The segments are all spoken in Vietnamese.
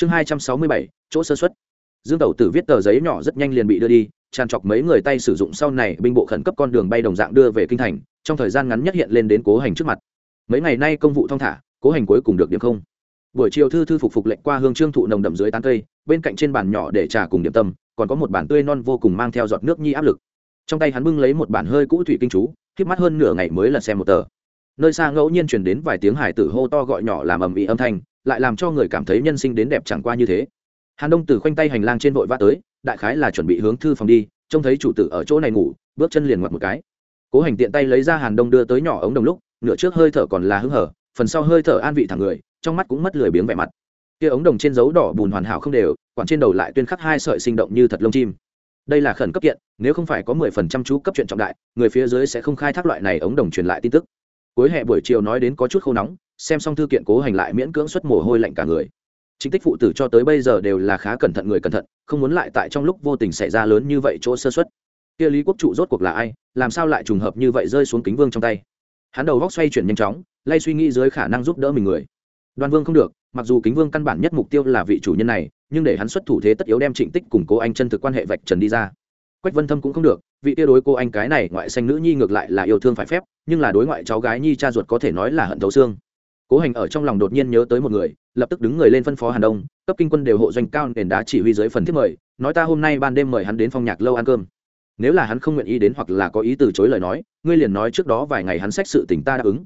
chương hai trăm sáu mươi bảy, chỗ sơ xuất. Dương tẩu tử viết tờ giấy nhỏ rất nhanh liền bị đưa đi, tràn trọc mấy người tay sử dụng sau này binh bộ khẩn cấp con đường bay đồng dạng đưa về kinh thành, trong thời gian ngắn nhất hiện lên đến cố hành trước mặt. Mấy ngày nay công vụ thong thả, cố hành cuối cùng được điểm không. Buổi chiều thư thư phục phục lệnh qua hương trương thụ nồng đậm dưới tán cây, bên cạnh trên bàn nhỏ để trà cùng điểm tâm, còn có một bản tươi non vô cùng mang theo giọt nước nhi áp lực. Trong tay hắn bưng lấy một bản hơi cũ thủy kinh chú khiếp mắt hơn nửa ngày mới lật xem một tờ. Nơi xa ngẫu nhiên truyền đến vài tiếng hải tử hô to gọi nhỏ làm ầm ĩ âm thanh lại làm cho người cảm thấy nhân sinh đến đẹp chẳng qua như thế. Hàn đông từ khoanh tay hành lang trên vội vã tới, đại khái là chuẩn bị hướng thư phòng đi, trông thấy chủ tử ở chỗ này ngủ, bước chân liền ngoặt một cái. Cố hành tiện tay lấy ra hàn đông đưa tới nhỏ ống đồng lúc, nửa trước hơi thở còn là hứng hở, phần sau hơi thở an vị thẳng người, trong mắt cũng mất lười biếng vẻ mặt. Kia ống đồng trên dấu đỏ bùn hoàn hảo không đều quản trên đầu lại tuyên khắc hai sợi sinh động như thật lông chim. Đây là khẩn cấp kiện, nếu không phải có mười phần trăm chú cấp chuyện trọng đại, người phía dưới sẽ không khai thác loại này ống đồng truyền lại tin tức. Cuối hè buổi chiều nói đến có chút khô nóng xem xong thư kiện cố hành lại miễn cưỡng xuất mồ hôi lạnh cả người. Chính tích phụ tử cho tới bây giờ đều là khá cẩn thận người cẩn thận, không muốn lại tại trong lúc vô tình xảy ra lớn như vậy chỗ sơ xuất kia lý quốc trụ rốt cuộc là ai, làm sao lại trùng hợp như vậy rơi xuống kính vương trong tay? Hắn đầu góc xoay chuyển nhanh chóng, lay suy nghĩ dưới khả năng giúp đỡ mình người. Đoan vương không được, mặc dù kính vương căn bản nhất mục tiêu là vị chủ nhân này, nhưng để hắn xuất thủ thế tất yếu đem trịnh tích cùng cố anh chân thực quan hệ vạch trần đi ra. Quách vân thâm cũng không được, vị tia đối cô anh cái này ngoại xanh nữ nhi ngược lại là yêu thương phải phép, nhưng là đối ngoại cháu gái nhi cha ruột có thể nói là hận thấu xương cố hành ở trong lòng đột nhiên nhớ tới một người, lập tức đứng người lên phân phó hàn đông, cấp kinh quân đều hộ doanh cao nền đá chỉ huy dưới phần thiết mời, nói ta hôm nay ban đêm mời hắn đến phong nhạc lâu ăn cơm. Nếu là hắn không nguyện ý đến hoặc là có ý từ chối lời nói, ngươi liền nói trước đó vài ngày hắn xét sự tình ta đáp ứng.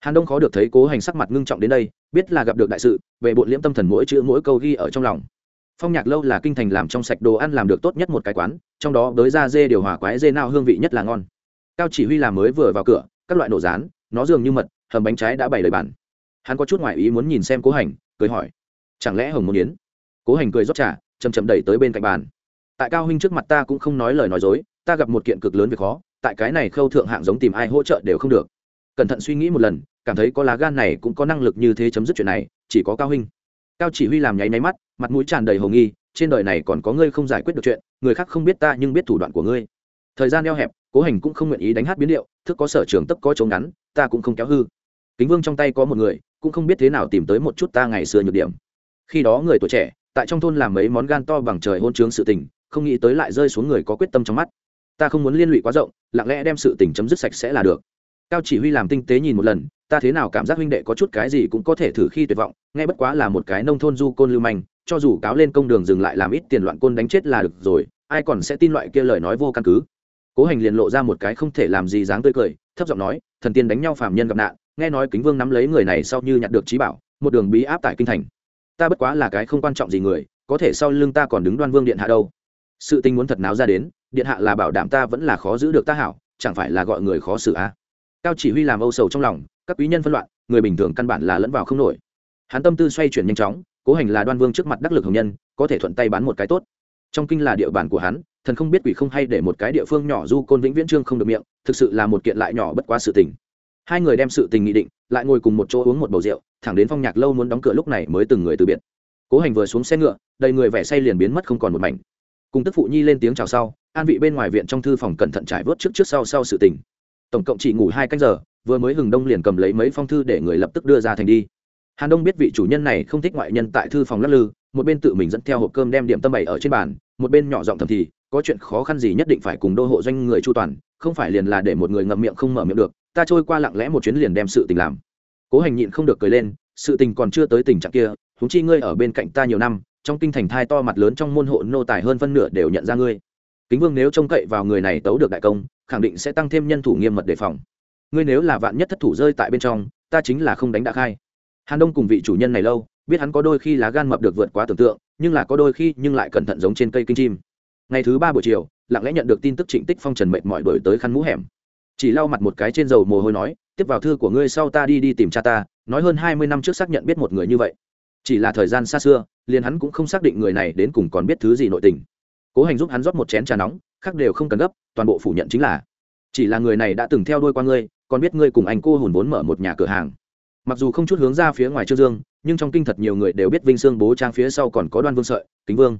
Hàn đông khó được thấy cố hành sắc mặt ngưng trọng đến đây, biết là gặp được đại sự, về bộ liễm tâm thần mỗi chữ mỗi câu ghi ở trong lòng. Phong nhạc lâu là kinh thành làm trong sạch đồ ăn làm được tốt nhất một cái quán, trong đó đới da dê điều hòa quái dê nào hương vị nhất là ngon. Cao chỉ huy làm mới vừa vào cửa, các loại nổ rán, nó dường như mật, hầm bánh trái đã bày lời bản hắn có chút ngoại ý muốn nhìn xem cố hành, cười hỏi, chẳng lẽ hồng muốn yến? Cố hành cười rót trà chầm chậm đẩy tới bên cạnh bàn. Tại cao huynh trước mặt ta cũng không nói lời nói dối, ta gặp một kiện cực lớn việc khó, tại cái này khâu thượng hạng giống tìm ai hỗ trợ đều không được. Cẩn thận suy nghĩ một lần, cảm thấy có lá gan này cũng có năng lực như thế chấm dứt chuyện này, chỉ có cao huynh. Cao chỉ huy làm nháy nháy mắt, mặt mũi tràn đầy hồ nghi, trên đời này còn có ngươi không giải quyết được chuyện, người khác không biết ta nhưng biết thủ đoạn của ngươi. Thời gian eo hẹp, cố hành cũng không nguyện ý đánh hát biến điệu, thức có sở trường tấp có chống ngắn, ta cũng không kéo hư. Kính vương trong tay có một người cũng không biết thế nào tìm tới một chút ta ngày xưa nhược điểm. Khi đó người tuổi trẻ, tại trong thôn làm mấy món gan to bằng trời hôn chướng sự tình, không nghĩ tới lại rơi xuống người có quyết tâm trong mắt. Ta không muốn liên lụy quá rộng, lặng lẽ đem sự tình chấm dứt sạch sẽ là được. Cao chỉ huy làm tinh tế nhìn một lần, ta thế nào cảm giác huynh đệ có chút cái gì cũng có thể thử khi tuyệt vọng, nghe bất quá là một cái nông thôn du côn lưu manh, cho dù cáo lên công đường dừng lại làm ít tiền loạn côn đánh chết là được rồi, ai còn sẽ tin loại kia lời nói vô căn cứ. Cố hành liền lộ ra một cái không thể làm gì dáng tươi cười, thấp giọng nói, thần tiên đánh nhau phàm nhân gặp nạn nghe nói kính vương nắm lấy người này sau như nhặt được trí bảo, một đường bí áp tại kinh thành. Ta bất quá là cái không quan trọng gì người, có thể sau lưng ta còn đứng đoan vương điện hạ đâu. Sự tình muốn thật náo ra đến, điện hạ là bảo đảm ta vẫn là khó giữ được ta hảo, chẳng phải là gọi người khó xử a à. cao chỉ huy làm âu sầu trong lòng, các quý nhân phân loạn, người bình thường căn bản là lẫn vào không nổi. Hắn tâm tư xoay chuyển nhanh chóng, cố hành là đoan vương trước mặt đắc lực hồng nhân, có thể thuận tay bán một cái tốt. Trong kinh là địa bàn của hắn, thần không biết quỷ không hay để một cái địa phương nhỏ du côn vĩnh viễn trương không được miệng, thực sự là một kiện lại nhỏ bất quá sự tình hai người đem sự tình nghị định, lại ngồi cùng một chỗ uống một bầu rượu, thẳng đến phong nhạc lâu muốn đóng cửa lúc này mới từng người từ biệt. Cố hành vừa xuống xe ngựa, đầy người vẻ say liền biến mất không còn một mảnh. Cùng tức phụ nhi lên tiếng chào sau, an vị bên ngoài viện trong thư phòng cẩn thận trải vớt trước trước sau sau sự tình. Tổng cộng chỉ ngủ hai canh giờ, vừa mới hừng đông liền cầm lấy mấy phong thư để người lập tức đưa ra thành đi. Hàn đông biết vị chủ nhân này không thích ngoại nhân tại thư phòng lắc lư, một bên tự mình dẫn theo hộp cơm đem điểm tâm bày ở trên bàn, một bên nhỏ giọng thầm thì, có chuyện khó khăn gì nhất định phải cùng đô hộ doanh người chu toàn, không phải liền là để một người ngậm miệng không mở miệng được ta trôi qua lặng lẽ một chuyến liền đem sự tình làm. Cố hành nhịn không được cười lên, sự tình còn chưa tới tình trạng kia húng chi ngươi ở bên cạnh ta nhiều năm, trong kinh thành thai to mặt lớn trong môn hộ nô tài hơn phân nửa đều nhận ra ngươi. Kính vương nếu trông cậy vào người này tấu được đại công, khẳng định sẽ tăng thêm nhân thủ nghiêm mật đề phòng. Ngươi nếu là vạn nhất thất thủ rơi tại bên trong, ta chính là không đánh đã khai. Hàn đông cùng vị chủ nhân này lâu, biết hắn có đôi khi lá gan mập được vượt quá tưởng tượng, nhưng là có đôi khi nhưng lại cẩn thận giống trên cây kinh chim. Ngày thứ ba buổi chiều, lặng lẽ nhận được tin tức trịnh tích phong trần mệt mỏi đổi tới khăn mũ hẻm chỉ lau mặt một cái trên dầu mồ hôi nói, tiếp vào thư của ngươi sau ta đi đi tìm cha ta. Nói hơn hai mươi năm trước xác nhận biết một người như vậy. Chỉ là thời gian xa xưa, liền hắn cũng không xác định người này đến cùng còn biết thứ gì nội tình. Cố hành giúp hắn rót một chén trà nóng, khác đều không cần gấp, toàn bộ phủ nhận chính là, chỉ là người này đã từng theo đuôi qua ngươi, còn biết ngươi cùng anh cô hùn vốn mở một nhà cửa hàng. Mặc dù không chút hướng ra phía ngoài trương dương, nhưng trong kinh thật nhiều người đều biết vinh sương bố trang phía sau còn có đoan vương sợi, kính vương.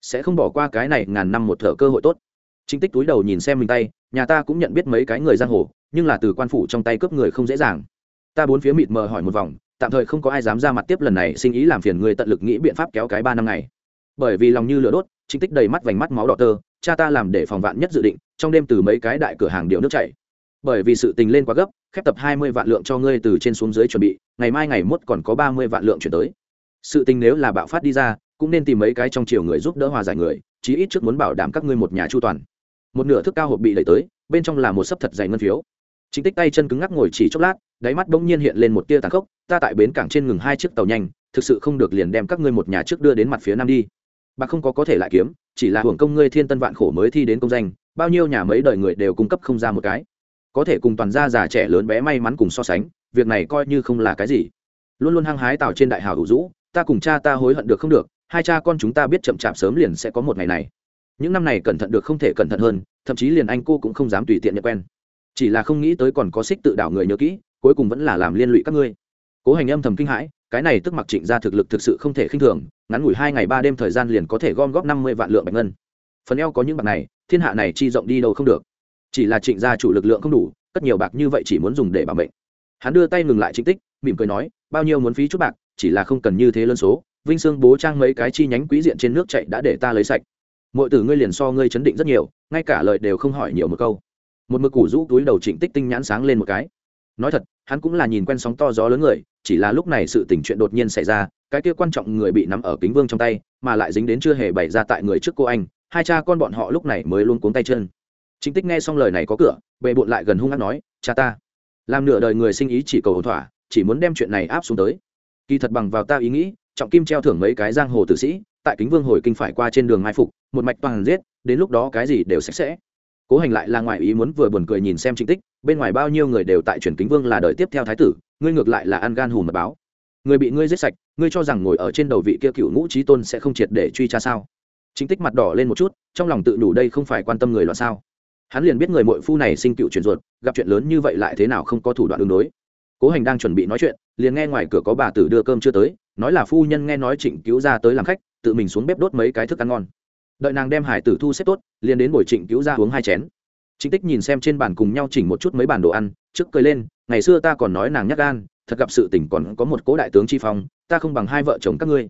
Sẽ không bỏ qua cái này ngàn năm một thợ cơ hội tốt. Chính tích túi đầu nhìn xem mình tay nhà ta cũng nhận biết mấy cái người giang hồ, nhưng là từ quan phủ trong tay cướp người không dễ dàng. Ta bốn phía mịt mờ hỏi một vòng, tạm thời không có ai dám ra mặt tiếp lần này sinh ý làm phiền người tận lực nghĩ biện pháp kéo cái ba năm ngày. Bởi vì lòng như lửa đốt chính tích đầy mắt vành mắt máu đỏ tơ, cha ta làm để phòng vạn nhất dự định, trong đêm từ mấy cái đại cửa hàng điệu nước chảy. Bởi vì sự tình lên quá gấp, khép tập hai mươi vạn lượng cho ngươi từ trên xuống dưới chuẩn bị, ngày mai ngày mốt còn có ba mươi vạn lượng chuyển tới. Sự tình nếu là bạo phát đi ra, cũng nên tìm mấy cái trong chiều người giúp đỡ hòa giải người, chí ít trước muốn bảo đảm các ngươi một nhà chu toàn một nửa thức cao hộp bị đẩy tới, bên trong là một sấp thật dày ngân phiếu. Chính tích tay chân cứng ngắc ngồi chỉ chốc lát, đáy mắt bỗng nhiên hiện lên một tia tàn khốc, ta tại bến cảng trên ngừng hai chiếc tàu nhanh, thực sự không được liền đem các ngươi một nhà trước đưa đến mặt phía nam đi. Bạc không có có thể lại kiếm, chỉ là hưởng công ngươi thiên tân vạn khổ mới thi đến công danh, bao nhiêu nhà mấy đời người đều cung cấp không ra một cái. Có thể cùng toàn gia già trẻ lớn bé may mắn cùng so sánh, việc này coi như không là cái gì. Luôn luôn hăng hái tào trên đại hào hữu dũ, ta cùng cha ta hối hận được không được, hai cha con chúng ta biết chậm chạp sớm liền sẽ có một ngày này những năm này cẩn thận được không thể cẩn thận hơn, thậm chí liền anh cô cũng không dám tùy tiện nhận quen. Chỉ là không nghĩ tới còn có xích tự đảo người nhớ kỹ, cuối cùng vẫn là làm liên lụy các ngươi. Cố hành âm thầm kinh hãi, cái này tức mặc trịnh ra thực lực thực sự không thể khinh thường, ngắn ngủi hai ngày ba đêm thời gian liền có thể gom góp năm mươi vạn lượng bạch ngân. Phần eo có những bạc này, thiên hạ này chi rộng đi đâu không được. Chỉ là trịnh gia chủ lực lượng không đủ, cất nhiều bạc như vậy chỉ muốn dùng để bảo mệnh. Hắn đưa tay ngừng lại trịnh tích, mỉm cười nói, bao nhiêu muốn phí chút bạc, chỉ là không cần như thế lân số, vinh sương bố trang mấy cái chi nhánh quý diện trên nước chạy đã để ta lấy sạch mọi tử ngươi liền so ngươi chấn định rất nhiều, ngay cả lời đều không hỏi nhiều một câu. Một mực củ rũ túi đầu trịnh tích tinh nhãn sáng lên một cái. Nói thật, hắn cũng là nhìn quen sóng to gió lớn người, chỉ là lúc này sự tình chuyện đột nhiên xảy ra, cái kia quan trọng người bị nắm ở kính vương trong tay, mà lại dính đến chưa hề bày ra tại người trước cô anh, hai cha con bọn họ lúc này mới luôn cuống tay chân. Chính tích nghe xong lời này có cửa bệ bộn lại gần hung hát nói, cha ta. Làm nửa đời người sinh ý chỉ cầu hồn thỏa, chỉ muốn đem chuyện này áp xuống tới. Kỳ thật bằng vào ta ý nghĩ, trọng kim treo thưởng mấy cái giang hồ tử sĩ, tại kính vương hồi kinh phải qua trên đường mai phục một mạch toàn giết, đến lúc đó cái gì đều sạch sẽ. Cố hành lại là ngoài ý muốn vừa buồn cười nhìn xem trịnh tích, bên ngoài bao nhiêu người đều tại truyền kính vương là đời tiếp theo thái tử, ngươi ngược lại là ăn gan hùm mật báo. Người bị ngươi giết sạch, ngươi cho rằng ngồi ở trên đầu vị kia cựu ngũ trí tôn sẽ không triệt để truy tra sao? Chính tích mặt đỏ lên một chút, trong lòng tự đủ đây không phải quan tâm người loạn sao? Hắn liền biết người mội phu này sinh cựu truyền ruột, gặp chuyện lớn như vậy lại thế nào không có thủ đoạn đường đối. Cố hành đang chuẩn bị nói chuyện, liền nghe ngoài cửa có bà tử đưa cơm chưa tới, nói là phu nhân nghe nói trịnh cứu ra tới làm khách, tự mình xuống bếp đốt mấy cái thức ăn ngon đợi nàng đem hải tử thu xếp tốt, liền đến buổi trịnh cứu ra uống hai chén. Chính tích nhìn xem trên bàn cùng nhau chỉnh một chút mấy bản đồ ăn, trước cười lên, ngày xưa ta còn nói nàng nhắc gan, thật gặp sự tình còn có một cố đại tướng chi phong, ta không bằng hai vợ chồng các ngươi.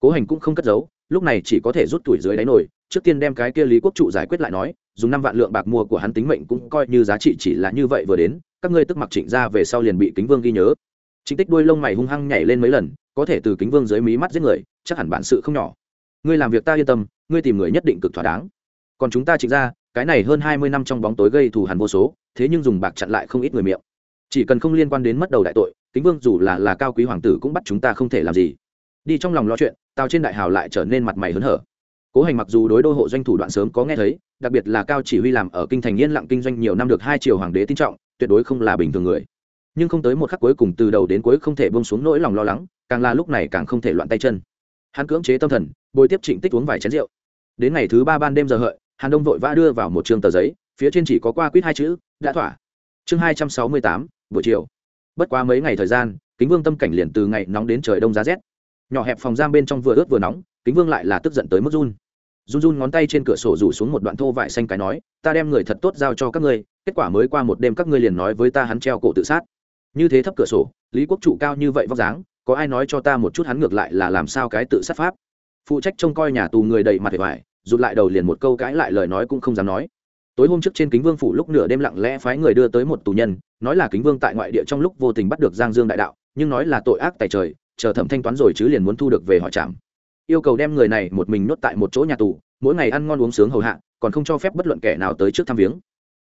Cố hành cũng không cất giấu, lúc này chỉ có thể rút tuổi dưới đáy nổi trước tiên đem cái kia lý quốc trụ giải quyết lại nói, dùng năm vạn lượng bạc mua của hắn tính mệnh cũng coi như giá trị chỉ là như vậy vừa đến, các ngươi tức mặc trịnh ra về sau liền bị kính vương ghi nhớ. Chính tích đuôi lông mày hung hăng nhảy lên mấy lần, có thể từ kính vương dưới mí mắt giết người, chắc hẳn bản sự không nhỏ ngươi làm việc ta yên tâm, ngươi tìm người nhất định cực thỏa đáng. Còn chúng ta trịnh ra, cái này hơn hai mươi năm trong bóng tối gây thù hằn vô số, thế nhưng dùng bạc chặn lại không ít người miệng. Chỉ cần không liên quan đến mất đầu đại tội, kính vương dù là là cao quý hoàng tử cũng bắt chúng ta không thể làm gì. Đi trong lòng lo chuyện tao trên đại hào lại trở nên mặt mày hớn hở. Cố hành mặc dù đối đô hộ doanh thủ đoạn sớm có nghe thấy, đặc biệt là cao chỉ huy làm ở kinh thành yên lặng kinh doanh nhiều năm được hai triều hoàng đế tin trọng, tuyệt đối không là bình thường người. Nhưng không tới một khắc cuối cùng từ đầu đến cuối không thể bông xuống nỗi lòng lo lắng, càng là lúc này càng không thể loạn tay chân hắn cưỡng chế tâm thần, bồi tiếp trịnh tích uống vài chén rượu. Đến ngày thứ ba ban đêm giờ hợi, hàn đông vội vã đưa vào một trường tờ giấy, phía trên chỉ có qua quýt hai chữ, đã thỏa. Chương hai trăm sáu mươi tám, buổi chiều. Bất quá mấy ngày thời gian, kính vương tâm cảnh liền từ ngày nóng đến trời đông giá rét. Nhỏ hẹp phòng giam bên trong vừa ướt vừa nóng, kính vương lại là tức giận tới mức run. Run run ngón tay trên cửa sổ rủ xuống một đoạn thô vải xanh cái nói, ta đem người thật tốt giao cho các ngươi, kết quả mới qua một đêm các ngươi liền nói với ta hắn treo cổ tự sát. Như thế thấp cửa sổ, lý quốc trụ cao như vậy vóc dáng có ai nói cho ta một chút hắn ngược lại là làm sao cái tự sát pháp? Phụ trách trông coi nhà tù người đầy mặt vẻ vải, rụt lại đầu liền một câu cãi lại lời nói cũng không dám nói. Tối hôm trước trên kính vương phủ lúc nửa đêm lặng lẽ phái người đưa tới một tù nhân, nói là kính vương tại ngoại địa trong lúc vô tình bắt được giang dương đại đạo, nhưng nói là tội ác tại trời, chờ thẩm thanh toán rồi chứ liền muốn thu được về hỏi trạm yêu cầu đem người này một mình nhốt tại một chỗ nhà tù, mỗi ngày ăn ngon uống sướng hầu hạ, còn không cho phép bất luận kẻ nào tới trước thăm viếng.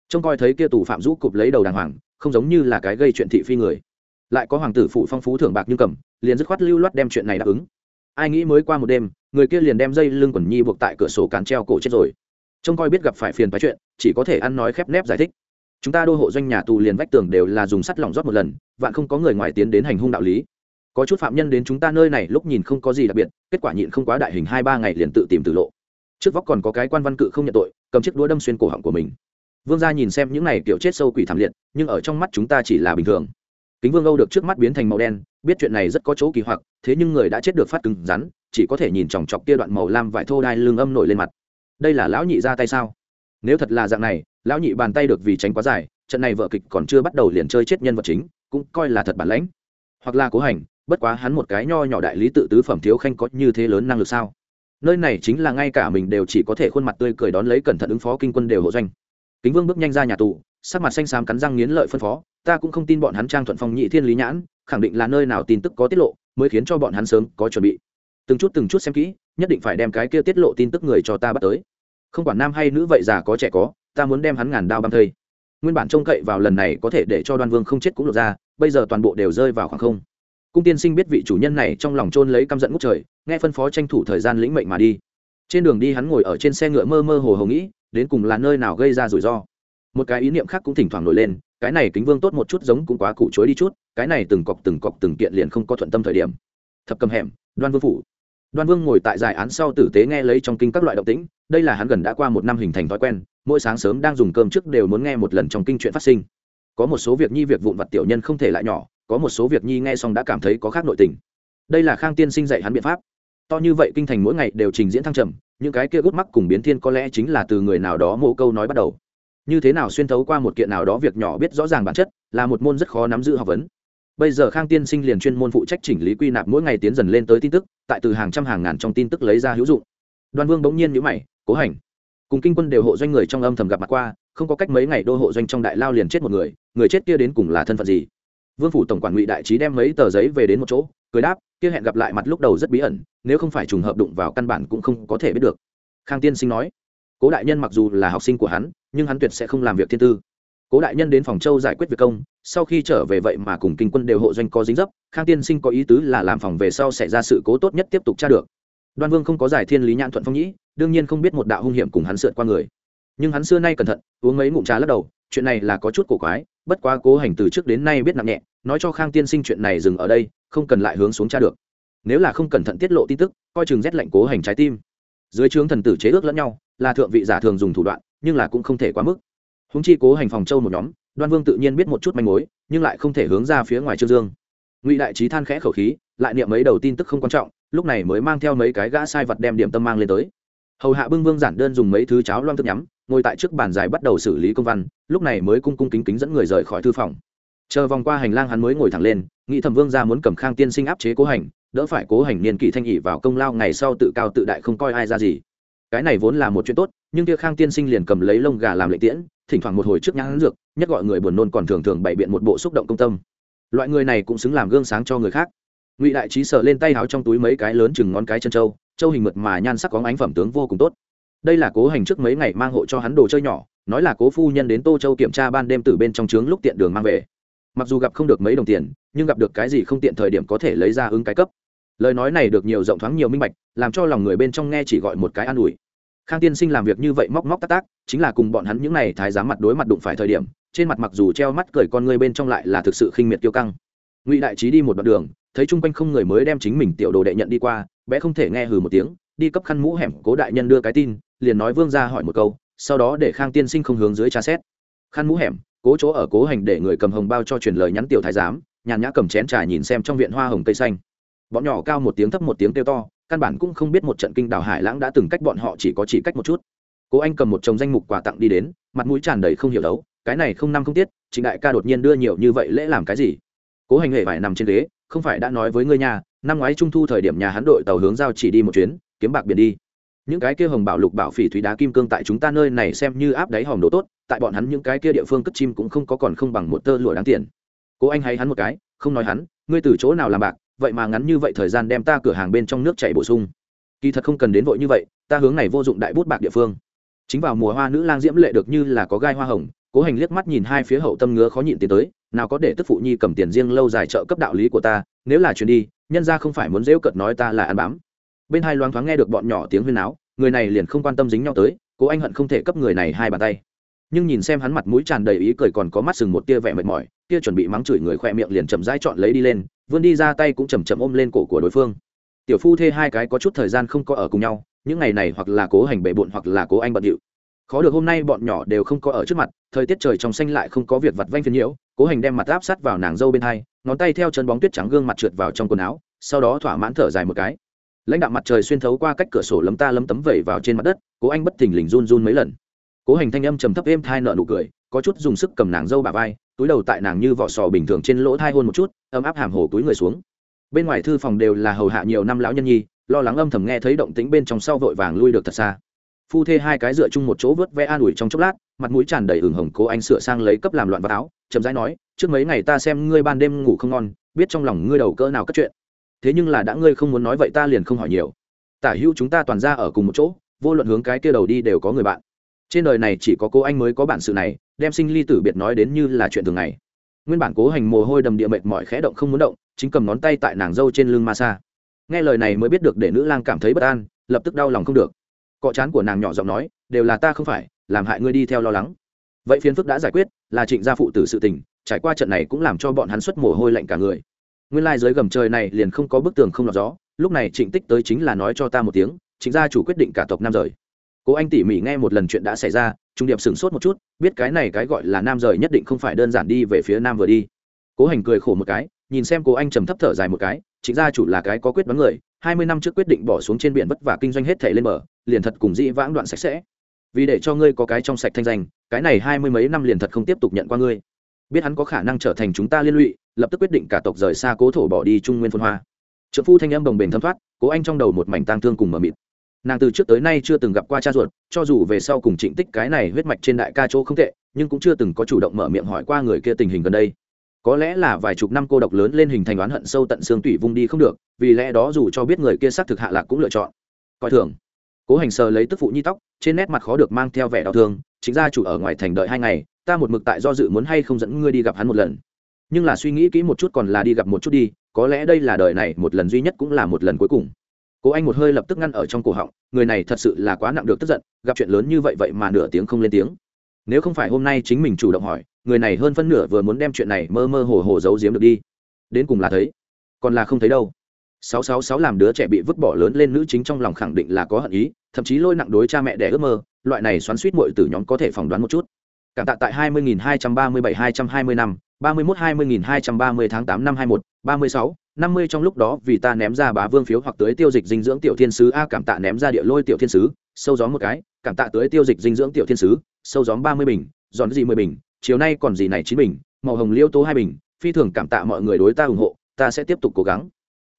Trông coi thấy kia tù phạm rũ cụp lấy đầu đàng hoàng, không giống như là cái gây chuyện thị phi người lại có hoàng tử phụ phong phú thưởng bạc như cầm, liền dứt khoát lưu loát đem chuyện này đáp ứng. Ai nghĩ mới qua một đêm, người kia liền đem dây lưng quần nhi buộc tại cửa sổ cán treo cổ chết rồi. Trông coi biết gặp phải phiền phái chuyện, chỉ có thể ăn nói khép nép giải thích. Chúng ta đô hộ doanh nhà tù liền vách tường đều là dùng sắt lỏng rót một lần, vạn không có người ngoài tiến đến hành hung đạo lý. Có chút phạm nhân đến chúng ta nơi này lúc nhìn không có gì đặc biệt, kết quả nhịn không quá đại hình hai ba ngày liền tự tìm tự lộ. Trước vóc còn có cái quan văn cự không nhận tội, cầm chiếc đũa đâm xuyên cổ họng của mình. Vương gia nhìn xem những này kiểu chết sâu quỷ thảm liệt, nhưng ở trong mắt chúng ta chỉ là bình thường kính vương âu được trước mắt biến thành màu đen biết chuyện này rất có chỗ kỳ hoặc thế nhưng người đã chết được phát cứng rắn chỉ có thể nhìn chòng chọc kia đoạn màu lam vải thô đai lưng âm nổi lên mặt đây là lão nhị ra tay sao nếu thật là dạng này lão nhị bàn tay được vì tránh quá dài trận này vợ kịch còn chưa bắt đầu liền chơi chết nhân vật chính cũng coi là thật bản lãnh hoặc là cố hành bất quá hắn một cái nho nhỏ đại lý tự tứ phẩm thiếu khanh có như thế lớn năng lực sao nơi này chính là ngay cả mình đều chỉ có thể khuôn mặt tươi cười đón lấy cẩn thận ứng phó kinh quân đều hộ doanh kính vương bước nhanh ra nhà tù sắc mặt xanh xám cắn răng nghiến lợi phân phó, ta cũng không tin bọn hắn trang thuận phong nhị thiên lý nhãn, khẳng định là nơi nào tin tức có tiết lộ, mới khiến cho bọn hắn sớm có chuẩn bị. Từng chút từng chút xem kỹ, nhất định phải đem cái kia tiết lộ tin tức người cho ta bắt tới. Không quản nam hay nữ vậy già có trẻ có, ta muốn đem hắn ngàn đao băm thây. Nguyên bản trông cậy vào lần này có thể để cho đoan vương không chết cũng lột ra, bây giờ toàn bộ đều rơi vào khoảng không. Cung tiên sinh biết vị chủ nhân này trong lòng trôn lấy căm giận ngút trời, nghe phân phó tranh thủ thời gian lĩnh mệnh mà đi. Trên đường đi hắn ngồi ở trên xe ngựa mơ mơ hồ hồ nghĩ, đến cùng là nơi nào gây ra rủi ro một cái ý niệm khác cũng thỉnh thoảng nổi lên, cái này kính vương tốt một chút giống cũng quá cụ chối đi chút, cái này từng cọc từng cọc từng kiện liền không có thuận tâm thời điểm. Thập cầm hẻm, đoan vương phủ. Đoan vương ngồi tại giải án sau tử tế nghe lấy trong kinh các loại động tĩnh, đây là hắn gần đã qua một năm hình thành thói quen, mỗi sáng sớm đang dùng cơm trước đều muốn nghe một lần trong kinh chuyện phát sinh. Có một số việc nhi việc vụn vặt tiểu nhân không thể lại nhỏ, có một số việc nhi nghe xong đã cảm thấy có khác nội tình. Đây là khang tiên sinh dạy hắn biện pháp. To như vậy kinh thành mỗi ngày đều trình diễn thăng trầm, những cái kia gút mắc cùng biến thiên có lẽ chính là từ người nào đó mô câu nói bắt đầu như thế nào xuyên thấu qua một kiện nào đó việc nhỏ biết rõ ràng bản chất, là một môn rất khó nắm giữ học vấn. Bây giờ khang tiên sinh liền chuyên môn phụ trách chỉnh lý quy nạp mỗi ngày tiến dần lên tới tin tức, tại từ hàng trăm hàng ngàn trong tin tức lấy ra hữu dụng. Đoan vương bỗng nhiên nhữ mày, cố hành, cùng kinh quân đều hộ doanh người trong âm thầm gặp mặt qua, không có cách mấy ngày đô hộ doanh trong đại lao liền chết một người người chết kia đến cùng là thân phận gì? Vương phủ tổng quản ngụy đại trí đem mấy tờ giấy về đến một chỗ, cười đáp, kia hẹn gặp lại mặt lúc đầu rất bí ẩn, nếu không phải trùng hợp đụng vào căn bản cũng không có thể biết được. Khang tiên sinh nói cố đại nhân mặc dù là học sinh của hắn, nhưng hắn tuyệt sẽ không làm việc thiên tư. Cố đại nhân đến phòng châu giải quyết việc công, sau khi trở về vậy mà cùng kinh quân đều hộ doanh có dính dấp, khang tiên sinh có ý tứ là làm phòng về sau xảy ra sự cố tốt nhất tiếp tục tra được. Đoan vương không có giải thiên lý nhãn thuận phong nhĩ, đương nhiên không biết một đạo hung hiểm cùng hắn sượt qua người. Nhưng hắn xưa nay cẩn thận, uống mấy ngụm trà lắc đầu, chuyện này là có chút cổ quái, bất quá cố hành từ trước đến nay biết nặng nhẹ, nói cho khang tiên sinh chuyện này dừng ở đây, không cần lại hướng xuống tra được. Nếu là không cẩn thận tiết lộ tin tức, coi chừng rét lạnh cố hành trái tim. Dưới trướng thần tử chế ước lẫn nhau là thượng vị giả thường dùng thủ đoạn, nhưng là cũng không thể quá mức. Húng chi cố hành phòng châu một nhóm, đoan vương tự nhiên biết một chút manh mối, nhưng lại không thể hướng ra phía ngoài trương dương. Ngụy đại trí than khẽ khẩu khí, lại niệm mấy đầu tin tức không quan trọng, lúc này mới mang theo mấy cái gã sai vật đem điểm tâm mang lên tới. Hầu hạ bưng vương giản đơn dùng mấy thứ cháo loang thức nhắm, ngồi tại trước bàn dài bắt đầu xử lý công văn, lúc này mới cung cung kính kính dẫn người rời khỏi thư phòng. Chờ vòng qua hành lang hắn mới ngồi thẳng lên, nghĩ thẩm vương ra muốn cầm khang tiên sinh áp chế cố hành, đỡ phải cố hành niên kỷ thanh ỉ vào công lao ngày sau tự cao tự đại không coi ai ra gì cái này vốn là một chuyện tốt, nhưng kia khang tiên sinh liền cầm lấy lông gà làm lệ tiễn, thỉnh thoảng một hồi trước nhãn dược, nhất gọi người buồn nôn còn thường thường bày biện một bộ xúc động công tâm. Loại người này cũng xứng làm gương sáng cho người khác. Ngụy đại trí sợ lên tay háo trong túi mấy cái lớn chừng ngón cái chân trâu trâu hình mượt mà nhan sắc có ánh phẩm tướng vô cùng tốt. Đây là cố hành trước mấy ngày mang hộ cho hắn đồ chơi nhỏ, nói là cố phu nhân đến tô châu kiểm tra ban đêm từ bên trong trướng lúc tiện đường mang về. Mặc dù gặp không được mấy đồng tiền, nhưng gặp được cái gì không tiện thời điểm có thể lấy ra ứng cái cấp. Lời nói này được nhiều rộng thoáng nhiều minh bạch, làm cho lòng người bên trong nghe chỉ gọi một cái an ủi khang tiên sinh làm việc như vậy móc móc tác tác chính là cùng bọn hắn những n à y thái giám mặt đối mặt đụng phải thời điểm, trên mặt mặc dù treo mắt cười con ngươi bên trong lại là thực sự khinh miệt tiêu căng. Ngụy đại trí đi một đoạn đường, thấy chung quanh không người mới đem chính mình tiểu đồ đệ nhận đi qua, bé không thể nghe hừ một tiếng, đi cấp khăn mũ hẻm, cố đại nhân đưa cái tin, liền nói vương ra hỏi một câu, sau đó để khang tiên sinh không hướng dưới tra xét. Khăn mũ hẻm, cố chỗ ở cố hành để người cầm hồng bao cho truyền lời nhắn tiểu thái giám, nhàn nhã cầm chén trà nhìn xem trong viện hoa hồng cây xanh. Bọn nhỏ cao một tiếng thấp một tiếng kêu to căn bản cũng không biết một trận kinh đảo hải lãng đã từng cách bọn họ chỉ có chỉ cách một chút. Cố anh cầm một chồng danh mục quà tặng đi đến, mặt mũi tràn đầy không hiểu đấu, cái này không năm không tiết, trịnh đại ca đột nhiên đưa nhiều như vậy lễ làm cái gì? Cố hành hệ phải nằm trên ghế, không phải đã nói với ngươi nhà năm ngoái trung thu thời điểm nhà hắn đội tàu hướng giao chỉ đi một chuyến, kiếm bạc biển đi. Những cái kia hồng bảo lục bảo phỉ thúy đá kim cương tại chúng ta nơi này xem như áp đáy hòm đồ tốt, tại bọn hắn những cái kia địa phương cất chim cũng không có còn không bằng một tơ lụa đáng tiền. Cố anh hay hắn một cái, không nói hắn, ngươi từ chỗ nào làm bạc vậy mà ngắn như vậy thời gian đem ta cửa hàng bên trong nước chảy bổ sung. Kỳ thật không cần đến vội như vậy, ta hướng này vô dụng đại bút bạc địa phương. Chính vào mùa hoa nữ lang diễm lệ được như là có gai hoa hồng, cố hành liếc mắt nhìn hai phía hậu tâm ngứa khó nhịn tiến tới, nào có để tức phụ nhi cầm tiền riêng lâu dài trợ cấp đạo lý của ta, nếu là chuyến đi, nhân ra không phải muốn dễu cợt nói ta là ăn bám. Bên hai loáng thoáng nghe được bọn nhỏ tiếng huyên áo người này liền không quan tâm dính nhau tới, cố anh hận không thể cấp người này hai bàn tay. Nhưng nhìn xem hắn mặt mũi tràn đầy ý cười còn có mắt sừng một tia vẻ mệt mỏi tia chuẩn bị mắng chửi người khoe miệng liền chậm rãi chọn lấy đi lên vươn đi ra tay cũng chầm chậm ôm lên cổ của đối phương. Tiểu phu thê hai cái có chút thời gian không có ở cùng nhau, những ngày này hoặc là cố hành bệ bộn hoặc là cố anh bận điệu. Khó được hôm nay bọn nhỏ đều không có ở trước mặt, thời tiết trời trong xanh lại không có việc vặt vanh phiền nhiễu, cố hành đem mặt áp sát vào nàng dâu bên hai, ngón tay theo chân bóng tuyết trắng gương mặt trượt vào trong quần áo, sau đó thỏa mãn thở dài một cái. Lãnh đạo mặt trời xuyên thấu qua cách cửa sổ lấm ta lấm tấm vẩy vào trên mặt đất, cố anh bất thình lình run run mấy lần. Cố hành thanh âm trầm thấp êm thai nợ nụ cười, có chút dùng sức cầm nàng dâu bà vai túi đầu tại nàng như vỏ sò bình thường trên lỗ thai hôn một chút, ấm áp hàm hồ túi người xuống. Bên ngoài thư phòng đều là hầu hạ nhiều năm lão nhân nhi, lo lắng âm thầm nghe thấy động tĩnh bên trong sau vội vàng lui được thật xa. Phu thê hai cái dựa chung một chỗ vớt vẽ an ủi trong chốc lát, mặt mũi tràn đầy ửng hồng cố anh sửa sang lấy cấp làm loạn vào áo, chậm rãi nói, trước mấy ngày ta xem ngươi ban đêm ngủ không ngon, biết trong lòng ngươi đầu cỡ nào cất chuyện. Thế nhưng là đã ngươi không muốn nói vậy ta liền không hỏi nhiều. Tả hữu chúng ta toàn ra ở cùng một chỗ, vô luận hướng cái kia đầu đi đều có người bạn trên đời này chỉ có cô anh mới có bản sự này, đem sinh ly tử biệt nói đến như là chuyện thường ngày. Nguyên bản cố hành mồ hôi đầm địa mệt mỏi khẽ động không muốn động, chính cầm ngón tay tại nàng dâu trên lưng ma xa nghe lời này mới biết được để nữ lang cảm thấy bất an, lập tức đau lòng không được. Cọ chán của nàng nhỏ giọng nói, đều là ta không phải, làm hại ngươi đi theo lo lắng. Vậy phiến phức đã giải quyết, là trịnh gia phụ tử sự tình, trải qua trận này cũng làm cho bọn hắn xuất mồ hôi lạnh cả người. Nguyên lai、like、dưới gầm trời này liền không có bức tường không lọt gió, lúc này trịnh tích tới chính là nói cho ta một tiếng, trịnh gia chủ quyết định cả tộc nam rời cố anh tỉ mỉ nghe một lần chuyện đã xảy ra, trung điệp sửng sốt một chút, biết cái này cái gọi là nam rời nhất định không phải đơn giản đi về phía nam vừa đi. Cố hành cười khổ một cái, nhìn xem cố anh trầm thấp thở dài một cái, chính gia chủ là cái có quyết đoán người, hai mươi năm trước quyết định bỏ xuống trên biển vất vả kinh doanh hết thể lên bờ, liền thật cùng dĩ vãng đoạn sạch sẽ. Vì để cho ngươi có cái trong sạch thanh danh, cái này hai mươi mấy năm liền thật không tiếp tục nhận qua ngươi. Biết hắn có khả năng trở thành chúng ta liên lụy, lập tức quyết định cả tộc rời xa cố thổ bỏ đi trung nguyên phân hoa. Trợ phu thanh âm đồng bền thâm thoát, cố anh trong đầu một mảnh tang thương cùng mờ mịt nàng từ trước tới nay chưa từng gặp qua cha ruột, cho dù về sau cùng trịnh tích cái này huyết mạch trên đại ca chỗ không tệ, nhưng cũng chưa từng có chủ động mở miệng hỏi qua người kia tình hình gần đây. Có lẽ là vài chục năm cô độc lớn lên hình thành oán hận sâu tận xương tủy vung đi không được, vì lẽ đó dù cho biết người kia xác thực hạ lạc cũng lựa chọn. Coi thường. Cố hành sờ lấy tức phụ nhi tóc, trên nét mặt khó được mang theo vẻ đau thương chính ra chủ ở ngoài thành đợi hai ngày, ta một mực tại do dự muốn hay không dẫn ngươi đi gặp hắn một lần. Nhưng là suy nghĩ kỹ một chút còn là đi gặp một chút đi, có lẽ đây là đời này một lần duy nhất cũng là một lần cuối cùng cố anh một hơi lập tức ngăn ở trong cổ họng, người này thật sự là quá nặng được tức giận, gặp chuyện lớn như vậy vậy mà nửa tiếng không lên tiếng. Nếu không phải hôm nay chính mình chủ động hỏi, người này hơn phân nửa vừa muốn đem chuyện này mơ mơ hồ hồ giấu giếm được đi. Đến cùng là thấy, còn là không thấy đâu. Sáu sáu sáu làm đứa trẻ bị vứt bỏ lớn lên nữ chính trong lòng khẳng định là có hận ý, thậm chí lôi nặng đối cha mẹ đẻ ước mơ, loại này xoắn suýt muội từ nhóm có thể phỏng đoán một chút. Cảm tạ tại hai mươi nghìn hai trăm ba mươi bảy hai trăm hai mươi năm, ba mươi mốt hai mươi nghìn hai trăm ba mươi tháng tám năm hai một ba mươi sáu năm mươi trong lúc đó vì ta ném ra bá vương phiếu hoặc tới tiêu dịch dinh dưỡng tiểu thiên sứ a cảm tạ ném ra địa lôi tiểu thiên sứ, sâu gió một cái, cảm tạ tới tiêu dịch dinh dưỡng tiểu thiên sứ, sâu gió ba mươi bình, giòn gì mười bình, chiều nay còn gì này chín bình, màu hồng liêu tố hai bình, phi thường cảm tạ mọi người đối ta ủng hộ, ta sẽ tiếp tục cố gắng.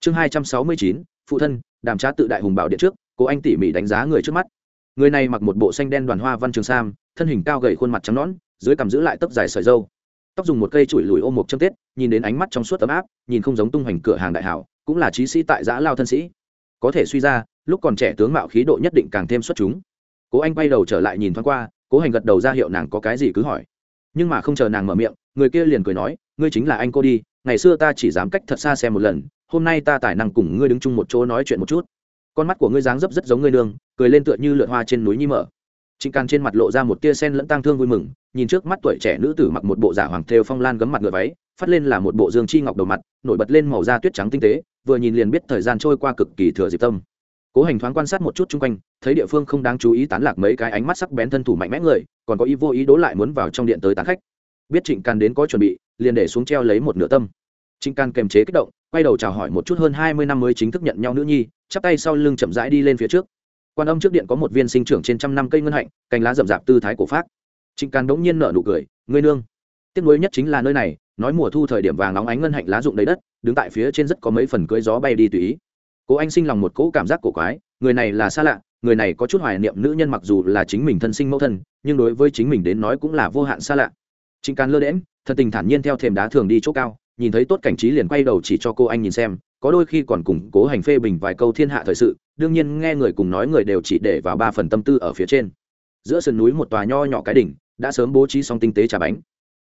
Chương hai trăm sáu mươi chín, phụ thân, đàm trá tự đại hùng bảo điện trước, cố anh tỉ mỉ đánh giá người trước mắt. Người này mặc một bộ xanh đen đoàn hoa văn trường sam, thân hình cao gầy khuôn mặt trắng nõn, dưới cằm giữ lại tóc dài sợi dâu tóc dùng một cây chùi lùi ôm một châm tết, nhìn đến ánh mắt trong suốt ấm áp, nhìn không giống tung hoành cửa hàng đại hảo, cũng là trí sĩ tại giã lao thân sĩ. Có thể suy ra, lúc còn trẻ tướng mạo khí độ nhất định càng thêm xuất chúng. Cố anh quay đầu trở lại nhìn thoáng qua, cố hành gật đầu ra hiệu nàng có cái gì cứ hỏi. Nhưng mà không chờ nàng mở miệng, người kia liền cười nói, ngươi chính là anh cô đi, ngày xưa ta chỉ dám cách thật xa xem một lần, hôm nay ta tài năng cùng ngươi đứng chung một chỗ nói chuyện một chút. Con mắt của ngươi dáng dấp rất giống ngươi nương, cười lên tựa như lượn hoa trên núi nhi mở trịnh can trên mặt lộ ra một tia sen lẫn tang thương vui mừng, nhìn trước mắt tuổi trẻ nữ tử mặc một bộ giả hoàng thêu phong lan gấm mặt ngựa váy, phát lên là một bộ dương chi ngọc đầu mặt, nổi bật lên màu da tuyết trắng tinh tế, vừa nhìn liền biết thời gian trôi qua cực kỳ thừa dịp tâm. Cố hành thoáng quan sát một chút xung quanh, thấy địa phương không đáng chú ý tán lạc mấy cái ánh mắt sắc bén thân thủ mạnh mẽ người, còn có ý vô ý đố lại muốn vào trong điện tới tán khách. Biết trịnh can đến có chuẩn bị, liền để xuống treo lấy một nửa tâm. Trịnh can kềm chế kích động, quay đầu chào hỏi một chút hơn hai mươi năm mới chính thức nhận nhau nữ nhi, chắp tay sau lưng chậm rãi đi lên phía trước quan âm trước điện có một viên sinh trưởng trên trăm năm cây ngân hạnh, cành lá rậm rạp tư thái cổ phát trịnh can đống nhiên nở nụ cười, ngươi nương. Tiếc nuối nhất chính là nơi này, nói mùa thu thời điểm vàng nóng ánh ngân hạnh lá rụng đầy đất, đứng tại phía trên rất có mấy phần cưới gió bay đi tùy ý. Cố anh sinh lòng một cỗ cảm giác cổ quái, người này là xa lạ, người này có chút hoài niệm nữ nhân mặc dù là chính mình thân sinh mẫu thân, nhưng đối với chính mình đến nói cũng là vô hạn xa lạ. Trịnh can lơ đễm thân tình thản nhiên theo thềm đá thường đi chỗ cao, nhìn thấy tốt cảnh trí liền quay đầu chỉ cho cô anh nhìn xem có đôi khi còn cùng cố hành phê bình vài câu thiên hạ thời sự, đương nhiên nghe người cùng nói người đều chỉ để vào ba phần tâm tư ở phía trên. Giữa sườn núi một tòa nho nhỏ cái đỉnh, đã sớm bố trí xong tinh tế trà bánh.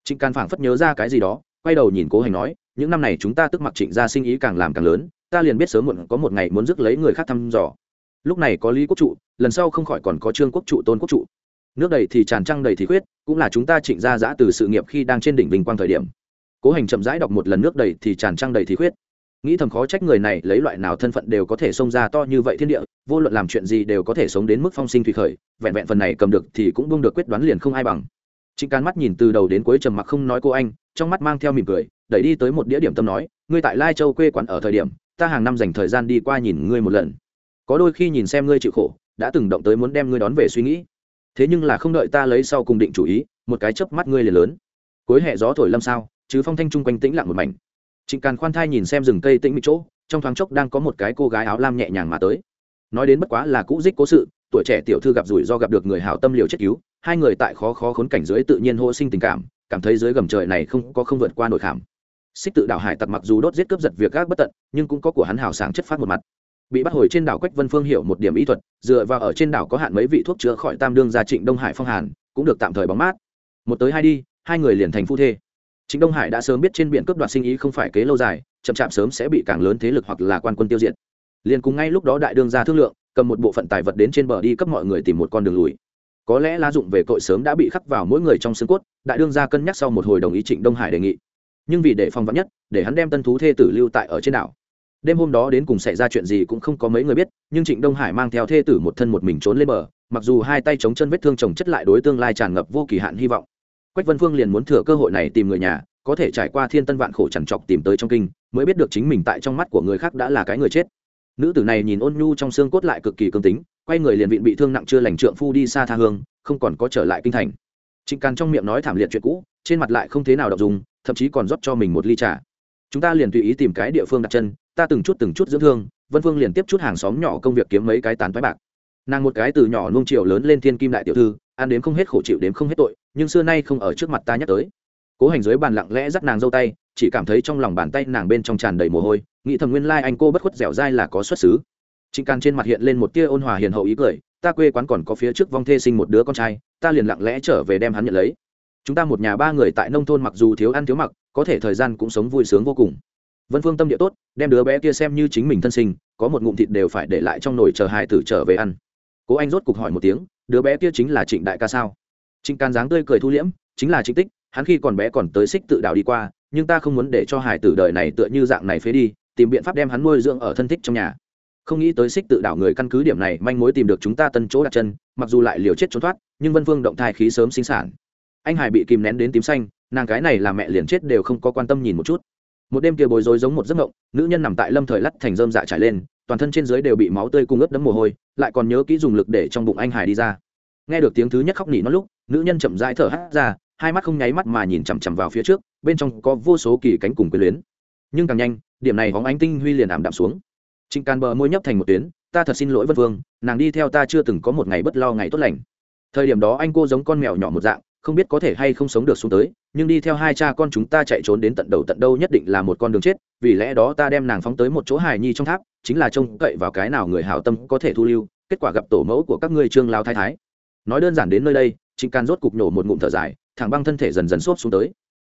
Trịnh can phảng phất nhớ ra cái gì đó, quay đầu nhìn cố hành nói, những năm này chúng ta tức mặc trịnh gia sinh ý càng làm càng lớn, ta liền biết sớm muộn có một ngày muốn rước lấy người khác thăm dò. Lúc này có lý quốc trụ, lần sau không khỏi còn có trương quốc trụ, tôn quốc trụ. Nước đầy thì tràn trăng đầy thì khuyết, cũng là chúng ta trịnh gia giã từ sự nghiệp khi đang trên đỉnh vinh quang thời điểm. Cố hành chậm rãi đọc một lần, nước đầy thì tràn trăng đầy thì khuyết nghĩ thầm khó trách người này lấy loại nào thân phận đều có thể xông ra to như vậy thiên địa, vô luận làm chuyện gì đều có thể sống đến mức phong sinh thủy khởi, vẹn vẹn phần này cầm được thì cũng bông được quyết đoán liền không ai bằng. Trịnh can mắt nhìn từ đầu đến cuối trầm mặc không nói cô anh, trong mắt mang theo mỉm cười, đẩy đi tới một địa điểm tâm nói, ngươi tại lai châu quê quán ở thời điểm, ta hàng năm dành thời gian đi qua nhìn ngươi một lần. Có đôi khi nhìn xem ngươi chịu khổ, đã từng động tới muốn đem ngươi đón về suy nghĩ. Thế nhưng là không đợi ta lấy sau cùng định chủ ý, một cái chớp mắt ngươi liền lớn. Cuối hệ gió thổi lâm sao, chứ phong thanh chung quanh tĩnh lặng một mảnh trịnh càn khoan thai nhìn xem rừng cây tĩnh mịch chỗ, trong thoáng chốc đang có một cái cô gái áo lam nhẹ nhàng mà tới. Nói đến bất quá là cũ dích cố sự, tuổi trẻ tiểu thư gặp rủi do gặp được người hảo tâm liều chết cứu, hai người tại khó khó khốn cảnh dưới tự nhiên hô sinh tình cảm cảm thấy dưới gầm trời này không có không vượt qua nổi khảm. Xích tự đảo hải tặc mặc dù đốt giết cướp giật việc gác bất tận, nhưng cũng có của hắn hào sáng chất phát một mặt. Bị bắt hồi trên đảo quách vân phương hiểu một điểm ý thuật, dựa vào ở trên đảo có hạn mấy vị thuốc chữa khỏi tam đương gia trịnh đông hải phong hàn, cũng được tạm thời bóng mát. Một tới hai đi, hai người liền thành phu thê trịnh đông hải đã sớm biết trên biển cướp đoạt sinh ý không phải kế lâu dài chậm chạp sớm sẽ bị càng lớn thế lực hoặc là quan quân tiêu diệt liền cùng ngay lúc đó đại đương gia thương lượng cầm một bộ phận tài vật đến trên bờ đi cấp mọi người tìm một con đường lùi có lẽ lá dụng về tội sớm đã bị khắc vào mỗi người trong xương cốt đại đương gia cân nhắc sau một hồi đồng ý trịnh đông hải đề nghị nhưng vì để phòng vắn nhất để hắn đem tân thú thê tử lưu tại ở trên đảo đêm hôm đó đến cùng xảy ra chuyện gì cũng không có mấy người biết nhưng trịnh đông hải mang theo thê tử một thân một mình trốn lên bờ mặc dù hai tay chống chân vết thương chồng chất lại đối tương lai tràn ngập vô kỳ hạn hy vọng quách vân phương liền muốn thừa cơ hội này tìm người nhà, có thể trải qua thiên tân vạn khổ chằn trọc tìm tới trong kinh, mới biết được chính mình tại trong mắt của người khác đã là cái người chết. Nữ tử này nhìn ôn nhu trong xương cốt lại cực kỳ cương tính, quay người liền vịn bị thương nặng chưa lành trượng phu đi xa tha hương, không còn có trở lại kinh thành. Trịnh càn trong miệng nói thảm liệt chuyện cũ, trên mặt lại không thế nào đọc dùng, thậm chí còn rót cho mình một ly trà. Chúng ta liền tùy ý tìm cái địa phương đặt chân, ta từng chút từng chút dưỡng thương, vân phương liền tiếp chút hàng xóm nhỏ công việc kiếm mấy cái tán thoái bạc. Nàng một cái từ nhỏ nuông chiều lớn lên thiên kim đại tiểu thư, ăn đến không hết khổ chịu đến không hết tội nhưng xưa nay không ở trước mặt ta nhắc tới. Cố hành dưới bàn lặng lẽ dắt nàng dâu tay, chỉ cảm thấy trong lòng bàn tay nàng bên trong tràn đầy mồ hôi, nghĩ thầm nguyên lai anh cô bất khuất dẻo dai là có xuất xứ. Trịnh can trên mặt hiện lên một tia ôn hòa hiền hậu ý cười, ta quê quán còn có phía trước vong thê sinh một đứa con trai, ta liền lặng lẽ trở về đem hắn nhận lấy. Chúng ta một nhà ba người tại nông thôn mặc dù thiếu ăn thiếu mặc, có thể thời gian cũng sống vui sướng vô cùng. Vân phương tâm địa tốt, đem đứa bé kia xem như chính mình thân sinh, có một ngụm thịt đều phải để lại trong nồi chờ hài tử trở về ăn. Cố anh rốt cục hỏi một tiếng, đứa bé kia chính là trịnh đại ca sao? Trịnh can dáng tươi cười thu liễm, chính là trịnh tích, hắn khi còn bé còn tới xích tự đảo đi qua, nhưng ta không muốn để cho hải tử đời này tựa như dạng này phế đi, tìm biện pháp đem hắn nuôi dưỡng ở thân thích trong nhà. Không nghĩ tới xích tự đảo người căn cứ điểm này manh mối tìm được chúng ta tân chỗ đặt chân, mặc dù lại liều chết trốn thoát, nhưng vân phương động thai khí sớm sinh sản. Anh hải bị kìm nén đến tím xanh, nàng cái này là mẹ liền chết đều không có quan tâm nhìn một chút. Một đêm kia bối rối giống một giấc mộng, nữ nhân nằm tại lâm thời lắt thành dơm dạ trải lên, toàn thân trên dưới đều bị máu tươi cung ướt đấm mồ hôi, lại còn nhớ kỹ dùng lực để trong bụng anh hải đi ra. Nghe được tiếng thứ nhất khóc nỉ nó lúc nữ nhân chậm rãi thở hắt ra, hai mắt không nháy mắt mà nhìn chằm chằm vào phía trước, bên trong có vô số kỳ cánh cùng quyền luyến. Nhưng càng nhanh, điểm này hóng ánh tinh huy liền ảm đạm xuống. Trịnh càn bờ môi nhấp thành một tuyến, ta thật xin lỗi vân vương, nàng đi theo ta chưa từng có một ngày bất lo ngày tốt lành. Thời điểm đó anh cô giống con mèo nhỏ một dạng, không biết có thể hay không sống được xuống tới, nhưng đi theo hai cha con chúng ta chạy trốn đến tận đầu tận đâu nhất định là một con đường chết, vì lẽ đó ta đem nàng phóng tới một chỗ hài nhi trong tháp, chính là trông cậy vào cái nào người hảo tâm có thể thu lưu, kết quả gặp tổ mẫu của các ngươi trương lao thái thái. Nói đơn giản đến nơi đây trịnh can rốt cục nổ một ngụm thở dài, thẳng băng thân thể dần dần xốp xuống tới.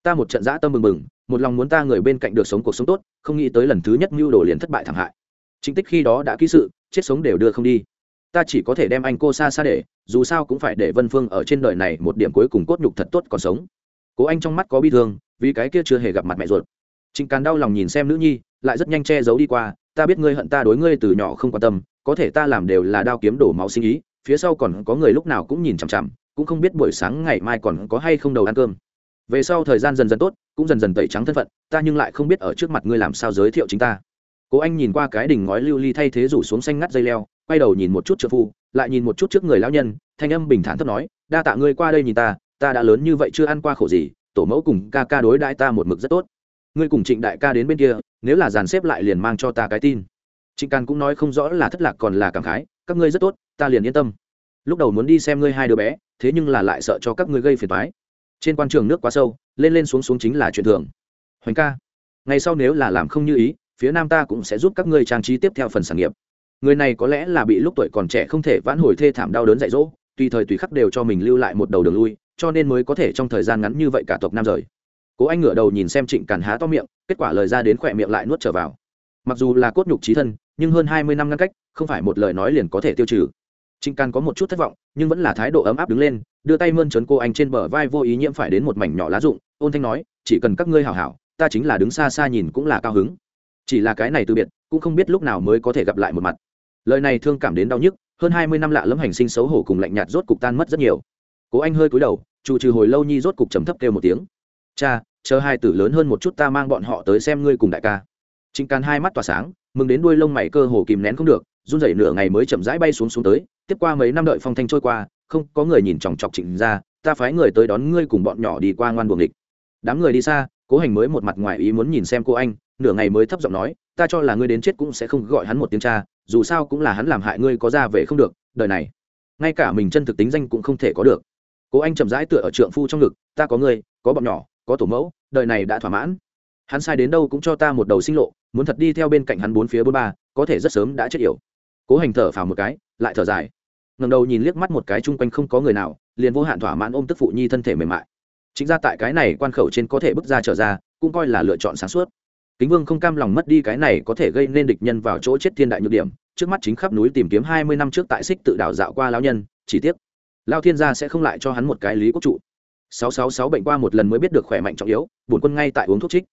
Ta một trận dã tâm mừng mừng, một lòng muốn ta người bên cạnh được sống cuộc sống tốt, không nghĩ tới lần thứ nhất mưu đồ liền thất bại thảm hại. Chính tích khi đó đã ký sự, chết sống đều đưa không đi. Ta chỉ có thể đem anh cô xa xa để, dù sao cũng phải để vân phương ở trên đời này một điểm cuối cùng cốt nhục thật tốt còn sống. Cố anh trong mắt có bi thương, vì cái kia chưa hề gặp mặt mẹ ruột. Trịnh càn đau lòng nhìn xem nữ nhi, lại rất nhanh che giấu đi qua, ta biết ngươi hận ta đối ngươi từ nhỏ không quan tâm, có thể ta làm đều là đao kiếm đổ máu sinh ý, phía sau còn có người lúc nào cũng nhìn chằm chằm cũng không biết buổi sáng ngày mai còn có hay không đầu ăn cơm. Về sau thời gian dần dần tốt, cũng dần dần tẩy trắng thân phận, ta nhưng lại không biết ở trước mặt ngươi làm sao giới thiệu chính ta. Cố anh nhìn qua cái đỉnh ngói lưu ly thay thế rủ xuống xanh ngắt dây leo, quay đầu nhìn một chút trợ phu, lại nhìn một chút trước người lão nhân, thanh âm bình thản thấp nói, đa tạ ngươi qua đây nhìn ta ta đã lớn như vậy chưa ăn qua khổ gì, tổ mẫu cùng ca ca đối đãi ta một mực rất tốt. Ngươi cùng trịnh đại ca đến bên kia, nếu là dàn xếp lại liền mang cho ta cái tin. Trịnh càn cũng nói không rõ là thất lạc còn là cảm khái, các ngươi rất tốt, ta liền yên tâm lúc đầu muốn đi xem ngươi hai đứa bé, thế nhưng là lại sợ cho các ngươi gây phiền toái. Trên quan trường nước quá sâu, lên lên xuống xuống chính là chuyện thường. Hoành ca, ngày sau nếu là làm không như ý, phía nam ta cũng sẽ giúp các ngươi trang trí tiếp theo phần sản nghiệp. Người này có lẽ là bị lúc tuổi còn trẻ không thể vãn hồi thê thảm đau đớn dạy dỗ, tùy thời tùy khắc đều cho mình lưu lại một đầu đường lui, cho nên mới có thể trong thời gian ngắn như vậy cả tộc nam rời. Cố anh ngửa đầu nhìn xem trịnh càn há to miệng, kết quả lời ra đến khỏe miệng lại nuốt trở vào. Mặc dù là cốt nhục trí thân, nhưng hơn hai mươi năm ngăn cách, không phải một lời nói liền có thể tiêu trừ trịnh càn có một chút thất vọng, nhưng vẫn là thái độ ấm áp đứng lên, đưa tay mơn trớn cô anh trên bờ vai vô ý nhiễm phải đến một mảnh nhỏ lá rụng, ôn thanh nói, chỉ cần các ngươi hảo hảo, ta chính là đứng xa xa nhìn cũng là cao hứng. Chỉ là cái này từ biệt, cũng không biết lúc nào mới có thể gặp lại một mặt. Lời này thương cảm đến đau nhức, hơn hai mươi năm lạ lẫm hành sinh xấu hổ cùng lạnh nhạt rốt cục tan mất rất nhiều. Cố anh hơi cúi đầu chủ trừ hồi lâu nhi rốt cục trầm thấp kêu một tiếng. Cha, chờ hai tử lớn hơn một chút ta mang bọn họ tới xem ngươi cùng đại ca. Trịnh càn hai mắt tỏa sáng, mừng đến đuôi lông mày cơ hồ kìm nén không được, run rẩy nửa ngày mới chậm rãi bay xuống xuống tới tiếp qua mấy năm đợi phong thanh trôi qua, không có người nhìn chòng chọc trịnh ra, ta phái người tới đón ngươi cùng bọn nhỏ đi qua ngoan buồng địch đám người đi xa, cố hành mới một mặt ngoài ý muốn nhìn xem cô anh, nửa ngày mới thấp giọng nói, ta cho là ngươi đến chết cũng sẽ không gọi hắn một tiếng cha, dù sao cũng là hắn làm hại ngươi có ra về không được, đời này, ngay cả mình chân thực tính danh cũng không thể có được. Cố anh chậm rãi tựa ở trượng phu trong ngực, ta có ngươi, có bọn nhỏ, có tổ mẫu, đời này đã thỏa mãn. Hắn sai đến đâu cũng cho ta một đầu sinh lộ, muốn thật đi theo bên cạnh hắn bốn phía bốn ba, có thể rất sớm đã chết yểu. Cố hành thở phào một cái, lại thở dài ngầm đầu nhìn liếc mắt một cái chung quanh không có người nào, liền vô hạn thỏa mãn ôm tức phụ nhi thân thể mềm mại. Chính ra tại cái này quan khẩu trên có thể bước ra trở ra, cũng coi là lựa chọn sáng suốt. Kính vương không cam lòng mất đi cái này có thể gây nên địch nhân vào chỗ chết thiên đại nhược điểm, trước mắt chính khắp núi tìm kiếm hai mươi năm trước tại xích tự đảo dạo qua lão nhân, chỉ tiếc lao thiên gia sẽ không lại cho hắn một cái lý quốc trụ. Sáu sáu sáu bệnh qua một lần mới biết được khỏe mạnh trọng yếu, bổn quân ngay tại uống thuốc trích.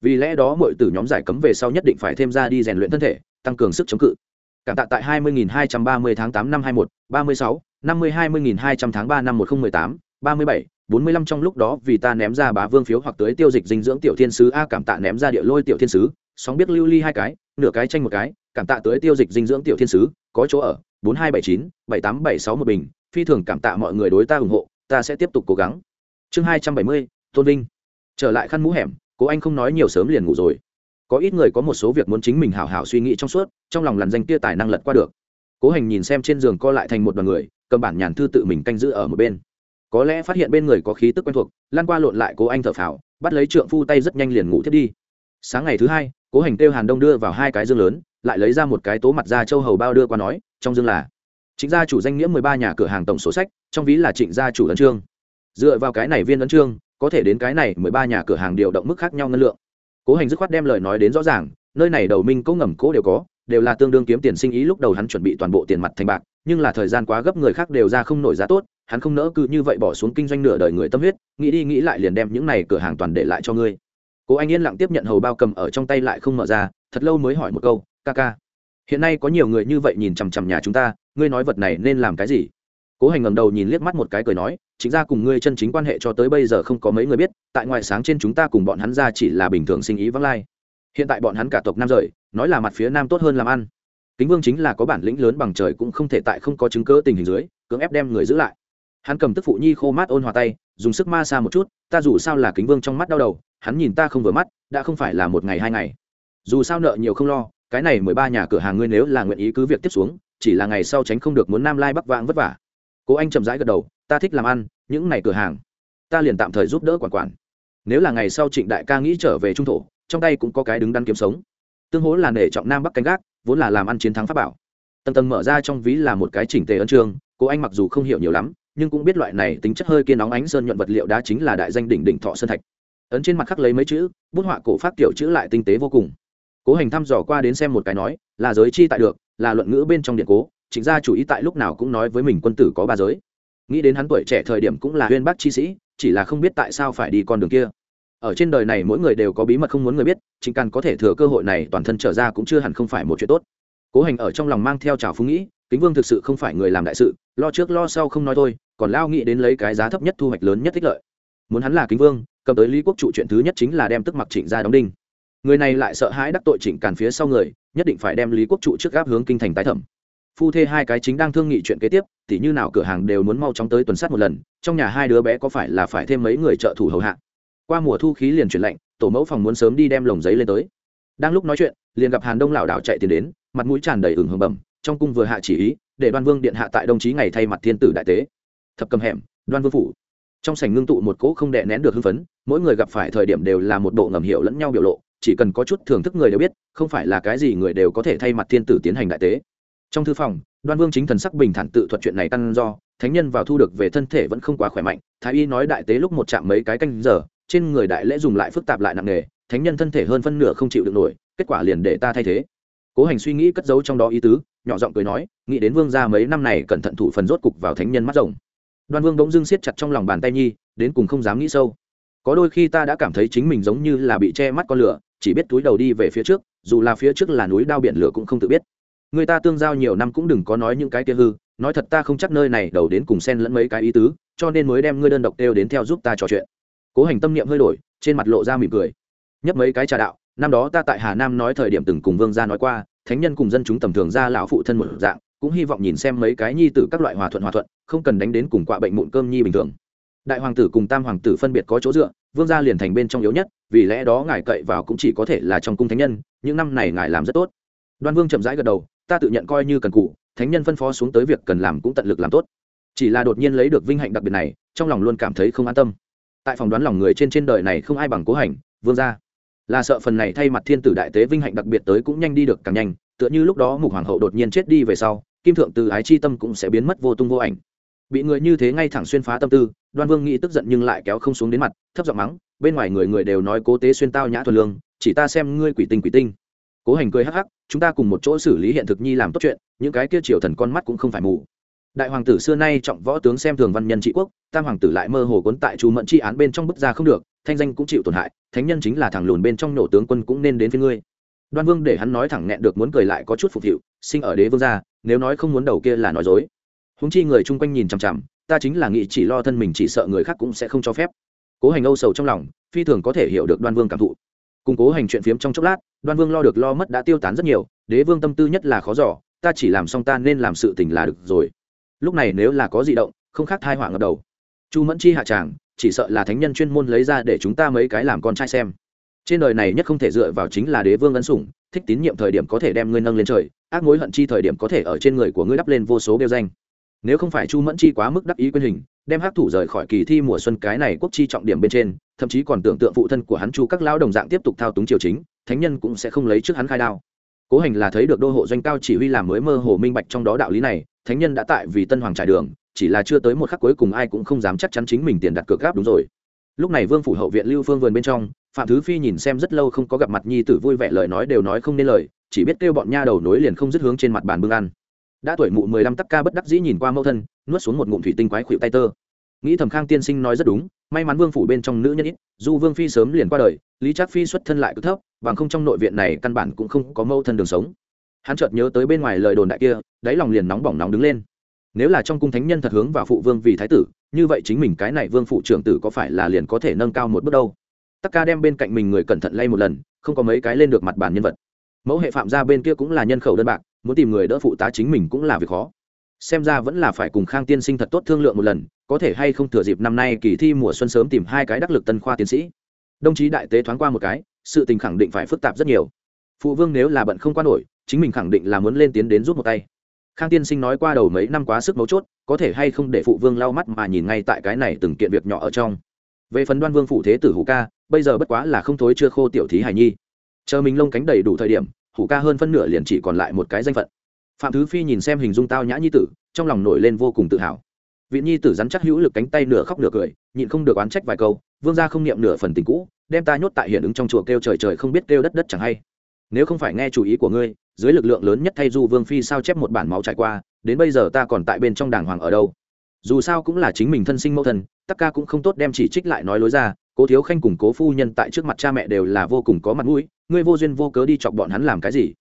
Vì lẽ đó mọi từ nhóm giải cấm về sau nhất định phải thêm ra đi rèn luyện thân thể, tăng cường sức chống cự cảm tạ tại 20.230 tháng 8 năm 21, 36, 50 20.200 tháng 3 năm 1018, 37, 45 trong lúc đó vì ta ném ra bá vương phiếu hoặc tới tiêu dịch dinh dưỡng tiểu thiên sứ a cảm tạ ném ra địa lôi tiểu thiên sứ, sóng biết lưu ly hai cái, nửa cái tranh một cái, cảm tạ tới tiêu dịch dinh dưỡng tiểu thiên sứ, có chỗ ở, 4279, 7876 một bình, phi thường cảm tạ mọi người đối ta ủng hộ, ta sẽ tiếp tục cố gắng. Chương 270, Tôn Vinh. Trở lại khăn mũ hẻm, Cố Anh không nói nhiều sớm liền ngủ rồi có ít người có một số việc muốn chính mình hảo hảo suy nghĩ trong suốt, trong lòng làn danh tia tài năng lật qua được. Cố hành nhìn xem trên giường co lại thành một đoàn người, cầm bản nhàn thư tự mình canh giữ ở một bên. Có lẽ phát hiện bên người có khí tức quen thuộc, lan qua lộn lại cố anh thở phào, bắt lấy trượng phu tay rất nhanh liền ngủ thiết đi. Sáng ngày thứ hai, cố hành kêu hàn đông đưa vào hai cái dương lớn, lại lấy ra một cái tố mặt ra châu hầu bao đưa qua nói, trong dương là trịnh gia chủ danh nghĩa mười ba nhà cửa hàng tổng số sách, trong ví là trịnh gia chủ ấn trương dựa vào cái này viên ấn trương có thể đến cái này mười ba nhà cửa hàng điều động mức khác nhau ngân lượng cố hành dứt khoát đem lời nói đến rõ ràng, nơi này đầu minh cố ngầm cố đều có, đều là tương đương kiếm tiền sinh ý lúc đầu hắn chuẩn bị toàn bộ tiền mặt thành bạc, nhưng là thời gian quá gấp người khác đều ra không nổi giá tốt, hắn không nỡ cứ như vậy bỏ xuống kinh doanh nửa đời người tâm huyết, nghĩ đi nghĩ lại liền đem những này cửa hàng toàn để lại cho ngươi. Cố anh yên lặng tiếp nhận hầu bao cầm ở trong tay lại không mở ra, thật lâu mới hỏi một câu, ca ca, hiện nay có nhiều người như vậy nhìn chằm chằm nhà chúng ta, ngươi nói vật này nên làm cái gì? Cố hành ngầm đầu nhìn liếc mắt một cái cười nói, chính ra cùng ngươi chân chính quan hệ cho tới bây giờ không có mấy người biết, tại ngoại sáng trên chúng ta cùng bọn hắn ra chỉ là bình thường sinh ý vắng lai. Hiện tại bọn hắn cả tộc nam rời, nói là mặt phía nam tốt hơn làm ăn. Kính vương chính là có bản lĩnh lớn bằng trời cũng không thể tại không có chứng cớ tình hình dưới, cưỡng ép đem người giữ lại. Hắn cầm tức phụ nhi khô mát ôn hòa tay, dùng sức ma xa một chút, ta dù sao là kính vương trong mắt đau đầu, hắn nhìn ta không vừa mắt, đã không phải là một ngày hai ngày. Dù sao nợ nhiều không lo, cái này mười ba nhà cửa hàng ngươi nếu là nguyện ý cứ việc tiếp xuống, chỉ là ngày sau tránh không được muốn nam lai bắc vãng vất vả cố anh chậm rãi gật đầu, ta thích làm ăn, những này cửa hàng, ta liền tạm thời giúp đỡ quản quản. Nếu là ngày sau trịnh đại ca nghĩ trở về trung thổ, trong tay cũng có cái đứng đắn kiếm sống. Tương hố là nể trọng nam bắc canh gác, vốn là làm ăn chiến thắng pháp bảo. Tầng tầng mở ra trong ví là một cái chỉnh tề ấn trường, cố anh mặc dù không hiểu nhiều lắm, nhưng cũng biết loại này tính chất hơi kiên nóng ánh sơn nhuận vật liệu đá chính là đại danh đỉnh đỉnh thọ sơn thạch. Ấn trên mặt khắc lấy mấy chữ, bút họa cổ phát kiểu chữ lại tinh tế vô cùng. Cố hành thăm dò qua đến xem một cái nói, là giới chi tại được, là luận ngữ bên trong điện cố chính gia chủ ý tại lúc nào cũng nói với mình quân tử có ba giới. Nghĩ đến hắn tuổi trẻ thời điểm cũng là huyên bác chi sĩ, chỉ là không biết tại sao phải đi con đường kia. Ở trên đời này mỗi người đều có bí mật không muốn người biết chính càn có thể thừa cơ hội này toàn thân trở ra cũng chưa hẳn không phải một chuyện tốt. Cố hành ở trong lòng mang theo trào phúng nghĩ, kính vương thực sự không phải người làm đại sự, lo trước lo sau không nói thôi, còn lao nghĩ đến lấy cái giá thấp nhất thu hoạch lớn nhất thích lợi. Muốn hắn là kính vương, cầm tới lý quốc trụ chuyện thứ nhất chính là đem tức mặc trịnh ra đóng đinh. Người này lại sợ hãi đắc tội trịnh càn phía sau người, nhất định phải đem lý quốc trụ trước gáp hướng kinh thành tái thẩm phu thê hai cái chính đang thương nghị chuyện kế tiếp, tỉ như nào cửa hàng đều muốn mau chóng tới tuần sát một lần, trong nhà hai đứa bé có phải là phải thêm mấy người trợ thủ hầu hạ? Qua mùa thu khí liền chuyển lạnh, tổ mẫu phòng muốn sớm đi đem lồng giấy lên tới. Đang lúc nói chuyện, liền gặp hàn đông lảo đảo chạy tiền đến, mặt mũi tràn đầy ửng hồng bẩm, trong cung vừa hạ chỉ ý, để đoan vương điện hạ tại đồng chí ngày thay mặt thiên tử đại tế. Thập cầm hẻm, đoan vương phủ. Trong sảnh ngưng tụ một cỗ không đệ nén được hưng phấn, mỗi người gặp phải thời điểm đều là một bộ ngầm hiểu lẫn nhau biểu lộ, chỉ cần có chút thưởng thức người đều biết, không phải là cái gì người đều có thể thay mặt thiên tử tiến hành đại tế trong thư phòng, đoan vương chính thần sắc bình thản tự thuật chuyện này căn do, thánh nhân vào thu được về thân thể vẫn không quá khỏe mạnh, thái y nói đại tế lúc một chạm mấy cái canh giờ, trên người đại lễ dùng lại phức tạp lại nặng nề, thánh nhân thân thể hơn phân nửa không chịu được nổi, kết quả liền để ta thay thế. Cố hành suy nghĩ cất giấu trong đó ý tứ, nhỏ giọng cười nói, nghĩ đến vương gia mấy năm này cẩn thận thủ phần rốt cục vào thánh nhân mắt rồng. Đoan vương bỗng dưng siết chặt trong lòng bàn tay nhi, đến cùng không dám nghĩ sâu. Có đôi khi ta đã cảm thấy chính mình giống như là bị che mắt con lửa, chỉ biết túi đầu đi về phía trước, dù là phía trước là núi đao biển lửa cũng không tự biết người ta tương giao nhiều năm cũng đừng có nói những cái kia hư, nói thật ta không chắc nơi này đầu đến cùng xen lẫn mấy cái ý tứ, cho nên mới đem ngươi đơn độc đều đến theo giúp ta trò chuyện. Cố hành tâm niệm hơi đổi, trên mặt lộ ra mỉm cười. Nhấp mấy cái trà đạo, năm đó ta tại hà nam nói thời điểm từng cùng vương gia nói qua, thánh nhân cùng dân chúng tầm thường ra lão phụ thân một dạng, cũng hy vọng nhìn xem mấy cái nhi tử các loại hòa thuận hòa thuận, không cần đánh đến cùng quạ bệnh mụn cơm nhi bình thường. Đại hoàng tử cùng tam hoàng tử phân biệt có chỗ dựa, vương gia liền thành bên trong yếu nhất, vì lẽ đó ngài cậy vào cũng chỉ có thể là trong cung thánh nhân, những năm này ngài làm rất tốt. Đoan vương chậm rãi gật đầu ta tự nhận coi như cần cụ thánh nhân phân phó xuống tới việc cần làm cũng tận lực làm tốt. Chỉ là đột nhiên lấy được vinh hạnh đặc biệt này, trong lòng luôn cảm thấy không an tâm. Tại phòng đoán lòng người trên trên đời này không ai bằng cố hành, vương gia. Là sợ phần này thay mặt thiên tử đại tế vinh hạnh đặc biệt tới cũng nhanh đi được càng nhanh, tựa như lúc đó mục hoàng hậu đột nhiên chết đi về sau, kim thượng từ ái chi tâm cũng sẽ biến mất vô tung vô ảnh. Bị người như thế ngay thẳng xuyên phá tâm tư, đoan vương nghĩ tức giận nhưng lại kéo không xuống đến mặt, thấp giọng mắng, bên ngoài người người đều nói cố tế xuyên tao nhã thuần lương, chỉ ta xem ngươi quỷ tinh quỷ tinh cố hành cười hắc hắc, chúng ta cùng một chỗ xử lý hiện thực nhi làm tốt chuyện, những cái kia triều thần con mắt cũng không phải mù. Đại hoàng tử xưa nay trọng võ tướng xem thường văn nhân trị quốc, tam hoàng tử lại mơ hồ cuốn tại chu mẫn tri án bên trong bức ra không được, thanh danh cũng chịu tổn hại, thánh nhân chính là thằng lùn bên trong nổ tướng quân cũng nên đến với ngươi. Đoan vương để hắn nói thẳng nghẹn được muốn cười lại có chút phục hiệu, sinh ở đế vương gia, nếu nói không muốn đầu kia là nói dối. Húng chi người chung quanh nhìn chằm chằm, ta chính là nghĩ chỉ lo thân mình chỉ sợ người khác cũng sẽ không cho phép. Cố hành âu sầu trong lòng, phi thường có thể hiểu được đoan vương cảm thụ cùng cố hành chuyện phiếm trong chốc lát, đoan vương lo được lo mất đã tiêu tán rất nhiều, đế vương tâm tư nhất là khó giỏ ta chỉ làm xong ta nên làm sự tình là được rồi. Lúc này nếu là có di động, không khác thai họa ngập đầu. Chu mẫn chi hạ tràng, chỉ sợ là thánh nhân chuyên môn lấy ra để chúng ta mấy cái làm con trai xem. Trên đời này nhất không thể dựa vào chính là đế vương ấn sủng, thích tín nhiệm thời điểm có thể đem ngươi nâng lên trời, ác mối hận chi thời điểm có thể ở trên người của ngươi đắp lên vô số đeo danh nếu không phải chu mẫn chi quá mức đắc ý quyền hình, đem hắc thủ rời khỏi kỳ thi mùa xuân cái này quốc chi trọng điểm bên trên, thậm chí còn tưởng tượng phụ thân của hắn chu các lão đồng dạng tiếp tục thao túng triều chính, thánh nhân cũng sẽ không lấy trước hắn khai đao. Cố hành là thấy được đô hộ doanh cao chỉ huy làm mới mơ hồ minh bạch trong đó đạo lý này, thánh nhân đã tại vì tân hoàng trải đường, chỉ là chưa tới một khắc cuối cùng ai cũng không dám chắc chắn chính mình tiền đặt cược gáp đúng rồi. Lúc này vương phủ hậu viện lưu phương vườn bên trong, phạm thứ phi nhìn xem rất lâu không có gặp mặt nhi tử vui vẻ lời nói đều nói không nên lời, chỉ biết kêu bọn nha đầu nối liền không dứt hướng trên mặt bàn bưng ăn đã tuổi mụ mười lăm tắc ca bất đắc dĩ nhìn qua mẫu thân, nuốt xuống một ngụm thủy tinh quái khuỵu tay tơ. Nghĩ thầm khang tiên sinh nói rất đúng, may mắn vương phủ bên trong nữ nhân ít, dù vương phi sớm liền qua đời, lý trác phi xuất thân lại cứ thấp, bằng không trong nội viện này căn bản cũng không có mẫu thân đường sống. Hắn chợt nhớ tới bên ngoài lời đồn đại kia, đáy lòng liền nóng bỏng nóng đứng lên. Nếu là trong cung thánh nhân thật hướng vào phụ vương vì thái tử, như vậy chính mình cái này vương phụ trưởng tử có phải là liền có thể nâng cao một bước đâu? Tắc ca đem bên cạnh mình người cẩn thận lay một lần, không có mấy cái lên được mặt bàn nhân vật. Mẫu hệ phạm gia bên kia cũng là nhân khẩu đơn bạc muốn tìm người đỡ phụ tá chính mình cũng là việc khó. Xem ra vẫn là phải cùng khang tiên sinh thật tốt thương lượng một lần, có thể hay không thừa dịp năm nay kỳ thi mùa xuân sớm tìm hai cái đắc lực tân khoa tiến sĩ. Đồng chí đại tế thoáng qua một cái, sự tình khẳng định phải phức tạp rất nhiều. Phụ vương nếu là bận không qua nổi, chính mình khẳng định là muốn lên tiến đến rút một tay. Khang tiên sinh nói qua đầu mấy năm quá sức mấu chốt, có thể hay không để phụ vương lau mắt mà nhìn ngay tại cái này từng kiện việc nhỏ ở trong. Về phần đoan vương phụ thế tử hủ ca, bây giờ bất quá là không thối chưa khô tiểu thí hài nhi. Chờ mình lông cánh đầy đủ thời điểm hủ ca hơn phân nửa liền chỉ còn lại một cái danh phận. Phạm thứ phi nhìn xem hình dung tao nhã nhi tử, trong lòng nổi lên vô cùng tự hào. Vị nhi tử rắn chắc hữu lực cánh tay nửa khóc nửa cười, nhịn không được oán trách vài câu, vương gia không niệm nửa phần tình cũ, đem ta nhốt tại hiện ứng trong chùa kêu trời trời không biết kêu đất đất chẳng hay. Nếu không phải nghe chủ ý của ngươi, dưới lực lượng lớn nhất thay du vương phi sao chép một bản máu trải qua, đến bây giờ ta còn tại bên trong đàng hoàng ở đâu? Dù sao cũng là chính mình thân sinh mẫu thân tắc ca cũng không tốt đem chỉ trích lại nói lối ra, cố thiếu khanh cùng cố phu nhân tại trước mặt cha mẹ đều là vô cùng có mặt mũi ngươi vô duyên vô cớ đi chọc bọn hắn làm cái gì?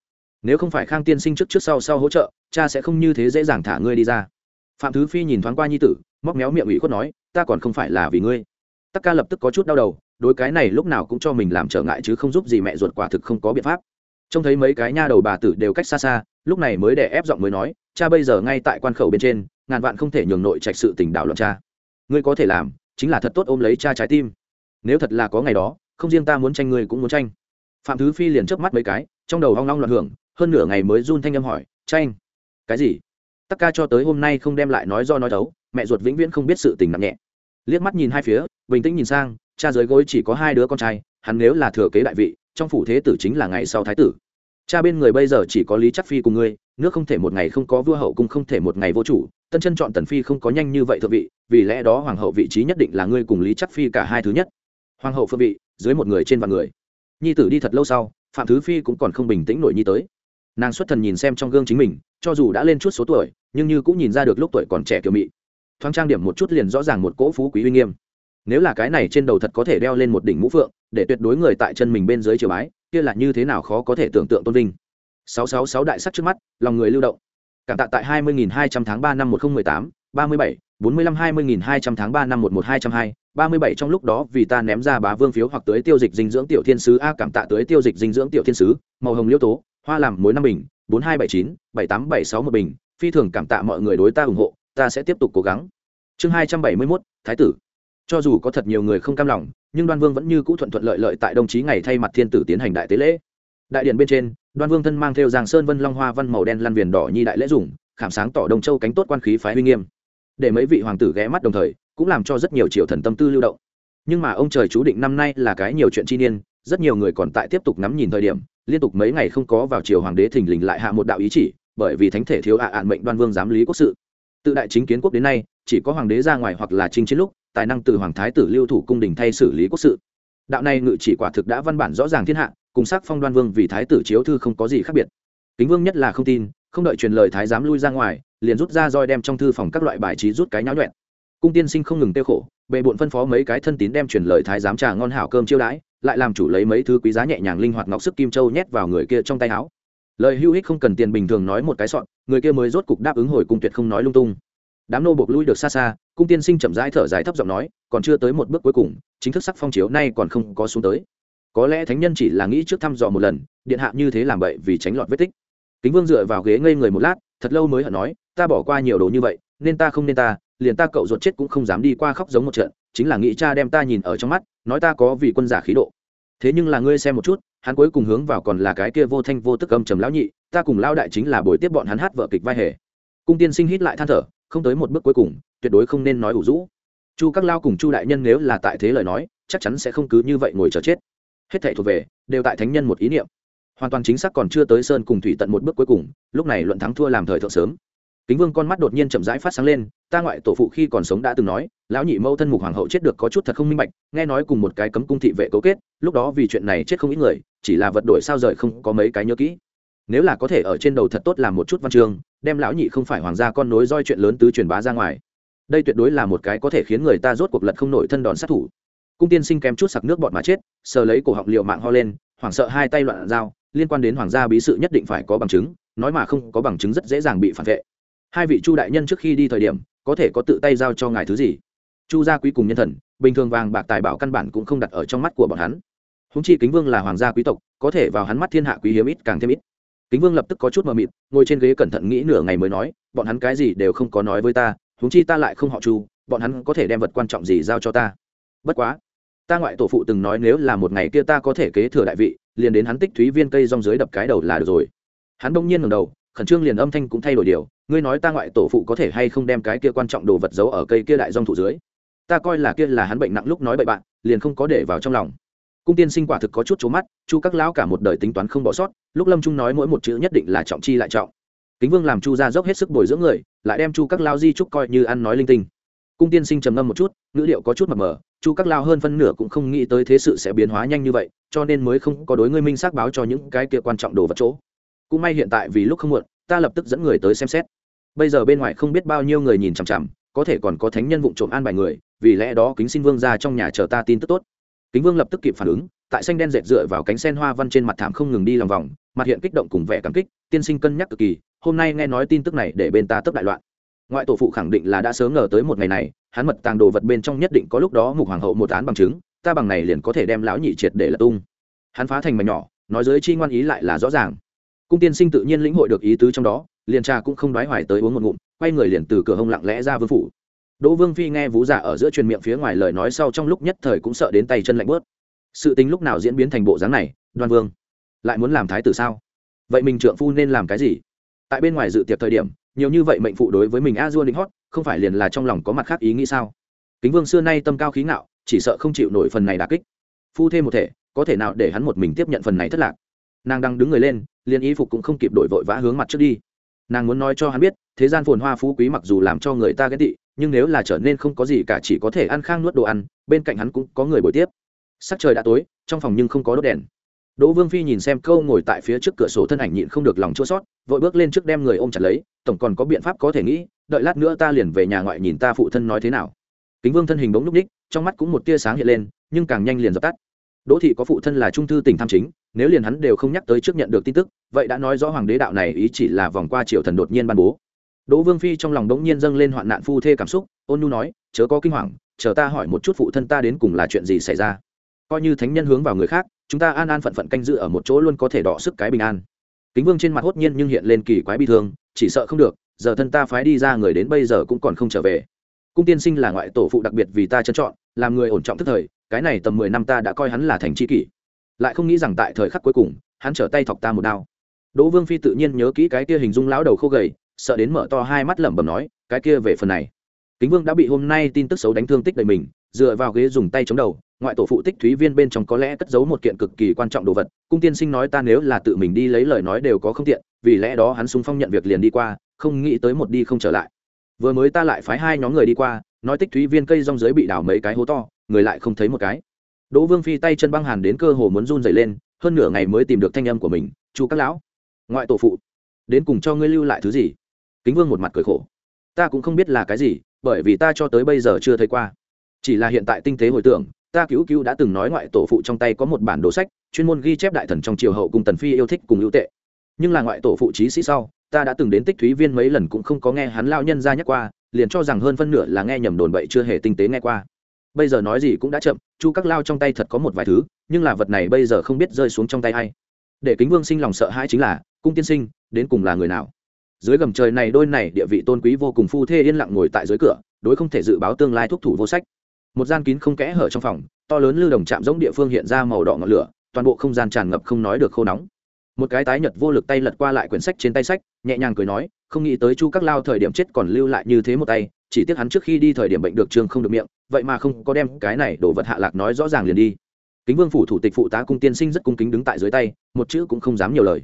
Nếu không phải khang tiên sinh trước trước sau sau hỗ trợ, cha sẽ không như thế dễ dàng thả ngươi đi ra. Phạm thứ phi nhìn thoáng qua nhi tử, móc méo miệng ủy khuất nói, ta còn không phải là vì ngươi. Tắc ca lập tức có chút đau đầu, đối cái này lúc nào cũng cho mình làm trở ngại chứ không giúp gì mẹ ruột quả thực không có biện pháp. Trông thấy mấy cái nha đầu bà tử đều cách xa xa, lúc này mới để ép giọng mới nói, cha bây giờ ngay tại quan khẩu bên trên, ngàn vạn không thể nhường nội trạch sự tình đảo loạn cha. Ngươi có thể làm, chính là thật tốt ôm lấy cha trái tim. Nếu thật là có ngày đó, không riêng ta muốn tranh ngươi cũng muốn tranh phạm thứ phi liền chớp mắt mấy cái, trong đầu hoang long loạn hưởng, hơn nửa ngày mới run thanh âm hỏi tranh cái gì? Tắc ca cho tới hôm nay không đem lại nói do nói đấu, mẹ ruột vĩnh viễn không biết sự tình nặng nhẹ. Liếc mắt nhìn hai phía, bình tĩnh nhìn sang, cha dưới gối chỉ có hai đứa con trai, hắn nếu là thừa kế đại vị, trong phủ thế tử chính là ngày sau thái tử. Cha bên người bây giờ chỉ có lý chắc phi cùng ngươi, nước không thể một ngày không có vua hậu cung không thể một ngày vô chủ, tân chân chọn tần phi không có nhanh như vậy thượng vị, vì lẽ đó hoàng hậu vị trí nhất định là ngươi cùng lý chắc phi cả hai thứ nhất. Hoàng hậu phương vị, dưới một người trên vạn người nhi tử đi thật lâu sau, phạm thứ phi cũng còn không bình tĩnh nổi nhi tới. Nàng xuất thần nhìn xem trong gương chính mình, cho dù đã lên chút số tuổi, nhưng như cũng nhìn ra được lúc tuổi còn trẻ kiểu mị. Thoáng trang điểm một chút liền rõ ràng một cỗ phú quý uy nghiêm. Nếu là cái này trên đầu thật có thể đeo lên một đỉnh mũ phượng, để tuyệt đối người tại chân mình bên dưới chiều bái, kia là như thế nào khó có thể tưởng tượng tôn vinh. Sáu sáu sáu đại sắc trước mắt, lòng người lưu động. Cảm tạ tại hai mươi nghìn hai trăm tháng ba năm một nghìn mười tám, ba mươi bảy bốn mươi lăm hai mươi nghìn hai trăm tháng ba năm một một hai trăm hai, ba mươi bảy trong lúc đó vì ta ném ra bá vương phiếu hoặc tới tiêu dịch dinh dưỡng tiểu thiên sứ a cảm tạ tới tiêu dịch dinh dưỡng tiểu thiên sứ, màu hồng liêu tố, hoa làm mối năm bình, bốn hai bảy chín, bảy tám bảy sáu một bình, phi thường cảm tạ mọi người đối ta ủng hộ, ta sẽ tiếp tục cố gắng. Chương hai trăm bảy mươi mốt, thái tử. Cho dù có thật nhiều người không cam lòng, nhưng đoan vương vẫn như cũ thuận thuận lợi lợi tại đồng chí ngày thay mặt thiên tử tiến hành đại tế lễ. Đại điện bên trên, đoan vương thân mang theo giang sơn vân long hoa văn màu đen lăn viền đỏ nhi đại lễ dùng, khảm sáng tỏ đồng châu cánh tốt quan khí phái uy nghiêm để mấy vị hoàng tử ghé mắt đồng thời, cũng làm cho rất nhiều triều thần tâm tư lưu động. Nhưng mà ông trời chú định năm nay là cái nhiều chuyện chi niên, rất nhiều người còn tại tiếp tục ngắm nhìn thời điểm, liên tục mấy ngày không có vào triều hoàng đế thình lình lại hạ một đạo ý chỉ, bởi vì thánh thể thiếu ạ ạn mệnh đoan vương giám lý quốc sự. Tự đại chính kiến quốc đến nay, chỉ có hoàng đế ra ngoài hoặc là chính chiến lúc, tài năng từ hoàng thái tử lưu thủ cung đình thay xử lý quốc sự. Đạo này ngự chỉ quả thực đã văn bản rõ ràng thiên hạ, cùng sắc phong đoan vương vì thái tử chiếu thư không có gì khác biệt. Kính vương nhất là không tin, không đợi truyền lời thái giám lui ra ngoài liền rút ra roi đem trong thư phòng các loại bài trí rút cái nháo nhuẹn. Cung tiên sinh không ngừng tiêu khổ bệ bộn phân phó mấy cái thân tín đem truyền lời thái giám trà ngon hảo cơm chiêu đãi, lại làm chủ lấy mấy thứ quý giá nhẹ nhàng linh hoạt ngọc sức kim châu nhét vào người kia trong tay áo. Lời hưu hích không cần tiền bình thường nói một cái sọn, người kia mới rốt cục đáp ứng hồi cung tuyệt không nói lung tung. Đám nô buộc lui được xa xa, cung tiên sinh chậm rãi thở dài thấp giọng nói, còn chưa tới một bước cuối cùng, chính thức sắc phong chiếu nay còn không có xuống tới. Có lẽ thánh nhân chỉ là nghĩ trước thăm dò một lần, điện hạ như thế làm vậy vì tránh lọt vết tích. Kính vương dựa vào ghế ngây người một lát, thật lâu mới hận nói ta bỏ qua nhiều đồ như vậy, nên ta không nên ta, liền ta cậu ruột chết cũng không dám đi qua khóc giống một trận, chính là nghĩ cha đem ta nhìn ở trong mắt, nói ta có vì quân giả khí độ. Thế nhưng là ngươi xem một chút, hắn cuối cùng hướng vào còn là cái kia vô thanh vô tức âm trầm lão nhị, ta cùng lao đại chính là buổi tiếp bọn hắn hát vợ kịch vai hề. Cung tiên sinh hít lại than thở, không tới một bước cuối cùng, tuyệt đối không nên nói ủ rũ. Chu các lao cùng chu đại nhân nếu là tại thế lời nói, chắc chắn sẽ không cứ như vậy ngồi chờ chết. Hết thảy thuộc về, đều tại thánh nhân một ý niệm. Hoàn toàn chính xác còn chưa tới sơn cùng thủy tận một bước cuối cùng, lúc này luận thắng thua làm thời thượng sớm kính vương con mắt đột nhiên chậm rãi phát sáng lên, ta ngoại tổ phụ khi còn sống đã từng nói, lão nhị mâu thân mục hoàng hậu chết được có chút thật không minh bạch, nghe nói cùng một cái cấm cung thị vệ cấu kết, lúc đó vì chuyện này chết không ít người, chỉ là vật đổi sao rời không có mấy cái nhớ kỹ. Nếu là có thể ở trên đầu thật tốt làm một chút văn chương, đem lão nhị không phải hoàng gia con nối roi chuyện lớn tứ truyền bá ra ngoài. Đây tuyệt đối là một cái có thể khiến người ta rốt cuộc lật không nổi thân đòn sát thủ. Cung tiên sinh kém chút sặc nước bọt mà chết, sờ lấy cổ họng liệu mạng ho lên, hoảng sợ hai tay loạn dao liên quan đến hoàng gia bí sự nhất định phải có bằng chứng, nói mà không có bằng chứng rất dễ dàng bị phản vệ hai vị chu đại nhân trước khi đi thời điểm, có thể có tự tay giao cho ngài thứ gì? Chu gia quý cùng nhân thần, bình thường vàng bạc tài bảo căn bản cũng không đặt ở trong mắt của bọn hắn. Húng chi kính vương là hoàng gia quý tộc, có thể vào hắn mắt thiên hạ quý hiếm ít càng thêm ít. Kính vương lập tức có chút mờ mịt, ngồi trên ghế cẩn thận nghĩ nửa ngày mới nói, bọn hắn cái gì đều không có nói với ta húng chi ta lại không họ chu, bọn hắn có thể đem vật quan trọng gì giao cho ta? Bất quá, ta ngoại tổ phụ từng nói nếu là một ngày kia ta có thể kế thừa đại vị, liền đến hắn tích thúy viên cây rong dưới đập cái đầu là được rồi. Hắn đông nhiên ngầm đầu khẩn trương liền âm thanh cũng thay đổi điều, ngươi nói ta ngoại tổ phụ có thể hay không đem cái kia quan trọng đồ vật giấu ở cây kia đại rong thụ dưới? Ta coi là kia là hắn bệnh nặng lúc nói bậy bạn, liền không có để vào trong lòng. Cung tiên sinh quả thực có chút trố mắt, chu các lão cả một đời tính toán không bỏ sót, lúc lâm trung nói mỗi một chữ nhất định là trọng chi lại trọng. Kính vương làm chu ra dốc hết sức bồi dưỡng người, lại đem chu các lao di trúc coi như ăn nói linh tinh. Cung tiên sinh trầm ngâm một chút, ngữ liệu có chút mập mờ, chu các lao hơn phân nửa cũng không nghĩ tới thế sự sẽ biến hóa nhanh như vậy, cho nên mới không có đối ngươi minh xác báo cho những cái kia quan trọng đồ vật chỗ cũng may hiện tại vì lúc không muộn, ta lập tức dẫn người tới xem xét. Bây giờ bên ngoài không biết bao nhiêu người nhìn chằm chằm, có thể còn có thánh nhân vụ trộm an bài người, vì lẽ đó kính xin vương ra trong nhà chờ ta tin tức tốt. Kính vương lập tức kịp phản ứng, tại xanh đen dệt dựa vào cánh sen hoa văn trên mặt thảm không ngừng đi lòng vòng, mặt hiện kích động cùng vẻ cảm kích, tiên sinh cân nhắc cực kỳ, hôm nay nghe nói tin tức này để bên ta tấp đại loạn. Ngoại tổ phụ khẳng định là đã sớm ngờ tới một ngày này, hắn mật tàng đồ vật bên trong nhất định có lúc đó mục hoàng hậu một án bằng chứng, ta bằng này liền có thể đem lão nhị triệt để lật tung. Hắn phá thành mảnh nhỏ, nói giới chi ngoan ý lại là rõ ràng cung tiên sinh tự nhiên lĩnh hội được ý tứ trong đó, liền cha cũng không đoái hoài tới uống một ngụm, quay người liền từ cửa hông lặng lẽ ra vương phủ. Đỗ vương phi nghe vú giả dạ ở giữa truyền miệng phía ngoài lời nói sau trong lúc nhất thời cũng sợ đến tay chân lạnh bớt. Sự tính lúc nào diễn biến thành bộ dáng này, đoan vương, lại muốn làm thái tử sao? Vậy mình trượng phu nên làm cái gì? Tại bên ngoài dự tiệc thời điểm, nhiều như vậy mệnh phụ đối với mình a dua định hót, không phải liền là trong lòng có mặt khác ý nghĩ sao? Kính vương xưa nay tâm cao khí ngạo, chỉ sợ không chịu nổi phần này đà kích. Phu thêm một thể, có thể nào để hắn một mình tiếp nhận phần này thất lạc? Nàng đang đứng người lên liền y phục cũng không kịp đổi vội vã hướng mặt trước đi. Nàng muốn nói cho hắn biết, thế gian phồn hoa phú quý mặc dù làm cho người ta ghét tị, nhưng nếu là trở nên không có gì cả chỉ có thể ăn khang nuốt đồ ăn, bên cạnh hắn cũng có người buổi tiếp. Sắc trời đã tối, trong phòng nhưng không có đốt đèn. Đỗ vương phi nhìn xem câu ngồi tại phía trước cửa sổ thân ảnh nhịn không được lòng chua sót vội bước lên trước đem người ôm chặt lấy, tổng còn có biện pháp có thể nghĩ, đợi lát nữa ta liền về nhà ngoại nhìn ta phụ thân nói thế nào. Kính vương thân hình bỗng núp ních, trong mắt cũng một tia sáng hiện lên, nhưng càng nhanh liền dập tắt đỗ thị có phụ thân là trung thư tỉnh tham chính, nếu liền hắn đều không nhắc tới trước nhận được tin tức, vậy đã nói rõ hoàng đế đạo này ý chỉ là vòng qua triều thần đột nhiên ban bố. Đỗ vương phi trong lòng đống nhiên dâng lên hoạn nạn phu thê cảm xúc, ôn nhu nói, chớ có kinh hoàng, chờ ta hỏi một chút phụ thân ta đến cùng là chuyện gì xảy ra. Coi như thánh nhân hướng vào người khác, chúng ta an an phận phận canh giữ ở một chỗ luôn có thể đọ sức cái bình an. Kính vương trên mặt hốt nhiên nhưng hiện lên kỳ quái bi thương, chỉ sợ không được, giờ thân ta phái đi ra người đến bây giờ cũng còn không trở về. Cung tiên sinh là ngoại tổ phụ đặc biệt vì ta trân chọn làm người ổn trọng tức thời cái này tầm mười năm ta đã coi hắn là thành tri kỷ. Lại không nghĩ rằng tại thời khắc cuối cùng, hắn trở tay thọc ta một đao. Đỗ vương phi tự nhiên nhớ kỹ cái kia hình dung lão đầu khô gầy, sợ đến mở to hai mắt lẩm bẩm nói, cái kia về phần này. Kính vương đã bị hôm nay tin tức xấu đánh thương tích đầy mình, dựa vào ghế dùng tay chống đầu, ngoại tổ phụ tích thúy viên bên trong có lẽ cất giấu một kiện cực kỳ quan trọng đồ vật, cung tiên sinh nói ta nếu là tự mình đi lấy lời nói đều có không tiện, vì lẽ đó hắn sung phong nhận việc liền đi qua, không nghĩ tới một đi không trở lại. Vừa mới ta lại phái hai nhóm người đi qua, nói tích thúy viên cây rong dưới bị đào mấy cái hố to người lại không thấy một cái. Đỗ vương phi tay chân băng hàn đến cơ hồ muốn run dày lên, hơn nửa ngày mới tìm được thanh âm của mình, chu các lão, ngoại tổ phụ, đến cùng cho ngươi lưu lại thứ gì? Kính vương một mặt cười khổ. Ta cũng không biết là cái gì, bởi vì ta cho tới bây giờ chưa thấy qua. Chỉ là hiện tại tinh tế hồi tưởng, ta cứu cứu đã từng nói ngoại tổ phụ trong tay có một bản đồ sách, chuyên môn ghi chép đại thần trong triều hậu cùng tần phi yêu thích cùng ưu tệ. Nhưng là ngoại tổ phụ trí sĩ sau, ta đã từng đến tích thúy viên mấy lần cũng không có nghe hắn lao nhân ra nhắc qua, liền cho rằng hơn phân nửa là nghe nhầm đồn bậy chưa hề tinh tế nghe qua bây giờ nói gì cũng đã chậm, chu các lao trong tay thật có một vài thứ, nhưng là vật này bây giờ không biết rơi xuống trong tay a i để kính vương sinh lòng sợ hãi chính là, cung tiên sinh, đến cùng là người nào? Dưới gầm trời này đôi này địa vị tôn quý vô cùng phu thê yên lặng ngồi tại dưới cửa, đối không thể dự báo tương lai thuốc thủ vô sách. Một gian kín không kẽ hở trong phòng, to lớn lưu đồng chạm giống địa phương hiện ra màu đỏ ngọn lửa, toàn bộ không gian tràn ngập không nói được khô nóng. Một cái tái nhật vô lực tay lật qua lại quyển sách trên tay sách, nhẹ nhàng cười nói, không nghĩ tới chu các lao thời điểm chết còn lưu lại như thế một tay chỉ tiếc hắn trước khi đi thời điểm bệnh được trường không được miệng, vậy mà không có đem cái này đổ vật hạ lạc nói rõ ràng liền đi. Kính vương phủ thủ tịch phụ tá cung tiên sinh rất cung kính đứng tại dưới tay, một chữ cũng không dám nhiều lời.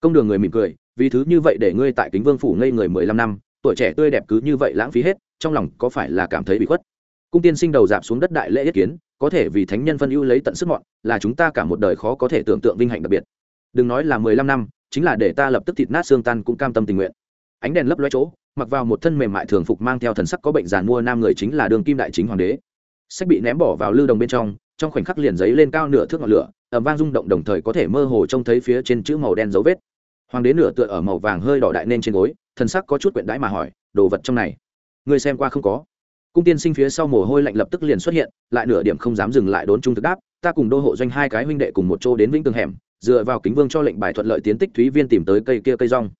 Công đường người mỉm cười, vì thứ như vậy để ngươi tại kính vương phủ ngây người mười lăm năm, tuổi trẻ tươi đẹp cứ như vậy lãng phí hết, trong lòng có phải là cảm thấy bị khuất? Cung tiên sinh đầu dạp xuống đất đại lễ yết kiến, có thể vì thánh nhân phân ưu lấy tận sức mọn, là chúng ta cả một đời khó có thể tưởng tượng vinh hạnh đặc biệt. Đừng nói là mười lăm năm, chính là để ta lập tức thịt nát xương tan cũng cam tâm tình nguyện. Ánh đèn lấp loe chỗ mặc vào một thân mềm mại thường phục mang theo thần sắc có bệnh giàn mua nam người chính là đường kim đại chính hoàng đế. Sách bị ném bỏ vào lưu đồng bên trong trong khoảnh khắc liền giấy lên cao nửa thước ngọn lửa ẩm vang rung động đồng thời có thể mơ hồ trông thấy phía trên chữ màu đen dấu vết. Hoàng đế nửa tựa ở màu vàng hơi đỏ đại nên trên gối, thần sắc có chút quyện đãi mà hỏi, đồ vật trong này người xem qua không có? Cung tiên sinh phía sau mồ hôi lạnh lập tức liền xuất hiện, lại nửa điểm không dám dừng lại đốn trung thực đáp, ta cùng đô hộ doanh hai cái huynh đệ cùng một chỗ đến vĩnh tường hẻm, dựa vào kính vương cho lệnh bài thuận lợi tiến tích thúy viên tìm tới cây kia cây rong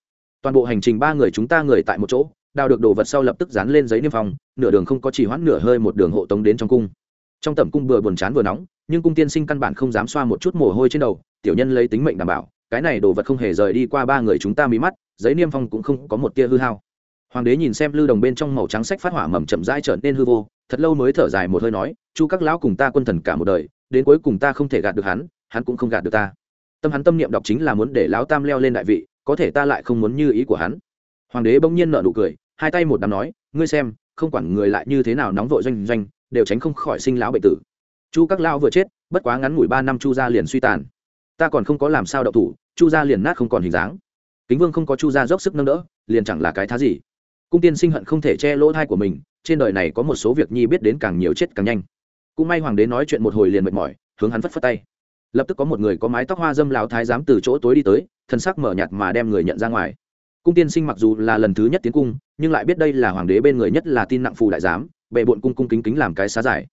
toàn bộ hành trình ba người chúng ta người tại một chỗ, đào được đồ vật sau lập tức dán lên giấy niêm phong, nửa đường không có chỉ hoãn nửa hơi một đường hộ tống đến trong cung. Trong tẩm cung vừa buồn chán vừa nóng, nhưng cung tiên sinh căn bản không dám xoa một chút mồ hôi trên đầu, tiểu nhân lấy tính mệnh đảm bảo, cái này đồ vật không hề rời đi qua ba người chúng ta mí mắt, giấy niêm phong cũng không có một tia hư hao. Hoàng đế nhìn xem lưu đồng bên trong màu trắng sách phát hỏa mầm chậm rãi trở nên hư vô, thật lâu mới thở dài một hơi nói, chu các lão cùng ta quân thần cả một đời, đến cuối cùng ta không thể gạt được hắn hắn cũng không gạt được ta. Tâm hắn tâm niệm đọc chính là muốn để lão tam leo lên đại vị có thể ta lại không muốn như ý của hắn. Hoàng đế bỗng nhiên nở nụ cười, hai tay một đám nói, ngươi xem, không quản người lại như thế nào nóng vội doanh doanh, đều tránh không khỏi sinh lão bệnh tử. Chu các lao vừa chết, bất quá ngắn ngủi ba năm chu gia liền suy tàn. Ta còn không có làm sao đậu thủ, chu gia liền nát không còn hình dáng. Kính vương không có chu gia dốc sức nâng đỡ, liền chẳng là cái thá gì. Cung tiên sinh hận không thể che lỗ thai của mình, trên đời này có một số việc nhi biết đến càng nhiều chết càng nhanh. Cũng may hoàng đế nói chuyện một hồi liền mệt mỏi, hướng hắn phất phất tay lập tức có một người có mái tóc hoa dâm lão thái giám từ chỗ tối đi tới, thân sắc mở nhạt mà đem người nhận ra ngoài. Cung tiên sinh mặc dù là lần thứ nhất tiến cung, nhưng lại biết đây là hoàng đế bên người nhất là tin nặng phù đại giám, bệ bộn cung cung kính kính làm cái xá giải.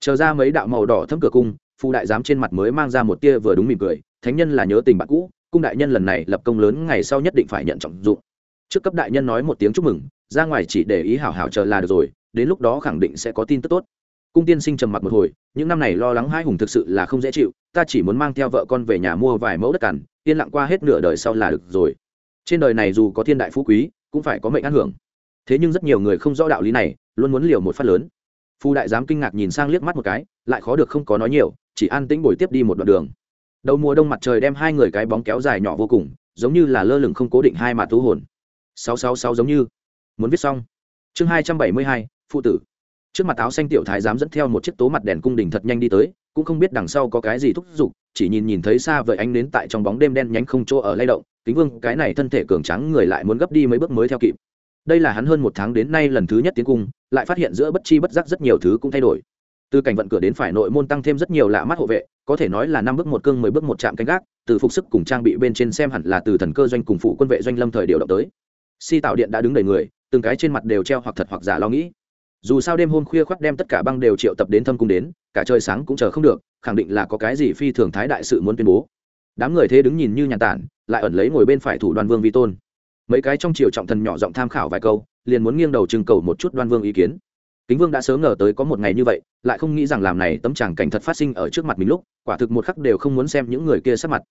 Chờ ra mấy đạo màu đỏ thấm cửa cung, phù đại giám trên mặt mới mang ra một tia vừa đúng mỉm cười, thánh nhân là nhớ tình bạn cũ, cung đại nhân lần này lập công lớn ngày sau nhất định phải nhận trọng dụng. Trước cấp đại nhân nói một tiếng chúc mừng, ra ngoài chỉ để ý hảo hảo chờ là được rồi, đến lúc đó khẳng định sẽ có tin tức tốt cung tiên sinh trầm mặc một hồi, những năm này lo lắng hai hùng thực sự là không dễ chịu, ta chỉ muốn mang theo vợ con về nhà mua vài mẫu đất cằn, yên lặng qua hết nửa đời sau là được rồi. Trên đời này dù có thiên đại phú quý, cũng phải có mệnh ăn hưởng. Thế nhưng rất nhiều người không rõ đạo lý này, luôn muốn liều một phát lớn. Phu đại giám kinh ngạc nhìn sang liếc mắt một cái, lại khó được không có nói nhiều, chỉ an tĩnh bồi tiếp đi một đoạn đường. Đầu mùa đông mặt trời đem hai người cái bóng kéo dài nhỏ vô cùng, giống như là lơ lửng không cố định hai mặt thú hồn. Sáu sáu sáu giống như. Muốn viết xong. Chương hai trăm bảy mươi hai, phụ tử trước mặt áo xanh tiểu thái dám dẫn theo một chiếc tố mặt đèn cung đình thật nhanh đi tới, cũng không biết đằng sau có cái gì thúc giục, chỉ nhìn nhìn thấy xa vời ánh đến tại trong bóng đêm đen nhánh không chỗ ở lay động, kính vương, cái này thân thể cường trắng người lại muốn gấp đi mấy bước mới theo kịp. Đây là hắn hơn một tháng đến nay lần thứ nhất tiến cung, lại phát hiện giữa bất chi bất giác rất nhiều thứ cũng thay đổi. Từ cảnh vận cửa đến phải nội môn tăng thêm rất nhiều lạ mắt hộ vệ, có thể nói là năm bước một cương, mười bước một trạm canh gác, từ phục sức cùng trang bị bên trên xem hẳn là từ thần cơ doanh cùng phụ quân vệ doanh lâm thời điều động tới. Si tạo điện đã đứng đầy người, từng cái trên mặt đều treo hoặc thật hoặc giả lo nghĩ dù sao đêm hôm khuya khoác đem tất cả băng đều triệu tập đến thâm cung đến, cả trời sáng cũng chờ không được, khẳng định là có cái gì phi thường thái đại sự muốn tuyên bố. Đám người thế đứng nhìn như nhàn tản, lại ẩn lấy ngồi bên phải thủ đoan vương vi tôn. Mấy cái trong triều trọng thần nhỏ giọng tham khảo vài câu, liền muốn nghiêng đầu trưng cầu một chút đoan vương ý kiến. Kính vương đã sớm ngờ tới có một ngày như vậy, lại không nghĩ rằng làm này tấm tràng cảnh thật phát sinh ở trước mặt mình lúc, quả thực một khắc đều không muốn xem những người kia sát mặt.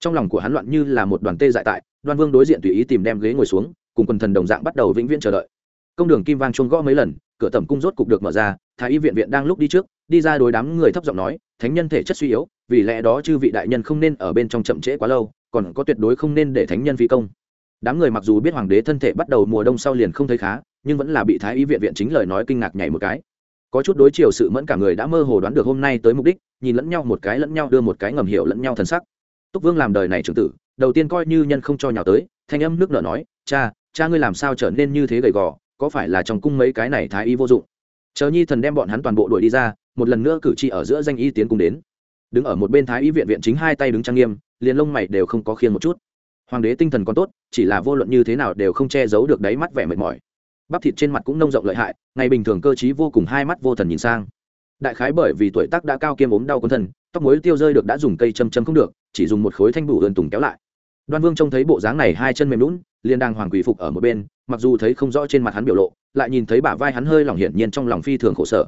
Trong lòng của hắn loạn như là một đoàn tê dại tại, đoan vương đối diện tùy ý tìm đem ghế ngồi xuống, cùng quần thần đồng dạng bắt đầu vĩnh viễn chờ đợi. Công đường kim vang chuông gõ mấy lần cửa tẩm cung rốt cục được mở ra, thái y viện viện đang lúc đi trước, đi ra đối đám người thấp giọng nói, thánh nhân thể chất suy yếu, vì lẽ đó chư vị đại nhân không nên ở bên trong chậm trễ quá lâu, còn có tuyệt đối không nên để thánh nhân phi công. Đám người mặc dù biết hoàng đế thân thể bắt đầu mùa đông sau liền không thấy khá, nhưng vẫn là bị thái y viện viện chính lời nói kinh ngạc nhảy một cái. Có chút đối chiều sự mẫn cả người đã mơ hồ đoán được hôm nay tới mục đích, nhìn lẫn nhau một cái lẫn nhau đưa một cái ngầm hiểu lẫn nhau thần sắc. Túc vương làm đời này trưởng tử, đầu tiên coi như nhân không cho nhào tới, thanh âm nước nở nói, cha cha ngươi làm sao trở nên như thế gầy gò có phải là trong cung mấy cái này thái y vô dụng? Chờ nhi thần đem bọn hắn toàn bộ đuổi đi ra, một lần nữa cử tri ở giữa danh y tiến cung đến. Đứng ở một bên thái y viện viện chính hai tay đứng trang nghiêm, liền lông mày đều không có khiên một chút. Hoàng đế tinh thần còn tốt, chỉ là vô luận như thế nào đều không che giấu được đáy mắt vẻ mệt mỏi. Bắp thịt trên mặt cũng nông rộng lợi hại, ngày bình thường cơ t vô cùng hai mắt vô thần nhìn sang. Đại khái bởi vì tuổi tác đã cao kiêm ốm đau con thân tóc mối tiêu rơi được đã dùng cây châm châm không được, chỉ dùng một khối thanh bù ươn tùng kéo lại. Đoan vương trông thấy bộ dáng này hai chân mềm lún liền đang hoàng quỷ phục ở một bên mặc dù thấy không rõ trên mặt hắn biểu lộ, lại nhìn thấy bả vai hắn hơi lỏng hiển nhiên trong lòng phi thường khổ sở.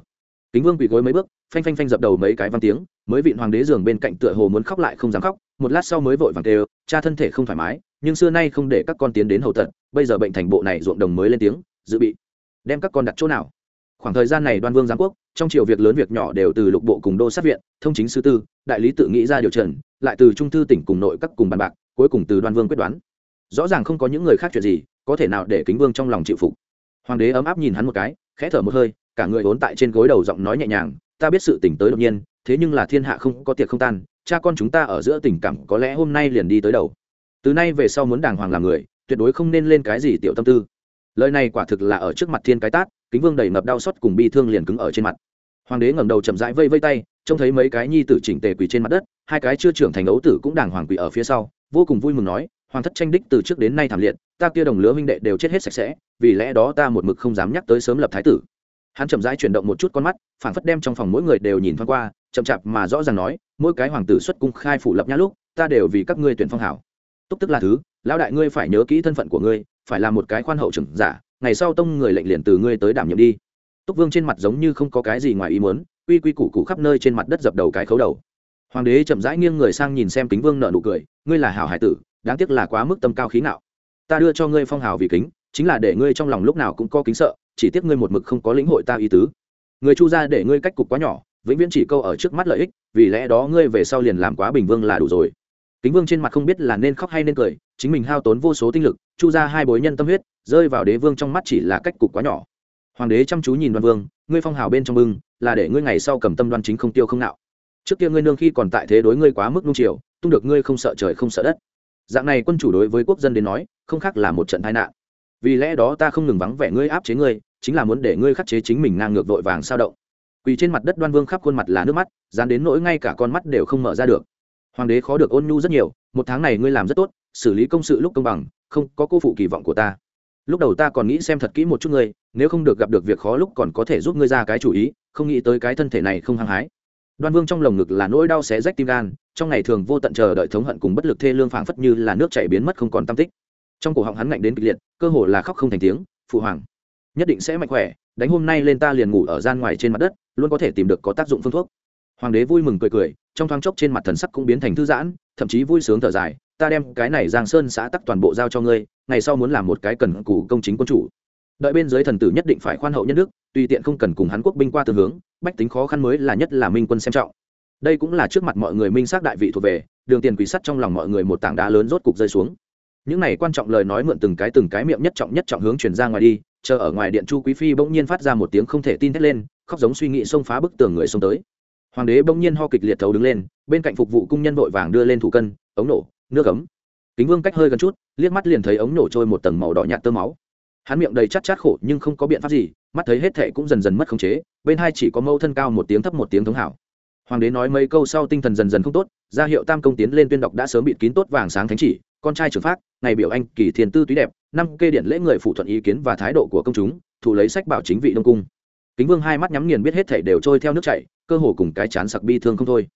Kính vương quỳ gối mấy bước, phanh phanh phanh dập đầu mấy cái văn tiếng, mới vịn hoàng đế giường bên cạnh tựa hồ muốn khóc lại không dám khóc, một lát sau mới vội vàng kêu, cha thân thể không thoải mái, nhưng xưa nay không để các con tiến đến hầu tận, bây giờ bệnh thành bộ này ruộng đồng mới lên tiếng, dự bị đem các con đặt chỗ nào. Khoảng thời gian này đoan vương giám quốc, trong triều việc lớn việc nhỏ đều từ lục bộ cùng đô sát viện, thông chính sư tư, đại lý tự nghĩ ra điều trần, lại từ trung thư tỉnh cùng nội các cùng bàn bạc, cuối cùng từ đoan vương quyết đoán. Rõ ràng không có những người khác chuyện gì có thể nào để kính vương trong lòng chịu phục? Hoàng đế ấm áp nhìn hắn một cái, khẽ thở một hơi, cả người vốn tại trên gối đầu giọng nói nhẹ nhàng, ta biết sự tỉnh tới đột nhiên, thế nhưng là thiên hạ không có tiệc không tan, cha con chúng ta ở giữa tình cảm có lẽ hôm nay liền đi tới đầu. Từ nay về sau muốn đàng hoàng làm người, tuyệt đối không nên lên cái gì tiểu tâm tư. Lời này quả thực là ở trước mặt thiên cái tát, kính vương đầy ngập đau xót cùng bi thương liền cứng ở trên mặt. Hoàng đế ngẩng đầu chậm rãi vây vây tay, trông thấy mấy cái nhi tử chỉnh tề quỳ trên mặt đất, hai cái chưa trưởng thành ấu tử cũng đàng hoàng quỳ ở phía sau, vô cùng vui mừng nói hoàng thất tranh đích từ trước đến nay thảm liệt, ta kia đồng lứa huynh đệ đều chết hết sạch sẽ, vì lẽ đó ta một mực không dám nhắc tới sớm lập thái tử. Hắn chậm rãi chuyển động một chút con mắt phản phất đem trong phòng mỗi người đều nhìn thoáng qua, chậm chạp mà rõ ràng nói, mỗi cái hoàng tử xuất cung khai phủ lập nhã lúc, ta đều vì các ngươi tuyển phong hảo. Túc tức là thứ, lão đại ngươi phải nhớ kỹ thân phận của ngươi, phải là một cái khoan hậu trưởng giả, ngày sau tông người lệnh liền từ ngươi tới đảm nhiệm đi. Túc vương trên mặt giống như không có cái gì ngoài ý muốn, quy quy củ củ khắp nơi trên mặt đất dập đầu cái khấu đầu. Hoàng đế chậm rãi nghiêng người sang nhìn xem kính vương nợ nụ cười, ngươi là hảo hải tử đáng tiếc là quá mức tâm cao khí ngạo. Ta đưa cho ngươi phong hào vì kính, chính là để ngươi trong lòng lúc nào cũng có kính sợ, chỉ tiếc ngươi một mực không có lĩnh hội ta ý tứ. Người chu ra để ngươi cách cục quá nhỏ, vĩnh viễn chỉ câu ở trước mắt lợi ích, vì lẽ đó ngươi về sau liền làm quá bình vương là đủ rồi. Kính vương trên mặt không biết là nên khóc hay nên cười, chính mình hao tốn vô số tinh lực, chu ra hai bối nhân tâm huyết, rơi vào đế vương trong mắt chỉ là cách cục quá nhỏ. Hoàng đế chăm chú nhìn đoan vương, ngươi phong hào bên trong bưng, là để ngươi ngày sau cầm tâm đoan chính không tiêu không nạo. Trước kia ngươi nương khi còn tại thế đối ngươi quá mức nung chiều, tung được ngươi không sợ trời không sợ đất dạng này quân chủ đối với quốc dân đến nói, không khác là một trận tai nạn. Vì lẽ đó ta không ngừng vắng vẻ ngươi, áp chế ngươi, chính là muốn để ngươi khắc chế chính mình ngang ngược vội vàng sao động. Quỳ trên mặt đất đoan vương khắp khuôn mặt là nước mắt, dán đến nỗi ngay cả con mắt đều không mở ra được. Hoàng đế khó được ôn nhu rất nhiều, một tháng này ngươi làm rất tốt, xử lý công sự lúc công bằng, không có cô phụ kỳ vọng của ta. Lúc đầu ta còn nghĩ xem thật kỹ một chút ngươi, nếu không được gặp được việc khó lúc còn có thể giúp ngươi ra cái chủ ý, không nghĩ tới cái thân thể này không hăng hái. Đoan vương trong lồng ngực là nỗi đau xé rách tim gan trong ngày thường vô tận chờ đợi thống hận cùng bất lực thê lương phảng phất như là nước chảy biến mất không còn tâm tích. Trong cổ họng hắn ngạnh đến kịch liệt, cơ hồ là khóc không thành tiếng, phụ hoàng, nhất định sẽ mạnh khỏe, đánh hôm nay lên ta liền ngủ ở gian ngoài trên mặt đất, luôn có thể tìm được có tác dụng phương thuốc. Hoàng đế vui mừng cười cười, trong thoáng chốc trên mặt thần sắc cũng biến thành thư giãn, thậm chí vui sướng thở dài, ta đem cái này giang sơn xã tắc toàn bộ giao cho ngươi, ngày sau muốn làm một cái cần cù công chính quân chủ. Đợi bên dưới thần tử nhất định phải khoan hậu nhân đức, tùy tiện không cần cùng hắn quốc binh qua tương hướng, bách tính khó khăn mới là nhất là minh quân xem trọng đây cũng là trước mặt mọi người minh xác đại vị thuộc về, đường tiền quỷ sắt trong lòng mọi người một tảng đá lớn rốt cục rơi xuống. Những này quan trọng lời nói mượn từng cái từng cái miệng nhất trọng nhất trọng hướng chuyển ra ngoài đi, chờ ở ngoài điện chu quý phi bỗng nhiên phát ra một tiếng không thể tin thét lên, khóc giống suy nghĩ xông phá bức tường người xông tới. Hoàng đế bỗng nhiên ho kịch liệt thấu đứng lên, bên cạnh phục vụ cung nhân vội vàng đưa lên thủ cân, ống nổ, nước ấm. Kính vương cách hơi gần chút, liếc mắt liền thấy ống nổ trôi một tầng màu đỏ nhạt tơ máu. Hắn miệng đầy chát chát khổ nhưng không có biện pháp gì, mắt thấy hết thệ cũng dần dần mất khống chế, bên hai chỉ có mâu thân cao một tiếng thấp một tiếng thống hảo hoàng đế nói mấy câu sau tinh thần dần dần không tốt, ra hiệu tam công tiến lên tuyên đọc đã sớm bị kín tốt vàng sáng thánh chỉ, con trai trưởng pháp ngày biểu anh, kỳ thiền tư túy đẹp, năm kê điện lễ người phụ thuận ý kiến và thái độ của công chúng thủ lấy sách bảo chính vị đông cung. Kính vương hai mắt nhắm nghiền biết hết thảy đều trôi theo nước chảy, cơ hồ cùng cái chán sặc bi thương không thôi.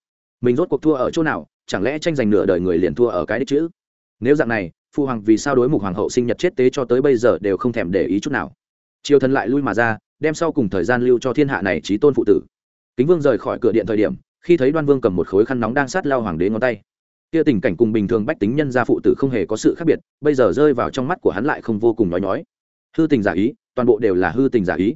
Mình rốt cuộc thua ở chỗ nào, chẳng lẽ tranh giành nửa đời người liền thua ở cái đích chữ? Nếu dạng này, phụ hoàng vì sao đối mục hoàng hậu sinh nhật chết tế cho tới bây giờ đều không thèm để ý chút nào? Triều thần lại lui mà ra, đem sau cùng thời gian lưu cho thiên hạ này trí tôn phụ tử kính vương rời khỏi cửa điện thời điểm, khi thấy đoan vương cầm một khối khăn nóng đang sát lao hoàng đế ngón tay. Kia tình cảnh cùng bình thường bách tính nhân gia phụ tử không hề có sự khác biệt, bây giờ rơi vào trong mắt của hắn lại không vô cùng nói nhói. Hư tình giả ý, toàn bộ đều là hư tình giả ý.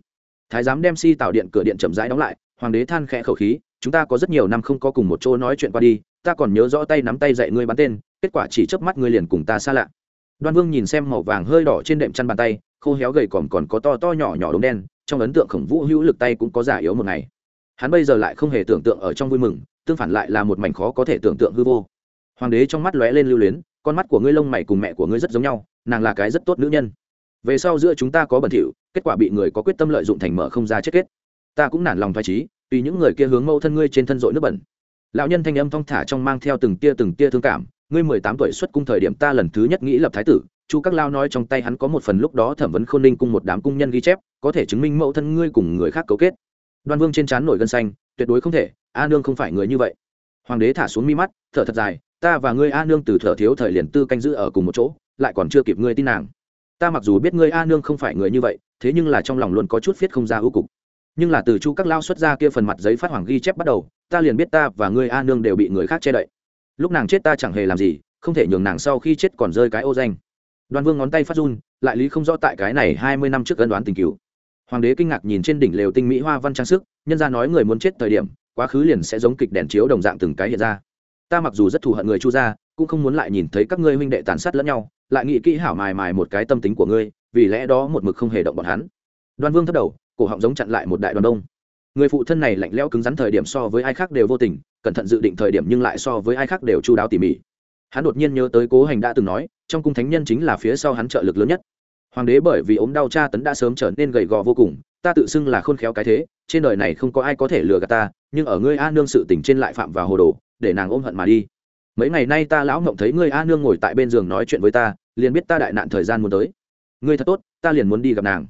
Thái giám đem si tạo điện cửa điện chậm rãi đóng lại, hoàng đế than khẽ khẩu khí, chúng ta có rất nhiều năm không có cùng một chỗ nói chuyện qua đi, ta còn nhớ rõ tay nắm tay dạy ngươi bắn tên, kết quả chỉ chớp mắt ngươi liền cùng ta xa lạ. Đoan vương nhìn xem màu vàng hơi đỏ trên đệm chăn bàn tay, khô héo gầy còm còn có to to nhỏ nhỏ đống đen, trong ấn tượng khổng vũ hữu lực tay cũng có giả yếu một ngày hắn bây giờ lại không hề tưởng tượng ở trong vui mừng, tương phản lại là một mảnh khó có thể tưởng tượng hư vô. Hoàng đế trong mắt lóe lên lưu luyến, con mắt của ngươi lông mày cùng mẹ của ngươi rất giống nhau, nàng là cái rất tốt nữ nhân. Về sau giữa chúng ta có bẩn thỉu, kết quả bị người có quyết tâm lợi dụng thành mở không ra chết kết. Ta cũng nản lòng thoải trí tùy những người kia hướng mẫu thân ngươi trên thân dội nước bẩn. Lão nhân thanh âm thong thả trong mang theo từng tia từng tia thương cảm, ngươi mười tám tuổi xuất cung thời điểm ta lần thứ nhất nghĩ lập thái tử, chu các lao nói trong tay hắn có một phần lúc đó thẩm vấn khôn ninh cung một đám cung nhân ghi chép, có thể chứng minh mẫu thân ngươi cùng người khác cấu kết đoan vương trên trán nổi gân xanh, tuyệt đối không thể, a nương không phải người như vậy. Hoàng đế thả xuống mi mắt, thở thật dài, ta và ngươi a nương từ thở thiếu thời liền tư canh giữ ở cùng một chỗ, lại còn chưa kịp ngươi tin nàng. Ta mặc dù biết ngươi a nương không phải người như vậy, thế nhưng là trong lòng luôn có chút viết không ra ưu cục. Nhưng là từ chu các lao xuất ra kia phần mặt giấy phát hoàng ghi chép bắt đầu, ta liền biết ta và ngươi a nương đều bị người khác che đậy. Lúc nàng chết ta chẳng hề làm gì, không thể nhường nàng sau khi chết còn rơi cái ô danh. Đoan vương ngón tay phát run, lại lý không rõ tại cái này hai mươi năm trước ân đoán tình cứu hoàng đế kinh ngạc nhìn trên đỉnh lều tinh mỹ hoa văn trang sức, nhân ra nói người muốn chết thời điểm, quá khứ liền sẽ giống kịch đèn chiếu đồng dạng từng cái hiện ra. Ta mặc dù rất thù hận người chu gia, cũng không muốn lại nhìn thấy các ngươi huynh đệ tàn sát lẫn nhau, lại nghĩ kỹ hảo mài mài một cái tâm tính của ngươi, vì lẽ đó một mực không hề động bọn hắn. Đoan vương thất đầu, cổ họng giống chặn lại một đại đoàn đông. Người phụ thân này lạnh lẽo cứng rắn thời điểm so với ai khác đều vô tình, cẩn thận dự định thời điểm nhưng lại so với ai khác đều chu đáo tỉ mỉ. Hắn đột nhiên nhớ tới cố hành đã từng nói, trong cung thánh nhân chính là phía sau hắn trợ lực lớn nhất hoàng đế bởi vì ốm đau cha tấn đã sớm trở nên gầy gò vô cùng, ta tự xưng là khôn khéo cái thế, trên đời này không có ai có thể lừa gạt ta, nhưng ở ngươi a nương sự tỉnh trên lại phạm vào hồ đồ, để nàng ôm hận mà đi. Mấy ngày nay ta lão ngộng thấy ngươi a nương ngồi tại bên giường nói chuyện với ta, liền biết ta đại nạn thời gian muốn tới. Ngươi thật tốt, ta liền muốn đi gặp nàng.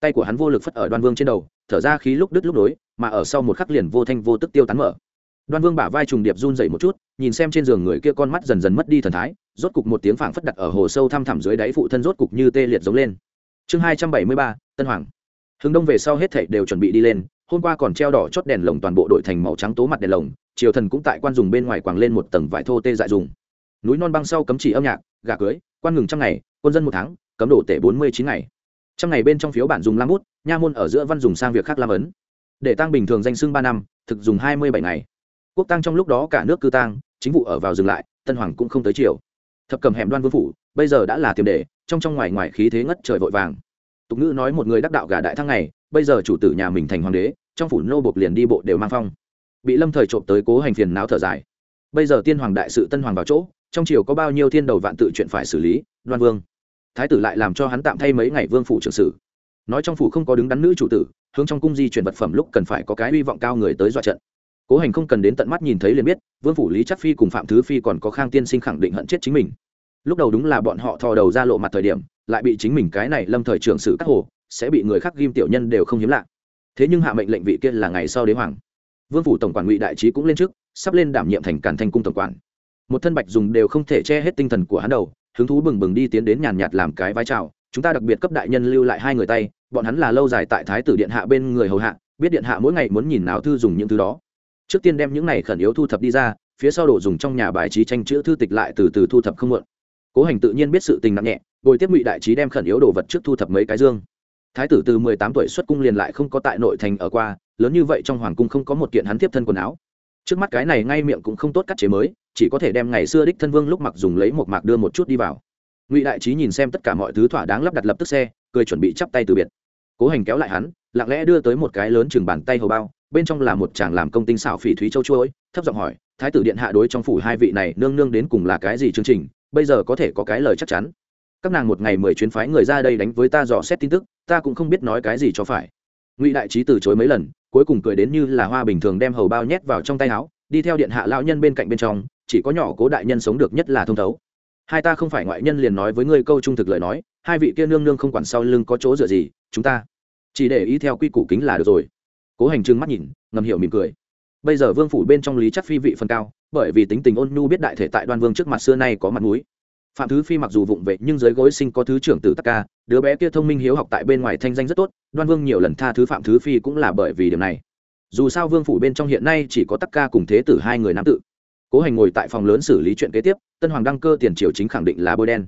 Tay của hắn vô lực phất ở đoan vương trên đầu, thở ra khí lúc đứt lúc đối mà ở sau một khắc liền vô thanh vô tức tiêu tán mở. Đoan vương bả vai trùng điệp run dậy một chút nhìn xem trên giường người kia con mắt dần dần mất đi thần thái, rốt cục một tiếng phảng phất đặt ở hồ sâu thăm thẳm dưới đáy phụ thân rốt cục như tê liệt giống lên. Chương hai trăm bảy mươi ba, tân hoàng. Hướng đông về sau hết thảy đều chuẩn bị đi lên, hôm qua còn treo đỏ chót đèn lồng toàn bộ đội thành màu trắng tố mặt đèn lồng, triều thần cũng tại quan dùng bên ngoài quàng lên một tầng vải thô tê dại dùng. Núi non băng sau cấm chỉ âm nhạc, gà cưới, quan ngừng trăm ngày, quân dân một tháng, cấm đổ tể bốn mươi chín ngày. Trăm ngày bên trong phiếu bản dùng lam bút, nha môn ở giữa văn dùng sang việc khác lam ấn. Để tăng bình thường danh xưng ba năm, thực dùng hai mươi bảy ngày. Quốc tăng trong lúc đó cả nước cư tăng chính vụ ở vào dừng lại, tân hoàng cũng không tới chiều. Thập cầm hẻm đoan vương phủ, bây giờ đã là tiềm đề, trong trong ngoài ngoài khí thế ngất trời vội vàng. Tục ngữ nói một người đắc đạo gà đại thăng này bây giờ chủ tử nhà mình thành hoàng đế, trong phủ nô bộc liền đi bộ đều mang phong. Bị lâm thời trộm tới cố hành phiền não thở dài. Bây giờ tiên hoàng đại sự tân hoàng vào chỗ, trong triều có bao nhiêu thiên đầu vạn tự chuyện phải xử lý, đoan vương. Thái tử lại làm cho hắn tạm thay mấy ngày vương phủ trưởng sử. Nói trong phủ không có đứng đắn nữ chủ tử, hướng trong cung di chuyển vật phẩm lúc cần phải có cái hy vọng cao người tới dọa trận cố hành không cần đến tận mắt nhìn thấy liền biết, vương phủ lý chắc phi cùng phạm thứ phi còn có khang tiên sinh khẳng định hận chết chính mình. Lúc đầu đúng là bọn họ thò đầu ra lộ mặt thời điểm, lại bị chính mình cái này lâm thời trưởng sử các hồ, sẽ bị người khác ghim tiểu nhân đều không hiếm lạ. Thế nhưng hạ mệnh lệnh vị kia là ngày sau đế hoàng. Vương phủ tổng quản ngụy đại trí cũng lên trước, sắp lên đảm nhiệm thành cản thanh cung tổng quản. Một thân bạch dùng đều không thể che hết tinh thần của hắn đầu, hứng thú bừng bừng đi tiến đến nhàn nhạt làm cái vai trào. Chúng ta đặc biệt cấp đại nhân lưu lại hai người tay, bọn hắn là lâu dài tại thái tử điện hạ bên người hầu hạ, biết điện hạ mỗi ngày muốn nhìn nào thư dùng những thứ đó trước tiên đem những này khẩn yếu thu thập đi ra, phía sau đồ dùng trong nhà bài trí tranh chữ thư tịch lại từ từ thu thập không muộn. Cố hành tự nhiên biết sự tình nặng nhẹ, bồi tiếp ngụy đại trí đem khẩn yếu đồ vật trước thu thập mấy cái dương. Thái tử từ mười tám tuổi xuất cung liền lại không có tại nội thành ở qua, lớn như vậy trong hoàng cung không có một kiện hắn tiếp thân quần áo. Trước mắt cái này ngay miệng cũng không tốt cắt chế mới, chỉ có thể đem ngày xưa đích thân vương lúc mặc dùng lấy một mạc đưa một chút đi vào. Ngụy đại trí nhìn xem tất cả mọi thứ thỏa đáng lắp đặt lập tức xe, cười chuẩn bị chắp tay từ biệt. Cố hành kéo lại hắn, lặng lẽ đưa tới một cái lớn chừng bàn tay hầu bao bên trong là một chàng làm công tinh xảo phỉ thúy châu chuối, thấp giọng hỏi, thái tử điện hạ đối trong phủ hai vị này nương nương đến cùng là cái gì chương trình? Bây giờ có thể có cái lời chắc chắn. Các nàng một ngày mười chuyến phái người ra đây đánh với ta dò xét tin tức, ta cũng không biết nói cái gì cho phải. Ngụy đại trí từ chối mấy lần, cuối cùng cười đến như là hoa bình thường đem hầu bao nhét vào trong tay áo, đi theo điện hạ lão nhân bên cạnh bên trong, chỉ có nhỏ cố đại nhân sống được nhất là thông thấu. Hai ta không phải ngoại nhân liền nói với ngươi câu trung thực lời nói, hai vị kia nương nương không quản sau lưng có chỗ dựa gì, chúng ta chỉ để ý theo quy củ kính là được rồi cố hành trưng mắt nhìn, ngầm hiểu mỉm cười. Bây giờ vương phủ bên trong lý chắc phi vị phần cao, bởi vì tính tình ôn nhu biết đại thể tại đoan vương trước mặt xưa nay có mặt mũi. Phạm thứ phi mặc dù vụng vệ nhưng dưới gối sinh có thứ trưởng tử tắc ca, đứa bé kia thông minh hiếu học tại bên ngoài thanh danh rất tốt, đoan vương nhiều lần tha thứ phạm thứ phi cũng là bởi vì điều này. Dù sao vương phủ bên trong hiện nay chỉ có tắc ca cùng thế tử hai người nam tự cố hành ngồi tại phòng lớn xử lý chuyện kế tiếp, tân hoàng đăng cơ tiền triều chính khẳng định là bôi đen.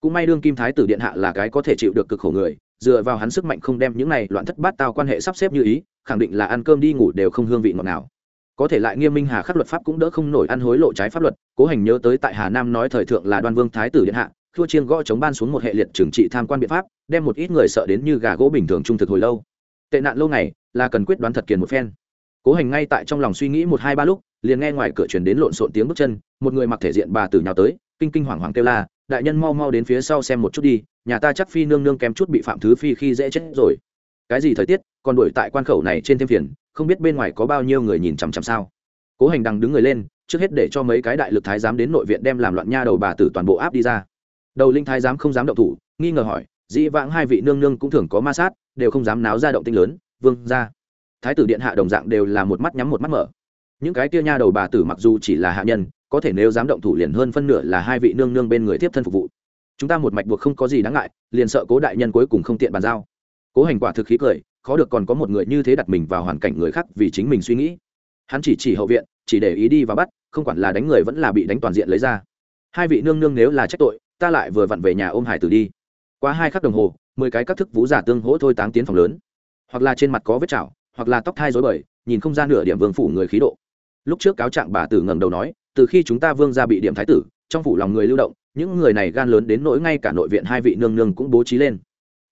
Cũng may đương kim thái tử điện hạ là cái có thể chịu được cực khổ người dựa vào hắn sức mạnh không đem những này loạn thất bát tao quan hệ sắp xếp như ý, khẳng định là ăn cơm đi ngủ đều không hương vị ngọt nào có thể lại nghiêm minh hà khắc luật pháp cũng đỡ không nổi ăn hối lộ trái pháp luật, cố hành nhớ tới tại hà nam nói thời thượng là đoan vương thái tử điện hạ, thua chiên gõ chống ban xuống một hệ liệt trừng trị tham quan biện pháp, đem một ít người sợ đến như gà gỗ bình thường trung thực hồi lâu. Tệ nạn lâu này là cần quyết đoán thật kiền một phen. Cố hành ngay tại trong lòng suy nghĩ một hai ba lúc, liền nghe ngoài cửa truyền đến lộn xộn tiếng bước chân, một người mặc thể diện bà tử nhào tới, kinh kinh hoàng hoàng kêu la đại nhân mau mau đến phía sau xem một chút đi, nhà ta chắc phi nương nương kém chút bị phạm thứ phi khi dễ chết rồi. Cái gì thời tiết, còn đuổi tại quan khẩu này trên thêm phiền, không biết bên ngoài có bao nhiêu người nhìn chằm chằm sao. Cố hành đằng đứng người lên, trước hết để cho mấy cái đại lực thái giám đến nội viện đem làm loạn nha đầu bà tử toàn bộ áp đi ra. Đầu linh thái giám không dám động thủ, nghi ngờ hỏi, dĩ vãng hai vị nương nương cũng thường có ma sát, đều không dám náo ra động tinh lớn, vương ra thái tử điện hạ đồng dạng đều là một mắt nhắm một mắt mở. Những cái kia nha đầu bà tử mặc dù chỉ là hạ nhân có thể nếu dám động thủ liền hơn phân nửa là hai vị nương nương bên người tiếp thân phục vụ. Chúng ta một mạch buộc không có gì đáng ngại, liền sợ cố đại nhân cuối cùng không tiện bàn giao. Cố hành quả thực khí cười, khó được còn có một người như thế đặt mình vào hoàn cảnh người khác vì chính mình suy nghĩ. Hắn chỉ chỉ hậu viện, chỉ để ý đi và bắt, không quản là đánh người vẫn là bị đánh toàn diện lấy ra. Hai vị nương nương nếu là trách tội, ta lại vừa vặn về nhà ôm hải tử đi. Qua hai khắc đồng hồ, mười cái các thức vũ giả tương hỗ thôi táng tiến phòng lớn. Hoặc là trên mặt có vết chảo, hoặc là tóc thai dối bời, nhìn không ra nửa điểm vương phủ người khí độ. Lúc trước cáo trạng bà tử ngẩng đầu nói từ khi chúng ta vương ra bị điểm thái tử, trong phủ lòng người lưu động, những người này gan lớn đến nỗi ngay cả nội viện hai vị nương nương cũng bố trí lên.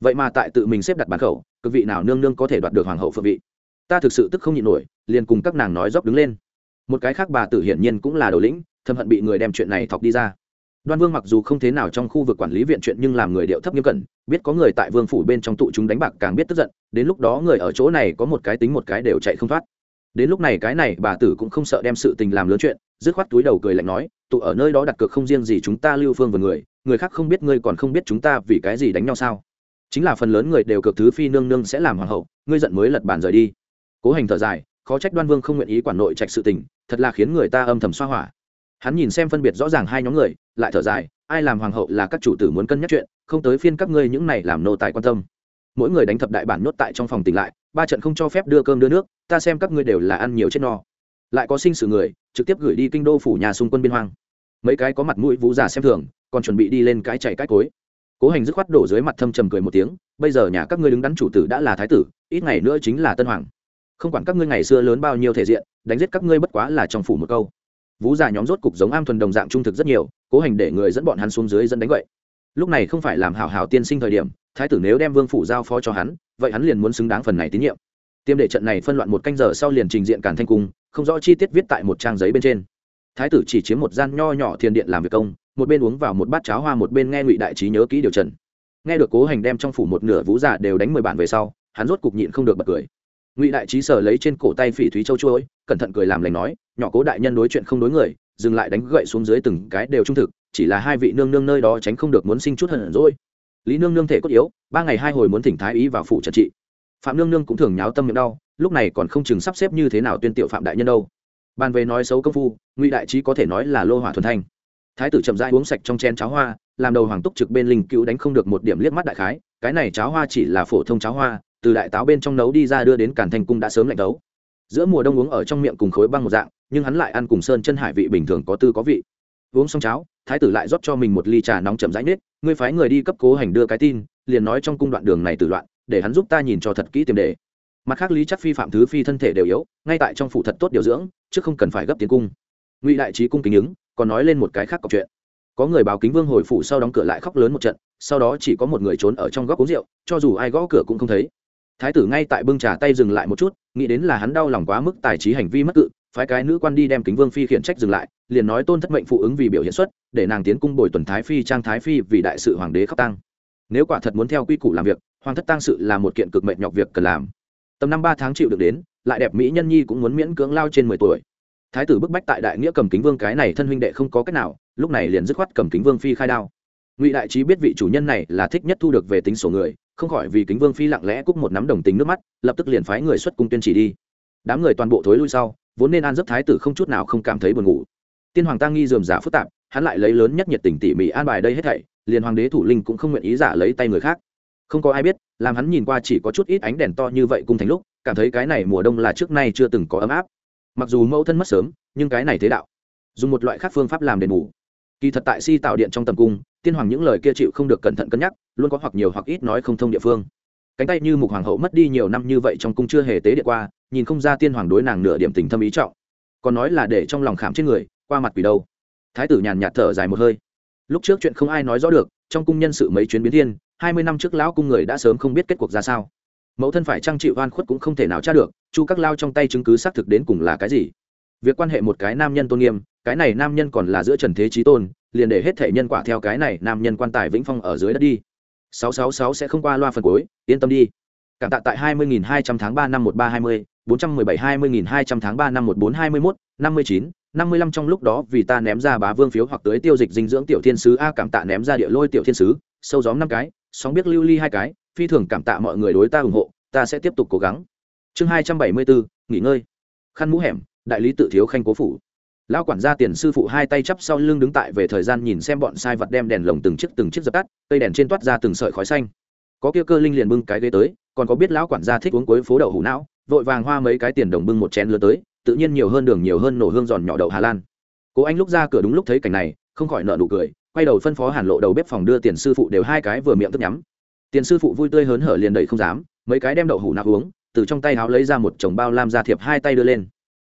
Vậy mà tại tự mình xếp đặt bàn khẩu, cực vị nào nương nương có thể đoạt được hoàng hậu phượng vị? Ta thực sự tức không nhịn nổi, liền cùng các nàng nói dốc đứng lên. Một cái khác bà tử hiển nhiên cũng là đầu lĩnh thâm hận bị người đem chuyện này thọc đi ra. Đoan vương mặc dù không thế nào trong khu vực quản lý viện chuyện nhưng làm người điệu thấp nghiêm cẩn, biết có người tại vương phủ bên trong tụ chúng đánh bạc càng biết tức giận, đến lúc đó người ở chỗ này có một cái tính một cái đều chạy không thoát đến lúc này cái này bà tử cũng không sợ đem sự tình làm lớn chuyện, dứt khoát túi đầu cười lạnh nói, tụ ở nơi đó đặt cược không riêng gì chúng ta lưu phương và người người khác không biết ngươi còn không biết chúng ta vì cái gì đánh nhau sao? Chính là phần lớn người đều cực thứ phi nương nương sẽ làm hoàng hậu, ngươi giận mới lật bàn rời đi. Cố hành thở dài, khó trách đoan vương không nguyện ý quản nội trạch sự tình, thật là khiến người ta âm thầm xoa hỏa. Hắn nhìn xem phân biệt rõ ràng hai nhóm người, lại thở dài, ai làm hoàng hậu là các chủ tử muốn cân nhắc chuyện, không tới phiên các ngươi những này làm nô tài quan tâm. Mỗi người đánh thập đại bản nhốt tại trong phòng tỉnh lại ba trận không cho phép đưa cơm đưa nước, ta xem các ngươi đều là ăn nhiều chết no. Lại có sinh sự người, trực tiếp gửi đi kinh đô phủ nhà xung quân biên hoang. Mấy cái có mặt mũi vũ giả xem thường, còn chuẩn bị đi lên cái chạy cái cối. Cố hành dứt khoát đổ dưới mặt thâm trầm cười một tiếng, bây giờ nhà các ngươi đứng đắn chủ tử đã là thái tử, ít ngày nữa chính là tân hoàng. Không quản các ngươi ngày xưa lớn bao nhiêu thể diện, đánh giết các ngươi bất quá là trong phủ một câu. Vũ giả nhóm rốt cục giống am thuần đồng dạng trung thực rất nhiều, cố hành để người dẫn bọn hắn xuống dưới dẫn đánh vậy lúc này không phải làm hảo hảo tiên sinh thời điểm, thái tử nếu đem vương phủ giao phó cho hắn vậy hắn liền muốn xứng đáng phần này tín nhiệm. Tiêm đệ trận này phân loạn một canh giờ sau liền trình diện càn thanh cung, không rõ chi tiết viết tại một trang giấy bên trên. Thái tử chỉ chiếm một gian nho nhỏ thiền điện làm việc công, một bên uống vào một bát cháo hoa, một bên nghe ngụy đại trí nhớ kỹ điều trần. Nghe được cố hành đem trong phủ một nửa vũ giả đều đánh mười bản về sau, hắn rốt cục nhịn không được bật cười. Ngụy đại trí sờ lấy trên cổ tay phỉ thúy châu chuỗi cẩn thận cười làm lành nói, nhỏ cố đại nhân đối chuyện không đối người, dừng lại đánh gậy xuống dưới từng cái đều trung thực, chỉ là hai vị nương nương nơi đó tránh không được muốn sinh chút hận rồi. Lý nương nương thể cốt yếu ba ngày hai hồi muốn thỉnh thái ý vào phủ trần trị. Phạm nương nương cũng thường nháo tâm miệng đau, lúc này còn không chừng sắp xếp như thế nào tuyên tiểu phạm đại nhân đâu. Bàn về nói xấu công phu, ngụy đại trí có thể nói là lô hỏa thuần thanh. Thái tử chậm rãi uống sạch trong chén cháo hoa, làm đầu hoàng túc trực bên linh cứu đánh không được một điểm liếc mắt đại khái, cái này cháo hoa chỉ là phổ thông cháo hoa, từ đại táo bên trong nấu đi ra đưa đến cản thành cung đã sớm lạnh đấu giữa mùa đông uống ở trong miệng cùng khối băng một dạng, nhưng hắn lại ăn cùng sơn chân hải vị bình thường có tư có vị uống xong cháo, thái tử lại rót cho mình một ly trà nóng chậm rãi nết. Ngươi phái người đi cấp cố hành đưa cái tin, liền nói trong cung đoạn đường này tử loạn, để hắn giúp ta nhìn cho thật kỹ tiềm đề. Mặt khác lý chắc phi phạm thứ phi thân thể đều yếu, ngay tại trong phủ thật tốt điều dưỡng, chứ không cần phải gấp tiến cung. Ngụy đại trí cung kính ứng, còn nói lên một cái khác cọc chuyện. Có người báo kính vương hồi phủ sau đóng cửa lại khóc lớn một trận, sau đó chỉ có một người trốn ở trong góc uống rượu, cho dù ai gõ cửa cũng không thấy. Thái tử ngay tại bưng trà tay dừng lại một chút, nghĩ đến là hắn đau lòng quá mức tài trí hành vi mất cự phái cái nữ quan đi đem kính vương phi khiển trách dừng lại, liền nói tôn thất mệnh phụ ứng vì biểu hiện xuất, để nàng tiến cung bồi tuần thái phi, trang thái phi vì đại sự hoàng đế khóc tăng nếu quả thật muốn theo quy củ làm việc, hoàng thất tăng sự là một kiện cực mệnh nhọc việc cần làm. Tầm năm ba tháng chịu được đến, lại đẹp mỹ nhân nhi cũng muốn miễn cưỡng lao trên mười tuổi. Thái tử bức bách tại đại nghĩa cầm kính vương cái này thân huynh đệ không có cách nào, lúc này liền dứt khoát cầm kính vương phi khai đao. Ngụy đại trí biết vị chủ nhân này là thích nhất thu được về tính sổ người, không khỏi vì kính vương phi lặng lẽ cúc một nắm đồng tính nước mắt, lập tức liền phái người xuất cung tuyên chỉ đi. Đám người toàn bộ thối lui sau vốn nên an giấc thái tử không chút nào không cảm thấy buồn ngủ. Tiên hoàng tăng nghi dườm giả phức tạp, hắn lại lấy lớn nhất nhiệt tình tỉ mỉ an bài đây hết thảy, liền hoàng đế thủ linh cũng không nguyện ý giả lấy tay người khác. Không có ai biết, làm hắn nhìn qua chỉ có chút ít ánh đèn to như vậy cùng thành lúc, cảm thấy cái này mùa đông là trước nay chưa từng có ấm áp. Mặc dù mẫu thân mất sớm, nhưng cái này thế đạo, dùng một loại khác phương pháp làm đền bù. Kỳ thật tại si tạo điện trong tầm cung, tiên hoàng những lời kia chịu không được cẩn thận cân nhắc, luôn có hoặc nhiều hoặc ít nói không thông địa phương cánh tay như mục hoàng hậu mất đi nhiều năm như vậy trong cung chưa hề tế điện qua, nhìn không ra tiên hoàng đối nàng nửa điểm tình thâm ý trọng. Còn nói là để trong lòng khảm trên người, qua mặt quỷ đâu. Thái tử nhàn nhạt thở dài một hơi. Lúc trước chuyện không ai nói rõ được, trong cung nhân sự mấy chuyến biến thiên, hai mươi năm trước lão cung người đã sớm không biết kết cuộc ra sao. Mẫu thân phải trang chịu oan khuất cũng không thể nào tra được, chu các lao trong tay chứng cứ xác thực đến cùng là cái gì. Việc quan hệ một cái nam nhân tôn nghiêm, cái này nam nhân còn là giữa trần thế trí tôn, liền để hết thể nhân quả theo cái này nam nhân quan tài vĩnh phong ở dưới đất đi. 666 sẽ không qua loa phần cuối, yên tâm đi. Cảm tạ tại 20200 tháng 3 năm 1320, 417 20200 tháng 3 năm 1421, 59, 55 trong lúc đó vì ta ném ra bá vương phiếu hoặc tới tiêu dịch dinh dưỡng tiểu thiên sứ a cảm tạ ném ra địa lôi tiểu thiên sứ, sâu gióm 5 cái, sóng biết lưu ly 2 cái, phi thường cảm tạ mọi người đối ta ủng hộ, ta sẽ tiếp tục cố gắng. Chương 274, nghỉ ngơi. Khăn mũ hẻm, đại lý tự thiếu khanh cố phủ lão quản gia tiền sư phụ hai tay chắp sau lưng đứng tại về thời gian nhìn xem bọn sai vật đem đèn lồng từng chiếc từng chiếc dập tắt, cây đèn trên toát ra từng sợi khói xanh. Có kia cơ linh liền bưng cái ghế tới, còn có biết lão quản gia thích uống cuối phố đậu hủ não, vội vàng hoa mấy cái tiền đồng bưng một chén lứa tới, tự nhiên nhiều hơn đường nhiều hơn nổ hương giòn nhỏ đậu hà lan. Cố anh lúc ra cửa đúng lúc thấy cảnh này, không khỏi nợ nụ cười, quay đầu phân phó hàn lộ đầu bếp phòng đưa tiền sư phụ đều hai cái vừa miệng tức nhắm. Tiền sư phụ vui tươi hớn hở liền đẩy không dám, mấy cái đem đậu hủ nạc uống, từ trong tay háo lấy ra một chồng bao lam ra thiệp hai tay đưa lên.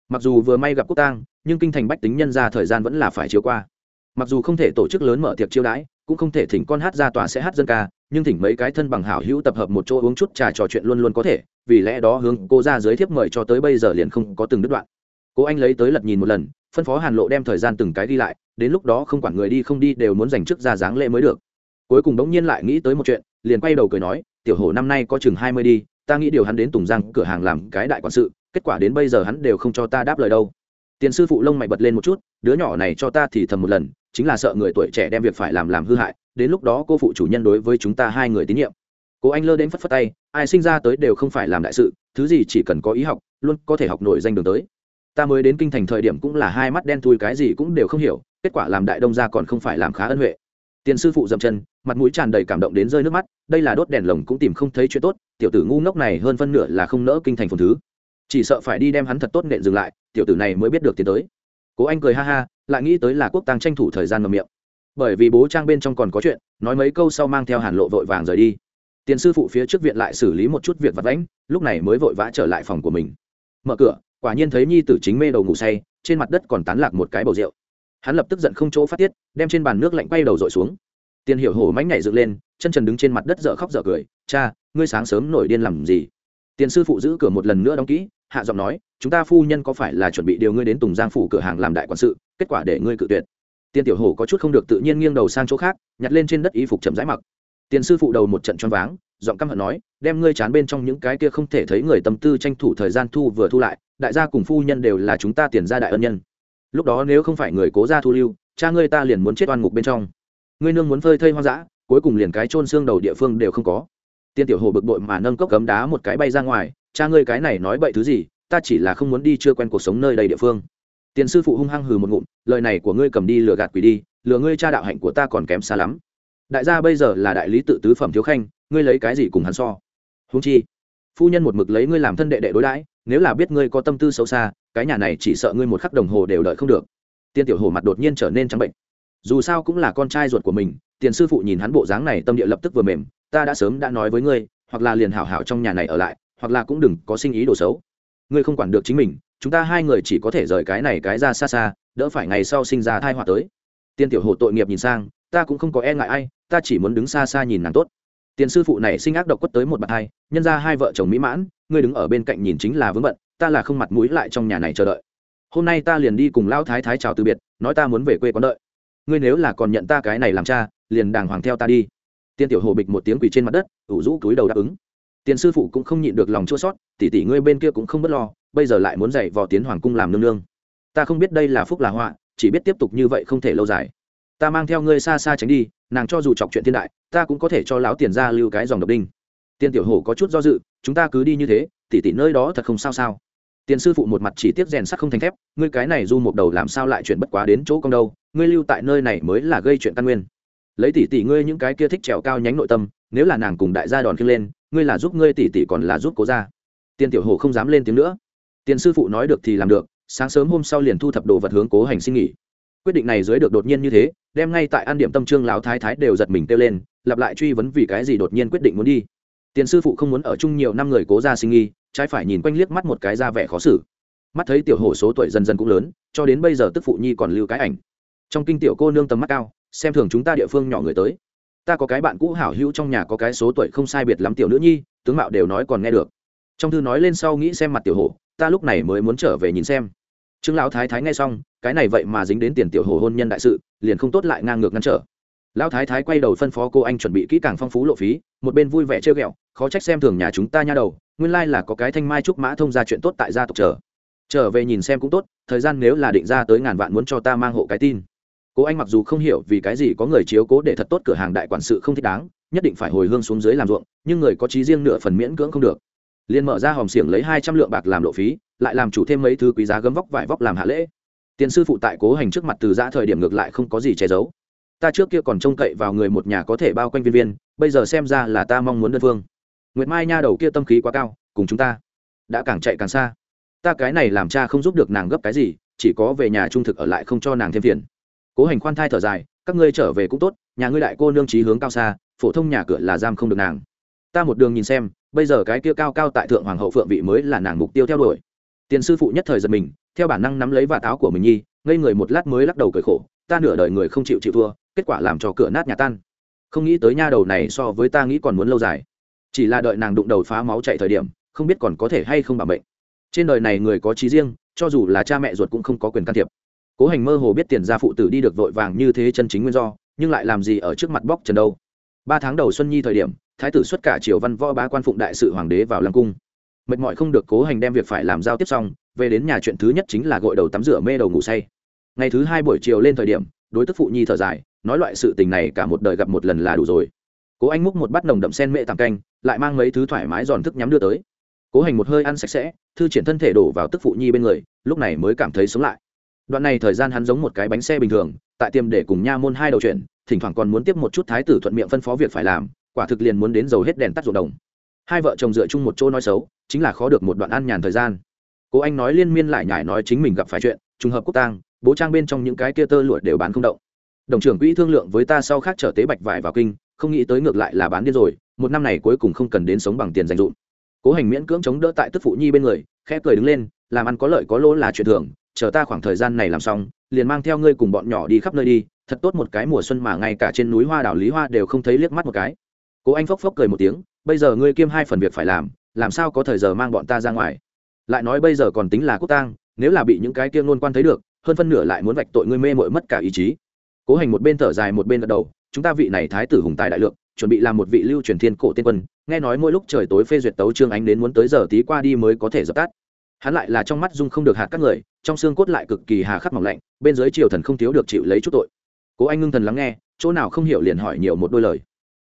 Mặc dù vừa may gặp quốc tang nhưng kinh thành bách tính nhân ra thời gian vẫn là phải chiếu qua. Mặc dù không thể tổ chức lớn mở tiệc chiêu đãi, cũng không thể thỉnh con hát ra tòa sẽ hát dân ca, nhưng thỉnh mấy cái thân bằng hảo hữu tập hợp một chỗ uống chút trà trò chuyện luôn luôn có thể, vì lẽ đó hướng cô ra giới thiếp mời cho tới bây giờ liền không có từng đứt đoạn. Cô anh lấy tới lật nhìn một lần, phân phó hàn lộ đem thời gian từng cái đi lại, đến lúc đó không quản người đi không đi đều muốn dành trước ra dáng lễ mới được. Cuối cùng đống nhiên lại nghĩ tới một chuyện, liền quay đầu cười nói, tiểu hổ năm nay có chừng hai mươi đi, ta nghĩ điều hắn đến tùng giang cửa hàng làm cái đại quản sự, kết quả đến bây giờ hắn đều không cho ta đáp lời đâu tiền sư phụ lông mày bật lên một chút, đứa nhỏ này cho ta thì thầm một lần, chính là sợ người tuổi trẻ đem việc phải làm làm hư hại, đến lúc đó cô phụ chủ nhân đối với chúng ta hai người tín nhiệm. Cố anh lơ đến phất phất tay, ai sinh ra tới đều không phải làm đại sự, thứ gì chỉ cần có ý học, luôn có thể học nổi danh đường tới. Ta mới đến kinh thành thời điểm cũng là hai mắt đen thui, cái gì cũng đều không hiểu, kết quả làm đại đông ra còn không phải làm khá ân huệ. Tiền sư phụ dậm chân, mặt mũi tràn đầy cảm động đến rơi nước mắt, đây là đốt đèn lồng cũng tìm không thấy chuyện tốt, tiểu tử ngu ngốc này hơn phân nửa là không nỡ kinh thành phồn thứ chỉ sợ phải đi đem hắn thật tốt nện dừng lại, tiểu tử này mới biết được tiến tới. Cố anh cười ha ha, lại nghĩ tới là quốc tăng tranh thủ thời gian ngầm miệng. Bởi vì bố trang bên trong còn có chuyện, nói mấy câu sau mang theo hàn lộ vội vàng rời đi. Tiền sư phụ phía trước viện lại xử lý một chút việc vặt vãnh, lúc này mới vội vã trở lại phòng của mình. Mở cửa, quả nhiên thấy nhi tử chính mê đầu ngủ say, trên mặt đất còn tán lạc một cái bầu rượu. Hắn lập tức giận không chỗ phát tiết, đem trên bàn nước lạnh quay đầu dội xuống. Tiền hiểu hổ mánh nhảy dựng lên, chân trần đứng trên mặt đất dở khóc dở cười, cha, ngươi sáng sớm nổi điên làm gì? Tiền sư phụ giữ cửa một lần nữa đóng kỹ hạ giọng nói, chúng ta phu nhân có phải là chuẩn bị điều ngươi đến tùng giang phủ cửa hàng làm đại quản sự, kết quả để ngươi cự tuyệt. Tiên tiểu hổ có chút không được tự nhiên nghiêng đầu sang chỗ khác, nhặt lên trên đất y phục chậm rãi mặc. Tiền sư phụ đầu một trận choáng váng, giọng căm hận nói, đem ngươi chán bên trong những cái kia không thể thấy người tâm tư tranh thủ thời gian thu vừa thu lại, đại gia cùng phu nhân đều là chúng ta tiền gia đại ân nhân. Lúc đó nếu không phải người cố gia thu lưu, cha ngươi ta liền muốn chết oan ngục bên trong. Ngươi nương muốn phơi thây hoang dã, cuối cùng liền cái chôn xương đầu địa phương đều không có. Tiên tiểu hồ bực bội mà nâng cốc cấm đá một cái bay ra ngoài cha ngươi cái này nói bậy thứ gì, ta chỉ là không muốn đi chưa quen cuộc sống nơi đây địa phương. Tiền sư phụ hung hăng hừ một ngụm, lời này của ngươi cầm đi lừa gạt quỷ đi, lừa ngươi cha đạo hạnh của ta còn kém xa lắm. Đại gia bây giờ là đại lý tự tứ phẩm thiếu khanh, ngươi lấy cái gì cùng hắn so? Húng chi, phu nhân một mực lấy ngươi làm thân đệ đệ đối đãi, nếu là biết ngươi có tâm tư xấu xa, cái nhà này chỉ sợ ngươi một khắc đồng hồ đều đợi không được. Tiên tiểu hồ mặt đột nhiên trở nên trắng bệnh. Dù sao cũng là con trai ruột của mình, tiền sư phụ nhìn hắn bộ dáng này tâm địa lập tức vừa mềm, ta đã sớm đã nói với ngươi, hoặc là liền hảo hảo trong nhà này ở lại hoặc là cũng đừng có sinh ý đồ xấu. Ngươi không quản được chính mình, chúng ta hai người chỉ có thể rời cái này cái ra xa xa, đỡ phải ngày sau sinh ra thai họa tới. Tiên tiểu hồ tội nghiệp nhìn sang, ta cũng không có e ngại ai, ta chỉ muốn đứng xa xa nhìn nàng tốt. Tiền sư phụ này sinh ác độc quất tới một bạn hai, nhân ra hai vợ chồng mỹ mãn, ngươi đứng ở bên cạnh nhìn chính là vướng bận, ta là không mặt mũi lại trong nhà này chờ đợi. Hôm nay ta liền đi cùng Lão thái thái chào từ biệt, nói ta muốn về quê quán đợi. Ngươi nếu là còn nhận ta cái này làm cha, liền đàng hoàng theo ta đi. Tiên tiểu hồ bịch một tiếng quỳ trên mặt đất, ủ rũ túi đầu đáp ứng tiền sư phụ cũng không nhịn được lòng chua sót, tỷ tỷ ngươi bên kia cũng không b ấ t lo, bây giờ lại muốn dạy vò tiến hoàng cung làm nương nương. Ta không biết đây là phúc là họa, chỉ biết tiếp tục như vậy không thể lâu dài. Ta mang theo ngươi xa xa tránh đi, nàng cho dù chọc chuyện thiên đại, ta cũng có thể cho lão tiền ra lưu cái dòng độc đinh. Tiền tiểu hổ có chút do dự, chúng ta cứ đi như thế, tỷ tỷ nơi đó thật không sao sao. Tiền sư phụ một mặt chỉ tiếp rèn sắc không thành thép, ngươi cái này du một đầu làm sao lại chuyện bất quá đến chỗ con đâu, ngươi lưu tại nơi này mới là gây chuyện căn nguyên. Lấy tỷ tỷ ngươi những cái kia thích trèo cao nhánh nội tâm, nếu là nàng cùng đại gia đòn khiêng lên ngươi là giúp ngươi tỷ tỷ còn là giúp cố gia. Tiền tiểu hồ không dám lên tiếng nữa. Tiền sư phụ nói được thì làm được, sáng sớm hôm sau liền thu thập đồ vật hướng cố hành xin nghỉ. Quyết định này dưới được đột nhiên như thế, đem ngay tại an điểm tâm trương lão thái thái đều giật mình kêu lên, lặp lại truy vấn vì cái gì đột nhiên quyết định muốn đi. Tiền sư phụ không muốn ở chung nhiều năm người cố gia sinh nghi, trái phải nhìn quanh liếc mắt một cái ra vẻ khó xử. Mắt thấy tiểu hổ số tuổi dần dần cũng lớn, cho đến bây giờ tức phụ nhi còn lưu cái ảnh. Trong kinh tiểu cô nương tầm mắt cao, xem thường chúng ta địa phương nhỏ người tới ta có cái bạn cũ hảo hữu trong nhà có cái số tuổi không sai biệt lắm tiểu nữ nhi, tướng mạo đều nói còn nghe được. Trong thư nói lên sau nghĩ xem mặt tiểu hổ, ta lúc này mới muốn trở về nhìn xem. Trương lão thái thái nghe xong, cái này vậy mà dính đến tiền tiểu hổ hôn nhân đại sự, liền không tốt lại ngang ngược ngăn trở. Lão thái thái quay đầu phân phó cô anh chuẩn bị kỹ càng phong phú lộ phí, một bên vui vẻ trêu ghẹo, khó trách xem thường nhà chúng ta nha đầu, nguyên lai là có cái thanh mai trúc mã thông ra chuyện tốt tại gia tộc chờ. Trở về nhìn xem cũng tốt, thời gian nếu là định ra tới ngàn vạn muốn cho ta mang hộ cái tin cố anh mặc dù không hiểu vì cái gì có người chiếu cố để thật tốt cửa hàng đại quản sự không thích đáng, nhất định phải hồi hương xuống dưới làm ruộng, nhưng người có trí riêng nửa phần miễn cưỡng không được. Liền mở ra hòm xiềng lấy hai trăm lượng bạc làm lộ phí, lại làm chủ thêm mấy thứ quý giá gấm vóc vải vóc làm hạ lễ. Tiền sư phụ tại cố hành trước mặt từ giã thời điểm ngược lại không có gì che giấu. Ta trước kia còn trông cậy vào người một nhà có thể bao quanh viên viên, bây giờ xem ra là ta mong muốn đơn phương. Nguyệt mai nha đầu kia tâm khí quá cao, cùng chúng ta đã càng chạy càng xa. Ta cái này làm cha không giúp được nàng gấp cái gì, chỉ có về nhà trung thực ở lại không cho nàng thêm phiền cố hành khoan thai thở dài, các ngươi trở về cũng tốt, nhà ngươi đại cô nương trí hướng cao xa, phổ thông nhà cửa là giam không được nàng. Ta một đường nhìn xem, bây giờ cái kia cao cao tại thượng hoàng hậu phượng vị mới là nàng mục tiêu theo đuổi. Tiền sư phụ nhất thời giật mình, theo bản năng nắm lấy và táo của mình nhi, ngây người một lát mới lắc đầu cười khổ, ta nửa đời người không chịu chịu thua, kết quả làm cho cửa nát nhà tan. Không nghĩ tới nha đầu này so với ta nghĩ còn muốn lâu dài. Chỉ là đợi nàng đụng đầu phá máu chạy thời điểm, không biết còn có thể hay không bảo mệnh. Trên đời này người có trí riêng, cho dù là cha mẹ ruột cũng không có quyền can thiệp cố hành mơ hồ biết tiền gia phụ tử đi được vội vàng như thế chân chính nguyên do, nhưng lại làm gì ở trước mặt bóc trần đâu. Ba tháng đầu xuân nhi thời điểm, thái tử xuất cả triều văn võ bá quan phụng đại sự hoàng đế vào lăng cung. Mệt mỏi không được cố hành đem việc phải làm giao tiếp xong, về đến nhà chuyện thứ nhất chính là gội đầu tắm rửa mê đầu ngủ say. Ngày thứ hai buổi chiều lên thời điểm, đối tức phụ nhi thở dài, nói loại sự tình này cả một đời gặp một lần là đủ rồi. Cố anh múc một bát nồng đậm sen mệ tàng canh, lại mang mấy thứ thoải mái giòn thức nhắm đưa tới. Cố hành một hơi ăn sạch sẽ, thư triển thân thể đổ vào tức phụ nhi bên người, lúc này mới cảm thấy sống lại đoạn này thời gian hắn giống một cái bánh xe bình thường, tại tiêm để cùng nha môn hai đầu chuyện, thỉnh thoảng còn muốn tiếp một chút thái tử thuận miệng phân phó việc phải làm, quả thực liền muốn đến dầu hết đèn tắt ruộng đồng. Hai vợ chồng dựa chung một chỗ nói xấu, chính là khó được một đoạn ăn nhàn thời gian. Cố anh nói liên miên lại nhải nói chính mình gặp phải chuyện, trùng hợp quốc tang, bố trang bên trong những cái kia tơ lụa đều bán không động. Đồng trưởng quỹ thương lượng với ta sau khác trở tế bạch vải vào kinh, không nghĩ tới ngược lại là bán điên rồi, một năm này cuối cùng không cần đến sống bằng tiền dành dụm cố hành miễn cưỡng chống đỡ tại tức phụ nhi bên người, khẽ cười đứng lên, làm ăn có lợi có lỗ là chuyện thường chờ ta khoảng thời gian này làm xong, liền mang theo ngươi cùng bọn nhỏ đi khắp nơi đi, thật tốt một cái mùa xuân mà ngay cả trên núi hoa đảo lý hoa đều không thấy liếc mắt một cái. Cố anh phốc phốc cười một tiếng, bây giờ ngươi kiêm hai phần việc phải làm làm sao có thời giờ mang bọn ta ra ngoài? Lại nói bây giờ còn tính là quốc tang, nếu là bị những cái kia ngôn quan thấy được, hơn phân nửa lại muốn vạch tội ngươi mê mội mất cả ý chí. Cố hành một bên thở dài một bên gật đầu, chúng ta vị này thái tử hùng tài đại lượng, chuẩn bị làm một vị lưu truyền thiên cổ tiên quân, nghe nói mỗi lúc trời tối phê duyệt tấu trương ánh đến muốn tới giờ tí qua đi mới có thể dập tắt hắn lại là trong mắt dung không được hạt các người, trong xương cốt lại cực kỳ hà khắc mỏng lạnh, bên dưới triều thần không thiếu được chịu lấy chút tội. Cố anh ngưng thần lắng nghe, chỗ nào không hiểu liền hỏi nhiều một đôi lời.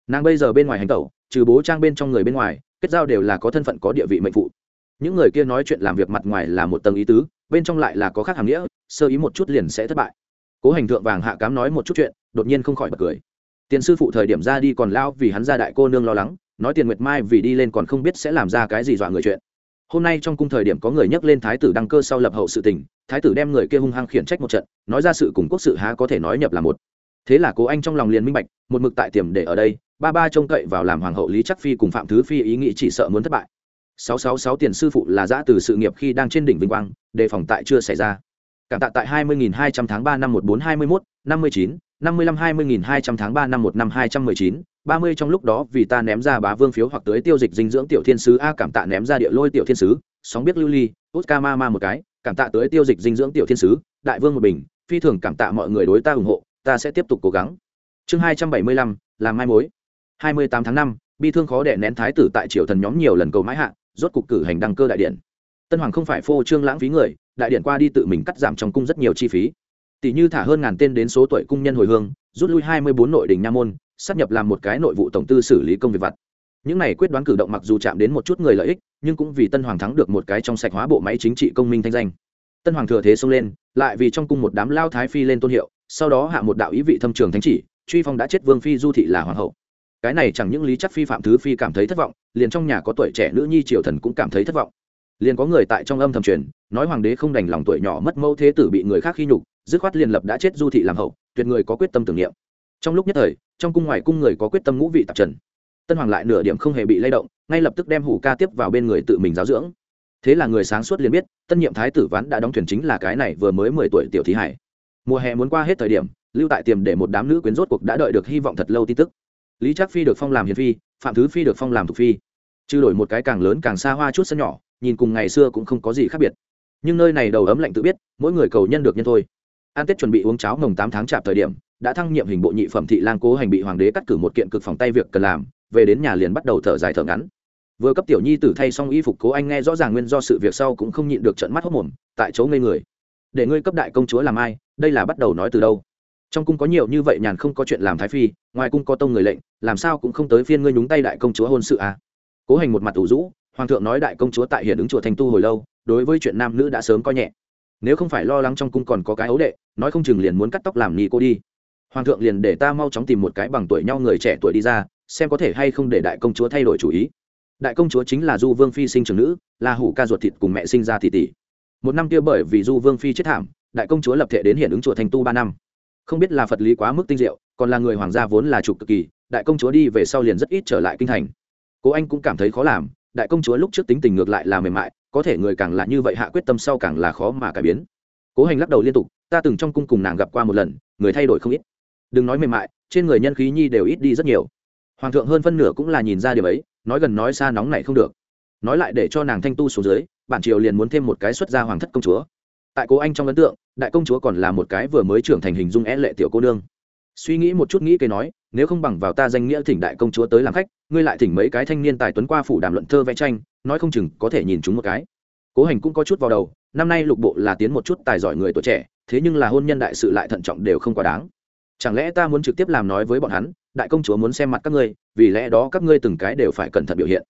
Nàng bây giờ bên ngoài hành tẩu, trừ bố trang bên trong người bên ngoài, kết giao đều là có thân phận có địa vị mệnh phụ. Những người kia nói chuyện làm việc mặt ngoài là một tầng ý tứ, bên trong lại là có khác hàm nghĩa, sơ ý một chút liền sẽ thất bại. Cố hành thượng vàng hạ cám nói một chút chuyện, đột nhiên không khỏi bật cười. Tiền sư phụ thời điểm ra đi còn lao vì hắn ra đại cô nương lo lắng, nói tiền nguyệt mai vì đi lên còn không biết sẽ làm ra cái gì dọa người chuyện hôm nay trong cung thời điểm có người nhắc lên thái tử đăng cơ sau lập hậu sự tình, thái tử đem người kia hung hăng khiển trách một trận, nói ra sự cùng quốc sự há có thể nói nhập là một. Thế là cố anh trong lòng liền minh bạch, một mực tại tiềm để ở đây, ba ba trông cậy vào làm hoàng hậu lý chắc phi cùng phạm thứ phi ý nghĩ chỉ sợ muốn thất bại. Sáu sáu sáu tiền sư phụ là giã từ sự nghiệp khi đang trên đỉnh vinh quang, đề phòng tại chưa xảy ra. Cảm tạ tại hai mươi nghìn hai trăm tháng ba năm một bốn hai mươi mốt, năm mươi chín, năm mươi lăm hai mươi nghìn hai trăm tháng ba năm một năm hai trăm mười chín ba mươi trong lúc đó vì ta ném ra bá vương phiếu hoặc tới tiêu dịch dinh dưỡng tiểu thiên sứ a cảm tạ ném ra địa lôi tiểu thiên sứ, sóng biết lưu ly oscar ma ma một cái, cảm tạ tới tiêu dịch dinh dưỡng tiểu thiên sứ, đại vương một bình, phi thường cảm tạ mọi người đối ta ủng hộ, ta sẽ tiếp tục cố gắng. Chương hai trăm bảy mươi lăm, làm mai mối. Hai mươi tám tháng năm, bi thương khó đẻ nén thái tử tại triều thần nhóm nhiều lần cầu mãi hạ, rốt cục cử hành đăng cơ đại điện. Tân hoàng không phải phô trương lãng phí người, đại điện qua đi tự mình cắt giảm trong cung rất nhiều chi phí. Tỷ như thả hơn ngàn tên đến số tuổi cung nhân hồi hương, rút lui hai mươi bốn nội đình nha môn sắp nhập làm một cái nội vụ tổng tư xử lý công việc vặt. Những này quyết đoán cử động mặc dù chạm đến một chút người lợi ích, nhưng cũng vì tân hoàng thắng được một cái trong sạch hóa bộ máy chính trị công minh thanh danh. Tân hoàng thừa thế xông lên, lại vì trong cung một đám lao thái phi lên tôn hiệu, sau đó hạ một đạo ý vị thâm trường thánh chỉ, truy phong đã chết vương phi du thị là hoàng hậu. Cái này chẳng những lý chắc phi phạm thứ phi cảm thấy thất vọng, liền trong nhà có tuổi trẻ nữ nhi triều thần cũng cảm thấy thất vọng. Liền có người tại trong âm thầm truyền, nói hoàng đế không đành lòng tuổi nhỏ mất mẫu thế tử bị người khác khi nhục, dứt khoát liền lập đã chết du thị làm hậu, tuyệt người có quyết tâm tưởng niệm. Trong lúc nhất thời trong cung ngoài cung người có quyết tâm ngũ vị tạp trần. Tân hoàng lại nửa điểm không hề bị lay động, ngay lập tức đem hủ ca tiếp vào bên người tự mình giáo dưỡng. Thế là người sáng suốt liền biết, tân nhiệm thái tử ván đã đóng thuyền chính là cái này vừa mới mười tuổi tiểu thí hải. Mùa hè muốn qua hết thời điểm, lưu tại tiềm để một đám nữ quyến rốt cuộc đã đợi được hy vọng thật lâu tin tức. Lý trác phi được phong làm hiền phi, phạm thứ phi được phong làm thục phi. Trừ đổi một cái càng lớn càng xa hoa chút sân nhỏ, nhìn cùng ngày xưa cũng không có gì khác biệt. Nhưng nơi này đầu ấm lạnh tự biết, mỗi người cầu nhân được nhân thôi. An tết chuẩn bị uống cháo mồng tám tháng chạp thời điểm đã thăng nhiệm hình bộ nhị phẩm thị lang cố hành bị hoàng đế cắt cử một kiện cực phòng tay việc cần làm, về đến nhà liền bắt đầu thở dài thở ngắn. Vừa cấp tiểu nhi tử thay xong y phục cố anh nghe rõ ràng nguyên do sự việc sau cũng không nhịn được trận mắt hốc mồm, tại chỗ ngây người. Để ngươi cấp đại công chúa làm ai, đây là bắt đầu nói từ đâu? Trong cung có nhiều như vậy nhàn không có chuyện làm thái phi, ngoài cung có tông người lệnh, làm sao cũng không tới phiên ngươi nhúng tay đại công chúa hôn sự à? Cố hành một mặt ủ rũ, hoàng thượng nói đại công chúa tại hiện ứng chùa thành tu hồi lâu, đối với chuyện nam nữ đã sớm coi nhẹ. Nếu không phải lo lắng trong cung còn có cái ấu đệ, nói không chừng liền muốn cắt tóc làm ni cô đi hoàng thượng liền để ta mau chóng tìm một cái bằng tuổi nhau người trẻ tuổi đi ra, xem có thể hay không để đại công chúa thay đổi chủ ý. Đại công chúa chính là du vương phi sinh trưởng nữ, là hủ ca ruột thịt cùng mẹ sinh ra thị tỷ. Một năm kia bởi vì du vương phi chết thảm, đại công chúa lập thể đến hiện ứng chùa thành tu ba năm. Không biết là phật lý quá mức tinh diệu, còn là người hoàng gia vốn là trục cực kỳ, đại công chúa đi về sau liền rất ít trở lại kinh thành. Cố anh cũng cảm thấy khó làm, đại công chúa lúc trước tính tình ngược lại là mềm mại, có thể người càng là như vậy hạ quyết tâm sau càng là khó mà cải biến. Cố hành lắc đầu liên tục, ta từng trong cung cùng nàng gặp qua một lần, người thay đổi không ít đừng nói mềm mại, trên người nhân khí nhi đều ít đi rất nhiều. Hoàng thượng hơn phân nửa cũng là nhìn ra điều ấy, nói gần nói xa nóng này không được. Nói lại để cho nàng thanh tu xuống dưới, bản triều liền muốn thêm một cái xuất gia hoàng thất công chúa. Tại cố anh trong ấn tượng, đại công chúa còn là một cái vừa mới trưởng thành hình dung é lệ tiểu cô nương. Suy nghĩ một chút nghĩ cây nói, nếu không bằng vào ta danh nghĩa thỉnh đại công chúa tới làm khách, ngươi lại thỉnh mấy cái thanh niên tài tuấn qua phủ đàm luận thơ vẽ tranh, nói không chừng có thể nhìn chúng một cái. Cố hành cũng có chút vào đầu, năm nay lục bộ là tiến một chút tài giỏi người tuổi trẻ, thế nhưng là hôn nhân đại sự lại thận trọng đều không quá đáng chẳng lẽ ta muốn trực tiếp làm nói với bọn hắn, đại công chúa muốn xem mặt các ngươi, vì lẽ đó các ngươi từng cái đều phải cẩn thận biểu hiện.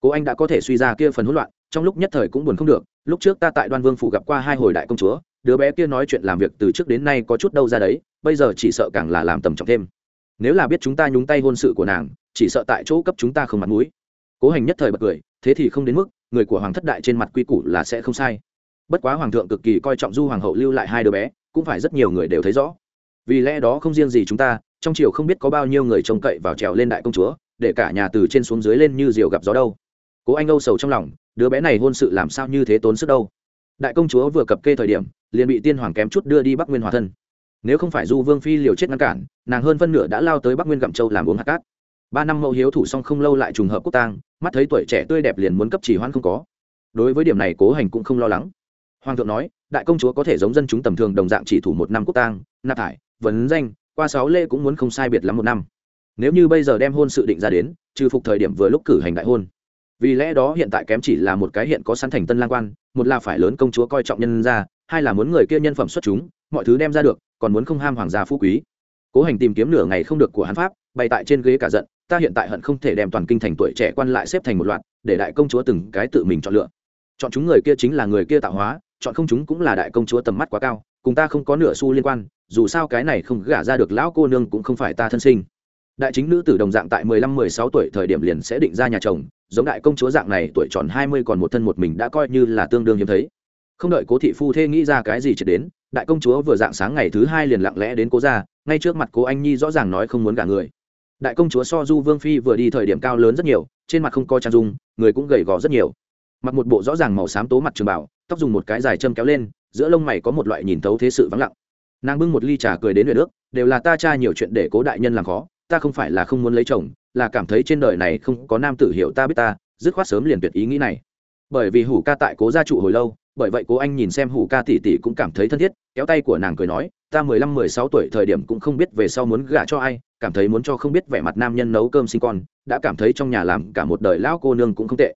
Cố anh đã có thể suy ra kia phần hỗn loạn, trong lúc nhất thời cũng buồn không được, lúc trước ta tại đoan vương phủ gặp qua hai hồi đại công chúa, đứa bé kia nói chuyện làm việc từ trước đến nay có chút đâu ra đấy, bây giờ chỉ sợ càng là làm tầm trọng thêm. Nếu là biết chúng ta nhúng tay hôn sự của nàng, chỉ sợ tại chỗ cấp chúng ta không mặt mũi. Cố hành nhất thời bật cười, thế thì không đến mức, người của hoàng thất đại trên mặt quy củ là sẽ không sai. Bất quá hoàng thượng cực kỳ coi trọng du hoàng hậu lưu lại hai đứa bé, cũng phải rất nhiều người đều thấy rõ vì lẽ đó không riêng gì chúng ta, trong triều không biết có bao nhiêu người trông cậy vào trèo lên đại công chúa, để cả nhà từ trên xuống dưới lên như diều gặp gió đâu. Cố anh âu sầu trong lòng, đứa bé này hôn sự làm sao như thế tốn sức đâu. Đại công chúa vừa cập kê thời điểm, liền bị tiên hoàng kém chút đưa đi bắc nguyên hòa thân. Nếu không phải du vương phi liều chết ngăn cản, nàng hơn phân nửa đã lao tới bắc nguyên gặm châu làm uống hạt cát. Ba năm mẫu hiếu thủ xong không lâu lại trùng hợp quốc tang, mắt thấy tuổi trẻ tươi đẹp liền muốn cấp chỉ hoan không có. Đối với điểm này cố hành cũng không lo lắng hoàng thượng nói, đại công chúa có thể giống dân chúng tầm thường đồng dạng chỉ thủ một năm quốc tang, nạp thải, vấn danh, qua sáu lê cũng muốn không sai biệt lắm một năm. Nếu như bây giờ đem hôn sự định ra đến, trừ phục thời điểm vừa lúc cử hành đại hôn. Vì lẽ đó hiện tại kém chỉ là một cái hiện có sẵn thành tân lang quan, một là phải lớn công chúa coi trọng nhân ra hai là muốn người kia nhân phẩm xuất chúng, mọi thứ đem ra được, còn muốn không ham hoàng gia phú quý. Cố hành tìm kiếm nửa ngày không được của hắn pháp, bày tại trên ghế cả giận, ta hiện tại hận không thể đem toàn kinh thành tuổi trẻ quan lại xếp thành một loạt, để đại công chúa từng cái tự mình chọn lựa. Chọn chúng người kia chính là người kia tạo hóa chọn không chúng cũng là đại công chúa tầm mắt quá cao, cùng ta không có nửa xu liên quan, dù sao cái này không gả ra được lão cô nương cũng không phải ta thân sinh. Đại chính nữ tử đồng dạng tại mười lăm, mười sáu tuổi thời điểm liền sẽ định ra nhà chồng, giống đại công chúa dạng này tuổi tròn hai mươi còn một thân một mình đã coi như là tương đương hiếm thấy. Không đợi cố thị phu thê nghĩ ra cái gì chết đến, đại công chúa vừa dạng sáng ngày thứ hai liền lặng lẽ đến cố ra, ngay trước mặt cố anh nhi rõ ràng nói không muốn cả người. Đại công chúa so du vương phi vừa đi thời điểm cao lớn rất nhiều, trên mặt không coi trang dung, người cũng gầy gò rất nhiều. Mặc một bộ rõ ràng màu xám tố mặt trường bảo tóc dùng một cái dài châm kéo lên, giữa lông mày có một loại nhìn thấu thế sự vắng lặng. Nàng bưng một ly trà cười đến huyện nước, đều là ta tra nhiều chuyện để cố đại nhân làm khó, ta không phải là không muốn lấy chồng, là cảm thấy trên đời này không có nam tử hiểu ta biết ta, dứt khoát sớm liền tuyệt ý nghĩ này. Bởi vì hủ ca tại cố gia trụ hồi lâu, bởi vậy cố anh nhìn xem hủ ca tỷ tỷ cũng cảm thấy thân thiết, kéo tay của nàng cười nói, ta mười lăm, mười sáu tuổi thời điểm cũng không biết về sau muốn gả cho ai, cảm thấy muốn cho không biết vẻ mặt nam nhân nấu cơm sinh con, đã cảm thấy trong nhà làm cả một đời lão cô nương cũng không tệ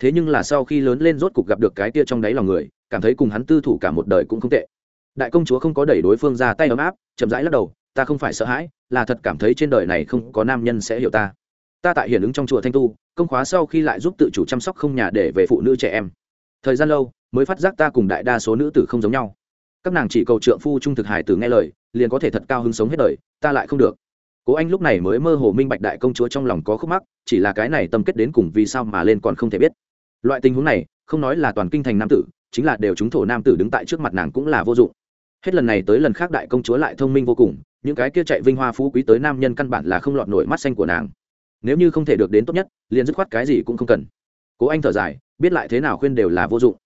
thế nhưng là sau khi lớn lên rốt cục gặp được cái tia trong đáy lòng người, cảm thấy cùng hắn tư thủ cả một đời cũng không tệ. Đại công chúa không có đẩy đối phương ra tay ấm áp, chậm rãi lắc đầu, ta không phải sợ hãi, là thật cảm thấy trên đời này không có nam nhân sẽ hiểu ta. Ta tại hiển ứng trong chùa thanh tu, công khóa sau khi lại giúp tự chủ chăm sóc không nhà để về phụ nữ trẻ em. Thời gian lâu, mới phát giác ta cùng đại đa số nữ tử không giống nhau. Các nàng chỉ cầu trượng phu trung thực hải tử nghe lời, liền có thể thật cao hứng sống hết đời, ta lại không được. Cố anh lúc này mới mơ hồ minh bạch đại công chúa trong lòng có khúc mắc, chỉ là cái này tâm kết đến cùng vì sao mà lên còn không thể biết loại tình huống này, không nói là toàn kinh thành nam tử, chính là đều chúng thổ nam tử đứng tại trước mặt nàng cũng là vô dụng. Hết lần này tới lần khác đại công chúa lại thông minh vô cùng, những cái kia chạy vinh hoa phú quý tới nam nhân căn bản là không lọt nổi mắt xanh của nàng. Nếu như không thể được đến tốt nhất, liền dứt khoát cái gì cũng không cần. Cố anh thở dài, biết lại thế nào khuyên đều là vô dụng.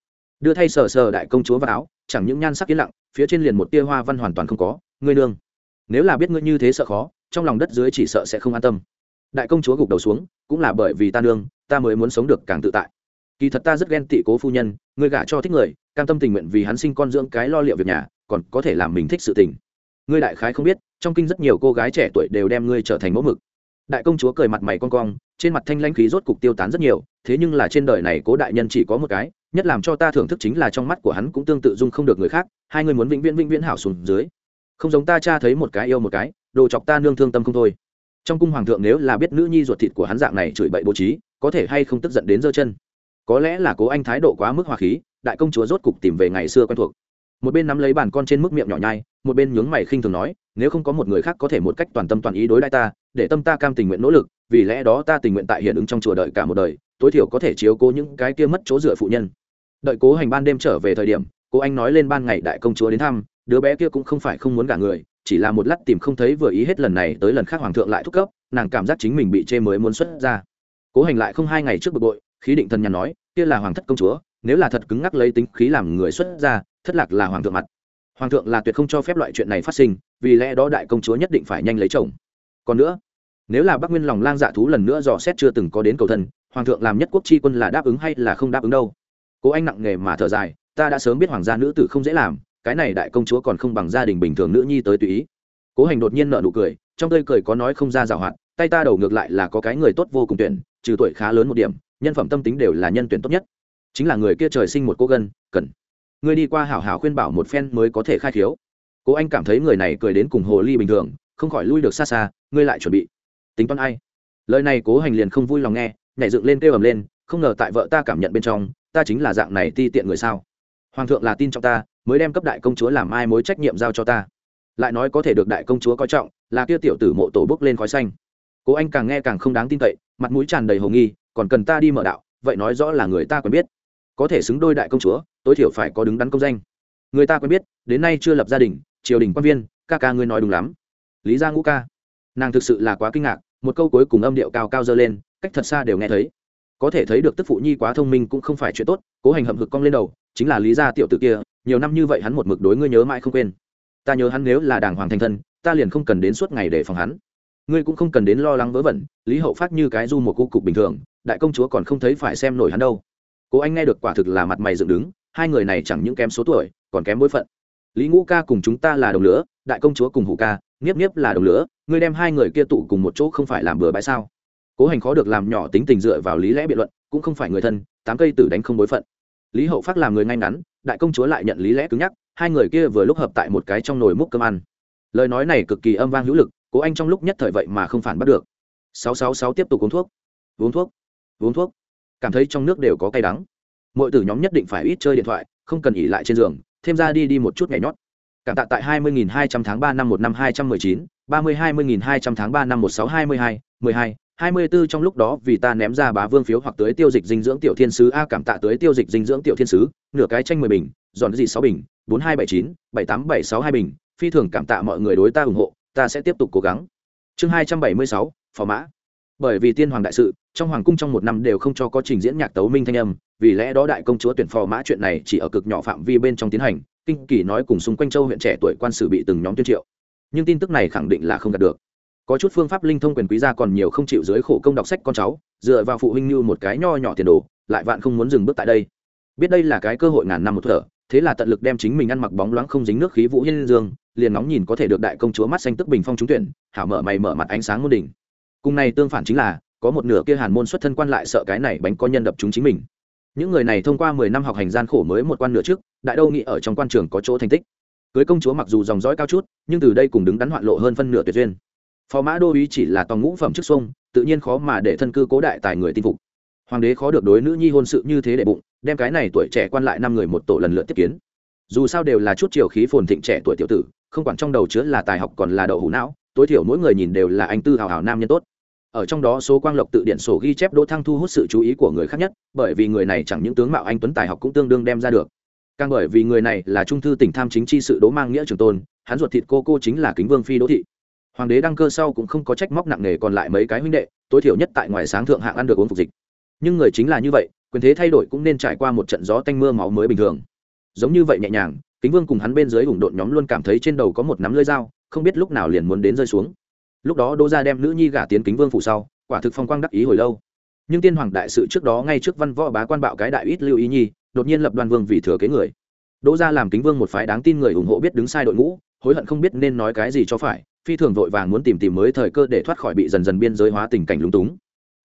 Đưa thay sờ sờ đại công chúa vào áo, chẳng những nhan sắc yên lặng, phía trên liền một tia hoa văn hoàn toàn không có. Ngươi nương, nếu là biết ngươi như thế sợ khó, trong lòng đất dưới chỉ sợ sẽ không an tâm. Đại công chúa gục đầu xuống, cũng là bởi vì ta nương, ta mới muốn sống được càng tự tại kỳ thật ta rất ghen tị cố phu nhân, ngươi gả cho thích người, cam tâm tình nguyện vì hắn sinh con dưỡng cái lo liệu việc nhà, còn có thể làm mình thích sự tình. Ngươi đại khái không biết, trong kinh rất nhiều cô gái trẻ tuổi đều đem ngươi trở thành mẫu mực. Đại công chúa cười mặt mày con cong, trên mặt thanh lãnh khí rốt cục tiêu tán rất nhiều, thế nhưng là trên đời này cố đại nhân chỉ có một cái, nhất làm cho ta thưởng thức chính là trong mắt của hắn cũng tương tự dung không được người khác, hai người muốn vĩnh viễn vĩnh viễn hảo xuống dưới. Không giống ta cha thấy một cái yêu một cái, đồ chọc ta nương thương tâm không thôi. Trong cung hoàng thượng nếu là biết nữ nhi ruột thịt của hắn dạng này chửi bậy bố trí, có thể hay không tức giận đến giơ chân có lẽ là cố anh thái độ quá mức hòa khí, đại công chúa rốt cục tìm về ngày xưa quen thuộc. Một bên nắm lấy bàn con trên mức miệng nhỏ nhai, một bên nhướng mày khinh thường nói, nếu không có một người khác có thể một cách toàn tâm toàn ý đối đãi ta, để tâm ta cam tình nguyện nỗ lực, vì lẽ đó ta tình nguyện tại hiện ứng trong chùa đợi cả một đời, tối thiểu có thể chiếu cố những cái kia mất chỗ dựa phụ nhân. Đợi cố hành ban đêm trở về thời điểm cô anh nói lên ban ngày đại công chúa đến thăm, đứa bé kia cũng không phải không muốn cả người, chỉ là một lát tìm không thấy vừa ý hết lần này tới lần khác hoàng thượng lại thúc cấp nàng cảm giác chính mình bị chê mới muốn xuất ra. Cố hành lại không hai ngày trước bực bội khí định thần nhàn nói kia là hoàng thất công chúa nếu là thật cứng ngắc lấy tính khí làm người xuất ra thất lạc là hoàng thượng mặt. Hoàng thượng là tuyệt không cho phép loại chuyện này phát sinh vì lẽ đó đại công chúa nhất định phải nhanh lấy chồng. Còn nữa nếu là bắc nguyên lòng lang dạ thú lần nữa dò xét chưa từng có đến cầu thần, hoàng thượng làm nhất quốc chi quân là đáp ứng hay là không đáp ứng đâu? Cố anh nặng nghề mà thở dài ta đã sớm biết hoàng gia nữ tử không dễ làm cái này đại công chúa còn không bằng gia đình bình thường nữ nhi tới tùy ý. Cố hành đột nhiên nợ nụ cười trong tơi cười có nói không ra rào hoạt tay ta đầu ngược lại là có cái người tốt vô cùng tuyển trừ tuổi khá lớn một điểm nhân phẩm tâm tính đều là nhân tuyển tốt nhất. Chính là người kia trời sinh một cô gân, cần. Ngươi đi qua hảo hảo khuyên bảo một phen mới có thể khai khiếu. Cố anh cảm thấy người này cười đến cùng hồ ly bình thường, không khỏi lui được xa xa, ngươi lại chuẩn bị. Tính toán ai? Lời này cố hành liền không vui lòng nghe, nhảy dựng lên kêu ầm lên, không ngờ tại vợ ta cảm nhận bên trong, ta chính là dạng này ti tiện người sao? Hoàng thượng là tin trong ta, mới đem cấp đại công chúa làm ai mối trách nhiệm giao cho ta. Lại nói có thể được đại công chúa coi trọng, là kia tiểu tử mộ tổ bước lên khói xanh. Cố anh càng nghe càng không đáng tin cậy, mặt mũi tràn đầy hồ nghi còn cần ta đi mở đạo, vậy nói rõ là người ta quen biết. Có thể xứng đôi đại công chúa, tối thiểu phải có đứng đắn công danh. Người ta quen biết, đến nay chưa lập gia đình, triều đình quan viên, ca ca ngươi nói đúng lắm. Lý gia ngũ ca. Nàng thực sự là quá kinh ngạc, một câu cuối cùng âm điệu cao cao dơ lên, cách thật xa đều nghe thấy. Có thể thấy được tức phụ nhi quá thông minh cũng không phải chuyện tốt, cố hành hậm hực cong lên đầu, chính là lý gia tiểu tử kia, nhiều năm như vậy hắn một mực đối ngươi nhớ mãi không quên. Ta nhớ hắn nếu là đàng hoàng thành thân, ta liền không cần đến suốt ngày để phòng hắn. Ngươi cũng không cần đến lo lắng vớ vẩn, lý hậu phát như cái du một cô cục bình thường đại công chúa còn không thấy phải xem nổi hắn đâu. Cố anh nghe được quả thực là mặt mày dựng đứng, hai người này chẳng những kém số tuổi, còn kém bối phận. Lý ngũ ca cùng chúng ta là đồng lửa, đại công chúa cùng hủ ca nghiếp nghiếp là đồng lửa, ngươi đem hai người kia tụ cùng một chỗ không phải làm bừa bãi sao? Cố hành khó được làm nhỏ tính tình dựa vào lý lẽ biện luận, cũng không phải người thân, tám cây tử đánh không bối phận. Lý hậu phát làm người ngay ngắn, đại công chúa lại nhận lý lẽ cứng nhắc, hai người kia vừa lúc hợp tại một cái trong nồi múc cơm ăn. Lời nói này cực kỳ âm vang hữu lực, cố anh trong lúc nhất thời vậy mà không phản bắt được. Sáu sáu sáu tiếp tục uống thuốc. Uống thuốc? Uống thuốc. Cảm thấy trong nước đều có cay đắng. Mọi tử nhóm nhất định phải ít chơi điện thoại, không cần nghỉ lại trên giường, thêm ra đi đi một chút nhảy nhót. Cảm tạ tại hai mươi nghìn hai trăm tháng ba năm một năm hai trăm mười chín, ba mươi hai mươi nghìn hai trăm tháng ba năm một sáu hai mươi hai, mười hai hai mươi bốn trong lúc đó vì ta ném ra bá vương phiếu hoặc tới tiêu dịch dinh dưỡng tiểu thiên sứ a, cảm tạ tới tiêu dịch dinh dưỡng tiểu thiên sứ, nửa cái tranh mười bình dọn gì sáu bình, bốn hai bảy chín, bảy tám bảy sáu hai bình, phi thường cảm tạ mọi người đối ta ủng hộ, ta sẽ tiếp tục cố gắng. Chương hai trăm bảy mươi sáu, phò mã bởi vì tiên hoàng đại sự, trong hoàng cung trong một năm đều không cho có trình diễn nhạc tấu minh thanh âm, vì lẽ đó đại công chúa tuyển phò mã chuyện này chỉ ở cực nhỏ phạm vi bên trong tiến hành, kinh kỳ nói cùng xung quanh châu huyện trẻ tuổi quan sử bị từng nhóm tuyên triệu. Nhưng tin tức này khẳng định là không đạt được. Có chút phương pháp linh thông quyền quý gia còn nhiều không chịu dưới khổ công đọc sách con cháu, dựa vào phụ huynh như một cái nho nhỏ tiền đồ, lại vạn không muốn dừng bước tại đây. Biết đây là cái cơ hội ngàn năm một thở, thế là tận lực đem chính mình ăn mặc bóng loáng không dính nước khí vũ hiên dương, liền nóng nhìn có thể được đại công chúa mắt xanh tức bình phong trúng tuyển, hảo mở mày mở mặt ánh sáng môn đỉnh cùng này tương phản chính là, có một nửa kia hàn môn xuất thân quan lại sợ cái này bánh có nhân đập chúng chính mình. Những người này thông qua mười năm học hành gian khổ mới một quan nửa trước, đại đâu nghĩ ở trong quan trường có chỗ thành tích. Cưới công chúa mặc dù dòng dõi cao chút, nhưng từ đây cùng đứng đắn hoạn lộ hơn phân nửa tuyệt duyên. Phó mã đô ý chỉ là tòng ngũ phẩm chức sông tự nhiên khó mà để thân cư cố đại tài người tin phục. Hoàng đế khó được đối nữ nhi hôn sự như thế để bụng, đem cái này tuổi trẻ quan lại năm người một tổ lần lượt tiếp kiến. Dù sao đều là chút chiều khí phồn thịnh trẻ tuổi tiểu tử, không quản trong đầu chứa là tài học còn là đậu hủ não, tối thiểu mỗi người nhìn đều là anh tư hào hào nam nhân tốt ở trong đó số quang lộc tự điện sổ ghi chép đỗ thăng thu hút sự chú ý của người khác nhất, bởi vì người này chẳng những tướng mạo anh tuấn tài học cũng tương đương đem ra được. Càng bởi vì người này là trung thư tỉnh tham chính chi sự đỗ mang nghĩa trường tôn, hắn ruột thịt cô cô chính là kính vương phi đỗ thị. Hoàng đế đăng cơ sau cũng không có trách móc nặng nề còn lại mấy cái huynh đệ, tối thiểu nhất tại ngoài sáng thượng hạng ăn được uống phục dịch. Nhưng người chính là như vậy, quyền thế thay đổi cũng nên trải qua một trận gió tanh mưa máu mới bình thường. Giống như vậy nhẹ nhàng, kính vương cùng hắn bên dưới ủng độn nhóm luôn cảm thấy trên đầu có một nắm lưỡi dao, không biết lúc nào liền muốn đến rơi xuống lúc đó đỗ Gia đem nữ nhi gả tiến kính vương phủ sau, quả thực phong quang đắc ý hồi lâu. Nhưng tiên hoàng đại sự trước đó ngay trước văn võ bá quan bạo cái đại ít lưu ý nhi, đột nhiên lập đoàn vương vì thừa kế người. Đỗ Gia làm kính vương một phái đáng tin người ủng hộ biết đứng sai đội ngũ, hối hận không biết nên nói cái gì cho phải, phi thường vội vàng muốn tìm tìm mới thời cơ để thoát khỏi bị dần dần biên giới hóa tình cảnh lúng túng.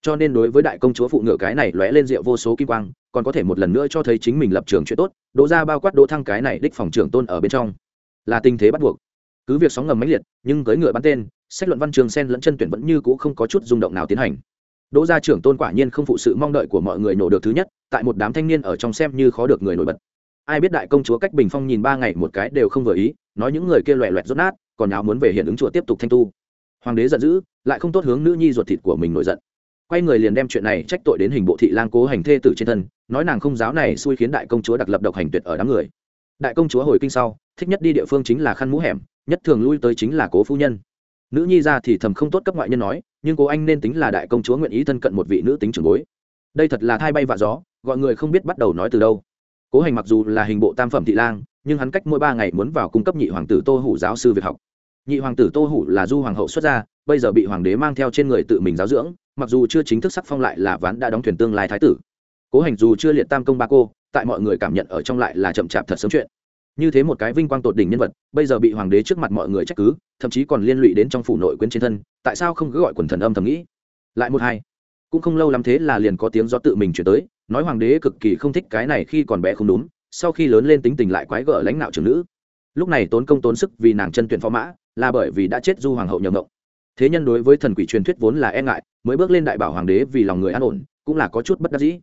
Cho nên đối với đại công chúa phụ ngựa cái này lóe lên rượu vô số kim quang, còn có thể một lần nữa cho thấy chính mình lập trường chuyện tốt, đỗ ra bao quát đỗ thăng cái này đích phòng trưởng tôn ở bên trong. Là tình thế bắt buộc. Cứ việc sóng ngầm mãnh liệt, nhưng cưỡi ngựa bắn tên sách luận văn trường sen lẫn chân tuyển vẫn như cũ không có chút rung động nào tiến hành. Đỗ gia trưởng tôn quả nhiên không phụ sự mong đợi của mọi người nổ được thứ nhất, tại một đám thanh niên ở trong xem như khó được người nổi bật. Ai biết đại công chúa cách bình phong nhìn ba ngày một cái đều không vừa ý, nói những người kia loẹ loẹt rốt nát, còn nào muốn về hiện ứng chùa tiếp tục thanh tu. Hoàng đế giận dữ, lại không tốt hướng nữ nhi ruột thịt của mình nổi giận. Quay người liền đem chuyện này trách tội đến hình bộ thị lang cố hành thê tử trên thân, nói nàng không giáo này xui khiến đại công chúa đặc lập độc hành tuyệt ở đám người. Đại công chúa hồi kinh sau, thích nhất đi địa phương chính là khăn mũ hẻm, nhất thường lui tới chính là cố phu nhân nữ nhi ra thì thầm không tốt cấp ngoại nhân nói, nhưng cố anh nên tính là đại công chúa nguyện ý thân cận một vị nữ tính trưởng bối. Đây thật là thai bay vạ gió, gọi người không biết bắt đầu nói từ đâu. Cố hành mặc dù là hình bộ tam phẩm thị lang, nhưng hắn cách mỗi ba ngày muốn vào cung cấp nhị hoàng tử tô hủ giáo sư việc học. Nhị hoàng tử tô hủ là du hoàng hậu xuất gia, bây giờ bị hoàng đế mang theo trên người tự mình giáo dưỡng, mặc dù chưa chính thức sắc phong lại là ván đã đóng thuyền tương lai thái tử. Cố hành dù chưa liệt tam công ba cô, tại mọi người cảm nhận ở trong lại là chậm chạp thật sớm chuyện như thế một cái vinh quang tột đỉnh nhân vật, bây giờ bị hoàng đế trước mặt mọi người trách cứ, thậm chí còn liên lụy đến trong phủ nội quyến trên thân, tại sao không cứ gọi quần thần âm thầm nghĩ? Lại một hai, cũng không lâu lắm thế là liền có tiếng gió tự mình chuyển tới, nói hoàng đế cực kỳ không thích cái này khi còn bé không đúng, sau khi lớn lên tính tình lại quái gở lãnh nạo trưởng nữ. Lúc này tốn công tốn sức vì nàng chân tuyển phó mã, là bởi vì đã chết du hoàng hậu nhầm ngộng thế nhân đối với thần quỷ truyền thuyết vốn là e ngại, mới bước lên đại bảo hoàng đế vì lòng người an ổn, cũng là có chút bất đắc dĩ.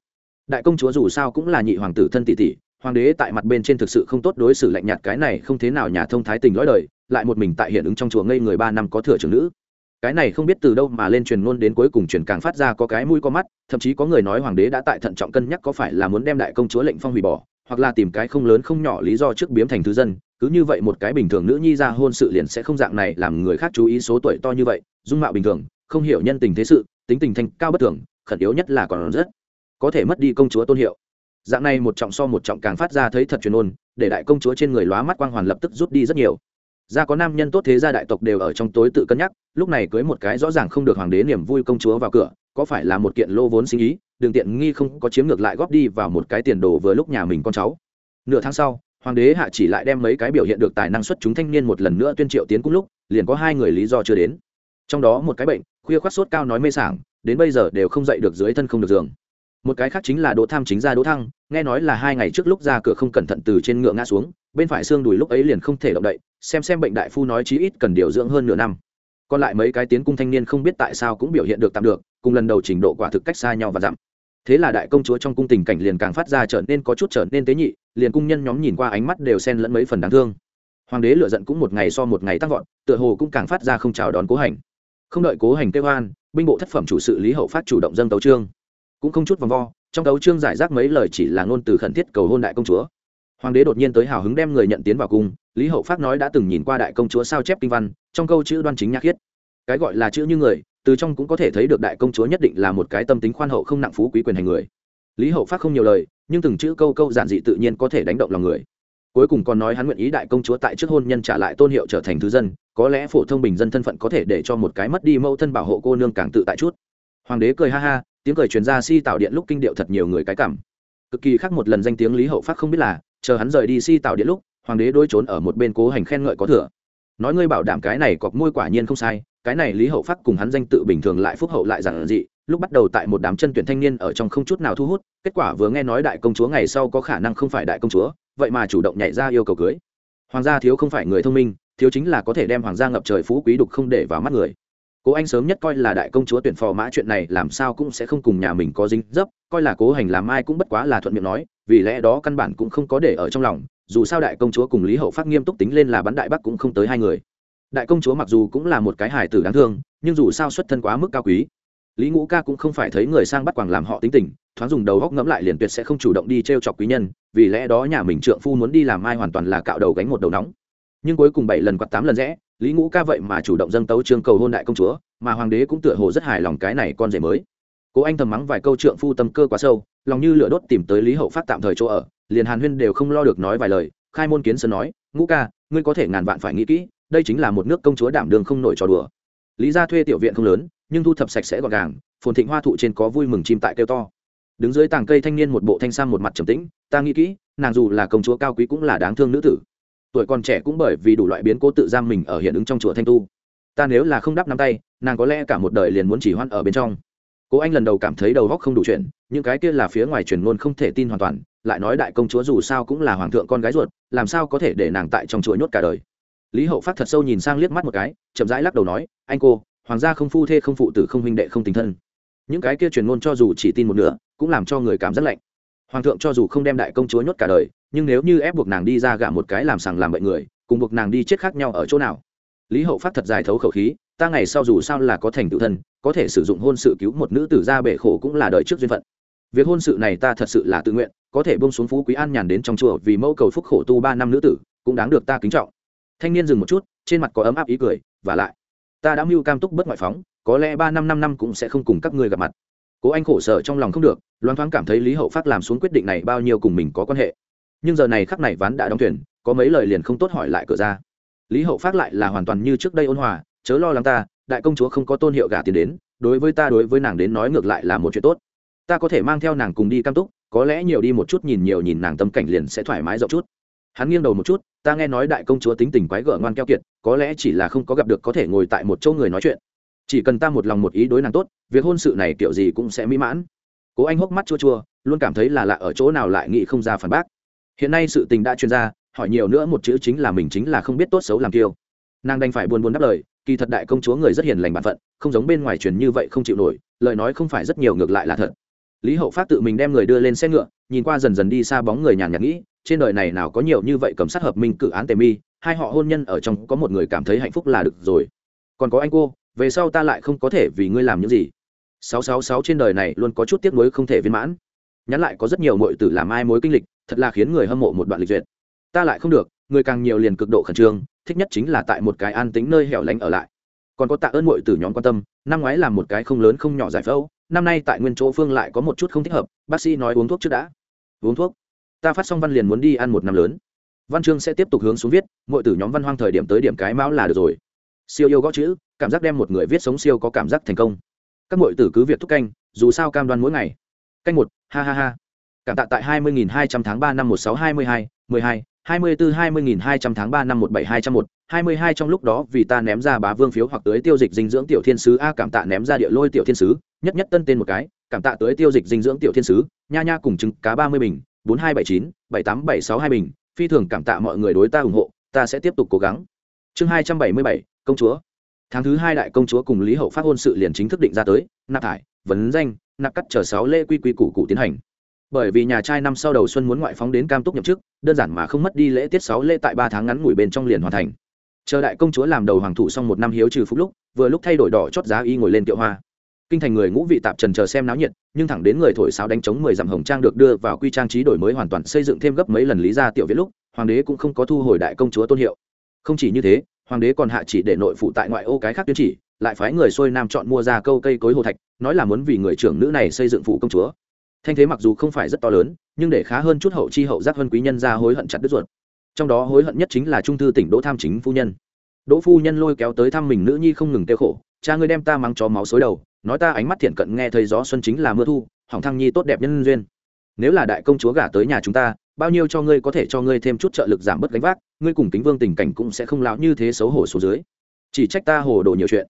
Đại công chúa dù sao cũng là nhị hoàng tử thân tỷ tỷ hoàng đế tại mặt bên trên thực sự không tốt đối xử lạnh nhạt cái này không thế nào nhà thông thái tình lõi đời, lại một mình tại hiện ứng trong chùa ngây người ba năm có thừa trưởng nữ. Cái này không biết từ đâu mà lên truyền ngôn đến cuối cùng truyền càng phát ra có cái mũi có mắt, thậm chí có người nói hoàng đế đã tại thận trọng cân nhắc có phải là muốn đem đại công chúa lệnh phong hủy bỏ, hoặc là tìm cái không lớn không nhỏ lý do trước biếm thành thứ dân, cứ như vậy một cái bình thường nữ nhi ra hôn sự liền sẽ không dạng này làm người khác chú ý số tuổi to như vậy, dung mạo bình thường, không hiểu nhân tình thế sự, tính tình thanh cao bất thường, khẩn yếu nhất là còn rất, có thể mất đi công chúa tôn hiệu dạng này một trọng so một trọng càng phát ra thấy thật truyền ôn, để đại công chúa trên người lóa mắt quang hoàn lập tức rút đi rất nhiều. Ra có nam nhân tốt thế gia đại tộc đều ở trong tối tự cân nhắc, lúc này cưới một cái rõ ràng không được hoàng đế niềm vui công chúa vào cửa, có phải là một kiện lô vốn sinh ý, đường tiện nghi không có chiếm ngược lại góp đi vào một cái tiền đồ vừa lúc nhà mình con cháu. Nửa tháng sau, hoàng đế hạ chỉ lại đem mấy cái biểu hiện được tài năng xuất chúng thanh niên một lần nữa tuyên triệu tiến cung lúc, liền có hai người lý do chưa đến. Trong đó một cái bệnh, khuya khoát sốt cao nói mê sảng, đến bây giờ đều không dậy được dưới thân không được giường một cái khác chính là đỗ tham chính ra đỗ thăng, nghe nói là hai ngày trước lúc ra cửa không cẩn thận từ trên ngựa ngã xuống, bên phải xương đùi lúc ấy liền không thể động đậy, xem xem bệnh đại phu nói chí ít cần điều dưỡng hơn nửa năm. Còn lại mấy cái tiến cung thanh niên không biết tại sao cũng biểu hiện được tạm được, cùng lần đầu trình độ quả thực cách xa nhau và dặm. Thế là đại công chúa trong cung tình cảnh liền càng phát ra trở nên có chút trở nên tế nhị, liền cung nhân nhóm nhìn qua ánh mắt đều xen lẫn mấy phần đáng thương. Hoàng đế lựa giận cũng một ngày so một ngày tăng vọt, tựa hồ cũng càng phát ra không chào đón cố hành. Không đợi cố hành kêu hoan binh bộ thất phẩm chủ sự lý hậu phát chủ động dâng tấu trương cũng không chút vòng vo, trong đấu trương giải rác mấy lời chỉ là ngôn từ khẩn thiết cầu hôn đại công chúa. Hoàng đế đột nhiên tới hào hứng đem người nhận tiến vào cung, lý hậu phát nói đã từng nhìn qua đại công chúa sao chép kinh văn, trong câu chữ đoan chính nhạc khiết. Cái gọi là chữ như người, từ trong cũng có thể thấy được đại công chúa nhất định là một cái tâm tính khoan hậu không nặng phú quý quyền hành người. Lý hậu phát không nhiều lời, nhưng từng chữ câu câu giản dị tự nhiên có thể đánh động lòng người. Cuối cùng còn nói hắn nguyện ý đại công chúa tại trước hôn nhân trả lại tôn hiệu trở thành thứ dân, có lẽ phổ thông bình dân thân phận có thể để cho một cái mất đi mẫu thân bảo hộ cô nương càng tự tại chút. Hoàng đế cười ha ha tiếng cười truyền ra si tạo điện lúc kinh điệu thật nhiều người cái cảm. Cực kỳ khác một lần danh tiếng lý hậu phát không biết là, chờ hắn rời đi si tạo điện lúc, hoàng đế đôi trốn ở một bên cố hành khen ngợi có thừa. Nói ngươi bảo đảm cái này cọc môi quả nhiên không sai, cái này lý hậu phát cùng hắn danh tự bình thường lại phúc hậu lại giản dị, lúc bắt đầu tại một đám chân tuyển thanh niên ở trong không chút nào thu hút, kết quả vừa nghe nói đại công chúa ngày sau có khả năng không phải đại công chúa, vậy mà chủ động nhảy ra yêu cầu cưới. Hoàng gia thiếu không phải người thông minh, thiếu chính là có thể đem hoàng gia ngập trời phú quý đục không để vào mắt người cố anh sớm nhất coi là đại công chúa tuyển phò mã chuyện này, làm sao cũng sẽ không cùng nhà mình có dính dấp, coi là cố hành làm ai cũng bất quá là thuận miệng nói, vì lẽ đó căn bản cũng không có để ở trong lòng, dù sao đại công chúa cùng lý hậu phát nghiêm túc tính lên là bắn đại bắc cũng không tới hai người. Đại công chúa mặc dù cũng là một cái hài tử đáng thương, nhưng dù sao xuất thân quá mức cao quý. Lý ngũ ca cũng không phải thấy người sang bắt quàng làm họ tính tình, thoáng dùng đầu góc ngẫm lại liền tuyệt sẽ không chủ động đi t r e o chọc quý nhân, vì lẽ đó nhà mình trượng phu muốn đi làm ai hoàn toàn là cạo đầu gánh một đầu nóng. Nhưng cuối cùng bảy lần quạt tám lần rẽ lý ngũ ca vậy mà chủ động dâng tấu trương cầu hôn đại công chúa, mà hoàng đế cũng tựa hồ rất hài lòng cái này con rể mới. Cố anh thầm mắng vài câu trượng phu tâm cơ quá sâu, lòng như lửa đốt tìm tới lý hậu phát tạm thời chỗ ở, liền hàn huyên đều không lo được nói vài lời, khai môn kiến sơn nói, ngũ ca, ngươi có thể ngàn vạn phải nghĩ kỹ, đây chính là một nước công chúa đảm đường không nổi trò đùa. Lý gia thuê tiểu viện không lớn, nhưng thu thập sạch sẽ gọn gàng, phồn thịnh hoa thụ trên có vui mừng chim tại kêu to. Đứng dưới tàng cây thanh niên một bộ thanh sam một mặt trầm tĩnh, ta nghĩ kỹ, nàng dù là công chúa cao quý cũng là đáng thương nữ tử tuổi còn trẻ cũng bởi vì đủ loại biến cố tự giam mình ở hiện ứng trong chùa thanh tu. Ta nếu là không đắp nắm tay, nàng có lẽ cả một đời liền muốn chỉ hoan ở bên trong. Cố anh lần đầu cảm thấy đầu góc không đủ chuyện, những cái kia là phía ngoài truyền ngôn không thể tin hoàn toàn, lại nói đại công chúa dù sao cũng là hoàng thượng con gái ruột, làm sao có thể để nàng tại trong chùa nhốt cả đời. Lý hậu phát thật sâu nhìn sang liếc mắt một cái, chậm rãi lắc đầu nói, anh cô, hoàng gia không phu thê không phụ tử không huynh đệ không tình thân. Những cái kia truyền ngôn cho dù chỉ tin một nửa, cũng làm cho người cảm rất lạnh. Hoàng thượng cho dù không đem đại công chúa nhốt cả đời nhưng nếu như ép buộc nàng đi ra gả một cái làm sằng làm bậy người, cùng buộc nàng đi chết khác nhau ở chỗ nào? Lý hậu phát thật dài thấu khẩu khí, ta ngày sau dù sao là có thành tựu thân, có thể sử dụng hôn sự cứu một nữ tử ra bể khổ cũng là đời trước duyên phận. Việc hôn sự này ta thật sự là tự nguyện, có thể bông xuống phú quý an nhàn đến trong chùa vì mẫu cầu phúc khổ tu ba năm nữ tử, cũng đáng được ta kính trọng. Thanh niên dừng một chút, trên mặt có ấm áp ý cười, và lại, ta đã mưu cam túc bất ngoại phóng, có lẽ ba năm năm năm cũng sẽ không cùng các ngươi gặp mặt. Cố anh khổ sở trong lòng không được, loan thoáng cảm thấy lý hậu phát làm xuống quyết định này bao nhiêu cùng mình có quan hệ nhưng giờ này khắc này ván đã đóng thuyền, có mấy lời liền không tốt hỏi lại cửa ra. Lý hậu phát lại là hoàn toàn như trước đây ôn hòa, chớ lo lắng ta, đại công chúa không có tôn hiệu gả tiền đến, đối với ta đối với nàng đến nói ngược lại là một chuyện tốt. Ta có thể mang theo nàng cùng đi cam túc, có lẽ nhiều đi một chút nhìn nhiều nhìn nàng tâm cảnh liền sẽ thoải mái rộng chút. Hắn nghiêng đầu một chút, ta nghe nói đại công chúa tính tình quái gở ngoan keo kiệt, có lẽ chỉ là không có gặp được có thể ngồi tại một chỗ người nói chuyện. Chỉ cần ta một lòng một ý đối nàng tốt, việc hôn sự này kiểu gì cũng sẽ mỹ mãn. Cố anh hốc mắt chua chua, luôn cảm thấy là lạ ở chỗ nào lại nghĩ không ra phản bác hiện nay sự tình đã chuyên ra, hỏi nhiều nữa một chữ chính là mình chính là không biết tốt xấu làm kiêu. Nàng đành phải buồn buồn đáp lời, kỳ thật đại công chúa người rất hiền lành bản phận, không giống bên ngoài truyền như vậy không chịu nổi, lời nói không phải rất nhiều ngược lại là thật. Lý hậu phát tự mình đem người đưa lên xe ngựa, nhìn qua dần dần đi xa bóng người nhàn nhạt nghĩ, trên đời này nào có nhiều như vậy cầm sát hợp minh cử án tề mi, hai họ hôn nhân ở trong có một người cảm thấy hạnh phúc là được rồi. Còn có anh cô, về sau ta lại không có thể vì ngươi làm những gì. Sáu sáu sáu trên đời này luôn có chút tiếc nuối không thể viên mãn nhắn lại có rất nhiều mọi tử làm ai mối kinh lịch, thật là khiến người hâm mộ một đoạn lịch duyệt. Ta lại không được, người càng nhiều liền cực độ khẩn trương, thích nhất chính là tại một cái an tính nơi hẻo lánh ở lại. Còn có tạ ơn mọi tử nhóm quan tâm, năm ngoái làm một cái không lớn không nhỏ giải phẫu, năm nay tại nguyên chỗ phương lại có một chút không thích hợp, bác sĩ nói uống thuốc trước đã. Uống thuốc? Ta phát xong văn liền muốn đi ăn một năm lớn. Văn chương sẽ tiếp tục hướng xuống viết mọi tử nhóm văn hoang thời điểm tới điểm cái mão là được rồi. Siêu yêu gõ chữ, cảm giác đem một người viết sống siêu có cảm giác thành công. Các mọi tử cứ việc thúc canh, dù sao cam đoan mỗi ngày. Canh một ha ha ha. Cảm tạ tại 20.200 tháng 3 năm 1622, 12, 24 20.200 tháng 3 năm 1721, 22 trong lúc đó vì ta ném ra bá vương phiếu hoặc tới tiêu dịch dinh dưỡng tiểu thiên sứ. A cảm tạ ném ra địa lôi tiểu thiên sứ, nhất nhất tân tên một cái, cảm tạ tới tiêu dịch dinh dưỡng tiểu thiên sứ, nha nha cùng trứng cá 30 bình, 4279, 78762 bình, phi thường cảm tạ mọi người đối ta ủng hộ, ta sẽ tiếp tục cố gắng. Chương 277, công chúa. Tháng thứ 2 đại công chúa cùng Lý Hậu phát hôn sự liền chính thức định ra tới, nạp thải, vấn danh, nạp cắt chờ sáu lễ quy quy củ cụ tiến hành. Bởi vì nhà trai năm sau đầu xuân muốn ngoại phóng đến cam túc nhậm chức, đơn giản mà không mất đi lễ tiết sáu lễ tại ba tháng ngắn ngủi bên trong liền hoàn thành. Chờ đại công chúa làm đầu hoàng thủ xong một năm hiếu trừ phúc lúc, vừa lúc thay đổi đỏ chót giá y ngồi lên tiệu hoa. Kinh thành người ngũ vị tạp trần chờ xem náo nhiệt, nhưng thẳng đến người thổi sáo đánh chống mười dặm hồng trang được đưa vào quy trang trí đổi mới hoàn toàn xây dựng thêm gấp mấy lần lý ra tiểu viết lúc, hoàng đế cũng không có thu hồi đại công chúa tôn hiệu. Không chỉ như thế, hoàng đế còn hạ chỉ để nội phụ tại ngoại ô cái khác tuyên chỉ lại phái người xuôi nam chọn mua ra câu cây cối hồ thạch, nói là muốn vì người trưởng nữ này xây dựng phụ công chúa. Thanh thế mặc dù không phải rất to lớn, nhưng để khá hơn chút hậu chi hậu giác hơn quý nhân ra hối hận chặt đứt ruột. Trong đó hối hận nhất chính là trung thư tỉnh đỗ tham chính phu nhân. Đỗ phu nhân lôi kéo tới thăm mình nữ nhi không ngừng tiêu khổ, cha ngươi đem ta mang chó máu xối đầu, nói ta ánh mắt thiện cận nghe thấy gió xuân chính là mưa thu, hỏng thăng nhi tốt đẹp nhân duyên. Nếu là đại công chúa gả tới nhà chúng ta, bao nhiêu cho ngươi có thể cho ngươi thêm chút trợ lực giảm bớt gánh vác, ngươi cùng kính vương tình cảnh cũng sẽ không lão như thế xấu hổ số dưới. Chỉ trách ta hồ đồ nhiều chuyện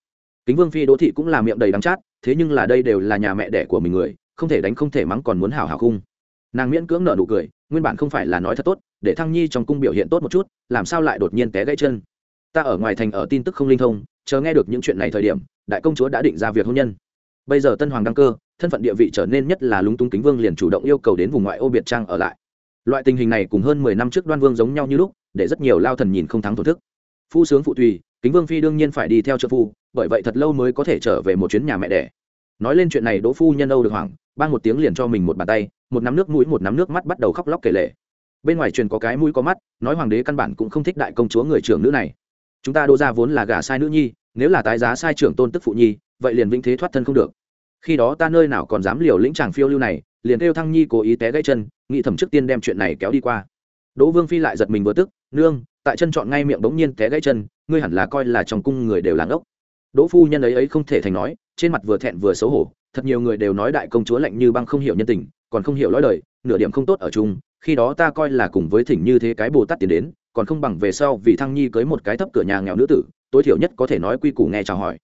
kính vương phi đỗ thị cũng là miệng đầy đắng chát, thế nhưng là đây đều là nhà mẹ đẻ của mình người, không thể đánh không thể mắng còn muốn hảo hảo khung. Nàng miễn cưỡng nợ nụ cười, nguyên bản không phải là nói thật tốt, để thăng nhi trong cung biểu hiện tốt một chút, làm sao lại đột nhiên té gãy chân. Ta ở ngoài thành ở tin tức không linh thông, chờ nghe được những chuyện này thời điểm, đại công chúa đã định ra việc hôn nhân. Bây giờ tân hoàng đăng cơ, thân phận địa vị trở nên nhất là lúng túng kính vương liền chủ động yêu cầu đến vùng ngoại ô biệt trang ở lại. Loại tình hình này cùng hơn mười năm trước đoan vương giống nhau như lúc, để rất nhiều lao thần nhìn không thắng thổ thức. Phu sướng phụ tùy, kính vương phi đương nhiên phải đi theo trợ phu bởi vậy thật lâu mới có thể trở về một chuyến nhà mẹ đẻ. Nói lên chuyện này, đỗ phu nhân âu được hoảng ban một tiếng liền cho mình một bàn tay, một nắm nước mũi, một nắm nước mắt bắt đầu khóc lóc kể lể. Bên ngoài truyền có cái mũi có mắt, nói hoàng đế căn bản cũng không thích đại công chúa người trưởng nữ này. Chúng ta đô ra vốn là gả sai nữ nhi, nếu là tái giá sai trưởng tôn tức phụ nhi, vậy liền vĩnh thế thoát thân không được. Khi đó ta nơi nào còn dám liều lĩnh chàng phiêu lưu này, liền kêu thăng nhi cố ý té gãy chân nghị thẩm trước tiên đem chuyện này kéo đi qua. Đỗ vương phi lại giật mình vừa tức, nương, tại chân chọn ngay miệng bỗng nhiên té gãy chân, ngươi hẳn là coi là trong cung người đều làng ốc đỗ phu nhân ấy ấy không thể thành nói, trên mặt vừa thẹn vừa xấu hổ, thật nhiều người đều nói đại công chúa lạnh như băng không hiểu nhân tình, còn không hiểu lõi đời, nửa điểm không tốt ở chung, khi đó ta coi là cùng với thỉnh như thế cái bồ tát tiến đến, còn không bằng về sau vì thăng nhi cưới một cái thấp cửa nhà nghèo nữ tử, tối thiểu nhất có thể nói quy củ nghe chào hỏi.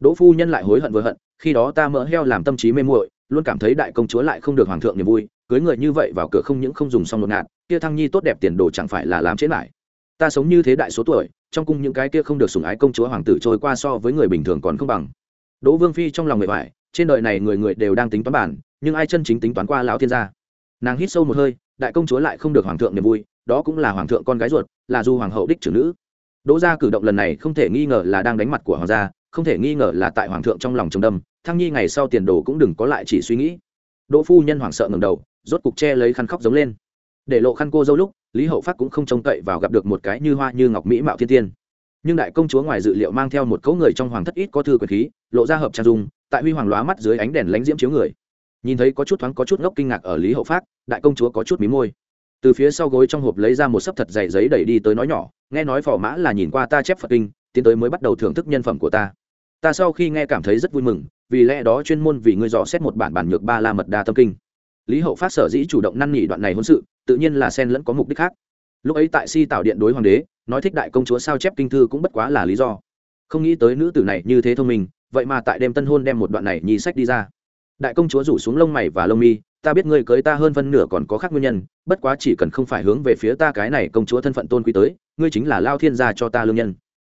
Đỗ phu nhân lại hối hận vừa hận, khi đó ta mỡ heo làm tâm trí mê muội, luôn cảm thấy đại công chúa lại không được hoàng thượng niềm vui, cưới người như vậy vào cửa không những không dùng xong một ngạt, kia thăng nhi tốt đẹp tiền đồ chẳng phải là làm chết lại. Ta sống như thế đại số tuổi trong cung những cái kia không được sủng ái công chúa hoàng tử trôi qua so với người bình thường còn không bằng. Đỗ vương phi trong lòng người vải trên đời này người người đều đang tính toán bản, nhưng ai chân chính tính toán qua lão thiên gia? Nàng hít sâu một hơi, đại công chúa lại không được hoàng thượng niềm vui, đó cũng là hoàng thượng con gái ruột, là du hoàng hậu đích trưởng nữ. Đỗ gia cử động lần này không thể nghi ngờ là đang đánh mặt của hoàng gia, không thể nghi ngờ là tại hoàng thượng trong lòng trầm đâm, thăng nhi ngày sau tiền đồ cũng đừng có lại chỉ suy nghĩ. Đỗ phu nhân hoảng sợ ngầm đầu, rốt cục che lấy khăn khóc giống lên để lộ khăn cô dâu lúc, lý hậu phát cũng không trông cậy vào gặp được một cái như hoa như ngọc mỹ mạo thiên tiên. Nhưng đại công chúa ngoài dự liệu mang theo một cấu người trong hoàng thất ít có thư quyền khí, lộ ra hợp trang dung, tại huy hoàng lóa mắt dưới ánh đèn lánh diễm chiếu người. Nhìn thấy có chút thoáng có chút ngốc kinh ngạc ở lý hậu phát, đại công chúa có chút mí môi. Từ phía sau gối trong hộp lấy ra một sấp thật dày giấy đẩy đi tới nói nhỏ, nghe nói phò mã là nhìn qua ta chép phật kinh, tiến tới mới bắt đầu thưởng thức nhân phẩm của ta. Ta sau khi nghe cảm thấy rất vui mừng, vì lẽ đó chuyên môn vì ngươi dò xét một bản bản nhược ba la mật đa tâm kinh. Lý hậu phát sở dĩ chủ động năn nỉ đoạn này hôn sự tự nhiên là sen lẫn có mục đích khác. Lúc ấy tại si tạo điện đối hoàng đế, nói thích đại công chúa sao chép kinh thư cũng bất quá là lý do. Không nghĩ tới nữ tử này như thế thông minh, vậy mà tại đêm tân hôn đem một đoạn này nhì sách đi ra. Đại công chúa rủ xuống lông mày và lông mi, ta biết ngươi cưới ta hơn phân nửa còn có khác nguyên nhân, bất quá chỉ cần không phải hướng về phía ta cái này công chúa thân phận tôn quý tới, ngươi chính là lao thiên gia cho ta lương nhân.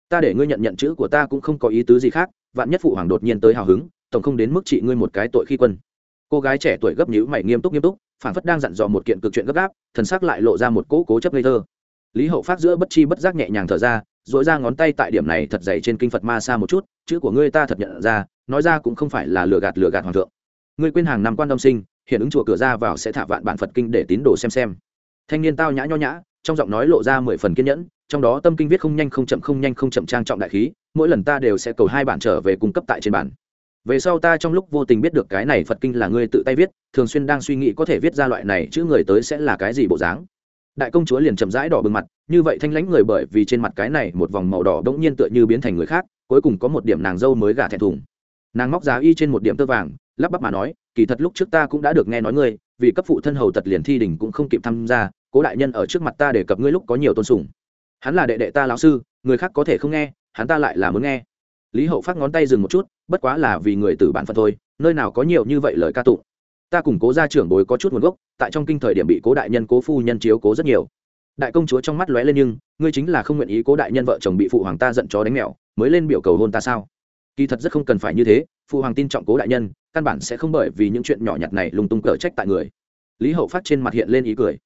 Ta để ngươi nhận nhận chữ của ta cũng không có ý tứ gì khác, vạn nhất phụ hoàng đột nhiên tới hào hứng, tổng không đến mức trị ngươi một cái tội khi quân. Cô gái trẻ tuổi gấp nhữ mày nghiêm túc nghiêm túc phản phất đang dặn dò một kiện cực chuyện gấp gáp, thần sắc lại lộ ra một cỗ cố chấp ngây thơ. Lý hậu phát giữa bất chi bất giác nhẹ nhàng thở ra dội ra ngón tay tại điểm này thật dày trên kinh phật ma xa một chút, chữ của ngươi ta thật nhận ra, nói ra cũng không phải là lừa gạt lừa gạt hoàng thượng. Ngươi quên hàng năm quan đông sinh, hiện ứng chùa cửa ra vào sẽ thả vạn bản phật kinh để tín đồ xem xem. Thanh niên tao nhã nho nhã, trong giọng nói lộ ra mười phần kiên nhẫn, trong đó tâm kinh viết không nhanh không chậm không nhanh không chậm trang trọng đại khí, mỗi lần ta đều sẽ cầu hai bản trở về cung cấp tại trên bản về sau ta trong lúc vô tình biết được cái này phật kinh là ngươi tự tay viết, thường xuyên đang suy nghĩ có thể viết ra loại này chữ người tới sẽ là cái gì bộ dáng. Đại công chúa liền chậm rãi đỏ bừng mặt, như vậy thanh lãnh người bởi vì trên mặt cái này một vòng màu đỏ bỗng nhiên tựa như biến thành người khác, cuối cùng có một điểm nàng dâu mới gả thẹn thùng. Nàng móc giá y trên một điểm tơ vàng, lắp bắp mà nói, kỳ thật lúc trước ta cũng đã được nghe nói ngươi, vì cấp phụ thân hầu tật liền thi đình cũng không kịp tham gia, cố đại nhân ở trước mặt ta để cập ngươi lúc có nhiều tôn sùng. Hắn là đệ đệ ta lão sư, người khác có thể không nghe, hắn ta lại là muốn nghe lý hậu phát ngón tay dừng một chút, bất quá là vì người tử bản phận thôi, nơi nào có nhiều như vậy lời ca tụng. Ta cùng cố gia trưởng bối có chút nguồn gốc, tại trong kinh thời điểm bị cố đại nhân, cố phu nhân chiếu cố rất nhiều. Đại công chúa trong mắt lóe lên nhưng, ngươi chính là không nguyện ý cố đại nhân vợ chồng bị phụ hoàng ta giận chó đánh mèo, mới lên biểu cầu hôn ta sao? Kỳ thật rất không cần phải như thế, phụ hoàng tin trọng cố đại nhân, căn bản sẽ không bởi vì những chuyện nhỏ nhặt này lung tung cờ trách tại người. Lý hậu phát trên mặt hiện lên ý cười.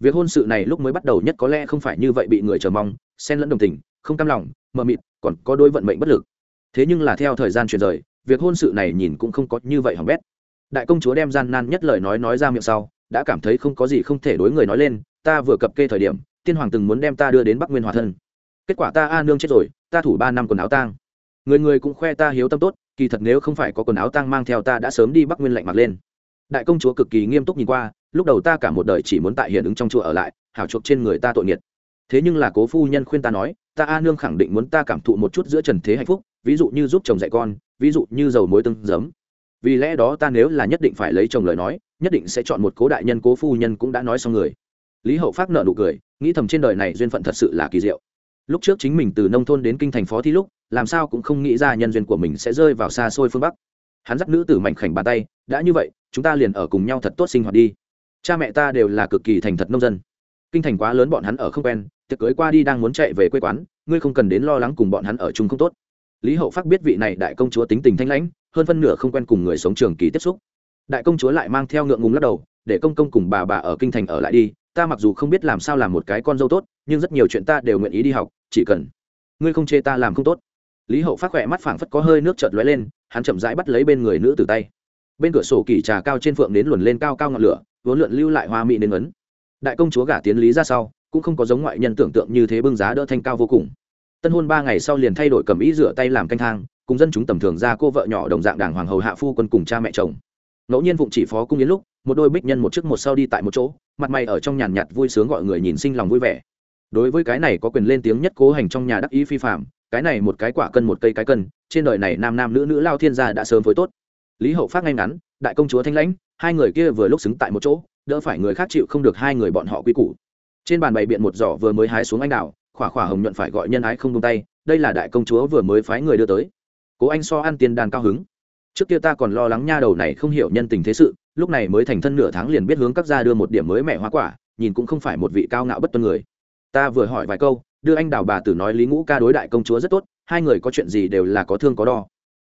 Việc hôn sự này lúc mới bắt đầu nhất có lẽ không phải như vậy bị người chờ mong, xen lẫn đồng tình, không cam lòng, mờ mịt, còn có đôi vận mệnh bất lực thế nhưng là theo thời gian chuyển rời, việc hôn sự này nhìn cũng không có như vậy hỏng bét. Đại công chúa đem gian nan nhất lời nói nói ra miệng sau, đã cảm thấy không có gì không thể đối người nói lên, ta vừa cập kê thời điểm, tiên hoàng từng muốn đem ta đưa đến bắc nguyên hòa thân. Kết quả ta a nương chết rồi, ta thủ ba năm quần áo tang. Người người cũng khoe ta hiếu tâm tốt, kỳ thật nếu không phải có quần áo tang mang theo ta đã sớm đi bắc nguyên lạnh mặc lên. Đại công chúa cực kỳ nghiêm túc nhìn qua, lúc đầu ta cả một đời chỉ muốn tại hiện ứng trong chùa ở lại, hảo chuộc trên người ta tội nghiệt. Thế nhưng là cố phu nhân khuyên ta nói, ta a nương khẳng định muốn ta cảm thụ một chút giữa trần thế hạnh phúc ví dụ như giúp chồng dạy con, ví dụ như dầu muối tương giấm. Vì lẽ đó ta nếu là nhất định phải lấy chồng lời nói, nhất định sẽ chọn một cố đại nhân, cố phu nhân cũng đã nói xong người. Lý hậu phát nợ nụ cười, nghĩ thầm trên đời này duyên phận thật sự là kỳ diệu. Lúc trước chính mình từ nông thôn đến kinh thành phó thi lúc, làm sao cũng không nghĩ ra nhân duyên của mình sẽ rơi vào xa xôi phương bắc. Hắn dắt nữ tử mảnh khảnh bàn tay, đã như vậy, chúng ta liền ở cùng nhau thật tốt sinh hoạt đi. Cha mẹ ta đều là cực kỳ thành thật nông dân. Kinh thành quá lớn bọn hắn ở không quen, tiệc cưới qua đi đang muốn chạy về quê quán, ngươi không cần đến lo lắng cùng bọn hắn ở chung không tốt lý hậu phát biết vị này đại công chúa tính tình thanh lãnh, hơn phân nửa không quen cùng người sống trường kỳ tiếp xúc. Đại công chúa lại mang theo ngượng ngùng lắc đầu, để công công cùng bà bà ở kinh thành ở lại đi, ta mặc dù không biết làm sao làm một cái con dâu tốt, nhưng rất nhiều chuyện ta đều nguyện ý đi học, chỉ cần ngươi không chê ta làm không tốt. Lý hậu phát khỏe mắt phảng phất có hơi nước chợt lóe lên, hắn chậm rãi bắt lấy bên người nữ từ tay. Bên cửa sổ kỳ trà cao trên phượng đến luồn lên cao cao ngọn lửa, vốn lượn lưu lại hoa mỹ đến ấn. Đại công chúa gả tiến lý ra sau, cũng không có giống ngoại nhân tưởng tượng như thế bưng giá đỡ thanh cao vô cùng tân hôn ba ngày sau liền thay đổi cầm ý rửa tay làm canh thang, cùng dân chúng tầm thường ra cô vợ nhỏ đồng dạng đảng hoàng hầu hạ phu quân cùng cha mẹ chồng. Ngẫu nhiên vụng chỉ phó cung yến lúc, một đôi bích nhân một trước một sau đi tại một chỗ, mặt mày ở trong nhàn nhạt vui sướng gọi người nhìn sinh lòng vui vẻ. Đối với cái này có quyền lên tiếng nhất cố hành trong nhà đắc ý phi phạm, cái này một cái quả cân một cây cái cân, trên đời này nam nam nữ nữ lao thiên gia đã sớm phối tốt. Lý hậu phát ngay ngắn, đại công chúa thanh lãnh, hai người kia vừa lúc xứng tại một chỗ, đỡ phải người khác chịu không được hai người bọn họ quy củ. Trên bàn bày biện một giỏ vừa mới hái xuống anh đào khỏa khỏa hồng nhuận phải gọi nhân ái không tung tay, đây là đại công chúa vừa mới phái người đưa tới. Cố anh so ăn tiền đàn cao hứng. Trước kia ta còn lo lắng nha đầu này không hiểu nhân tình thế sự, lúc này mới thành thân nửa tháng liền biết hướng các gia đưa một điểm mới mẹ hoa quả, nhìn cũng không phải một vị cao ngạo bất tuân người. Ta vừa hỏi vài câu, đưa anh đào bà tử nói lý ngũ ca đối đại công chúa rất tốt, hai người có chuyện gì đều là có thương có đo.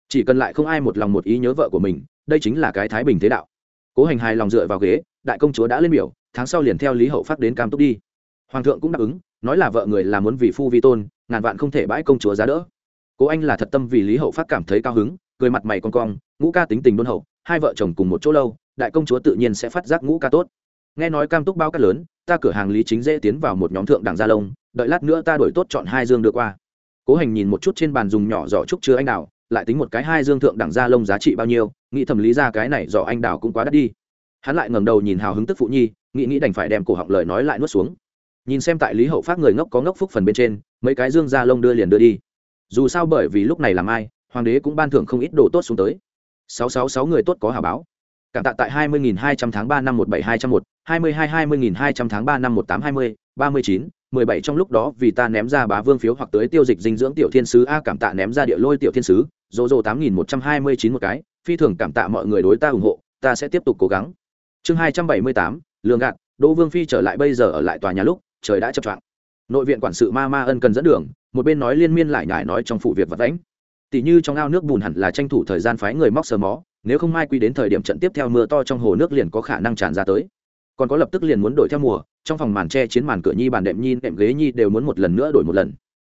Chỉ cần lại không ai một lòng một ý nhớ vợ của mình, đây chính là cái thái bình thế đạo. Cố hành hài lòng dựa vào ghế, đại công chúa đã lên biểu, tháng sau liền theo lý hậu phát đến cam túc đi hoàng thượng cũng đáp ứng, nói là vợ người là muốn vì phu vi tôn, ngàn vạn không thể bãi công chúa giá đỡ. Cố anh là thật tâm vì lý hậu phát cảm thấy cao hứng, cười mặt mày con cong, ngũ ca tính tình đôn hậu, hai vợ chồng cùng một chỗ lâu, đại công chúa tự nhiên sẽ phát giác ngũ ca tốt. Nghe nói cam túc bao cát lớn, ta cửa hàng lý chính dễ tiến vào một nhóm thượng đẳng gia lông, đợi lát nữa ta đổi tốt chọn hai dương đưa qua. Cố hành nhìn một chút trên bàn dùng nhỏ giỏ trúc chứa anh đào, lại tính một cái hai dương thượng đẳng gia lông giá trị bao nhiêu, nghĩ thầm lý ra cái này giỏ anh đào cũng quá đắt đi. Hắn lại ngẩng đầu nhìn hào hứng tức phụ nhi, nghĩ nghĩ đành phải đem cổ họng lời nói lại nuốt xuống nhìn xem tại lý hậu phát người ngốc có ngốc phúc phần bên trên, mấy cái dương gia lông đưa liền đưa đi. Dù sao bởi vì lúc này làm ai, hoàng đế cũng ban thưởng không ít đồ tốt xuống tới. Sáu sáu sáu người tốt có hào báo. Cảm tạ tại hai mươi nghìn hai trăm tháng ba năm một bảy hai trăm một hai mươi hai hai mươi nghìn hai trăm tháng ba năm một tám hai mươi, ba mươi chín, mười bảy trong lúc đó vì ta ném ra bá vương phiếu hoặc tới tiêu dịch dinh dưỡng tiểu thiên sứ a cảm tạ ném ra địa lôi tiểu thiên sứ dỗ dỗ tám nghìn một trăm hai mươi chín một cái, phi thường cảm tạ mọi người đối ta ủng hộ, ta sẽ tiếp tục cố gắng. Chương hai trăm bảy mươi tám, lường gạt, đỗ vương phi trở lại bây giờ ở lại tòa nhà lúc trời đã chập choạng. Nội viện quản sự ma ma ân cần dẫn đường, một bên nói liên miên lại nhải nói trong phụ việc vật đánh tỷ như trong ao nước bùn hẳn là tranh thủ thời gian phái người móc sờ mó, nếu không mai quy đến thời điểm trận tiếp theo mưa to trong hồ nước liền có khả năng tràn ra tới. Còn có lập tức liền muốn đổi theo mùa, trong phòng màn tre chiến màn cửa nhi bàn đệm nhi, đệm ghế nhi đều muốn một lần nữa đổi một lần.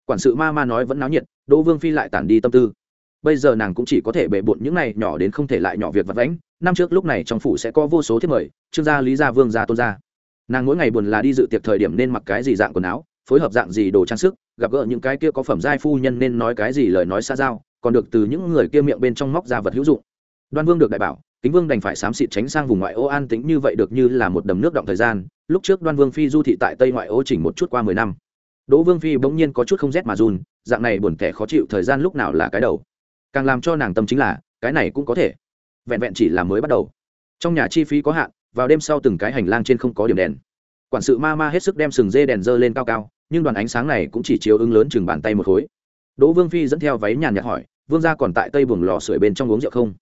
Quản sự ma ma nói vẫn náo nhiệt, đỗ vương phi lại tản đi tâm tư. Bây giờ nàng cũng chỉ có thể bệ bộn những này nhỏ đến không thể lại nhỏ việc vặt vãnh, năm trước lúc này trong phủ sẽ có vô số thiết mời, trương gia, lý gia, vương gia, tôn gia nàng mỗi ngày buồn là đi dự tiệc thời điểm nên mặc cái gì dạng quần áo, phối hợp dạng gì đồ trang sức, gặp gỡ những cái kia có phẩm giai phu nhân nên nói cái gì lời nói xa giao, còn được từ những người kia miệng bên trong móc ra vật hữu dụng. Đoan vương được đại bảo, kính vương đành phải xám xịt tránh sang vùng ngoại ô an tĩnh như vậy được như là một đầm nước động thời gian, lúc trước đoan vương phi du thị tại tây ngoại ô chỉnh một chút qua mười năm. Đỗ vương phi bỗng nhiên có chút không rét mà run, dạng này buồn kẻ khó chịu thời gian lúc nào là cái đầu. Càng làm cho nàng tâm chính là, cái này cũng có thể. Vẹn vẹn chỉ là mới bắt đầu. Trong nhà chi phí có hạn vào đêm sau từng cái hành lang trên không có điểm đèn. Quản sự ma ma hết sức đem sừng dê đèn dơ lên cao cao, nhưng đoàn ánh sáng này cũng chỉ chiếu ứng lớn chừng bàn tay một khối. Đỗ vương phi dẫn theo váy nhàn nhạt hỏi, vương gia còn tại tây buồng lò sưởi bên trong uống rượu không?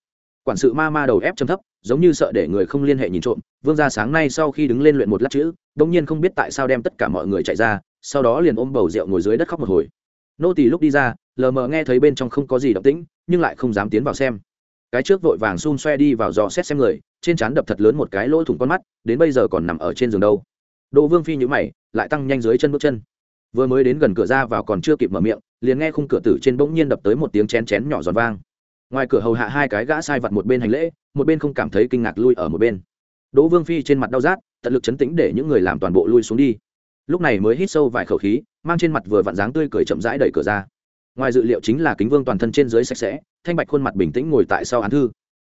Quản sự ma ma đầu ép chấm thấp, giống như sợ để người không liên hệ nhìn trộm, vương gia sáng nay sau khi đứng lên luyện một lát chữ đông nhiên không biết tại sao đem tất cả mọi người chạy ra, sau đó liền ôm bầu rượu ngồi dưới đất khóc một hồi. Nô tỳ lúc đi ra, lờ mờ nghe thấy bên trong không có gì động tĩnh, nhưng lại không dám tiến vào xem cái trước vội vàng xun xoe đi vào dò xét xem người, trên trán đập thật lớn một cái lỗ thủng con mắt, đến bây giờ còn nằm ở trên giường đâu. Đỗ vương phi nhữ mày, lại tăng nhanh dưới chân bước chân. Vừa mới đến gần cửa ra vào còn chưa kịp mở miệng, liền nghe khung cửa tử trên bỗng nhiên đập tới một tiếng chén chén nhỏ giòn vang. Ngoài cửa hầu hạ hai cái gã sai vặt một bên hành lễ, một bên không cảm thấy kinh ngạc lui ở một bên. Đỗ vương phi trên mặt đau rát, tận lực chấn tĩnh để những người làm toàn bộ lui xuống đi. Lúc này mới hít sâu vài khẩu khí, mang trên mặt vừa vặn dáng tươi cười chậm rãi đẩy cửa ra ngoài dự liệu chính là kính vương toàn thân trên dưới sạch sẽ, thanh bạch khuôn mặt bình tĩnh ngồi tại sau án thư.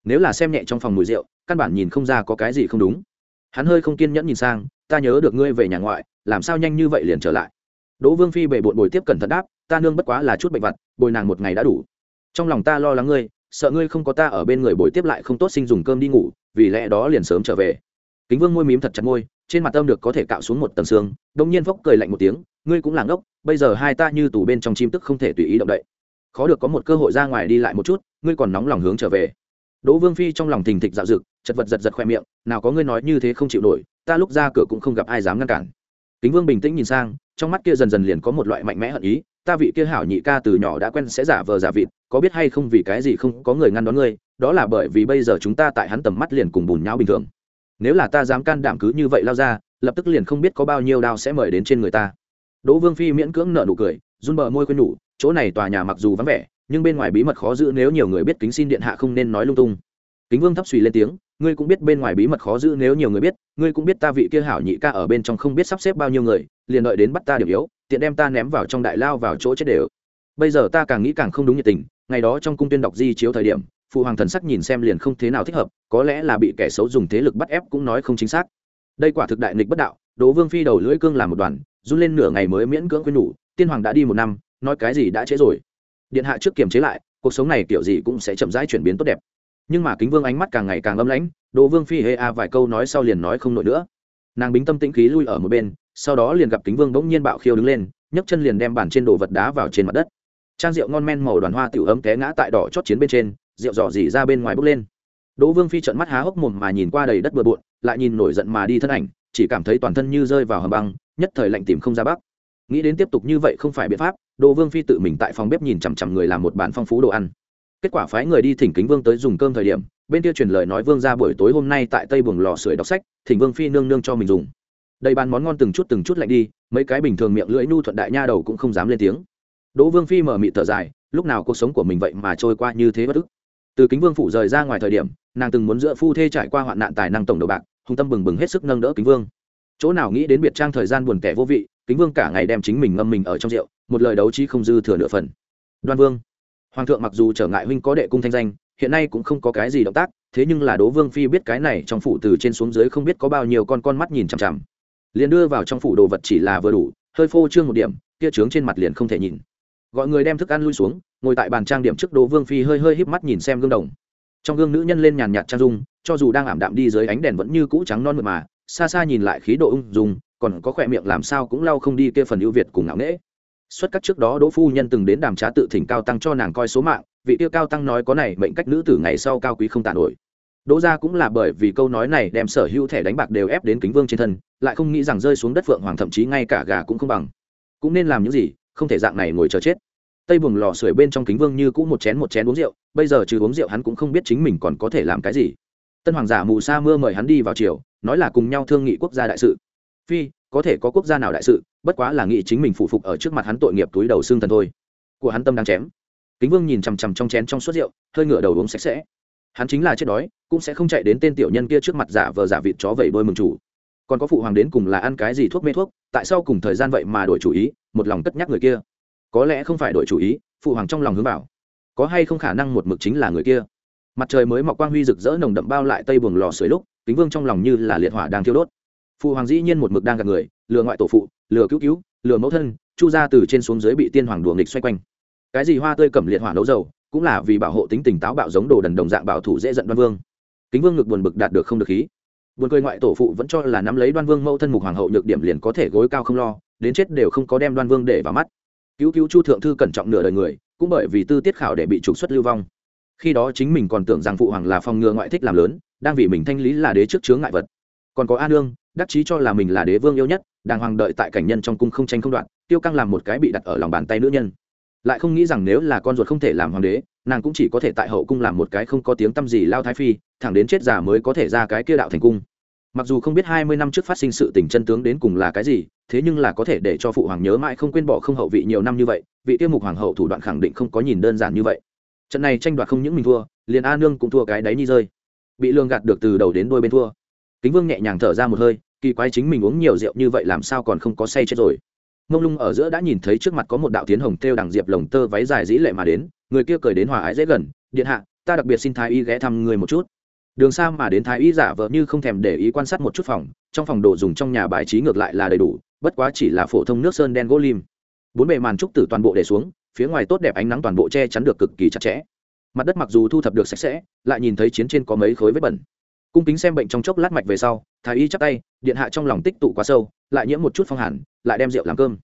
Nếu là xem nhẹ trong phòng mùi rượu, căn bản nhìn không ra có cái gì không đúng. Hắn hơi không kiên nhẫn nhìn sang, ta nhớ được ngươi về nhà ngoại, làm sao nhanh như vậy liền trở lại? Đỗ vương phi bệ bộn bồi tiếp cẩn thận đáp, ta nương bất quá là chút bệnh vặt bồi nàng một ngày đã đủ. Trong lòng ta lo lắng ngươi, sợ ngươi không có ta ở bên người bồi tiếp lại không tốt sinh dùng cơm đi ngủ, vì lẽ đó liền sớm trở về. Kính vương môi mím thật chặt môi trên mặt tâm được có thể cạo xuống một tầng xương đông nhiên phốc cười lạnh một tiếng, ngươi cũng là ngốc, bây giờ hai ta như tù bên trong chim tức không thể tùy ý động đậy. Khó được có một cơ hội ra ngoài đi lại một chút, ngươi còn nóng lòng hướng trở về. Đỗ vương phi trong lòng thình thịch dạo dực, chật vật giật giật khoe miệng, nào có ngươi nói như thế không chịu nổi, ta lúc ra cửa cũng không gặp ai dám ngăn cản. Kính vương bình tĩnh nhìn sang, trong mắt kia dần dần liền có một loại mạnh mẽ hận ý, ta vị kia hảo nhị ca từ nhỏ đã quen sẽ giả vờ giả vịt, có biết hay không vì cái gì không có người ngăn đón ngươi, đó là bởi vì bây giờ chúng ta tại hắn tầm mắt liền cùng bùn nhau bình thường nếu là ta dám can đảm cứ như vậy lao ra, lập tức liền không biết có bao nhiêu đao sẽ mời đến trên người ta. Đỗ vương phi miễn cưỡng nợ nụ cười, run bờ môi quên nhủ, chỗ này tòa nhà mặc dù vắng vẻ, nhưng bên ngoài bí mật khó giữ nếu nhiều người biết kính xin điện hạ không nên nói lung tung. Kính vương thấp suy lên tiếng, ngươi cũng biết bên ngoài bí mật khó giữ nếu nhiều người biết, ngươi cũng biết ta vị kia hảo nhị ca ở bên trong không biết sắp xếp bao nhiêu người, liền đợi đến bắt ta điểm yếu, tiện đem ta ném vào trong đại lao vào chỗ chết đều. Bây giờ ta càng nghĩ càng không đúng nhiệt tình, ngày đó trong cung tuyên đọc di chiếu thời điểm phụ hoàng thần sắc nhìn xem liền không thế nào thích hợp, có lẽ là bị kẻ xấu dùng thế lực bắt ép cũng nói không chính xác. Đây quả thực đại nghịch bất đạo, đỗ vương phi đầu lưỡi cương làm một đoàn, run lên nửa ngày mới miễn cưỡng quên nhủ tiên hoàng đã đi một năm, nói cái gì đã trễ rồi. Điện hạ trước kiềm chế lại, cuộc sống này kiểu gì cũng sẽ chậm rãi chuyển biến tốt đẹp. Nhưng mà kính vương ánh mắt càng ngày càng âm lãnh, đỗ vương phi hê a vài câu nói sau liền nói không nổi nữa. Nàng bính tâm tĩnh khí lui ở một bên, sau đó liền gặp kính vương bỗng nhiên bạo khiêu đứng lên, nhấc chân liền đem bàn trên đồ vật đá vào trên mặt đất. Trang rượu ngon men màu đoàn hoa tiểu ấm té ngã tại đỏ chót chiến bên trên rượu dò dỉ ra bên ngoài bốc lên. Đỗ vương phi trợn mắt há hốc mồm mà nhìn qua đầy đất bừa bộn, lại nhìn nổi giận mà đi thân ảnh, chỉ cảm thấy toàn thân như rơi vào hầm băng, nhất thời lạnh tìm không ra bắc nghĩ đến tiếp tục như vậy không phải biện pháp, đỗ vương phi tự mình tại phòng bếp nhìn chằm chằm người làm một bàn phong phú đồ ăn. Kết quả phái người đi thỉnh kính vương tới dùng cơm thời điểm, bên kia truyền lời nói vương ra buổi tối hôm nay tại tây buồng lò sưởi đọc sách, thỉnh vương phi nương nương cho mình dùng. Đầy bàn món ngon từng chút từng chút lạnh đi, mấy cái bình thường miệng lưỡi nhu thuận đại nha đầu cũng không dám lên tiếng. Đỗ vương phi mở mị thở dài, lúc nào cuộc sống của mình vậy mà trôi qua như thế bất ức từ kính vương phủ rời ra ngoài thời điểm, nàng từng muốn giữa phu thê trải qua hoạn nạn tài năng tổng đầu bạc hùng tâm bừng bừng hết sức nâng đỡ kính vương. Chỗ nào nghĩ đến biệt trang thời gian buồn tẻ vô vị, kính vương cả ngày đem chính mình ngâm mình ở trong rượu, một lời đấu trí không dư thừa nửa phần. Đoan vương, hoàng thượng mặc dù trở ngại huynh có đệ cung thanh danh, hiện nay cũng không có cái gì động tác, thế nhưng là đố vương phi biết cái này trong phủ từ trên xuống dưới không biết có bao nhiêu con con mắt nhìn chằm chằm. Liền đưa vào trong phủ đồ vật chỉ là vừa đủ, hơi phô trương một điểm, kia trướng trên mặt liền không thể nhìn gọi người đem thức ăn lui xuống, ngồi tại bàn trang điểm trước đỗ vương phi hơi hơi híp mắt nhìn xem gương đồng. Trong gương nữ nhân lên nhàn nhạt trang dung, cho dù đang ảm đạm đi dưới ánh đèn vẫn như cũ trắng non mượt mà, xa xa nhìn lại khí độ ung dung, còn có khỏe miệng làm sao cũng lau không đi kia phần ưu việt cùng ngạo nghễ. Xuất các trước đó đỗ phu nhân từng đến đàm trá tự thỉnh cao tăng cho nàng coi số mạng, vị tiêu cao tăng nói có này, mệnh cách nữ tử ngày sau cao quý không tàn nổi. Đỗ gia cũng là bởi vì câu nói này đem sở hữu thẻ đánh bạc đều ép đến kính vương trên thân, lại không nghĩ rằng rơi xuống đất phượng hoàng thậm chí ngay cả gà cũng không bằng. Cũng nên làm những gì không thể dạng này ngồi chờ chết. Tây buồng lò sưởi bên trong kính vương như cũ một chén một chén uống rượu, bây giờ trừ uống rượu hắn cũng không biết chính mình còn có thể làm cái gì. Tân hoàng giả mù sa mưa mời hắn đi vào triều, nói là cùng nhau thương nghị quốc gia đại sự. Phi, có thể có quốc gia nào đại sự, bất quá là nghị chính mình phụ phục ở trước mặt hắn tội nghiệp túi đầu xương thần thôi. Của hắn tâm đang chém. Kính vương nhìn chằm chằm trong chén trong suốt rượu, hơi ngửa đầu uống sạch sẽ. Hắn chính là chết đói, cũng sẽ không chạy đến tên tiểu nhân kia trước mặt giả vờ giả vịt chó vẩy đôi mừng chủ. Còn có phụ hoàng đến cùng là ăn cái gì thuốc mê thuốc, tại sao cùng thời gian vậy mà đổi chủ ý một lòng cất nhắc người kia. Có lẽ không phải đội chủ ý, phụ hoàng trong lòng hướng bảo có hay không khả năng một mực chính là người kia? Mặt trời mới mọc quang huy rực rỡ nồng đậm bao lại tây buồng lò sưởi lúc, kính vương trong lòng như là liệt hỏa đang thiêu đốt. Phụ hoàng dĩ nhiên một mực đang gặp người, lừa ngoại tổ phụ, lừa cứu cứu, lừa mẫu thân, chu ra từ trên xuống dưới bị tiên hoàng đùa nghịch xoay quanh. Cái gì hoa tươi cẩm liệt hỏa nấu dầu, cũng là vì bảo hộ tính tình táo bạo giống đồ đần đồng dạng bảo thủ dễ giận đoan vương. Kính vương ngực buồn bực đạt được không được khí. Buồn cười ngoại tổ phụ vẫn cho là nắm lấy đoan vương mẫu thân mục hoàng hậu nhược điểm liền có thể gối cao không lo đến chết đều không có đem đoan vương để vào mắt. Cứu cứu chu thượng thư cẩn trọng nửa đời người, cũng bởi vì tư tiết khảo để bị trục xuất lưu vong. Khi đó chính mình còn tưởng rằng phụ hoàng là phòng ngừa ngoại thích làm lớn, đang vì mình thanh lý là đế trước chướng ngại vật. Còn có a nương, đắc chí cho là mình là đế vương yêu nhất đàng hoàng đợi tại cảnh nhân trong cung không tranh không đoạn tiêu căng làm một cái bị đặt ở lòng bàn tay nữ nhân. Lại không nghĩ rằng nếu là con ruột không thể làm hoàng đế, nàng cũng chỉ có thể tại hậu cung làm một cái không có tiếng tăm gì lao thái phi, thẳng đến chết già mới có thể ra cái kia đạo thành cung. Mặc dù không biết hai mươi năm trước phát sinh sự tình chân tướng đến cùng là cái gì thế nhưng là có thể để cho phụ hoàng nhớ mãi không quên bỏ không hậu vị nhiều năm như vậy, vị tiêu mục hoàng hậu thủ đoạn khẳng định không có nhìn đơn giản như vậy. Trận này tranh đoạt không những mình thua, liền a nương cũng thua cái đáy nhi rơi. Bị lương gạt được từ đầu đến đôi bên thua. Kính vương nhẹ nhàng thở ra một hơi, kỳ quái chính mình uống nhiều rượu như vậy làm sao còn không có say chết rồi. Mông lung ở giữa đã nhìn thấy trước mặt có một đạo tiến hồng têu đằng diệp lồng tơ váy dài dĩ lệ mà đến, người kia cười đến hòa ái dễ gần, điện hạ, ta đặc biệt xin thái y ghé thăm người một chút. Đường xa mà đến thái y giả vợ như không thèm để ý quan sát một chút phòng, trong phòng đồ dùng trong nhà bài trí ngược lại là đầy đủ bất quá chỉ là phổ thông nước sơn đen gỗ lim. Bốn bề màn trúc tử toàn bộ để xuống, phía ngoài tốt đẹp ánh nắng toàn bộ che chắn được cực kỳ chặt chẽ. Mặt đất mặc dù thu thập được sạch sẽ, lại nhìn thấy chiến trên có mấy khối vết bẩn. Cung kính xem bệnh trong chốc lát mạch về sau, thái y chắp tay, điện hạ trong lòng tích tụ quá sâu, lại nhiễm một chút phong hẳn lại đem rượu làm cơm.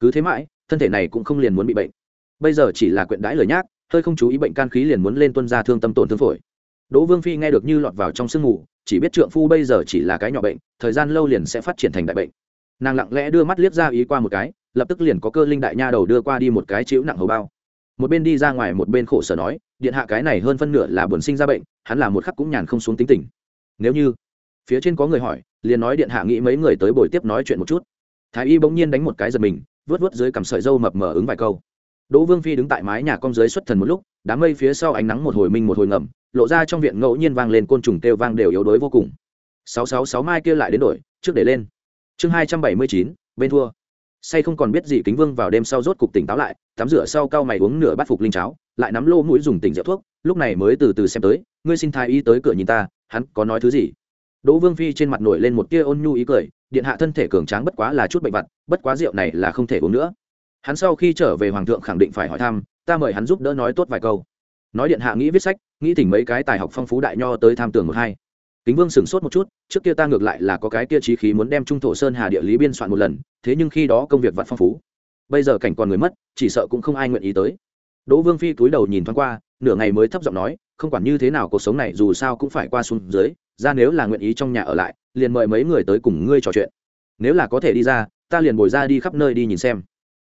Cứ thế mãi, thân thể này cũng không liền muốn bị bệnh. Bây giờ chỉ là quyện đãi lời nhác, hơi không chú ý bệnh can khí liền muốn lên tuân ra thương tâm tổn thương phổi. Đỗ vương phi nghe được như lọt vào trong sương mù, chỉ biết trượng phu bây giờ chỉ là cái nhỏ bệnh, thời gian lâu liền sẽ phát triển thành đại bệnh nàng lặng lẽ đưa mắt liếc ra ý qua một cái, lập tức liền có cơ linh đại nha đầu đưa qua đi một cái chịu nặng hầu bao. Một bên đi ra ngoài một bên khổ sở nói, điện hạ cái này hơn phân nửa là buồn sinh ra bệnh, hắn là một khắc cũng nhàn không xuống tính tình. Nếu như phía trên có người hỏi, liền nói điện hạ nghĩ mấy người tới buổi tiếp nói chuyện một chút. Thái y bỗng nhiên đánh một cái giật mình vớt vớt dưới cằm sợi dâu mập mờ ứng vài câu. Đỗ vương phi đứng tại mái nhà con dưới xuất thần một lúc, đám mây phía sau ánh nắng một hồi minh một hồi ngầm, lộ ra trong viện ngẫu nhiên vang lên côn trùng kêu vang đều yếu đuối vô cùng. Sáu sáu sáu mai kia lại đến đổi, trước để lên chương hai trăm bảy mươi chín, bên thua. Say không còn biết gì, kính vương vào đêm sau rốt cục tỉnh táo lại, tắm rửa sau cao mày uống nửa bát phục linh cháo, lại nắm lô mũi dùng tỉnh rượu thuốc, lúc này mới từ từ xem tới, ngươi xin thái y tới cửa nhìn ta, hắn có nói thứ gì? Đỗ vương phi trên mặt nổi lên một tia ôn nhu ý cười, điện hạ thân thể cường tráng bất quá là chút bệnh vặt, bất quá rượu này là không thể uống nữa. Hắn sau khi trở về hoàng thượng khẳng định phải hỏi thăm, ta mời hắn giúp đỡ nói tốt vài câu. Nói điện hạ nghĩ viết sách, nghĩ thỉnh mấy cái tài học phong phú đại nho tới tham tưởng một hai. Kính vương sửng sốt một chút trước kia ta ngược lại là có cái kia trí khí muốn đem trung thổ sơn hà địa lý biên soạn một lần, thế nhưng khi đó công việc vặt phong phú. Bây giờ cảnh còn người mất, chỉ sợ cũng không ai nguyện ý tới. Đỗ vương phi túi đầu nhìn thoáng qua, nửa ngày mới thấp giọng nói, không quản như thế nào cuộc sống này dù sao cũng phải qua xuống dưới, ra nếu là nguyện ý trong nhà ở lại, liền mời mấy người tới cùng ngươi trò chuyện. Nếu là có thể đi ra, ta liền bồi ra đi khắp nơi đi nhìn xem.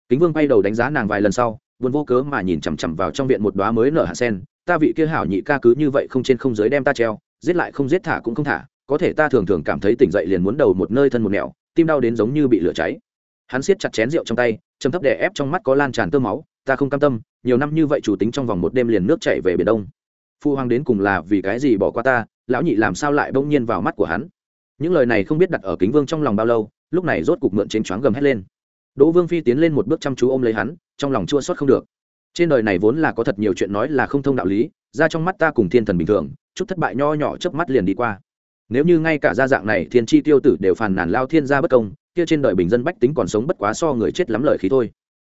Kính vương bay đầu đánh giá nàng vài lần sau, buồn vô cớ mà nhìn chằm chằm vào trong viện một đoá mới nở hạ sen. Ta vị kia hảo nhị ca cứ như vậy không trên không giới đem ta treo, giết lại không giết thả cũng không thả có thể ta thường thường cảm thấy tỉnh dậy liền muốn đầu một nơi thân một nẻo, tim đau đến giống như bị lửa cháy. Hắn siết chặt chén rượu trong tay châm thấp đè ép trong mắt có lan tràn tơ máu, ta không cam tâm, nhiều năm như vậy chủ tính trong vòng một đêm liền nước chảy về biển đông. Phu hoàng đến cùng là vì cái gì bỏ qua ta, lão nhị làm sao lại bỗng nhiên vào mắt của hắn? Những lời này không biết đặt ở kính vương trong lòng bao lâu, lúc này rốt cục mượn trên choáng gầm hét lên. Đỗ vương phi tiến lên một bước chăm chú ôm lấy hắn, trong lòng chua xót không được. Trên đời này vốn là có thật nhiều chuyện nói là không thông đạo lý, ra trong mắt ta cùng thiên thần bình thường, chút thất bại nho nhỏ chớp mắt liền đi qua nếu như ngay cả gia dạng này thiên chi tiêu tử đều phàn nàn lao thiên gia bất công, kia trên đời bình dân bách tính còn sống bất quá so người chết lắm lời khí thôi.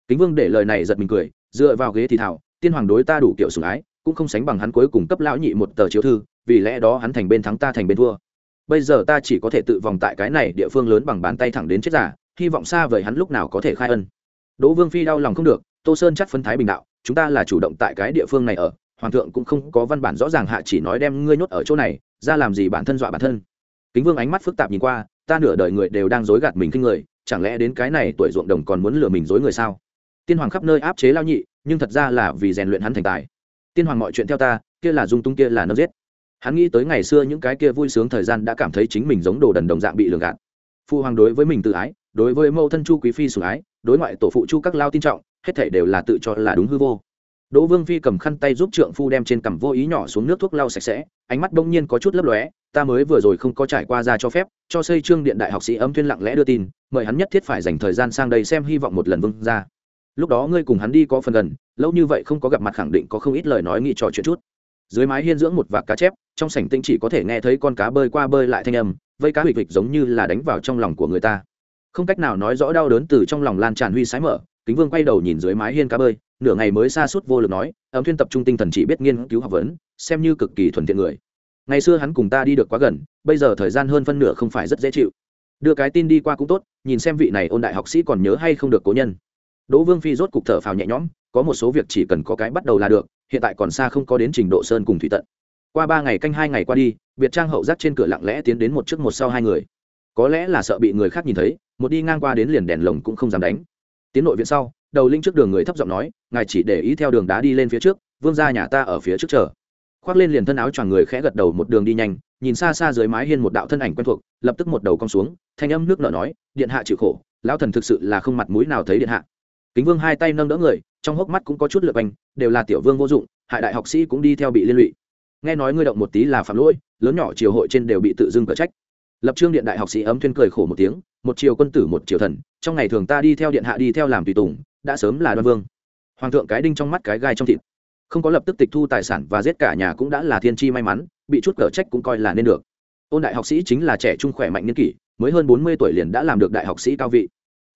Kính vương để lời này giật mình cười, dựa vào ghế thì thảo, tiên hoàng đối ta đủ kiểu sủng ái, cũng không sánh bằng hắn cuối cùng cấp lão nhị một tờ chiếu thư, vì lẽ đó hắn thành bên thắng ta thành bên thua. Bây giờ ta chỉ có thể tự vòng tại cái này địa phương lớn bằng bàn tay thẳng đến chết giả hy vọng xa vời hắn lúc nào có thể khai ân. Đỗ vương phi đau lòng không được, tô sơn chắc phân thái bình đạo, chúng ta là chủ động tại cái địa phương này ở, hoàng thượng cũng không có văn bản rõ ràng hạ chỉ nói đem ngươi nhốt ở chỗ này ra làm gì bản thân dọa bản thân. Kính vương ánh mắt phức tạp nhìn qua, ta nửa đời người đều đang dối gạt mình kinh người, chẳng lẽ đến cái này tuổi ruộng đồng còn muốn lừa mình dối người sao? Tiên hoàng khắp nơi áp chế lao nhị, nhưng thật ra là vì rèn luyện hắn thành tài. Tiên hoàng mọi chuyện theo ta, kia là dung tung kia là nâm giết. Hắn nghĩ tới ngày xưa những cái kia vui sướng thời gian đã cảm thấy chính mình giống đồ đần đồng dạng bị lường gạt. Phu hoàng đối với mình tự ái, đối với mẫu thân chu quý phi sủng ái, đối ngoại tổ phụ chu các lao tin trọng, hết thể đều là tự cho là đúng hư vô đỗ vương phi cầm khăn tay giúp trượng phu đem trên cằm vô ý nhỏ xuống nước thuốc lau sạch sẽ, ánh mắt đông nhiên có chút lấp lóe, ta mới vừa rồi không có trải qua ra cho phép, cho xây trương điện đại học sĩ ấm tuyên lặng lẽ đưa tin, mời hắn nhất thiết phải dành thời gian sang đây xem hy vọng một lần vương ra lúc đó ngươi cùng hắn đi có phần gần, lâu như vậy không có gặp mặt khẳng định có không ít lời nói nghĩ trò chuyện chút. Dưới mái hiên dưỡng một vạc cá chép, trong sảnh tinh chỉ có thể nghe thấy con cá bơi qua bơi lại thanh âm, vây cá hịch vịch giống như là đánh vào trong lòng của người ta. Không cách nào nói rõ đau đớn từ trong lòng lan tràn huy sái mở, kính vương quay đầu nhìn dưới mái hiên cá bơi nửa ngày mới xa suốt vô lực nói, ấm thuyên tập trung tinh thần chỉ biết nghiên cứu học vấn, xem như cực kỳ thuần thiện người. Ngày xưa hắn cùng ta đi được quá gần, bây giờ thời gian hơn phân nửa không phải rất dễ chịu. Đưa cái tin đi qua cũng tốt, nhìn xem vị này ôn đại học sĩ còn nhớ hay không được cố nhân. Đỗ vương phi rốt cục thở phào nhẹ nhõm, có một số việc chỉ cần có cái bắt đầu là được, hiện tại còn xa không có đến trình độ sơn cùng thủy tận. Qua ba ngày canh hai ngày qua đi việt trang hậu giác trên cửa lặng lẽ tiến đến một trước một sau hai người. Có lẽ là sợ bị người khác nhìn thấy, một đi ngang qua đến liền đèn lồng cũng không dám đánh. Tiến nội viện sau đầu linh trước đường người thấp giọng nói, ngài chỉ để ý theo đường đá đi lên phía trước, vương ra nhà ta ở phía trước chờ. Khoác lên liền thân áo choàng người khẽ gật đầu một đường đi nhanh, nhìn xa xa dưới mái hiên một đạo thân ảnh quen thuộc, lập tức một đầu cong xuống, thanh âm nước nở nói, điện hạ chịu khổ, lão thần thực sự là không mặt mũi nào thấy điện hạ. Kính vương hai tay nâng đỡ người, trong hốc mắt cũng có chút lượt anh đều là tiểu vương vô dụng, hại đại học sĩ cũng đi theo bị liên lụy. Nghe nói ngươi động một tí là phạm lỗi, lớn nhỏ triều hội trên đều bị tự dưng cở trách. Lập trương điện đại học sĩ ấm thuyên cười khổ một tiếng, một triều quân tử, một triều thần, trong ngày thường ta đi theo điện hạ đi theo làm tùy tùng đã sớm là đoan vương. Hoàng thượng cái đinh trong mắt cái gai trong thịt. Không có lập tức tịch thu tài sản và giết cả nhà cũng đã là thiên chi may mắn, bị chút cở trách cũng coi là nên được. Ôn đại học sĩ chính là trẻ trung khỏe mạnh niên kỷ, mới hơn bốn mươi tuổi liền đã làm được đại học sĩ cao vị.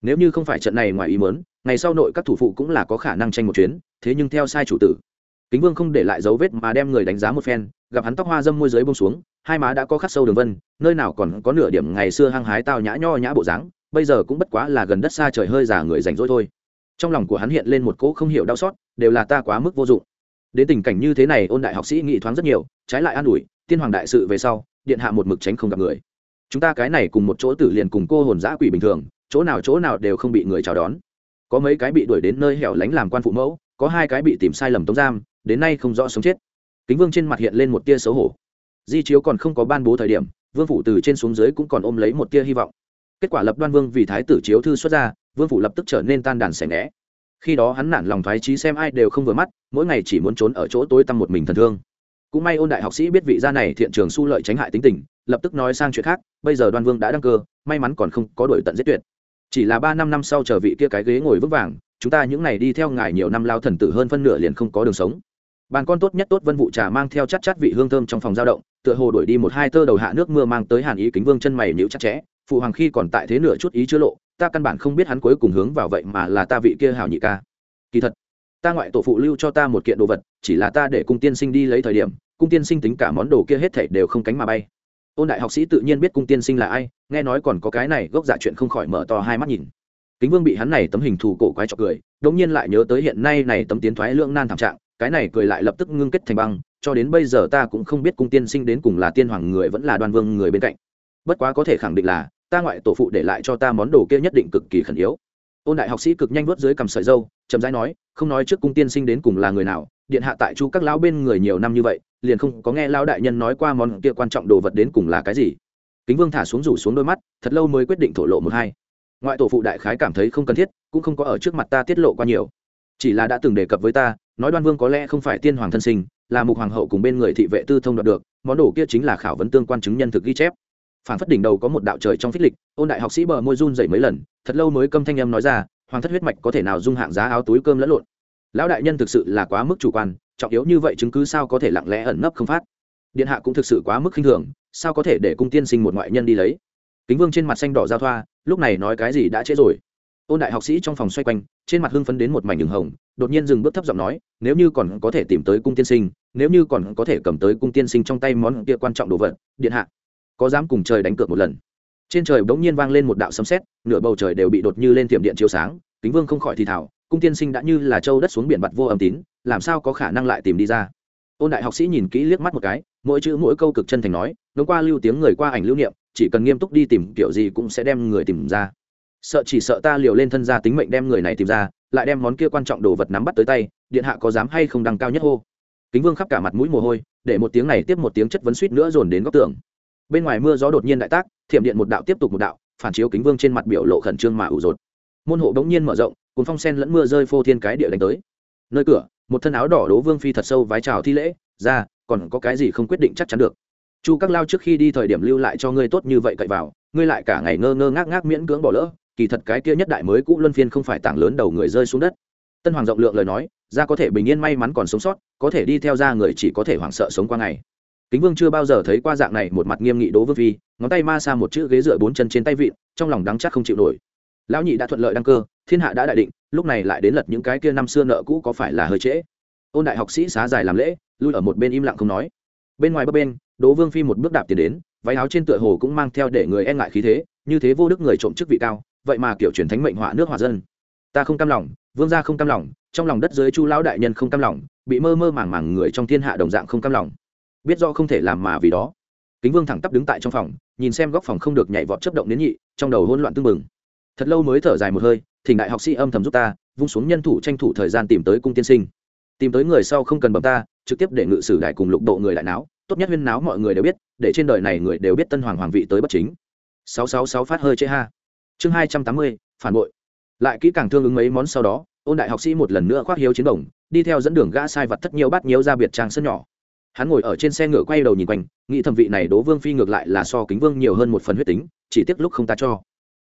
Nếu như không phải trận này ngoài ý mớn ngày sau nội các thủ phụ cũng là có khả năng tranh một chuyến, thế nhưng theo sai chủ tử. Kính vương không để lại dấu vết mà đem người đánh giá một phen, gặp hắn tóc hoa dâm môi dưới bông xuống, hai má đã có khắc sâu đường vân, nơi nào còn có nửa điểm ngày xưa hăng hái tao nhã nho nhã bộ dáng, bây giờ cũng bất quá là gần đất xa trời hơi già người rảnh rỗi thôi trong lòng của hắn hiện lên một cỗ không hiểu đau xót, đều là ta quá mức vô dụng. Đến tình cảnh như thế này, ôn đại học sĩ nghị thoáng rất nhiều, trái lại an ủi, tiên hoàng đại sự về sau, điện hạ một mực tránh không gặp người. Chúng ta cái này cùng một chỗ tử liền cùng cô hồn giã quỷ bình thường, chỗ nào chỗ nào đều không bị người chào đón. Có mấy cái bị đuổi đến nơi hẻo lánh làm quan phụ mẫu, có hai cái bị tìm sai lầm tống giam, đến nay không rõ sống chết. Kính vương trên mặt hiện lên một tia xấu hổ. Di chiếu còn không có ban bố thời điểm, vương phủ từ trên xuống dưới cũng còn ôm lấy một tia hy vọng. Kết quả lập đoan vương vì thái tử chiếu thư xuất ra vương phủ lập tức trở nên tan đàn xẻ né khi đó hắn nản lòng thoái trí xem ai đều không vừa mắt, mỗi ngày chỉ muốn trốn ở chỗ tối tăm một mình thần thương. Cũng may ôn đại học sĩ biết vị gia này thiện trường su lợi tránh hại tính tình, lập tức nói sang chuyện khác, bây giờ đoan vương đã đăng cơ, may mắn còn không có đổi tận giết tuyệt. Chỉ là ba năm năm sau chờ vị kia cái ghế ngồi vững vàng, chúng ta những n à y đi theo ngài nhiều năm lao thần tử hơn phân nửa liền không có đường sống. Bàn con tốt nhất tốt vân vụ trà mang theo chát chát vị hương thơm trong phòng giao động, tựa hồ đổi đi một hai tơ đầu hạ nước mưa mang tới hàn ý kính vương chân mày nhịu chặt chẽ, phụ hoàng khi còn tại thế nửa chút ý chưa lộ ta căn bản không biết hắn cuối cùng hướng vào vậy mà là ta vị kia hảo nhị ca. Kỳ thật, ta ngoại tổ phụ lưu cho ta một kiện đồ vật, chỉ là ta để cung tiên sinh đi lấy thời điểm, cung tiên sinh tính cả món đồ kia hết thảy đều không cánh mà bay. Ôn đại học sĩ tự nhiên biết cung tiên sinh là ai, nghe nói còn có cái này gốc giả chuyện không khỏi mở to hai mắt nhìn. Kính vương bị hắn này tấm hình thù cổ quái trọc cười, đống nhiên lại nhớ tới hiện nay này tấm tiến thoái lưỡng nan thảm trạng, cái này cười lại lập tức ngưng kết thành băng, cho đến bây giờ ta cũng không biết cung tiên sinh đến cùng là tiên hoàng người vẫn là đoan vương người bên cạnh. Bất quá có thể khẳng định là ta ngoại tổ phụ để lại cho ta món đồ kia nhất định cực kỳ khẩn yếu. Ôn đại học sĩ cực nhanh vớt dưới cầm sợi dâu, chậm rãi nói, không nói trước cung tiên sinh đến cùng là người nào, điện hạ tại chu các lão bên người nhiều năm như vậy, liền không có nghe lão đại nhân nói qua món kia quan trọng đồ vật đến cùng là cái gì. Kính vương thả xuống rủ xuống đôi mắt, thật lâu mới quyết định thổ lộ một hai. Ngoại tổ phụ đại khái cảm thấy không cần thiết, cũng không có ở trước mặt ta tiết lộ qua nhiều. Chỉ là đã từng đề cập với ta, nói đoan vương có lẽ không phải tiên hoàng thân sinh, là mục hoàng hậu cùng bên người thị vệ tư thông đoạt được, món đồ kia chính là khảo vấn tương quan chứng nhân thực ghi chép phản phất đỉnh đầu có một đạo trời trong phích lịch, ôn đại học sĩ bờ môi run dậy mấy lần, thật lâu mới câm thanh em nói ra, hoàng thất huyết mạch có thể nào dung hạng giá áo túi cơm lẫn lộn? Lão đại nhân thực sự là quá mức chủ quan, trọng yếu như vậy chứng cứ sao có thể lặng lẽ ẩn nấp không phát? Điện hạ cũng thực sự quá mức khinh thường, sao có thể để cung tiên sinh một ngoại nhân đi lấy? Kính vương trên mặt xanh đỏ giao thoa, lúc này nói cái gì đã trễ rồi. Ôn đại học sĩ trong phòng xoay quanh, trên mặt hưng phấn đến một mảnh đường hồng, đột nhiên dừng bước thấp giọng nói, nếu như còn có thể tìm tới cung tiên sinh, nếu như còn có thể cầm tới cung tiên sinh trong tay món kia quan trọng đồ vật, điện hạ có dám cùng trời đánh cược một lần. Trên trời bỗng nhiên vang lên một đạo sấm sét, nửa bầu trời đều bị đột như lên tiệm điện chiếu sáng, kính vương không khỏi thì thảo cung tiên sinh đã như là châu đất xuống biển bặt vô âm tín, làm sao có khả năng lại tìm đi ra? Ôn đại học sĩ nhìn kỹ liếc mắt một cái, mỗi chữ mỗi câu cực chân thành nói nó qua lưu tiếng người qua ảnh lưu niệm, chỉ cần nghiêm túc đi tìm kiểu gì cũng sẽ đem người tìm ra. Sợ chỉ sợ ta liều lên thân ra tính mệnh đem người này tìm ra, lại đem món kia quan trọng đồ vật nắm bắt tới tay, điện hạ có dám hay không đăng cao nhất hô? Kính vương khắp cả mặt mũi mồ hôi, để một tiếng này tiếp một tiếng chất vấn suýt nữa dồn đến góc tường bên ngoài mưa gió đột nhiên đại tác, thiểm điện một đạo tiếp tục một đạo, phản chiếu kính vương trên mặt biểu lộ khẩn trương mà ủ rột. Môn hộ bỗng nhiên mở rộng cùng phong sen lẫn mưa rơi phô thiên cái địa đánh tới. Nơi cửa, một thân áo đỏ đố vương phi thật sâu vái chào thi lễ, ra, còn có cái gì không quyết định chắc chắn được. Chu các lao trước khi đi thời điểm lưu lại cho ngươi tốt như vậy cậy vào, ngươi lại cả ngày ngơ ngơ ngác ngác miễn cưỡng bỏ lỡ, kỳ thật cái kia nhất đại mới cũ luân phiên không phải tảng lớn đầu người rơi xuống đất. Tân hoàng rộng lượng lời nói, ra có thể bình yên may mắn còn sống sót, có thể đi theo ra người chỉ có thể hoảng sợ sống qua ngày kính vương chưa bao giờ thấy qua dạng này một mặt nghiêm nghị đố vương phi, ngón tay ma xa một chữ ghế dựa bốn chân trên tay vịn, trong lòng đắng chắc không chịu nổi. Lão nhị đã thuận lợi đăng cơ, thiên hạ đã đại định, lúc này lại đến lật những cái kia năm xưa nợ cũ có phải là hơi trễ. Ôn đại học sĩ xá dài làm lễ, lui ở một bên im lặng không nói. Bên ngoài bấp bên, đỗ vương phi một bước đạp tiền đến, váy áo trên tựa hồ cũng mang theo để người e ngại khí thế, như thế vô đức người trộm chức vị cao, vậy mà kiểu truyền thánh mệnh họa nước hòa dân. Ta không cam lòng, vương gia không cam lòng, trong lòng đất dưới chu lão đại nhân không cam lòng, bị mơ mơ màng màng người trong thiên hạ đồng dạng không cam lòng biết do không thể làm mà vì đó. Kính vương thẳng tắp đứng tại trong phòng, nhìn xem góc phòng không được nhảy vọt chấp động đến nhị, trong đầu hỗn loạn tưng bừng. Thật lâu mới thở dài một hơi, thỉnh đại học sĩ âm thầm giúp ta, vung xuống nhân thủ tranh thủ thời gian tìm tới cung tiên sinh. Tìm tới người sau không cần bầm ta, trực tiếp để ngự sử đại cùng lục độ người đại não tốt nhất huyên náo mọi người đều biết, để trên đời này người đều biết tân hoàng hoàng vị tới bất chính. Sáu sáu sáu phát hơi chê ha. Chương hai trăm tám mươi, phản bội. Lại kỹ càng thương ứng mấy món sau đó, ôn đại học sĩ một lần nữa khoác hiếu chiến đồng đi theo dẫn đường gã sai vật thất nhiều bát nhiều ra biệt trang sân nhỏ hắn ngồi ở trên xe ngựa quay đầu nhìn quanh, nghĩ thẩm vị này đố vương phi ngược lại là so kính vương nhiều hơn một phần huyết tính, chỉ tiếc lúc không ta cho.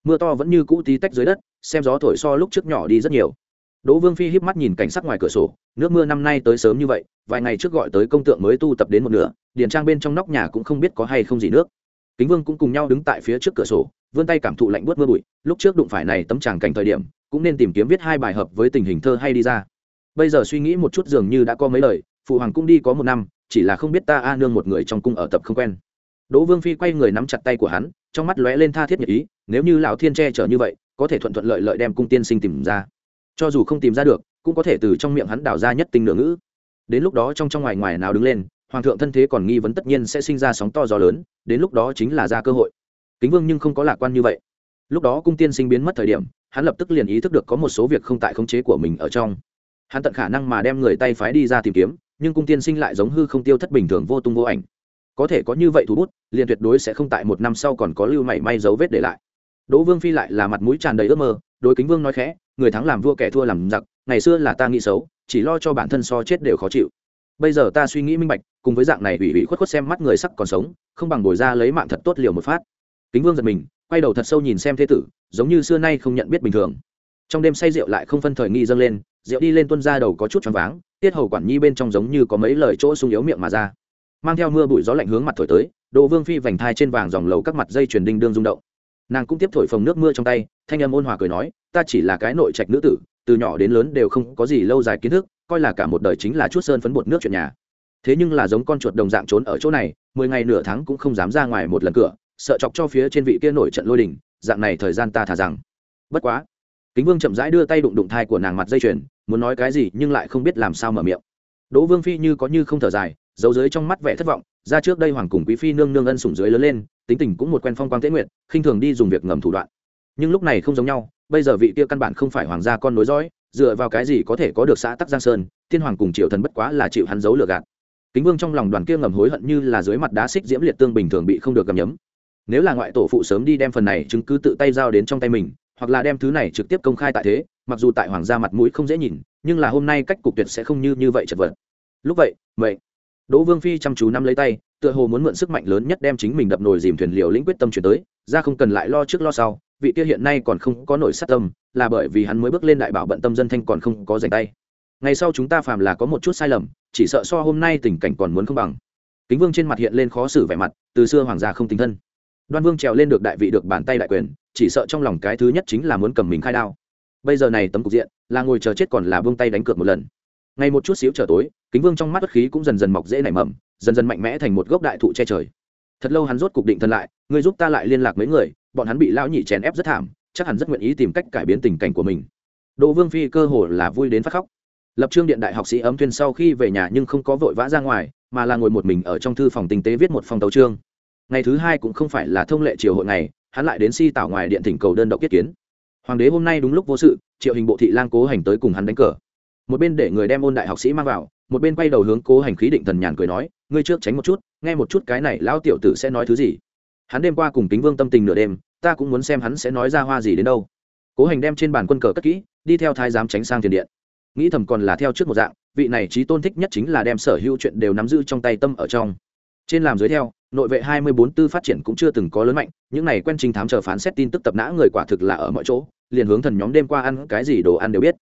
Mưa to vẫn như cũ tí tách dưới đất, xem gió thổi so lúc trước nhỏ đi rất nhiều. Đỗ vương phi híp mắt nhìn cảnh sắc ngoài cửa sổ, nước mưa năm nay tới sớm như vậy, vài ngày trước gọi tới công tượng mới tu tập đến một nửa, điền trang bên trong nóc nhà cũng không biết có hay không gì nước. Kính vương cũng cùng nhau đứng tại phía trước cửa sổ, vươn tay cảm thụ lạnh buốt mưa bụi, lúc trước đụng phải này tấm tràng cảnh thời điểm, cũng nên tìm kiếm viết hai bài hợp với tình hình thơ hay đi ra. Bây giờ suy nghĩ một chút dường như đã có mấy lời, phụ hoàng cũng đi có một năm chỉ là không biết ta a nương một người trong cung ở tập không quen. Đỗ vương phi quay người nắm chặt tay của hắn, trong mắt lóe lên tha thiết nhật ý, nếu như lão thiên che chở như vậy, có thể thuận thuận lợi lợi đem cung tiên sinh tìm ra. Cho dù không tìm ra được, cũng có thể từ trong miệng hắn đào ra nhất tinh nửa ngữ. Đến lúc đó trong trong ngoài ngoài nào đứng lên, hoàng thượng thân thế còn nghi vấn tất nhiên sẽ sinh ra sóng to gió lớn, đến lúc đó chính là ra cơ hội. Kính vương nhưng không có lạc quan như vậy. Lúc đó cung tiên sinh biến mất thời điểm, hắn lập tức liền ý thức được có một số việc không tại khống chế của mình ở trong. Hắn tận khả năng mà đem người tay phái đi ra tìm kiếm nhưng cung tiên sinh lại giống hư không tiêu thất bình thường vô tung vô ảnh. Có thể có như vậy thú bút, liền tuyệt đối sẽ không tại một năm sau còn có lưu mảy may dấu vết để lại. Đỗ vương phi lại là mặt mũi tràn đầy ước mơ, đối kính vương nói khẽ, người thắng làm vua kẻ thua làm giặc, ngày xưa là ta nghĩ xấu, chỉ lo cho bản thân so chết đều khó chịu. Bây giờ ta suy nghĩ minh bạch, cùng với dạng này ủy ủy khuất khuất xem mắt người sắc còn sống, không bằng bồi ra lấy mạng thật tốt liều một phát. Kính vương giật mình, quay đầu thật sâu nhìn xem thế tử, giống như xưa nay không nhận biết bình thường. Trong đêm say rượu lại không phân thời nghi dâng lên rượu đi lên tuân ra đầu có chút choáng váng, tiết hầu quản nhi bên trong giống như có mấy lời chỗ sung yếu miệng mà ra. Mang theo mưa bụi gió lạnh hướng mặt thổi tới, đỗ vương phi vành thai trên vàng dòng lầu các mặt dây truyền đinh đương rung động. Nàng cũng tiếp thổi phồng nước mưa trong tay, thanh âm ôn hòa cười nói, ta chỉ là cái nội trạch nữ tử, từ nhỏ đến lớn đều không có gì lâu dài kiến thức, coi là cả một đời chính là chút sơn phấn bột nước chuyện nhà. Thế nhưng là giống con chuột đồng dạng trốn ở chỗ này, mười ngày nửa tháng cũng không dám ra ngoài một lần cửa, sợ chọc cho phía trên vị kia nổi trận lôi đình, dạng này thời gian ta thả rằng. Bất quá kính vương chậm rãi đưa tay đụng đụng thai của nàng mặt dây chuyền, muốn nói cái gì nhưng lại không biết làm sao mở miệng. Đỗ vương phi như có như không thở dài, giấu dưới trong mắt vẻ thất vọng, ra trước đây hoàng cùng quý phi nương nương ân sủng dưới lớn lên, tính tình cũng một quen phong quang tế nguyện khinh thường đi dùng việc ngầm thủ đoạn. Nhưng lúc này không giống nhau, bây giờ vị kia căn bản không phải hoàng gia con nối dõi, dựa vào cái gì có thể có được xã tắc giang sơn thiên hoàng cùng triệu thần bất quá là chịu hắn giấu lừa gạt. Kính vương trong lòng đoàn kia ngầm hối hận như là dưới mặt đá xích diễm liệt tương bình thường bị không được gầm nhấm. Nếu là ngoại tổ phụ sớm đi đem phần này chứng cứ tự tay giao đến trong tay mình hoặc là đem thứ này trực tiếp công khai tại thế, mặc dù tại hoàng gia mặt mũi không dễ nhìn, nhưng là hôm nay cách cục tuyệt sẽ không như như vậy chật vật. Lúc vậy vậy đỗ vương phi chăm chú nắm lấy tay, tựa hồ muốn mượn sức mạnh lớn nhất đem chính mình đập nồi dìm thuyền liều lĩnh quyết tâm chuyển tới, ra không cần lại lo trước lo sau, vị kia hiện nay còn không có nổi sát tâm, là bởi vì hắn mới bước lên đại bảo bận tâm dân thanh còn không có giành tay. Ngày sau chúng ta phàm là có một chút sai lầm, chỉ sợ so hôm nay tình cảnh còn muốn không bằng. Kính vương trên mặt hiện lên khó xử vẻ mặt, từ xưa hoàng gia không tình thân đoan vương trèo lên được đại vị được bàn tay đại quyền, chỉ sợ trong lòng cái thứ nhất chính là muốn cầm mình khai đao. Bây giờ này tấm cục diện, là ngồi chờ chết còn là buông tay đánh cược một lần. Ngay một chút xíu trở tối, kính vương trong mắt bất khí cũng dần dần mọc dễ nảy mầm, dần dần mạnh mẽ thành một gốc đại thụ che trời. Thật lâu hắn rốt cục định thân lại người giúp ta lại liên lạc mấy người, bọn hắn bị lão nhị chèn ép rất thảm, chắc hẳn rất nguyện ý tìm cách cải biến tình cảnh của mình. Đỗ vương phi cơ hồ là vui đến phát khóc. Lập trương điện đại học sĩ ấm tuyên sau khi về nhà nhưng không có vội vã ra ngoài, mà là ngồi một mình ở trong thư phòng tinh tế viết một phòng tấu trương ngày thứ hai cũng không phải là thông lệ triều hội này, hắn lại đến si tảo ngoài điện thỉnh cầu đơn độc kết kiến. Hoàng đế hôm nay đúng lúc vô sự triệu hình bộ thị lang cố hành tới cùng hắn đánh cờ. Một bên để người đem ôn đại học sĩ mang vào một bên quay đầu hướng cố hành khí định thần nhàn cười nói ngươi trước tránh một chút nghe một chút cái này lão tiểu tử sẽ nói thứ gì. Hắn đêm qua cùng kính vương tâm tình nửa đêm ta cũng muốn xem hắn sẽ nói ra hoa gì đến đâu. Cố hành đem trên bàn quân cờ cất kỹ đi theo thái giám tránh sang tiền điện. Nghĩ thầm còn là theo trước một dạng vị này trí tôn thích nhất chính là đem sở hữu chuyện đều nắm giữ trong tay tâm ở trong. Trên làm dưới theo nội vệ hai mươi bốn tư phát triển cũng chưa từng có lớn mạnh, những này quen trình thám chờ phán xét tin tức tập nã người quả thực là ở mọi chỗ, liền hướng thần nhóm đêm qua ăn cái gì đồ ăn đều biết.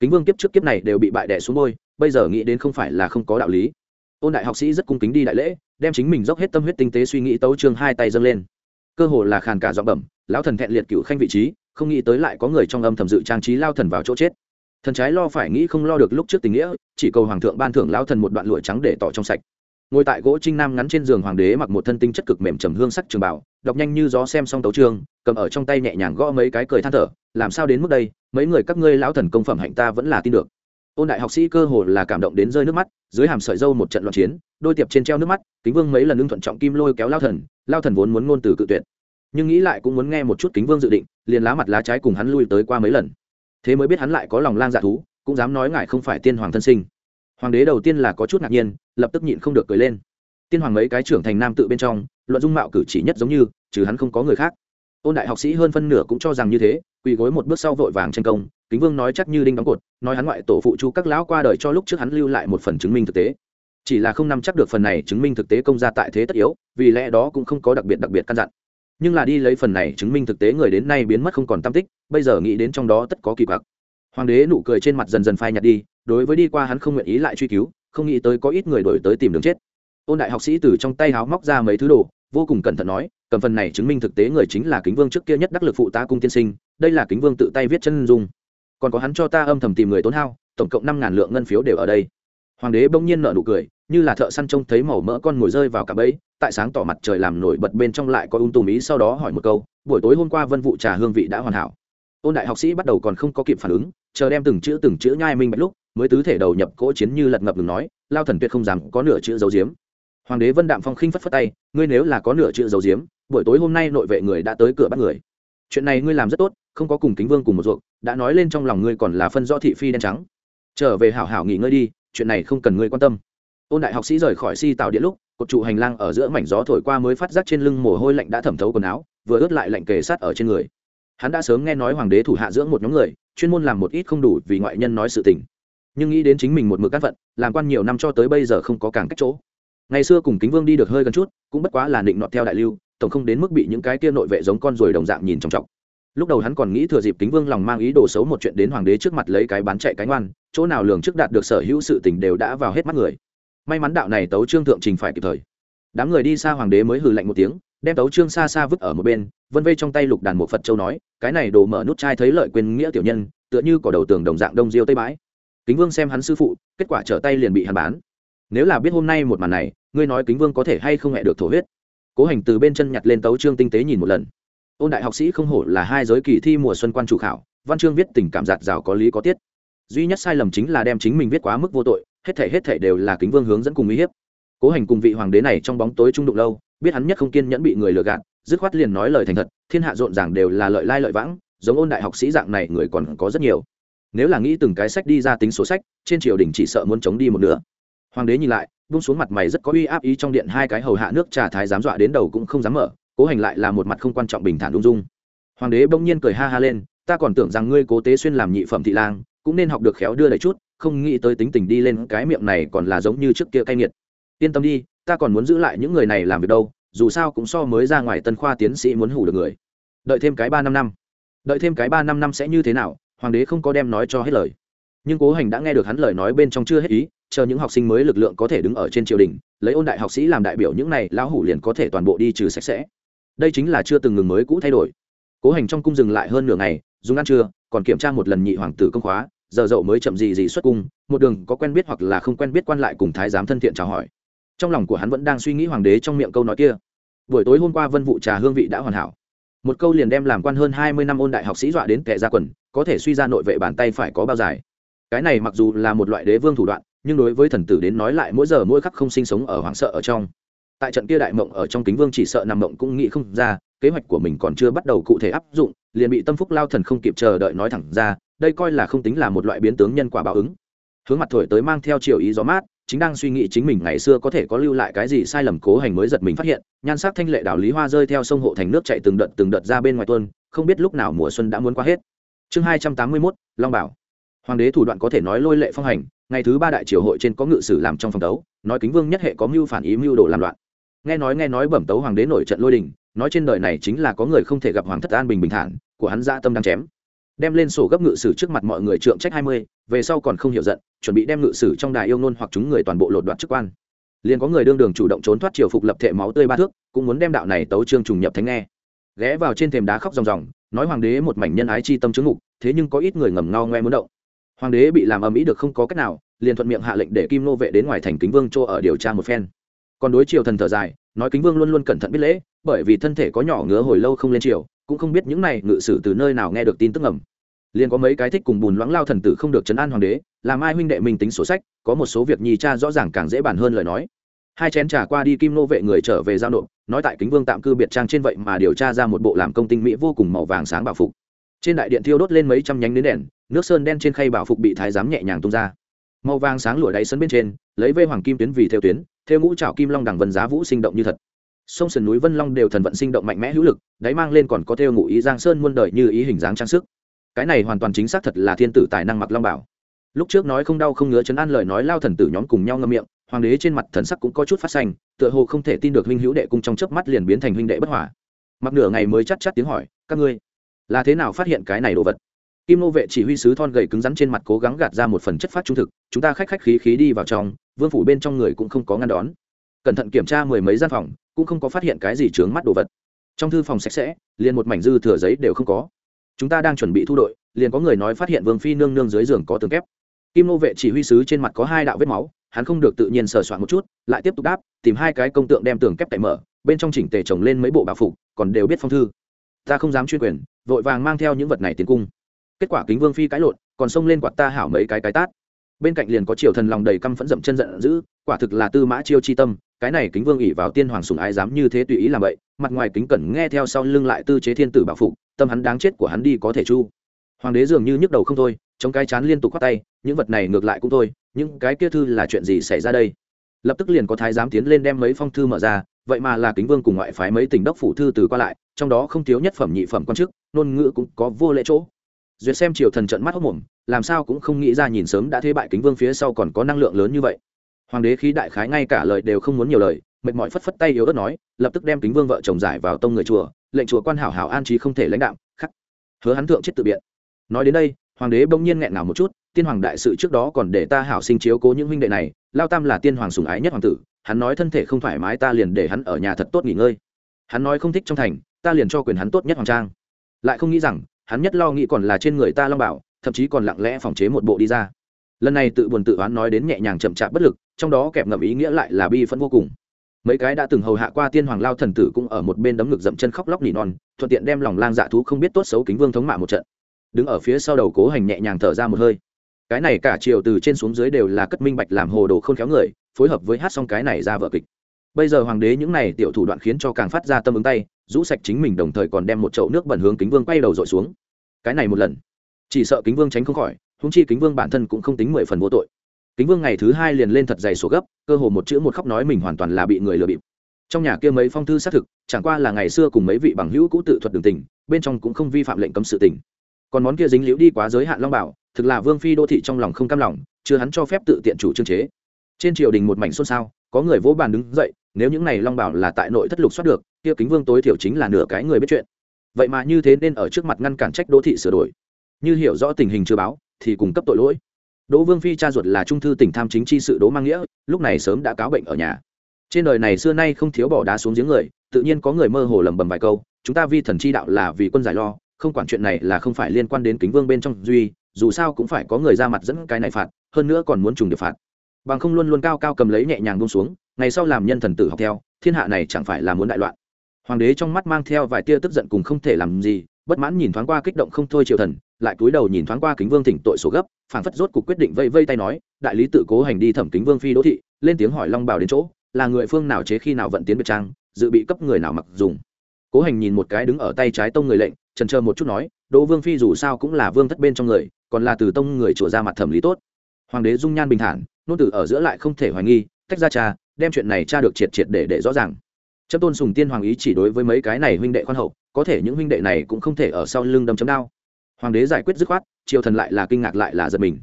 Kính vương kiếp trước kiếp này đều bị bại đè xuống môi bây giờ nghĩ đến không phải là không có đạo lý. Ôn đại học sĩ rất cung kính đi đại lễ, đem chính mình dốc hết tâm huyết tinh tế suy nghĩ tấu chương hai tay dâng lên. Cơ hồ là khàn cả giọng bẩm, lão thần thẹn liệt cựu khanh vị trí, không nghĩ tới lại có người trong âm thầm dự trang trí lao thần vào chỗ chết. Thần trái lo phải nghĩ không lo được lúc trước tình nghĩa, chỉ cầu hoàng thượng ban thưởng lão thần một đoạn lụa trắng để tỏ trong sạch ngồi tại gỗ trinh nam ngắn trên giường hoàng đế mặc một thân tinh chất cực mềm trầm hương sắc trường bảo đọc nhanh như gió xem xong tấu trương cầm ở trong tay nhẹ nhàng gõ mấy cái cười than thở, làm sao đến mức đây, mấy người các ngươi lão thần công phẩm hạnh ta vẫn là tin được. Ôn đại học sĩ cơ hồ là cảm động đến rơi nước mắt, dưới hàm sợi dâu một trận loạn chiến, đôi tiệp trên treo nước mắt, kính vương mấy lần lương thuận trọng kim lôi kéo lao thần lao thần vốn muốn ngôn từ cự tuyệt, nhưng nghĩ lại cũng muốn nghe một chút kính vương dự định, liền lá mặt lá trái cùng hắn lui tới qua mấy lần. Thế mới biết hắn lại có lòng lang dạ thú, cũng dám nói ngài không phải tiên hoàng thân sinh hoàng đế đầu tiên là có chút ngạc nhiên, lập tức nhịn không được cười lên. Tiên hoàng mấy cái trưởng thành nam tự bên trong, luận dung mạo cử chỉ nhất giống như, trừ hắn không có người khác. Ôn đại học sĩ hơn phân nửa cũng cho rằng như thế, quỳ gối một bước sau vội vàng tranh công, kính vương nói chắc như đinh đóng cột, nói hắn ngoại tổ phụ chu các lão qua đời cho lúc trước hắn lưu lại một phần chứng minh thực tế. Chỉ là không nắm chắc được phần này chứng minh thực tế công ra tại thế tất yếu, vì lẽ đó cũng không có đặc biệt đặc biệt căn dặn. Nhưng là đi lấy phần này chứng minh thực tế người đến nay biến mất không còn tam tích, bây giờ nghĩ đến trong đó tất có kỳ quặc. Hoàng đế nụ cười trên mặt dần dần phai nhạt đi đối với đi qua hắn không nguyện ý lại truy cứu, không nghĩ tới có ít người đổi tới tìm đường chết. Ôn đại học sĩ từ trong tay háo móc ra mấy thứ đồ, vô cùng cẩn thận nói, cầm phần này chứng minh thực tế người chính là kính vương trước kia nhất đắc lực phụ tá cung tiên sinh, đây là kính vương tự tay viết chân dung. Còn có hắn cho ta âm thầm tìm người tốn hao, tổng cộng năm ngàn lượng ngân phiếu đều ở đây. Hoàng đế bỗng nhiên nợ nụ cười, như là thợ săn trông thấy màu mỡ con ngồi rơi vào cả bẫy, tại sáng tỏ mặt trời làm nổi bật bên trong lại có ung tùm ý sau đó hỏi một câu, buổi tối hôm qua vân vụ trà hương vị đã hoàn hảo? Ôn đại học sĩ bắt đầu còn không có kịp phản ứng, chờ đem từng chữ từng chữ nhai minh bạch lúc mới tứ thể đầu nhập cỗ chiến như lật ngập ngừng nói, lao thần tuyệt không dám có nửa chữ dấu diếm hoàng đế vân đạm phong khinh phất phất tay, ngươi nếu là có nửa chữ dấu diếm buổi tối hôm nay nội vệ người đã tới cửa bắt người. Chuyện này ngươi làm rất tốt, không có cùng kính vương cùng một ruộng đã nói lên trong lòng ngươi còn là phân rõ thị phi đen trắng. Trở về hảo hảo nghỉ ngơi đi, chuyện này không cần ngươi quan tâm. Ôn đại học sĩ rời khỏi si tạo điện lúc, cột trụ hành lang ở giữa mảnh gió thổi qua mới phát giác trên lưng mồ hôi lạnh đã thẩm thấu quần áo, vừa ướt lại lạnh kề sát ở trên người. Hắn đã sớm nghe nói hoàng đế thủ hạ dưỡng một nhóm người, chuyên môn làm một ít không đủ vì ngoại nhân nói sự tình nhưng nghĩ đến chính mình một mực cát phận, làm quan nhiều năm cho tới bây giờ không có càng cách chỗ. Ngày xưa cùng kính vương đi được hơi gần chút, cũng bất quá là định nọt theo đại lưu, tổng không đến mức bị những cái kia nội vệ giống con ruồi đồng dạng nhìn trọng trọng lúc đầu hắn còn nghĩ thừa dịp kính vương lòng mang ý đồ xấu một chuyện đến hoàng đế trước mặt lấy cái bán chạy cái ngoan, chỗ nào lường trước đạt được sở hữu sự tình đều đã vào hết mắt người. May mắn đạo này tấu trương thượng trình phải kịp thời. Đám người đi xa hoàng đế mới hừ lạnh một tiếng, đem tấu trương xa xa vứt ở một bên, vân vây trong tay lục đàn một phật châu nói, cái này đồ mở nút chai thấy lợi quyền nghĩa tiểu nhân, tựa như cỏ đầu tường đồng dạng đông diêu tây bãi kính vương xem hắn sư phụ, kết quả trở tay liền bị hắn bán. Nếu là biết hôm nay một màn này, ngươi nói kính vương có thể hay không hẹ được thổ huyết? Cố hành từ bên chân nhặt lên tấu trương tinh tế nhìn một lần. Ôn đại học sĩ không hổ là hai giới kỳ thi mùa xuân quan chủ khảo, văn chương viết tình cảm giạt rào có lý có tiết. Duy nhất sai lầm chính là đem chính mình viết quá mức vô tội, hết thể hết thể đều là kính vương hướng dẫn cùng uy hiếp. Cố hành cùng vị hoàng đế này trong bóng tối trung đụng lâu, biết hắn nhất không kiên nhẫn bị người lừa gạt, dứt khoát liền nói lời thành thật, thiên hạ rộn ràng đều là lợi lai lợi vãng, giống ôn đại học sĩ dạng này người còn có rất nhiều nếu là nghĩ từng cái sách đi ra tính số sách, trên triều đình chỉ sợ muốn chống đi một nửa. Hoàng đế nhìn lại bung xuống mặt mày rất có uy áp ý trong điện hai cái hầu hạ nước trà thái dám dọa đến đầu cũng không dám mở, cố hành lại là một mặt không quan trọng bình thản ung dung. Hoàng đế bỗng nhiên cười ha ha lên, ta còn tưởng rằng ngươi cố tế xuyên làm nhị phẩm thị lang, cũng nên học được khéo đưa đ chút, không nghĩ tới tính tình đi lên cái miệng này còn là giống như trước kia cay nghiệt. Yên tâm đi, ta còn muốn giữ lại những người này làm việc đâu, dù sao cũng so mới ra ngoài tân khoa tiến sĩ muốn hủ được người. Đợi thêm cái ba năm năm. Đợi thêm cái ba năm năm sẽ như thế nào hoàng đế không có đem nói cho hết lời. Nhưng cố hành đã nghe được hắn lời nói bên trong chưa hết ý, chờ những học sinh mới lực lượng có thể đứng ở trên triều đình, lấy ôn đại học sĩ làm đại biểu những này, lão hủ liền có thể toàn bộ đi trừ sạch sẽ. Đây chính là chưa từng ngừng mới cũ thay đổi. Cố hành trong cung dừng lại hơn nửa ngày, dùng ăn trưa, còn kiểm tra một lần nhị hoàng tử công khóa, giờ dậu mới chậm gì gì xuất cung, một đường có quen biết hoặc là không quen biết quan lại cùng thái giám thân thiện chào hỏi. Trong lòng của hắn vẫn đang suy nghĩ hoàng đế trong miệng câu nói kia. Buổi tối hôm qua vân vụ trà hương vị đã hoàn hảo. Một câu liền đem làm quan hơn hai mươi năm ôn đại học sĩ dọa đến kẻ ra quần có thể suy ra nội vệ bàn tay phải có bao dài. Cái này mặc dù là một loại đế vương thủ đoạn, nhưng đối với thần tử đến nói lại mỗi giờ mỗi khắc không sinh sống ở hoảng sợ ở trong. Tại trận kia đại mộng ở trong kính vương chỉ sợ nằm mộng cũng nghĩ không ra, kế hoạch của mình còn chưa bắt đầu cụ thể áp dụng, liền bị tâm phúc lao thần không kịp chờ đợi nói thẳng ra, đây coi là không tính là một loại biến tướng nhân quả báo ứng. Hướng mặt thổi tới mang theo chiều ý gió mát, chính đang suy nghĩ chính mình ngày xưa có thể có lưu lại cái gì sai lầm cố hành mới giật mình phát hiện, nhan sắc thanh lệ đảo lý hoa rơi theo sông hộ thành nước chạy từng đợt từng đợt ra bên ngoài tuôn, không biết lúc nào mùa xuân đã muốn qua hết chương hai trăm tám mươi mốt, long bảo. Hoàng đế thủ đoạn có thể nói lôi lệ phong hành, ngày thứ ba đại triều hội trên có ngự sử làm trong phòng tấu nói kính vương nhất hệ có mưu phản ý mưu đồ làm loạn. Nghe nói nghe nói bẩm tấu hoàng đế nổi trận lôi đình, nói trên đời này chính là có người không thể gặp hoàng thất an bình bình thản, của hắn gia tâm đang chém. Đem lên sổ gấp ngự sử trước mặt mọi người trượng trách hai mươi, về sau còn không hiểu giận, chuẩn bị đem ngự sử trong đài yêu nôn hoặc chúng người toàn bộ lột đoạt chức quan. Liền có người đương đường chủ động trốn thoát triều phục lập thể máu tươi ba thước, cũng muốn đem đạo này tấu trương trùng nhập thánh nghe. Ghé vào trên thềm đá khóc ròng ròng nói hoàng đế một mảnh nhân ái chi tâm chứng ngục, thế nhưng có ít người ngầm ngao ngoe muốn động. Hoàng đế bị làm ầm ĩ được không có cách nào, liền thuận miệng hạ lệnh để kim nô vệ đến ngoài thành kính vương chỗ ở điều tra một phen. Còn đối triều thần thở dài, nói kính vương luôn luôn cẩn thận biết lễ, bởi vì thân thể có nhỏ ngứa hồi lâu không lên triều, cũng không biết những này ngự sử từ nơi nào nghe được tin tức ngầm. Liền có mấy cái thích cùng bùn loãng lao thần tử không được chấn an hoàng đế, làm ai huynh đệ mình tính sổ sách, có một số việc nhì cha rõ ràng càng dễ bàn hơn lời nói hai chén trà qua đi kim nô vệ người trở về giao nộp, nói tại kính vương tạm cư biệt trang trên vậy mà điều tra ra một bộ làm công tinh mỹ vô cùng màu vàng sáng bảo phục. Trên đại điện thiêu đốt lên mấy trăm nhánh nến đèn, nước sơn đen trên khay bảo phục bị thái giám nhẹ nhàng tung ra. Màu vàng sáng lụa đáy sân bên trên, lấy vê hoàng kim tuyến vì theo tuyến, theo ngũ trào kim long đằng vân giá vũ sinh động như thật. Sông sườn núi vân long đều thần vận sinh động mạnh mẽ hữu lực, đáy mang lên còn có theo ngụ ý giang sơn muôn đời như ý hình dáng trang sức. Cái này hoàn toàn chính xác thật là thiên tử tài năng mặc long bảo. Lúc trước nói không đau không ngứa chấn an lời nói, lao thần tử nhóm cùng nhau ngâm miệng hoàng đế trên mặt thần sắc cũng có chút phát xanh, tựa hồ không thể tin được huynh hữu đệ cung trong chớp mắt liền biến thành huynh đệ bất hòa. mặc nửa ngày mới chắc chắc tiếng hỏi, các ngươi, là thế nào phát hiện cái này đồ vật? Kim nô vệ chỉ huy sứ thon gầy cứng rắn trên mặt cố gắng gạt ra một phần chất phát trung thực, chúng ta khách khách khí khí đi vào trong, vương phủ bên trong người cũng không có ngăn đón. Cẩn thận kiểm tra mười mấy gian phòng, cũng không có phát hiện cái gì chướng mắt đồ vật. Trong thư phòng sạch sẽ, liền một mảnh dư thừa giấy đều không có. Chúng ta đang chuẩn bị thu đội, liền có người nói phát hiện vương phi nương nương dưới giường có tường kép kim nô vệ chỉ huy sứ trên mặt có hai đạo vết máu, hắn không được tự nhiên sờ soạn một chút, lại tiếp tục đáp, tìm hai cái công tượng đem tường kép cậy mở, bên trong chỉnh tề chồng lên mấy bộ bảo phục, còn đều biết phong thư. Ta không dám chuyên quyền, vội vàng mang theo những vật này tiến cung. Kết quả kính vương phi cãi lộn, còn xông lên quạt ta hảo mấy cái cái tát. Bên cạnh liền có triều thần lòng đầy căm phẫn dậm chân giận dữ, quả thực là tư mã chiêu chi tâm, cái này kính vương ỉ vào tiên hoàng sùng ái dám như thế tùy ý làm vậy, mặt ngoài kính cẩn nghe theo sau lưng lại tư chế thiên tử bảo phục, tâm hắn đáng chết của hắn đi có thể chu hoàng đế dường như nhức đầu không thôi trong cái chán liên tục khoác tay, những vật này ngược lại cũng thôi, những cái kia thư là chuyện gì xảy ra đây? Lập tức liền có thái giám tiến lên đem mấy phong thư mở ra, vậy mà là kính vương cùng ngoại phái mấy tỉnh đốc phủ thư từ qua lại, trong đó không thiếu nhất phẩm nhị phẩm quan chức, ngôn ngữ cũng có vô lễ chỗ. Duyệt xem triều thần trận mắt hốc mồm, làm sao cũng không nghĩ ra nhìn sớm đã thế bại kính vương phía sau còn có năng lượng lớn như vậy. Hoàng đế khí đại khái ngay cả lời đều không muốn nhiều lời, mệt mỏi phất phất tay yếu ớt nói, lập tức đem kính vương vợ chồng giải vào tông người chùa, lệnh chùa quan hảo hảo an trí không thể lãnh đạo khắc. Hứa hắn thượng chết tự biện nói đến đây, hoàng đế bỗng nhiên nghẹn ngào một chút, tiên hoàng đại sự trước đó còn để ta hảo sinh chiếu cố những huynh đệ này, lao tam là tiên hoàng sùng ái nhất hoàng tử, hắn nói thân thể không thoải mái ta liền để hắn ở nhà thật tốt nghỉ ngơi. Hắn nói không thích trong thành, ta liền cho quyền hắn tốt nhất hoàng trang. Lại không nghĩ rằng, hắn nhất lo nghĩ còn là trên người ta long bảo, thậm chí còn lặng lẽ phòng chế một bộ đi ra. Lần này tự buồn tự oán nói đến nhẹ nhàng chậm chạp bất lực, trong đó kẹp ngậm ý nghĩa lại là bi phẫn vô cùng. Mấy cái đã từng hầu hạ qua tiên hoàng lao thần tử cũng ở một bên đấm ngực dậm chân khóc lóc nỉ non, thuận tiện đem lòng lang dạ thú không biết tốt xấu kính vương thống mạ một trận đứng ở phía sau đầu cố hành nhẹ nhàng thở ra một hơi. Cái này cả chiều từ trên xuống dưới đều là cất minh bạch làm hồ đồ không khéo người, phối hợp với hát xong cái này ra vợ kịch. Bây giờ hoàng đế những này tiểu thủ đoạn khiến cho càng phát ra tâm ứng tay, rũ sạch chính mình đồng thời còn đem một chậu nước bẩn hướng kính vương quay đầu dội xuống. Cái này một lần, chỉ sợ kính vương tránh không khỏi húng chi kính vương bản thân cũng không tính mười phần vô tội. Kính vương ngày thứ hai liền lên thật dày sổ gấp, cơ hồ một chữ một khóc nói mình hoàn toàn là bị người lừa bịp. Trong nhà kia mấy phong thư xác thực, chẳng qua là ngày xưa cùng mấy vị bằng hữu cũ tự thuật đường tình, bên trong cũng không vi phạm lệnh cấm sự tình còn món kia dính liễu đi quá giới hạn long bảo, thực là vương phi đô thị trong lòng không cam lòng, chưa hắn cho phép tự tiện chủ trương chế. Trên triều đình một mảnh xôn xao, có người vỗ bàn đứng dậy, nếu những này long bảo là tại nội thất lục soát được, kia kính vương tối thiểu chính là nửa cái người biết chuyện. Vậy mà như thế nên ở trước mặt ngăn cản trách đô thị sửa đổi. Như hiểu rõ tình hình chưa báo, thì cung cấp tội lỗi. Đỗ vương phi cha ruột là trung thư tỉnh tham chính chi sự đỗ mang nghĩa, lúc này sớm đã cáo bệnh ở nhà. Trên đời này xưa nay không thiếu bỏ đá xuống giếng người, tự nhiên có người mơ hồ lầm bầm vài câu, chúng ta vi thần chi đạo là vì quân giải lo không quản chuyện này là không phải liên quan đến kính vương bên trong duy, dù sao cũng phải có người ra mặt dẫn cái này phạt, hơn nữa còn muốn trùng điệp phạt. Bằng không luôn luôn cao cao cầm lấy nhẹ nhàng buông xuống, ngày sau làm nhân thần tử học theo, thiên hạ này chẳng phải là muốn đại loạn. Hoàng đế trong mắt mang theo vài tia tức giận cùng không thể làm gì, bất mãn nhìn thoáng qua kích động không thôi triều thần, lại cúi đầu nhìn thoáng qua kính vương thỉnh tội số gấp, phảng phất rốt cuộc quyết định vây vây tay nói, đại lý tự cố hành đi thẩm kính vương phi đỗ thị, lên tiếng hỏi long bảo đến chỗ, là người phương nào chế khi nào vận tiến biệt trang, dự bị cấp người nào mặc dùng. Cố hành nhìn một cái đứng ở tay trái tông người lệnh trần chờ một chút nói, đỗ vương phi dù sao cũng là vương thất bên trong người, còn là từ tông người chùa ra mặt thẩm lý tốt. Hoàng đế dung nhan bình thản, nôn tử ở giữa lại không thể hoài nghi, tách ra cha, đem chuyện này cha được triệt triệt để để rõ ràng. Chấm tôn sùng tiên hoàng ý chỉ đối với mấy cái này huynh đệ khoan hậu, có thể những huynh đệ này cũng không thể ở sau lưng đâm chấm đao. Hoàng đế giải quyết dứt khoát, triều thần lại là kinh ngạc lại là giật mình.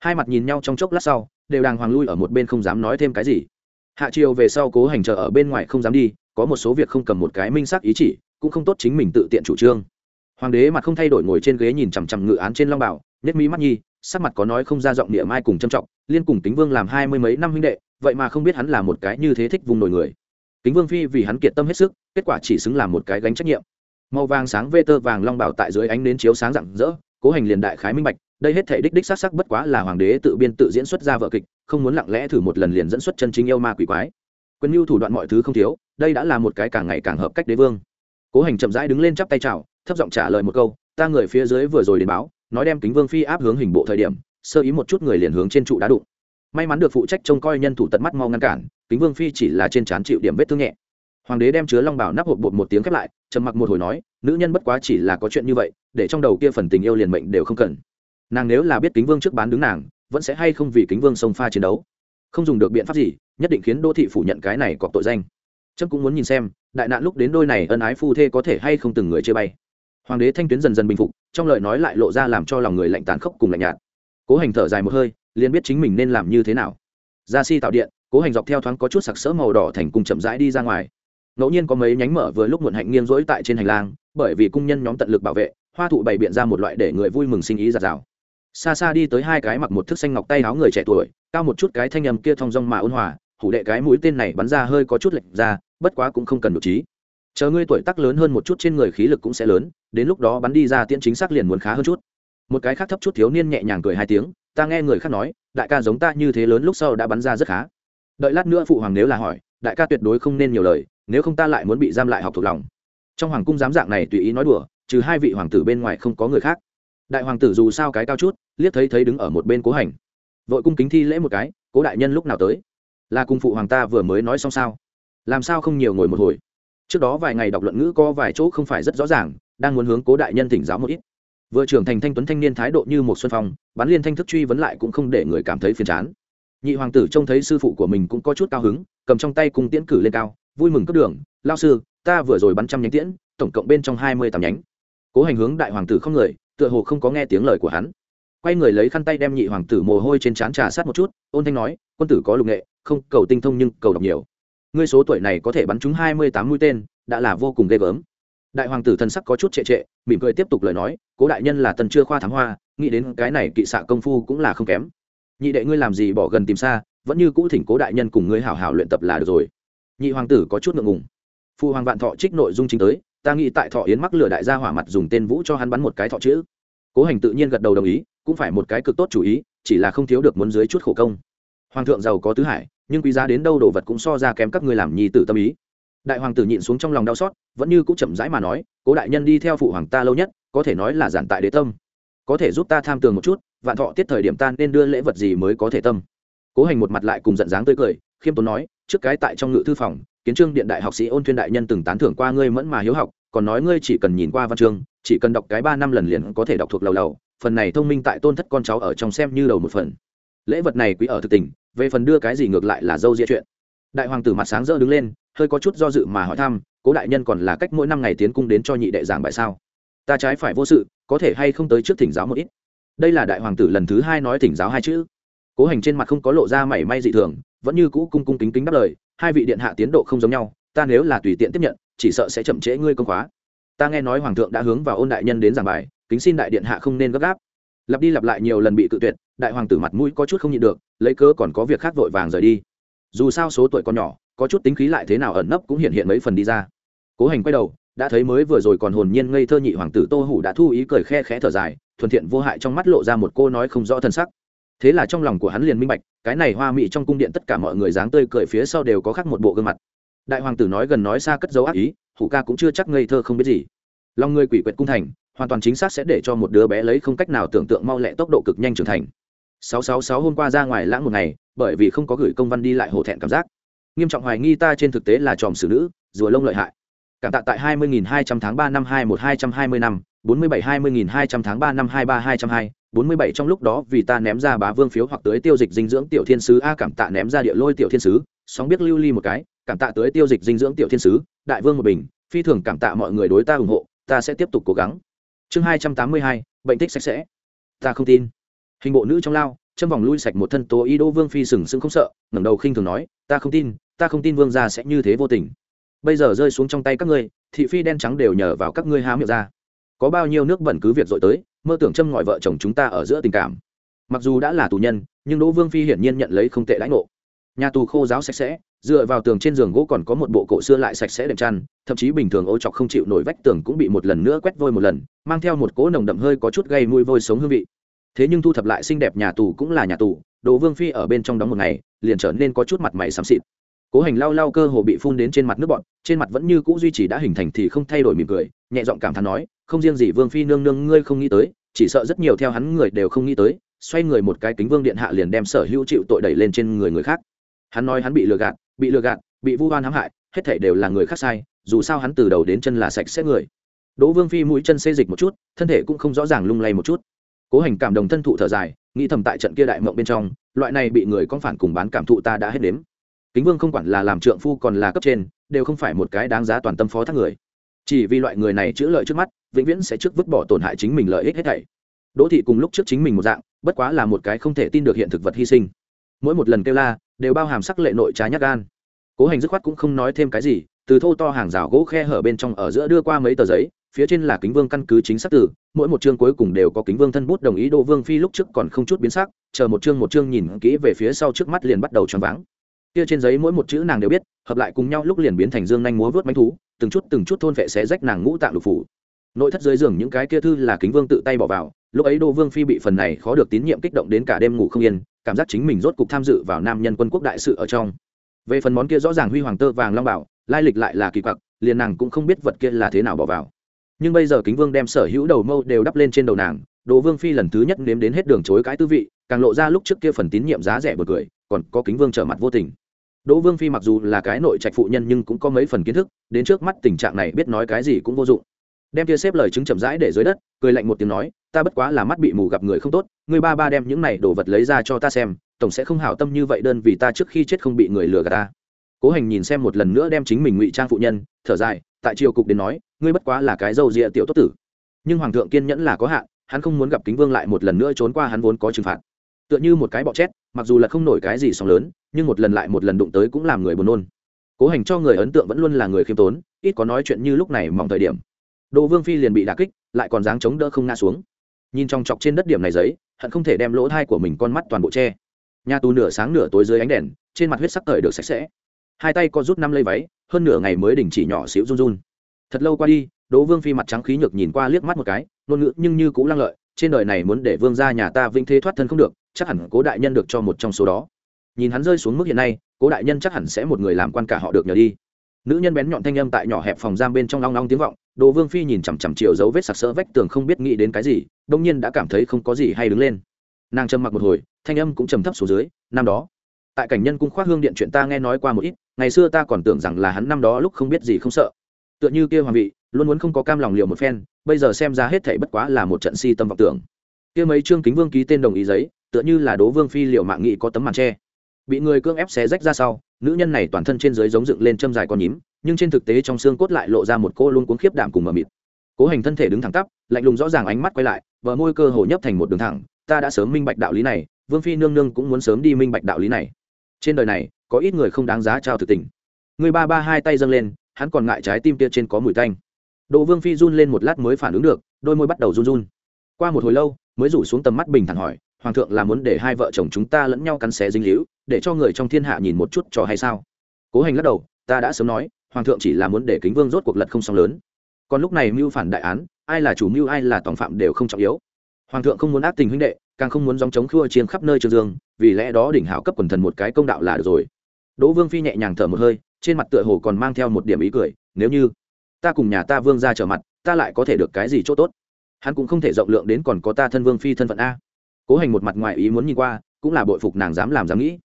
Hai mặt nhìn nhau trong chốc lát sau, đều đàng hoàng lui ở một bên không dám nói thêm cái gì. Hạ triều về sau cố hành chờ ở bên ngoài không dám đi, có một số việc không cầm một cái minh xác ý chỉ, cũng không tốt chính mình tự tiện chủ trương hoàng đế mặt không thay đổi ngồi trên ghế nhìn chằm chằm ngự án trên long bảo nhất mỹ mắt nhi, sắc mặt có nói không ra giọng địa mai cùng trâm trọng, liên cùng kính vương làm hai mươi mấy năm huynh đệ, vậy mà không biết hắn là một cái như thế thích vùng nổi người. Kính vương phi vì hắn kiệt tâm hết sức, kết quả chỉ xứng làm một cái gánh trách nhiệm. Màu vàng sáng vê tơ vàng long bảo tại dưới ánh nến chiếu sáng rạng rỡ, cố hành liền đại khái minh bạch, đây hết thể đích đích sắc sắc bất quá là hoàng đế tự biên tự diễn xuất ra vợ kịch, không muốn lặng lẽ thử một lần liền dẫn xuất chân chính yêu ma quỷ quái. Quân mưu thủ đoạn mọi thứ không thiếu, đây đã là một cái càng ngày càng hợp cách đế vương cố hành chậm rãi đứng lên chắp tay chào, thấp giọng trả lời một câu, ta người phía dưới vừa rồi đến báo, nói đem kính vương phi áp hướng hình bộ thời điểm, sơ ý một chút người liền hướng trên trụ đá đụng. May mắn được phụ trách trông coi nhân thủ tận mắt mau ngăn cản, kính vương phi chỉ là trên trán chịu điểm vết thương nhẹ. Hoàng đế đem chứa long bảo nắp hộp bột một tiếng khép lại, trầm mặc một hồi nói, nữ nhân bất quá chỉ là có chuyện như vậy, để trong đầu kia phần tình yêu liền mệnh đều không cần. Nàng nếu là biết kính vương trước bán đứng nàng, vẫn sẽ hay không vì kính vương sông pha chiến đấu. Không dùng được biện pháp gì, nhất định khiến đô thị phủ nhận cái này cọc tội danh trâm cũng muốn nhìn xem, đại nạn lúc đến đôi này ân ái phu thê có thể hay không từng người chơi bay. Hoàng đế thanh tuyến dần dần bình phục, trong lời nói lại lộ ra làm cho lòng người lạnh tàn khốc cùng lạnh nhạt. Cố hành thở dài một hơi, liền biết chính mình nên làm như thế nào. Ra si tạo điện, cố hành dọc theo thoáng có chút sặc sỡ màu đỏ thành cùng chậm rãi đi ra ngoài. Ngẫu nhiên có mấy nhánh mở vừa lúc muộn hạnh nghiêng rỗi tại trên hành lang, bởi vì cung nhân nhóm tận lực bảo vệ, hoa thụ bày biện ra một loại để người vui mừng sinh ý giạt rào. Xa xa đi tới hai cái mặc một thức xanh ngọc tay áo người trẻ tuổi, cao một chút cái thanh âm kia thong dong mà ôn hòa, hủ đệ cái mũi tên này bắn ra hơi có chút lệch ra bất quá cũng không cần nội trí. Chờ ngươi tuổi tác lớn hơn một chút trên người khí lực cũng sẽ lớn, đến lúc đó bắn đi ra tiễn chính xác liền muốn khá hơn chút. Một cái khác thấp chút thiếu niên nhẹ nhàng cười hai tiếng, ta nghe người khác nói, đại ca giống ta như thế lớn lúc sau đã bắn ra rất khá. Đợi lát nữa phụ hoàng nếu là hỏi, đại ca tuyệt đối không nên nhiều lời, nếu không ta lại muốn bị giam lại học thuộc lòng. Trong hoàng cung giám dạng này tùy ý nói đùa, trừ hai vị hoàng tử bên ngoài không có người khác. Đại hoàng tử dù sao cái cao chút, liếc thấy thấy đứng ở một bên cố hành. Vội cung kính thi lễ một cái, cố đại nhân lúc nào tới? Là cung phụ hoàng ta vừa mới nói xong sao? Làm sao không nhiều ngồi một hồi? Trước đó vài ngày đọc luận ngữ có vài chỗ không phải rất rõ ràng, đang muốn hướng cố đại nhân thỉnh giáo một ít. Vừa trưởng thành thanh tuấn thanh niên thái độ như một xuân phong bắn liên thanh thức truy vấn lại cũng không để người cảm thấy phiền chán. Nhị hoàng tử trông thấy sư phụ của mình cũng có chút cao hứng, cầm trong tay cung tiễn cử lên cao, vui mừng cấp đường lao sư, ta vừa rồi bắn trăm nhánh tiễn, tổng cộng bên trong hai mươi tám nhánh. Cố hành hướng đại hoàng tử không người, tựa hồ không có nghe tiếng lời của hắn. Quay người lấy khăn tay đem nhị hoàng tử mồ hôi trên trán trà sát một chút, ôn thanh nói, quân tử có lục nghệ, không cầu tinh thông nhưng cầu đọc nhiều ngươi số tuổi này có thể bắn trúng hai mươi tám mũi tên, đã là vô cùng ghê gớm. Đại hoàng tử thần sắc có chút trệ trệ, mỉm cười tiếp tục lời nói, cố đại nhân là tần chưa khoa thám hoa, nghĩ đến cái này kỵ xạ công phu cũng là không kém. Nhị đệ ngươi làm gì bỏ gần tìm xa, vẫn như cũ thỉnh cố đại nhân cùng ngươi hảo hảo luyện tập là được rồi. Nhị hoàng tử có chút ngượng ngùng. Phụ hoàng vạn thọ trích nội dung chính tới, ta nghĩ tại thọ yến mắc lửa đại gia hỏa mặt dùng tên vũ cho hắn bắn một cái thọ chữ. Cố hành tự nhiên gật đầu đồng ý, cũng phải một cái cực tốt chủ ý, chỉ là không thiếu được muốn dưới chút khổ công. Hoàng thượng giàu có tứ hải nhưng quý giá đến đâu đồ vật cũng so ra kém các ngươi làm nhi tử tâm ý. Đại hoàng tử nhịn xuống trong lòng đau xót, vẫn như cũng chậm rãi mà nói, cố đại nhân đi theo phụ hoàng ta lâu nhất, có thể nói là giản tại đế tâm. Có thể giúp ta tham tường một chút, vạn thọ tiết thời điểm ta nên đưa lễ vật gì mới có thể tâm. Cố hành một mặt lại cùng giận dáng tươi cười, khiêm tốn nói, trước cái tại trong ngự thư phòng, kiến trương điện đại học sĩ ôn thuyên đại nhân từng tán thưởng qua ngươi mẫn mà hiếu học, còn nói ngươi chỉ cần nhìn qua văn chương, chỉ cần đọc cái ba năm lần liền có thể đọc thuộc lầu lầu, phần này thông minh tại tôn thất con cháu ở trong xem như đầu một phần. Lễ vật này quý ở thực tình về phần đưa cái gì ngược lại là dâu ria chuyện. Đại hoàng tử mặt sáng rỡ đứng lên, hơi có chút do dự mà hỏi thăm, cố đại nhân còn là cách mỗi năm ngày tiến cung đến cho nhị đệ giảng bài sao? Ta trái phải vô sự, có thể hay không tới trước thỉnh giáo một ít? Đây là đại hoàng tử lần thứ hai nói thỉnh giáo hai chữ. Cố hành trên mặt không có lộ ra mảy may dị thường, vẫn như cũ cung cung kính kính đáp lời, hai vị điện hạ tiến độ không giống nhau, ta nếu là tùy tiện tiếp nhận, chỉ sợ sẽ chậm trễ ngươi công khóa. Ta nghe nói hoàng thượng đã hướng vào ôn đại nhân đến giảng bài, kính xin đại điện hạ không nên gấp gáp. Lặp đi lặp lại nhiều lần bị cự tuyệt, đại hoàng tử mặt mũi có chút không nhịn được lấy cớ còn có việc khác vội vàng rời đi. Dù sao số tuổi còn nhỏ, có chút tính khí lại thế nào ẩn nấp cũng hiện hiện mấy phần đi ra. Cố hành quay đầu, đã thấy mới vừa rồi còn hồn nhiên ngây thơ nhị hoàng tử tô hủ đã thu ý cười khe khẽ thở dài, thuần thiện vô hại trong mắt lộ ra một cô nói không rõ thân sắc. Thế là trong lòng của hắn liền minh bạch, cái này hoa mị trong cung điện tất cả mọi người dáng tươi cười phía sau đều có khác một bộ gương mặt. Đại hoàng tử nói gần nói xa cất dấu ác ý, hủ ca cũng chưa chắc ngây thơ không biết gì. Lòng người quỷ quyệt cung thành, hoàn toàn chính xác sẽ để cho một đứa bé lấy không cách nào tưởng tượng mau lẹ tốc độ cực nhanh trưởng thành. 666 hôm qua ra ngoài lãng một ngày bởi vì không có gửi công văn đi lại hổ thẹn cảm giác. Nghiêm trọng hoài nghi ta trên thực tế là tròm xử nữ rùa lông lợi hại. Cảm tạ tại 20.200 tháng 3 năm 21220 năm 47 20.200 tháng 3 năm 23202 47 trong lúc đó vì ta ném ra bá vương phiếu hoặc tới tiêu dịch dinh dưỡng tiểu thiên sứ. A cảm tạ ném ra địa lôi tiểu thiên sứ sóng biết lưu ly một cái. Cảm tạ tới tiêu dịch dinh dưỡng tiểu thiên sứ đại vương một bình. Phi thường cảm tạ mọi người đối ta ủng hộ ta sẽ tiếp tục cố gắng. Chương 282, bệnh tích sạch sẽ. Ta không tin hình bộ nữ trong lao, châm vòng lui sạch một thân tố y đỗ vương phi sừng sững không sợ, ngẩng đầu khinh thường nói, ta không tin, ta không tin vương gia sẽ như thế vô tình. Bây giờ rơi xuống trong tay các ngươi, thị phi đen trắng đều nhờ vào các ngươi há miệng ra. Có bao nhiêu nước bẩn cứ việc dội tới, mơ tưởng châm ngòi vợ chồng chúng ta ở giữa tình cảm. Mặc dù đã là tù nhân, nhưng đỗ vương phi hiển nhiên nhận lấy không tệ lãnh ngộ. Nhà tù khô giáo sạch sẽ, dựa vào tường trên giường gỗ còn có một bộ cổ xưa lại sạch sẽ đệm chăn, thậm chí bình thường ô chọc không chịu nổi vách tường cũng bị một lần nữa quét vôi một lần, mang theo một cỗ nồng đậm hơi có chút gây mùi vôi sống hương vị thế nhưng thu thập lại xinh đẹp nhà tù cũng là nhà tù đỗ vương phi ở bên trong đóng một ngày, liền trở nên có chút mặt mày xám xịt. Cố hành lau lau cơ hồ bị phun đến trên mặt nước bọn trên mặt vẫn như cũ duy trì đã hình thành thì không thay đổi mỉm cười, nhẹ giọng cảm thán nói, không riêng gì vương phi nương nương ngươi không nghĩ tới, chỉ sợ rất nhiều theo hắn người đều không nghĩ tới, xoay người một cái kính vương điện hạ liền đem sở hữu chịu tội đẩy lên trên người người khác. Hắn nói hắn bị lừa gạt, bị lừa gạt, bị vu oan hãm hại, hết thể đều là người khác sai, dù sao hắn từ đầu đến chân là sạch sẽ người. Đỗ vương phi mũi chân xê dịch một chút, thân thể cũng không rõ ràng lung lay một chút cố hành cảm đồng thân thụ thở dài, nghĩ thầm tại trận kia đại mộng bên trong, loại này bị người con phản cùng bán cảm thụ ta đã hết đếm. Kính vương không quản là làm trượng phu còn là cấp trên, đều không phải một cái đáng giá toàn tâm phó thác người. Chỉ vì loại người này chữa lợi trước mắt, vĩnh viễn sẽ trước vứt bỏ tổn hại chính mình lợi ích hết thảy. Đỗ thị cùng lúc trước chính mình một dạng, bất quá là một cái không thể tin được hiện thực vật hy sinh. Mỗi một lần kêu la, đều bao hàm sắc lệ nội trái nhát gan. Cố hành dứt khoát cũng không nói thêm cái gì, từ thô to hàng rào gỗ khe hở bên trong ở giữa đưa qua mấy tờ giấy phía trên là kính vương căn cứ chính xác tử mỗi một chương cuối cùng đều có kính vương thân bút đồng ý đỗ vương phi lúc trước còn không chút biến sắc, chờ một chương một chương nhìn kỹ về phía sau trước mắt liền bắt đầu choáng váng. Kia trên giấy mỗi một chữ nàng đều biết, hợp lại cùng nhau lúc liền biến thành dương nhanh múa vớt mánh thú, từng chút từng chút thôn vệ xé rách nàng ngũ tạng lục phủ. Nội thất dưới giường những cái kia thư là kính vương tự tay bỏ vào, lúc ấy đô vương phi bị phần này khó được tín nhiệm kích động đến cả đêm ngủ không yên, cảm giác chính mình rốt cục tham dự vào nam nhân quân quốc đại sự ở trong. Về phần món kia rõ ràng huy hoàng tơ vàng long bảo, lai lịch lại là kỳ quặc, liền nàng cũng không biết vật kia là thế nào bỏ vào nhưng bây giờ kính vương đem sở hữu đầu mâu đều đắp lên trên đầu nàng đỗ vương phi lần thứ nhất nếm đến hết đường chối cãi tư vị, càng lộ ra lúc trước kia phần tín nhiệm giá rẻ bật cười, còn có kính vương trở mặt vô tình. Đỗ vương phi mặc dù là cái nội trạch phụ nhân nhưng cũng có mấy phần kiến thức, đến trước mắt tình trạng này biết nói cái gì cũng vô dụng. Đem kia xếp lời chứng chậm rãi để dưới đất, cười lạnh một tiếng nói, ta bất quá là mắt bị mù gặp người không tốt người ba ba đem những này đồ vật lấy ra cho ta xem, tổng sẽ không hảo tâm như vậy đơn vì ta trước khi chết không bị người lừa gạt ta. Cố hành nhìn xem một lần nữa đem chính mình ngụy trang phụ nhân, thở dài, tại triều cục đến nói ngươi bất quá là cái dâu rịa tiểu tốt tử. Nhưng hoàng thượng kiên nhẫn là có hạn, hắn không muốn gặp kính vương lại một lần nữa trốn qua, hắn vốn có trừng phạt. Tựa như một cái bọ chét, mặc dù là không nổi cái gì sóng lớn, nhưng một lần lại một lần đụng tới cũng làm người buồn nôn. Cố hành cho người ấn tượng vẫn luôn là người khiêm tốn, ít có nói chuyện như lúc này mỏng thời điểm. Đỗ vương phi liền bị đà kích, lại còn dáng chống đỡ không ngã xuống. Nhìn trong chọc trên đất điểm này giấy, hận không thể đem lỗ thai của mình con mắt toàn bộ che. Nhà tù nửa sáng nửa tối dưới ánh đèn, trên mặt huyết sắc thời được sạch sẽ. Hai tay co rút năm lây váy, hơn nửa ngày mới đình chỉ nhỏ xíu run run thật lâu qua đi, đỗ vương phi mặt trắng khí nhược nhìn qua liếc mắt một cái, ngôn ngữ nhưng như cũng lăng lợi, trên đời này muốn để vương gia nhà ta vinh thế thoát thân không được, chắc hẳn cố đại nhân được cho một trong số đó. Nhìn hắn rơi xuống mức hiện nay, cố đại nhân chắc hẳn sẽ một người làm quan cả họ được nhờ đi. Nữ nhân bén nhọn thanh âm tại nhỏ hẹp phòng giam bên trong long long tiếng vọng, đỗ vương phi nhìn chằm chằm chiều dấu vết sặc sỡ vách tường không biết nghĩ đến cái gì, đông nhiên đã cảm thấy không có gì hay đứng lên. Nàng trầm mặc một hồi, thanh âm cũng trầm thấp xuống dưới, năm đó, tại cảnh nhân cung khoác hương điện chuyện ta nghe nói qua một ít, ngày xưa ta còn tưởng rằng là hắn năm đó lúc không biết gì không sợ tựa như kia hoàng vị, luôn muốn không có cam lòng liều một phen, bây giờ xem ra hết thảy bất quá là một trận si tâm vọng tưởng. Kia mấy trương kính vương ký tên đồng ý giấy, tựa như là đố vương phi liệu mạng nghị có tấm màn tre bị người cưỡng ép xé rách ra sau, nữ nhân này toàn thân trên dưới giống dựng lên châm dài con nhím, nhưng trên thực tế trong xương cốt lại lộ ra một cô luôn cuốn khiếp đảm cùng mờ mịt. Cố hành thân thể đứng thẳng tắp, lạnh lùng rõ ràng ánh mắt quay lại và môi cơ hồ nhấp thành một đường thẳng, ta đã sớm minh bạch đạo lý này, vương phi nương nương cũng muốn sớm đi minh bạch đạo lý này. Trên đời này, có ít người không đáng giá trao thực tình. Người ba ba hai tay dâng lên hắn còn ngại trái tim kia trên có mùi tanh. Đỗ vương phi run lên một lát mới phản ứng được, đôi môi bắt đầu run run. Qua một hồi lâu, mới rủ xuống tầm mắt bình thản hỏi, hoàng thượng là muốn để hai vợ chồng chúng ta lẫn nhau cắn xé dinh hữu để cho người trong thiên hạ nhìn một chút trò hay sao? Cố hành lắc đầu, ta đã sớm nói, hoàng thượng chỉ là muốn để kính vương rốt cuộc lật không song lớn. Còn lúc này mưu phản đại án, ai là chủ mưu, ai là tòng phạm đều không trọng yếu. Hoàng thượng không muốn ác tình huynh đệ, càng không muốn dòng chống khua chiến khắp nơi trường dương, vì lẽ đó đỉnh hảo cấp quần thần một cái công đạo là được rồi. Đỗ vương phi nhẹ nhàng thở một hơi trên mặt tựa hồ còn mang theo một điểm ý cười, nếu như ta cùng nhà ta vương ra trở mặt, ta lại có thể được cái gì chỗ tốt? Hắn cũng không thể rộng lượng đến còn có ta thân vương phi thân phận a. Cố hành một mặt ngoài ý muốn nhìn qua, cũng là bội phục nàng dám làm dám nghĩ.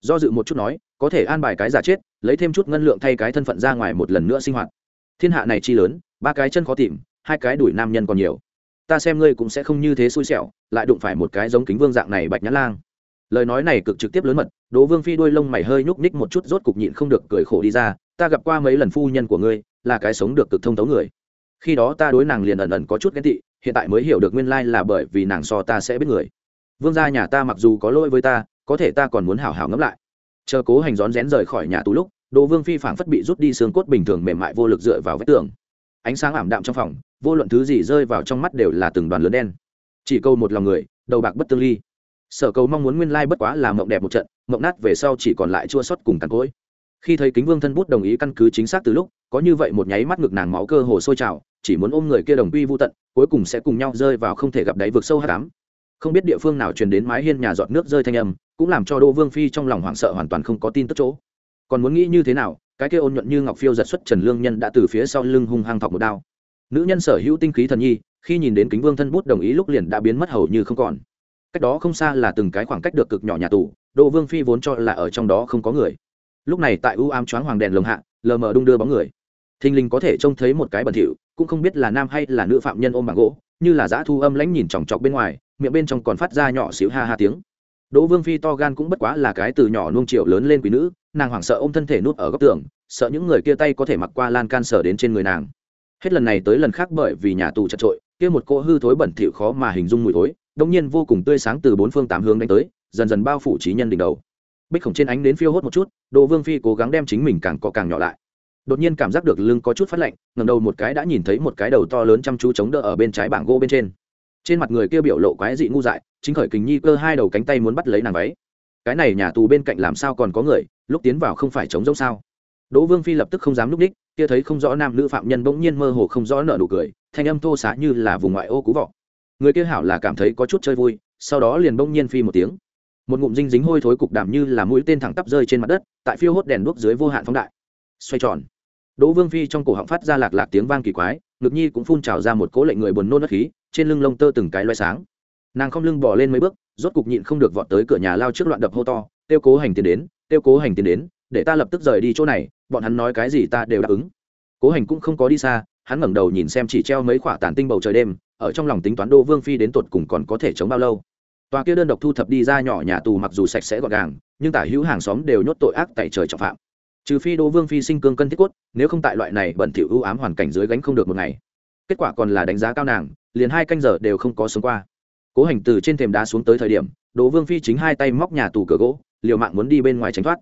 Do dự một chút nói, có thể an bài cái giả chết, lấy thêm chút ngân lượng thay cái thân phận ra ngoài một lần nữa sinh hoạt. Thiên hạ này chi lớn, ba cái chân khó tìm, hai cái đuổi nam nhân còn nhiều. Ta xem ngươi cũng sẽ không như thế xui xẻo, lại đụng phải một cái giống kính vương dạng này bạch nhã lang lời nói này cực trực tiếp lớn mật, đỗ vương phi đuôi lông mày hơi nhúc ních một chút rốt cục nhịn không được cười khổ đi ra, ta gặp qua mấy lần phu nhân của ngươi, là cái sống được cực thông tấu người. Khi đó ta đối nàng liền ẩn ẩn có chút ghen tị, hiện tại mới hiểu được nguyên lai là bởi vì nàng so ta sẽ biết người. Vương gia nhà ta mặc dù có lỗi với ta, có thể ta còn muốn hảo hảo ngẫm lại. Chờ cố hành rón rén rời khỏi nhà tù lúc, đỗ vương phi phảng phất bị rút đi xương cốt bình thường mềm mại vô lực dựa vào vách tường. Ánh sáng ảm đạm trong phòng, vô luận thứ gì rơi vào trong mắt đều là từng đoàn lớn đen. Chỉ câu một lòng người, đầu bạc bất tương ly sở cầu mong muốn nguyên lai bất quá là mộng đẹp một trận, mộng nát về sau chỉ còn lại chua sót cùng tàn cỗi. Khi thấy kính vương thân bút đồng ý căn cứ chính xác từ lúc, có như vậy một nháy mắt ngực nàng máu cơ hồ sôi trào, chỉ muốn ôm người kia đồng quy vô tận, cuối cùng sẽ cùng nhau rơi vào không thể gặp đáy vực sâu hát cám không biết địa phương nào truyền đến mái hiên nhà giọt nước rơi thanh âm, cũng làm cho đỗ vương phi trong lòng hoảng sợ hoàn toàn không có tin tức chỗ. Còn muốn nghĩ như thế nào, cái kia ôn nhuận như ngọc phiêu giật xuất trần lương nhân đã từ phía sau lưng hung hăng thọc một đao. Nữ nhân sở hữu tinh khí thần nhi, khi nhìn đến kính vương thân bút đồng ý lúc liền đã biến mất hầu như không còn cách đó không xa là từng cái khoảng cách được cực nhỏ nhà tù, đỗ vương phi vốn cho là ở trong đó không có người. Lúc này tại u ám choáng hoàng đèn lồng hạ, lờ mờ đung đưa bóng người. Thình lình có thể trông thấy một cái bẩn thỉu, cũng không biết là nam hay là nữ phạm nhân ôm bằng gỗ, như là dã thu âm lãnh nhìn chòng chọc bên ngoài, miệng bên trong còn phát ra nhỏ xíu ha ha tiếng. Đỗ vương phi to gan cũng bất quá là cái từ nhỏ nuông triệu lớn lên quý nữ, nàng hoảng sợ ôm thân thể nút ở góc tường, sợ những người kia tay có thể mặc qua lan can sở đến trên người nàng. Hết lần này tới lần khác bởi vì nhà tù chật trội, kia một cỗ hư thối bẩn thỉu khó mà hình dung mùi thối đông nhiên vô cùng tươi sáng từ bốn phương tám hướng đánh tới, dần dần bao phủ trí nhân đỉnh đầu. Bích khổng trên ánh đến phiêu hốt một chút, đỗ vương phi cố gắng đem chính mình càng có càng nhỏ lại. Đột nhiên cảm giác được lưng có chút phát lạnh ngầm đầu một cái đã nhìn thấy một cái đầu to lớn chăm chú chống đỡ ở bên trái bảng gỗ bên trên. Trên mặt người kia biểu lộ quái dị ngu dại, chính khởi kình nhi cơ hai đầu cánh tay muốn bắt lấy nàng váy. Cái này nhà tù bên cạnh làm sao còn có người, lúc tiến vào không phải chống giống sao? Đỗ vương phi lập tức không dám núp đích, kia thấy không rõ nam nữ phạm nhân bỗng nhiên mơ hồ không rõ nợ nụ cười, thanh âm thô xá như là vùng ngoại ô cú vọ người kia hảo là cảm thấy có chút chơi vui, sau đó liền bỗng nhiên phi một tiếng. Một ngụm dinh dính hôi thối cục đảm như là mũi tên thẳng tắp rơi trên mặt đất, tại phiêu hốt đèn đuốc dưới vô hạn phóng đại. Xoay tròn. Đỗ vương phi trong cổ họng phát ra lạc lạc tiếng vang kỳ quái, ngực nhi cũng phun trào ra một cỗ lệnh người buồn nôn đất khí, trên lưng lông tơ từng cái loay sáng. Nàng không lưng bỏ lên mấy bước, rốt cục nhịn không được vọt tới cửa nhà lao trước loạn đập hô to, tiêu cố hành tiến đến, tiêu cố hành tiến đến, để ta lập tức rời đi chỗ này, bọn hắn nói cái gì ta đều đáp ứng. Cố hành cũng không có đi xa, hắn ngẩng đầu nhìn xem chỉ treo mấy khoả tàn tinh bầu trời đêm ở trong lòng tính toán đô vương phi đến tột cùng còn có thể chống bao lâu. Tòa kia đơn độc thu thập đi ra nhỏ nhà tù mặc dù sạch sẽ gọn gàng, nhưng tả hữu hàng xóm đều nhốt tội ác tại trời trọng phạm. Trừ phi Đô vương phi sinh cương cân thiết quất nếu không tại loại này bẩn thỉu ưu ám hoàn cảnh dưới gánh không được một ngày. Kết quả còn là đánh giá cao nàng, liền hai canh giờ đều không có sống qua. Cố hành từ trên thềm đá xuống tới thời điểm đỗ vương phi chính hai tay móc nhà tù cửa gỗ, liều mạng muốn đi bên ngoài tránh thoát.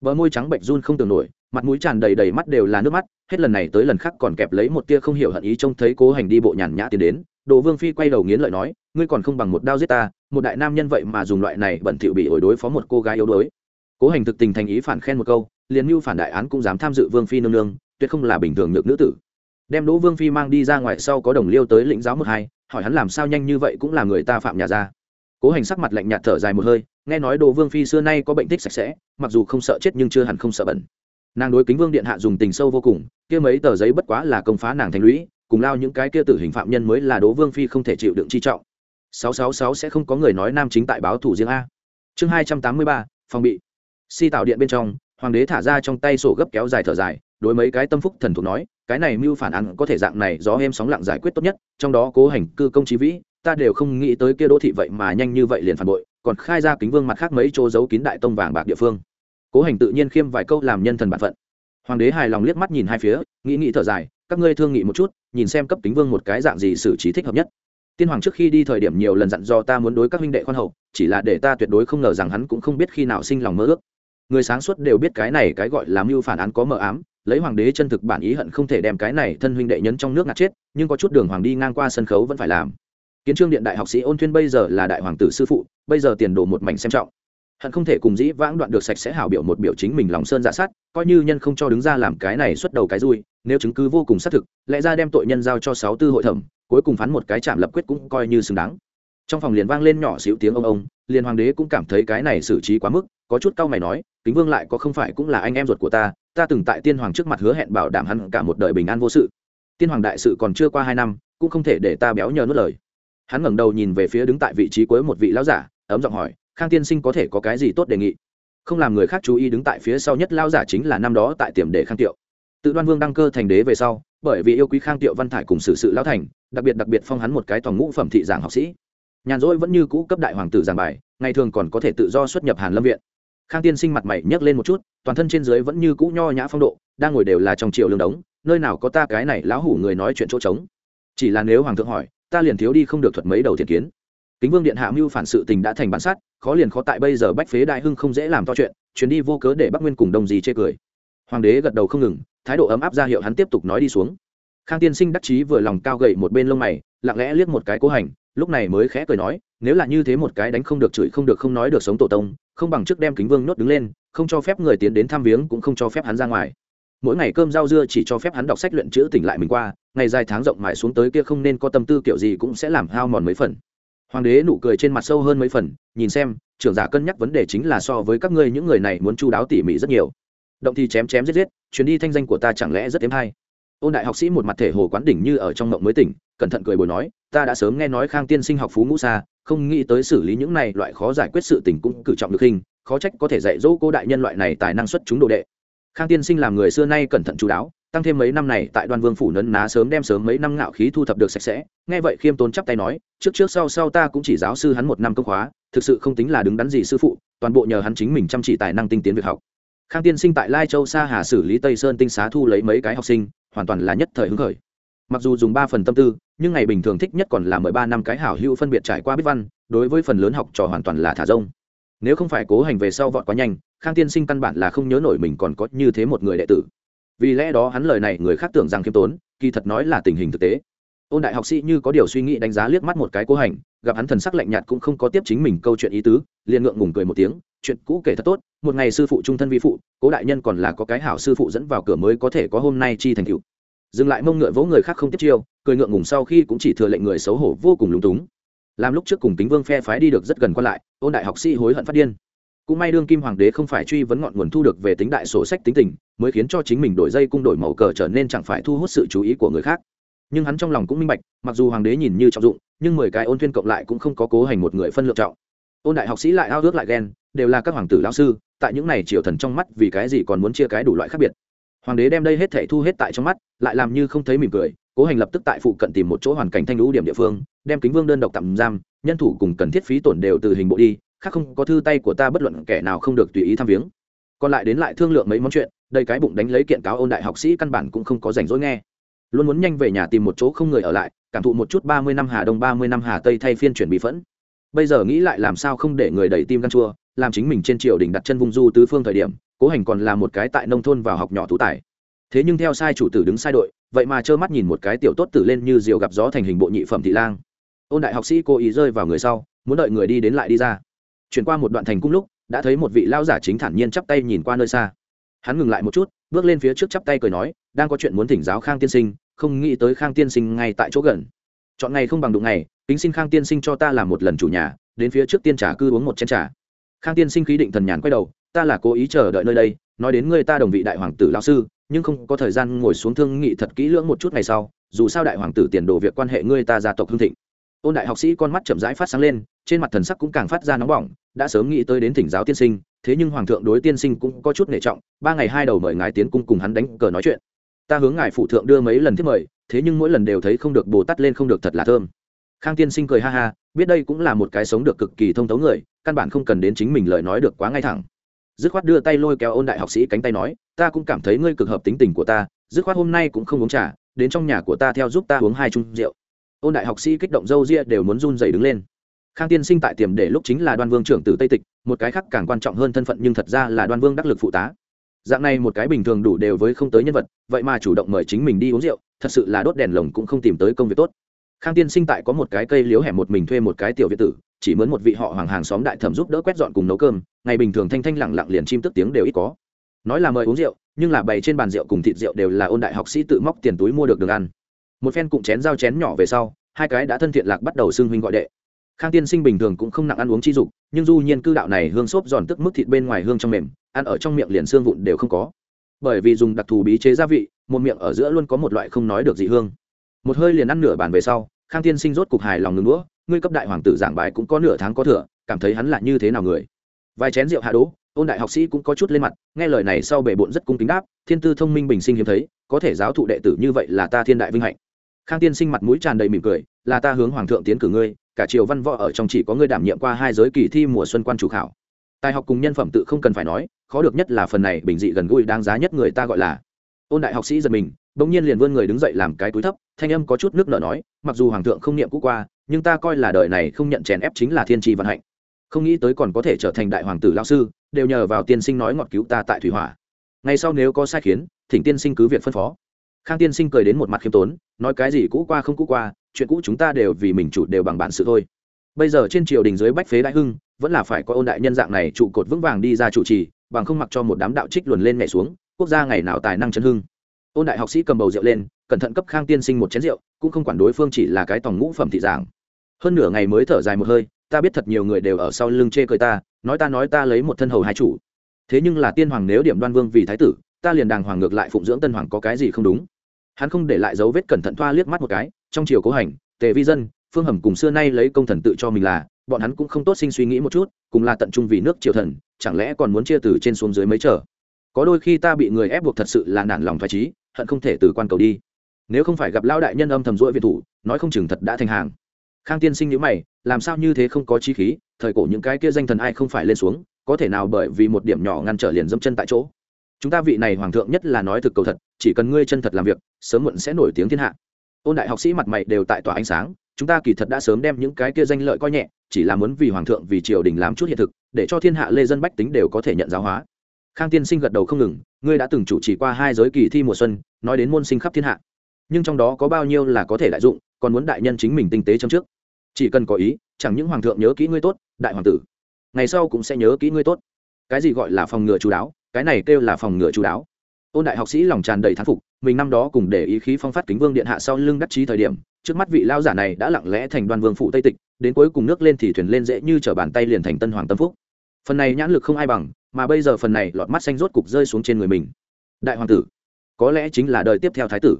Bờ môi trắng bệnh run không tưởng nổi, mặt mũi tràn đầy đầy mắt đều là nước mắt, hết lần này tới lần khác còn kẹp lấy một tia không hiểu hận ý trông thấy cố hành đi bộ nhàn nhã tiến đến đỗ vương phi quay đầu nghiến lợi nói, ngươi còn không bằng một đao giết ta, một đại nam nhân vậy mà dùng loại này bẩn thỉu bị ổi đối phó một cô gái yếu đuối. Cố hành thực tình thành ý phản khen một câu, liền mưu phản đại án cũng dám tham dự vương phi nương nương, tuyệt không là bình thường nhược nữ tử. Đem đỗ vương phi mang đi ra ngoài sau có đồng liêu tới lĩnh giáo một hai, hỏi hắn làm sao nhanh như vậy cũng là người ta phạm nhà ra. Cố hành sắc mặt lạnh nhạt thở dài một hơi, nghe nói đỗ vương phi xưa nay có bệnh tích sạch sẽ, mặc dù không sợ chết nhưng chưa hẳn không sợ bẩn nàng đối kính vương điện hạ dùng tình sâu vô cùng, kia mấy tờ giấy bất quá là công phá nàng thành lũy cùng lao những cái kia tử hình phạm nhân mới là đỗ vương phi không thể chịu đựng chi trọng. Sáu sáu sáu sẽ không có người nói nam chính tại báo thủ riêng a. Chương hai trăm tám mươi ba, phòng bị. Si tạo điện bên trong, hoàng đế thả ra trong tay sổ gấp kéo dài thở dài, đối mấy cái tâm phúc thần thuộc nói, cái này mưu phản ăn có thể dạng này gió êm sóng lặng giải quyết tốt nhất, trong đó cố hành cư công trí vĩ, ta đều không nghĩ tới kia đô thị vậy mà nhanh như vậy liền phản bội, còn khai ra kính vương mặt khác mấy chỗ giấu kín đại tông vàng bạc địa phương. Cố hành tự nhiên khiêm vài câu làm nhân thần bản phận. Hoàng đế hài lòng liếc mắt nhìn hai phía, nghĩ nghĩ thở dài các ngươi thương nghị một chút, nhìn xem cấp kính vương một cái dạng gì xử trí thích hợp nhất. Tiên hoàng trước khi đi thời điểm nhiều lần dặn do ta muốn đối các huynh đệ khoan hậu, chỉ là để ta tuyệt đối không ngờ rằng hắn cũng không biết khi nào sinh lòng mơ ước. Người sáng suốt đều biết cái này cái gọi là mưu phản án có mờ ám, lấy hoàng đế chân thực bản ý hận không thể đem cái này thân huynh đệ nhấn trong nước ngạt chết, nhưng có chút đường hoàng đi ngang qua sân khấu vẫn phải làm. Kiến trương điện đại học sĩ ôn thuyên bây giờ là đại hoàng tử sư phụ, bây giờ tiền đồ một mảnh xem trọng hận không thể cùng dĩ vãng đoạn được sạch sẽ hảo biểu một biểu chính mình lòng sơn dạ sát, coi như nhân không cho đứng ra làm cái này xuất đầu cái rui, nếu chứng cứ vô cùng xác thực, lẽ ra đem tội nhân giao cho sáu tư hội thẩm, cuối cùng phán một cái chạm lập quyết cũng coi như xứng đáng. Trong phòng liền vang lên nhỏ xíu tiếng ông ông, liền hoàng đế cũng cảm thấy cái này xử trí quá mức, có chút cau mày nói, kính vương lại có không phải cũng là anh em ruột của ta ta từng tại tiên hoàng trước mặt hứa hẹn bảo đảm hắn cả một đời bình an vô sự. Tiên hoàng đại sự còn chưa qua hai năm, cũng không thể để ta béo nhờ nuốt lời. Hắn ngẩng đầu nhìn về phía đứng tại vị trí cuối một vị lão giả, ấm giọng hỏi khang tiên sinh có thể có cái gì tốt đề nghị? Không làm người khác chú ý đứng tại phía sau nhất lao giả chính là năm đó tại tiềm đề khang tiệu. Tự đoan vương đăng cơ thành đế về sau, bởi vì yêu quý khang tiệu văn thải cùng sự sự lão thành, đặc biệt đặc biệt phong hắn một cái tòng ngũ phẩm thị giảng học sĩ. Nhàn rỗi vẫn như cũ cấp đại hoàng tử giảng bài, ngày thường còn có thể tự do xuất nhập hàn lâm viện. Khang tiên sinh mặt mày nhấc lên một chút, toàn thân trên dưới vẫn như cũ nho nhã phong độ, đang ngồi đều là trong triệu lương đống, nơi nào có ta cái này lão hủ người nói chuyện chỗ trống. Chỉ là nếu hoàng thượng hỏi, ta liền thiếu đi không được thuật mấy đầu thiện kiến. Kính vương điện hạ mưu phản sự tình đã thành bản sát khó liền khó tại bây giờ bách phế đại hưng không dễ làm to chuyện chuyến đi vô cớ để bắc nguyên cùng đồng gì chê cười. Hoàng đế gật đầu không ngừng, thái độ ấm áp ra hiệu hắn tiếp tục nói đi xuống. Khang tiên sinh đắc chí vừa lòng cao gậy một bên lông mày, lặng lẽ liếc một cái cố hành, lúc này mới khẽ cười nói, nếu là như thế một cái đánh không được chửi không được không nói được sống tổ tông, không bằng trước đem kính vương nhốt đứng lên, không cho phép người tiến đến thăm viếng cũng không cho phép hắn ra ngoài. Mỗi ngày cơm rau dưa chỉ cho phép hắn đọc sách luyện chữ tỉnh lại mình qua, ngày dài tháng rộng mãi xuống tới kia không nên có tâm tư kiểu gì cũng sẽ làm hao mòn mấy phần hoàng đế nụ cười trên mặt sâu hơn mấy phần, nhìn xem, trưởng giả cân nhắc vấn đề chính là so với các ngươi những người này muốn chu đáo tỉ mỉ rất nhiều. Động thì chém chém giết giết, chuyến đi thanh danh của ta chẳng lẽ rất thêm hay? Ôn đại học sĩ một mặt thể hồ quán đỉnh như ở trong mộng mới tỉnh, cẩn thận cười bồi nói, ta đã sớm nghe nói khang tiên sinh học phú ngũ xa, không nghĩ tới xử lý những này loại khó giải quyết sự tình cũng cử trọng được hình, khó trách có thể dạy dỗ cô đại nhân loại này tài năng xuất chúng đồ đệ. Khang tiên sinh làm người xưa nay cẩn thận chú đáo tăng thêm mấy năm này, tại đoan vương phủ nấn ná sớm đem sớm mấy năm ngạo khí thu thập được sạch sẽ. Nghe vậy khiêm tốn chắp tay nói, trước trước sau sau ta cũng chỉ giáo sư hắn một năm công khóa, thực sự không tính là đứng đắn gì sư phụ, toàn bộ nhờ hắn chính mình chăm chỉ tài năng tinh tiến việc học. Khang tiên sinh tại lai châu sa hà xử lý tây sơn tinh xá thu lấy mấy cái học sinh, hoàn toàn là nhất thời hứng khởi. Mặc dù dùng ba phần tâm tư, nhưng ngày bình thường thích nhất còn là mười ba năm cái hảo hữu phân biệt trải qua biết văn, đối với phần lớn học trò hoàn toàn là thả rông. Nếu không phải cố hành về sau vọt quá nhanh, khang tiên sinh căn bản là không nhớ nổi mình còn có như thế một người đệ tử vì lẽ đó hắn lời này người khác tưởng rằng khiêm tốn, kỳ thật nói là tình hình thực tế. Ôn đại học sĩ như có điều suy nghĩ đánh giá liếc mắt một cái cố hành, gặp hắn thần sắc lạnh nhạt cũng không có tiếp chính mình câu chuyện ý tứ, liền ngượng ngùng cười một tiếng, chuyện cũ kể thật tốt, một ngày sư phụ trung thân vi phụ, cố đại nhân còn là có cái hảo sư phụ dẫn vào cửa mới có thể có hôm nay chi thành cựu dừng lại mông ngựa vỗ người khác không tiếp chiêu, cười ngượng ngùng sau khi cũng chỉ thừa lệnh người xấu hổ vô cùng lúng túng. Làm lúc trước cùng kính vương phe phái đi được rất gần qua lại, ôn đại học sĩ hối hận phát điên cũng may đương kim hoàng đế không phải truy vấn ngọn nguồn thu được về tính đại sổ sách tính tình, mới khiến cho chính mình đổi dây cung đổi màu cờ trở nên chẳng phải thu hút sự chú ý của người khác. Nhưng hắn trong lòng cũng minh bạch, mặc dù hoàng đế nhìn như trọng dụng, nhưng mười cái ôn thuyên cộng lại cũng không có cố hành một người phân lượng trọng. Ôn đại học sĩ lại ao ước lại ghen, đều là các hoàng tử lão sư, tại những này triều thần trong mắt vì cái gì còn muốn chia cái đủ loại khác biệt. Hoàng đế đem đây hết thể thu hết tại trong mắt, lại làm như không thấy mỉm cười, cố hành lập tức tại phụ cận tìm một chỗ hoàn cảnh thanh lũ điểm địa phương, đem kính vương đơn độc tạm giam, nhân thủ cùng cần thiết phí tổn đều từ hình bộ đi khác không có thư tay của ta bất luận kẻ nào không được tùy ý tham viếng. Còn lại đến lại thương lượng mấy món chuyện, đây cái bụng đánh lấy kiện cáo ôn đại học sĩ căn bản cũng không có rảnh rỗi nghe. Luôn muốn nhanh về nhà tìm một chỗ không người ở lại, cảm thụ một chút ba mươi năm hà đông, ba mươi năm hà tây thay phiên chuyển bị phẫn. Bây giờ nghĩ lại làm sao không để người đẩy tim gan chua, làm chính mình trên triều đình đặt chân vung du tứ phương thời điểm, cố hành còn là một cái tại nông thôn vào học nhỏ tú tài. Thế nhưng theo sai chủ tử đứng sai đội, vậy mà trơ mắt nhìn một cái tiểu tốt tử lên như diều gặp gió thành hình bộ nhị phẩm thị lang. Ôn đại học sĩ cố ý rơi vào người sau, muốn đợi người đi đến lại đi ra chuyển qua một đoạn thành cung lúc, đã thấy một vị lao giả chính thản nhiên chắp tay nhìn qua nơi xa. Hắn ngừng lại một chút, bước lên phía trước chắp tay cười nói, đang có chuyện muốn thỉnh giáo khang tiên sinh, không nghĩ tới khang tiên sinh ngay tại chỗ gần. Chọn ngày không bằng đụng ngày, kính xin khang tiên sinh cho ta làm một lần chủ nhà, đến phía trước tiên trà cư uống một chén trà. Khang tiên sinh khí định thần nhàn quay đầu, ta là cố ý chờ đợi nơi đây, nói đến ngươi ta đồng vị đại hoàng tử lão sư, nhưng không có thời gian ngồi xuống thương nghị thật kỹ lưỡng một chút ngày sau, dù sao đại hoàng tử tiền đồ việc quan hệ ngươi ta gia tộc hương thịnh. Ôn đại học sĩ con mắt chậm rãi phát sáng lên trên mặt thần sắc cũng càng phát ra nóng bỏng, đã sớm nghĩ tới đến thỉnh giáo tiên sinh, thế nhưng hoàng thượng đối tiên sinh cũng có chút nể trọng, ba ngày hai đầu mời ngài tiến cung cùng hắn đánh cờ nói chuyện. Ta hướng ngài phụ thượng đưa mấy lần thiết mời, thế nhưng mỗi lần đều thấy không được bồ tát lên không được thật là thơm. Khang tiên sinh cười ha ha, biết đây cũng là một cái sống được cực kỳ thông thấu người, căn bản không cần đến chính mình lời nói được quá ngay thẳng. Dứt khoát đưa tay lôi kéo ôn đại học sĩ cánh tay nói, ta cũng cảm thấy ngươi cực hợp tính tình của ta, dứt khoát hôm nay cũng không uống trà, đến trong nhà của ta theo giúp ta uống hai chung rượu. Ôn đại học sĩ kích động râu ria đều muốn run dày đứng lên khang tiên sinh tại tiềm để lúc chính là đoan vương trưởng tử tây tịch, một cái khác càng quan trọng hơn thân phận nhưng thật ra là đoan vương đắc lực phụ tá. Dạng này một cái bình thường đủ đều với không tới nhân vật, vậy mà chủ động mời chính mình đi uống rượu, thật sự là đốt đèn lồng cũng không tìm tới công việc tốt. Khang tiên sinh tại có một cái cây liếu hẻm một mình thuê một cái tiểu viện tử, chỉ mướn một vị họ hoàng hàng xóm đại thẩm giúp đỡ quét dọn cùng nấu cơm, ngày bình thường thanh thanh lẳng lặng liền chim tức tiếng đều ít có. Nói là mời uống rượu, nhưng là bày trên bàn rượu cùng thịt rượu đều là ôn đại học sĩ tự móc tiền túi mua được đường ăn. Một phen cụm chén dao chén nhỏ về sau, hai cái đã thân thiện lạc bắt đầu xưng huynh gọi đệ khang tiên sinh bình thường cũng không nặng ăn uống chi dục, nhưng du nhiên cư đạo này hương xốp giòn tức mức thịt bên ngoài hương trong mềm, ăn ở trong miệng liền xương vụn đều không có. Bởi vì dùng đặc thù bí chế gia vị, một miệng ở giữa luôn có một loại không nói được dị hương. Một hơi liền ăn nửa bàn về sau, khang tiên sinh rốt cục hài lòng ngừng đũa, ngươi cấp đại hoàng tử giảng bài cũng có nửa tháng có thừa, cảm thấy hắn là như thế nào người? Vài chén rượu hạ đỗ, ôn đại học sĩ cũng có chút lên mặt, nghe lời này sau bề bộn rất cung kính đáp, thiên tư thông minh bình sinh hiếm thấy, có thể giáo thụ đệ tử như vậy là ta thiên đại vinh hạnh. Khang tiên sinh mặt mũi tràn đầy mỉm cười, là ta hướng hoàng thượng tiến cử ngươi cả triều văn võ ở trong chỉ có người đảm nhiệm qua hai giới kỳ thi mùa xuân quan chủ khảo. Tài học cùng nhân phẩm tự không cần phải nói, khó được nhất là phần này bình dị gần gũi đáng giá nhất người ta gọi là. Ôn đại học sĩ giật mình, bỗng nhiên liền vươn người đứng dậy làm cái túi thấp, thanh âm có chút nước nở nói, mặc dù hoàng thượng không niệm cũ qua, nhưng ta coi là đời này không nhận chèn ép chính là thiên tri vận hạnh. Không nghĩ tới còn có thể trở thành đại hoàng tử lao sư, đều nhờ vào tiên sinh nói ngọt cứu ta tại thủy hỏa. Ngay sau nếu có sai khiến, thỉnh tiên sinh cứ việc phân phó. Khang tiên sinh cười đến một mặt khiêm tốn, nói cái gì cũ qua không cũ qua chuyện cũ chúng ta đều vì mình chủ đều bằng bản sự thôi. Bây giờ trên triều đình dưới bách phế đại hưng, vẫn là phải có ôn đại nhân dạng này trụ cột vững vàng đi ra chủ trì, bằng không mặc cho một đám đạo trích luồn lên nhảy xuống, quốc gia ngày nào tài năng chân hưng. Ôn đại học sĩ cầm bầu rượu lên, cẩn thận cấp khang tiên sinh một chén rượu, cũng không quản đối phương chỉ là cái tòng ngũ phẩm thị giảng hơn nửa ngày mới thở dài một hơi, ta biết thật nhiều người đều ở sau lưng chê cười ta, nói ta nói ta lấy một thân hầu hai chủ. Thế nhưng là tiên hoàng nếu điểm đoan vương vì thái tử, ta liền đàng hoàng ngược lại phụng dưỡng tân hoàng có cái gì không đúng. Hắn không để lại dấu vết cẩn thận thoa liếc mắt một cái trong triều cố hành, tề vi dân, phương hầm cùng xưa nay lấy công thần tự cho mình là, bọn hắn cũng không tốt sinh suy nghĩ một chút, cùng là tận trung vì nước triều thần, chẳng lẽ còn muốn chia từ trên xuống dưới mấy trở? Có đôi khi ta bị người ép buộc thật sự là nản lòng thoải trí hận không thể từ quan cầu đi. Nếu không phải gặp lao đại nhân âm thầm rỗi việt thủ, nói không chừng thật đã thành hàng. Khang tiên sinh nhữ mày, làm sao như thế không có trí khí, thời cổ những cái kia danh thần ai không phải lên xuống, có thể nào bởi vì một điểm nhỏ ngăn trở liền dâm chân tại chỗ? Chúng ta vị này hoàng thượng nhất là nói thực cầu thật, chỉ cần ngươi chân thật làm việc, sớm muộn sẽ nổi tiếng thiên hạ ôn đại học sĩ mặt mày đều tại tỏa ánh sáng, chúng ta kỳ thật đã sớm đem những cái kia danh lợi coi nhẹ, chỉ là muốn vì hoàng thượng, vì triều đình làm chút hiện thực, để cho thiên hạ lê dân bách tính đều có thể nhận giáo hóa. Khang tiên sinh gật đầu không ngừng, ngươi đã từng chủ trì qua hai giới kỳ thi mùa xuân, nói đến môn sinh khắp thiên hạ. Nhưng trong đó có bao nhiêu là có thể đại dụng, còn muốn đại nhân chính mình tinh tế chấm trước. Chỉ cần có ý, chẳng những hoàng thượng nhớ kỹ ngươi tốt, đại hoàng tử, ngày sau cũng sẽ nhớ kỹ ngươi tốt. Cái gì gọi là phòng ngừa chú đáo, cái này kêu là phòng ngừa chú đáo ôn đại học sĩ lòng tràn đầy thán phục mình năm đó cùng để ý khí phong phát kính vương điện hạ sau lưng đắc chí thời điểm trước mắt vị lao giả này đã lặng lẽ thành đoàn vương phụ tây tịch đến cuối cùng nước lên thì thuyền lên dễ như t bàn tay liền thành tân hoàng tâm phúc. Phần này nhãn lực không ai bằng mà bây giờ phần này lọt mắt xanh rốt cục rơi xuống trên người mình. Đại hoàng tử có lẽ chính là đời tiếp theo thái tử.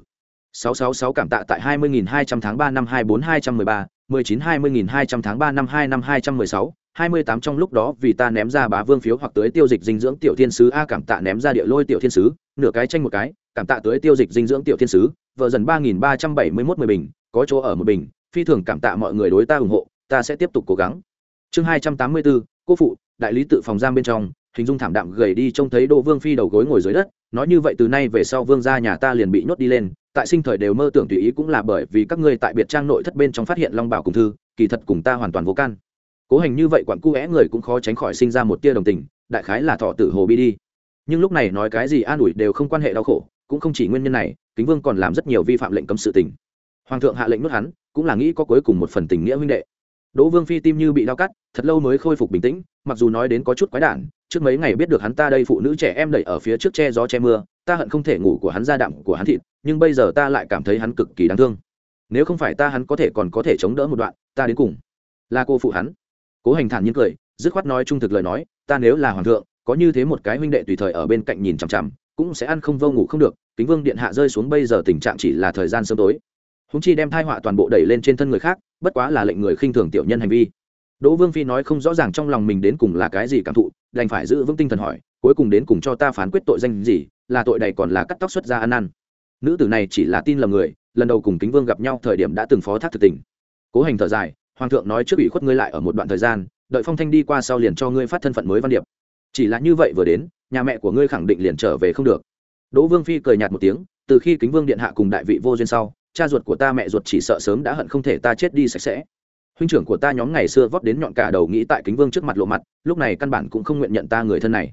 666 cảm tạ tại 20.200 tháng 3 năm 24213, 19-20.200 tháng 3 năm 2 năm 216, 28 trong lúc đó vì ta ném ra bá vương phiếu hoặc tới tiêu dịch dinh dưỡng tiểu thiên sứ a cảm tạ ném ra địa lôi tiểu thiên sứ, nửa cái tranh một cái, cảm tạ tới tiêu dịch dinh dưỡng tiểu thiên sứ, vợ dần 3371 10 bình, có chỗ ở một bình, phi thường cảm tạ mọi người đối ta ủng hộ, ta sẽ tiếp tục cố gắng. Chương hai trăm tám mươi bốn cô phụ đại lý tự phòng giam bên trong hình dung thảm đạm gầy đi trông thấy đỗ vương phi đầu gối ngồi dưới đất nói như vậy từ nay về sau vương gia nhà ta liền bị nhốt đi lên tại sinh thời đều mơ tưởng tùy ý cũng là bởi vì các ngươi tại biệt trang nội thất bên trong phát hiện long bảo cùng thư kỳ thật cùng ta hoàn toàn vô can cố hành như vậy quặn cu é người cũng khó tránh khỏi sinh ra một tia đồng tình, đại khái là thọ tử hồ bi đi. Nhưng lúc này nói cái gì an ủi đều không quan hệ đau khổ, cũng không chỉ nguyên nhân này, kính vương còn làm rất nhiều vi phạm lệnh cấm sự tình. Hoàng thượng hạ lệnh nuốt hắn, cũng là nghĩ có cuối cùng một phần tình nghĩa huynh đệ. Đỗ vương phi tim như bị đau cắt, thật lâu mới khôi phục bình tĩnh, mặc dù nói đến có chút quái đản, trước mấy ngày biết được hắn ta đây phụ nữ trẻ em đẩy ở phía trước che gió che mưa, ta hận không thể ngủ của hắn ra đạm của hắn thịt, nhưng bây giờ ta lại cảm thấy hắn cực kỳ đáng thương. Nếu không phải ta hắn có thể còn có thể chống đỡ một đoạn, ta đến cùng là cô phụ hắn cố hành thản nhiên cười, dứt khoát nói trung thực lời nói, ta nếu là hoàng thượng, có như thế một cái huynh đệ tùy thời ở bên cạnh nhìn chằm chằm, cũng sẽ ăn không vô ngủ không được, kính vương điện hạ rơi xuống bây giờ tình trạng chỉ là thời gian sớm tối. Húng chi đem thai họa toàn bộ đẩy lên trên thân người khác, bất quá là lệnh người khinh thường tiểu nhân hành vi. Đỗ vương phi nói không rõ ràng trong lòng mình đến cùng là cái gì cảm thụ, đành phải giữ vững tinh thần hỏi, cuối cùng đến cùng cho ta phán quyết tội danh gì, là tội đầy còn là cắt tóc xuất ra ăn năn? Nữ tử này chỉ là tin lầm người, lần đầu cùng kính vương gặp nhau thời điểm đã từng phó thác thực tình. Cố hành thở dài hoàng thượng nói trước ủy khuất ngươi lại ở một đoạn thời gian, đợi phong thanh đi qua sau liền cho ngươi phát thân phận mới văn điệp. Chỉ là như vậy vừa đến, nhà mẹ của ngươi khẳng định liền trở về không được. Đỗ vương phi cười nhạt một tiếng, từ khi kính vương điện hạ cùng đại vị vô duyên sau, cha ruột của ta mẹ ruột chỉ sợ sớm đã hận không thể ta chết đi sạch sẽ. Huynh trưởng của ta nhóm ngày xưa vót đến nhọn cả đầu nghĩ tại kính vương trước mặt lộ mặt, lúc này căn bản cũng không nguyện nhận ta người thân này.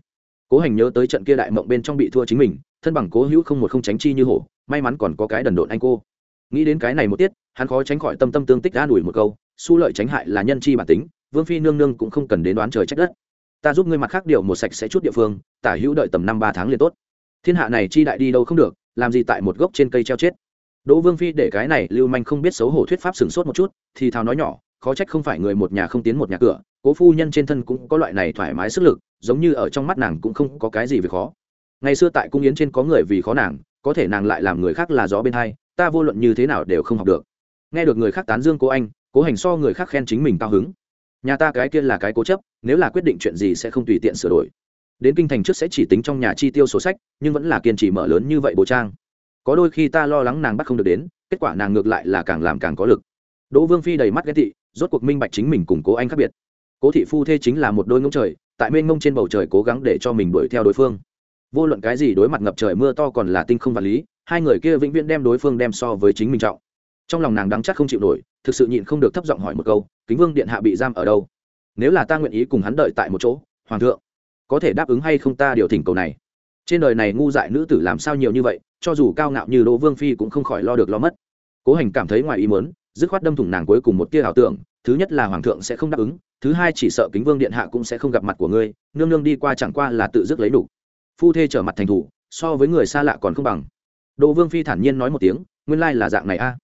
Cố hành nhớ tới trận kia đại mộng bên trong bị thua chính mình, thân bằng cố hữu không một không tránh chi như hổ, may mắn còn có cái đần độn anh cô. Nghĩ đến cái này một tiết, hắn khó tránh khỏi tâm tâm tương tích an ủi một câu su lợi tránh hại là nhân chi bản tính, vương phi nương nương cũng không cần đến đoán trời trách đất. Ta giúp ngươi mặt khác điều một sạch sẽ chút địa phương, tả hữu đợi tầm năm ba tháng liền tốt. Thiên hạ này chi đại đi đâu không được, làm gì tại một gốc trên cây treo chết. Đỗ vương phi để cái này lưu manh không biết xấu hổ thuyết pháp sửng sốt một chút, thì thào nói nhỏ, khó trách không phải người một nhà không tiến một nhà cửa, cố phu nhân trên thân cũng có loại này thoải mái sức lực, giống như ở trong mắt nàng cũng không có cái gì về khó. Ngày xưa tại cung yến trên có người vì khó nàng, có thể nàng lại làm người khác là gió bên hai, ta vô luận như thế nào đều không học được. Nghe được người khác tán dương cố anh cố hành so người khác khen chính mình cao hứng. Nhà ta cái kia là cái cố chấp, nếu là quyết định chuyện gì sẽ không tùy tiện sửa đổi. Đến kinh thành trước sẽ chỉ tính trong nhà chi tiêu sổ sách, nhưng vẫn là kiên trì mở lớn như vậy bộ trang. Có đôi khi ta lo lắng nàng bắt không được đến, kết quả nàng ngược lại là càng làm càng có lực. Đỗ vương phi đầy mắt ghét thị rốt cuộc minh bạch chính mình cùng cố anh khác biệt. Cố thị phu thê chính là một đôi ngông trời, tại mênh ngông trên bầu trời cố gắng để cho mình đuổi theo đối phương. Vô luận cái gì đối mặt ngập trời mưa to còn là tinh không vật lý, hai người kia vĩnh viễn đem đối phương đem so với chính mình trọng trong lòng nàng đắng chắc không chịu nổi, thực sự nhịn không được thấp giọng hỏi một câu, kính vương điện hạ bị giam ở đâu? Nếu là ta nguyện ý cùng hắn đợi tại một chỗ, hoàng thượng, có thể đáp ứng hay không ta điều thỉnh cầu này? Trên đời này ngu dại nữ tử làm sao nhiều như vậy, cho dù cao ngạo như đỗ vương phi cũng không khỏi lo được lo mất. Cố hành cảm thấy ngoài ý muốn, dứt khoát đâm thủng nàng cuối cùng một tia ảo tưởng, thứ nhất là hoàng thượng sẽ không đáp ứng, thứ hai chỉ sợ kính vương điện hạ cũng sẽ không gặp mặt của ngươi, nương nương đi qua chẳng qua là tự dứt lấy đủ. Phu thê trở mặt thành thủ, so với người xa lạ còn không bằng. Đỗ vương phi thản nhiên nói một tiếng, nguyên lai là dạng này a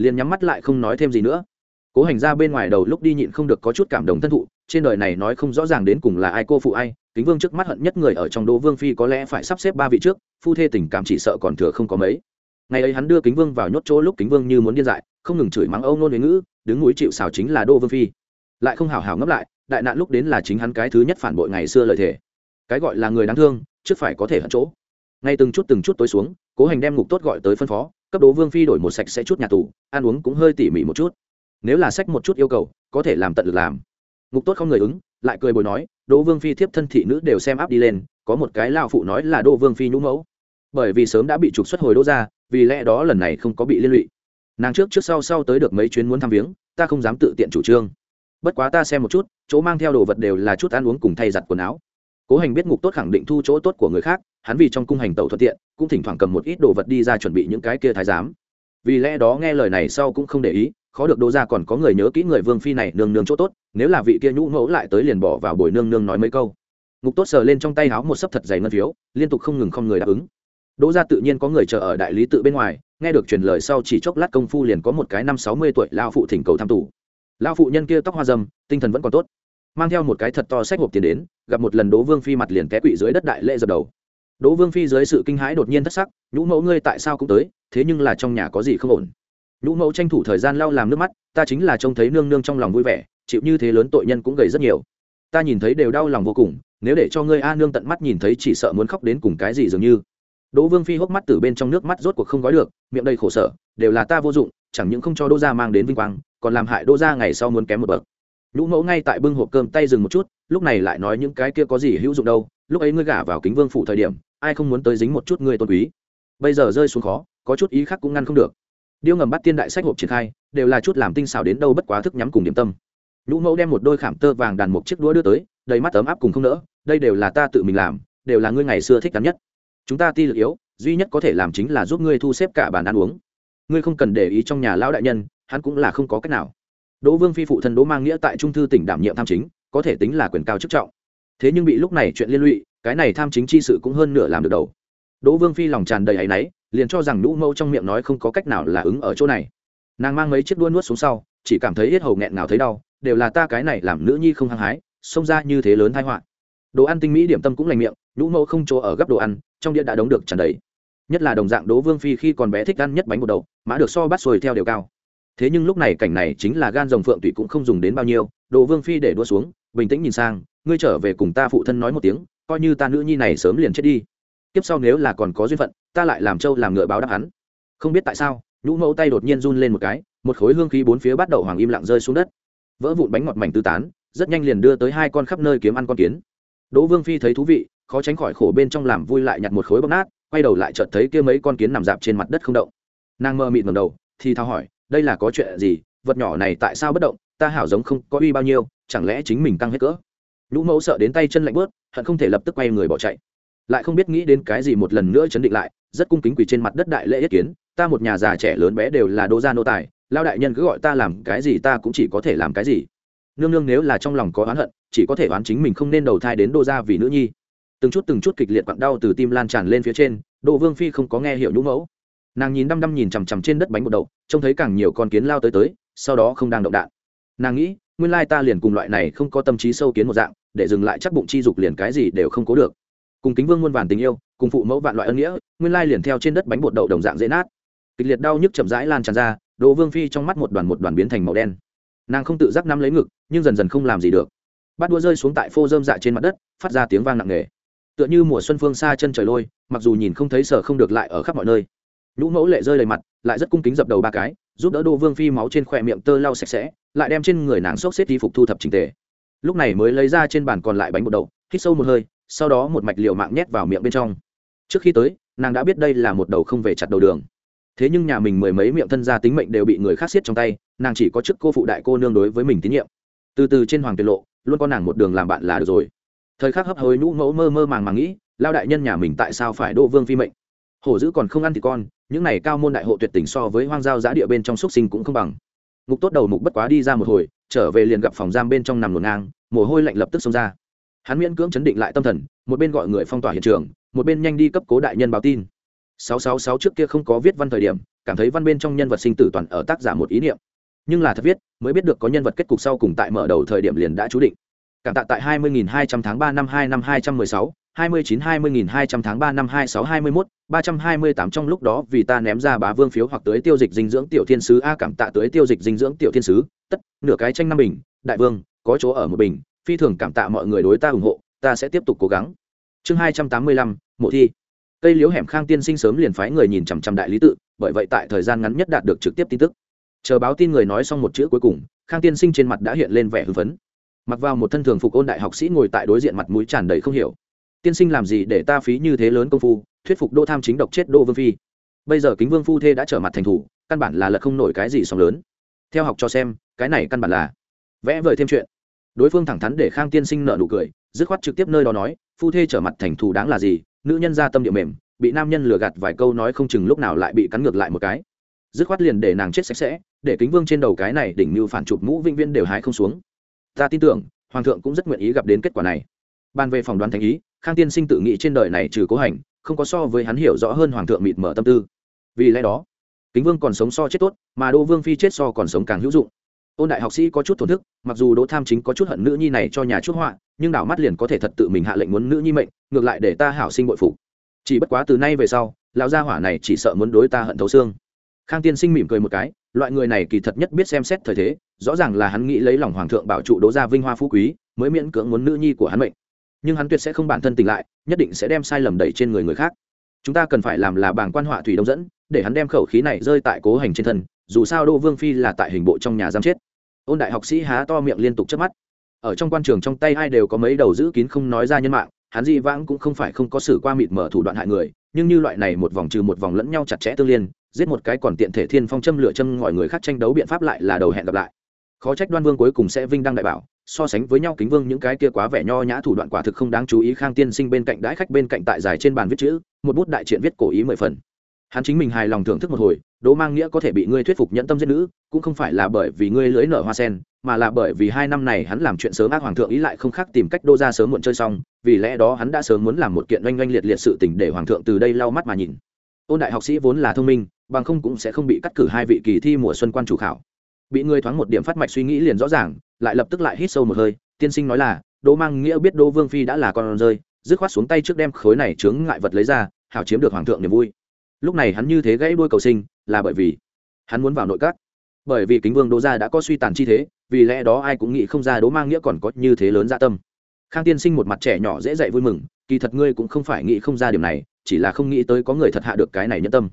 liền nhắm mắt lại không nói thêm gì nữa. Cố hành ra bên ngoài đầu lúc đi nhịn không được có chút cảm động thân thụ, trên đời này nói không rõ ràng đến cùng là ai cô phụ ai, kính vương trước mắt hận nhất người ở trong đỗ vương phi có lẽ phải sắp xếp ba vị trước, phu thê tình cảm chỉ sợ còn thừa không có mấy. Ngày ấy hắn đưa kính vương vào nhốt chỗ lúc kính vương như muốn điên dại, không ngừng chửi mắng âu nôn huế ngữ, đứng núi chịu xào chính là đô vương phi. Lại không hào hào ngấp lại, đại nạn lúc đến là chính hắn cái thứ nhất phản bội ngày xưa lời thề. Cái gọi là người đáng thương, trước phải có thể hận chỗ. Ngay từng chút từng chút tối xuống, cố hành đem ngục tốt gọi tới phân phó cấp đố vương phi đổi một sạch sẽ chút nhà tù, ăn uống cũng hơi tỉ mỉ một chút. Nếu là sách một chút yêu cầu, có thể làm tận được làm. Ngục tốt không người ứng, lại cười bồi nói đỗ vương phi thiếp thân thị nữ đều xem áp đi lên, có một cái lao phụ nói là đỗ vương phi nhũ mẫu. Bởi vì sớm đã bị trục xuất hồi đỗ ra, vì lẽ đó lần này không có bị liên lụy. Nàng trước trước sau sau tới được mấy chuyến muốn thăm viếng, ta không dám tự tiện chủ trương. Bất quá ta xem một chút, chỗ mang theo đồ vật đều là chút ăn uống cùng thay giặt quần áo. Cố hành biết ngục tốt khẳng định thu chỗ tốt của người khác hắn vì trong cung hành tẩu thuận tiện, cũng thỉnh thoảng cầm một ít đồ vật đi ra chuẩn bị những cái kia thái giám. Vì lẽ đó nghe lời này sau cũng không để ý, khó được đỗ ra còn có người nhớ kỹ người vương phi này nương nương chỗ tốt, nếu là vị kia nhũ mẫu lại tới liền bỏ vào bồi nương nương nói mấy câu. Ngục tốt sờ lên trong tay háo một sấp thật dày ngân phiếu, liên tục không ngừng không người đáp ứng. Đỗ ra tự nhiên có người chờ ở đại lý tự bên ngoài, nghe được truyền lời sau chỉ chốc lát công phu liền có một cái năm sáu mươi tuổi lao phụ thỉnh cầu tham tù. Lao phụ nhân kia tóc hoa dâm tinh thần vẫn còn tốt. Mang theo một cái thật to sách hộp tiền đến, gặp một lần đỗ vương phi mặt liền té quỵ dưới đất đại lễ dập đầu đỗ vương phi dưới sự kinh hãi đột nhiên thất sắc, nhũ mẫu ngươi tại sao cũng tới, thế nhưng là trong nhà có gì không ổn? Nhũ mẫu tranh thủ thời gian lau làm nước mắt, ta chính là trông thấy nương nương trong lòng vui vẻ, chịu như thế lớn tội nhân cũng gầy rất nhiều. Ta nhìn thấy đều đau lòng vô cùng, nếu để cho ngươi a nương tận mắt nhìn thấy chỉ sợ muốn khóc đến cùng cái gì dường như. Đỗ vương phi hốc mắt từ bên trong nước mắt rốt cuộc không gói được, miệng đầy khổ sở, đều là ta vô dụng, chẳng những không cho đỗ gia mang đến vinh quang, còn làm hại đỗ gia ngày sau muốn kém một bậc nhũ mẫu ngay tại bưng hộp cơm tay dừng một chút, lúc này lại nói những cái kia có gì hữu dụng đâu, lúc ấy ngươi gả vào kính vương phủ thời điểm, ai không muốn tới dính một chút ngươi tôn quý. Bây giờ rơi xuống khó, có chút ý khác cũng ngăn không được. Điêu ngầm bắt tiên đại sách hộp triển khai, đều là chút làm tinh xảo đến đâu bất quá thức nhắm cùng điểm tâm. Nhũ mẫu đem một đôi khảm tơ vàng đàn một chiếc đũa đưa tới, đầy mắt ấm áp cùng không nỡ, đây đều là ta tự mình làm, đều là ngươi ngày xưa thích đắn nhất. Chúng ta ti lực yếu, duy nhất có thể làm chính là giúp ngươi thu xếp cả bàn ăn uống. Ngươi không cần để ý trong nhà lão đại nhân, hắn cũng là không có cách nào đỗ vương phi phụ thân đỗ mang nghĩa tại trung thư tỉnh đảm nhiệm tham chính, có thể tính là quyền cao chức trọng. Thế nhưng bị lúc này chuyện liên lụy, cái này tham chính chi sự cũng hơn nửa làm được đầu. Đỗ vương phi lòng tràn đầy áy náy, liền cho rằng nũ mâu trong miệng nói không có cách nào là ứng ở chỗ này. Nàng mang mấy chiếc đuôi nuốt xuống sau, chỉ cảm thấy yết hầu nghẹn nào thấy đau, đều là ta cái này làm nữ nhi không hăng hái, xông ra như thế lớn tai họa. Đồ ăn tinh mỹ điểm tâm cũng lành miệng, nhũ mẫu không chỗ ở gấp đồ ăn, trong đĩa đã đóng được tràn đầy. Nhất là đồng dạng đỗ vương phi khi còn bé thích ăn nhất bánh bột đậu, mã được so bắt sồi theo đều cao thế nhưng lúc này cảnh này chính là gan rồng phượng tụy cũng không dùng đến bao nhiêu đỗ vương phi để đua xuống, bình tĩnh nhìn sang, ngươi trở về cùng ta phụ thân nói một tiếng, coi như ta nữ nhi này sớm liền chết đi. Tiếp sau nếu là còn có duyên phận, ta lại làm trâu làm ngựa báo đáp hắn. Không biết tại sao, nhũ mẫu tay đột nhiên run lên một cái, một khối hương khí bốn phía bắt đầu hoàng im lặng rơi xuống đất. Vỡ vụn bánh ngọt mảnh tư tán, rất nhanh liền đưa tới hai con khắp nơi kiếm ăn con kiến. Đỗ vương phi thấy thú vị, khó tránh khỏi khổ bên trong làm vui lại nhặt một khối bóc nát, quay đầu lại chợt thấy kia mấy con kiến nằm dạp trên mặt đất không động. Nàng mơ mịt ngầm đầu, thì thao hỏi đây là có chuyện gì? Vật nhỏ này tại sao bất động? Ta hảo giống không có uy bao nhiêu, chẳng lẽ chính mình tăng hết cỡ? Nhũ mẫu sợ đến tay chân lạnh bớt, hận không thể lập tức quay người bỏ chạy. Lại không biết nghĩ đến cái gì một lần nữa chấn định lại, rất cung kính quỳ trên mặt đất đại lễ yết kiến, ta một nhà già trẻ lớn bé đều là đô gia nô tài lao đại nhân cứ gọi ta làm cái gì ta cũng chỉ có thể làm cái gì. Nương nương nếu là trong lòng có oán hận, chỉ có thể oán chính mình không nên đầu thai đến đô gia vì nữ nhi. Từng chút từng chút kịch liệt quặn đau từ tim lan tràn lên phía trên, đỗ vương phi không có nghe hiểu nhũ mẫu nàng nhìn đăm đăm nhìn chằm chằm trên đất bánh bột đậu, trông thấy càng nhiều con kiến lao tới tới, sau đó không đang động đạn. Nàng nghĩ, nguyên lai ta liền cùng loại này không có tâm trí sâu kiến một dạng, để dừng lại chắc bụng chi dục liền cái gì đều không cố được. Cùng kính vương muôn vàn tình yêu, cùng phụ mẫu vạn loại ân nghĩa, nguyên lai liền theo trên đất bánh bột đậu đồng dạng dễ nát. Kịch liệt đau nhức chậm rãi lan tràn ra, đỗ vương phi trong mắt một đoàn một đoàn biến thành màu đen. Nàng không tự giác nắm lấy ngực, nhưng dần dần không làm gì được. Bát đua rơi xuống tại phô dơm dạ trên mặt đất, phát ra tiếng vang nặng nề. Tựa như mùa xuân phương xa chân trời lôi, mặc dù nhìn không thấy sở không được lại ở khắp mọi nơi nhũ mẫu lệ rơi đầy mặt, lại rất cung kính dập đầu ba cái, giúp đỡ đô vương phi máu trên khỏe miệng tơ lau sạch sẽ, lại đem trên người nàng xốc xếp đi phục thu thập trình tề. Lúc này mới lấy ra trên bàn còn lại bánh bột đậu, hít sâu một hơi, sau đó một mạch liệu mạng nhét vào miệng bên trong. Trước khi tới, nàng đã biết đây là một đầu không về chặt đầu đường. Thế nhưng nhà mình mười mấy miệng thân gia tính mệnh đều bị người khác xiết trong tay, nàng chỉ có chức cô phụ đại cô nương đối với mình tín nhiệm. Từ từ trên hoàng tiết lộ, luôn có nàng một đường làm bạn là được rồi. Thời khắc hấp hối nhũ mẫu mơ mơ màng màng nghĩ, lao đại nhân nhà mình tại sao phải đô vương phi mệnh? Hổ dữ còn không ăn thì con, những này cao môn đại hộ tuyệt tình so với hoang giao giã địa bên trong xúc sinh cũng không bằng. Ngục tốt đầu mục bất quá đi ra một hồi, trở về liền gặp phòng giam bên trong nằm ngổn ngang, mồ hôi lạnh lập tức xông ra. Hắn miễn cưỡng chấn định lại tâm thần, một bên gọi người phong tỏa hiện trường, một bên nhanh đi cấp cố đại nhân báo tin. Sáu sáu sáu trước kia không có viết văn thời điểm, cảm thấy văn bên trong nhân vật sinh tử toàn ở tác giả một ý niệm. Nhưng là thật viết, mới biết được có nhân vật kết cục sau cùng tại mở đầu thời điểm liền đã chú định. Cảm tạ tại hai mươi hai trăm tháng ba năm hai năm hai trăm mười sáu hai mươi chín hai mươi hai trăm tháng ba năm hai sáu hai mươi mốt, ba trăm hai mươi tám trong lúc đó vì ta ném ra bá vương phiếu hoặc tới tiêu dịch dinh dưỡng tiểu thiên sứ a cảm tạ tới tiêu dịch dinh dưỡng tiểu thiên sứ, tất, nửa cái tranh năm bình, đại vương, có chỗ ở một bình, phi thường cảm tạ mọi người đối ta ủng hộ, ta sẽ tiếp tục cố gắng. Chương hai trăm tám mươi lăm, mộ thi. Cây liễu hẻm khang tiên sinh sớm liền phái người nhìn chằm chằm đại lý tự, bởi vậy tại thời gian ngắn nhất đạt được trực tiếp tin tức. Chờ báo tin người nói xong một chữ cuối cùng, khang tiên sinh trên mặt đã hiện lên vẻ hưng phấn. Mặc vào một thân thường phục ôn đại học sĩ ngồi tại đối diện mặt mũi tràn đầy không hiểu tiên sinh làm gì để ta phí như thế lớn công phu, thuyết phục đô tham chính độc chết đô vương phi? Bây giờ kính vương phu thê đã trở mặt thành thủ, căn bản là lật không nổi cái gì sóng lớn. Theo học cho xem, cái này căn bản là vẽ vời thêm chuyện. Đối phương thẳng thắn để khang tiên sinh nợ nụ cười, dứt khoát trực tiếp nơi đó nói, phu thê trở mặt thành thù đáng là gì? Nữ nhân ra tâm địa mềm, bị nam nhân lừa gạt vài câu nói không chừng lúc nào lại bị cắn ngược lại một cái. Dứt khoát liền để nàng chết sạch sẽ, để kính vương trên đầu cái này đỉnh mưu phản chụp mũ vĩnh viên đều hái không xuống. Ta tin tưởng, hoàng thượng cũng rất nguyện ý gặp đến kết quả này. Ban về phòng đoán thành ý khang tiên sinh tự nghĩ trên đời này trừ cố hành, không có so với hắn hiểu rõ hơn hoàng thượng mịt mở tâm tư. Vì lẽ đó, kính vương còn sống so chết tốt, mà đô vương phi chết so còn sống càng hữu dụng. Ôn đại học sĩ có chút thổn thức, mặc dù đỗ tham chính có chút hận nữ nhi này cho nhà chút họa, nhưng đảo mắt liền có thể thật tự mình hạ lệnh muốn nữ nhi mệnh, ngược lại để ta hảo sinh bội phụ chỉ bất quá từ nay về sau, lão gia hỏa này chỉ sợ muốn đối ta hận thấu xương. Khang tiên sinh mỉm cười một cái, loại người này kỳ thật nhất biết xem xét thời thế, rõ ràng là hắn nghĩ lấy lòng hoàng thượng bảo trụ đỗ gia vinh hoa phú quý, mới miễn cưỡng muốn nữ nhi của hắn mệnh nhưng hắn tuyệt sẽ không bản thân tỉnh lại, nhất định sẽ đem sai lầm đẩy trên người người khác. Chúng ta cần phải làm là bảng quan họa thủy đông dẫn, để hắn đem khẩu khí này rơi tại cố hành trên thân, dù sao đô vương phi là tại hình bộ trong nhà giam chết. Ôn đại học sĩ há to miệng liên tục chớp mắt. Ở trong quan trường trong tay ai đều có mấy đầu giữ kín không nói ra nhân mạng, hắn di vãng cũng không phải không có xử qua mịt mở thủ đoạn hại người, nhưng như loại này một vòng trừ một vòng lẫn nhau chặt chẽ tương liên, giết một cái còn tiện thể thiên phong châm lửa châm ngòi người khác tranh đấu biện pháp lại là đầu hẹn gặp lại. Khó trách đoan vương cuối cùng sẽ vinh đăng đại bảo so sánh với nhau kính vương những cái kia quá vẻ nho nhã thủ đoạn quả thực không đáng chú ý khang tiên sinh bên cạnh đãi khách bên cạnh tại dài trên bàn viết chữ, một bút đại triện viết cổ ý mười phần. Hắn chính mình hài lòng thưởng thức một hồi, đỗ mang nghĩa có thể bị ngươi thuyết phục nhẫn tâm giết nữ, cũng không phải là bởi vì ngươi lưỡi nở hoa sen, mà là bởi vì hai năm này hắn làm chuyện sớm ác hoàng thượng ý lại không khác tìm cách đô ra sớm muộn chơi xong, vì lẽ đó hắn đã sớm muốn làm một kiện oanh oanh liệt liệt sự tình để hoàng thượng từ đây lau mắt mà nhìn. Ôn đại học sĩ vốn là thông minh, bằng không cũng sẽ không bị cắt cử hai vị kỳ thi mùa xuân quan chủ khảo. Bị ngươi thoáng một điểm phát mạch suy nghĩ liền rõ ràng lại lập tức lại hít sâu một hơi, tiên sinh nói là, đỗ mang nghĩa biết đỗ vương phi đã là con rơi, dứt khoát xuống tay trước đem khối này chướng ngại vật lấy ra, hảo chiếm được hoàng thượng niềm vui. Lúc này hắn như thế gãy đuôi cầu sinh, là bởi vì hắn muốn vào nội các. Bởi vì kính vương đỗ gia đã có suy tàn chi thế, vì lẽ đó ai cũng nghĩ không ra đỗ mang nghĩa còn có như thế lớn dạ tâm. Khang tiên sinh một mặt trẻ nhỏ dễ dạy vui mừng, kỳ thật ngươi cũng không phải nghĩ không ra điều này, chỉ là không nghĩ tới có người thật hạ được cái này nhân tâm.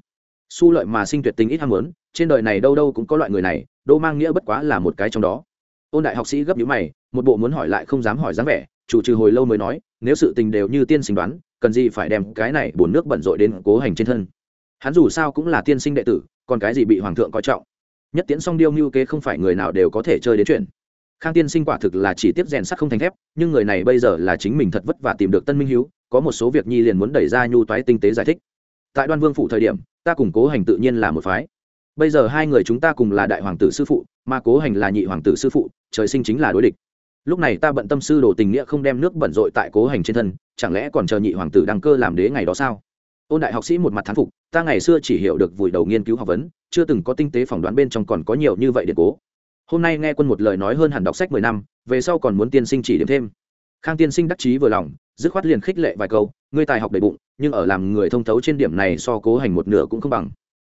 Su lợi mà sinh tuyệt tình ít ham muốn, trên đời này đâu đâu cũng có loại người này, đỗ mang nghĩa bất quá là một cái trong đó ôn đại học sĩ gấp nhíu mày, một bộ muốn hỏi lại không dám hỏi dáng vẻ, chủ trừ hồi lâu mới nói, nếu sự tình đều như tiên sinh đoán, cần gì phải đem cái này bổn nước bẩn rội đến cố hành trên thân. Hắn dù sao cũng là tiên sinh đệ tử, còn cái gì bị hoàng thượng coi trọng? Nhất tiễn song điêu mưu kế không phải người nào đều có thể chơi đến chuyện. Khang tiên sinh quả thực là chỉ tiếp rèn sắt không thành thép, nhưng người này bây giờ là chính mình thật vất vả tìm được tân minh hiếu, có một số việc nhi liền muốn đẩy ra nhu toái tinh tế giải thích. Tại đoan vương phủ thời điểm, ta cùng cố hành tự nhiên là một phái bây giờ hai người chúng ta cùng là đại hoàng tử sư phụ, mà cố hành là nhị hoàng tử sư phụ, trời sinh chính là đối địch. Lúc này ta bận tâm sư đồ tình nghĩa không đem nước bẩn rội tại cố hành trên thân, chẳng lẽ còn chờ nhị hoàng tử đăng cơ làm đế ngày đó sao? Ôn đại học sĩ một mặt thán phục, ta ngày xưa chỉ hiểu được vùi đầu nghiên cứu học vấn, chưa từng có tinh tế phỏng đoán bên trong còn có nhiều như vậy điện cố. Hôm nay nghe quân một lời nói hơn hẳn đọc sách mười năm, về sau còn muốn tiên sinh chỉ điểm thêm. Khang tiên sinh đắc chí vừa lòng, dứt khoát liền khích lệ vài câu, ngươi tài học đầy bụng, nhưng ở làm người thông thấu trên điểm này so cố hành một nửa cũng không bằng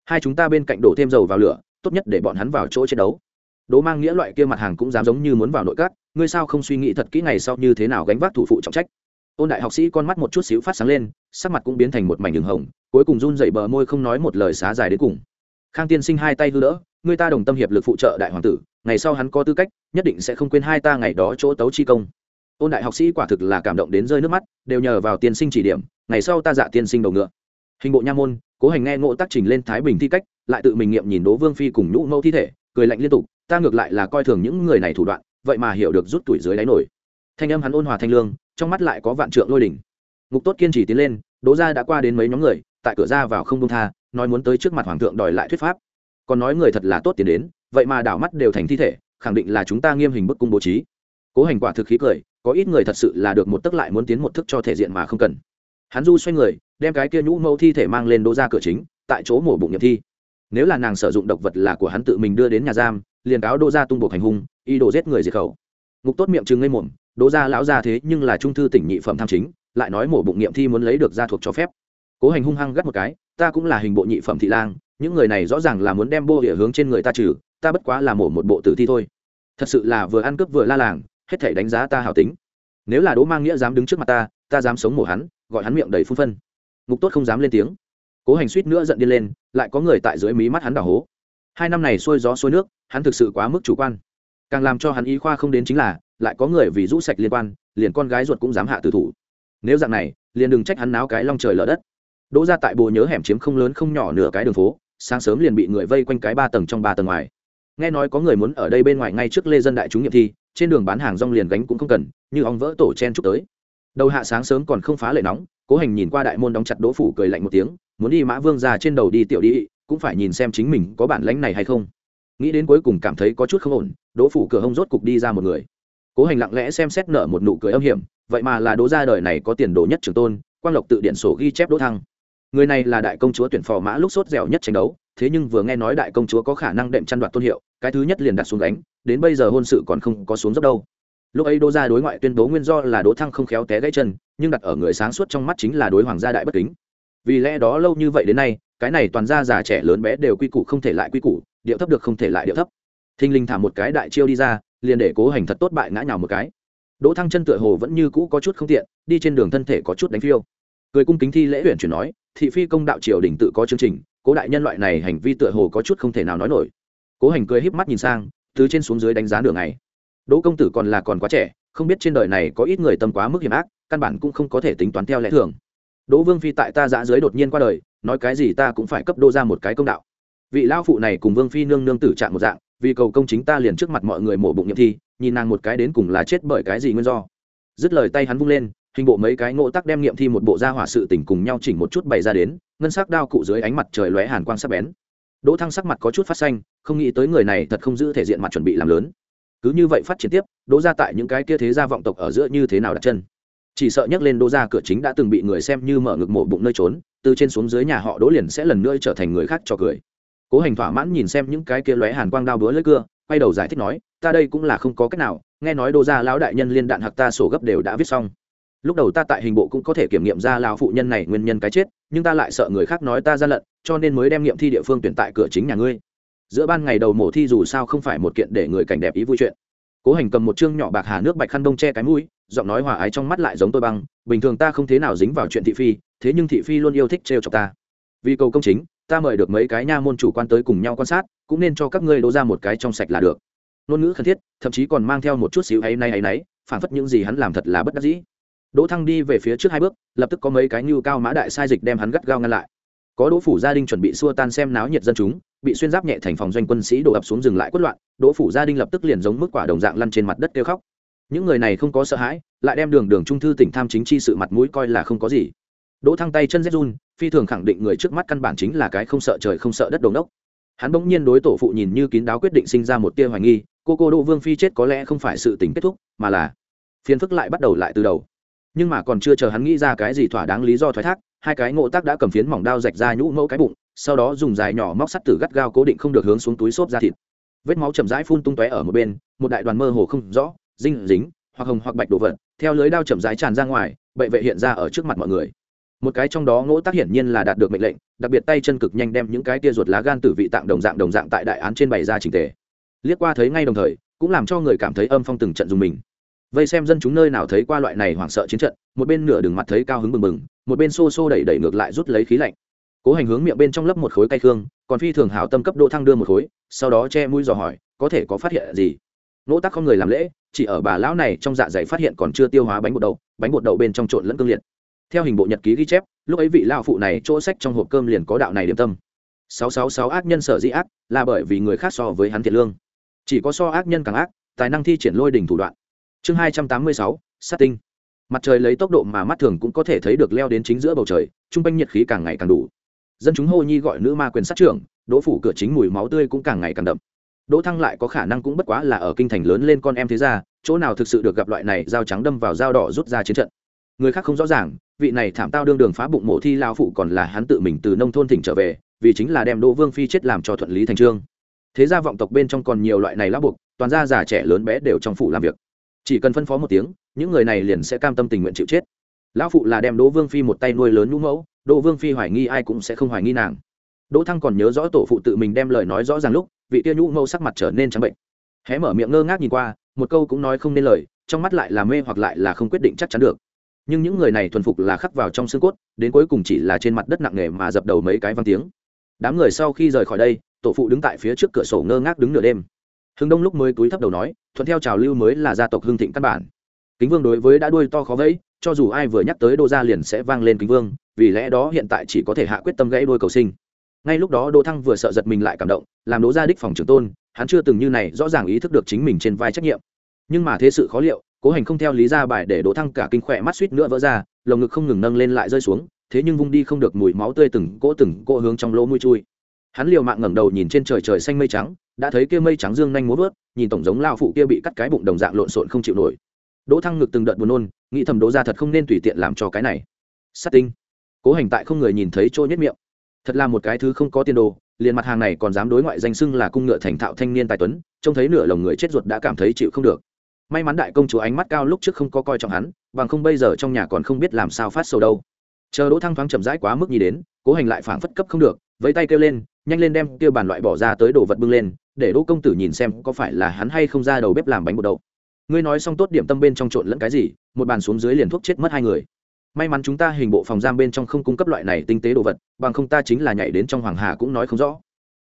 hai chúng ta bên cạnh đổ thêm dầu vào lửa, tốt nhất để bọn hắn vào chỗ chiến đấu. Đố mang nghĩa loại kia mặt hàng cũng dám giống như muốn vào nội các, ngươi sao không suy nghĩ thật kỹ ngày sau như thế nào gánh vác thủ phụ trọng trách? Ôn đại học sĩ con mắt một chút xíu phát sáng lên, sắc mặt cũng biến thành một mảnh đường hồng, cuối cùng run dậy bờ môi không nói một lời xá dài đến cùng. Khang tiên sinh hai tay hư đỡ, người ta đồng tâm hiệp lực phụ trợ đại hoàng tử, ngày sau hắn có tư cách, nhất định sẽ không quên hai ta ngày đó chỗ tấu chi công. Ôn đại học sĩ quả thực là cảm động đến rơi nước mắt, đều nhờ vào tiên sinh chỉ điểm, ngày sau ta dạ tiên sinh đầu ngựa. Hình bộ nha môn cố hành nghe ngộ tác trình lên thái bình thi cách, lại tự mình nghiệm nhìn đố vương phi cùng nhũ mẫu thi thể, cười lạnh liên tục, ta ngược lại là coi thường những người này thủ đoạn, vậy mà hiểu được rút tuổi dưới đáy nổi. Thanh âm hắn ôn hòa thanh lương, trong mắt lại có vạn trượng lôi đỉnh. Ngục tốt kiên trì tiến lên, đỗ gia đã qua đến mấy nhóm người, tại cửa ra vào không đông tha, nói muốn tới trước mặt hoàng thượng đòi lại thuyết pháp. Còn nói người thật là tốt tiến đến, vậy mà đảo mắt đều thành thi thể, khẳng định là chúng ta nghiêm hình bức cung bố trí. Cố hành quả thực khí cười, có ít người thật sự là được một tức lại muốn tiến một thức cho thể diện mà không cần. Hắn du xoay người đem cái kia nhũ mẫu thi thể mang lên đỗ ra cửa chính, tại chỗ mổ bụng nhập thi. Nếu là nàng sử dụng độc vật là của hắn tự mình đưa đến nhà giam, liền cáo đỗ ra tung buộc hành hung y đồ giết người diệt khẩu. Ngục tốt miệng chừng ngây mồm đỗ ra lão ra thế nhưng là trung thư tỉnh nhị phẩm tham chính, lại nói mổ bụng nghiệm thi muốn lấy được ra thuộc cho phép. Cố hành hung hăng gắt một cái, ta cũng là hình bộ nhị phẩm thị lang, những người này rõ ràng là muốn đem bô địa hướng trên người ta trừ, ta bất quá là mổ một bộ tử thi thôi. Thật sự là vừa ăn cướp vừa la làng, hết thể đánh giá ta hào tính. Nếu là đỗ mang nghĩa dám đứng trước mặt ta ta dám sống mổ hắn, gọi hắn miệng đầy phun phân ngục tốt không dám lên tiếng. Cố hành suýt nữa giận điên lên, lại có người tại dưới mí mắt hắn đào hố. Hai năm này xuôi gió xuôi nước, hắn thực sự quá mức chủ quan. Càng làm cho hắn y khoa không đến chính là, lại có người vì rũ sạch liên quan, liền con gái ruột cũng dám hạ tử thủ. Nếu dạng này, liền đừng trách hắn náo cái long trời lở đất. Đỗ ra tại bồ nhớ hẻm chiếm không lớn không nhỏ nửa cái đường phố, sáng sớm liền bị người vây quanh cái ba tầng trong ba tầng ngoài. Nghe nói có người muốn ở đây bên ngoài ngay trước lê dân đại chúng nghiệm thi, trên đường bán hàng rong liền gánh cũng không cần, như ong vỡ tổ chen chúc tới. Đầu hạ sáng sớm còn không phá lệ nóng cố hành nhìn qua đại môn đóng chặt đỗ phủ cười lạnh một tiếng, muốn đi mã vương ra trên đầu đi tiểu đi, cũng phải nhìn xem chính mình có bản lãnh này hay không. Nghĩ đến cuối cùng cảm thấy có chút không ổn, đỗ phủ cửa hông rốt cục đi ra một người. Cố hành lặng lẽ xem xét nở một nụ cười âm hiểm, vậy mà là đỗ ra đời này có tiền đồ nhất trường tôn, quang lộc tự điện sổ ghi chép đỗ thăng. Người này là đại công chúa tuyển phò mã lúc sốt dẻo nhất tranh đấu, thế nhưng vừa nghe nói đại công chúa có khả năng đệm chăn đoạt tôn hiệu, cái thứ nhất liền đặt xuống đánh đến bây giờ hôn sự còn không có xuống dốc đâu lúc ấy đỗ gia đối ngoại tuyên bố nguyên do là đỗ thăng không khéo té gãy chân, nhưng đặt ở người sáng suốt trong mắt chính là đối hoàng gia đại bất kính. Vì lẽ đó lâu như vậy đến nay, cái này toàn gia già trẻ lớn bé đều quy củ không thể lại quy củ, điệu thấp được không thể lại điệu thấp. Thinh linh thả một cái đại chiêu đi ra, liền để cố hành thật tốt bại ngã nhào một cái. Đỗ thăng chân tựa hồ vẫn như cũ có chút không tiện, đi trên đường thân thể có chút đánh phiêu. Cười cung kính thi lễ huyện chuyển nói, thị phi công đạo triều đình tự có chương trình, cố đại nhân loại này hành vi tựa hồ có chút không thể nào nói nổi. Cố hành cười híp mắt nhìn sang, từ trên xuống dưới đánh giá đường này đỗ công tử còn là còn quá trẻ, không biết trên đời này có ít người tâm quá mức hiểm ác, căn bản cũng không có thể tính toán theo lẽ thường. Đỗ vương phi tại ta giã dưới đột nhiên qua đời, nói cái gì ta cũng phải cấp đô ra một cái công đạo. Vị lao phụ này cùng vương phi nương nương tử trạng một dạng, vì cầu công chính ta liền trước mặt mọi người mổ bụng nhiệm thi, nhìn nàng một cái đến cùng là chết bởi cái gì nguyên do. Dứt lời tay hắn vung lên, hình bộ mấy cái ngộ tắc đem nghiệm thi một bộ gia hỏa sự tỉnh cùng nhau chỉnh một chút bày ra đến, ngân sắc đao cụ dưới ánh mặt trời lóe hàn quang sắc bén. Đỗ thăng sắc mặt có chút phát xanh, không nghĩ tới người này thật không giữ thể diện mặt chuẩn bị làm lớn cứ như vậy phát triển tiếp, đỗ ra tại những cái kia thế gia vọng tộc ở giữa như thế nào đặt chân? Chỉ sợ nhắc lên đỗ ra cửa chính đã từng bị người xem như mở ngực mổ bụng nơi trốn, từ trên xuống dưới nhà họ đỗ liền sẽ lần nữa trở thành người khác cho cười. Cố hành thỏa mãn nhìn xem những cái kia lóe hàn quang đao búa lưỡi cưa, quay đầu giải thích nói, ta đây cũng là không có cách nào, nghe nói đô gia lão đại nhân liên đạn hạc ta sổ gấp đều đã viết xong. Lúc đầu ta tại hình bộ cũng có thể kiểm nghiệm ra lão phụ nhân này nguyên nhân cái chết, nhưng ta lại sợ người khác nói ta ra lận, cho nên mới đem nghiệm thi địa phương tuyển tại cửa chính nhà ngươi giữa ban ngày đầu mổ thi dù sao không phải một kiện để người cảnh đẹp ý vui chuyện. Cố hành cầm một chương nhỏ bạc hà nước bạch khăn đông che cái mũi, giọng nói hòa ái trong mắt lại giống tôi băng, bình thường ta không thế nào dính vào chuyện thị phi, thế nhưng thị phi luôn yêu thích trêu chọc ta. Vì cầu công chính, ta mời được mấy cái nha môn chủ quan tới cùng nhau quan sát, cũng nên cho các ngươi đỗ ra một cái trong sạch là được. Ngôn ngữ khẩn thiết, thậm chí còn mang theo một chút xíu ấy nay ấy nấy, phản phất những gì hắn làm thật là bất đắc dĩ. Đỗ thăng đi về phía trước hai bước, lập tức có mấy cái như cao mã đại sai dịch đem hắn gắt gao ngăn lại. Có đỗ phủ gia đình chuẩn bị xua tan xem náo nhiệt dân chúng bị xuyên giáp nhẹ thành phòng doanh quân sĩ đổ ập xuống dừng lại quất loạn, đỗ phủ gia đình lập tức liền giống mức quả đồng dạng lăn trên mặt đất kêu khóc. Những người này không có sợ hãi, lại đem đường đường trung thư tỉnh tham chính chi sự mặt mũi coi là không có gì. Đỗ thăng tay chân rét run, phi thường khẳng định người trước mắt căn bản chính là cái không sợ trời không sợ đất đồng đốc hắn bỗng nhiên đối tổ phụ nhìn như kín đáo quyết định sinh ra một tia hoài nghi, cô cô đỗ vương phi chết có lẽ không phải sự tình kết thúc, mà là phiền phức lại bắt đầu lại từ đầu. Nhưng mà còn chưa chờ hắn nghĩ ra cái gì thỏa đáng lý do thoái thác, hai cái ngộ tác đã cầm phiến mỏng đao rạch ra nhũ mẫu cái bụng sau đó dùng dài nhỏ móc sắt tử gắt gao cố định không được hướng xuống túi xốp ra thịt. Vết máu chậm rãi phun tung tóe ở một bên, một đại đoàn mơ hồ không rõ, dinh, dính, hoặc hồng hoặc bạch đồ vật, theo lưới đao chậm rãi tràn ra ngoài, bệ vệ hiện ra ở trước mặt mọi người. Một cái trong đó ngỗ tác hiển nhiên là đạt được mệnh lệnh, đặc biệt tay chân cực nhanh đem những cái tia ruột lá gan tử vị tạng đồng dạng đồng dạng tại đại án trên bày ra trình tề. Liếc qua thấy ngay đồng thời, cũng làm cho người cảm thấy âm phong từng trận dùng mình. Vây xem dân chúng nơi nào thấy qua loại này hoảng sợ chiến trận, một bên nửa đường mặt thấy cao hứng bừng bừng, một bên xô xô đẩy đẩy ngược lại rút lấy khí lạnh cố hành hướng miệng bên trong lấp một khối cây khương, còn phi thường hảo tâm cấp độ thăng đưa một khối, sau đó che mũi dò hỏi, có thể có phát hiện gì? Nỗ tắc không người làm lễ, chỉ ở bà lão này trong dạ dày phát hiện còn chưa tiêu hóa bánh bột đậu, bánh bột đậu bên trong trộn lẫn cương liệt. Theo hình bộ nhật ký ghi chép, lúc ấy vị lao phụ này chỗ sách trong hộp cơm liền có đạo này điểm tâm. Sáu sáu sáu ác nhân sở dĩ ác, là bởi vì người khác so với hắn thiện lương. Chỉ có so ác nhân càng ác, tài năng thi triển lôi đỉnh thủ đoạn. Chương hai trăm tám mươi sáu, sát tinh. Mặt trời lấy tốc độ mà mắt thường cũng có thể thấy được leo đến chính giữa bầu trời, trung quanh nhiệt khí càng ngày càng đủ dân chúng hô nhi gọi nữ ma quyền sát trưởng, đỗ phủ cửa chính mùi máu tươi cũng càng ngày càng đậm. Đỗ thăng lại có khả năng cũng bất quá là ở kinh thành lớn lên con em thế ra chỗ nào thực sự được gặp loại này dao trắng đâm vào dao đỏ rút ra chiến trận. Người khác không rõ ràng, vị này thảm tao đương đường phá bụng mổ thi lao phụ còn là hắn tự mình từ nông thôn tỉnh trở về, vì chính là đem đỗ vương phi chết làm cho thuận lý thành trương. Thế ra vọng tộc bên trong còn nhiều loại này lao buộc, toàn ra già trẻ lớn bé đều trong phủ làm việc. Chỉ cần phân phó một tiếng, những người này liền sẽ cam tâm tình nguyện chịu chết. Lão phụ là đem đỗ vương phi một tay nuôi lớn nhũ mẫu đỗ vương phi hoài nghi ai cũng sẽ không hoài nghi nàng. Đỗ thăng còn nhớ rõ tổ phụ tự mình đem lời nói rõ ràng lúc, vị tia nhũ mẫu sắc mặt trở nên trắng bệnh. Hé mở miệng ngơ ngác nhìn qua, một câu cũng nói không nên lời, trong mắt lại là mê hoặc lại là không quyết định chắc chắn được. Nhưng những người này thuần phục là khắc vào trong xương cốt, đến cuối cùng chỉ là trên mặt đất nặng nề mà dập đầu mấy cái văn tiếng. Đám người sau khi rời khỏi đây, tổ phụ đứng tại phía trước cửa sổ ngơ ngác đứng nửa đêm. Hưng đông lúc mới túi thấp đầu nói, thuận theo trào lưu mới là gia tộc hưng thịnh căn bản. Kính vương đối với đã đuôi to khó vẫy cho dù ai vừa nhắc tới đô gia liền sẽ vang lên kính vương, vì lẽ đó hiện tại chỉ có thể hạ quyết tâm gãy đôi cầu sinh. Ngay lúc đó đỗ thăng vừa sợ giật mình lại cảm động, làm đỗ gia đích phòng trưởng tôn, hắn chưa từng như này rõ ràng ý thức được chính mình trên vai trách nhiệm. Nhưng mà thế sự khó liệu, cố hành không theo lý ra bài để đỗ thăng cả kinh khỏe mắt suýt nữa vỡ ra, lồng ngực không ngừng nâng lên lại rơi xuống, thế nhưng vung đi không được mùi máu tươi từng cỗ từng cỗ hướng trong lỗ mũi chui. Hắn liều mạng ngẩng đầu nhìn trên trời trời xanh mây trắng, đã thấy kia mây trắng dương nhanh múa vớt, nhìn tổng giống lao phụ kia bị cắt cái bụng đồng dạng lộn xộn không chịu nổi đỗ thăng ngực từng đợt buồn nôn, nghĩ thầm đỗ ra thật không nên tùy tiện làm cho cái này. Sát tinh. Cố hành tại không người nhìn thấy trôi nhất miệng. Thật là một cái thứ không có tiền đồ, liền mặt hàng này còn dám đối ngoại danh xưng là cung ngựa thành thạo thanh niên tài tuấn, trông thấy nửa lồng người chết ruột đã cảm thấy chịu không được. May mắn đại công chúa ánh mắt cao lúc trước không có coi trọng hắn, bằng không bây giờ trong nhà còn không biết làm sao phát sầu đâu. Chờ đỗ thăng thoáng chậm rãi quá mức nhì đến, cố hành lại phảng phất cấp không được, vẫy tay kêu lên, nhanh lên đem kia bàn loại bỏ ra tới đồ vật bưng lên, để đỗ công tử nhìn xem có phải là hắn hay không ra đầu bếp làm bánh bột đậu ngươi nói xong tốt điểm tâm bên trong trộn lẫn cái gì, một bàn xuống dưới liền thuốc chết mất hai người. May mắn chúng ta hình bộ phòng giam bên trong không cung cấp loại này tinh tế đồ vật, bằng không ta chính là nhảy đến trong hoàng hà cũng nói không rõ.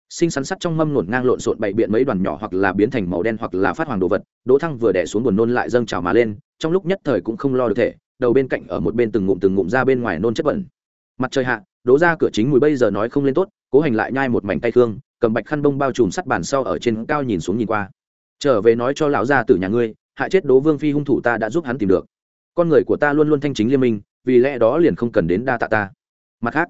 Sinh sắn sắt trong mâm nổn ngang lộn xộn bày biện mấy đoàn nhỏ hoặc là biến thành màu đen hoặc là phát hoàng đồ vật, đỗ thăng vừa đẻ xuống buồn nôn lại dâng trào mà lên, trong lúc nhất thời cũng không lo được thể, đầu bên cạnh ở một bên từng ngụm từng ngụm ra bên ngoài nôn chất bẩn. Mặt trời hạ, đỗ ra cửa chính mùi bây giờ nói không lên tốt, cố hành lại nhai một mảnh tay thương cầm bạch khăn bông bao trùm sắt bàn sau ở trên cao nhìn xuống nhìn qua. Trở về nói cho lão gia tử nhà ngươi hại chết đỗ vương phi hung thủ ta đã giúp hắn tìm được. Con người của ta luôn luôn thanh chính liên minh, vì lẽ đó liền không cần đến đa tạ ta. Mặt khác,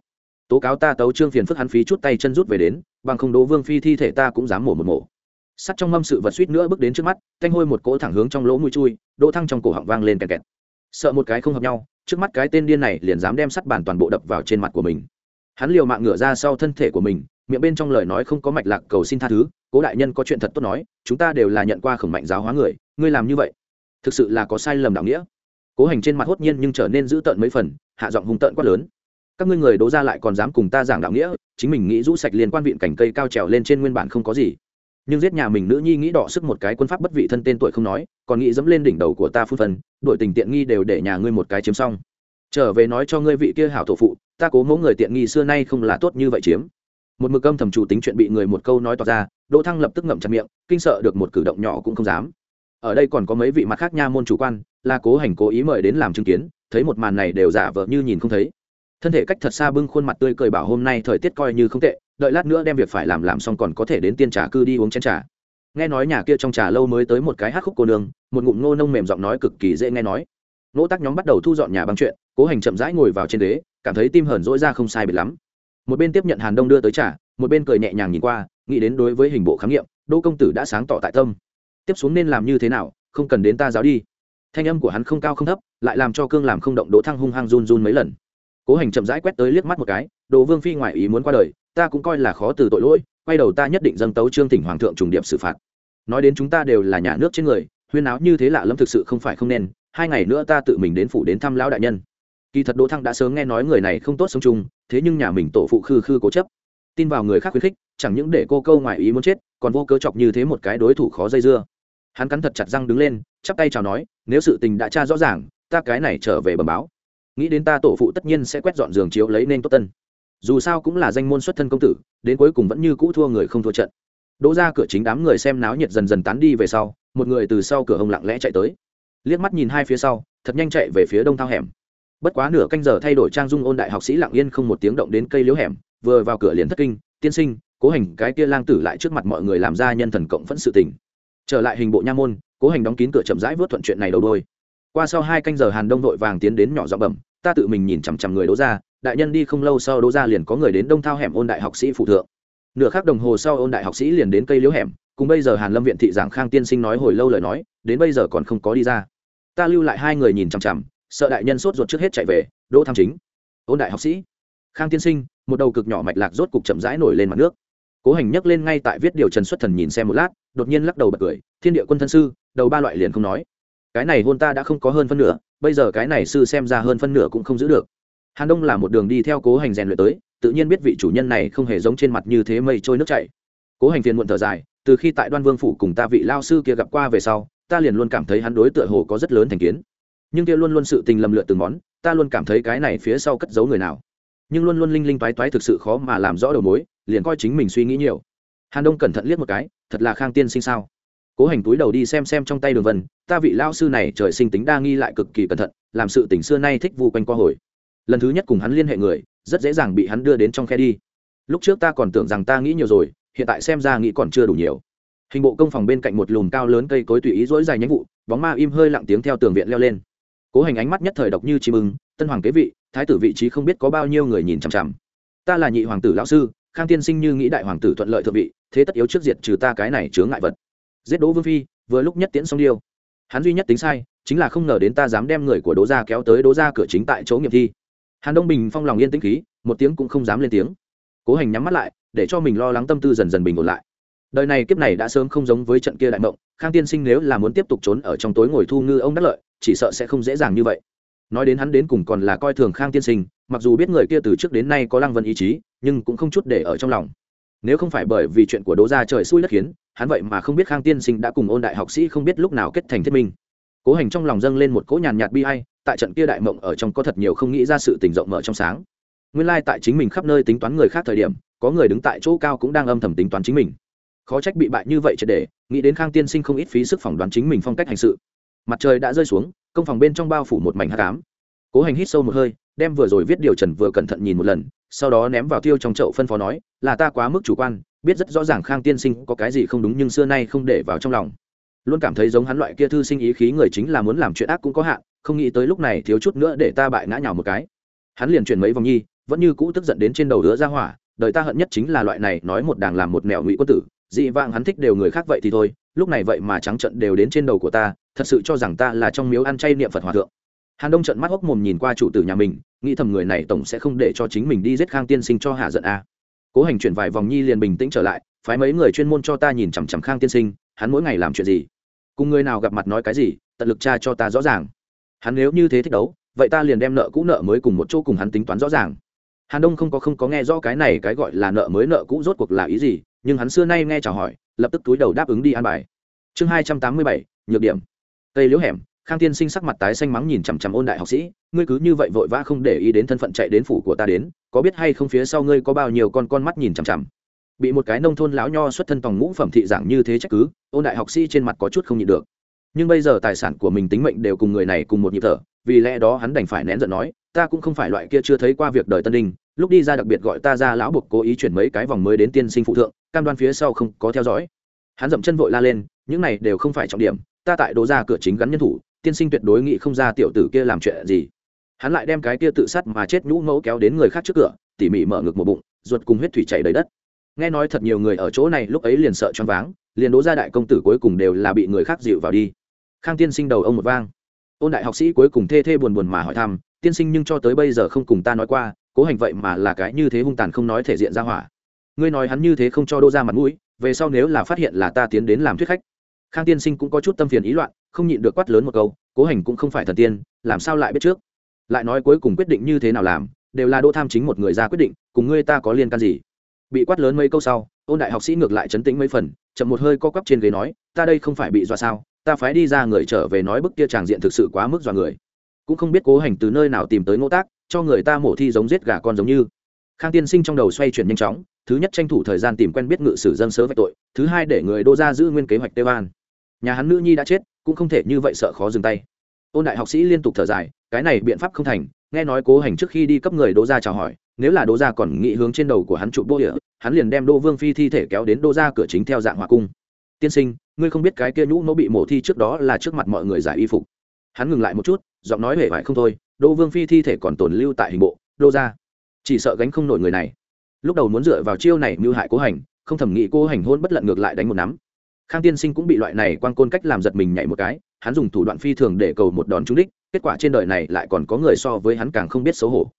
tố cáo ta tấu trương phiền phức hắn phí chút tay chân rút về đến, bằng không đỗ vương phi thi thể ta cũng dám mổ một mổ. Sắt trong mâm sự vật suýt nữa bước đến trước mắt, thanh hôi một cỗ thẳng hướng trong lỗ mũi chui, đỗ thăng trong cổ họng vang lên kẹt kẹt. Sợ một cái không hợp nhau, trước mắt cái tên điên này liền dám đem sắt bàn toàn bộ đập vào trên mặt của mình. Hắn liều mạng ngửa ra sau thân thể của mình miệng bên trong lời nói không có mạch lạc cầu xin tha thứ, cố đại nhân có chuyện thật tốt nói, chúng ta đều là nhận qua khổng mạnh giáo hóa người, ngươi làm như vậy, thực sự là có sai lầm đạo nghĩa. Cố hành trên mặt hốt nhiên nhưng trở nên dữ tợn mấy phần, hạ giọng hung tợn quát lớn. Các ngươi người đố ra lại còn dám cùng ta giảng đạo nghĩa, chính mình nghĩ rũ sạch liên quan viện cảnh cây cao trèo lên trên nguyên bản không có gì. Nhưng giết nhà mình nữ nhi nghĩ đỏ sức một cái quân pháp bất vị thân tên tuổi không nói, còn nghĩ dẫm lên đỉnh đầu của ta phun phần đội tình tiện nghi đều để nhà ngươi một cái chiếm xong. Trở về nói cho ngươi vị kia hảo thổ phụ, ta cố mẫu người tiện nghi xưa nay không là tốt như vậy chiếm một mực âm thầm chủ tính chuyện bị người một câu nói tỏ ra, đỗ thăng lập tức ngậm chặt miệng, kinh sợ được một cử động nhỏ cũng không dám. Ở đây còn có mấy vị mặt khác nha môn chủ quan, là cố hành cố ý mời đến làm chứng kiến, thấy một màn này đều giả vờ như nhìn không thấy. Thân thể cách thật xa bưng khuôn mặt tươi cười bảo hôm nay thời tiết coi như không tệ, đợi lát nữa đem việc phải làm làm xong còn có thể đến tiên trà cư đi uống chén trà. Nghe nói nhà kia trong trà lâu mới tới một cái hát khúc cô nương, một ngụm ngô nông mềm giọng nói cực kỳ dễ nghe nói. Nỗ tắc nhóm bắt đầu thu dọn nhà bằng chuyện, cố hành chậm rãi ngồi vào trên đế cảm thấy tim hờn dỗi ra không sai biệt lắm một bên tiếp nhận hàn đông đưa tới trả, một bên cười nhẹ nhàng nhìn qua nghĩ đến đối với hình bộ khám nghiệm đô công tử đã sáng tỏ tại tâm. Tiếp xuống nên làm như thế nào không cần đến ta giáo đi. Thanh âm của hắn không cao không thấp lại làm cho cương làm không động đỗ thăng hung hăng run run mấy lần. Cố hành chậm rãi quét tới liếc mắt một cái Đỗ vương phi ngoại ý muốn qua đời ta cũng coi là khó từ tội lỗi quay đầu ta nhất định dâng tấu trương tỉnh hoàng thượng trùng điệp xử phạt. Nói đến chúng ta đều là nhà nước trên người huyên áo như thế lạ lẫm thực sự không phải không nên hai ngày nữa ta tự mình đến phủ đến thăm lão đại nhân kỳ thật đỗ thăng đã sớm nghe nói người này không tốt sống chung, thế nhưng nhà mình tổ phụ khư khư cố chấp. Tin vào người khác khuyến khích, chẳng những để cô câu ngoại ý muốn chết, còn vô cớ chọc như thế một cái đối thủ khó dây dưa. Hắn cắn thật chặt răng đứng lên, chắp tay chào nói, nếu sự tình đã tra rõ ràng, ta cái này trở về bẩm báo. Nghĩ đến ta tổ phụ tất nhiên sẽ quét dọn giường chiếu lấy nên tốt tân. Dù sao cũng là danh môn xuất thân công tử, đến cuối cùng vẫn như cũ thua người không thua trận. Đỗ ra cửa chính đám người xem náo nhiệt dần dần tán đi về sau, một người từ sau cửa hông lặng lẽ chạy tới. Liếc mắt nhìn hai phía sau, thật nhanh chạy về phía đông thao hẻm bất quá nửa canh giờ thay đổi trang dung ôn đại học sĩ lặng yên không một tiếng động đến cây liễu hẻm, vừa vào cửa liền thất kinh, tiên sinh, cố hành, cái kia lang tử lại trước mặt mọi người làm ra nhân thần cộng phẫn sự tình. Trở lại hình bộ nha môn, cố hành đóng kín cửa chậm rãi vớt thuận chuyện này đầu đôi qua sau hai canh giờ hàn đông vội vàng tiến đến nhỏ giọng bẩm, ta tự mình nhìn chằm chằm người đấu ra đại nhân đi không lâu sau đấu ra liền có người đến đông thao hẻm ôn đại học sĩ phụ thượng. Nửa khắc đồng hồ sau ôn đại học sĩ liền đến cây liễu hẻm, cùng bây giờ hàn lâm viện thị giảng khang tiên sinh nói hồi lâu lời nói, đến bây giờ còn không có đi ra. Ta lưu lại hai người nhìn chằm chằm sợ đại nhân sốt ruột trước hết chạy về, đỗ tham chính. Ôn đại học sĩ. Khang tiên sinh, một đầu cực nhỏ mạch lạc rốt cục chậm rãi nổi lên mặt nước. Cố hành nhấc lên ngay tại viết điều trần xuất thần nhìn xem một lát, đột nhiên lắc đầu bật cười, thiên địa quân thân sư, đầu ba loại liền không nói. Cái này hôn ta đã không có hơn phân nửa, bây giờ cái này sư xem ra hơn phân nửa cũng không giữ được. Hàn đông là một đường đi theo cố hành rèn luyện tới, tự nhiên biết vị chủ nhân này không hề giống trên mặt như thế mây trôi nước chảy. Cố hành phiền muộn thở dài, từ khi tại đoan vương phủ cùng ta vị lao sư kia gặp qua về sau, ta liền luôn cảm thấy hắn đối tựa hồ có rất lớn thành kiến nhưng kia luôn luôn sự tình lầm lượt từng món, ta luôn cảm thấy cái này phía sau cất giấu người nào. Nhưng luôn luôn linh linh toái toái thực sự khó mà làm rõ đầu mối, liền coi chính mình suy nghĩ nhiều. Hàn đông cẩn thận liếc một cái, thật là khang tiên sinh sao? Cố hành túi đầu đi xem xem trong tay đường vân, ta vị lao sư này trời sinh tính đa nghi lại cực kỳ cẩn thận, làm sự tình xưa nay thích vu quanh qua hồi. Lần thứ nhất cùng hắn liên hệ người, rất dễ dàng bị hắn đưa đến trong khe đi. Lúc trước ta còn tưởng rằng ta nghĩ nhiều rồi, hiện tại xem ra nghĩ còn chưa đủ nhiều. Hình bộ công phòng bên cạnh một lùm cao lớn cây cối tùy ý dỗi dài nhánh vụ, bóng ma im hơi lặng tiếng theo tường viện leo lên cố hành ánh mắt nhất thời độc như chim ưng, tân hoàng kế vị, thái tử vị trí không biết có bao nhiêu người nhìn chằm chằm. Ta là nhị hoàng tử lão sư, khang tiên sinh như nghĩ đại hoàng tử thuận lợi thượng vị, thế tất yếu trước diệt trừ ta cái này chướng ngại vật. Giết đỗ vương phi, vừa lúc nhất tiễn xong điêu. Hắn duy nhất tính sai, chính là không ngờ đến ta dám đem người của đỗ gia kéo tới đỗ gia cửa chính tại chỗ nghiệm thi. Hàn đông bình phong lòng yên tĩnh khí, một tiếng cũng không dám lên tiếng. Cố hành nhắm mắt lại, để cho mình lo lắng tâm tư dần dần bình ổn lại. Đời này kiếp này đã sớm không giống với trận kia đại mộng khang tiên sinh nếu là muốn tiếp tục trốn ở trong tối ngồi thu ngư ông đắc lợi, chỉ sợ sẽ không dễ dàng như vậy. Nói đến hắn đến cùng còn là coi thường khang tiên sinh, mặc dù biết người kia từ trước đến nay có lăng vân ý chí, nhưng cũng không chút để ở trong lòng. Nếu không phải bởi vì chuyện của đỗ gia trời xui đất khiến, hắn vậy mà không biết khang tiên sinh đã cùng ôn đại học sĩ không biết lúc nào kết thành thiết minh. Cố hành trong lòng dâng lên một cỗ nhàn nhạt bi hay tại trận kia đại mộng ở trong có thật nhiều không nghĩ ra sự tình rộng mở trong sáng. Nguyên lai tại chính mình khắp nơi tính toán người khác thời điểm, có người đứng tại chỗ cao cũng đang âm thầm tính toán chính mình khó trách bị bại như vậy triệt để, nghĩ đến khang tiên sinh không ít phí sức phỏng đoán chính mình phong cách hành sự. Mặt trời đã rơi xuống, công phòng bên trong bao phủ một mảnh hát cám cố hành hít sâu một hơi, đem vừa rồi viết điều trần vừa cẩn thận nhìn một lần, sau đó ném vào tiêu trong chậu phân phó nói, là ta quá mức chủ quan, biết rất rõ ràng khang tiên sinh có cái gì không đúng nhưng xưa nay không để vào trong lòng. Luôn cảm thấy giống hắn loại kia thư sinh ý khí người chính là muốn làm chuyện ác cũng có hạn, không nghĩ tới lúc này thiếu chút nữa để ta bại ngã nhào một cái. Hắn liền chuyển mấy vòng nhi, vẫn như cũ tức giận đến trên đầu đứa ra hỏa, đời ta hận nhất chính là loại này, nói một đàng làm một mẹo ngụy quân tử dị vãng hắn thích đều người khác vậy thì thôi, lúc này vậy mà trắng trận đều đến trên đầu của ta, thật sự cho rằng ta là trong miếu ăn chay niệm phật hòa thượng. Hàn đông trận mắt hốc mồm nhìn qua chủ tử nhà mình, nghĩ thầm người này tổng sẽ không để cho chính mình đi giết khang tiên sinh cho hạ giận a. Cố hành chuyển vài vòng nhi liền bình tĩnh trở lại, phái mấy người chuyên môn cho ta nhìn chằm chằm khang tiên sinh, hắn mỗi ngày làm chuyện gì? Cùng người nào gặp mặt nói cái gì, tận lực tra cho ta rõ ràng. Hắn nếu như thế thích đấu, vậy ta liền đem nợ cũ nợ mới cùng một chỗ cùng hắn tính toán rõ ràng. Hàn đông không có không có nghe rõ cái này, cái gọi là nợ mới nợ cũ rốt cuộc là ý gì nhưng hắn xưa nay nghe chào hỏi, lập tức túi đầu đáp ứng đi an bài. Chương hai trăm tám mươi bảy, nhược điểm. Cây liễu hẻm, khang tiên sinh sắc mặt tái xanh mắng nhìn chằm chằm ôn đại học sĩ, ngươi cứ như vậy vội vã không để ý đến thân phận chạy đến phủ của ta đến, có biết hay không phía sau ngươi có bao nhiêu con con mắt nhìn chằm chằm? Bị một cái nông thôn lão nho xuất thân tòng ngũ phẩm thị giảng như thế trách cứ, ôn đại học sĩ trên mặt có chút không nhịn được. Nhưng bây giờ tài sản của mình tính mệnh đều cùng người này cùng một nhịp thở, vì lẽ đó hắn đành phải nén giận nói, ta cũng không phải loại kia chưa thấy qua việc đời tân đình lúc đi ra đặc biệt gọi ta ra lão buộc cố ý chuyển mấy cái vòng mới đến tiên sinh phụ thượng, cam đoan phía sau không có theo dõi. Hắn dậm chân vội la lên, những này đều không phải trọng điểm, ta tại đỗ ra cửa chính gắn nhân thủ, tiên sinh tuyệt đối nghĩ không ra tiểu tử kia làm chuyện gì. Hắn lại đem cái kia tự sát mà chết nhũ mẫu kéo đến người khác trước cửa, tỉ mỉ mở ngực một bụng, ruột cùng huyết thủy chảy đầy đất. Nghe nói thật nhiều người ở chỗ này lúc ấy liền sợ choáng váng, liền đỗ ra đại công tử cuối cùng đều là bị người khác dịu vào đi. Khang tiên sinh đầu ông một vang. Ôn đại học sĩ cuối cùng thê thê buồn buồn mà hỏi thăm, tiên sinh nhưng cho tới bây giờ không cùng ta nói qua cố hành vậy mà là cái như thế hung tàn không nói thể diện ra hỏa. Ngươi nói hắn như thế không cho đô ra mặt mũi, về sau nếu là phát hiện là ta tiến đến làm thuyết khách. Khang tiên sinh cũng có chút tâm phiền ý loạn, không nhịn được quát lớn một câu, cố hành cũng không phải thần tiên, làm sao lại biết trước? Lại nói cuối cùng quyết định như thế nào làm, đều là đỗ tham chính một người ra quyết định, cùng ngươi ta có liên can gì? Bị quát lớn mấy câu sau, ôn đại học sĩ ngược lại chấn tĩnh mấy phần, chậm một hơi co quắp trên ghế nói, ta đây không phải bị dọa sao? Ta phái đi ra người trở về nói bức kia tràng diện thực sự quá mức dọa người. Cũng không biết cố hành từ nơi nào tìm tới ngô tác cho người ta mổ thi giống giết gà con giống như. Khang tiên sinh trong đầu xoay chuyển nhanh chóng, thứ nhất tranh thủ thời gian tìm quen biết ngự sử dân sớ vạch tội, thứ hai để người đô ra giữ nguyên kế hoạch tây van nhà hắn nữ nhi đã chết, cũng không thể như vậy sợ khó dừng tay. Ôn đại học sĩ liên tục thở dài, cái này biện pháp không thành, nghe nói cố hành trước khi đi cấp người đô ra chào hỏi, nếu là đô ra còn nghĩ hướng trên đầu của hắn trụ bô địa, hắn liền đem đô vương phi thi thể kéo đến đô ra cửa chính theo dạng hòa cung. Tiên sinh, ngươi không biết cái kia nhũ mẫu bị mổ thi trước đó là trước mặt mọi người giải y phục. Hắn ngừng lại một chút, giọng nói hề vải không thôi đô vương phi thi thể còn tồn lưu tại hình bộ, đô ra chỉ sợ gánh không nổi người này. Lúc đầu muốn dựa vào chiêu này mưu hại cố hành, không thẩm nghĩ cố hành hôn bất lận ngược lại đánh một nắm. Khang tiên sinh cũng bị loại này quan côn cách làm giật mình nhảy một cái, hắn dùng thủ đoạn phi thường để cầu một đòn trúng đích, kết quả trên đời này lại còn có người so với hắn càng không biết xấu hổ.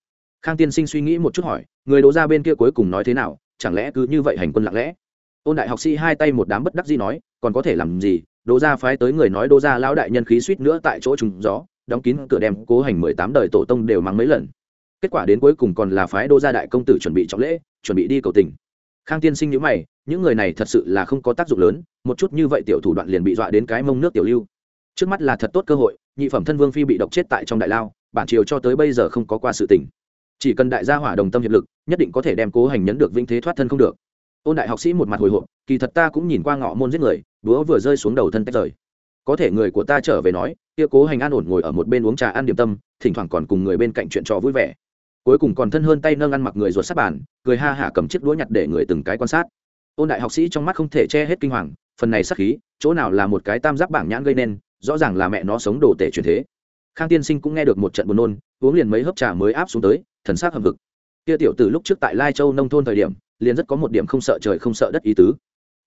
Khang tiên sinh suy nghĩ một chút hỏi, người đỗ ra bên kia cuối cùng nói thế nào, chẳng lẽ cứ như vậy hành quân lặng lẽ? Ôn đại học sĩ hai tay một đám bất đắc gì nói, còn có thể làm gì đỗ ra phái tới người nói đỗ ra lão đại nhân khí suýt nữa tại chỗ trùng gió đóng kín cửa đem cố hành mười tám đời tổ tông đều mắng mấy lần. Kết quả đến cuối cùng còn là phái đô gia đại công tử chuẩn bị trọng lễ, chuẩn bị đi cầu tình. Khang tiên sinh nhữ mày, những người này thật sự là không có tác dụng lớn, một chút như vậy tiểu thủ đoạn liền bị dọa đến cái mông nước tiểu lưu. Trước mắt là thật tốt cơ hội, nhị phẩm thân vương phi bị độc chết tại trong đại lao, bản triều cho tới bây giờ không có qua sự tình. Chỉ cần đại gia hỏa đồng tâm hiệp lực, nhất định có thể đem cố hành nhấn được vinh thế thoát thân không được. Ôn đại học sĩ một mặt hồi hộp, kỳ thật ta cũng nhìn qua ngọ môn giết người, búa vừa rơi xuống đầu thân tách rời có thể người của ta trở về nói, kia cố hành an ổn ngồi ở một bên uống trà ăn điểm tâm, thỉnh thoảng còn cùng người bên cạnh chuyện trò vui vẻ. Cuối cùng còn thân hơn tay nâng ăn mặc người ruột sát bàn, cười ha hả cầm chiếc đũa nhặt để người từng cái quan sát. Ôn đại học sĩ trong mắt không thể che hết kinh hoàng, phần này sắc khí, chỗ nào là một cái tam giác bảng nhãn gây nên, rõ ràng là mẹ nó sống đồ tể truyền thế. Khang tiên sinh cũng nghe được một trận buồn nôn, uống liền mấy hớp trà mới áp xuống tới, thần sắc hầm vực kia tiểu từ lúc trước tại lai châu nông thôn thời điểm, liền rất có một điểm không sợ trời không sợ đất ý tứ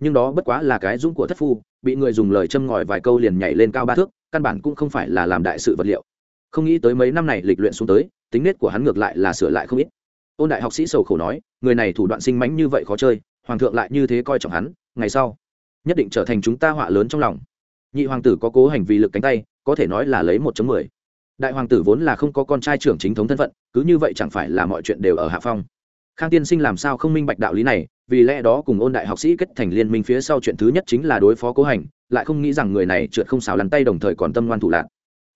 nhưng đó bất quá là cái dũng của thất phu, bị người dùng lời châm ngòi vài câu liền nhảy lên cao ba thước, căn bản cũng không phải là làm đại sự vật liệu. Không nghĩ tới mấy năm này lịch luyện xuống tới, tính nết của hắn ngược lại là sửa lại không ít. Ôn đại học sĩ sầu khổ nói, người này thủ đoạn sinh mánh như vậy khó chơi, hoàng thượng lại như thế coi trọng hắn, ngày sau nhất định trở thành chúng ta họa lớn trong lòng. Nhị hoàng tử có cố hành vi lực cánh tay, có thể nói là lấy một chống mười. Đại hoàng tử vốn là không có con trai trưởng chính thống thân phận, cứ như vậy chẳng phải là mọi chuyện đều ở hạ phong. Khang tiên sinh làm sao không minh bạch đạo lý này vì lẽ đó cùng ôn đại học sĩ kết thành liên minh phía sau chuyện thứ nhất chính là đối phó cố hành, lại không nghĩ rằng người này trượt không xào lăn tay đồng thời còn tâm ngoan thủ lạc.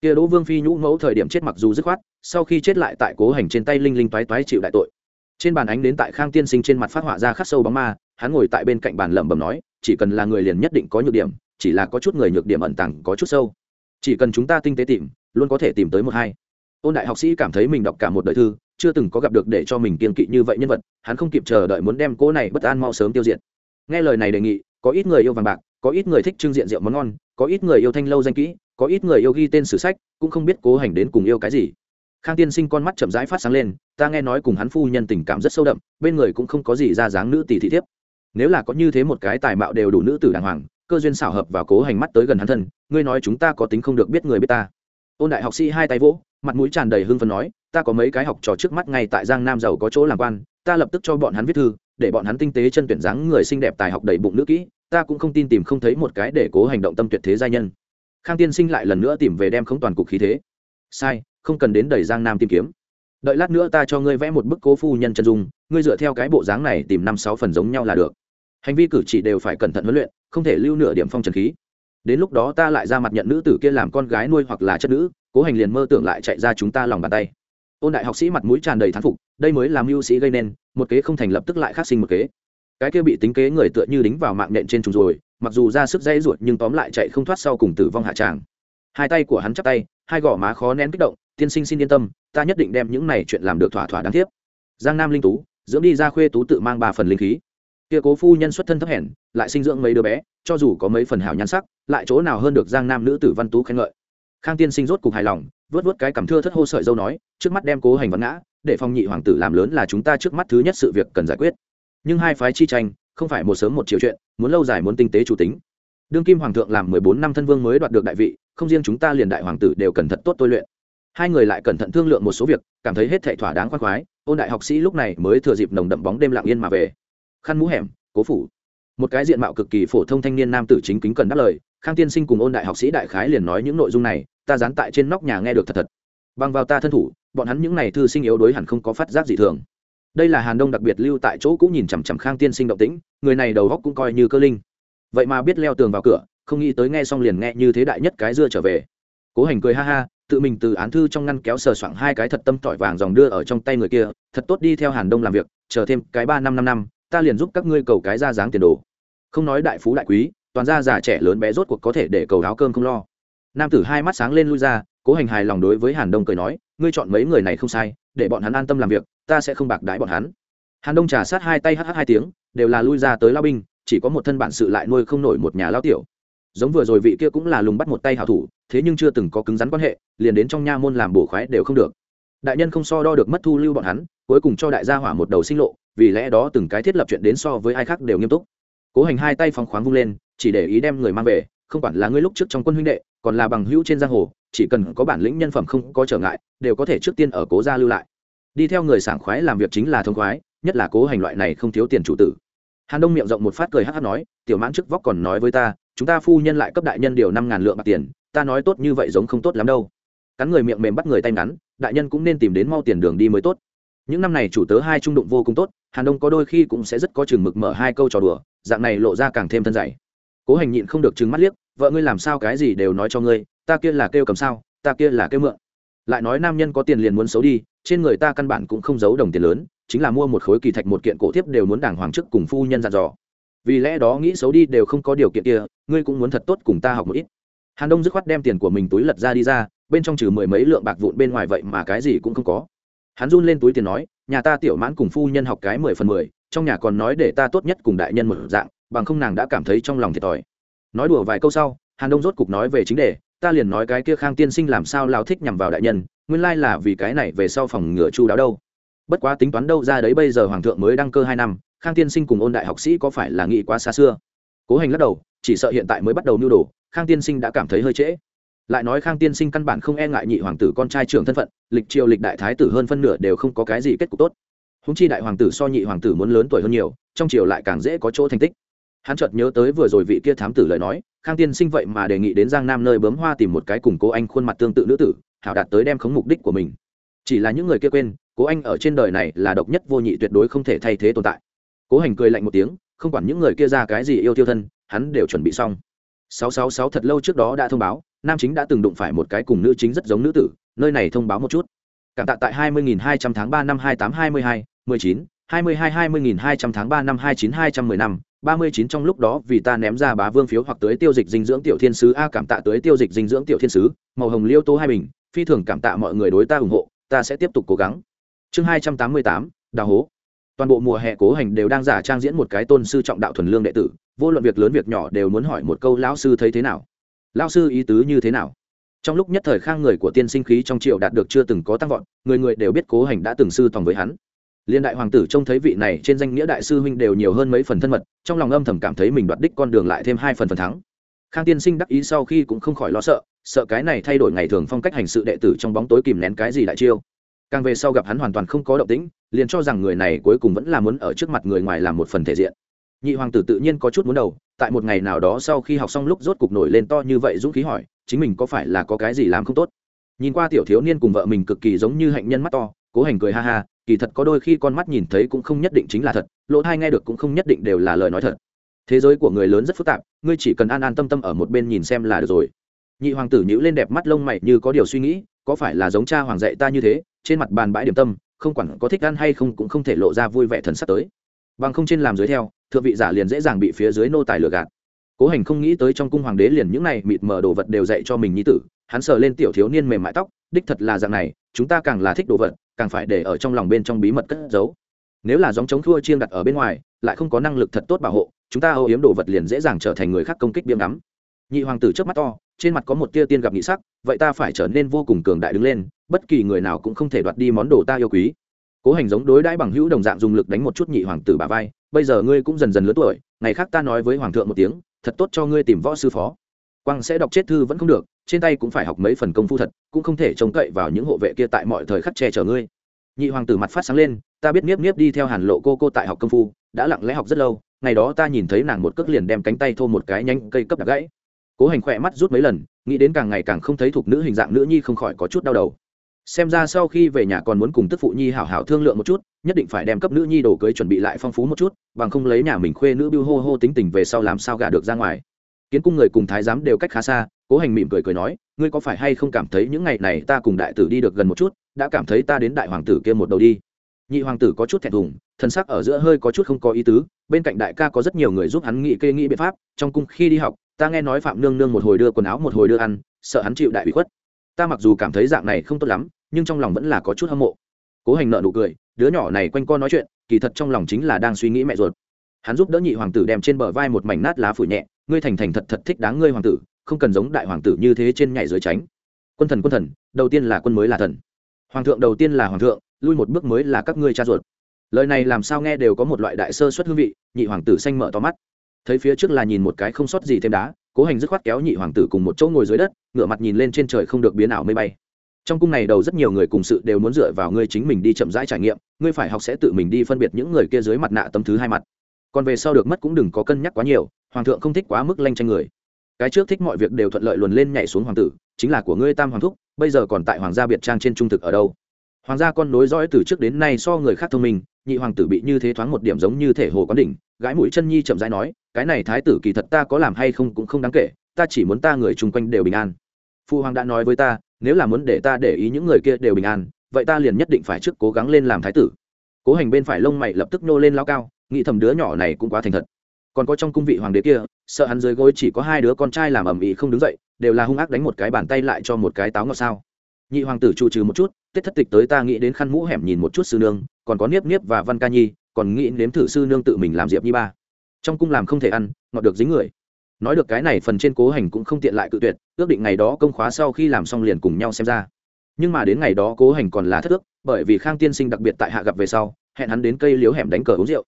Kia đỗ vương phi nhũ mẫu thời điểm chết mặc dù dứt khoát, sau khi chết lại tại cố hành trên tay linh linh toái toái chịu đại tội. Trên bàn ánh đến tại khang tiên sinh trên mặt phát họa ra khắc sâu bóng ma, hắn ngồi tại bên cạnh bàn lẩm bẩm nói, chỉ cần là người liền nhất định có nhược điểm, chỉ là có chút người nhược điểm ẩn tàng có chút sâu. Chỉ cần chúng ta tinh tế tìm, luôn có thể tìm tới một hai. Ôn đại học sĩ cảm thấy mình đọc cả một đời thư chưa từng có gặp được để cho mình kiên kỵ như vậy nhân vật, hắn không kịp chờ đợi muốn đem cỗ này bất an mau sớm tiêu diệt. Nghe lời này đề nghị, có ít người yêu vàng bạc, có ít người thích trưng diện rượu món ngon, có ít người yêu thanh lâu danh kỹ, có ít người yêu ghi tên sử sách, cũng không biết cố hành đến cùng yêu cái gì. Khang tiên sinh con mắt chậm rãi phát sáng lên, ta nghe nói cùng hắn phu nhân tình cảm rất sâu đậm, bên người cũng không có gì ra dáng nữ tỷ thị thiếp. Nếu là có như thế một cái tài mạo đều đủ nữ tử đàng hoàng, cơ duyên xảo hợp và cố hành mắt tới gần hắn thân, ngươi nói chúng ta có tính không được biết người biết ta. Ôn đại học sĩ hai tay vỗ mặt mũi tràn đầy hưng phấn nói, ta có mấy cái học trò trước mắt ngay tại giang nam giàu có chỗ làm quan, ta lập tức cho bọn hắn viết thư, để bọn hắn tinh tế chân tuyển dáng người xinh đẹp tài học đầy bụng nữ kỹ, ta cũng không tin tìm không thấy một cái để cố hành động tâm tuyệt thế gia nhân. Khang tiên sinh lại lần nữa tìm về đem không toàn cục khí thế. Sai, không cần đến đầy giang nam tìm kiếm. Đợi lát nữa ta cho ngươi vẽ một bức cố phu nhân chân dung, ngươi dựa theo cái bộ dáng này tìm năm sáu phần giống nhau là được. Hành vi cử chỉ đều phải cẩn thận huấn luyện, không thể lưu nửa điểm phong trần khí đến lúc đó ta lại ra mặt nhận nữ tử kia làm con gái nuôi hoặc là chất nữ, cố hành liền mơ tưởng lại chạy ra chúng ta lòng bàn tay. Ôn đại học sĩ mặt mũi tràn đầy thán phục, đây mới làm mưu sĩ gây nên, một kế không thành lập tức lại khác sinh một kế. Cái kia bị tính kế người tựa như đính vào mạng nhện trên trùng rồi, mặc dù ra sức dây ruột nhưng tóm lại chạy không thoát sau cùng tử vong hạ tràng. Hai tay của hắn chắp tay, hai gò má khó nén kích động, tiên sinh xin yên tâm, ta nhất định đem những này chuyện làm được thỏa thỏa đáng tiếc. Giang nam linh tú, dưỡng đi ra khuê tú tự mang ba phần linh khí kia cố phu nhân xuất thân thấp hèn, lại sinh dưỡng mấy đứa bé, cho dù có mấy phần hảo nhan sắc, lại chỗ nào hơn được giang nam nữ tử văn tú khen ngợi. Khang tiên sinh rốt cục hài lòng, vớt vớt cái cảm thưa thất hô sợi dâu nói, trước mắt đem cố hành văn ngã, để phong nhị hoàng tử làm lớn là chúng ta trước mắt thứ nhất sự việc cần giải quyết. Nhưng hai phái chi tranh, không phải một sớm một chiều chuyện, muốn lâu dài muốn tinh tế chủ tính. Đương kim hoàng thượng làm mười bốn năm thân vương mới đoạt được đại vị, không riêng chúng ta liền đại hoàng tử đều cần thật tốt tôi luyện. Hai người lại cẩn thận thương lượng một số việc, cảm thấy hết thệ thỏa đáng khoan khoái, ôn đại học sĩ lúc này mới thừa dịp nồng đậm bóng đêm lặng yên mà về khăn mũ hẻm, cố phủ. Một cái diện mạo cực kỳ phổ thông thanh niên nam tử chính kính cần đáp lời, khang tiên sinh cùng ôn đại học sĩ đại khái liền nói những nội dung này, ta dán tại trên nóc nhà nghe được thật thật. Bằng vào ta thân thủ, bọn hắn những n à y thư sinh yếu đối hẳn không có phát giác gì thường. Đây là hàn đông đặc biệt lưu tại chỗ cũng nhìn chằm chằm khang tiên sinh động tĩnh, người này đầu góc cũng coi như cơ linh. Vậy mà biết leo tường vào cửa, không nghĩ tới nghe xong liền nghe như thế đại nhất cái dưa trở về. Cố hành cười ha ha, tự mình từ án thư trong ngăn kéo sờ soạng hai cái thật tâm tỏi vàng dòng đưa ở trong tay người kia, thật tốt đi theo hàn đông làm việc, chờ thêm cái ba năm năm năm ta liền giúp các ngươi cầu cái ra dáng tiền đồ. Không nói đại phú đại quý, toàn ra già trẻ lớn bé rốt cuộc có thể để cầu áo cơm không lo. Nam tử hai mắt sáng lên lui ra, cố hành hài lòng đối với hàn đông cười nói, ngươi chọn mấy người này không sai, để bọn hắn an tâm làm việc, ta sẽ không bạc đái bọn hắn. Hàn đông trà sát hai tay hh hai tiếng, đều là lui ra tới lao binh, chỉ có một thân bản sự lại nuôi không nổi một nhà lao tiểu. Giống vừa rồi vị kia cũng là lùng bắt một tay hảo thủ, thế nhưng chưa từng có cứng rắn quan hệ, liền đến trong nha môn làm bổ khoái đều không được. Đại nhân không so đo được mất thu lưu bọn hắn cuối cùng cho đại gia hỏa một đầu sinh lộ, vì lẽ đó từng cái thiết lập chuyện đến so với ai khác đều nghiêm túc. Cố hành hai tay phóng khoáng vung lên, chỉ để ý đem người mang về, không quản là ngươi lúc trước trong quân huynh đệ, còn là bằng hữu trên giang hồ, chỉ cần có bản lĩnh nhân phẩm không có trở ngại, đều có thể trước tiên ở cố gia lưu lại. Đi theo người sảng khoái làm việc chính là thông khoái, nhất là cố hành loại này không thiếu tiền chủ tử. Hàn đông miệng rộng một phát cười hát hát nói, tiểu mãn trước vóc còn nói với ta, chúng ta phu nhân lại cấp đại nhân điều năm ngàn lượng bạc tiền, ta nói tốt như vậy giống không tốt lắm đâu. Cắn người miệng mềm bắt người tay ngắn, đại nhân cũng nên tìm đến mau tiền đường đi mới tốt những năm này chủ tớ hai trung đụng vô cùng tốt, hàn đông có đôi khi cũng sẽ rất có chừng mực mở hai câu trò đùa, dạng này lộ ra càng thêm thân dày. Cố hành nhịn không được chừng mắt liếc, vợ ngươi làm sao cái gì đều nói cho ngươi, ta kia là kêu cầm sao, ta kia là kêu mượn. Lại nói nam nhân có tiền liền muốn xấu đi, trên người ta căn bản cũng không giấu đồng tiền lớn, chính là mua một khối kỳ thạch một kiện cổ thiếp đều muốn đàng hoàng chức cùng phu nhân dặn dò. Vì lẽ đó nghĩ xấu đi đều không có điều kiện kia, ngươi cũng muốn thật tốt cùng ta học một ít. Hàn đông dứt khoát đem tiền của mình túi lật ra đi ra, bên trong trừ mười mấy lượng bạc vụn bên ngoài vậy mà cái gì cũng không có hắn run lên túi tiền nói, nhà ta tiểu mãn cùng phu nhân học cái mười phần mười, trong nhà còn nói để ta tốt nhất cùng đại nhân một dạng, bằng không nàng đã cảm thấy trong lòng thiệt thòi. Nói đùa vài câu sau, hàn đông rốt cục nói về chính đề, ta liền nói cái kia khang tiên sinh làm sao lao thích nhằm vào đại nhân, nguyên lai là vì cái này về sau phòng ngựa chu đáo đâu. Bất quá tính toán đâu ra đấy bây giờ hoàng thượng mới đăng cơ hai năm, khang tiên sinh cùng ôn đại học sĩ có phải là nghĩ quá xa xưa? Cố hành lắc đầu, chỉ sợ hiện tại mới bắt đầu nưu đồ, khang tiên sinh đã cảm thấy hơi trễ lại nói khang tiên sinh căn bản không e ngại nhị hoàng tử con trai trưởng thân phận, lịch triều lịch đại thái tử hơn phân nửa đều không có cái gì kết cục tốt. Húng chi đại hoàng tử so nhị hoàng tử muốn lớn tuổi hơn nhiều, trong triều lại càng dễ có chỗ thành tích. Hắn chợt nhớ tới vừa rồi vị kia thám tử lời nói, khang tiên sinh vậy mà đề nghị đến giang nam nơi bấm hoa tìm một cái cùng cố anh khuôn mặt tương tự nữ tử, hảo đạt tới đem khống mục đích của mình. Chỉ là những người kia quên, cố anh ở trên đời này là độc nhất vô nhị tuyệt đối không thể thay thế tồn tại. Cố hành cười lạnh một tiếng, không quản những người kia ra cái gì yêu tiêu thân, hắn đều chuẩn bị xong. 666 thật lâu trước đó đã thông báo nam chính đã từng đụng phải một cái cùng nữ chính rất giống nữ tử nơi này thông báo một chút. Cảm tạ tại 20.200 tháng 3 năm 2822, mười chín hai mươi hai hai mươi nghìn hai trăm tháng 3 năm hai chín hai trăm mười năm ba mươi chín trong lúc đó vì ta ném ra bá vương phiếu hoặc tới tiêu dịch dinh dưỡng tiểu thiên sứ a cảm tạ tới tiêu dịch dinh dưỡng tiểu thiên sứ màu hồng liêu tô hai bình phi thường cảm tạ mọi người đối ta ủng hộ ta sẽ tiếp tục cố gắng. Chương hai trăm tám mươi tám đào hố. Toàn bộ mùa hè cố hành đều đang giả trang diễn một cái tôn sư trọng đạo thuần lương đệ tử vô luận việc lớn việc nhỏ đều muốn hỏi một câu lão sư thấy thế nào lão sư ý tứ như thế nào? Trong lúc nhất thời khang người của tiên sinh khí trong triệu đạt được chưa từng có tăng vọt, người người đều biết cố hành đã từng sư tòng với hắn. Liên đại hoàng tử trông thấy vị này trên danh nghĩa đại sư huynh đều nhiều hơn mấy phần thân mật, trong lòng âm thầm cảm thấy mình đoạt đích con đường lại thêm hai phần phần thắng. Khang tiên sinh đắc ý sau khi cũng không khỏi lo sợ sợ cái này thay đổi ngày thường phong cách hành sự đệ tử trong bóng tối kìm nén cái gì đại chiêu. Càng về sau gặp hắn hoàn toàn không có động tĩnh, liền cho rằng người này cuối cùng vẫn là muốn ở trước mặt người ngoài làm một phần thể diện. Nhị hoàng tử tự nhiên có chút muốn đầu tại một ngày nào đó sau khi học xong lúc rốt cục nổi lên to như vậy dũng khí hỏi, chính mình có phải là có cái gì làm không tốt? Nhìn qua tiểu thiếu niên cùng vợ mình cực kỳ giống như hạnh nhân mắt to, cố hành cười ha ha, kỳ thật có đôi khi con mắt nhìn thấy cũng không nhất định chính là thật, lỗ thai nghe được cũng không nhất định đều là lời nói thật. Thế giới của người lớn rất phức tạp, ngươi chỉ cần an an tâm tâm ở một bên nhìn xem là được rồi. Nhị hoàng tử nhữ lên đẹp mắt lông mày như có điều suy nghĩ, có phải là giống cha hoàng dạy ta như thế, trên mặt bàn bãi điểm tâm, không quản có thích ăn hay không cũng không thể lộ ra vui vẻ thần sắp tới. Bằng không trên làm dưới theo thượng vị giả liền dễ dàng bị phía dưới nô tài lừa gạt. Cố hành không nghĩ tới trong cung hoàng đế liền những này mịt mờ đồ vật đều dạy cho mình nhi tử, hắn sờ lên tiểu thiếu niên mềm mại tóc, đích thật là dạng này, chúng ta càng là thích đồ vật, càng phải để ở trong lòng bên trong bí mật cất giấu. Nếu là giống chống thua chiêng đặt ở bên ngoài, lại không có năng lực thật tốt bảo hộ, chúng ta âu yếm đồ vật liền dễ dàng trở thành người khác công kích biếm ngắm. Nhị hoàng tử trước mắt to, trên mặt có một tia tiên gặp nghị sắc, vậy ta phải trở nên vô cùng cường đại đứng lên, bất kỳ người nào cũng không thể đoạt đi món đồ ta yêu quý. Cố hành giống đối đãi bằng hữu đồng dạng dùng lực đánh một chút nhị hoàng tử bà vai bây giờ ngươi cũng dần dần lớn tuổi, ngày khác ta nói với hoàng thượng một tiếng, thật tốt cho ngươi tìm võ sư phó. Quang sẽ đọc chết thư vẫn không được, trên tay cũng phải học mấy phần công phu thật, cũng không thể trông cậy vào những hộ vệ kia tại mọi thời khắc che chở ngươi. Nhị hoàng tử mặt phát sáng lên, ta biết nghiếp nghiếp đi theo hàn lộ cô cô tại học công phu, đã lặng lẽ học rất lâu, ngày đó ta nhìn thấy nàng một cước liền đem cánh tay thô một cái nhanh cây cấp đặc gãy. Cố hành khỏe mắt rút mấy lần, nghĩ đến càng ngày càng không thấy thuộc nữ hình dạng nữ nhi không khỏi có chút đau đầu xem ra sau khi về nhà còn muốn cùng tức phụ nhi hảo hảo thương lượng một chút, nhất định phải đem cấp nữ nhi đồ cưới chuẩn bị lại phong phú một chút, bằng không lấy nhà mình khuê nữ biêu hô hô tính tình về sau làm sao gả được ra ngoài. Kiến cung người cùng thái giám đều cách khá xa, cố hành mỉm cười cười nói, ngươi có phải hay không cảm thấy những ngày này ta cùng đại tử đi được gần một chút, đã cảm thấy ta đến đại hoàng tử kia một đầu đi? Nhị hoàng tử có chút thẹn thùng, thân sắc ở giữa hơi có chút không có ý tứ, bên cạnh đại ca có rất nhiều người giúp hắn nghĩ kê nghĩ biện pháp, trong cung khi đi học, ta nghe nói phạm nương nương một hồi đưa quần áo một hồi đưa ăn, sợ hắn chịu đại bị khuất. Ta mặc dù cảm thấy dạng này không tốt lắm nhưng trong lòng vẫn là có chút hâm mộ. Cố hành nợ nụ cười, đứa nhỏ này quanh co nói chuyện, kỳ thật trong lòng chính là đang suy nghĩ mẹ ruột. Hắn giúp đỡ nhị hoàng tử đem trên bờ vai một mảnh nát lá phủ nhẹ, ngươi thành thành thật thật thích đáng ngươi hoàng tử, không cần giống đại hoàng tử như thế trên nhảy dưới tránh. Quân thần quân thần, đầu tiên là quân mới là thần. Hoàng thượng đầu tiên là hoàng thượng, lui một bước mới là các ngươi cha ruột. Lời này làm sao nghe đều có một loại đại sơ xuất hương vị, nhị hoàng tử xanh mở to mắt. Thấy phía trước là nhìn một cái không sót gì thêm đá, cố hành dứt khoát kéo nhị hoàng tử cùng một chỗ ngồi dưới đất ngựa mặt nhìn lên trên trời không được biến ảo mây bay trong cung này đầu rất nhiều người cùng sự đều muốn dựa vào ngươi chính mình đi chậm rãi trải nghiệm, ngươi phải học sẽ tự mình đi phân biệt những người kia dưới mặt nạ tấm thứ hai mặt. Còn về sau được mất cũng đừng có cân nhắc quá nhiều, hoàng thượng không thích quá mức lanh tranh người. Cái trước thích mọi việc đều thuận lợi luồn lên nhảy xuống hoàng tử, chính là của ngươi tam hoàng thúc, bây giờ còn tại hoàng gia biệt trang trên trung thực ở đâu? Hoàng gia con nối dõi từ trước đến nay so người khác thông minh, nhị hoàng tử bị như thế thoáng một điểm giống như thể hồ quán đỉnh gái mũi chân nhi chậm rãi nói, cái này thái tử kỳ thật ta có làm hay không cũng không đáng kể, ta chỉ muốn ta người chung quanh đều bình an. Phu hoàng đã nói với ta nếu là muốn để ta để ý những người kia đều bình an, vậy ta liền nhất định phải trước cố gắng lên làm thái tử. Cố hành bên phải lông mày lập tức nô lên lao cao, nghĩ thầm đứa nhỏ này cũng quá thành thật. Còn có trong cung vị hoàng đế kia, sợ hắn dưới gối chỉ có hai đứa con trai làm ầm ĩ không đứng dậy, đều là hung ác đánh một cái bàn tay lại cho một cái táo ngọt sao. Nhị hoàng tử trụ trừ một chút tết thất tịch tới ta nghĩ đến khăn mũ hẻm nhìn một chút sư nương, còn có niếp niếp và văn ca nhi, còn nghĩ nếm thử sư nương tự mình làm diệp nhi ba. Trong cung làm không thể ăn, ngọt được dính người nói được cái này phần trên cố hành cũng không tiện lại cự tuyệt, ước định ngày đó công khóa sau khi làm xong liền cùng nhau xem ra. Nhưng mà đến ngày đó cố hành còn là thất ước, bởi vì khang tiên sinh đặc biệt tại hạ gặp về sau, hẹn hắn đến cây liếu hẻm đánh cờ uống rượu.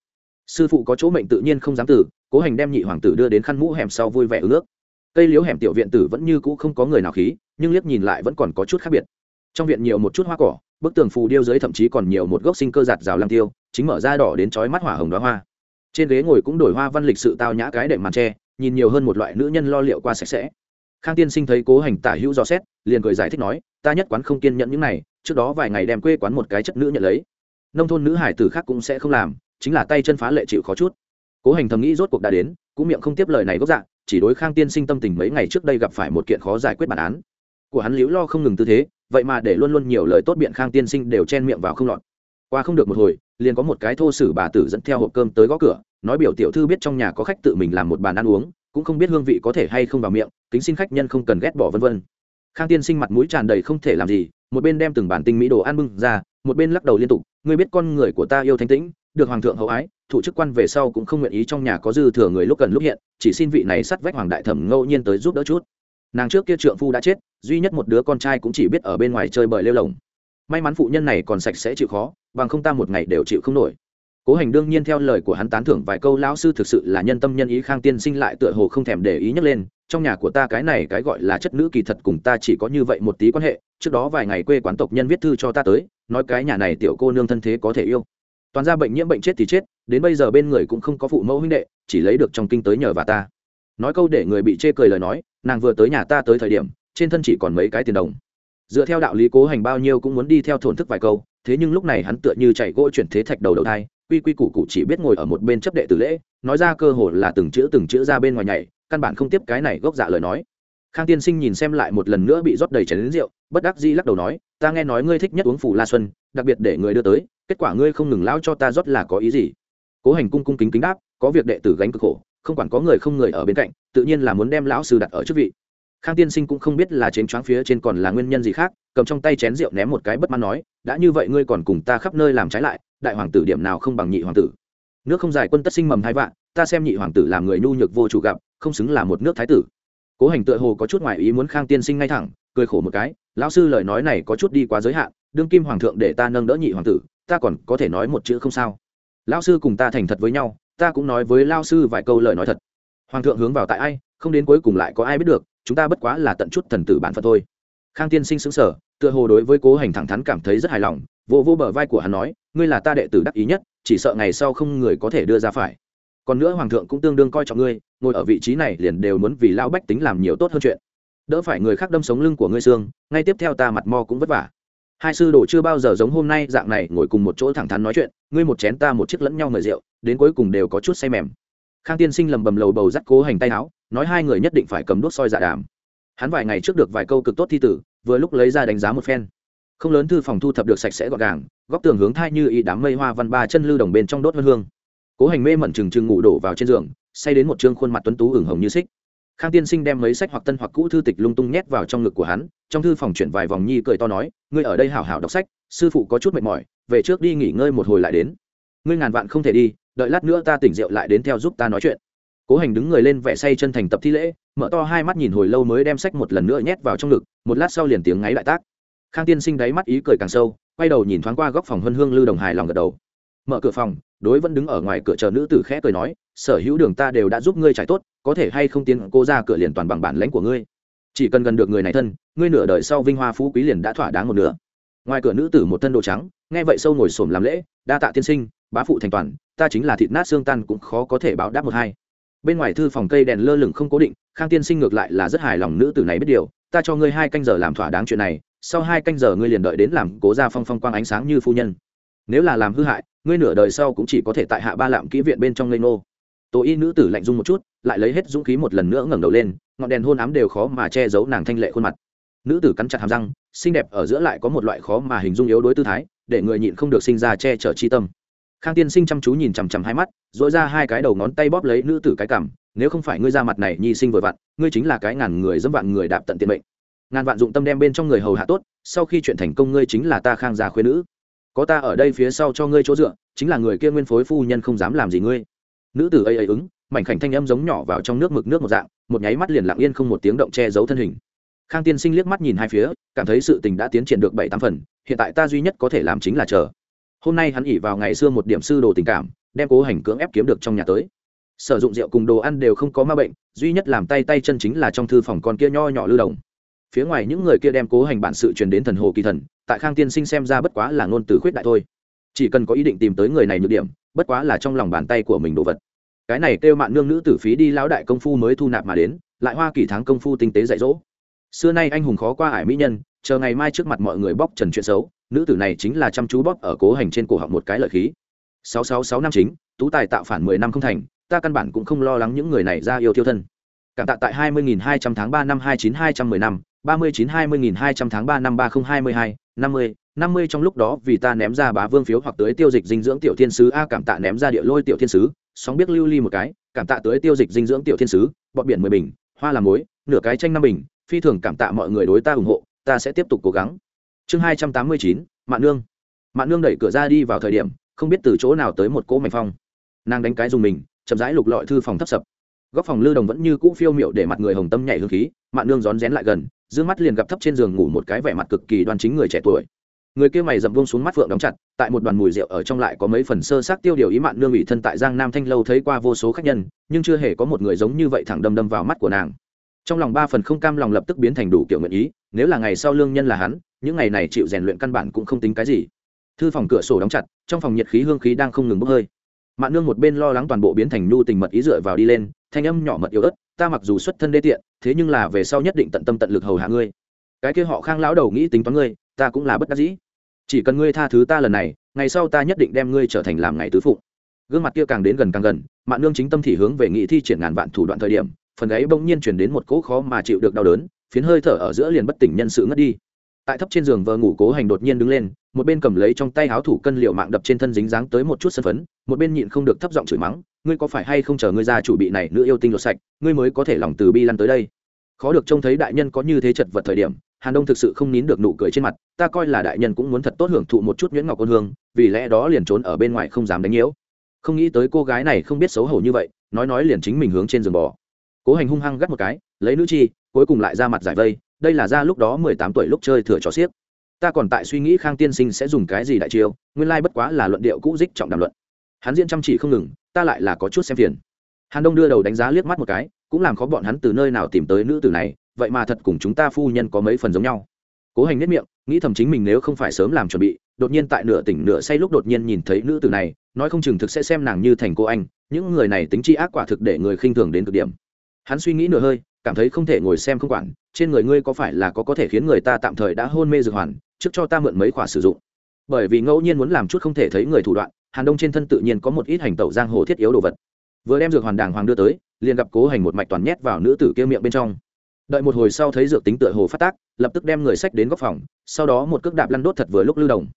Sư phụ có chỗ mệnh tự nhiên không dám tử, cố hành đem nhị hoàng tử đưa đến khăn mũ hẻm sau vui vẻ ứng ước. Cây liếu hẻm tiểu viện tử vẫn như cũ không có người nào khí, nhưng liếc nhìn lại vẫn còn có chút khác biệt. Trong viện nhiều một chút hoa cỏ, bức tường phù điêu dưới thậm chí còn nhiều một gốc sinh cơ giạt rào lang tiêu, chính mở ra đỏ đến chói mắt hỏa hồng đóa hoa. Trên ghế ngồi cũng đổi hoa văn lịch sự tao nhã cái đệm màn tre nhìn nhiều hơn một loại nữ nhân lo liệu qua sạch sẽ. Khang tiên sinh thấy cố hành tả hữu dò xét, liền cười giải thích nói, ta nhất quán không kiên nhẫn những này, trước đó vài ngày đem quê quán một cái chất nữ nhận lấy. Nông thôn nữ hải tử khác cũng sẽ không làm, chính là tay chân phá lệ chịu khó chút. Cố hành thầm nghĩ rốt cuộc đã đến, cũng miệng không tiếp lời này gốc dạng chỉ đối khang tiên sinh tâm tình mấy ngày trước đây gặp phải một kiện khó giải quyết bản án. Của hắn liễu lo không ngừng tư thế, vậy mà để luôn luôn nhiều lời tốt biện khang tiên sinh đều chen miệng vào không lọt. Qua không được một hồi, liền có một cái thô sử bà tử dẫn theo hộp cơm tới gõ cửa nói biểu tiểu thư biết trong nhà có khách tự mình làm một bàn ăn uống, cũng không biết hương vị có thể hay không vào miệng, kính xin khách nhân không cần ghét bỏ vân vân. Khang tiên sinh mặt mũi tràn đầy không thể làm gì, một bên đem từng bản tinh mỹ đồ ăn bưng ra, một bên lắc đầu liên tục, ngươi biết con người của ta yêu thanh tĩnh, được hoàng thượng hậu ái, thủ chức quan về sau cũng không nguyện ý trong nhà có dư thừa người lúc cần lúc hiện, chỉ xin vị này sắt vách hoàng đại thẩm ngẫu nhiên tới giúp đỡ chút. Nàng trước kia trượng phu đã chết, duy nhất một đứa con trai cũng chỉ biết ở bên ngoài chơi bời lêu lồng. May mắn phụ nhân này còn sạch sẽ chịu khó, bằng không ta một ngày đều chịu không nổi cố hành đương nhiên theo lời của hắn tán thưởng vài câu, lão sư thực sự là nhân tâm nhân ý, khang tiên sinh lại tựa hồ không thèm để ý nhắc lên, trong nhà của ta cái này cái gọi là chất nữ kỳ thật cùng ta chỉ có như vậy một tí quan hệ, trước đó vài ngày quê quán tộc nhân viết thư cho ta tới, nói cái nhà này tiểu cô nương thân thế có thể yêu. Toàn ra bệnh nhiễm bệnh chết thì chết, đến bây giờ bên người cũng không có phụ mẫu huynh đệ, chỉ lấy được trong kinh tới nhờ và ta. Nói câu để người bị chê cười lời nói, nàng vừa tới nhà ta tới thời điểm, trên thân chỉ còn mấy cái tiền đồng. Dựa theo đạo lý cố hành bao nhiêu cũng muốn đi theo thổn thức vài câu, thế nhưng lúc này hắn tựa như chạy gỗ chuyển thế thạch đầu đầu thai quy quy củ cụ chỉ biết ngồi ở một bên chấp đệ tử lễ, nói ra cơ hồ là từng chữ từng chữ ra bên ngoài nhảy, căn bản không tiếp cái này gốc dạ lời nói. Khang tiên sinh nhìn xem lại một lần nữa bị rót đầy chén đến rượu, bất đắc dĩ lắc đầu nói, ta nghe nói ngươi thích nhất uống phủ la xuân, đặc biệt để người đưa tới, kết quả ngươi không ngừng lao cho ta rót là có ý gì? Cố hành cung cung kính kính đáp, có việc đệ tử gánh cực khổ, không quản có người không người ở bên cạnh, tự nhiên là muốn đem lão sư đặt ở chức vị. Khang tiên sinh cũng không biết là chén choáng phía trên còn là nguyên nhân gì khác, cầm trong tay chén rượu ném một cái bất mãn nói, đã như vậy ngươi còn cùng ta khắp nơi làm trái lại đại hoàng tử điểm nào không bằng nhị hoàng tử? Nước không dài quân tất sinh mầm hai vạn, ta xem nhị hoàng tử làm người nhu nhược vô chủ gặp, không xứng là một nước thái tử. Cố hành tựa hồ có chút ngoại ý muốn khang tiên sinh ngay thẳng, cười khổ một cái, lão sư lời nói này có chút đi quá giới hạn, đương kim hoàng thượng để ta nâng đỡ nhị hoàng tử, ta còn có thể nói một chữ không sao. Lão sư cùng ta thành thật với nhau, ta cũng nói với lao sư vài câu lời nói thật. Hoàng thượng hướng vào tại ai, không đến cuối cùng lại có ai biết được, chúng ta bất quá là tận chút thần tử bản phận thôi. Khang tiên sinh xứng sở tựa hồ đối với cố hành thẳng thắn cảm thấy rất hài lòng vô vô bờ vai của hắn nói, ngươi là ta đệ tử đắc ý nhất, chỉ sợ ngày sau không người có thể đưa ra phải. Còn nữa hoàng thượng cũng tương đương coi trọng ngươi, ngồi ở vị trí này liền đều muốn vì lao bách tính làm nhiều tốt hơn chuyện. Đỡ phải người khác đâm sống lưng của ngươi xương, ngay tiếp theo ta mặt mo cũng vất vả. Hai sư đồ chưa bao giờ giống hôm nay dạng này ngồi cùng một chỗ thẳng thắn nói chuyện, ngươi một chén ta một chiếc lẫn nhau mời rượu, đến cuối cùng đều có chút say mềm. Khang tiên sinh lầm bầm lầu bầu dắt cố hành tay áo, nói hai người nhất định phải cầm đốt soi dạ đàm. Hắn vài ngày trước được vài câu cực tốt thi tử, vừa lúc lấy ra đánh giá một phen không lớn thư phòng thu thập được sạch sẽ gọn gàng, góc tường hướng thai như y đám mây hoa văn ba chân lưu đồng bên trong đốt vân hương. Cố hành mê mẩn trừng trừng ngủ đổ vào trên giường, say đến một chương khuôn mặt tuấn tú ửng hồng như xích. Khang tiên sinh đem mấy sách hoặc tân hoặc cũ thư tịch lung tung nhét vào trong ngực của hắn, trong thư phòng chuyển vài vòng nhi cười to nói, ngươi ở đây hảo hảo đọc sách, sư phụ có chút mệt mỏi, về trước đi nghỉ ngơi một hồi lại đến. Ngươi ngàn vạn không thể đi, đợi lát nữa ta tỉnh rượu lại đến theo giúp ta nói chuyện. Cố hành đứng người lên vẻ say chân thành tập thi lễ, mở to hai mắt nhìn hồi lâu mới đem sách một lần nữa nhét vào trong ngực, một lát sau liền tiếng ngáy đại tác khang tiên sinh đáy mắt ý cười càng sâu, quay đầu nhìn thoáng qua góc phòng huân hương lưu đồng hài lòng gật đầu. Mở cửa phòng, đối vẫn đứng ở ngoài cửa chờ nữ tử khẽ cười nói, sở hữu đường ta đều đã giúp ngươi trải tốt, có thể hay không tiến cô ra cửa liền toàn bằng bản lãnh của ngươi. Chỉ cần gần được người này thân, ngươi nửa đời sau vinh hoa phú quý liền đã thỏa đáng một nửa. Ngoài cửa nữ tử một thân đồ trắng, nghe vậy sâu ngồi xổm làm lễ, đa tạ tiên sinh, bá phụ thành toàn, ta chính là thịt nát xương tan cũng khó có thể báo đáp một hai. Bên ngoài thư phòng cây đèn lơ lửng không cố định, khang tiên sinh ngược lại là rất hài lòng nữ tử này biết điều, ta cho ngươi hai canh giờ làm thỏa đáng chuyện này sau hai canh giờ ngươi liền đợi đến làm cố gia phong phong quang ánh sáng như phu nhân. Nếu là làm hư hại, ngươi nửa đời sau cũng chỉ có thể tại hạ ba lạm kỹ viện bên trong lê nô Tố y nữ tử lạnh dung một chút, lại lấy hết dũng khí một lần nữa ngẩng đầu lên, ngọn đèn hôn ám đều khó mà che giấu nàng thanh lệ khuôn mặt. Nữ tử cắn chặt hàm răng, xinh đẹp ở giữa lại có một loại khó mà hình dung yếu đối tư thái, để người nhịn không được sinh ra che chở chi tâm. Khang tiên sinh chăm chú nhìn chằm chằm hai mắt dỗi ra hai cái đầu ngón tay bóp lấy nữ tử cái cảm nếu không phải ngươi ra mặt này nhi sinh vừa vặn, ngươi chính là cái ngàn người dẫm vạn người đạp tận tiện mệnh ngàn vạn dụng tâm đem bên trong người hầu hạ tốt, sau khi chuyện thành công ngươi chính là ta khang gia khuyên nữ. Có ta ở đây phía sau cho ngươi chỗ dựa, chính là người kia nguyên phối phu nhân không dám làm gì ngươi. Nữ tử ấy ấy ứng, mảnh khảnh thanh âm giống nhỏ vào trong nước mực nước một dạng, một nháy mắt liền lặng yên không một tiếng động che giấu thân hình. Khang tiên sinh liếc mắt nhìn hai phía, cảm thấy sự tình đã tiến triển được bảy tám phần, hiện tại ta duy nhất có thể làm chính là chờ. Hôm nay hắn ỉ vào ngày xưa một điểm sư đồ tình cảm, đem cố hành cưỡng ép kiếm được trong nhà tới. Sử dụng rượu cùng đồ ăn đều không có ma bệnh, duy nhất làm tay tay chân chính là trong thư phòng con kia nho nhỏ lưu đồng phía ngoài những người kia đem cố hành bản sự truyền đến thần hồ kỳ thần, tại khang tiên sinh xem ra bất quá là ngôn từ khuyết đại thôi. Chỉ cần có ý định tìm tới người này nhược điểm, bất quá là trong lòng bàn tay của mình đồ vật. Cái này kêu mạng nương nữ tử phí đi lão đại công phu mới thu nạp mà đến, lại hoa kỳ tháng công phu tinh tế dạy dỗ. Xưa nay anh hùng khó qua ải mỹ nhân, chờ ngày mai trước mặt mọi người bóc trần chuyện xấu, nữ tử này chính là chăm chú bóp ở cố hành trên cổ họng một cái lợi khí. Sáu sáu sáu năm chính, tú tài tạo phản mười năm không thành, ta căn bản cũng không lo lắng những người này ra yêu thiêu thân. Cảm tạ tại hai mươi nghìn hai trăm tháng ba năm hai chín hai trăm mười năm ba mươi chín hai mươi nghìn hai trăm tháng ba năm ba không hai mươi hai, năm mươi năm mươi trong lúc đó vì ta ném ra bá vương phiếu hoặc tới tiêu dịch dinh dưỡng tiểu thiên sứ, a cảm tạ ném ra địa lôi tiểu thiên sứ, sóng biết lưu ly một cái, cảm tạ tới tiêu dịch dinh dưỡng tiểu thiên sứ bọn biển mười bình, hoa làm mối nửa cái tranh năm bình, phi thường cảm tạ mọi người đối ta ủng hộ, ta sẽ tiếp tục cố gắng. Chương hai trăm tám mươi chín mạng nương. Mạng nương đẩy cửa ra đi vào thời điểm, không biết từ chỗ nào tới một cỗ mảnh phong. Nàng đánh cái dùng mình, chậm rãi lục lọi thư phòng thấp sập. Góc phòng lư đồng vẫn như cũ phiêu miệu để mặt người hồng tâm nhảy hương khí mạng nương rón rén lại gần d mắt liền gặp thấp trên giường ngủ một cái vẻ mặt cực kỳ đoan chính người trẻ tuổi. Người kia mày dậm vông xuống mắt phượng đóng chặt, tại một đoàn mùi rượu ở trong lại có mấy phần sơ xác tiêu điều ý mạn nương ủy thân tại giang nam thanh lâu thấy qua vô số khách nhân, nhưng chưa hề có một người giống như vậy thẳng đâm đâm vào mắt của nàng. Trong lòng ba phần không cam lòng lập tức biến thành đủ kiểu nguyện ý, nếu là ngày sau lương nhân là hắn, những ngày này chịu rèn luyện căn bản cũng không tính cái gì. Thư phòng cửa sổ đóng chặt, trong phòng nhiệt khí hương khí đang không ngừng bốc hơi. Mạn nương một bên lo lắng toàn bộ biến thành nhu tình mật ý dựa vào đi lên, thanh âm nhỏ mật yếu ớt ta mặc dù xuất thân đê tiện, thế nhưng là về sau nhất định tận tâm tận lực hầu hạ ngươi. Cái kia họ khang lão đầu nghĩ tính toán ngươi, ta cũng là bất đắc dĩ. Chỉ cần ngươi tha thứ ta lần này, ngày sau ta nhất định đem ngươi trở thành làm ngày tứ phụng. Gương mặt kia càng đến gần càng gần mạng nương chính tâm thì hướng về nghị thi triển ngàn vạn thủ đoạn thời điểm, phần gáy bỗng nhiên chuyển đến một cỗ khó mà chịu được đau đớn, phiến hơi thở ở giữa liền bất tỉnh nhân sự ngất đi tại thấp trên giường vờ ngủ cố hành đột nhiên đứng lên, một bên cầm lấy trong tay áo thủ cân liệu mạng đập trên thân dính dáng tới một chút sân phấn, một bên nhịn không được thấp giọng chửi mắng, ngươi có phải hay không chờ ngươi ra chủ bị này nữ yêu tinh lột sạch, ngươi mới có thể lòng từ bi lăn tới đây? Khó được trông thấy đại nhân có như thế chật vật thời điểm, hàn đông thực sự không nín được nụ cười trên mặt, ta coi là đại nhân cũng muốn thật tốt hưởng thụ một chút nhuyễn ngọc ôn hương, vì lẽ đó liền trốn ở bên ngoài không dám đánh nhiễu. Không nghĩ tới cô gái này không biết xấu hổ như vậy, nói nói liền chính mình hướng trên giường bò. Cố hành hung hăng gắt một cái, lấy nữ chi, cuối cùng lại ra mặt giải vây đây là ra lúc đó mười tám tuổi lúc chơi thừa trò xiếc. Ta còn tại suy nghĩ khang tiên sinh sẽ dùng cái gì đại chiêu, nguyên lai bất quá là luận điệu cũ dích trọng đàm luận. Hắn diễn chăm chỉ không ngừng, ta lại là có chút xem phiền. Hàn đông đưa đầu đánh giá liếc mắt một cái, cũng làm khó bọn hắn từ nơi nào tìm tới nữ tử này, vậy mà thật cùng chúng ta phu nhân có mấy phần giống nhau. Cố hành nếp miệng, nghĩ thầm chính mình nếu không phải sớm làm chuẩn bị, đột nhiên tại nửa tỉnh nửa say lúc đột nhiên nhìn thấy nữ tử này, nói không chừng thực sẽ xem nàng như thành cô anh, những người này tính chi ác quả thực để người khinh thường đến cực điểm. Hắn suy nghĩ nửa hơi cảm thấy không thể ngồi xem không quản, trên người ngươi có phải là có có thể khiến người ta tạm thời đã hôn mê dược hoàn, trước cho ta mượn mấy khóa sử dụng. Bởi vì ngẫu nhiên muốn làm chút không thể thấy người thủ đoạn, hàn đông trên thân tự nhiên có một ít hành tẩu giang hồ thiết yếu đồ vật. Vừa đem dược hoàn đàng hoàng đưa tới, liền gặp cố hành một mạch toàn nhét vào nữ tử kia miệng bên trong. Đợi một hồi sau thấy dược tính tựa hồ phát tác, lập tức đem người sách đến góc phòng, sau đó một cước đạp lăn đốt thật vừa lúc lưu đồng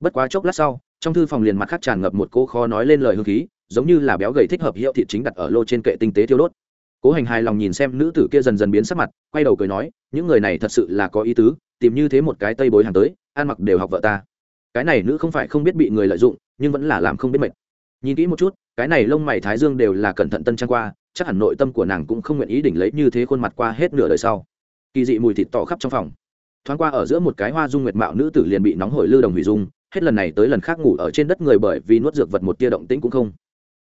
bất quá chốc lát sau, trong thư phòng liền mặt khác tràn ngập một cô khó nói lên lời hương khí, giống như là béo gầy thích hợp hiệu thị chính đặt ở lô trên kệ tinh tế thiêu đốt cố hành hài lòng nhìn xem nữ tử kia dần dần biến sắc mặt, quay đầu cười nói, những người này thật sự là có ý tứ, tìm như thế một cái tây bối hàng tới, ăn mặc đều học vợ ta. Cái này nữ không phải không biết bị người lợi dụng, nhưng vẫn là làm không biết mệt. Nhìn kỹ một chút, cái này lông mày thái dương đều là cẩn thận tân trang qua, chắc hẳn nội tâm của nàng cũng không nguyện ý đỉnh lấy như thế khuôn mặt qua hết nửa đời sau. Kỳ dị mùi thịt tỏ khắp trong phòng. Thoáng qua ở giữa một cái hoa dung nguyệt mạo nữ tử liền bị nóng hổi lư đồng hủy dung, hết lần này tới lần khác ngủ ở trên đất người bởi vì nuốt dược vật một tia động tĩnh cũng không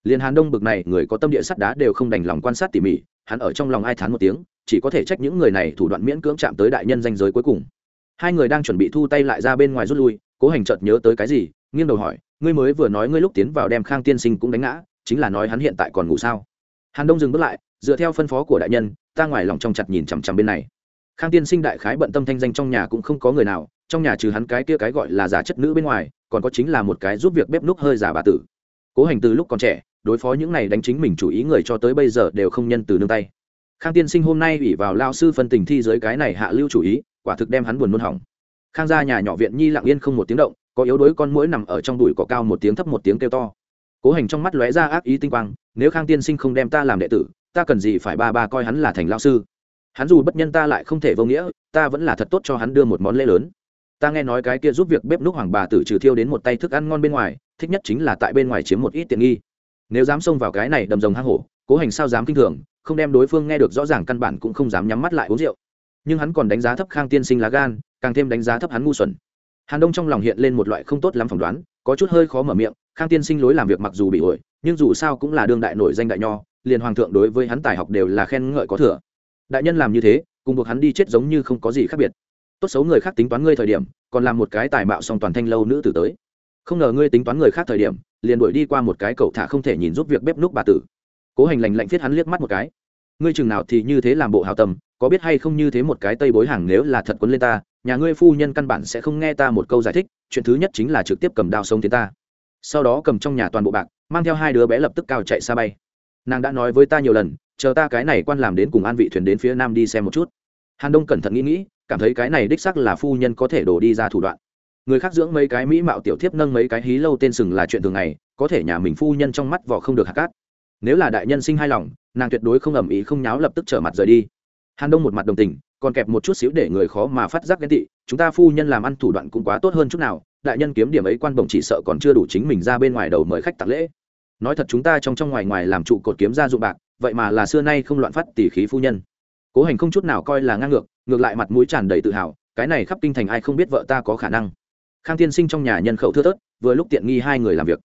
liền hàn đông bực này, người có tâm địa sắt đá đều không đành lòng quan sát tỉ mỉ, hắn ở trong lòng ai thán một tiếng, chỉ có thể trách những người này thủ đoạn miễn cưỡng chạm tới đại nhân danh giới cuối cùng. Hai người đang chuẩn bị thu tay lại ra bên ngoài rút lui, cố hành chợt nhớ tới cái gì, nghiêng đầu hỏi, ngươi mới vừa nói ngươi lúc tiến vào đem khang tiên sinh cũng đánh ngã, chính là nói hắn hiện tại còn ngủ sao? Hàn đông dừng bước lại, dựa theo phân phó của đại nhân, ta ngoài lòng trong chặt nhìn chằm chằm bên này. Khang tiên sinh đại khái bận tâm thanh danh trong nhà cũng không có người nào, trong nhà trừ hắn cái kia cái gọi là giả chất nữ bên ngoài, còn có chính là một cái giúp việc bếp núc hơi giả bà tử cố hành từ lúc còn trẻ, đối phó những này đánh chính mình chủ ý người cho tới bây giờ đều không nhân từ nương tay. Khang tiên sinh hôm nay ủy vào lao sư phân tình thi dưới cái này hạ lưu chủ ý, quả thực đem hắn buồn nôn hỏng. Khang gia nhà nhỏ viện nhi lặng yên không một tiếng động, có yếu đuối con mũi nằm ở trong đùi cỏ cao một tiếng thấp một tiếng kêu to. Cố hành trong mắt lóe ra ác ý tinh quang, nếu khang tiên sinh không đem ta làm đệ tử, ta cần gì phải ba ba coi hắn là thành lao sư? Hắn dù bất nhân ta lại không thể vô nghĩa, ta vẫn là thật tốt cho hắn đưa một món lễ lớn. Ta nghe nói cái kia giúp việc bếp núc hoàng bà tử trừ thiêu đến một tay thức ăn ngon bên ngoài thích nhất chính là tại bên ngoài chiếm một ít tiện nghi. Nếu dám xông vào cái này đầm rồng hang hổ, cố hành sao dám kinh thường, không đem đối phương nghe được rõ ràng căn bản cũng không dám nhắm mắt lại uống rượu. Nhưng hắn còn đánh giá thấp khang tiên sinh lá gan, càng thêm đánh giá thấp hắn ngu xuẩn. Hàn đông trong lòng hiện lên một loại không tốt lắm phỏng đoán, có chút hơi khó mở miệng, khang tiên sinh lối làm việc mặc dù bị ổi, nhưng dù sao cũng là đương đại nổi danh đại nho, liền hoàng thượng đối với hắn tài học đều là khen ngợi có thừa. Đại nhân làm như thế, cùng buộc hắn đi chết giống như không có gì khác biệt. Tốt xấu người khác tính toán ngươi thời điểm, còn làm một cái tài mạo song toàn thanh lâu nữ tử tới không ngờ ngươi tính toán người khác thời điểm, liền đuổi đi qua một cái cậu thả không thể nhìn giúp việc bếp núc bà tử. Cố hành lành lạnh viết hắn liếc mắt một cái. Ngươi chừng nào thì như thế làm bộ hào tâm, có biết hay không như thế một cái tây bối hàng nếu là thật quấn lên ta, nhà ngươi phu nhân căn bản sẽ không nghe ta một câu giải thích, chuyện thứ nhất chính là trực tiếp cầm đao sống tiến ta. Sau đó cầm trong nhà toàn bộ bạc, mang theo hai đứa bé lập tức cao chạy xa bay. Nàng đã nói với ta nhiều lần, chờ ta cái này quan làm đến cùng an vị thuyền đến phía nam đi xem một chút. Hàn đông cẩn thận nghĩ nghĩ, cảm thấy cái này đích sắc là phu nhân có thể đổ đi ra thủ đoạn người khác dưỡng mấy cái mỹ mạo tiểu thiếp nâng mấy cái hí lâu tên sừng là chuyện thường ngày, có thể nhà mình phu nhân trong mắt vỏ không được hạt cát. Nếu là đại nhân sinh hai lòng, nàng tuyệt đối không ẩm ý không nháo lập tức trở mặt rời đi. Hàn đông một mặt đồng tình, còn kẹp một chút xíu để người khó mà phát giác ghen tị, chúng ta phu nhân làm ăn thủ đoạn cũng quá tốt hơn chút nào, đại nhân kiếm điểm ấy quan bổng chỉ sợ còn chưa đủ chính mình ra bên ngoài đầu mời khách tạc lễ. Nói thật chúng ta trong trong ngoài ngoài làm trụ cột kiếm ra dụng bạc, vậy mà là xưa nay không loạn phát tỷ khí phu nhân. Cố hành không chút nào coi là ngang ngược ngược lại mặt mũi tràn đầy tự hào, cái này khắp kinh thành ai không biết vợ ta có khả năng khang tiên sinh trong nhà nhân khẩu thưa thớt, vừa lúc tiện nghi hai người làm việc.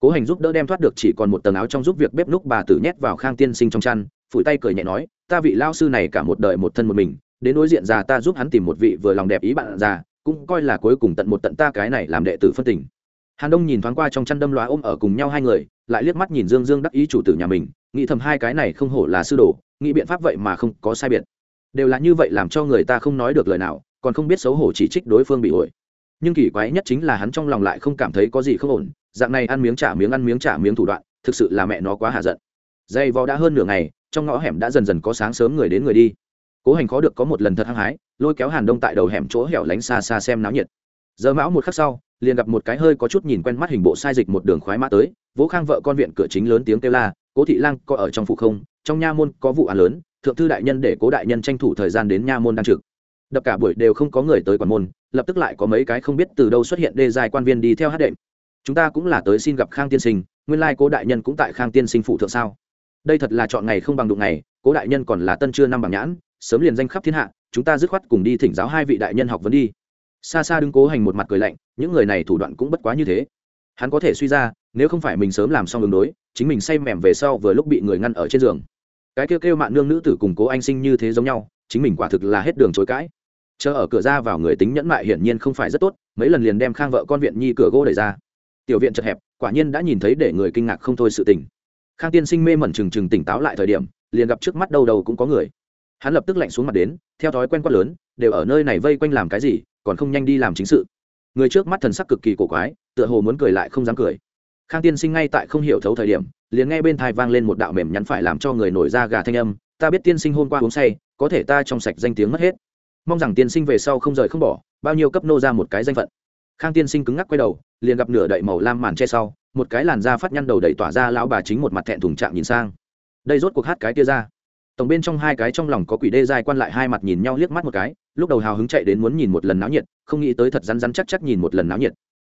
Cố hành giúp đỡ đem thoát được chỉ còn một tầng áo trong giúp việc bếp núc bà tử nhét vào khang tiên sinh trong chăn, phủi tay cười nhẹ nói, ta vị lao sư này cả một đời một thân một mình, đến đối diện già ta giúp hắn tìm một vị vừa lòng đẹp ý bạn già, cũng coi là cuối cùng tận một tận ta cái này làm đệ tử phân tình. Hàn đông nhìn thoáng qua trong chăn đâm loá ôm ở cùng nhau hai người, lại liếc mắt nhìn dương dương đắc ý chủ tử nhà mình, nghĩ thầm hai cái này không hổ là sư đồ, nghĩ biện pháp vậy mà không có sai biệt. Đều là như vậy làm cho người ta không nói được lời nào, còn không biết xấu hổ chỉ trích đối phương bị ổi nhưng kỳ quái nhất chính là hắn trong lòng lại không cảm thấy có gì không ổn, dạng này ăn miếng trả miếng ăn miếng trả miếng thủ đoạn, thực sự là mẹ nó quá hạ giận. Dây vò đã hơn nửa ngày, trong ngõ hẻm đã dần dần có sáng sớm người đến người đi. Cố hành khó được có một lần thật hăng hái, lôi kéo hàn đông tại đầu hẻm chỗ hẻo lánh xa xa xem náo nhiệt. Giờ mão một khắc sau, liền gặp một cái hơi có chút nhìn quen mắt hình bộ sai dịch một đường khoái mã tới vỗ khang vợ con viện cửa chính lớn tiếng kêu la, cố thị lang, có ở trong phụ không? Trong nha môn có vụ án lớn, thượng thư đại nhân để cố đại nhân tranh thủ thời gian đến nha môn đang trực. Đập cả buổi đều không có người tới quản môn lập tức lại có mấy cái không biết từ đâu xuất hiện đê dài quan viên đi theo hát đệm. Chúng ta cũng là tới xin gặp khang tiên sinh, nguyên lai cố đại nhân cũng tại khang tiên sinh phụ thượng sao? Đây thật là chọn ngày không bằng đụng ngày, cố đại nhân còn là tân chưa năm bằng nhãn, sớm liền danh khắp thiên hạ, chúng ta dứt khoát cùng đi thỉnh giáo hai vị đại nhân học vấn đi. Xa xa đứng cố hành một mặt cười lạnh, những người này thủ đoạn cũng bất quá như thế. Hắn có thể suy ra, nếu không phải mình sớm làm xong đường đối, chính mình say mềm về sau vừa lúc bị người ngăn ở trên giường. Cái kêu kêu mạng nương nữ tử cùng cố anh sinh như thế giống nhau, chính mình quả thực là hết đường chối cãi chờ ở cửa ra vào người tính nhẫn mại hiển nhiên không phải rất tốt, mấy lần liền đem khang vợ con viện nhi cửa gỗ đẩy ra. Tiểu viện chật hẹp, quả nhiên đã nhìn thấy để người kinh ngạc không thôi sự tình. Khang tiên sinh mê mẩn trừng trừng tỉnh táo lại thời điểm, liền gặp trước mắt đâu đâu cũng có người. Hắn lập tức lạnh xuống mặt đến, theo thói quen quát lớn, đều ở nơi này vây quanh làm cái gì, còn không nhanh đi làm chính sự. Người trước mắt thần sắc cực kỳ cổ quái, tựa hồ muốn cười lại không dám cười. Khang tiên sinh ngay tại không hiểu thấu thời điểm, liền nghe bên thai vang lên một đạo mềm nhắn phải làm cho người nổi ra gà thanh âm, ta biết tiên sinh hôm qua uống say, có thể ta trong sạch danh tiếng mất hết mong rằng tiên sinh về sau không rời không bỏ, bao nhiêu cấp nô ra một cái danh phận. Khang tiên sinh cứng ngắc quay đầu, liền gặp nửa đậy màu lam màn che sau, một cái làn da phát nhăn đầu đẩy tỏa ra lão bà chính một mặt thẹn thùng trạng nhìn sang. Đây rốt cuộc hát cái tia ra. Tổng bên trong hai cái trong lòng có quỷ đê dài quan lại hai mặt nhìn nhau liếc mắt một cái, lúc đầu hào hứng chạy đến muốn nhìn một lần náo nhiệt, không nghĩ tới thật rắn rắn chắc chắc nhìn một lần náo nhiệt.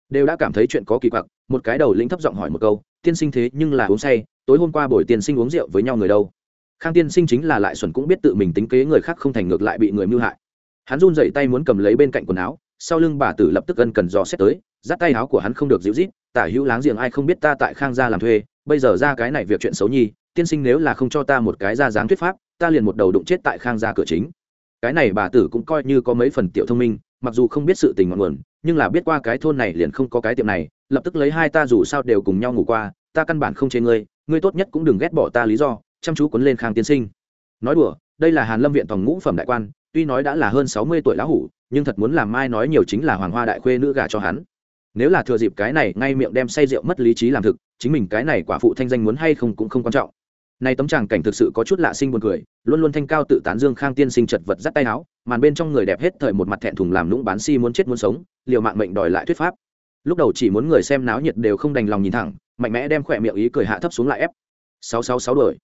Đều đã cảm thấy chuyện có kỳ quặc, một cái đầu lĩnh thấp giọng hỏi một câu, tiên sinh thế nhưng là uống say, tối hôm qua buổi tiên sinh uống rượu với nhau người đâu? Khang tiên sinh chính là lại xuẩn cũng biết tự mình tính kế người khác không thành ngược lại bị người mưu hại hắn run dậy tay muốn cầm lấy bên cạnh quần áo, sau lưng bà tử lập tức ân cần dò xét tới dắt tay áo của hắn không được dịu rít tả hữu láng giềng ai không biết ta tại khang gia làm thuê, bây giờ ra cái này việc chuyện xấu nhi, tiên sinh nếu là không cho ta một cái ra dáng thuyết pháp, ta liền một đầu đụng chết tại khang gia cửa chính. Cái này bà tử cũng coi như có mấy phần tiểu thông minh, mặc dù không biết sự tình ngọn nguồn, nhưng là biết qua cái thôn này liền không có cái tiệm này, lập tức lấy hai ta dù sao đều cùng nhau ngủ qua, ta căn bản không chê ngươi ngươi tốt nhất cũng đừng ghét bỏ ta lý do, chăm chú quấn lên khang tiên sinh. Nói đùa, đây là hàn lâm viện tòng ngũ phẩm đại quan tuy nói đã là hơn sáu mươi tuổi lão hủ, nhưng thật muốn làm mai nói nhiều chính là hoàng hoa đại khuê nữ gả cho hắn. Nếu là thừa dịp cái này, ngay miệng đem say rượu mất lý trí làm thực, chính mình cái này quả phụ thanh danh muốn hay không cũng không quan trọng. Này tấm tràng cảnh thực sự có chút lạ sinh buồn cười, luôn luôn thanh cao tự tán dương khang tiên sinh chật vật dắt tay áo, màn bên trong người đẹp hết thời một mặt thẹn thùng làm lũng bán si muốn chết muốn sống, liều mạng mệnh đòi lại thuyết pháp. Lúc đầu chỉ muốn người xem náo nhiệt đều không đành lòng nhìn thẳng, mạnh mẽ đem khỏe miệng ý cười hạ thấp xuống lại ép. Sáu sáu sáu đuổi.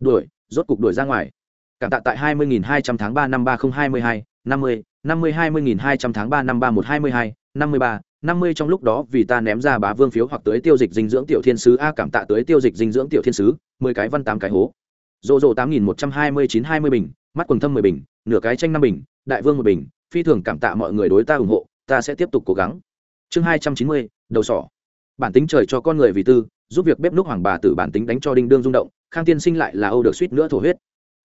Đuổi, rốt cục đuổi ra ngoài cảm tạ tại hai mươi nghìn hai trăm tháng ba năm ba không hai mươi hai, năm mươi năm mươi, hai mươi nghìn hai trăm tháng ba năm ba một hai mươi hai, năm mươi ba, năm mươi trong lúc đó vì ta ném ra bá vương phiếu hoặc tới tiêu dịch dinh dưỡng tiểu thiên sứ, a, cảm tạ tới tiêu dịch dinh dưỡng tiểu thiên sứ, mười cái văn tám cái hố. Rộ rộ tám nghìn một trăm hai mươi chín hai mươi bình, mắt quần thâm mười bình, nửa cái tranh năm bình, đại vương 1 bình, phi thường cảm tạ mọi người đối ta ủng hộ, ta sẽ tiếp tục cố gắng. Chương hai trăm chín mươi, đầu sỏ. Bản tính trời cho con người vì tư, giúp việc bếp núc hoàng bà tử bản tính đánh cho đinh đương rung động, khang tiên sinh lại là âu được suýt nữa thổ huyết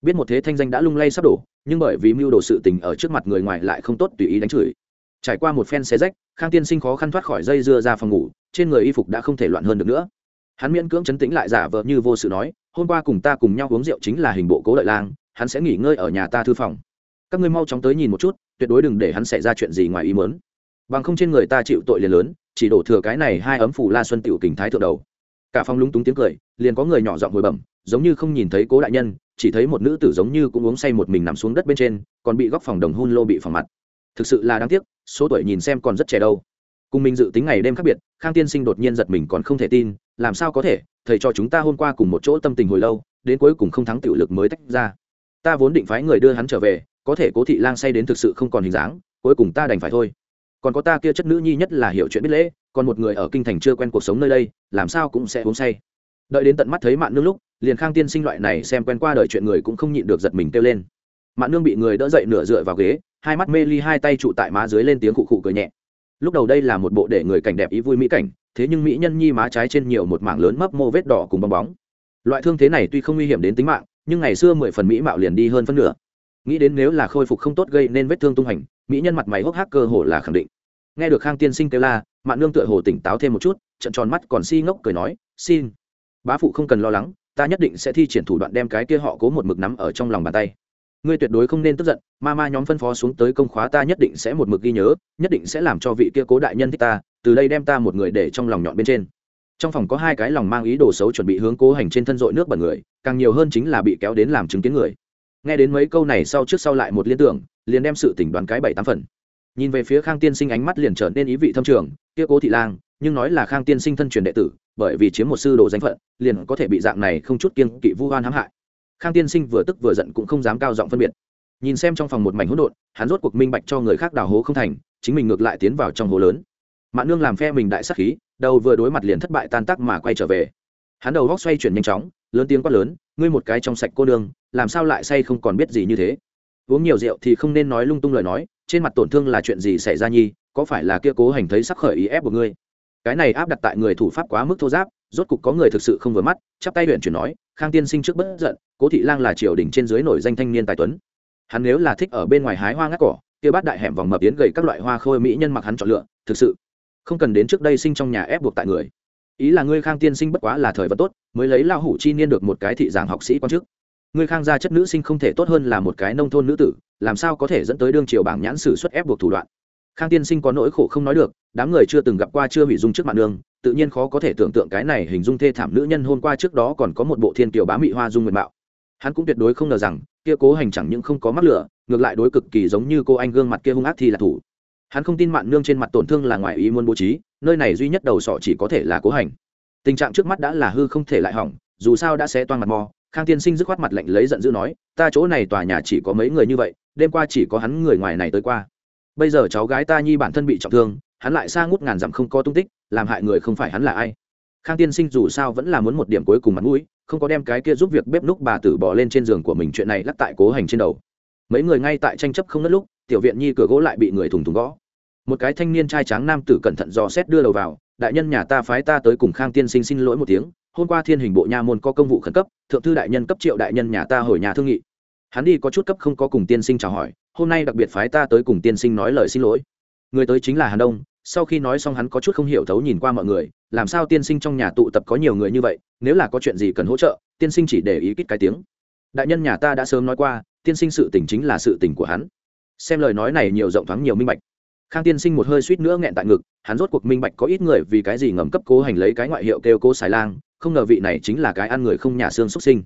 biết một thế thanh danh đã lung lay sắp đổ, nhưng bởi vì mưu đồ sự tình ở trước mặt người ngoài lại không tốt tùy ý đánh chửi. Trải qua một phen xé rách, khang tiên sinh khó khăn thoát khỏi dây dưa ra phòng ngủ, trên người y phục đã không thể loạn hơn được nữa. Hắn miễn cưỡng chấn tĩnh lại giả vờ như vô sự nói, hôm qua cùng ta cùng nhau uống rượu chính là hình bộ cố đợi lang, hắn sẽ nghỉ ngơi ở nhà ta thư phòng. Các ngươi mau chóng tới nhìn một chút, tuyệt đối đừng để hắn xảy ra chuyện gì ngoài ý mớn bằng không trên người ta chịu tội liền lớn, chỉ đổ thừa cái này hai ấm phủ la xuân tiểu kình thái thượng đầu. Cả phòng lúng túng tiếng cười, liền có người nhỏ giọng hồi bẩm, giống như không nhìn thấy cố đại nhân chỉ thấy một nữ tử giống như cũng uống say một mình nằm xuống đất bên trên, còn bị góc phòng đồng hun lô bị phòng mặt. Thực sự là đáng tiếc, số tuổi nhìn xem còn rất trẻ đâu. Cùng mình dự tính ngày đêm khác biệt, khang tiên sinh đột nhiên giật mình còn không thể tin, làm sao có thể, thầy cho chúng ta hôm qua cùng một chỗ tâm tình hồi lâu, đến cuối cùng không thắng tiểu lực mới tách ra. Ta vốn định phái người đưa hắn trở về, có thể cố thị lang say đến thực sự không còn hình dáng, cuối cùng ta đành phải thôi. Còn có ta kia chất nữ nhi nhất là hiểu chuyện biết lễ, còn một người ở kinh thành chưa quen cuộc sống nơi đây, làm sao cũng sẽ uống say. Đợi đến tận mắt thấy mạn nước lúc liền khang tiên sinh loại này xem quen qua đời chuyện người cũng không nhịn được giật mình kêu lên mạn nương bị người đỡ dậy nửa dựa vào ghế hai mắt mê ly hai tay trụ tại má dưới lên tiếng khụ khụ cười nhẹ lúc đầu đây là một bộ để người cảnh đẹp ý vui mỹ cảnh thế nhưng mỹ nhân nhi má trái trên nhiều một mảng lớn mấp mô vết đỏ cùng bong bóng loại thương thế này tuy không nguy hiểm đến tính mạng nhưng ngày xưa mười phần mỹ mạo liền đi hơn phân nửa nghĩ đến nếu là khôi phục không tốt gây nên vết thương tung hành mỹ nhân mặt mày hốc hác cơ hồ là khẳng định nghe được khang tiên sinh kêu la mạn nương tựa hồ tỉnh táo thêm một chút trận tròn mắt còn si ngốc cười nói xin bá phụ không cần lo lắng ta nhất định sẽ thi triển thủ đoạn đem cái kia họ cố một mực nắm ở trong lòng bàn tay. Ngươi tuyệt đối không nên tức giận, ma ma nhóm phân phó xuống tới công khóa ta nhất định sẽ một mực ghi nhớ, nhất định sẽ làm cho vị kia cố đại nhân thích ta, từ đây đem ta một người để trong lòng nhọn bên trên. Trong phòng có hai cái lòng mang ý đồ xấu chuẩn bị hướng cố hành trên thân dội nước bẩn người, càng nhiều hơn chính là bị kéo đến làm chứng kiến người. Nghe đến mấy câu này sau trước sau lại một liên tưởng, liền đem sự tỉnh đoán cái bảy tám phần. Nhìn về phía khang tiên sinh ánh mắt liền trở nên ý vị thâm trường, kia cố thị lang nhưng nói là khang tiên sinh thân truyền đệ tử, bởi vì chiếm một sư đồ danh phận, liền có thể bị dạng này không chút kiên kỵ vu oan hãm hại. Khang tiên sinh vừa tức vừa giận cũng không dám cao giọng phân biệt. Nhìn xem trong phòng một mảnh hỗn độn, hắn rốt cuộc minh bạch cho người khác đào hố không thành, chính mình ngược lại tiến vào trong hố lớn. Mạn nương làm phe mình đại sắc khí, đầu vừa đối mặt liền thất bại tan tác mà quay trở về. Hắn đầu góc xoay chuyển nhanh chóng, lớn tiếng quát lớn, ngươi một cái trong sạch cô đương làm sao lại say không còn biết gì như thế? Uống nhiều rượu thì không nên nói lung tung lời nói, trên mặt tổn thương là chuyện gì xảy ra nhi, có phải là kia cố hành thấy sắc khởi ý ép của ngươi? Cái này áp đặt tại người thủ pháp quá mức thô giáp, rốt cục có người thực sự không vừa mắt, chắp tay huyện chuyển nói, khang tiên sinh trước bất giận, cố thị lang là triều đình trên dưới nổi danh thanh niên tài tuấn. Hắn nếu là thích ở bên ngoài hái hoa ngắt cỏ, kia bát đại hẻm vòng mập yến gầy các loại hoa khôi mỹ nhân mặc hắn chọn lựa, thực sự không cần đến trước đây sinh trong nhà ép buộc tại người. Ý là ngươi khang tiên sinh bất quá là thời vật tốt, mới lấy lao hủ chi niên được một cái thị giảng học sĩ quan chức. Ngươi khang gia chất nữ sinh không thể tốt hơn là một cái nông thôn nữ tử, làm sao có thể dẫn tới đương triều bảng nhãn sử xuất ép buộc thủ đoạn? Khang tiên sinh có nỗi khổ không nói được, đám người chưa từng gặp qua chưa hủy dung trước mạng đường, tự nhiên khó có thể tưởng tượng cái này hình dung thê thảm nữ nhân hôm qua trước đó còn có một bộ thiên kiều bá mị hoa dung nguyện mạo. Hắn cũng tuyệt đối không ngờ rằng, kia cố hành chẳng những không có mắc lửa, ngược lại đối cực kỳ giống như cô anh gương mặt kia hung ác thì là thủ. Hắn không tin mạn nương trên mặt tổn thương là ngoài ý muốn bố trí, nơi này duy nhất đầu sọ chỉ có thể là cố hành. Tình trạng trước mắt đã là hư không thể lại hỏng, dù sao đã xé toan mặt mò, khang tiên sinh dứt khoát mặt lạnh lấy giận dữ nói, ta chỗ này tòa nhà chỉ có mấy người như vậy, đêm qua chỉ có hắn người ngoài này tới qua bây giờ cháu gái ta nhi bản thân bị trọng thương, hắn lại xa ngút ngàn dặm không có tung tích, làm hại người không phải hắn là ai. Khang tiên sinh dù sao vẫn là muốn một điểm cuối cùng mặt mũi, không có đem cái kia giúp việc bếp núc bà tử bỏ lên trên giường của mình chuyện này lắc tại cố hành trên đầu. Mấy người ngay tại tranh chấp không ngất lúc, tiểu viện nhi cửa gỗ lại bị người thùng thùng gõ. Một cái thanh niên trai tráng nam tử cẩn thận dò xét đưa đầu vào, đại nhân nhà ta phái ta tới cùng khang tiên sinh xin lỗi một tiếng, hôm qua thiên hình bộ nha môn có công vụ khẩn cấp, thượng thư đại nhân cấp triệu đại nhân nhà ta hồi nhà thương nghị hắn đi có chút cấp không có cùng tiên sinh chào hỏi, hôm nay đặc biệt phái ta tới cùng tiên sinh nói lời xin lỗi. Người tới chính là hàn đông, sau khi nói xong hắn có chút không hiểu thấu nhìn qua mọi người, làm sao tiên sinh trong nhà tụ tập có nhiều người như vậy, nếu là có chuyện gì cần hỗ trợ, tiên sinh chỉ để ý kít cái tiếng. Đại nhân nhà ta đã sớm nói qua, tiên sinh sự tình chính là sự tình của hắn. Xem lời nói này nhiều rộng thoáng nhiều minh bạch. Khang tiên sinh một hơi suýt nữa nghẹn tại ngực, hắn rốt cuộc minh bạch có ít người vì cái gì ngầm cấp cố hành lấy cái ngoại hiệu kêu cô xài lang, không ngờ vị này chính là cái ăn người không nhà xương xuất sinh.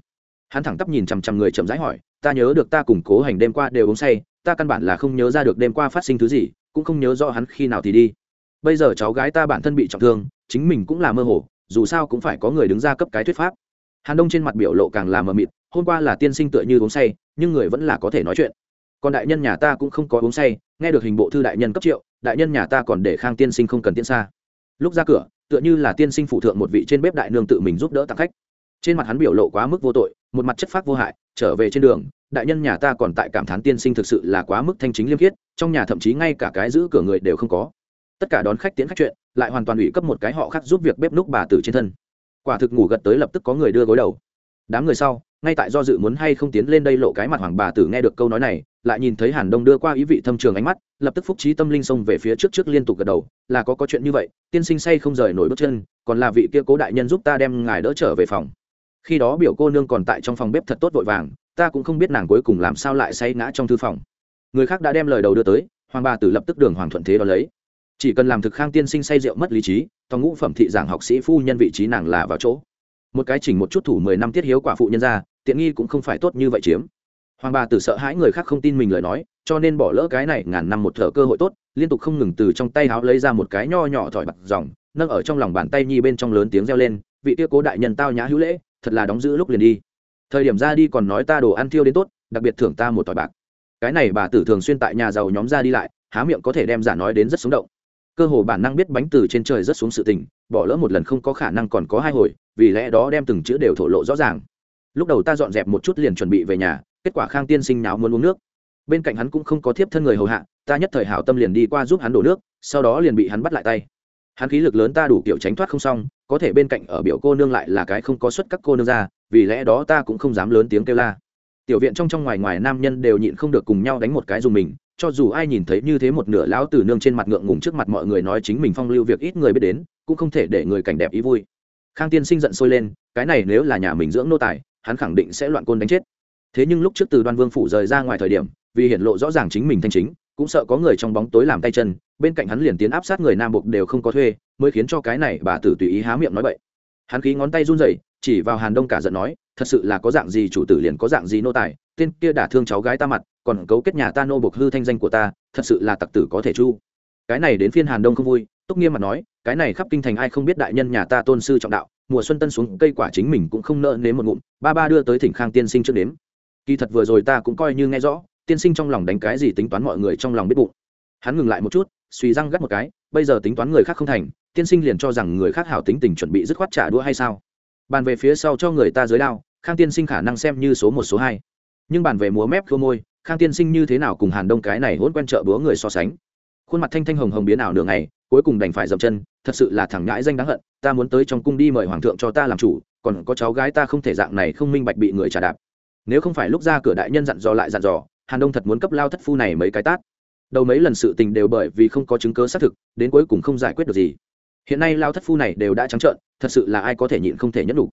Hắn thẳng tắp nhìn chằm chằm người chậm rãi hỏi ta nhớ được ta cùng cố hành đêm qua đều uống say, ta căn bản là không nhớ ra được đêm qua phát sinh thứ gì, cũng không nhớ rõ hắn khi nào thì đi. Bây giờ cháu gái ta bản thân bị trọng thương, chính mình cũng là mơ hồ, dù sao cũng phải có người đứng ra cấp cái thuyết pháp. Hàn đông trên mặt biểu lộ càng là mờ mịt, hôm qua là tiên sinh tựa như uống say, nhưng người vẫn là có thể nói chuyện. Còn đại nhân nhà ta cũng không có uống say, nghe được hình bộ thư đại nhân cấp triệu, đại nhân nhà ta còn để khang tiên sinh không cần tiên xa. Lúc ra cửa, tựa như là tiên sinh phụ thượng một vị trên bếp đại nương tự mình giúp đỡ tặng khách. Trên mặt hắn biểu lộ quá mức vô tội, một mặt chất phác vô hại trở về trên đường, đại nhân nhà ta còn tại cảm thán tiên sinh thực sự là quá mức thanh chính liêm khiết, trong nhà thậm chí ngay cả cái giữ cửa người đều không có. Tất cả đón khách tiến khách chuyện, lại hoàn toàn ủy cấp một cái họ khác giúp việc bếp núc bà tử trên thân. Quả thực ngủ gật tới lập tức có người đưa gối đầu. Đám người sau, ngay tại do dự muốn hay không tiến lên đây lộ cái mặt hoàng bà tử nghe được câu nói này, lại nhìn thấy hàn đông đưa qua ý vị thâm trường ánh mắt, lập tức phúc trí tâm linh xông về phía trước trước liên tục gật đầu, là có có chuyện như vậy, tiên sinh say không rời nổi bước chân, còn là vị kia cố đại nhân giúp ta đem ngài đỡ trở về phòng khi đó biểu cô nương còn tại trong phòng bếp thật tốt vội vàng, ta cũng không biết nàng cuối cùng làm sao lại say ngã trong thư phòng. Người khác đã đem lời đầu đưa tới, hoàng bà tử lập tức đường hoàng thuận thế đó lấy. Chỉ cần làm thực khang tiên sinh say rượu mất lý trí, tòng ngũ phẩm thị giảng học sĩ phu nhân vị trí nàng là vào chỗ. Một cái chỉnh một chút thủ mười năm tiết hiếu quả phụ nhân ra, tiện nghi cũng không phải tốt như vậy chiếm. Hoàng bà tử sợ hãi người khác không tin mình lời nói, cho nên bỏ lỡ cái này ngàn năm một thở cơ hội tốt, liên tục không ngừng từ trong tay háo lấy ra một cái nho nhỏ thỏi bạc dòng, nâng ở trong lòng bàn tay nhi bên trong lớn tiếng reo lên, vị kia cố đại nhân tao nhã hữu lễ thật là đóng giữ lúc liền đi. Thời điểm ra đi còn nói ta đồ ăn thiêu đến tốt, đặc biệt thưởng ta một tỏi bạc. Cái này bà tử thường xuyên tại nhà giàu nhóm ra đi lại, há miệng có thể đem giả nói đến rất sống động. Cơ hồ bản năng biết bánh từ trên trời rất xuống sự tình, bỏ lỡ một lần không có khả năng còn có hai hồi, vì lẽ đó đem từng chữ đều thổ lộ rõ ràng. Lúc đầu ta dọn dẹp một chút liền chuẩn bị về nhà, kết quả khang tiên sinh nháo muốn uống nước. Bên cạnh hắn cũng không có thiếp thân người hầu hạ, ta nhất thời hảo tâm liền đi qua giúp hắn đổ nước, sau đó liền bị hắn bắt lại tay. Hắn khí lực lớn ta đủ kiểu tránh thoát không xong có thể bên cạnh ở biểu cô nương lại là cái không có suất các cô nương ra, vì lẽ đó ta cũng không dám lớn tiếng kêu la. Tiểu viện trong trong ngoài ngoài nam nhân đều nhịn không được cùng nhau đánh một cái dùng mình, cho dù ai nhìn thấy như thế một nửa lão tử nương trên mặt ngượng ngùng trước mặt mọi người nói chính mình phong lưu việc ít người biết đến, cũng không thể để người cảnh đẹp ý vui. Khang tiên sinh giận sôi lên, cái này nếu là nhà mình dưỡng nô tài, hắn khẳng định sẽ loạn côn đánh chết. Thế nhưng lúc trước từ đoan vương phủ rời ra ngoài thời điểm, vì hiện lộ rõ ràng chính mình thanh chính cũng sợ có người trong bóng tối làm tay chân, bên cạnh hắn liền tiến áp sát người nam buộc đều không có thuê, mới khiến cho cái này bà tử tùy ý há miệng nói bậy. Hắn khí ngón tay run rẩy, chỉ vào hàn đông cả giận nói, thật sự là có dạng gì chủ tử liền có dạng gì nô tài, tên kia đả thương cháu gái ta mặt, còn cấu kết nhà ta nô buộc hư thanh danh của ta, thật sự là tặc tử có thể chu. Cái này đến phiên hàn đông không vui, túc nghiêm mặt nói, cái này khắp kinh thành ai không biết đại nhân nhà ta tôn sư trọng đạo, mùa xuân tân xuống, cây quả chính mình cũng không nợ nếm một ngụm, ba ba đưa tới thỉnh khang tiên sinh trước đếm kỳ thật vừa rồi ta cũng coi như nghe rõ tiên sinh trong lòng đánh cái gì tính toán mọi người trong lòng biết bụng. Hắn ngừng lại một chút, suy răng gắt một cái, bây giờ tính toán người khác không thành, tiên sinh liền cho rằng người khác hảo tính tình chuẩn bị dứt khoát trả đũa hay sao? Bàn về phía sau cho người ta giới đao, khang tiên sinh khả năng xem như số một, số hai. Nhưng bàn về múa mép khô môi, khang tiên sinh như thế nào cùng hàn đông cái này hôn quen trợ búa người so sánh? Khuôn mặt thanh thanh hồng hồng biến ảo nửa ngày, cuối cùng đành phải dậm chân, thật sự là thằng ngãi danh đáng hận, ta muốn tới trong cung đi mời hoàng thượng cho ta làm chủ, còn có cháu gái ta không thể dạng này không minh bạch bị người trả đạp. Nếu không phải lúc ra cửa đại nhân dặn dò lại dặn dò hàn đông thật muốn cấp lao thất phu này mấy cái tát. Đầu mấy lần sự tình đều bởi vì không có chứng cớ xác thực, đến cuối cùng không giải quyết được gì. Hiện nay lao thất phu này đều đã trắng trợn, thật sự là ai có thể nhịn không thể nhẫn đủ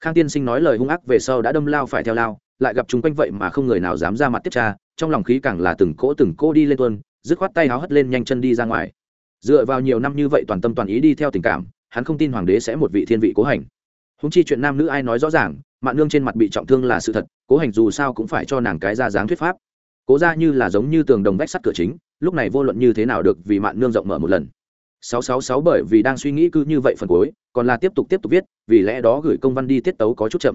khang tiên sinh nói lời hung ác về sau đã đâm lao phải theo lao, lại gặp chúng quanh vậy mà không người nào dám ra mặt tiếp tra, trong lòng khí càng là từng cỗ từng cỗ đi lên tuân dứt khoát tay háo hất lên nhanh chân đi ra ngoài. Dựa vào nhiều năm như vậy toàn tâm toàn ý đi theo tình cảm, hắn không tin hoàng đế sẽ một vị thiên vị cố hành. Húng chi chuyện nam nữ ai nói rõ ràng, mạng nương trên mặt bị trọng thương là sự thật, cố hành dù sao cũng phải cho nàng cái ra dáng thuyết pháp cố ra như là giống như tường đồng vách sắt cửa chính lúc này vô luận như thế nào được vì mạn nương rộng mở một lần. 666 bởi vì đang suy nghĩ cứ như vậy phần cuối còn là tiếp tục tiếp tục viết vì lẽ đó gửi công văn đi tiết tấu có chút chậm.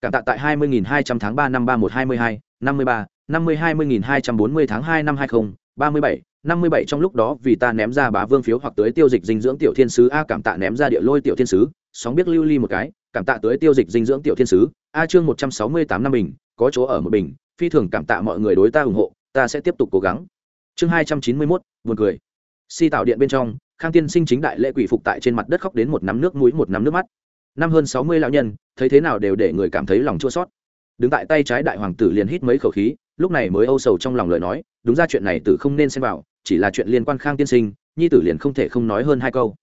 Cảm tạ tại 20.200 tháng 3 năm 3122, 53, 50 20.240 tháng 2 năm 20, 37, 57 trong lúc đó vì ta ném ra bá vương phiếu hoặc tới tiêu dịch dinh dưỡng tiểu thiên sứ a cảm tạ ném ra địa lôi tiểu thiên sứ sóng biết lưu ly một cái cảm tạ tới tiêu dịch dinh dưỡng tiểu thiên sứ a chương 168 năm bình có chỗ ở một bình phi thường cảm tạ mọi người đối ta ủng hộ ta sẽ tiếp tục cố gắng. Chương 291, buồn cười. Si tạo điện bên trong khang tiên sinh chính đại lễ quỷ phục tại trên mặt đất khóc đến một nắm nước mũi một nắm nước mắt. Năm hơn sáu mươi lão nhân thấy thế nào đều để người cảm thấy lòng chua sót đứng tại tay trái đại hoàng tử liền hít mấy khẩu khí lúc này mới âu sầu trong lòng lời nói đúng ra chuyện này tử không nên xem vào chỉ là chuyện liên quan khang tiên sinh nhi tử liền không thể không nói hơn hai câu.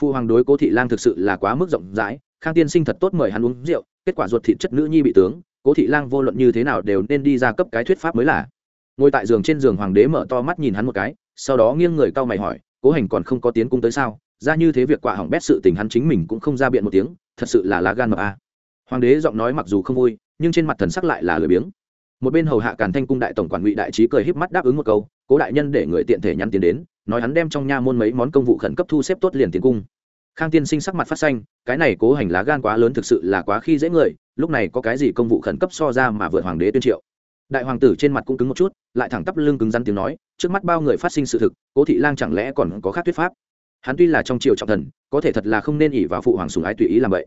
Phụ hoàng đối cố thị lang thực sự là quá mức rộng rãi khang tiên sinh thật tốt mời hắn uống rượu kết quả ruột thịt chất nữ nhi bị tướng cố thị lang vô luận như thế nào đều nên đi ra cấp cái thuyết pháp mới là. Ngồi tại giường trên giường hoàng đế mở to mắt nhìn hắn một cái, sau đó nghiêng người cau mày hỏi, cố hành còn không có tiến cung tới sao? Ra như thế việc quạ hỏng bét sự tình hắn chính mình cũng không ra biện một tiếng, thật sự là lá gan mập a. À. hoàng đế giọng nói mặc dù không vui, nhưng trên mặt thần sắc lại là lười biếng. Một bên hầu hạ càn thanh cung đại tổng quản ngụy đại trí cười híp mắt đáp ứng một câu, cố đại nhân để người tiện thể nhắn tiền đến, nói hắn đem trong nha môn mấy món công vụ khẩn cấp thu xếp tốt liền tiến cung khang tiên sinh sắc mặt phát xanh, cái này cố hành lá gan quá lớn thực sự là quá khi dễ người, lúc này có cái gì công vụ khẩn cấp so ra mà vượt hoàng đế tuyên triệu. Đại hoàng tử trên mặt cũng cứng một chút, lại thẳng tắp lưng cứng rắn tiếng nói, trước mắt bao người phát sinh sự thực, cố thị lang chẳng lẽ còn có khác thuyết pháp? Hắn tuy là trong triều trọng thần, có thể thật là không nên ỉ vào phụ hoàng sùng ái tùy ý làm vậy.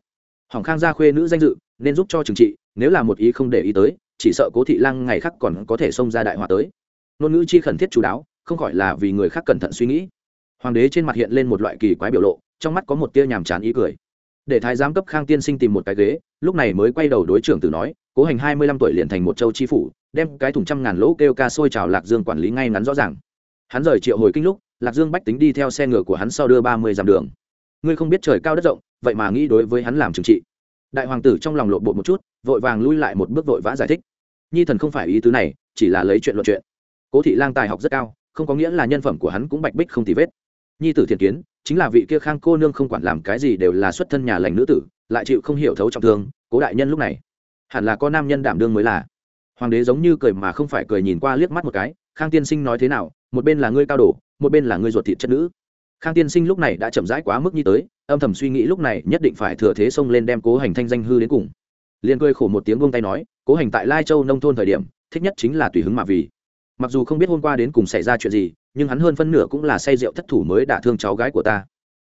Hoàng khang gia khuê nữ danh dự, nên giúp cho trừng trị, nếu là một ý không để ý tới, chỉ sợ cố thị lang ngày khác còn có thể xông ra đại hòa tới. Ngôn ngữ chi khẩn thiết chú đáo, không khỏi là vì người khác cẩn thận suy nghĩ. Hoàng đế trên mặt hiện lên một loại kỳ quái biểu lộ trong mắt có một tia nhàm chán ý cười. Để thái giám cấp khang tiên sinh tìm một cái ghế, lúc này mới quay đầu đối trưởng tử nói, cố hành hai mươi lăm tuổi liền thành một châu chi phủ, đem cái thùng trăm ngàn lỗ kêu ca sôi trào lạc dương quản lý ngay ngắn rõ ràng. Hắn rời triệu hồi kinh lúc, lạc dương bách tính đi theo xe ngựa của hắn sau đưa ba mươi dặm đường. Ngươi không biết trời cao đất rộng, vậy mà nghĩ đối với hắn làm trừng trị. Đại hoàng tử trong lòng lộn bột một chút, vội vàng lui lại một bước vội vã giải thích. Nhi thần không phải ý tứ này, chỉ là lấy chuyện luận chuyện. Cố thị lang tài học rất cao, không có nghĩa là nhân phẩm của hắn cũng bạch bích không tì vết. Nhi tử thiền kiến chính là vị kia khang cô nương không quản làm cái gì đều là xuất thân nhà lành nữ tử, lại chịu không hiểu thấu trọng thương, cố đại nhân lúc này, hẳn là có nam nhân đảm đương mới là. Hoàng đế giống như cười mà không phải cười nhìn qua liếc mắt một cái, khang tiên sinh nói thế nào? Một bên là ngươi cao đồ, một bên là ngươi ruột thịt chất nữ. Khang tiên sinh lúc này đã chậm rãi quá mức như tới, âm thầm suy nghĩ lúc này nhất định phải thừa thế xông lên đem cố hành thanh danh hư đến cùng. Liền cười khổ một tiếng buông tay nói, cố hành tại lai châu nông thôn thời điểm, thích nhất chính là tùy hứng mà vì. Mặc dù không biết hôm qua đến cùng xảy ra chuyện gì nhưng hắn hơn phân nửa cũng là say rượu thất thủ mới đả thương cháu gái của ta.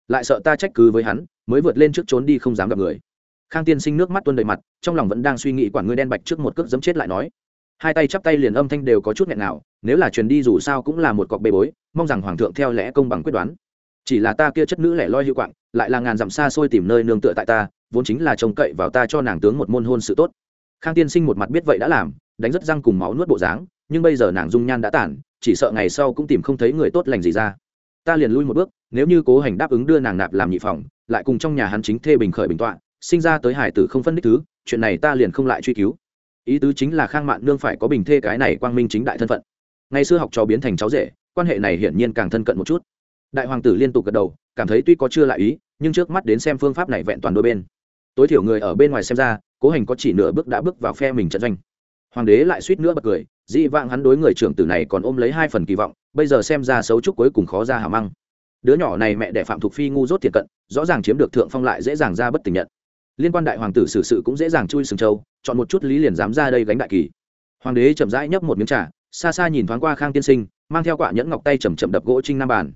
Lại sợ ta trách cứ với hắn, mới vượt lên trước trốn đi không dám gặp người. Khang tiên sinh nước mắt tuôn đầy mặt, trong lòng vẫn đang suy nghĩ quản ngươi đen bạch trước một cước dấm chết lại nói. Hai tay chắp tay liền âm thanh đều có chút nghẹn nào, nếu là truyền đi dù sao cũng là một cọc bê bối, mong rằng hoàng thượng theo lẽ công bằng quyết đoán. Chỉ là ta kia chất nữ lẻ loi hữu quạng, lại là ngàn dặm xa xôi tìm nơi nương tựa tại ta, vốn chính là trông cậy vào ta cho nàng tướng một môn hôn sự tốt. Khang tiên sinh một mặt biết vậy đã làm, đánh rất răng cùng máu nuốt bộ dáng, nhưng bây giờ nàng dung nhan đã tản chỉ sợ ngày sau cũng tìm không thấy người tốt lành gì ra. Ta liền lui một bước, nếu như cố hành đáp ứng đưa nàng nạp làm nhị phòng, lại cùng trong nhà hắn chính thê bình khởi bình tọa, sinh ra tới hải tử không phân đích thứ, chuyện này ta liền không lại truy cứu. Ý tứ chính là khang mạn nương phải có bình thê cái này quang minh chính đại thân phận. Ngày xưa học trò biến thành cháu rể, quan hệ này hiển nhiên càng thân cận một chút. Đại hoàng tử liên tục gật đầu, cảm thấy tuy có chưa lại ý, nhưng trước mắt đến xem phương pháp này vẹn toàn đôi bên. Tối thiểu người ở bên ngoài xem ra, cố hành có chỉ nửa bước đã bước vào phe mình trận doanh. Hoàng đế lại suýt nữa bật cười dị vãng hắn đối người trưởng tử này còn ôm lấy hai phần kỳ vọng, bây giờ xem ra xấu trúc cuối cùng khó ra hả măng. Đứa nhỏ này mẹ đẻ phạm thục phi ngu dốt thiệt cận, rõ ràng chiếm được thượng phong lại dễ dàng ra bất tình nhận. Liên quan đại hoàng tử xử sự cũng dễ dàng chui sừng châu chọn một chút lý liền dám ra đây gánh đại kỳ. Hoàng đế chậm rãi nhấp một miếng trà, xa xa nhìn thoáng qua khang tiên sinh, mang theo quả nhẫn ngọc tay chầm chậm đập gỗ trinh nam bàn.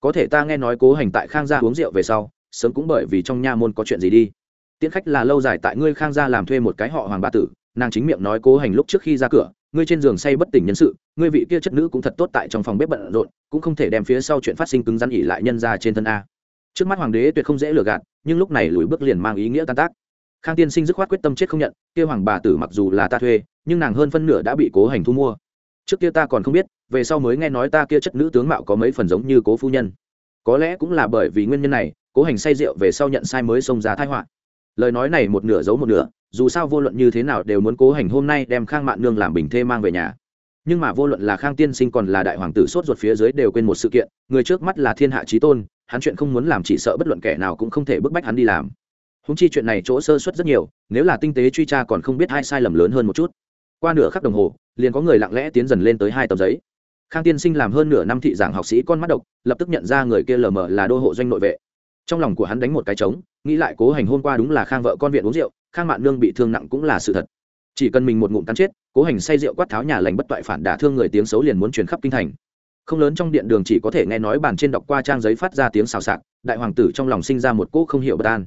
Có thể ta nghe nói cố hành tại khang gia uống rượu về sau, sớm cũng bởi vì trong nha môn có chuyện gì đi. Tiễn khách là lâu dài tại ngươi khang gia làm thuê một cái họ hoàng ba tử, nàng chính miệng nói cố hành lúc trước khi ra cửa ngươi trên giường say bất tỉnh nhân sự, ngươi vị kia chất nữ cũng thật tốt tại trong phòng bếp bận rộn, cũng không thể đem phía sau chuyện phát sinh cứng rắn ỉ lại nhân ra trên thân a. Trước mắt hoàng đế tuyệt không dễ lừa gạt, nhưng lúc này lùi bước liền mang ý nghĩa tan tác. Khang tiên sinh dứt khoát quyết tâm chết không nhận, kia hoàng bà tử mặc dù là ta thuê, nhưng nàng hơn phân nửa đã bị cố hành thu mua. Trước kia ta còn không biết, về sau mới nghe nói ta kia chất nữ tướng mạo có mấy phần giống như cố phu nhân. Có lẽ cũng là bởi vì nguyên nhân này, cố hành say rượu về sau nhận sai mới xông ra thái họa lời nói này một nửa giấu một nửa, dù sao vô luận như thế nào đều muốn cố hành hôm nay đem khang mạn nương làm bình thê mang về nhà. Nhưng mà vô luận là khang tiên sinh còn là đại hoàng tử sốt ruột phía dưới đều quên một sự kiện, người trước mắt là thiên hạ trí tôn, hắn chuyện không muốn làm chỉ sợ bất luận kẻ nào cũng không thể bức bách hắn đi làm. Húng chi chuyện này chỗ sơ suất rất nhiều, nếu là tinh tế truy tra còn không biết hai sai lầm lớn hơn một chút. Qua nửa khắc đồng hồ, liền có người lặng lẽ tiến dần lên tới hai tờ giấy. Khang tiên sinh làm hơn nửa năm thị giảng học sĩ con mắt độc, lập tức nhận ra người kia lờ mờ là đô hộ doanh nội vệ trong lòng của hắn đánh một cái trống, nghĩ lại cố hành hôm qua đúng là khang vợ con viện uống rượu, khang mạn nương bị thương nặng cũng là sự thật. Chỉ cần mình một ngụm cắn chết, cố hành say rượu quát tháo nhà lành bất toại phản đả thương người tiếng xấu liền muốn truyền khắp kinh thành. Không lớn trong điện đường chỉ có thể nghe nói bàn trên đọc qua trang giấy phát ra tiếng xào xạc, đại hoàng tử trong lòng sinh ra một cỗ không hiểu bất an.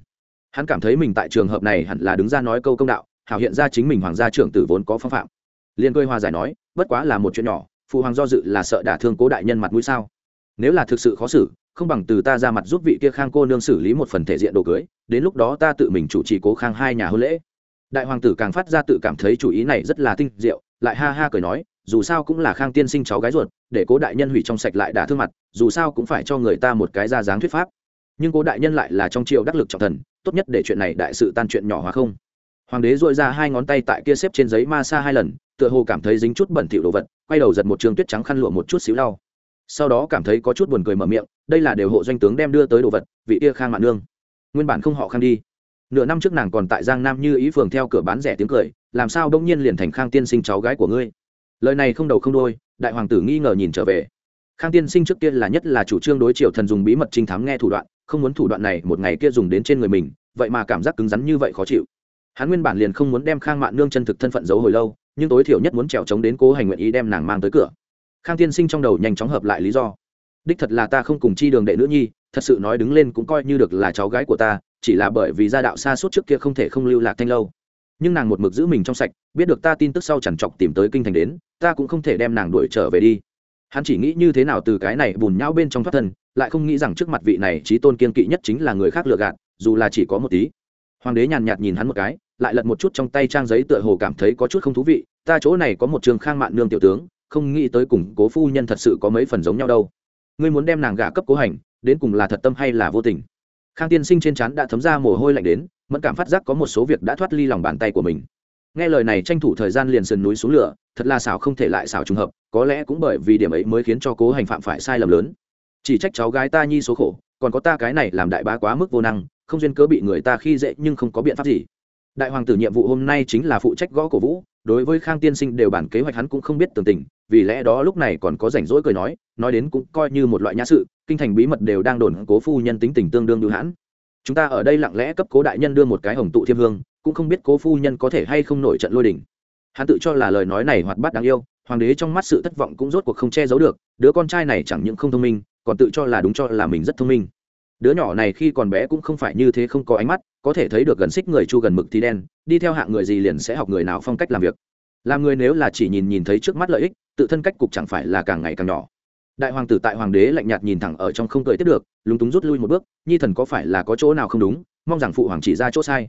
Hắn cảm thấy mình tại trường hợp này hẳn là đứng ra nói câu công đạo, hảo hiện ra chính mình hoàng gia trưởng tử vốn có phong phạm. Liên quê hoa giải nói, bất quá là một chuyện nhỏ, phụ hoàng do dự là sợ đả thương cố đại nhân mặt mũi sao? Nếu là thực sự khó xử không bằng từ ta ra mặt giúp vị kia khang cô nương xử lý một phần thể diện đồ cưới, đến lúc đó ta tự mình chủ trì cố khang hai nhà hôn lễ. Đại hoàng tử càng phát ra tự cảm thấy chủ ý này rất là tinh diệu, lại ha ha cười nói, dù sao cũng là khang tiên sinh cháu gái ruột, để cố đại nhân hủy trong sạch lại đả thương mặt, dù sao cũng phải cho người ta một cái ra dáng thuyết pháp. Nhưng cố đại nhân lại là trong triều đắc lực trọng thần, tốt nhất để chuyện này đại sự tan chuyện nhỏ hóa không. Hoàng đế dội ra hai ngón tay tại kia xếp trên giấy ma xa hai lần, tựa hồ cảm thấy dính chút bẩn thỉu đồ vật, quay đầu giật một trường tuyết trắng khăn lụa một chút xíu lau sau đó cảm thấy có chút buồn cười mở miệng, đây là đều hộ doanh tướng đem đưa tới đồ vật, vị kia khang mạn nương. Nguyên bản không họ khang đi. Nửa năm trước nàng còn tại giang nam như ý phường theo cửa bán rẻ tiếng cười, làm sao đông nhiên liền thành khang tiên sinh cháu gái của ngươi? Lời này không đầu không đôi đại hoàng tử nghi ngờ nhìn trở về. Khang tiên sinh trước kia là nhất là chủ trương đối triều thần dùng bí mật trinh thám nghe thủ đoạn, không muốn thủ đoạn này một ngày kia dùng đến trên người mình, vậy mà cảm giác cứng rắn như vậy khó chịu. Hắn nguyên bản liền không muốn đem khang mạn nương chân thực thân phận giấu hồi lâu, nhưng tối thiểu nhất muốn trèo trống đến cố hành nguyện ý đem nàng mang tới cửa khang tiên sinh trong đầu nhanh chóng hợp lại lý do. Đích thật là ta không cùng chi đường đệ nữ nhi, thật sự nói đứng lên cũng coi như được là cháu gái của ta, chỉ là bởi vì gia đạo xa suốt trước kia không thể không lưu lạc thanh lâu. Nhưng nàng một mực giữ mình trong sạch, biết được ta tin tức sau chẳng chọc tìm tới kinh thành đến, ta cũng không thể đem nàng đuổi trở về đi. Hắn chỉ nghĩ như thế nào từ cái này bùn nhão bên trong thoát thân, lại không nghĩ rằng trước mặt vị này trí tôn kiên kỵ nhất chính là người khác lừa gạt, dù là chỉ có một tí. Hoàng đế nhàn nhạt nhìn hắn một cái, lại lật một chút trong tay trang giấy tựa hồ cảm thấy có chút không thú vị, ta chỗ này có một trường khang mạn nương tiểu tướng không nghĩ tới cùng cố phu nhân thật sự có mấy phần giống nhau đâu. Ngươi muốn đem nàng gả cấp cố hành, đến cùng là thật tâm hay là vô tình? Khang tiên sinh trên chán đã thấm ra mồ hôi lạnh đến, mẫn cảm phát giác có một số việc đã thoát ly lòng bàn tay của mình. Nghe lời này tranh thủ thời gian liền sườn núi xuống lửa, thật là xảo không thể lại xảo trùng hợp, có lẽ cũng bởi vì điểm ấy mới khiến cho cố hành phạm phải sai lầm lớn. Chỉ trách cháu gái ta nhi số khổ, còn có ta cái này làm đại bá quá mức vô năng, không duyên cớ bị người ta khi dễ nhưng không có biện pháp gì. Đại hoàng tử nhiệm vụ hôm nay chính là phụ trách gõ cổ vũ đối với khang tiên sinh đều bản kế hoạch hắn cũng không biết tường tình, vì lẽ đó lúc này còn có rảnh rỗi cười nói nói đến cũng coi như một loại nhã sự, kinh thành bí mật đều đang đồn cố phu nhân tính tình tương đương hữu hãn. Chúng ta ở đây lặng lẽ cấp cố đại nhân đưa một cái hồng tụ thiêm hương, cũng không biết cố phu nhân có thể hay không nổi trận lôi đình. Hắn tự cho là lời nói này hoạt bát đáng yêu, hoàng đế trong mắt sự thất vọng cũng rốt cuộc không che giấu được, đứa con trai này chẳng những không thông minh, còn tự cho là đúng cho là mình rất thông minh. Đứa nhỏ này khi còn bé cũng không phải như thế không có ánh mắt có thể thấy được gần xích người chu gần mực thì đen, đi theo hạng người gì liền sẽ học người nào phong cách làm việc. Làm người nếu là chỉ nhìn nhìn thấy trước mắt lợi ích, tự thân cách cục chẳng phải là càng ngày càng nhỏ. Đại hoàng tử tại hoàng đế lạnh nhạt nhìn thẳng ở trong không cười tiếp được, lúng túng rút lui một bước, nhi thần có phải là có chỗ nào không đúng, mong rằng phụ hoàng chỉ ra chỗ sai.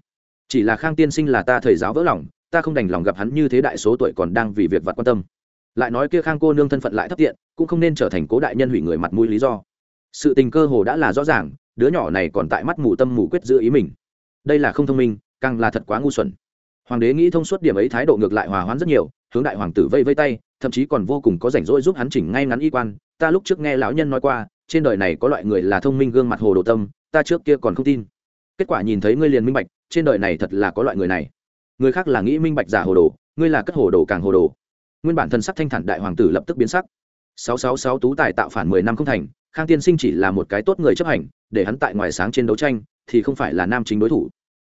Chỉ là khang tiên sinh là ta thầy giáo vỡ lòng, ta không đành lòng gặp hắn như thế đại số tuổi còn đang vì việc vặt quan tâm. Lại nói kia khang cô nương thân phận lại thấp tiện cũng không nên trở thành cố đại nhân hủy người mặt mũi lý do. Sự tình cơ hồ đã là rõ ràng, đứa nhỏ này còn tại mắt mù tâm mù quyết giữ ý mình đây là không thông minh, càng là thật quá ngu xuẩn. Hoàng đế nghĩ thông suốt điểm ấy thái độ ngược lại hòa hoãn rất nhiều, hướng đại hoàng tử vây vây tay, thậm chí còn vô cùng có rảnh rỗi giúp hắn chỉnh ngay ngắn y quan. Ta lúc trước nghe lão nhân nói qua, trên đời này có loại người là thông minh gương mặt hồ đồ tâm, ta trước kia còn không tin. Kết quả nhìn thấy ngươi liền minh bạch, trên đời này thật là có loại người này. Người khác là nghĩ minh bạch giả hồ đồ, ngươi là cất hồ đồ càng hồ đồ. Nguyên bản thân sắc thanh thản đại hoàng tử lập tức biến sắc. Sáu sáu sáu tú tài tạo phản mười năm không thành, khang tiên sinh chỉ là một cái tốt người chấp hành, để hắn tại ngoài sáng trên đấu tranh thì không phải là nam chính đối thủ.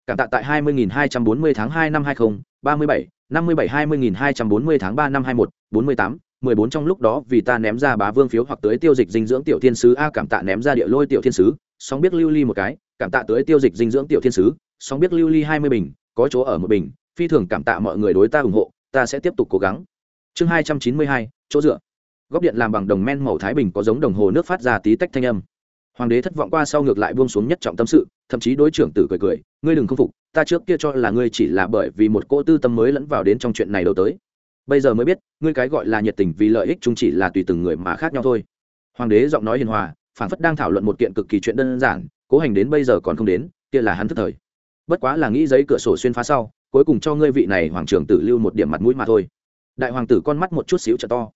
Cảm tạ tại hai mươi nghìn hai trăm bốn mươi tháng 2 năm hai nghìn ba mươi bảy, năm mươi bảy, hai mươi nghìn hai trăm bốn mươi tháng 3 năm hai một bốn mươi tám, mười bốn trong lúc đó vì ta ném ra bá vương phiếu hoặc tới tiêu dịch dinh dưỡng tiểu thiên sứ. A, cảm tạ ném ra địa lôi tiểu thiên sứ. Sóng biết lưu ly một cái, cảm tạ tới tiêu dịch dinh dưỡng tiểu thiên sứ. Sóng biết lưu ly hai mươi bình, có chỗ ở một bình. Phi thường cảm tạ mọi người đối ta ủng hộ, ta sẽ tiếp tục cố gắng. Chương hai trăm chín mươi hai, chỗ dựa. Góc điện làm bằng đồng men màu thái bình có giống đồng hồ nước phát ra tí tách thanh âm. Hoàng đế thất vọng qua sau ngược lại buông xuống nhất trọng tâm sự thậm chí đối trưởng tử cười cười, ngươi đừng không phục, ta trước kia cho là ngươi chỉ là bởi vì một cô tư tâm mới lẫn vào đến trong chuyện này đầu tới. Bây giờ mới biết, ngươi cái gọi là nhiệt tình vì lợi ích chung chỉ là tùy từng người mà khác nhau thôi. Hoàng đế giọng nói hiền hòa phản phất đang thảo luận một kiện cực kỳ chuyện đơn giản, cố hành đến bây giờ còn không đến, kia là hắn thức thời. Bất quá là nghĩ giấy cửa sổ xuyên phá sau, cuối cùng cho ngươi vị này hoàng trưởng tử lưu một điểm mặt mũi mà thôi. Đại hoàng tử con mắt một chút xíu trợ to.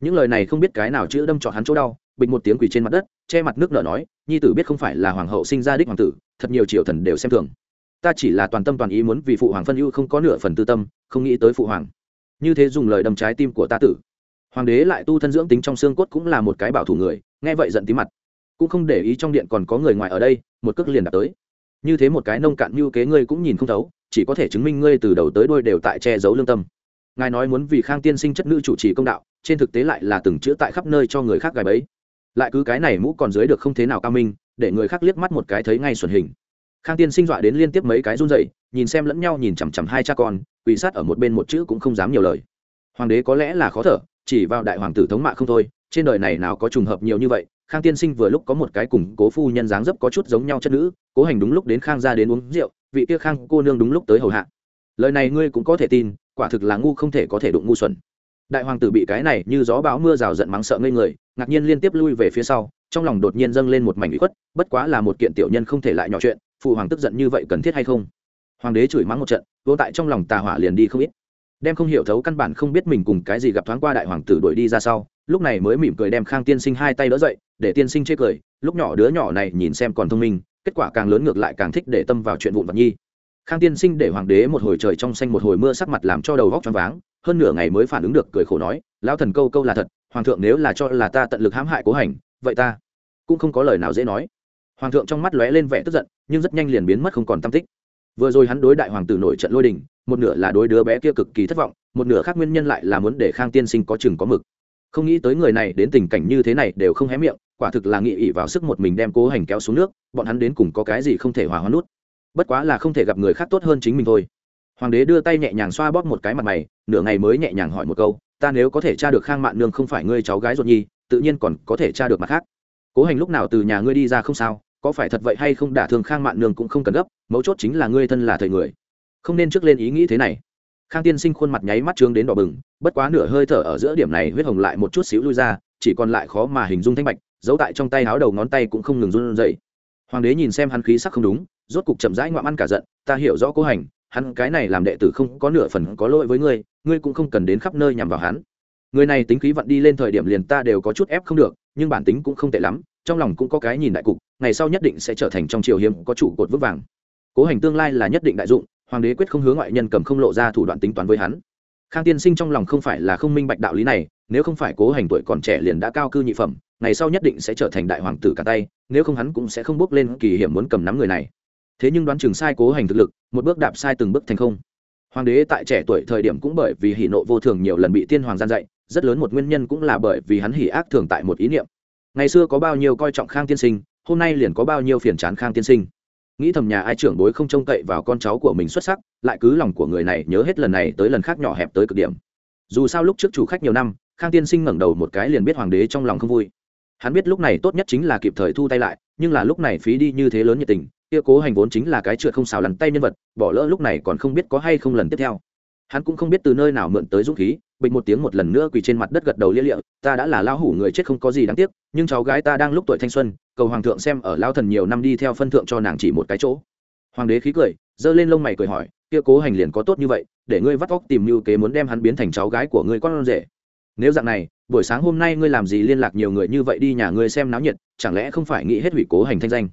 Những lời này không biết cái nào chữ đâm trọn hắn chỗ đau, bịch một tiếng quỳ trên mặt đất, che mặt nước nở nói, nhi tử biết không phải là hoàng hậu sinh ra đích hoàng tử thật nhiều triều thần đều xem thường. Ta chỉ là toàn tâm toàn ý muốn vì phụ hoàng phân ưu không có nửa phần tư tâm, không nghĩ tới phụ hoàng. Như thế dùng lời đâm trái tim của ta tử. Hoàng đế lại tu thân dưỡng tính trong xương cốt cũng là một cái bảo thủ người, nghe vậy giận tí mặt. Cũng không để ý trong điện còn có người ngoài ở đây, một cước liền đặt tới. Như thế một cái nông cạn như kế ngươi cũng nhìn không thấu, chỉ có thể chứng minh ngươi từ đầu tới đôi đều tại che giấu lương tâm. Ngài nói muốn vì khang tiên sinh chất nữ chủ trì công đạo, trên thực tế lại là từng chữa tại khắp nơi cho người khác gài bẫy. Lại cứ cái này mũ còn dưới được không thế nào cao minh để người khác liếc mắt một cái thấy ngay xuẩn hình. Khang tiên sinh dọa đến liên tiếp mấy cái run dậy nhìn xem lẫn nhau nhìn chằm chằm hai cha con, quỷ sát ở một bên một chữ cũng không dám nhiều lời. Hoàng đế có lẽ là khó thở, chỉ vào đại hoàng tử thống mạ không thôi, trên đời này nào có trùng hợp nhiều như vậy, khang tiên sinh vừa lúc có một cái cùng cố phu nhân dáng dấp có chút giống nhau chất nữ, cố hành đúng lúc đến khang ra đến uống rượu, vị kia khang cô nương đúng lúc tới hầu hạ. Lời này ngươi cũng có thể tin, quả thực là ngu không thể có thể đụng ngu xuẩn. Đại hoàng tử bị cái này như gió bão mưa rào giận mắng sợ ngây người, ngạc nhiên liên tiếp lui về phía sau trong lòng đột nhiên dâng lên một mảnh ủy khuất, bất quá là một kiện tiểu nhân không thể lại nhỏ chuyện, phụ hoàng tức giận như vậy cần thiết hay không? Hoàng đế chửi mắng một trận vô tại trong lòng tà hỏa liền đi không ít. Đem không hiểu thấu căn bản không biết mình cùng cái gì gặp thoáng qua đại hoàng tử đuổi đi ra sau, lúc này mới mỉm cười đem khang tiên sinh hai tay đỡ dậy, để tiên sinh chê cười, lúc nhỏ đứa nhỏ này nhìn xem còn thông minh, kết quả càng lớn ngược lại càng thích để tâm vào chuyện vụn vặt nhi. Khang tiên sinh để hoàng đế một hồi trời trong xanh một hồi mưa sắc mặt làm cho đầu góc choáng váng, hơn nửa ngày mới phản ứng được, cười khổ nói, lão thần câu câu là thật, hoàng thượng nếu là cho là ta tận lực hãm hại cố hành vậy ta cũng không có lời nào dễ nói. Hoàng thượng trong mắt lóe lên vẻ tức giận, nhưng rất nhanh liền biến mất không còn tâm tích. Vừa rồi hắn đối đại hoàng tử nổi trận lôi đình, một nửa là đối đứa bé kia cực kỳ thất vọng, một nửa khác nguyên nhân lại là muốn để khang tiên sinh có chừng có mực. Không nghĩ tới người này đến tình cảnh như thế này đều không hé miệng, quả thực là nghị ỉ vào sức một mình đem cố hành kéo xuống nước, bọn hắn đến cùng có cái gì không thể hòa hoãn nút. Bất quá là không thể gặp người khác tốt hơn chính mình thôi. Hoàng đế đưa tay nhẹ nhàng xoa bóp một cái mặt mày, nửa ngày mới nhẹ nhàng hỏi một câu, ta nếu có thể tra được khang mạn nương không phải ngươi cháu gái ruột nhi tự nhiên còn có thể tra được mặt khác. Cố hành lúc nào từ nhà ngươi đi ra không sao, có phải thật vậy hay không đả thương khang mạn nương cũng không cần gấp, mấu chốt chính là ngươi thân là thời người. Không nên trước lên ý nghĩ thế này. Khang tiên sinh khuôn mặt nháy mắt trướng đến đỏ bừng, bất quá nửa hơi thở ở giữa điểm này huyết hồng lại một chút xíu lui ra, chỉ còn lại khó mà hình dung thanh bạch, giấu tại trong tay háo đầu ngón tay cũng không ngừng run dậy hoàng đế nhìn xem hắn khí sắc không đúng, rốt cục chậm rãi ngoạm ăn cả giận, ta hiểu rõ cố hành, hắn cái này làm đệ tử không có nửa phần có lỗi với ngươi ngươi cũng không cần đến khắp nơi nhằm vào hắn người này tính khí vận đi lên thời điểm liền ta đều có chút ép không được, nhưng bản tính cũng không tệ lắm, trong lòng cũng có cái nhìn đại cục, ngày sau nhất định sẽ trở thành trong triều hiếm có trụ cột vững vàng. Cố hành tương lai là nhất định đại dụng, hoàng đế quyết không hướng ngoại nhân cầm không lộ ra thủ đoạn tính toán với hắn. Khang tiên sinh trong lòng không phải là không minh bạch đạo lý này, nếu không phải cố hành tuổi còn trẻ liền đã cao cư nhị phẩm, ngày sau nhất định sẽ trở thành đại hoàng tử cả tay, nếu không hắn cũng sẽ không bước lên kỳ hiểm muốn cầm nắm người này. Thế nhưng đoán chừng sai cố hành thực lực, một bước đạp sai từng bước thành không. Hoàng đế tại trẻ tuổi thời điểm cũng bởi vì hỉ nộ vô thường nhiều lần bị tiên hoàng gian dạy rất lớn một nguyên nhân cũng là bởi vì hắn hỉ ác thường tại một ý niệm. Ngày xưa có bao nhiêu coi trọng khang tiên sinh, hôm nay liền có bao nhiêu phiền chán khang tiên sinh. Nghĩ thầm nhà ai trưởng bối không trông cậy vào con cháu của mình xuất sắc, lại cứ lòng của người này nhớ hết lần này tới lần khác nhỏ hẹp tới cực điểm. Dù sao lúc trước chủ khách nhiều năm, khang tiên sinh ngẩng đầu một cái liền biết hoàng đế trong lòng không vui. Hắn biết lúc này tốt nhất chính là kịp thời thu tay lại, nhưng là lúc này phí đi như thế lớn nhiệt tình, kia cố hành vốn chính là cái trượt không xào lằn tay nhân vật, bỏ lỡ lúc này còn không biết có hay không lần tiếp theo. Hắn cũng không biết từ nơi nào mượn tới dũng khí bình một tiếng một lần nữa quỳ trên mặt đất gật đầu lia lịa, ta đã là lao hủ người chết không có gì đáng tiếc, nhưng cháu gái ta đang lúc tuổi thanh xuân, cầu hoàng thượng xem ở lao thần nhiều năm đi theo phân thượng cho nàng chỉ một cái chỗ. Hoàng đế khí cười, giơ lên lông mày cười hỏi, kia cố hành liền có tốt như vậy, để ngươi vắt óc tìm mưu kế muốn đem hắn biến thành cháu gái của ngươi con rể. Nếu dạng này, buổi sáng hôm nay ngươi làm gì liên lạc nhiều người như vậy đi nhà ngươi xem náo nhiệt, chẳng lẽ không phải nghĩ hết hủy cố hành thanh danh?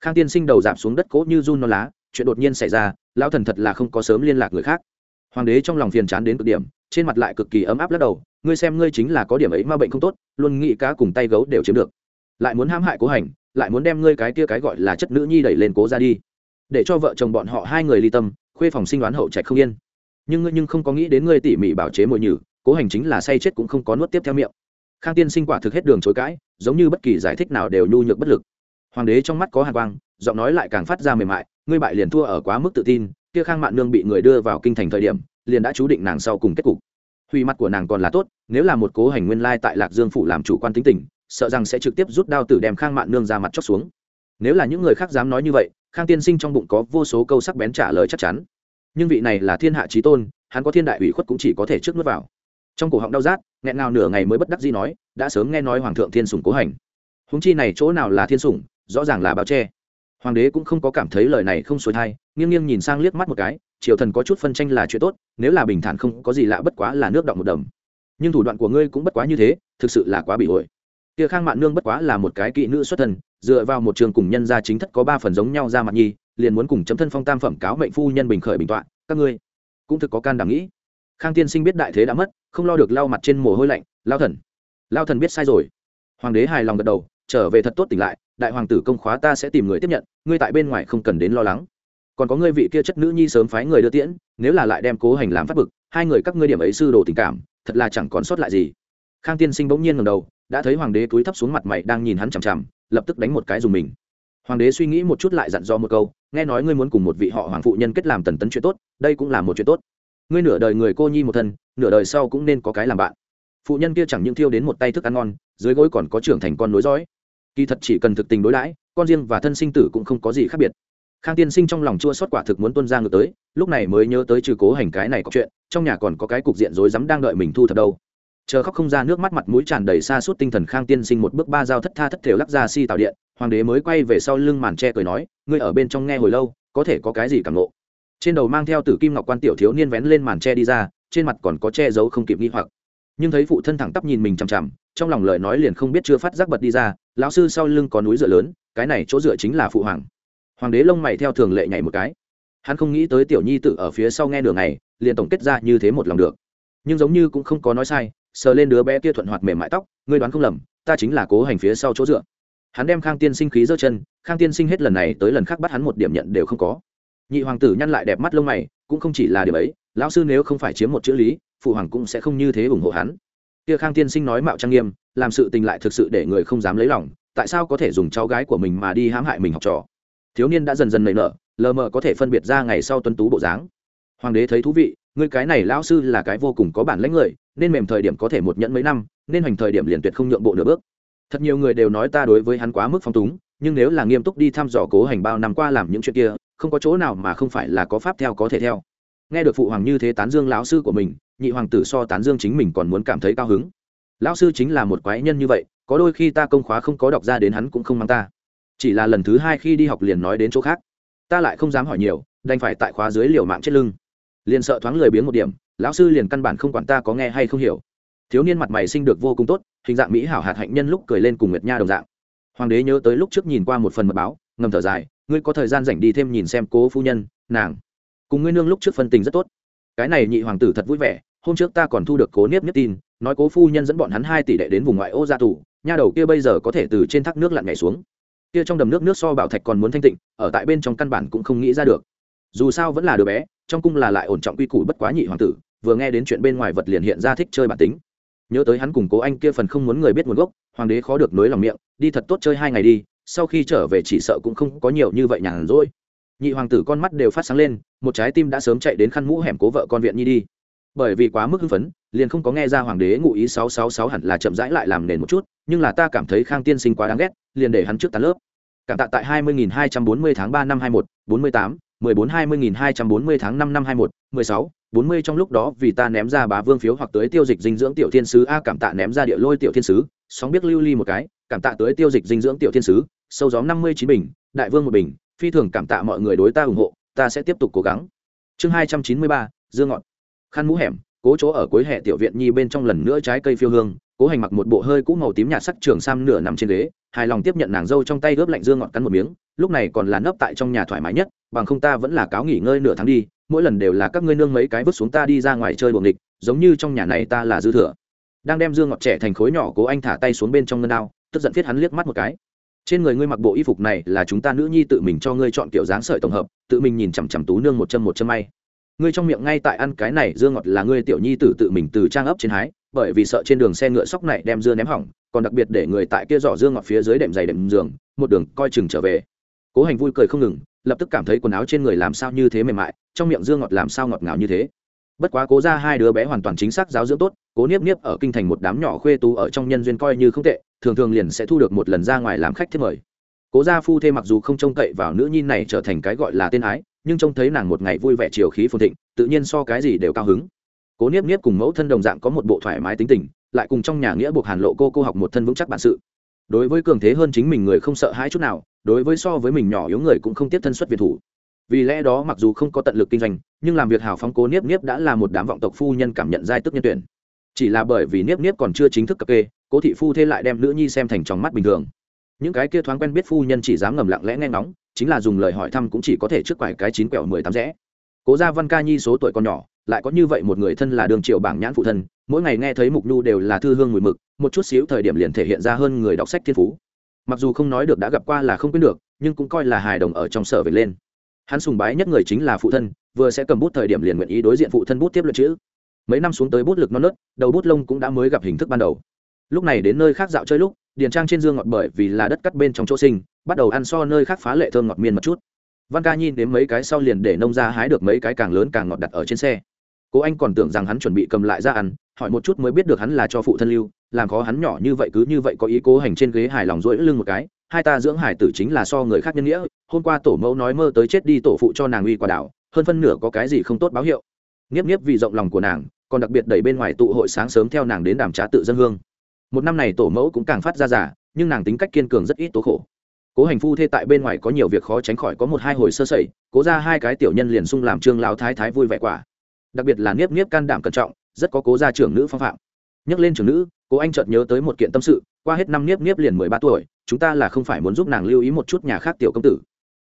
Khang tiên sinh đầu dạp xuống đất cố như run non lá, chuyện đột nhiên xảy ra, lão thần thật là không có sớm liên lạc người khác hoàng đế trong lòng phiền chán đến cực điểm, trên mặt lại cực kỳ ấm áp lắc đầu, ngươi xem ngươi chính là có điểm ấy ma bệnh không tốt, luôn nghĩ cá cùng tay gấu đều chiếm được. Lại muốn hãm hại cố hành, lại muốn đem ngươi cái kia cái gọi là chất nữ nhi đẩy lên cố ra đi. Để cho vợ chồng bọn họ hai người ly tâm, khuê phòng sinh đoán hậu trạch không yên. Nhưng ngươi nhưng không có nghĩ đến ngươi tỉ mỉ bảo chế mồi nhử, cố hành chính là say chết cũng không có nuốt tiếp theo miệng. Khang tiên sinh quả thực hết đường chối cãi, giống như bất kỳ giải thích nào đều nhu nhược bất lực. Hoàng đế trong mắt có hàn quang, giọng nói lại càng phát ra mềm mại, ngươi bại liền thua ở quá mức tự tin kia khang mạn nương bị người đưa vào kinh thành thời điểm, liền đã chú định nàng sau cùng kết cục. Hủy mặt của nàng còn là tốt, nếu là một cố hành nguyên lai tại lạc dương phủ làm chủ quan tính tình, sợ rằng sẽ trực tiếp rút đao tử đem khang mạn nương ra mặt chóc xuống. Nếu là những người khác dám nói như vậy, khang tiên sinh trong bụng có vô số câu sắc bén trả lời chắc chắn. Nhưng vị này là thiên hạ trí tôn, hắn có thiên đại ủy khuất cũng chỉ có thể trước nuốt vào. Trong cổ họng đau rát, nghẹn ngào nửa ngày mới bất đắc gì nói, đã sớm nghe nói hoàng thượng thiên sủng cố hành. Húng chi này chỗ nào là thiên sủng, rõ ràng là bao che hoàng đế cũng không có cảm thấy lời này không xuôi thai, nghiêng nghiêng nhìn sang liếc mắt một cái, triều thần có chút phân tranh là chuyện tốt, nếu là bình thản không có gì lạ bất quá là nước động một đầm. Nhưng thủ đoạn của ngươi cũng bất quá như thế, thực sự là quá bị ổi kia khang mạn nương bất quá là một cái kỵ nữ xuất thần dựa vào một trường cùng nhân gia chính thất có ba phần giống nhau ra mặt nhi, liền muốn cùng chấm thân phong tam phẩm cáo mệnh phu nhân bình khởi bình tọa, các ngươi cũng thực có can đảm nghĩ. Khang tiên sinh biết đại thế đã mất, không lo được lau mặt trên mồ hôi lạnh, lao thần. Lao thần biết sai rồi. Hoàng đế hài lòng gật đầu, trở về thật tốt tỉnh lại đại hoàng tử công khóa ta sẽ tìm người tiếp nhận, ngươi tại bên ngoài không cần đến lo lắng. Còn có ngươi vị kia chất nữ nhi sớm phái người đưa tiễn, nếu là lại đem cố hành làm phát bực, hai người các ngươi điểm ấy sư đồ tình cảm, thật là chẳng còn sót lại gì. Khang tiên sinh bỗng nhiên ngầm đầu, đã thấy hoàng đế cúi thấp xuống mặt mày đang nhìn hắn chằm chằm, lập tức đánh một cái dùng mình. Hoàng đế suy nghĩ một chút lại dặn dò một câu, nghe nói ngươi muốn cùng một vị họ hoàng phụ nhân kết làm tần tấn chuyện tốt, đây cũng là một chuyện tốt. Ngươi nửa đời người cô nhi một thân, nửa đời sau cũng nên có cái làm bạn. Phụ nhân kia chẳng những thiêu đến một tay thức ăn ngon, dưới gối còn có trưởng thành con nối dõi kỳ thật chỉ cần thực tình đối đãi, con riêng và thân sinh tử cũng không có gì khác biệt. Khang tiên sinh trong lòng chua xót quả thực muốn tuân ra ngược tới, lúc này mới nhớ tới trừ cố hành cái này có chuyện, trong nhà còn có cái cục diện rối rắm đang đợi mình thu thập đâu. Chờ khóc không ra nước mắt mặt mũi tràn đầy xa suốt tinh thần khang tiên sinh một bước ba dao thất tha thất thểu lắc ra si tạo điện, hoàng đế mới quay về sau lưng màn tre cười nói, ngươi ở bên trong nghe hồi lâu, có thể có cái gì cảm nộ trên đầu mang theo tử kim ngọc quan tiểu thiếu niên vén lên màn tre đi ra, trên mặt còn có che giấu không kịp nghi hoặc nhưng thấy phụ thân thẳng tắp nhìn mình chằm chằm, trong lòng lời nói liền không biết chưa phát giác bật đi ra, lão sư sau lưng có núi dựa lớn, cái này chỗ dựa chính là phụ hoàng. Hoàng đế lông mày theo thường lệ nhảy một cái. Hắn không nghĩ tới tiểu nhi tự ở phía sau nghe đường này liền tổng kết ra như thế một lòng được. Nhưng giống như cũng không có nói sai, sờ lên đứa bé kia thuận hoạt mềm mại tóc, ngươi đoán không lầm, ta chính là cố hành phía sau chỗ dựa. Hắn đem khang tiên sinh khí giơ chân, khang tiên sinh hết lần này tới lần khác bắt hắn một điểm nhận đều không có. Nhị hoàng tử nhăn lại đẹp mắt lông mày, cũng không chỉ là điểm ấy, lão sư nếu không phải chiếm một chữ lý phụ hoàng cũng sẽ không như thế ủng hộ hắn. Kia khang tiên sinh nói mạo trang nghiêm, làm sự tình lại thực sự để người không dám lấy lòng, tại sao có thể dùng cháu gái của mình mà đi hãm hại mình học trò? Thiếu niên đã dần dần nảy nở, lờ mờ có thể phân biệt ra ngày sau tuân tú bộ dáng. Hoàng đế thấy thú vị người cái này lão sư là cái vô cùng có bản lãnh người, nên mềm thời điểm có thể một nhẫn mấy năm, nên hoành thời điểm liền tuyệt không nhượng bộ nửa bước. Thật nhiều người đều nói ta đối với hắn quá mức phong túng, nhưng nếu là nghiêm túc đi thăm dò cố hành bao năm qua làm những chuyện kia, không có chỗ nào mà không phải là có pháp theo có thể theo. Nghe được phụ hoàng như thế tán dương lão sư của mình nhị hoàng tử so tán dương chính mình còn muốn cảm thấy cao hứng. Lão sư chính là một quái nhân như vậy, có đôi khi ta công khóa không có đọc ra đến hắn cũng không mang ta. Chỉ là lần thứ hai khi đi học liền nói đến chỗ khác. Ta lại không dám hỏi nhiều, đành phải tại khóa dưới liều mạng chết lưng. Liền sợ thoáng lười biếng một điểm, lão sư liền căn bản không quản ta có nghe hay không hiểu. Thiếu niên mặt mày sinh được vô cùng tốt, hình dạng mỹ hảo hạt hạnh nhân lúc cười lên cùng nguyệt nha đồng dạng. Hoàng đế nhớ tới lúc trước nhìn qua một phần mật báo, ngầm thở dài, ngươi có thời gian rảnh đi thêm nhìn xem cố phu nhân, nàng. Cùng ngươi nương lúc trước phân tình rất tốt. Cái này nhị hoàng tử thật vui vẻ hôm trước ta còn thu được cố niếp nhất tin, nói cố phu nhân dẫn bọn hắn hai tỷ đệ đến vùng ngoại ô gia tù, nha đầu kia bây giờ có thể từ trên thác nước lặn nhảy xuống. Kia trong đầm nước nước so bảo thạch còn muốn thanh tịnh, ở tại bên trong căn bản cũng không nghĩ ra được. Dù sao vẫn là đứa bé, trong cung là lại ổn trọng quy củ bất quá nhị hoàng tử, vừa nghe đến chuyện bên ngoài vật liền hiện ra thích chơi bản tính. Nhớ tới hắn cùng cố anh kia phần không muốn người biết nguồn gốc, hoàng đế khó được nối lòng miệng, đi thật tốt chơi hai ngày đi, sau khi trở về chỉ sợ cũng không có nhiều như vậy nhàn rỗi. Nhị hoàng tử con mắt đều phát sáng lên, một trái tim đã sớm chạy đến khăn mũ hẻm cố vợ con viện nhi đi bởi vì quá mức hưng phấn, liền không có nghe ra hoàng đế ngụ ý sáu sáu sáu hẳn là chậm rãi lại làm nền một chút, nhưng là ta cảm thấy khang tiên sinh quá đáng ghét, liền để hắn trước tán lớp. Cảm tạ tại hai mươi nghìn hai trăm bốn mươi tháng ba năm hai một bốn mươi tám, mười bốn, hai mươi nghìn hai trăm bốn mươi tháng năm năm hai một mười sáu, bốn mươi trong lúc đó vì ta ném ra bá vương phiếu hoặc tới tiêu dịch dinh dưỡng tiểu thiên sứ, a, cảm tạ ném ra địa lôi tiểu thiên sứ, sóng biết lưu ly một cái, cảm tạ tới tiêu dịch dinh dưỡng tiểu thiên sứ, sâu gió năm mươi chín bình, đại vương một bình, phi thường cảm tạ mọi người đối ta ủng hộ, ta sẽ tiếp tục cố gắng. Chương hai trăm chín mươi ba, dương ngọn khăn mũ hẻm, cố chỗ ở cuối hệ tiểu viện nhi bên trong lần nữa trái cây phiêu hương, cố hành mặc một bộ hơi cũ màu tím nhạt sắc trường sam nửa nằm trên ghế, hài lòng tiếp nhận nàng dâu trong tay ướp lạnh dương ngọt cắn một miếng, lúc này còn là nấp tại trong nhà thoải mái nhất, bằng không ta vẫn là cáo nghỉ ngơi nửa tháng đi, mỗi lần đều là các ngươi nương mấy cái vứt xuống ta đi ra ngoài chơi buồng địch giống như trong nhà này ta là dư thừa. Đang đem dương ngọt trẻ thành khối nhỏ cố anh thả tay xuống bên trong ngân đao, tức giận viết hắn liếc mắt một cái. Trên người ngươi mặc bộ y phục này là chúng ta nữ nhi tự mình cho ngươi chọn kiểu dáng sợi tổng hợp, tự mình nhìn chằm chằm tú nương một chân một chân may ngươi trong miệng ngay tại ăn cái này dưa ngọt là ngươi tiểu nhi tử tự mình từ trang ấp trên hái, bởi vì sợ trên đường xe ngựa sóc này đem dưa ném hỏng, còn đặc biệt để người tại kia giỏ dưa ngọt phía dưới đệm dày đệm giường, một đường coi chừng trở về. Cố hành vui cười không ngừng, lập tức cảm thấy quần áo trên người làm sao như thế mềm mại, trong miệng dưa ngọt làm sao ngọt ngào như thế. Bất quá cố ra hai đứa bé hoàn toàn chính xác giáo dưỡng tốt, cố niếp niếp ở kinh thành một đám nhỏ khuê tú ở trong nhân duyên coi như không tệ, thường thường liền sẽ thu được một lần ra ngoài làm khách thiết mời. Cố gia phu thê mặc dù không trông cậy vào nữ nhi này trở thành cái gọi là tên ái nhưng trông thấy nàng một ngày vui vẻ chiều khí phồn thịnh, tự nhiên so cái gì đều cao hứng. Cố niếp niếp cùng mẫu thân đồng dạng có một bộ thoải mái tính tình, lại cùng trong nhà nghĩa buộc hàn lộ cô cô học một thân vững chắc bản sự. Đối với cường thế hơn chính mình người không sợ hãi chút nào, đối với so với mình nhỏ yếu người cũng không tiếp thân xuất việt thủ. Vì lẽ đó mặc dù không có tận lực kinh doanh, nhưng làm việc hào phóng cố niếp niếp đã là một đám vọng tộc phu nhân cảm nhận giai tức nhân tuyển. Chỉ là bởi vì niếp niếp còn chưa chính thức cập kê, cố thị phu thế lại đem nữ nhi xem thành tròng mắt bình thường. Những cái kia thoáng quen biết phu nhân chỉ dám ngầm lặng lẽ nghe ngóng chính là dùng lời hỏi thăm cũng chỉ có thể trước quải cái chín quẹo mười tám rẽ. Cố gia văn ca nhi số tuổi còn nhỏ, lại có như vậy một người thân là đường triệu bảng nhãn phụ thân, mỗi ngày nghe thấy mục nhu đều là thư hương mùi mực, một chút xíu thời điểm liền thể hiện ra hơn người đọc sách thiên phú. Mặc dù không nói được đã gặp qua là không quên được, nhưng cũng coi là hài đồng ở trong sở về lên. Hắn sùng bái nhất người chính là phụ thân, vừa sẽ cầm bút thời điểm liền nguyện ý đối diện phụ thân bút tiếp luận chữ. Mấy năm xuống tới bút lực non nớt, đầu bút lông cũng đã mới gặp hình thức ban đầu. Lúc này đến nơi khác dạo chơi lúc điền trang trên dương ngọt bởi vì là đất cắt bên trong chỗ sinh, bắt đầu ăn so nơi khác phá lệ thơm ngọt miên một chút. Văn ca nhìn đến mấy cái sau liền để nông ra hái được mấy cái càng lớn càng ngọt đặt ở trên xe. Cố anh còn tưởng rằng hắn chuẩn bị cầm lại ra ăn, hỏi một chút mới biết được hắn là cho phụ thân lưu, làm khó hắn nhỏ như vậy cứ như vậy có ý cố hành trên ghế hài lòng rỗi lưng một cái, hai ta dưỡng hải tử chính là so người khác nhân nghĩa, hôm qua tổ mẫu nói mơ tới chết đi tổ phụ cho nàng uy quả đảo, hơn phân nửa có cái gì không tốt báo hiệu. Nghiếp nghiếp vì rộng lòng của nàng, còn đặc biệt đẩy bên ngoài tụ hội sáng sớm theo nàng đến đàm trá tự dân hương một năm này tổ mẫu cũng càng phát ra giả nhưng nàng tính cách kiên cường rất ít tố khổ. Cố hành phu thê tại bên ngoài có nhiều việc khó tránh khỏi có một hai hồi sơ sẩy, cố ra hai cái tiểu nhân liền sung làm trương lão thái thái vui vẻ quả. Đặc biệt là niếp niếp can đảm cẩn trọng, rất có cố gia trưởng nữ phong phạm. Nhắc lên trưởng nữ, cố anh chợt nhớ tới một kiện tâm sự, qua hết năm niếp niếp liền mười ba tuổi, chúng ta là không phải muốn giúp nàng lưu ý một chút nhà khác tiểu công tử.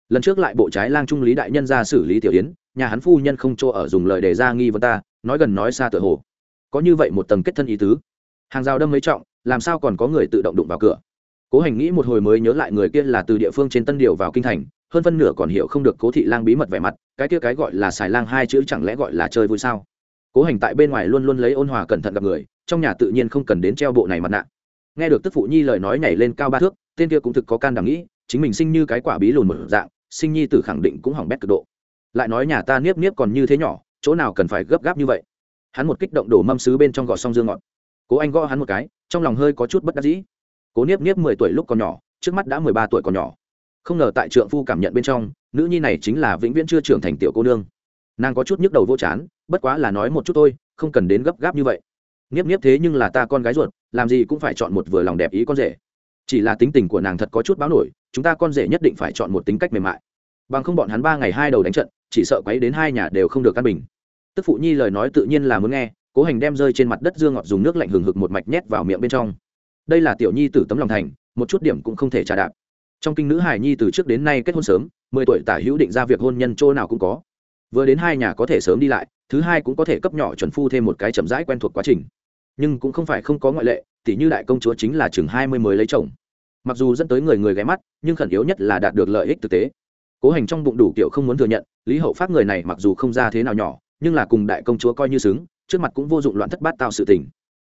Lần trước lại bộ trái lang trung lý đại nhân ra xử lý tiểu yến, nhà hắn phu nhân không cho ở dùng lời đề ra nghi vấn ta, nói gần nói xa tựa hồ. Có như vậy một tầng kết thân ý tứ hàng rào đâm mấy trọng, làm sao còn có người tự động đụng vào cửa? Cố hành nghĩ một hồi mới nhớ lại người kia là từ địa phương trên tân điều vào kinh thành, hơn phân nửa còn hiểu không được cố thị lang bí mật vẻ mặt, cái kia cái gọi là xài lang hai chữ chẳng lẽ gọi là chơi vui sao? Cố hành tại bên ngoài luôn luôn lấy ôn hòa cẩn thận gặp người, trong nhà tự nhiên không cần đến treo bộ này mặt nạ. Nghe được tức phụ nhi lời nói nhảy lên cao ba thước, tên kia cũng thực có can đảm nghĩ, chính mình sinh như cái quả bí lùn một dạng, sinh nhi tử khẳng định cũng hỏng bét cực độ. Lại nói nhà ta niếp niếp còn như thế nhỏ, chỗ nào cần phải gấp gáp như vậy? Hắn một kích động đổ mâm sứ bên trong gọt xong dương ngọt cố anh gõ hắn một cái, trong lòng hơi có chút bất đắc dĩ. Cố niếp niếp mười tuổi lúc còn nhỏ, trước mắt đã mười ba tuổi còn nhỏ. Không ngờ tại trượng phu cảm nhận bên trong, nữ nhi này chính là vĩnh viễn chưa trưởng thành tiểu cô nương. Nàng có chút nhức đầu vô chán, bất quá là nói một chút thôi, không cần đến gấp gáp như vậy. Nghiếp nghiếp thế nhưng là ta con gái ruột, làm gì cũng phải chọn một vừa lòng đẹp ý con rể. Chỉ là tính tình của nàng thật có chút báo nổi, chúng ta con rể nhất định phải chọn một tính cách mềm mại. Bằng không bọn hắn ba ngày hai đầu đánh trận, chỉ sợ quấy đến hai nhà đều không được căn bình. Tức phụ nhi lời nói tự nhiên là muốn nghe cố hành đem rơi trên mặt đất dương ngọt dùng nước lạnh hừng hực một mạch nhét vào miệng bên trong. Đây là tiểu nhi tử tấm lòng thành, một chút điểm cũng không thể trả đạp. Trong kinh nữ hải nhi từ trước đến nay kết hôn sớm, mười tuổi tả hữu định ra việc hôn nhân chỗ nào cũng có. Vừa đến hai nhà có thể sớm đi lại, thứ hai cũng có thể cấp nhỏ chuẩn phu thêm một cái chậm rãi quen thuộc quá trình. Nhưng cũng không phải không có ngoại lệ tỷ như đại công chúa chính là chừng hai mươi mới lấy chồng. Mặc dù dẫn tới người người ghé mắt, nhưng khẩn yếu nhất là đạt được lợi ích thực tế. Cố hành trong bụng đủ kiểu không muốn thừa nhận, lý hậu phát người này mặc dù không ra thế nào nhỏ, nhưng là cùng đại công chúa coi như xứng trước mặt cũng vô dụng loạn thất bát tạo sự tình.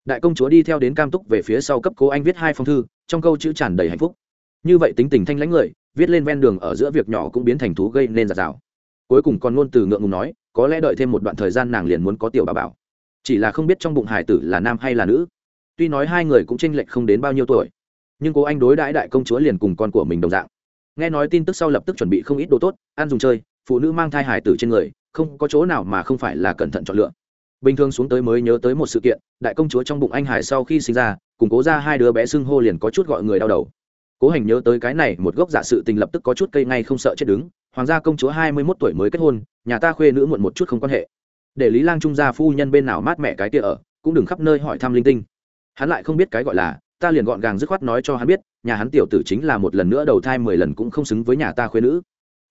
Đại công chúa đi theo đến cam túc về phía sau cấp cố anh viết hai phong thư, trong câu chữ tràn đầy hạnh phúc. Như vậy tính tình thanh lãnh người, viết lên ven đường ở giữa việc nhỏ cũng biến thành thú gây nên giạt rào. Cuối cùng còn ngôn từ ngượng ngùng nói, có lẽ đợi thêm một đoạn thời gian nàng liền muốn có tiểu bà bảo. Chỉ là không biết trong bụng hải tử là nam hay là nữ. Tuy nói hai người cũng tranh lệch không đến bao nhiêu tuổi, nhưng cố anh đối đãi đại công chúa liền cùng con của mình đồng dạng. Nghe nói tin tức sau lập tức chuẩn bị không ít đồ tốt, ăn dùng chơi, phụ nữ mang thai hải tử trên người, không có chỗ nào mà không phải là cẩn thận chọn lựa bình thường xuống tới mới nhớ tới một sự kiện, đại công chúa trong bụng anh hải sau khi sinh ra, cùng cố ra hai đứa bé xưng hô liền có chút gọi người đau đầu. Cố hành nhớ tới cái này, một gốc giả sự tình lập tức có chút cây ngay không sợ chết đứng. Hoàng gia công chúa hai mươi mốt tuổi mới kết hôn, nhà ta khuê nữ muộn một chút không quan hệ. Để lý lang trung gia phu nhân bên nào mát mẹ cái kia ở, cũng đừng khắp nơi hỏi thăm linh tinh. Hắn lại không biết cái gọi là, ta liền gọn gàng dứt khoát nói cho hắn biết, nhà hắn tiểu tử chính là một lần nữa đầu thai mười lần cũng không xứng với nhà ta khuê nữ.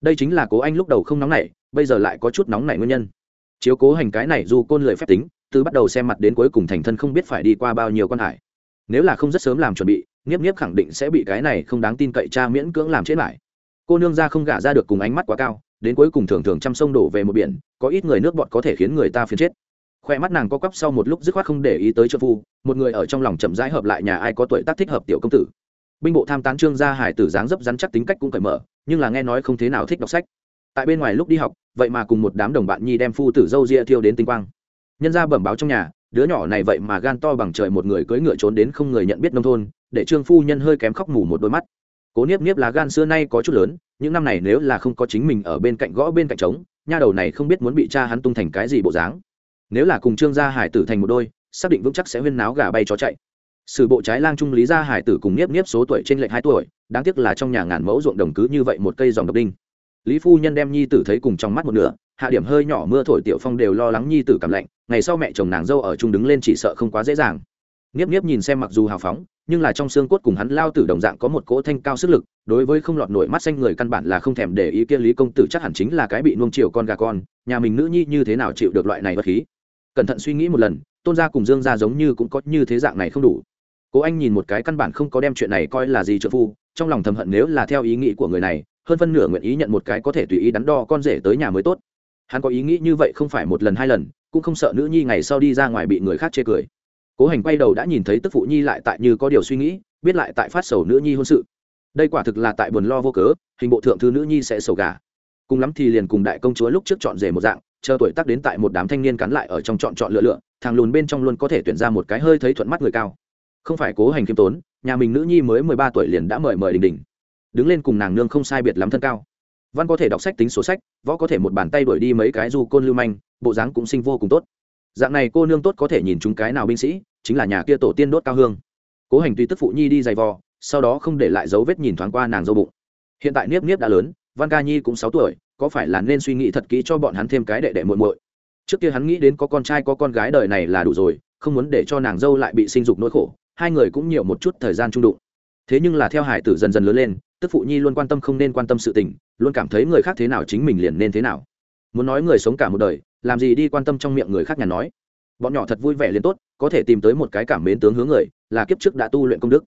Đây chính là cố anh lúc đầu không nóng nảy, bây giờ lại có chút nóng nảy nguyên nhân chiếu cố hành cái này dù côn lời phép tính, từ bắt đầu xem mặt đến cuối cùng thành thân không biết phải đi qua bao nhiêu con hải. Nếu là không rất sớm làm chuẩn bị, nghiếp nghiếp khẳng định sẽ bị cái này không đáng tin cậy cha miễn cưỡng làm chết lại. Cô nương ra không gả ra được cùng ánh mắt quá cao, đến cuối cùng thường thường chăm sông đổ về một biển, có ít người nước bọt có thể khiến người ta phiền chết. Khoe mắt nàng có quắp sau một lúc dứt khoát không để ý tới trợ phu, một người ở trong lòng chậm rãi hợp lại nhà ai có tuổi tác thích hợp tiểu công tử. Binh bộ tham tán trương gia hải tử dáng dấp rắn chắc tính cách cũng cởi mở, nhưng là nghe nói không thế nào thích đọc sách tại bên ngoài lúc đi học, vậy mà cùng một đám đồng bạn nhi đem phu tử dâu ria thiêu đến tinh quang. Nhân ra bẩm báo trong nhà, đứa nhỏ này vậy mà gan to bằng trời một người cưỡi ngựa trốn đến không người nhận biết nông thôn, để trương phu nhân hơi kém khóc mù một đôi mắt. Cố niếp niếp là gan xưa nay có chút lớn, những năm này nếu là không có chính mình ở bên cạnh gõ bên cạnh trống, nha đầu này không biết muốn bị cha hắn tung thành cái gì bộ dáng. Nếu là cùng trương gia hải tử thành một đôi, xác định vững chắc sẽ huyên náo gà bay chó chạy. Sử bộ trái lang trung lý gia hải tử cùng niếp niếp số tuổi trên lệch hai tuổi, đáng tiếc là trong nhà ngàn mẫu ruộng đồng cứ như vậy một cây dòng độc đinh lý phu nhân đem nhi tử thấy cùng trong mắt một nửa, hạ điểm hơi nhỏ mưa thổi tiểu phong đều lo lắng nhi tử cảm lạnh, ngày sau mẹ chồng nàng dâu ở chung đứng lên chỉ sợ không quá dễ dàng. Nghiếp nghiếp nhìn xem mặc dù hào phóng, nhưng là trong xương cốt cùng hắn lao tử đồng dạng có một cỗ thanh cao sức lực, đối với không lọt nổi mắt xanh người căn bản là không thèm để ý kia lý công tử chắc hẳn chính là cái bị nuông chiều con gà con, nhà mình nữ nhi như thế nào chịu được loại này bất khí. Cẩn thận suy nghĩ một lần, tôn gia cùng dương gia giống như cũng có như thế dạng này không đủ. Cố anh nhìn một cái căn bản không có đem chuyện này coi là gì trợ phu, trong lòng thầm hận nếu là theo ý nghĩ của người này hơn phân nửa nguyện ý nhận một cái có thể tùy ý đắn đo con rể tới nhà mới tốt. Hắn có ý nghĩ như vậy không phải một lần, hai lần, cũng không sợ nữ nhi ngày sau đi ra ngoài bị người khác chê cười. Cố hành quay đầu đã nhìn thấy tức phụ nhi lại tại như có điều suy nghĩ, biết lại tại phát sầu nữ nhi hôn sự. Đây quả thực là tại buồn lo vô cớ, hình bộ thượng thư nữ nhi sẽ sầu gà. Cùng lắm thì liền cùng đại công chúa lúc trước chọn rể một dạng, chờ tuổi tác đến tại một đám thanh niên cắn lại ở trong chọn chọn lựa lựa, thằng lùn bên trong luôn có thể tuyển ra một cái hơi thấy thuận mắt người cao. Không phải cố hành khiêm tốn, nhà mình nữ nhi mới mười ba tuổi liền đã mời mời đình đình đứng lên cùng nàng nương không sai biệt lắm thân cao. Văn có thể đọc sách tính số sách, võ có thể một bàn tay đuổi đi mấy cái du côn lưu manh, bộ dáng cũng sinh vô cùng tốt. Dạng này cô nương tốt có thể nhìn chúng cái nào binh sĩ, chính là nhà kia tổ tiên đốt cao hương. Cố hành tùy tức phụ nhi đi giày vò, sau đó không để lại dấu vết nhìn thoáng qua nàng dâu bụng. Hiện tại niếp niếp đã lớn, văn ca nhi cũng sáu tuổi, có phải là nên suy nghĩ thật kỹ cho bọn hắn thêm cái đệ đệ muội muội? Trước kia hắn nghĩ đến có con trai có con gái đời này là đủ rồi, không muốn để cho nàng dâu lại bị sinh dục nỗi khổ, hai người cũng nhiều một chút thời gian trung đụng thế nhưng là theo hải tử dần dần lớn lên, tức phụ nhi luôn quan tâm không nên quan tâm sự tình, luôn cảm thấy người khác thế nào chính mình liền nên thế nào. Muốn nói người sống cả một đời, làm gì đi quan tâm trong miệng người khác nhà nói. Bọn nhỏ thật vui vẻ liền tốt, có thể tìm tới một cái cảm mến tướng hướng người, là kiếp trước đã tu luyện công đức.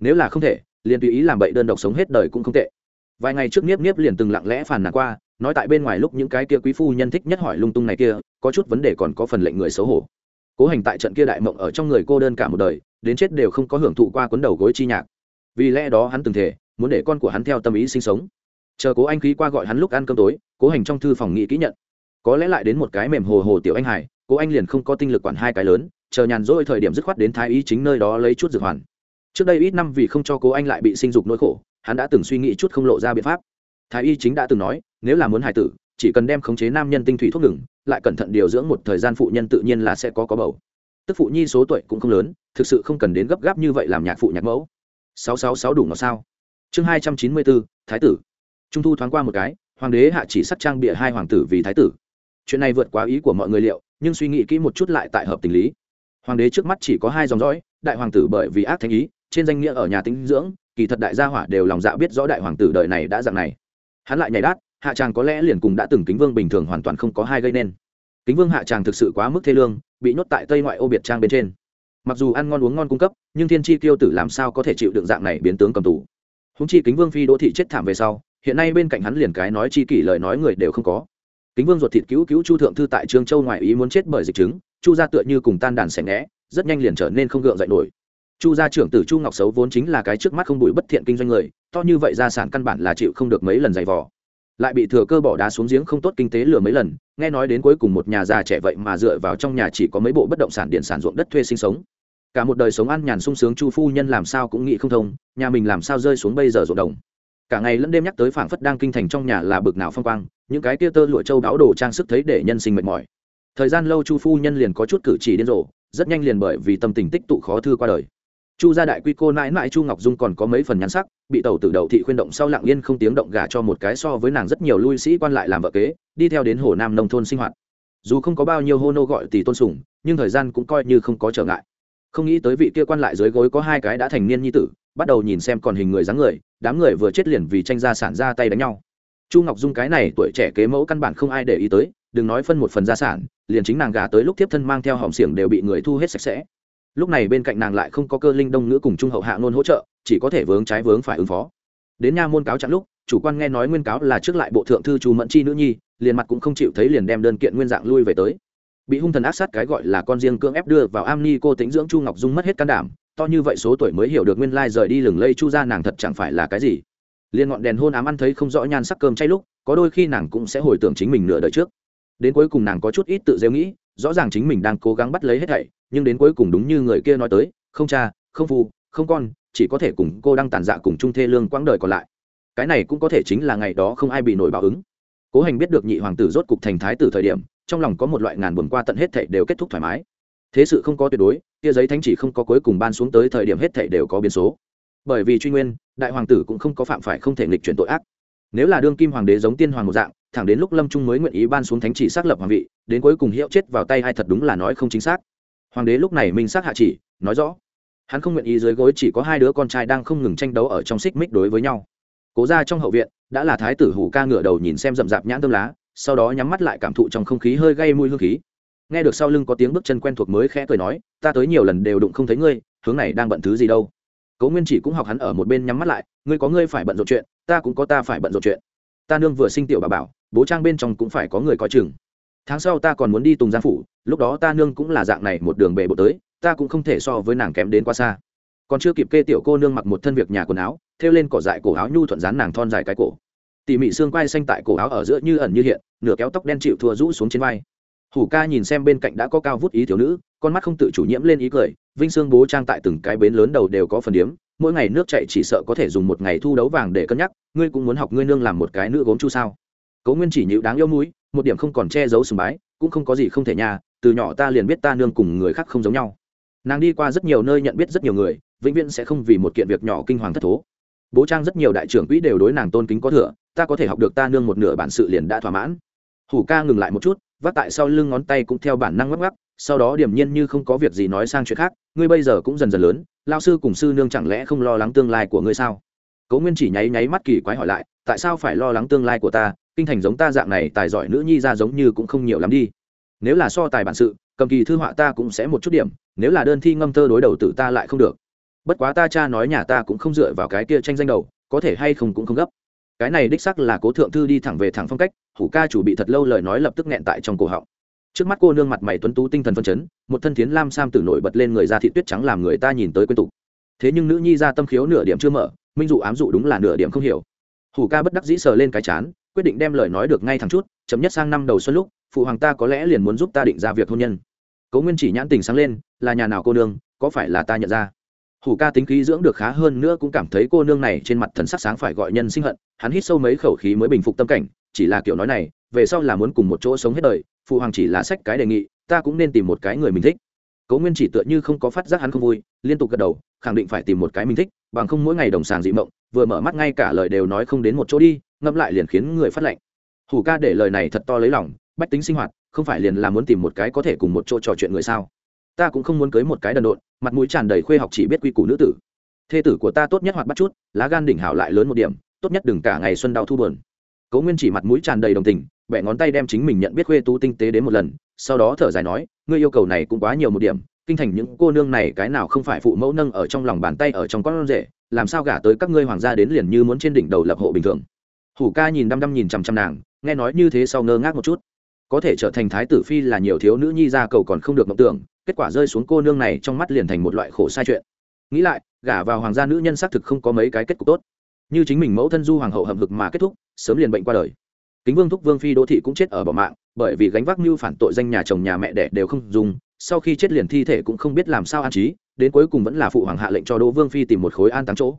Nếu là không thể, liền tùy ý làm bậy đơn độc sống hết đời cũng không tệ. Vài ngày trước nhiếp nhiếp liền từng lặng lẽ phàn nàn qua, nói tại bên ngoài lúc những cái kia quý phu nhân thích nhất hỏi lung tung này kia, có chút vấn đề còn có phần lệnh người xấu hổ. Cố hành tại trận kia đại mộng ở trong người cô đơn cả một đời, đến chết đều không có hưởng thụ qua cuốn đầu gối chi nhạc vì lẽ đó hắn từng thể muốn để con của hắn theo tâm ý sinh sống. Chờ cố anh khí qua gọi hắn lúc ăn cơm tối, cố hành trong thư phòng nghị kỹ nhận. Có lẽ lại đến một cái mềm hồ hồ tiểu anh hải, cố anh liền không có tinh lực quản hai cái lớn, chờ nhàn rỗi thời điểm dứt khoát đến thái y chính nơi đó lấy chút dược hoàn. Trước đây ít năm vì không cho cố anh lại bị sinh dục nỗi khổ, hắn đã từng suy nghĩ chút không lộ ra biện pháp. Thái y chính đã từng nói, nếu là muốn hài tử, chỉ cần đem khống chế nam nhân tinh thủy thuốc ngừng, lại cẩn thận điều dưỡng một thời gian phụ nhân tự nhiên là sẽ có có bầu. Tức phụ nhi số tuổi cũng không lớn, thực sự không cần đến gấp gáp như vậy làm nhạc phụ nhạc mẫu sáu sáu sáu đủ nó sao? Chương hai trăm chín mươi bốn, thái tử. Trung thu thoáng qua một cái, hoàng đế hạ chỉ sắc trang bịa hai hoàng tử vì thái tử. Chuyện này vượt quá ý của mọi người liệu, nhưng suy nghĩ kỹ một chút lại tại hợp tình lý. Hoàng đế trước mắt chỉ có hai dòng dõi, đại hoàng tử bởi vì ác thanh ý, trên danh nghĩa ở nhà tính dưỡng, kỳ thật đại gia hỏa đều lòng dạ biết rõ đại hoàng tử đời này đã dạng này. Hắn lại nhảy đát, hạ tràng có lẽ liền cùng đã từng kính vương bình thường hoàn toàn không có hai gây nên. Kính vương hạ tràng thực sự quá mức thê lương, bị nhốt tại tây ngoại ô biệt trang bên trên mặc dù ăn ngon uống ngon cung cấp, nhưng thiên chi tiêu tử làm sao có thể chịu đựng dạng này biến tướng cầm tù? Húng chi kính vương phi đỗ thị chết thảm về sau, hiện nay bên cạnh hắn liền cái nói chi kỷ lời nói người đều không có. Kính vương ruột thịt cứu cứu chu thượng thư tại trương châu ngoại ý muốn chết bởi dịch chứng, chu gia tựa như cùng tan đàn xẻ ngẽ, rất nhanh liền trở nên không gượng dậy nổi. Chu gia trưởng tử chu ngọc xấu vốn chính là cái trước mắt không bụi bất thiện kinh doanh người, to như vậy gia sản căn bản là chịu không được mấy lần giày vò. Lại bị thừa cơ bỏ đá xuống giếng không tốt kinh tế lừa mấy lần, nghe nói đến cuối cùng một nhà già trẻ vậy mà dựa vào trong nhà chỉ có mấy bộ bất động sản điện sản ruộng đất thuê sinh sống cả một đời sống ăn nhàn sung sướng chu phu nhân làm sao cũng nghĩ không thông, nhà mình làm sao rơi xuống bây giờ ruộng đồng. Cả ngày lẫn đêm nhắc tới phảng phất đang kinh thành trong nhà là bực nào phong quang, những cái kia tơ lụa châu đáo đồ trang sức thấy để nhân sinh mệt mỏi. Thời gian lâu chu phu nhân liền có chút cử chỉ điên rồ, rất nhanh liền bởi vì tâm tình tích tụ khó thư qua đời. Chu gia đại quy cô mãi mãi chu ngọc dung còn có mấy phần nhắn sắc, bị tàu tử đậu thị khuyên động sau lặng yên không tiếng động gả cho một cái so với nàng rất nhiều lui sĩ quan lại làm vợ kế, đi theo đến hồ nam nông thôn sinh hoạt. Dù không có bao nhiêu hô nô gọi tỷ tôn sùng, nhưng thời gian cũng coi như không có trở ngại không nghĩ tới vị kia quan lại dưới gối có hai cái đã thành niên nhi tử, bắt đầu nhìn xem còn hình người dáng người, đám người vừa chết liền vì tranh gia sản ra tay đánh nhau. Chu ngọc dung cái này tuổi trẻ kế mẫu căn bản không ai để ý tới, đừng nói phân một phần gia sản, liền chính nàng gà tới lúc tiếp thân mang theo hòm xiềng đều bị người thu hết sạch sẽ. Lúc này bên cạnh nàng lại không có cơ linh đông nữ cùng trung hậu hạ nôn hỗ trợ, chỉ có thể vướng trái vướng phải ứng phó. Đến nha môn cáo chặn lúc, chủ quan nghe nói nguyên cáo là trước lại bộ thượng thư chu mẫn chi nữ nhi, liền mặt cũng không chịu thấy liền đem đơn kiện nguyên dạng lui về tới bị hung thần ác sát cái gọi là con riêng cưỡng ép đưa vào am ni cô tính dưỡng chu ngọc dung mất hết can đảm, to như vậy số tuổi mới hiểu được nguyên lai rời đi lừng lây chu ra nàng thật chẳng phải là cái gì. Liền ngọn đèn hôn ám ăn thấy không rõ nhan sắc cơm chay lúc, có đôi khi nàng cũng sẽ hồi tưởng chính mình nửa đời trước. Đến cuối cùng nàng có chút ít tự dêu nghĩ, rõ ràng chính mình đang cố gắng bắt lấy hết thảy, nhưng đến cuối cùng đúng như người kia nói tới, không cha, không phu, không con, chỉ có thể cùng cô đang tàn dạ cùng chung thê lương quãng đời còn lại. Cái này cũng có thể chính là ngày đó không ai bị nổi báo ứng. Cố hành biết được nhị hoàng tử rốt cục thành thái tử thời điểm trong lòng có một loại ngàn buồn qua tận hết thảy đều kết thúc thoải mái. Thế sự không có tuyệt đối kia giấy thánh chỉ không có cuối cùng ban xuống tới thời điểm hết thảy đều có biến số. Bởi vì truy nguyên, đại hoàng tử cũng không có phạm phải không thể nghịch chuyển tội ác. Nếu là đương kim hoàng đế giống tiên hoàng một dạng, thẳng đến lúc lâm trung mới nguyện ý ban xuống thánh chỉ xác lập hoàng vị, đến cuối cùng hiệu chết vào tay hay thật đúng là nói không chính xác. Hoàng đế lúc này minh xác hạ chỉ, nói rõ. Hắn không nguyện ý dưới gối chỉ có hai đứa con trai đang không ngừng tranh đấu ở trong xích mích đối với nhau. Cố ra trong hậu viện, đã là thái tử hủ ca ngựa đầu nhìn xem rậm rạp nhãn tâm lá sau đó nhắm mắt lại cảm thụ trong không khí hơi gây mùi hương khí. Nghe được sau lưng có tiếng bước chân quen thuộc mới khẽ cười nói, ta tới nhiều lần đều đụng không thấy ngươi, hướng này đang bận thứ gì đâu. Cố nguyên chỉ cũng học hắn ở một bên nhắm mắt lại, ngươi có ngươi phải bận rộn chuyện, ta cũng có ta phải bận rộn chuyện. Ta nương vừa sinh tiểu bà bảo, bố trang bên trong cũng phải có người coi chừng. Tháng sau ta còn muốn đi tùng giang phủ, lúc đó ta nương cũng là dạng này một đường bề bộ tới, ta cũng không thể so với nàng kém đến quá xa. Còn chưa kịp kê tiểu cô nương mặc một thân việc nhà quần áo, thêu lên cỏ dại cổ áo nhu thuận dán nàng thon dài cái cổ tỉ mị xương quai xanh tại cổ áo ở giữa như ẩn như hiện, nửa kéo tóc đen chịu thua rũ xuống trên vai. Hủ ca nhìn xem bên cạnh đã có cao vút ý thiếu nữ, con mắt không tự chủ nhiễm lên ý cười, vinh xương bố trang tại từng cái bến lớn đầu đều có phần điếm, mỗi ngày nước chạy chỉ sợ có thể dùng một ngày thu đấu vàng để cân nhắc, ngươi cũng muốn học ngươi nương làm một cái nữ gốm chu sao? Cố nguyên chỉ nhịu đáng yêu mũi, một điểm không còn che giấu sùng bái, cũng không có gì không thể nhà từ nhỏ ta liền biết ta nương cùng người khác không giống nhau. Nàng đi qua rất nhiều nơi nhận biết rất nhiều người, vĩnh viễn sẽ không vì một kiện việc nhỏ kinh hoàng thất thố. Bố trang rất nhiều đại trưởng quỹ đều đối nàng tôn kính có thừa ta có thể học được ta nương một nửa bản sự liền đã thỏa mãn. Hủ ca ngừng lại một chút vác tại sau lưng ngón tay cũng theo bản năng ngắc ngắc sau đó điểm nhiên như không có việc gì nói sang chuyện khác, ngươi bây giờ cũng dần dần lớn lao sư cùng sư nương chẳng lẽ không lo lắng tương lai của ngươi sao? Cố nguyên chỉ nháy nháy mắt kỳ quái hỏi lại, tại sao phải lo lắng tương lai của ta, kinh thành giống ta dạng này, tài giỏi nữ nhi ra giống như cũng không nhiều lắm đi. Nếu là so tài bản sự, cầm kỳ thư họa ta cũng sẽ một chút điểm, nếu là đơn thi ngâm thơ đối đầu tử ta lại không được. Bất quá ta cha nói nhà ta cũng không dựa vào cái kia tranh danh đầu, có thể hay không cũng không gấp cái này đích sắc là cố thượng thư đi thẳng về thẳng phong cách, hủ ca chủ bị thật lâu lời nói lập tức nghẹn tại trong cổ họng. Trước mắt cô nương mặt mày tuấn tú tinh thần phân chấn, một thân thiến lam sam tử nổi bật lên người ra thị tuyết trắng làm người ta nhìn tới quên tục thế nhưng nữ nhi ra tâm khiếu nửa điểm chưa mở, minh dụ ám dụ đúng là nửa điểm không hiểu. Hủ ca bất đắc dĩ sờ lên cái chán, quyết định đem lời nói được ngay thẳng chút chấm nhất sang năm đầu xuân lúc, phụ hoàng ta có lẽ liền muốn giúp ta định ra việc hôn nhân. Cố nguyên chỉ nhãn tình sáng lên, là nhà nào cô nương, có phải là ta nhận ra? Hủ ca tính khí dưỡng được khá hơn nữa cũng cảm thấy cô nương này trên mặt thần sắc sáng phải gọi nhân sinh hận, hắn hít sâu mấy khẩu khí mới bình phục tâm cảnh, chỉ là kiểu nói này, về sau là muốn cùng một chỗ sống hết đời, phụ hoàng chỉ là sách cái đề nghị, ta cũng nên tìm một cái người mình thích. Cố nguyên chỉ tựa như không có phát giác hắn không vui, liên tục gật đầu, khẳng định phải tìm một cái mình thích, bằng không mỗi ngày đồng sàng dị mộng, vừa mở mắt ngay cả lời đều nói không đến một chỗ đi, ngẫm lại liền khiến người phát lệnh. Hủ ca để lời này thật to lấy lòng, bách tính sinh hoạt, không phải liền là muốn tìm một cái có thể cùng một chỗ trò chuyện người sao? Ta cũng không muốn cưới một cái đần độn, mặt mũi tràn đầy khuê học chỉ biết quy củ nữ tử. Thê tử của ta tốt nhất hoạt bắt chút, lá gan đỉnh hảo lại lớn một điểm, tốt nhất đừng cả ngày xuân đau thu buồn. Cố nguyên chỉ mặt mũi tràn đầy đồng tình, bẻ ngón tay đem chính mình nhận biết khuê tú tinh tế đến một lần, sau đó thở dài nói, ngươi yêu cầu này cũng quá nhiều một điểm, kinh thành những cô nương này cái nào không phải phụ mẫu nâng ở trong lòng bàn tay ở trong con rể, làm sao gả tới các ngươi hoàng gia đến liền như muốn trên đỉnh đầu lập hộ bình thường. Hủ ca nhìn đăm đăm nhìn chằm chằm nàng, nghe nói như thế sau ngơ ngác một chút. Có thể trở thành thái tử phi là nhiều thiếu nữ nhi ra cầu còn không được mộng tưởng kết quả rơi xuống cô nương này trong mắt liền thành một loại khổ sai chuyện. Nghĩ lại, gả vào hoàng gia nữ nhân xác thực không có mấy cái kết cục tốt. Như chính mình mẫu thân du hoàng hậu hậm hực mà kết thúc, sớm liền bệnh qua đời. Kính vương thúc vương phi đỗ thị cũng chết ở bỏ mạng, bởi vì gánh vác mưu phản tội danh nhà chồng nhà mẹ đẻ đều không dùng, sau khi chết liền thi thể cũng không biết làm sao an trí, đến cuối cùng vẫn là phụ hoàng hạ lệnh cho đỗ vương phi tìm một khối an táng chỗ.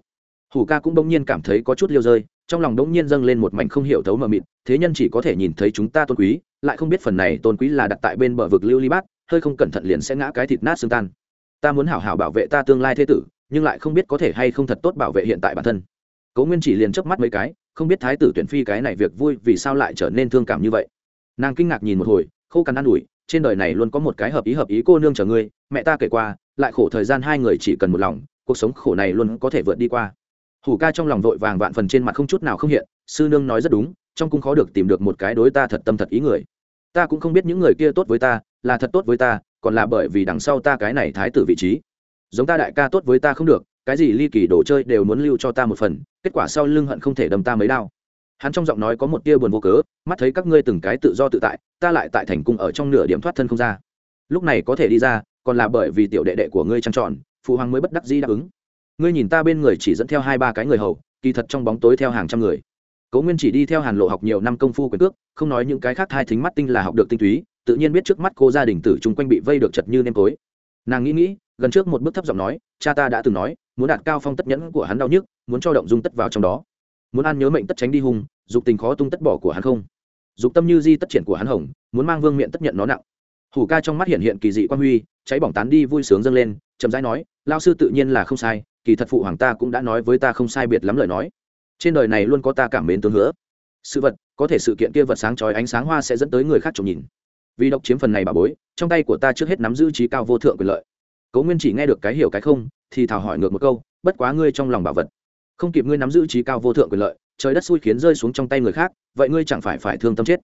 Hủ ca cũng bỗng nhiên cảm thấy có chút liêu rơi, trong lòng bỗng nhiên dâng lên một mảnh không hiểu thấu mờ mịt, thế nhân chỉ có thể nhìn thấy chúng ta tôn quý, lại không biết phần này tôn quý là đặt tại bên bờ vực lưu ly bát hơi không cẩn thận liền sẽ ngã cái thịt nát xương tan. Ta muốn hảo hảo bảo vệ ta tương lai thế tử, nhưng lại không biết có thể hay không thật tốt bảo vệ hiện tại bản thân. Cố nguyên chỉ liền chớp mắt mấy cái, không biết thái tử tuyển phi cái này việc vui vì sao lại trở nên thương cảm như vậy. Nàng kinh ngạc nhìn một hồi, khô cằn an ủi, trên đời này luôn có một cái hợp ý hợp ý cô nương chờ ngươi, mẹ ta kể qua, lại khổ thời gian hai người chỉ cần một lòng, cuộc sống khổ này luôn có thể vượt đi qua. Hủ ca trong lòng vội vàng vạn phần trên mặt không chút nào không hiện, sư nương nói rất đúng, trong cung khó được tìm được một cái đối ta thật tâm thật ý người ta cũng không biết những người kia tốt với ta, là thật tốt với ta, còn là bởi vì đằng sau ta cái này thái tử vị trí. Giống ta đại ca tốt với ta không được, cái gì ly kỳ đồ chơi đều muốn lưu cho ta một phần, kết quả sau lưng hận không thể đâm ta mấy đao. Hắn trong giọng nói có một tia buồn vô cớ, mắt thấy các ngươi từng cái tự do tự tại, ta lại tại thành cung ở trong nửa điểm thoát thân không ra. Lúc này có thể đi ra, còn là bởi vì tiểu đệ đệ của ngươi trang trọn phụ hoàng mới bất đắc dĩ đáp ứng. Ngươi nhìn ta bên người chỉ dẫn theo hai ba cái người hầu, kỳ thật trong bóng tối theo hàng trăm người cố nguyên chỉ đi theo hàn lộ học nhiều năm công phu quyền cước, không nói những cái khác thai thính mắt tinh là học được tinh túy, tự nhiên biết trước mắt cô gia đình tử chung quanh bị vây được chật như nêm tối. Nàng nghĩ nghĩ, gần trước một bước thấp giọng nói, cha ta đã từng nói, muốn đạt cao phong tất nhẫn của hắn đau nhức, muốn cho động dung tất vào trong đó. Muốn ăn nhớ mệnh tất tránh đi hung, dục tình khó tung tất bỏ của hắn không. Dục tâm như di tất triển của hắn hồng, muốn mang vương miện tất nhận nó nặng. Hủ ca trong mắt hiện hiện kỳ dị quan huy, cháy bỏng tán đi vui sướng dâng lên, chậm rãi nói lao sư tự nhiên là không sai, kỳ thật phụ hoàng ta cũng đã nói với ta không sai biệt lắm lời nói trên đời này luôn có ta cảm mến tướng hứa. Sự vật, có thể sự kiện kia vật sáng chói ánh sáng hoa sẽ dẫn tới người khác trông nhìn. Vì độc chiếm phần này bà bối, trong tay của ta trước hết nắm giữ trí cao vô thượng quyền lợi. Cố nguyên chỉ nghe được cái hiểu cái không, thì thảo hỏi ngược một câu, bất quá ngươi trong lòng bảo vật, không kịp ngươi nắm giữ trí cao vô thượng quyền lợi, trời đất xui khiến rơi xuống trong tay người khác, vậy ngươi chẳng phải phải thương tâm chết.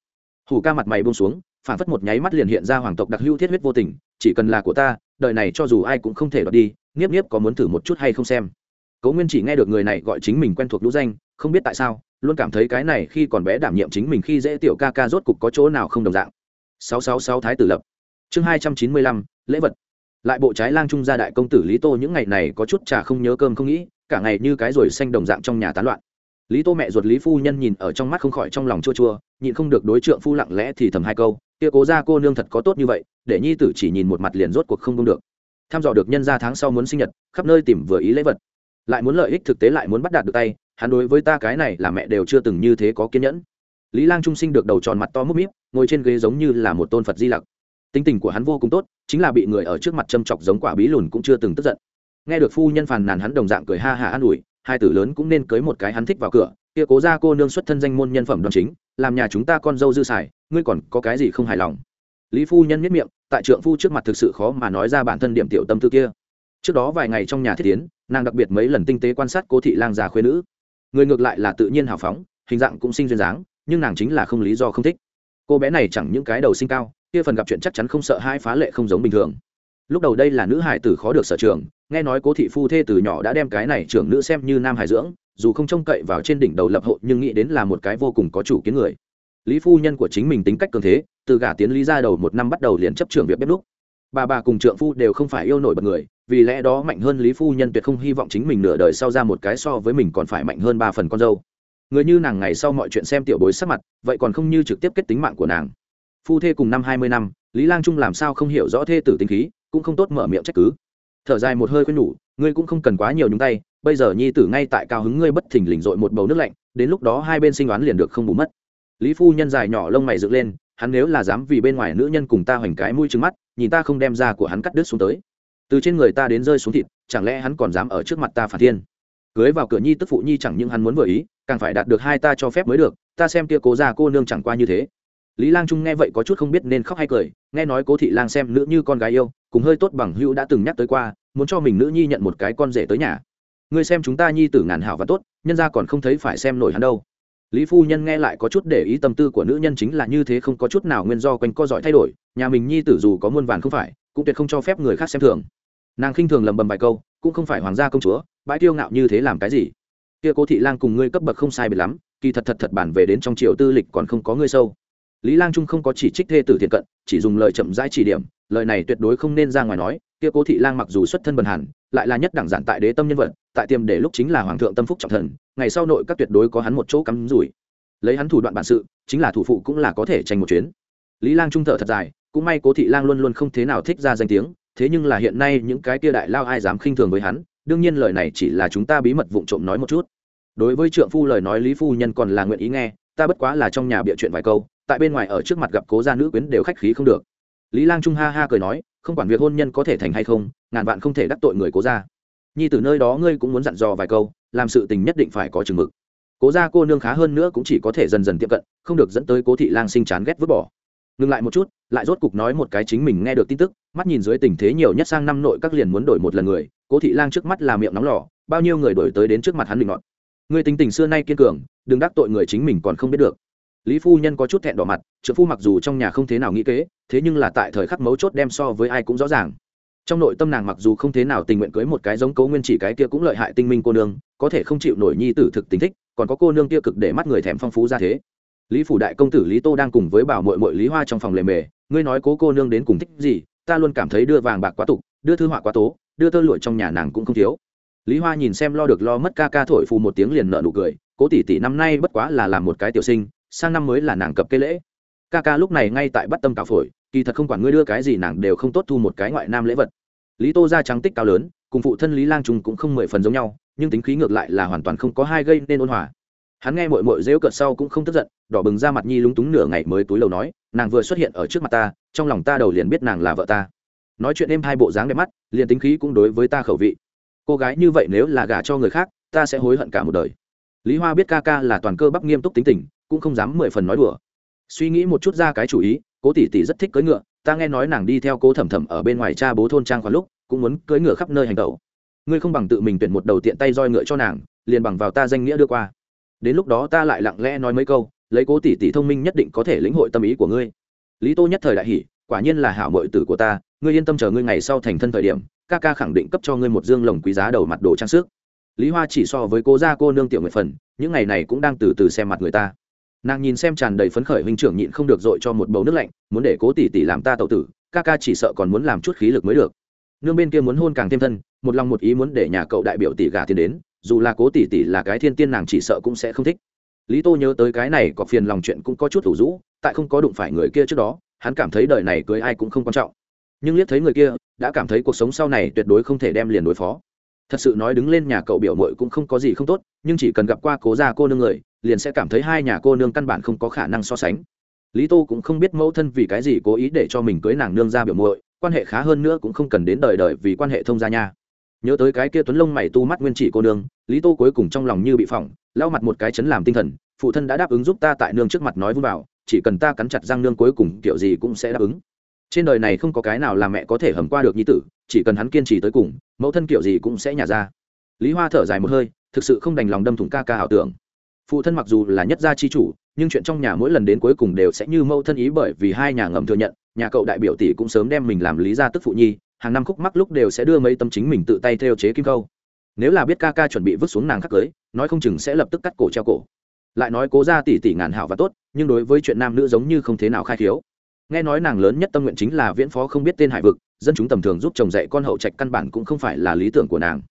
Hủ ca mặt mày buông xuống, phản phất một nháy mắt liền hiện ra hoàng tộc đặc hữu thiết huyết vô tình, chỉ cần là của ta, đời này cho dù ai cũng không thể đoạt đi, nghiếp nghiếp có muốn thử một chút hay không xem cố nguyên chỉ nghe được người này gọi chính mình quen thuộc lũ danh không biết tại sao luôn cảm thấy cái này khi còn bé đảm nhiệm chính mình khi dễ tiểu ca ca rốt cục có chỗ nào không đồng dạng. 666 thái tử lập. Chương 295, lễ vật. Lại bộ trái lang trung gia đại công tử lý tô những ngày này có chút trà không nhớ cơm không nghĩ cả ngày như cái rồi xanh đồng dạng trong nhà tán loạn. Lý tô mẹ ruột lý phu nhân nhìn ở trong mắt không khỏi trong lòng chua chua nhịn không được đối trượng phu lặng lẽ thì thầm hai câu kia cố ra cô nương thật có tốt như vậy để nhi tử chỉ nhìn một mặt liền rốt cuộc không công được. Tham dò được nhân ra tháng sau muốn sinh nhật khắp nơi tìm vừa ý lễ vật lại muốn lợi ích thực tế lại muốn bắt đạt được tay, hắn đối với ta cái này là mẹ đều chưa từng như thế có kiên nhẫn. Lý lang trung sinh được đầu tròn mặt to múp míp, ngồi trên ghế giống như là một tôn phật di lặc. Tính tình của hắn vô cùng tốt, chính là bị người ở trước mặt châm chọc giống quả bí lùn cũng chưa từng tức giận. Nghe được phu nhân phàn nàn hắn đồng dạng cười ha hà an ủi, hai tử lớn cũng nên cưới một cái hắn thích vào cửa, kia cố ra cô nương xuất thân danh môn nhân phẩm đoàn chính, làm nhà chúng ta con dâu dư xài, ngươi còn có cái gì không hài lòng? Lý phu nhân miết miệng, tại trượng phu trước mặt thực sự khó mà nói ra bản thân điểm tiểu tâm tư kia trước đó vài ngày trong nhà thiết tiến nàng đặc biệt mấy lần tinh tế quan sát cố thị lang già khuyên nữ. Người ngược lại là tự nhiên hào phóng, hình dạng cũng sinh duyên dáng, nhưng nàng chính là không lý do không thích. Cô bé này chẳng những cái đầu sinh cao, kia phần gặp chuyện chắc chắn không sợ hai phá lệ không giống bình thường. Lúc đầu đây là nữ hải tử khó được sở trường, nghe nói cố thị phu thê từ nhỏ đã đem cái này trưởng nữ xem như nam hải dưỡng, dù không trông cậy vào trên đỉnh đầu lập hộ nhưng nghĩ đến là một cái vô cùng có chủ kiến người. Lý phu nhân của chính mình tính cách cường thế, từ gả tiến lý ra đầu một năm bắt đầu liền chấp trưởng việc bếp đúc bà bà cùng trượng phu đều không phải yêu nổi bật người, vì lẽ đó mạnh hơn lý phu nhân tuyệt không hy vọng chính mình nửa đời sau ra một cái so với mình còn phải mạnh hơn ba phần con dâu. Người như nàng ngày sau mọi chuyện xem tiểu bối sắc mặt, vậy còn không như trực tiếp kết tính mạng của nàng. Phu thê cùng năm hai mươi năm, lý lang trung làm sao không hiểu rõ thê tử tính khí, cũng không tốt mở miệng trách cứ. Thở dài một hơi quên nhủ, ngươi cũng không cần quá nhiều nhúng tay, bây giờ nhi tử ngay tại cao hứng ngươi bất thình lình dội một bầu nước lạnh, đến lúc đó hai bên sinh đoán liền được không bù mất. Lý phu nhân dài nhỏ lông mày dựng lên hắn nếu là dám vì bên ngoài nữ nhân cùng ta hoành cái mũi trứng mắt, nhìn ta không đem ra của hắn cắt đứt xuống tới. Từ trên người ta đến rơi xuống thịt, chẳng lẽ hắn còn dám ở trước mặt ta phản thiên? Cưới vào cửa nhi tức phụ nhi chẳng những hắn muốn vừa ý, càng phải đạt được hai ta cho phép mới được, ta xem kia cố già cô nương chẳng qua như thế. Lý lang trung nghe vậy có chút không biết nên khóc hay cười, nghe nói cố thị lang xem nữ như con gái yêu, cùng hơi tốt bằng hữu đã từng nhắc tới qua, muốn cho mình nữ nhi nhận một cái con rể tới nhà. Ngươi xem chúng ta nhi tử ngàn hảo và tốt, nhân ra còn không thấy phải xem nổi hắn đâu lý phu nhân nghe lại có chút để ý tâm tư của nữ nhân chính là như thế không có chút nào nguyên do quanh co giỏi thay đổi, nhà mình nhi tử dù có muôn vàn không phải, cũng tuyệt không cho phép người khác xem thường. Nàng khinh thường lầm bầm vài câu, cũng không phải hoàng gia công chúa, bãi tiêu ngạo như thế làm cái gì? Kia cố thị lang cùng ngươi cấp bậc không sai biệt lắm, kỳ thật thật thật bản về đến trong triều tư lịch còn không có ngươi sâu. Lý lang trung không có chỉ trích thê tử thiện cận, chỉ dùng lời chậm rãi chỉ điểm, lời này tuyệt đối không nên ra ngoài nói, kia cố thị lang mặc dù xuất thân bần hàn, lại là nhất đẳng giản tại đế tâm nhân vật, tại tiềm để lúc chính là hoàng thượng tâm phúc trọng thần ngày sau nội các tuyệt đối có hắn một chỗ cắm rủi. Lấy hắn thủ đoạn bản sự, chính là thủ phụ cũng là có thể tranh một chuyến. Lý lang trung thở thật dài, cũng may cố thị lang luôn luôn không thế nào thích ra danh tiếng, thế nhưng là hiện nay những cái kia đại lao ai dám khinh thường với hắn, đương nhiên lời này chỉ là chúng ta bí mật vụng trộm nói một chút. Đối với trượng phu lời nói lý phu nhân còn là nguyện ý nghe, ta bất quá là trong nhà bịa chuyện vài câu, tại bên ngoài ở trước mặt gặp cố gia nữ quyến đều khách khí không được. Lý lang trung ha ha cười nói, không quản việc hôn nhân có thể thành hay không, ngàn vạn không thể đắc tội người cố gia. Nhi từ nơi đó ngươi cũng muốn dặn dò vài câu làm sự tình nhất định phải có chừng mực. Cố gia cô nương khá hơn nữa cũng chỉ có thể dần dần tiệm cận, không được dẫn tới cố thị lang sinh chán ghét vứt bỏ. Ngừng lại một chút, lại rốt cục nói một cái chính mình nghe được tin tức, mắt nhìn dưới tình thế nhiều nhất sang năm nội các liền muốn đổi một lần người, cố thị lang trước mắt là miệng nóng lò, bao nhiêu người đổi tới đến trước mặt hắn định ngọn người tình tình xưa nay kiên cường, đừng đắc tội người chính mình còn không biết được. Lý phu nhân có chút thẹn đỏ mặt trợ phu mặc dù trong nhà không thế nào nghĩ kế, thế nhưng là tại thời khắc mấu chốt đem so với ai cũng rõ ràng trong nội tâm nàng mặc dù không thế nào tình nguyện cưới một cái giống cấu nguyên chỉ cái kia cũng lợi hại tinh minh cô nương, có thể không chịu nổi nhi tử thực tình thích, còn có cô nương kia cực để mắt người thèm phong phú ra thế. Lý phủ đại công tử lý tô đang cùng với bảo mội mội lý hoa trong phòng lề mề, ngươi nói cố cô nương đến cùng thích gì, ta luôn cảm thấy đưa vàng bạc quá tục, đưa thư họa quá tố, đưa tơ lụa trong nhà nàng cũng không thiếu. Lý hoa nhìn xem lo được lo mất ca ca thổi phù một tiếng liền nợ nụ cười, cố tỷ tỷ năm nay bất quá là làm một cái tiểu sinh, sang năm mới là nàng cập cây lễ. Ca ca lúc này ngay tại bắt tâm cào phổi kỳ thật không quản ngươi đưa cái gì nàng đều không tốt thu một cái ngoại nam lễ vật. Lý tô ra trắng tích cao lớn, cùng phụ thân lý lang trung cũng không mười phần giống nhau, nhưng tính khí ngược lại là hoàn toàn không có hai gây nên ôn hòa. Hắn nghe mội mội dễu cợt sau cũng không tức giận, đỏ bừng ra mặt nhi lúng túng nửa ngày mới túi lầu nói, nàng vừa xuất hiện ở trước mặt ta, trong lòng ta đầu liền biết nàng là vợ ta. Nói chuyện êm hai bộ dáng đẹp mắt, liền tính khí cũng đối với ta khẩu vị. Cô gái như vậy nếu là gả cho người khác, ta sẽ hối hận cả một đời. Lý hoa biết ca ca là toàn cơ bắp nghiêm túc tính tình, cũng không dám mười phần nói đùa. Suy nghĩ một chút ra cái chủ ý cố tỷ tỷ rất thích cưỡi ngựa, ta nghe nói nàng đi theo cố thẩm thẩm ở bên ngoài cha bố thôn trang khoản lúc, cũng muốn cưỡi ngựa khắp nơi hành tẩu. Ngươi không bằng tự mình tuyển một đầu tiện tay roi ngựa cho nàng, liền bằng vào ta danh nghĩa đưa qua. Đến lúc đó ta lại lặng lẽ nói mấy câu, lấy cố tỷ tỷ thông minh nhất định có thể lĩnh hội tâm ý của ngươi. Lý tô nhất thời đại hỷ quả nhiên là hảo mội tử của ta, ngươi yên tâm chờ ngươi ngày sau thành thân thời điểm, ca ca khẳng định cấp cho ngươi một dương lồng quý giá đầu mặt đồ trang sức. Lý hoa chỉ so với cố gia cô nương tiểu nguyệt phần, những ngày này cũng đang từ từ xem mặt người ta nàng nhìn xem tràn đầy phấn khởi huynh trưởng nhịn không được dội cho một bầu nước lạnh, muốn để cố tỷ tỷ làm ta tậu tử, ca ca chỉ sợ còn muốn làm chút khí lực mới được. Nương bên kia muốn hôn càng thêm thân, một lòng một ý muốn để nhà cậu đại biểu tỷ gà tiền đến, dù là cố tỷ tỷ là cái thiên tiên nàng chỉ sợ cũng sẽ không thích. Lý tô nhớ tới cái này có phiền lòng chuyện cũng có chút thủ rũ, tại không có đụng phải người kia trước đó, hắn cảm thấy đời này cưới ai cũng không quan trọng. Nhưng liếc thấy người kia, đã cảm thấy cuộc sống sau này tuyệt đối không thể đem liền đối phó. Thật sự nói đứng lên nhà cậu biểu mội cũng không có gì không tốt, nhưng chỉ cần gặp qua cố gia cô nương người liền sẽ cảm thấy hai nhà cô nương căn bản không có khả năng so sánh. Lý tô cũng không biết mẫu thân vì cái gì cố ý để cho mình cưới nàng nương ra biểu muội, quan hệ khá hơn nữa cũng không cần đến đời đời vì quan hệ thông gia nha. Nhớ tới cái kia tuấn lông mày tu mắt nguyên chỉ cô nương, lý tô cuối cùng trong lòng như bị phỏng, lau mặt một cái chấn làm tinh thần, phụ thân đã đáp ứng giúp ta tại nương trước mặt nói vui vào, chỉ cần ta cắn chặt răng nương cuối cùng kiểu gì cũng sẽ đáp ứng. Trên đời này không có cái nào là mẹ có thể hầm qua được nhi tử, chỉ cần hắn kiên trì tới cùng, mẫu thân kiểu gì cũng sẽ nhả ra. Lý hoa thở dài một hơi, thực sự không đành lòng đâm thủng ca ca ảo tưởng phụ thân mặc dù là nhất gia chi chủ, nhưng chuyện trong nhà mỗi lần đến cuối cùng đều sẽ như mẫu thân ý bởi vì hai nhà ngầm thừa nhận, nhà cậu đại biểu tỷ cũng sớm đem mình làm lý gia tức phụ nhi, hàng năm khúc mắc lúc đều sẽ đưa mấy tâm chính mình tự tay theo chế kim câu. Nếu là biết ca ca chuẩn bị vứt xuống nàng khắc cưới, nói không chừng sẽ lập tức cắt cổ treo cổ. Lại nói cố ra tỷ tỷ ngàn hảo và tốt, nhưng đối với chuyện nam nữ giống như không thế nào khai khiếu. Nghe nói nàng lớn nhất tâm nguyện chính là viễn phó không biết tên hải vực, dân chúng tầm thường giúp chồng dạy con hậu trạch căn bản cũng không phải là lý tưởng của nàng.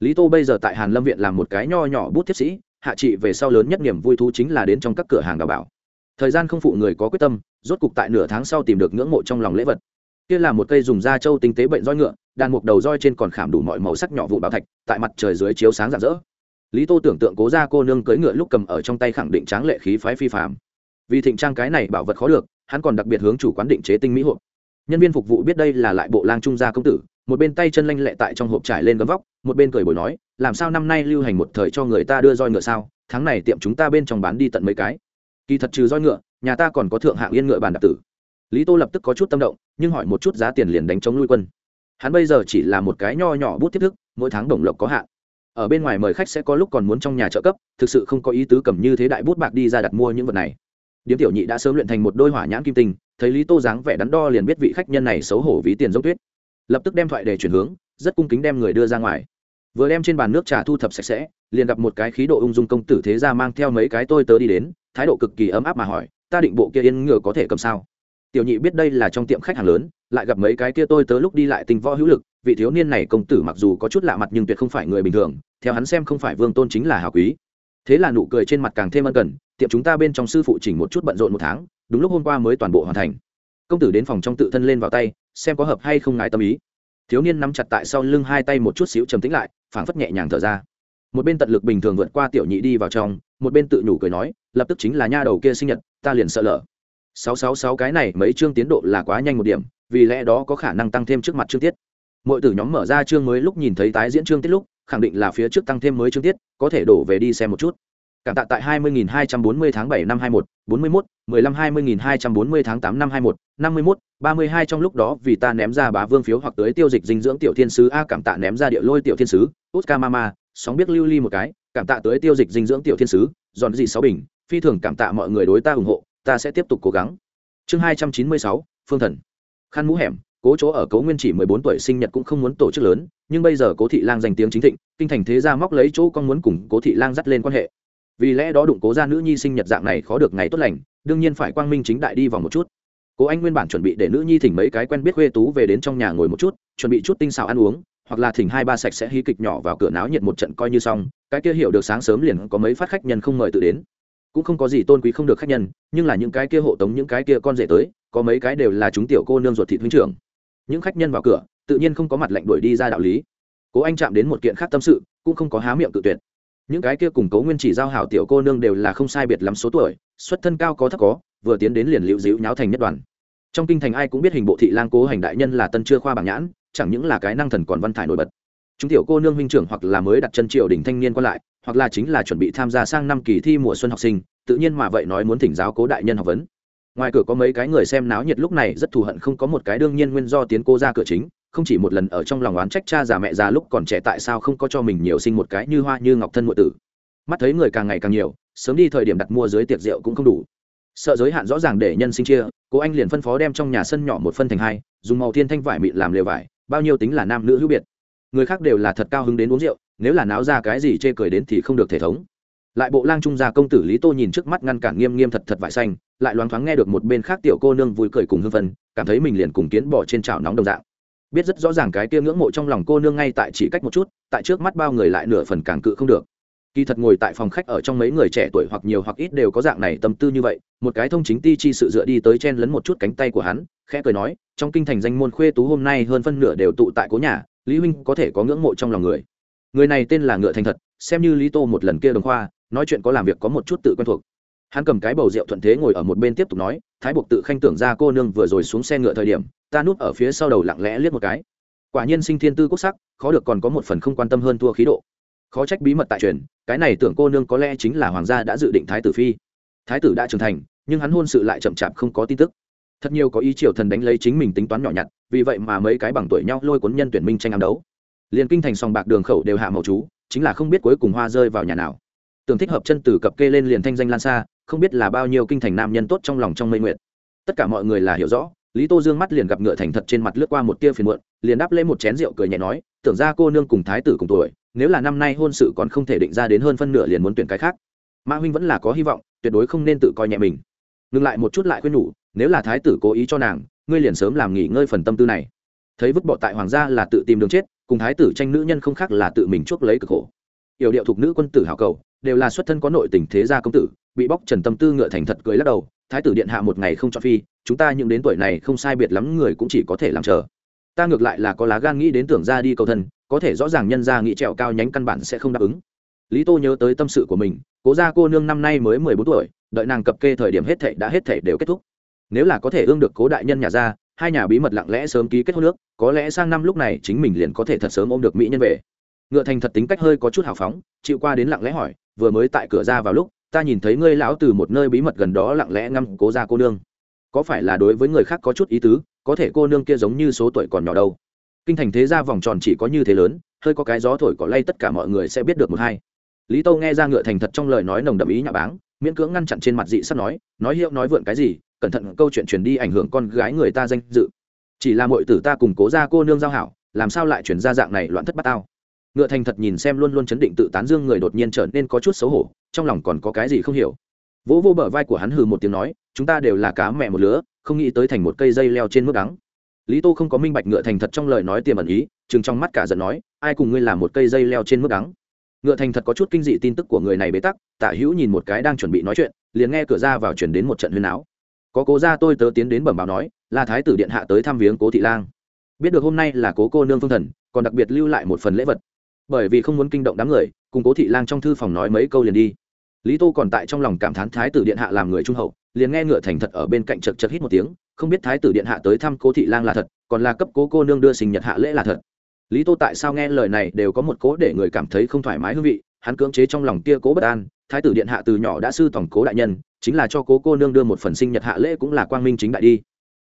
Lý tô bây giờ tại hàn lâm viện làm một cái nho nhỏ bút thiết sĩ hạ trị về sau lớn nhất niềm vui thú chính là đến trong các cửa hàng đào bảo. Thời gian không phụ người có quyết tâm, rốt cục tại nửa tháng sau tìm được ngưỡng mộ trong lòng lễ vật. Kia là một cây dùng da trâu tinh tế bệnh roi ngựa, đàn mục đầu roi trên còn khảm đủ mọi màu sắc nhỏ vụ bảo thạch, tại mặt trời dưới chiếu sáng rạng rỡ. Lý tô tưởng tượng cố ra cô nương cưỡi ngựa lúc cầm ở trong tay khẳng định tráng lệ khí phái phi phạm vì thịnh trang cái này bảo vật khó được, hắn còn đặc biệt hướng chủ quán định chế tinh mỹ hộp nhân viên phục vụ biết đây là lại bộ lang trung gia công tử, một bên tay chân lanh lẹ tại trong hộp trải lên gấm vóc, một bên cười bồi nói, làm sao năm nay lưu hành một thời cho người ta đưa roi ngựa sao? Tháng này tiệm chúng ta bên trong bán đi tận mấy cái. Kỳ thật trừ roi ngựa, nhà ta còn có thượng hạng yên ngựa bàn đạp tử. Lý tô lập tức có chút tâm động, nhưng hỏi một chút giá tiền liền đánh chống lui quân. Hắn bây giờ chỉ là một cái nho nhỏ bút thiết thức, mỗi tháng đồng lộc có hạn. Ở bên ngoài mời khách sẽ có lúc còn muốn trong nhà trợ cấp, thực sự không có ý tứ cầm như thế đại bút bạc đi ra đặt mua những vật này điếm tiểu nhị đã sớm luyện thành một đôi hỏa nhãn kim tinh, thấy lý tô dáng vẻ đắn đo liền biết vị khách nhân này xấu hổ ví tiền giống tuyết. Lập tức đem thoại để chuyển hướng, rất cung kính đem người đưa ra ngoài. Vừa đem trên bàn nước trà thu thập sạch sẽ, liền gặp một cái khí độ ung dung công tử thế ra mang theo mấy cái tôi tớ đi đến, thái độ cực kỳ ấm áp mà hỏi, ta định bộ kia yên ngựa có thể cầm sao? Tiểu nhị biết đây là trong tiệm khách hàng lớn, lại gặp mấy cái kia tôi tớ lúc đi lại tình võ hữu lực, vị thiếu niên này công tử mặc dù có chút lạ mặt nhưng tuyệt không phải người bình thường, theo hắn xem không phải vương tôn chính là hào quý thế là nụ cười trên mặt càng thêm ân cần, tiệm chúng ta bên trong sư phụ chỉnh một chút bận rộn một tháng, đúng lúc hôm qua mới toàn bộ hoàn thành. Công tử đến phòng trong tự thân lên vào tay, xem có hợp hay không ngại tâm ý. Thiếu niên nắm chặt tại sau lưng hai tay một chút xíu trầm tĩnh lại, phảng phất nhẹ nhàng thở ra. Một bên tận lực bình thường vượt qua tiểu nhị đi vào trong, một bên tự nhủ cười nói, lập tức chính là nha đầu kia sinh nhật, ta liền sợ lỡ. Sáu sáu sáu cái này mấy chương tiến độ là quá nhanh một điểm, vì lẽ đó có khả năng tăng thêm trước mặt chương tiết. Mọi tử nhóm mở ra chương mới lúc nhìn thấy tái diễn chương tiết lúc khẳng định là phía trước tăng thêm mới chương tiết có thể đổ về đi xem một chút cảm tạ tại 20.240 tháng 7 năm 21, 41, 15 20.240 tháng 8 năm 21, 51, 32 trong lúc đó vì ta ném ra bá vương phiếu hoặc tới tiêu dịch dinh dưỡng tiểu thiên sứ a cảm tạ ném ra địa lôi tiểu thiên sứ Oscar Mama, sóng biết lưu ly một cái, cảm tạ tới tiêu dịch dinh dưỡng tiểu thiên sứ, giòn gì sáu bình, phi thường cảm tạ mọi người đối ta ủng hộ, ta sẽ tiếp tục cố gắng. Chương 296, Phương Thần. Khăn mũ hẻm, cố chỗ ở cố nguyên chỉ 14 tuổi sinh nhật cũng không muốn tổ chức lớn, nhưng bây giờ cố thị lang danh tiếng chính thịnh, kinh thành thế gia móc lấy chỗ con muốn cùng cố thị lang dắt lên quan hệ. Vì lẽ đó đụng cố ra nữ nhi sinh nhật dạng này khó được ngày tốt lành đương nhiên phải quang minh chính đại đi vào một chút. Cố anh nguyên bản chuẩn bị để nữ nhi thỉnh mấy cái quen biết khuê tú về đến trong nhà ngồi một chút chuẩn bị chút tinh xào ăn uống hoặc là thỉnh hai ba sạch sẽ hí kịch nhỏ vào cửa náo nhiệt một trận coi như xong cái kia hiểu được sáng sớm liền có mấy phát khách nhân không mời tự đến. Cũng không có gì tôn quý không được khách nhân nhưng là những cái kia hộ tống những cái kia con rể tới có mấy cái đều là chúng tiểu cô nương ruột thịt huynh trưởng những khách nhân vào cửa, tự nhiên không có mặt lệnh đuổi đi ra đạo lý. Cố anh chạm đến một kiện khác tâm sự, cũng không có há miệng tự tuyệt. Những cái kia cùng cố nguyên chỉ giao hảo tiểu cô nương đều là không sai biệt lắm số tuổi, xuất thân cao có thấp có, vừa tiến đến liền liễu dĩu nháo thành nhất đoàn. Trong kinh thành ai cũng biết hình bộ thị lang cố hành đại nhân là tân chưa khoa bảng nhãn, chẳng những là cái năng thần còn văn thải nổi bật. Chúng tiểu cô nương huynh trưởng hoặc là mới đặt chân triều đình thanh niên qua lại, hoặc là chính là chuẩn bị tham gia sang năm kỳ thi mùa xuân học sinh, tự nhiên mà vậy nói muốn thỉnh giáo cố đại nhân học vấn ngoài cửa có mấy cái người xem náo nhiệt lúc này rất thù hận không có một cái đương nhiên nguyên do tiến cô ra cửa chính, không chỉ một lần ở trong lòng oán trách cha già mẹ già lúc còn trẻ tại sao không có cho mình nhiều sinh một cái như hoa như ngọc thân ngụy tử. Mắt thấy người càng ngày càng nhiều, sớm đi thời điểm đặt mua dưới tiệc rượu cũng không đủ. Sợ giới hạn rõ ràng để nhân sinh chia, cô anh liền phân phó đem trong nhà sân nhỏ một phân thành hai, dùng màu thiên thanh vải mịn làm lều vải, bao nhiêu tính là nam nữ hữu biệt. Người khác đều là thật cao hứng đến uống rượu, nếu là náo ra cái gì chê cười đến thì không được thể thống lại bộ lang trung gia công tử lý tô nhìn trước mắt ngăn cản nghiêm nghiêm thật thật vải xanh, lại loáng thoáng nghe được một bên khác tiểu cô nương vui cười cùng hưng vân cảm thấy mình liền cùng kiến bỏ trên chảo nóng đồng dạng. Biết rất rõ ràng cái kia ngưỡng mộ trong lòng cô nương ngay tại chỉ cách một chút, tại trước mắt bao người lại nửa phần càng cự không được. Kỳ thật ngồi tại phòng khách ở trong mấy người trẻ tuổi hoặc nhiều hoặc ít đều có dạng này tâm tư như vậy, một cái thông chính ti chi sự dựa đi tới chen lấn một chút cánh tay của hắn, khẽ cười nói, trong kinh thành danh môn khuê tú hôm nay hơn phân nửa đều tụ tại cố nhà, lý huynh có thể có ngưỡng mộ trong lòng người. Người này tên là ngựa thành thật, xem như lý tô một lần kia đồng khoa nói chuyện có làm việc có một chút tự quen thuộc. Hắn cầm cái bầu rượu thuận thế ngồi ở một bên tiếp tục nói, thái buộc tự khanh tưởng ra cô nương vừa rồi xuống xe ngựa thời điểm, ta núp ở phía sau đầu lặng lẽ liếc một cái. Quả nhiên sinh thiên tư quốc sắc, khó được còn có một phần không quan tâm hơn thua khí độ. Khó trách bí mật tại truyền, cái này tưởng cô nương có lẽ chính là hoàng gia đã dự định thái tử phi. Thái tử đã trưởng thành, nhưng hắn hôn sự lại chậm chạp không có tin tức. Thật nhiều có ý triều thần đánh lấy chính mình tính toán nhỏ nhặt, vì vậy mà mấy cái bằng tuổi nhau lôi cuốn nhân tuyển minh tranh ám đấu. Liền kinh thành sòng bạc đường khẩu đều hạ màu chú, chính là không biết cuối cùng hoa rơi vào nhà nào tưởng thích hợp chân từ cập kê lên liền thanh danh lan xa, không biết là bao nhiêu kinh thành nam nhân tốt trong lòng trong mây nguyện. Tất cả mọi người là hiểu rõ, lý tô dương mắt liền gặp ngựa thành thật trên mặt lướt qua một tia phiền muộn, liền đáp lên một chén rượu cười nhẹ nói, tưởng ra cô nương cùng thái tử cùng tuổi, nếu là năm nay hôn sự còn không thể định ra đến hơn phân nửa liền muốn tuyển cái khác. Mã huynh vẫn là có hy vọng, tuyệt đối không nên tự coi nhẹ mình. Ngừng lại một chút lại khuyên nhủ, nếu là thái tử cố ý cho nàng, ngươi liền sớm làm nghỉ ngơi phần tâm tư này. Thấy vứt bỏ tại hoàng gia là tự tìm đường chết, cùng thái tử tranh nữ nhân không khác là tự mình chuốc lấy cực khổ yểu điệu thuộc nữ quân tử hảo cầu, đều là xuất thân có nội tình thế gia công tử, bị bóc trần tâm tư ngựa thành thật cười lắc đầu, thái tử điện hạ một ngày không cho phi, chúng ta những đến tuổi này không sai biệt lắm người cũng chỉ có thể làm chờ. Ta ngược lại là có lá gan nghĩ đến tưởng ra đi cầu thân, có thể rõ ràng nhân ra nghĩ trèo cao nhánh căn bản sẽ không đáp ứng. Lý tô nhớ tới tâm sự của mình, cố gia cô nương năm nay mới mười bốn tuổi, đợi nàng cập kê thời điểm hết thệ đã hết thệ đều kết thúc. Nếu là có thể ương được cố đại nhân nhà ra, hai nhà bí mật lặng lẽ sớm ký kết hôn nước có lẽ sang năm lúc này chính mình liền có thể thật sớm ôm được mỹ nhân về ngựa thành thật tính cách hơi có chút hào phóng, chịu qua đến lặng lẽ hỏi, vừa mới tại cửa ra vào lúc, ta nhìn thấy ngươi lão từ một nơi bí mật gần đó lặng lẽ ngăm cố ra cô nương. Có phải là đối với người khác có chút ý tứ, có thể cô nương kia giống như số tuổi còn nhỏ đâu? Kinh thành thế ra vòng tròn chỉ có như thế lớn, hơi có cái gió thổi có lay tất cả mọi người sẽ biết được một hai. Lý tâu nghe ra ngựa thành thật trong lời nói nồng đậm ý nhà báng, miễn cưỡng ngăn chặn trên mặt dị sắp nói nói hiệu nói vượn cái gì, cẩn thận câu chuyện truyền đi ảnh hưởng con gái người ta danh dự. Chỉ là mọi tử ta cùng cố ra cô nương giao hảo, làm sao lại chuyển ra dạng này loạn thất bát tao? Ngựa thành thật nhìn xem luôn luôn chấn định tự tán dương người đột nhiên trở nên có chút xấu hổ, trong lòng còn có cái gì không hiểu. Vỗ vô bờ vai của hắn hừ một tiếng nói, chúng ta đều là cá mẹ một lứa, không nghĩ tới thành một cây dây leo trên mức đắng. Lý tô không có minh bạch ngựa thành thật trong lời nói tiềm ẩn ý chừng trong mắt cả giận nói, ai cùng ngươi làm một cây dây leo trên mức đắng? Ngựa thành thật có chút kinh dị tin tức của người này bế tắc tả hữu nhìn một cái đang chuẩn bị nói chuyện, liền nghe cửa ra vào chuyển đến một trận huyên áo có cố ra tôi tớ tiến đến bẩm báo nói là thái tử điện hạ tới thăm viếng cố thị lang. Biết được hôm nay là cố cô nương phương thần, còn đặc biệt lưu lại một phần lễ vật bởi vì không muốn kinh động đám người, cùng cố thị lang trong thư phòng nói mấy câu liền đi. Lý tô còn tại trong lòng cảm thán thái tử điện hạ làm người trung hậu, liền nghe ngựa thành thật ở bên cạnh chật chật hít một tiếng, không biết thái tử điện hạ tới thăm cố thị lang là thật, còn là cấp cố cô nương đưa sinh nhật hạ lễ là thật. Lý tô tại sao nghe lời này đều có một cố để người cảm thấy không thoải mái hương vị, hắn cưỡng chế trong lòng kia cố bất an, thái tử điện hạ từ nhỏ đã sư tổng cố đại nhân, chính là cho cố cô nương đưa một phần sinh nhật hạ lễ cũng là quang minh chính đại đi.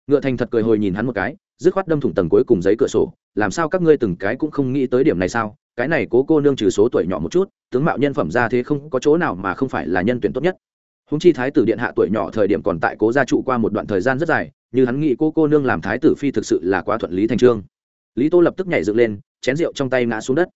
Ngựa thành thật cười hồi nhìn hắn một cái, dứt khoát đâm thủng tầng cuối cùng giấy cửa sổ, làm sao các ngươi từng cái cũng không nghĩ tới điểm này sao? Cái này cố cô nương trừ số tuổi nhỏ một chút, tướng mạo nhân phẩm ra thế không có chỗ nào mà không phải là nhân tuyển tốt nhất. Húng chi thái tử điện hạ tuổi nhỏ thời điểm còn tại cố gia trụ qua một đoạn thời gian rất dài, như hắn nghĩ cô cô nương làm thái tử phi thực sự là quá thuận lý thành trương. Lý tô lập tức nhảy dựng lên, chén rượu trong tay ngã xuống đất.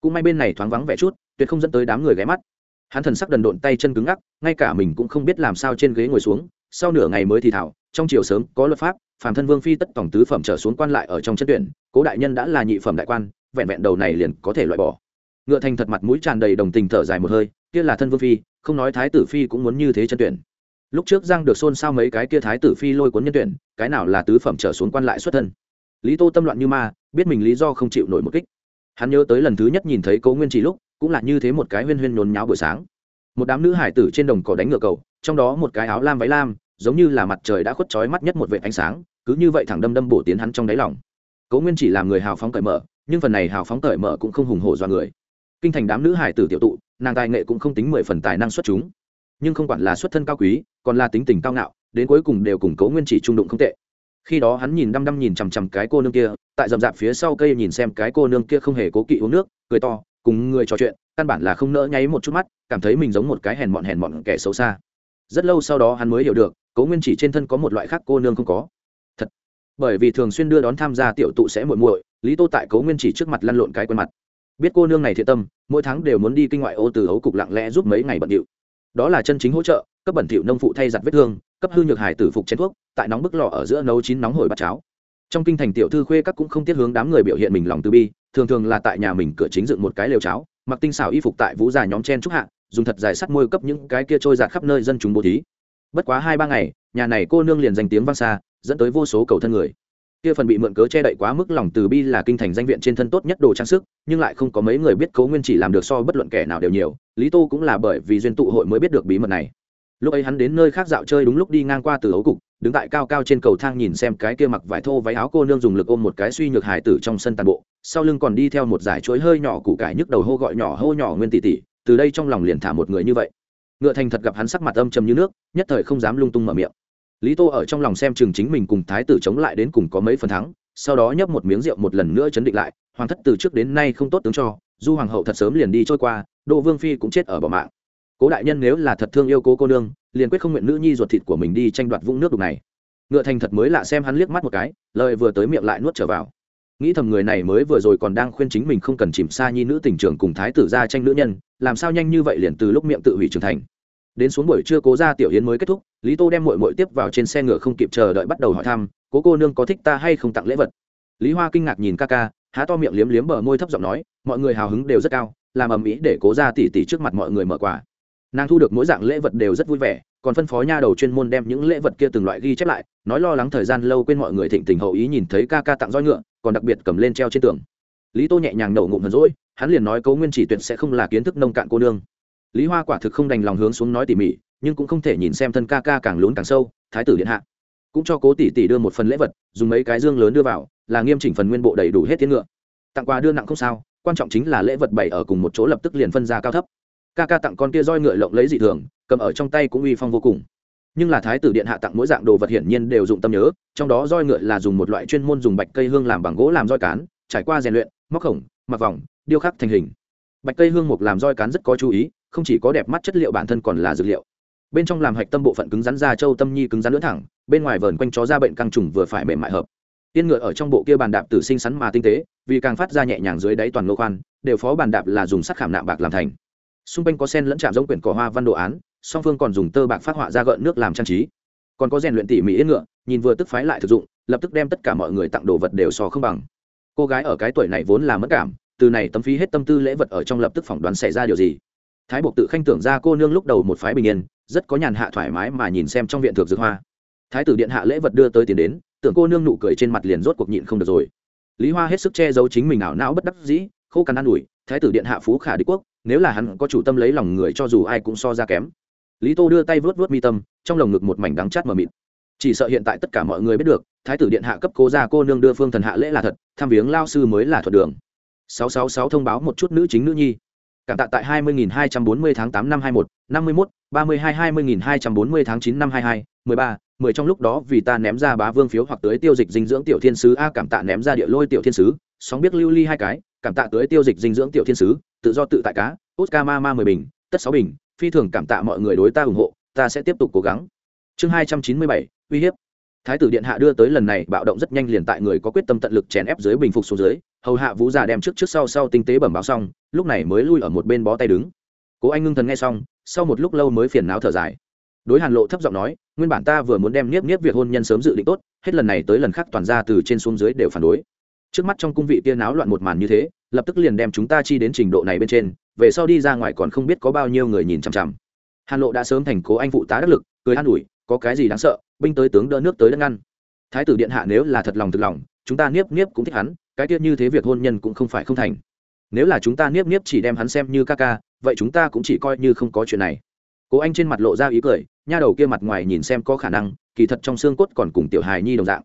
Cũng may bên này thoáng vắng vẻ chút, tuyệt không dẫn tới đám người ghé mắt. Hắn thần sắc đần độn tay chân cứng ngắc, ngay cả mình cũng không biết làm sao trên ghế ngồi xuống, sau nửa ngày mới thì thảo, trong chiều sớm có luật pháp, phàm thân vương phi tất tổng tứ phẩm trở xuống quan lại ở trong chân tuyển, cố đại nhân đã là nhị phẩm đại quan vẹn vẹn đầu này liền có thể loại bỏ. Ngựa thành thật mặt mũi tràn đầy đồng tình thở dài một hơi, kia là thân vương phi, không nói thái tử phi cũng muốn như thế chân tuyển. Lúc trước giang được xôn xao mấy cái kia thái tử phi lôi cuốn nhân tuyển, cái nào là tứ phẩm trở xuống quan lại xuất thân. Lý tô tâm loạn như ma, biết mình lý do không chịu nổi một kích. Hắn nhớ tới lần thứ nhất nhìn thấy cố nguyên chỉ lúc, cũng là như thế một cái huyên huyên nhốn nháo buổi sáng. Một đám nữ hải tử trên đồng cỏ đánh ngựa cầu, trong đó một cái áo lam váy lam, giống như là mặt trời đã khuất trói mắt nhất một vệ ánh sáng, cứ như vậy thẳng đâm đâm bổ tiến hắn trong đáy lòng. Cố nguyên chỉ làm người hào phóng cởi mở nhưng phần này hào phóng cởi mở cũng không hùng hổ do người. Kinh thành đám nữ hải tử tiểu tụ, nàng tài nghệ cũng không tính mười phần tài năng xuất chúng. Nhưng không quản là xuất thân cao quý, còn là tính tình cao ngạo, đến cuối cùng đều cùng cố nguyên chỉ trung đụng không tệ. Khi đó hắn nhìn đăm đăm nhìn chằm chằm cái cô nương kia, tại rậm rạp phía sau cây nhìn xem cái cô nương kia không hề cố kỵ uống nước, cười to, cùng người trò chuyện, căn bản là không nỡ nháy một chút mắt, cảm thấy mình giống một cái hèn mọn hèn mọn kẻ xấu xa. Rất lâu sau đó hắn mới hiểu được, cố nguyên chỉ trên thân có một loại khác cô nương không có bởi vì thường xuyên đưa đón tham gia tiểu tụ sẽ muội muội, lý tô tại cấu nguyên chỉ trước mặt lăn lộn cái quen mặt. Biết cô nương này thiện tâm, mỗi tháng đều muốn đi kinh ngoại ô từ ấu cục lặng lẽ giúp mấy ngày bận điệu. Đó là chân chính hỗ trợ, cấp bẩn thỉu nông phụ thay giặt vết thương, cấp hư nhược hải tử phục chén thuốc, tại nóng bức lò ở giữa nấu chín nóng hổi bát cháo. Trong kinh thành tiểu thư khuê các cũng không tiết hướng đám người biểu hiện mình lòng từ bi, thường thường là tại nhà mình cửa chính dựng một cái lều cháo, mặc tinh xảo y phục tại vũ già nhóm chen trúc hạ, dùng thật dài sắt môi cấp những cái kia trôi giạt khắp nơi dân chúng bố thí. Bất quá hai ba ngày nhà này cô nương liền danh tiếng vang xa, dẫn tới vô số cầu thân người. Kia phần bị mượn cớ che đậy quá mức lòng từ bi là kinh thành danh viện trên thân tốt nhất đồ trang sức, nhưng lại không có mấy người biết cố nguyên chỉ làm được so bất luận kẻ nào đều nhiều, lý tô cũng là bởi vì duyên tụ hội mới biết được bí mật này. Lúc ấy hắn đến nơi khác dạo chơi đúng lúc đi ngang qua từ ấu cục, đứng tại cao cao trên cầu thang nhìn xem cái kia mặc vải thô váy áo cô nương dùng lực ôm một cái suy nhược hải tử trong sân tàn bộ, sau lưng còn đi theo một giải chuối hơi nhỏ củ cải nhức đầu hô gọi nhỏ hô nhỏ nguyên tỷ tỷ, từ đây trong lòng liền thả một người như vậy. Ngựa thành thật gặp hắn sắc mặt âm trầm như nước, nhất thời không dám lung tung mở miệng lý tô ở trong lòng xem chừng chính mình cùng thái tử chống lại đến cùng có mấy phần thắng, sau đó nhấp một miếng rượu một lần nữa chấn định lại, hoàng thất từ trước đến nay không tốt tướng cho, du hoàng hậu thật sớm liền đi trôi qua, đỗ vương phi cũng chết ở bỏ mạng. Cố đại nhân nếu là thật thương yêu cố cô nương, liền quyết không nguyện nữ nhi ruột thịt của mình đi tranh đoạt vũng nước đục này. Ngựa thành thật mới lạ xem hắn liếc mắt một cái, lời vừa tới miệng lại nuốt trở vào. Nghĩ thầm người này mới vừa rồi còn đang khuyên chính mình không cần chìm xa nhi nữ tình trường cùng thái tử ra tranh nữ nhân, làm sao nhanh như vậy liền từ lúc miệng tự hủy trưởng thành đến xuống buổi trưa cố ra tiểu yến mới kết thúc, lý tô đem mội mội tiếp vào trên xe ngựa không kịp chờ đợi bắt đầu hỏi thăm, cố cô nương có thích ta hay không tặng lễ vật? Lý hoa kinh ngạc nhìn ca ca, há to miệng liếm liếm bờ môi thấp giọng nói, mọi người hào hứng đều rất cao, làm ầm ĩ để cố ra tỉ tỉ trước mặt mọi người mở quà. Nàng thu được mỗi dạng lễ vật đều rất vui vẻ, còn phân phó nha đầu chuyên môn đem những lễ vật kia từng loại ghi chép lại, nói lo lắng thời gian lâu quên mọi người thịnh tình hậu ý nhìn thấy ca ca tặng roi ngựa, còn đặc biệt cầm lên treo trên tường. Lý tô nhẹ nhàng nổ ngụm hờn rỗi hắn liền nói cấu nguyên chỉ tuyệt sẽ không là kiến thức nông cạn cô nương lý hoa quả thực không đành lòng hướng xuống nói tỉ mỉ, nhưng cũng không thể nhìn xem thân ca ca càng lún càng sâu, thái tử điện hạ. Cũng cho cố tỷ tỷ đưa một phần lễ vật, dùng mấy cái dương lớn đưa vào, là nghiêm chỉnh phần nguyên bộ đầy đủ hết tiến ngựa. Tặng quà đưa nặng không sao, quan trọng chính là lễ vật bày ở cùng một chỗ lập tức liền phân ra cao thấp. Ca ca tặng con kia roi ngựa lộng lấy dị thường, cầm ở trong tay cũng uy phong vô cùng. Nhưng là thái tử điện hạ tặng mỗi dạng đồ vật hiển nhiên đều dụng tâm nhớ, trong đó roi ngựa là dùng một loại chuyên môn dùng bạch cây hương làm bằng gỗ làm roi cán, trải qua rèn luyện, móc khổng mặc vòng, điêu khắc thành hình. Bạch cây hương mục làm roi cán rất có chú ý không chỉ có đẹp mắt chất liệu bản thân còn là dược liệu. Bên trong làm hạch tâm bộ phận cứng rắn da châu tâm nhi cứng rắn lưỡn thẳng, bên ngoài vờn quanh chó da bệnh căng trùng vừa phải mềm mại hợp. Tiên ngựa ở trong bộ kia bàn đạp tử sinh sắn mà tinh tế, vì càng phát ra nhẹ nhàng dưới đáy toàn lô khoan, đều phó bàn đạp là dùng sắt khảm nạm bạc làm thành. Xung quanh có sen lẫn chạm giống quyển cỏ hoa văn đồ án, song phương còn dùng tơ bạc phát họa ra gợn nước làm trang trí. Còn có rèn luyện tỉ mỉ yên ngựa, nhìn vừa tức phái lại thực dụng, lập tức đem tất cả mọi người tặng đồ vật đều so không bằng. Cô gái ở cái tuổi này vốn là mất cảm, từ này tấm phí hết tâm tư lễ vật ở trong lập tức phỏng đoán xảy ra điều gì thái bộc tự khanh tưởng ra cô nương lúc đầu một phái bình yên, rất có nhàn hạ thoải mái mà nhìn xem trong viện thượng dược hoa. Thái tử điện hạ lễ vật đưa tới tiền đến, tưởng cô nương nụ cười trên mặt liền rốt cuộc nhịn không được rồi. Lý hoa hết sức che giấu chính mình ảo não bất đắc dĩ, khô cằn an ủi, thái tử điện hạ phú khả đế quốc, nếu là hắn có chủ tâm lấy lòng người cho dù ai cũng so ra kém. Lý tô đưa tay vớt vớt mi tâm, trong lồng ngực một mảnh đắng chát mờ mịt. Chỉ sợ hiện tại tất cả mọi người biết được, thái tử điện hạ cấp cố gia cô nương đưa phương thần hạ lễ là thật, tham viếng lao sư mới là thuật đường. 666 thông báo một chút nữ chính nữ nhi cảm tạ tại 20240 tháng 8 năm 21, 51, 32 20240 tháng 9 năm 22, 13, 10 trong lúc đó vì ta ném ra bá vương phiếu hoặc tới tiêu dịch dinh dưỡng tiểu thiên sứ a cảm tạ ném ra địa lôi tiểu thiên sứ sóng biết lưu ly hai cái cảm tạ tới tiêu dịch dinh dưỡng tiểu thiên sứ tự do tự tại cá oscar ma ma mười bình tất 6 bình phi thường cảm tạ mọi người đối ta ủng hộ ta sẽ tiếp tục cố gắng. Chương hai trăm chín mươi bảy uy hiếp thái tử điện hạ đưa tới lần này bạo động rất nhanh liền tại người có quyết tâm tận lực chèn ép dưới bình phục xuống dưới, hầu hạ vũ già đem trước trước sau sau tinh tế bẩm báo xong, lúc này mới lui ở một bên bó tay đứng. Cố anh ngưng thần nghe xong, sau một lúc lâu mới phiền não thở dài. Đối hàn lộ thấp giọng nói, nguyên bản ta vừa muốn đem niếp niếp việc hôn nhân sớm dự định tốt, hết lần này tới lần khác toàn ra từ trên xuống dưới đều phản đối. Trước mắt trong cung vị kia náo loạn một màn như thế, lập tức liền đem chúng ta chi đến trình độ này bên trên, về sau đi ra ngoài còn không biết có bao nhiêu người nhìn chằm chằm. Hàn lộ đã sớm thành cố anh phụ tá đắc lực, cười an ủi, có cái gì đáng sợ? Binh tới tướng đỡ nước tới đất ngăn. Thái tử điện hạ nếu là thật lòng thực lòng, chúng ta niếp niếp cũng thích hắn, cái tiết như thế việc hôn nhân cũng không phải không thành. Nếu là chúng ta niếp niếp chỉ đem hắn xem như ca ca, vậy chúng ta cũng chỉ coi như không có chuyện này. Cố anh trên mặt lộ ra ý cười, nha đầu kia mặt ngoài nhìn xem có khả năng, kỳ thật trong xương cốt còn cùng tiểu hài nhi đồng dạng.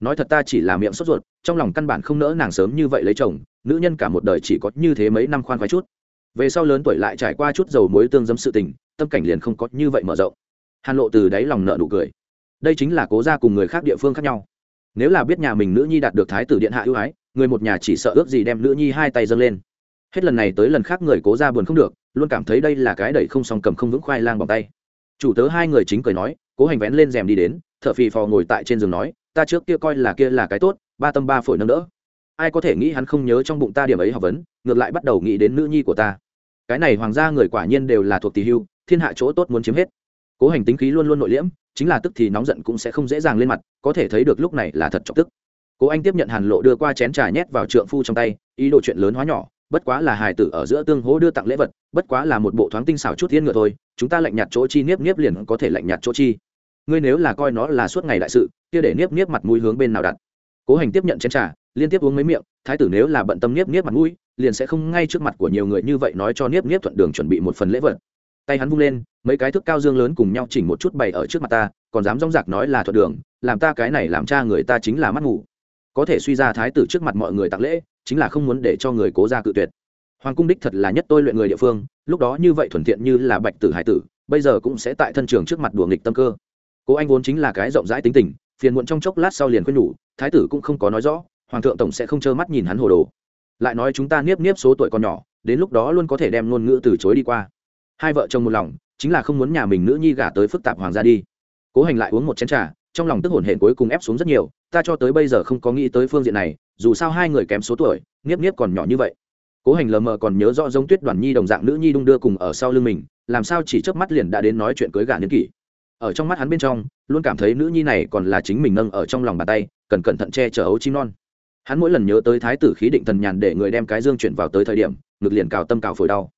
Nói thật ta chỉ là miệng sốt ruột, trong lòng căn bản không nỡ nàng sớm như vậy lấy chồng, nữ nhân cả một đời chỉ có như thế mấy năm khoan khoái chút. Về sau lớn tuổi lại trải qua chút dầu muối tương dấm sự tình, tâm cảnh liền không có như vậy mở rộng. Hàn lộ từ đáy lòng nợ nụ cười đây chính là cố ra cùng người khác địa phương khác nhau. Nếu là biết nhà mình nữ nhi đạt được thái tử điện hạ ưu ái, người một nhà chỉ sợ ước gì đem nữ nhi hai tay dâng lên. Hết lần này tới lần khác người cố ra buồn không được, luôn cảm thấy đây là cái đẩy không song cầm không vững khoai lang bằng tay. Chủ tớ hai người chính cười nói, cố hành vén lên rèm đi đến t h ở phì phò ngồi tại trên giường nói, ta trước kia coi là kia là cái tốt, ba tâm ba phổi nâng đỡ. Ai có thể nghĩ hắn không nhớ trong bụng ta điểm ấy học vấn, ngược lại bắt đầu nghĩ đến nữ nhi của ta. Cái này hoàng gia người quả nhiên đều là thuộc tỷ hưu, thiên hạ chỗ tốt muốn chiếm hết. Cố hành tính khí luôn luôn nội liễm chính là tức thì nóng giận cũng sẽ không dễ dàng lên mặt, có thể thấy được lúc này là thật trọng tức. Cố anh tiếp nhận hàn lộ đưa qua chén trà nhét vào trượng phu trong tay, ý đồ chuyện lớn hóa nhỏ, bất quá là hài tử ở giữa tương hỗ đưa tặng lễ vật, bất quá là một bộ thoáng tinh xảo chút thiên ngựa thôi, chúng ta lạnh nhạt chỗ chi niếp niếp liền có thể lạnh nhạt chỗ chi. Ngươi nếu là coi nó là suốt ngày đại sự, kia để niếp niếp mặt mũi hướng bên nào đặt? Cố hành tiếp nhận chén trà, liên tiếp uống mấy miệng, thái tử nếu là bận tâm niếp niếp mặt mũi, liền sẽ không ngay trước mặt của nhiều người như vậy nói cho niếp niếp thuận đường chuẩn bị một phần lễ vật tay hắn vung lên, mấy cái thước cao dương lớn cùng nhau chỉnh một chút bày ở trước mặt ta, còn dám rong rạc nói là thuận đường, làm ta cái này làm cha người ta chính là mắt ngủ. Có thể suy ra thái tử trước mặt mọi người tặng lễ, chính là không muốn để cho người cố ra cự tuyệt. Hoàng cung đích thật là nhất tôi luyện người địa phương, lúc đó như vậy thuần tiện như là bạch tử hải tử, bây giờ cũng sẽ tại thân trường trước mặt đùa nghịch tâm cơ. Cố anh vốn chính là cái rộng rãi tính tình, phiền muộn trong chốc lát sau liền khuyên nhủ, thái tử cũng không có nói rõ, hoàng thượng tổng sẽ không trơ mắt nhìn hắn hồ đồ. Lại nói chúng ta niếp niếp số tuổi còn nhỏ, đến lúc đó luôn có thể đem ngôn ngữ từ chối đi qua hai vợ chồng một lòng, chính là không muốn nhà mình nữ nhi gả tới phức tạp hoàng gia đi. Cố hành lại uống một chén trà, trong lòng tức hổn hển cuối cùng ép xuống rất nhiều, ta cho tới bây giờ không có nghĩ tới phương diện này, dù sao hai người kém số tuổi, nghiếp nghiếp còn nhỏ như vậy. Cố hành lờ mờ còn nhớ rõ giống tuyết đoàn nhi đồng dạng nữ nhi đung đưa cùng ở sau lưng mình, làm sao chỉ chớp mắt liền đã đến nói chuyện cưới gả niên kỷ. Ở trong mắt hắn bên trong, luôn cảm thấy nữ nhi này còn là chính mình nâng ở trong lòng bàn tay, cần cẩn thận che chở ấu chim non. Hắn mỗi lần nhớ tới thái tử khí định thần nhàn để người đem cái dương chuyển vào tới thời điểm, ngực liền cào tâm cào phổi đau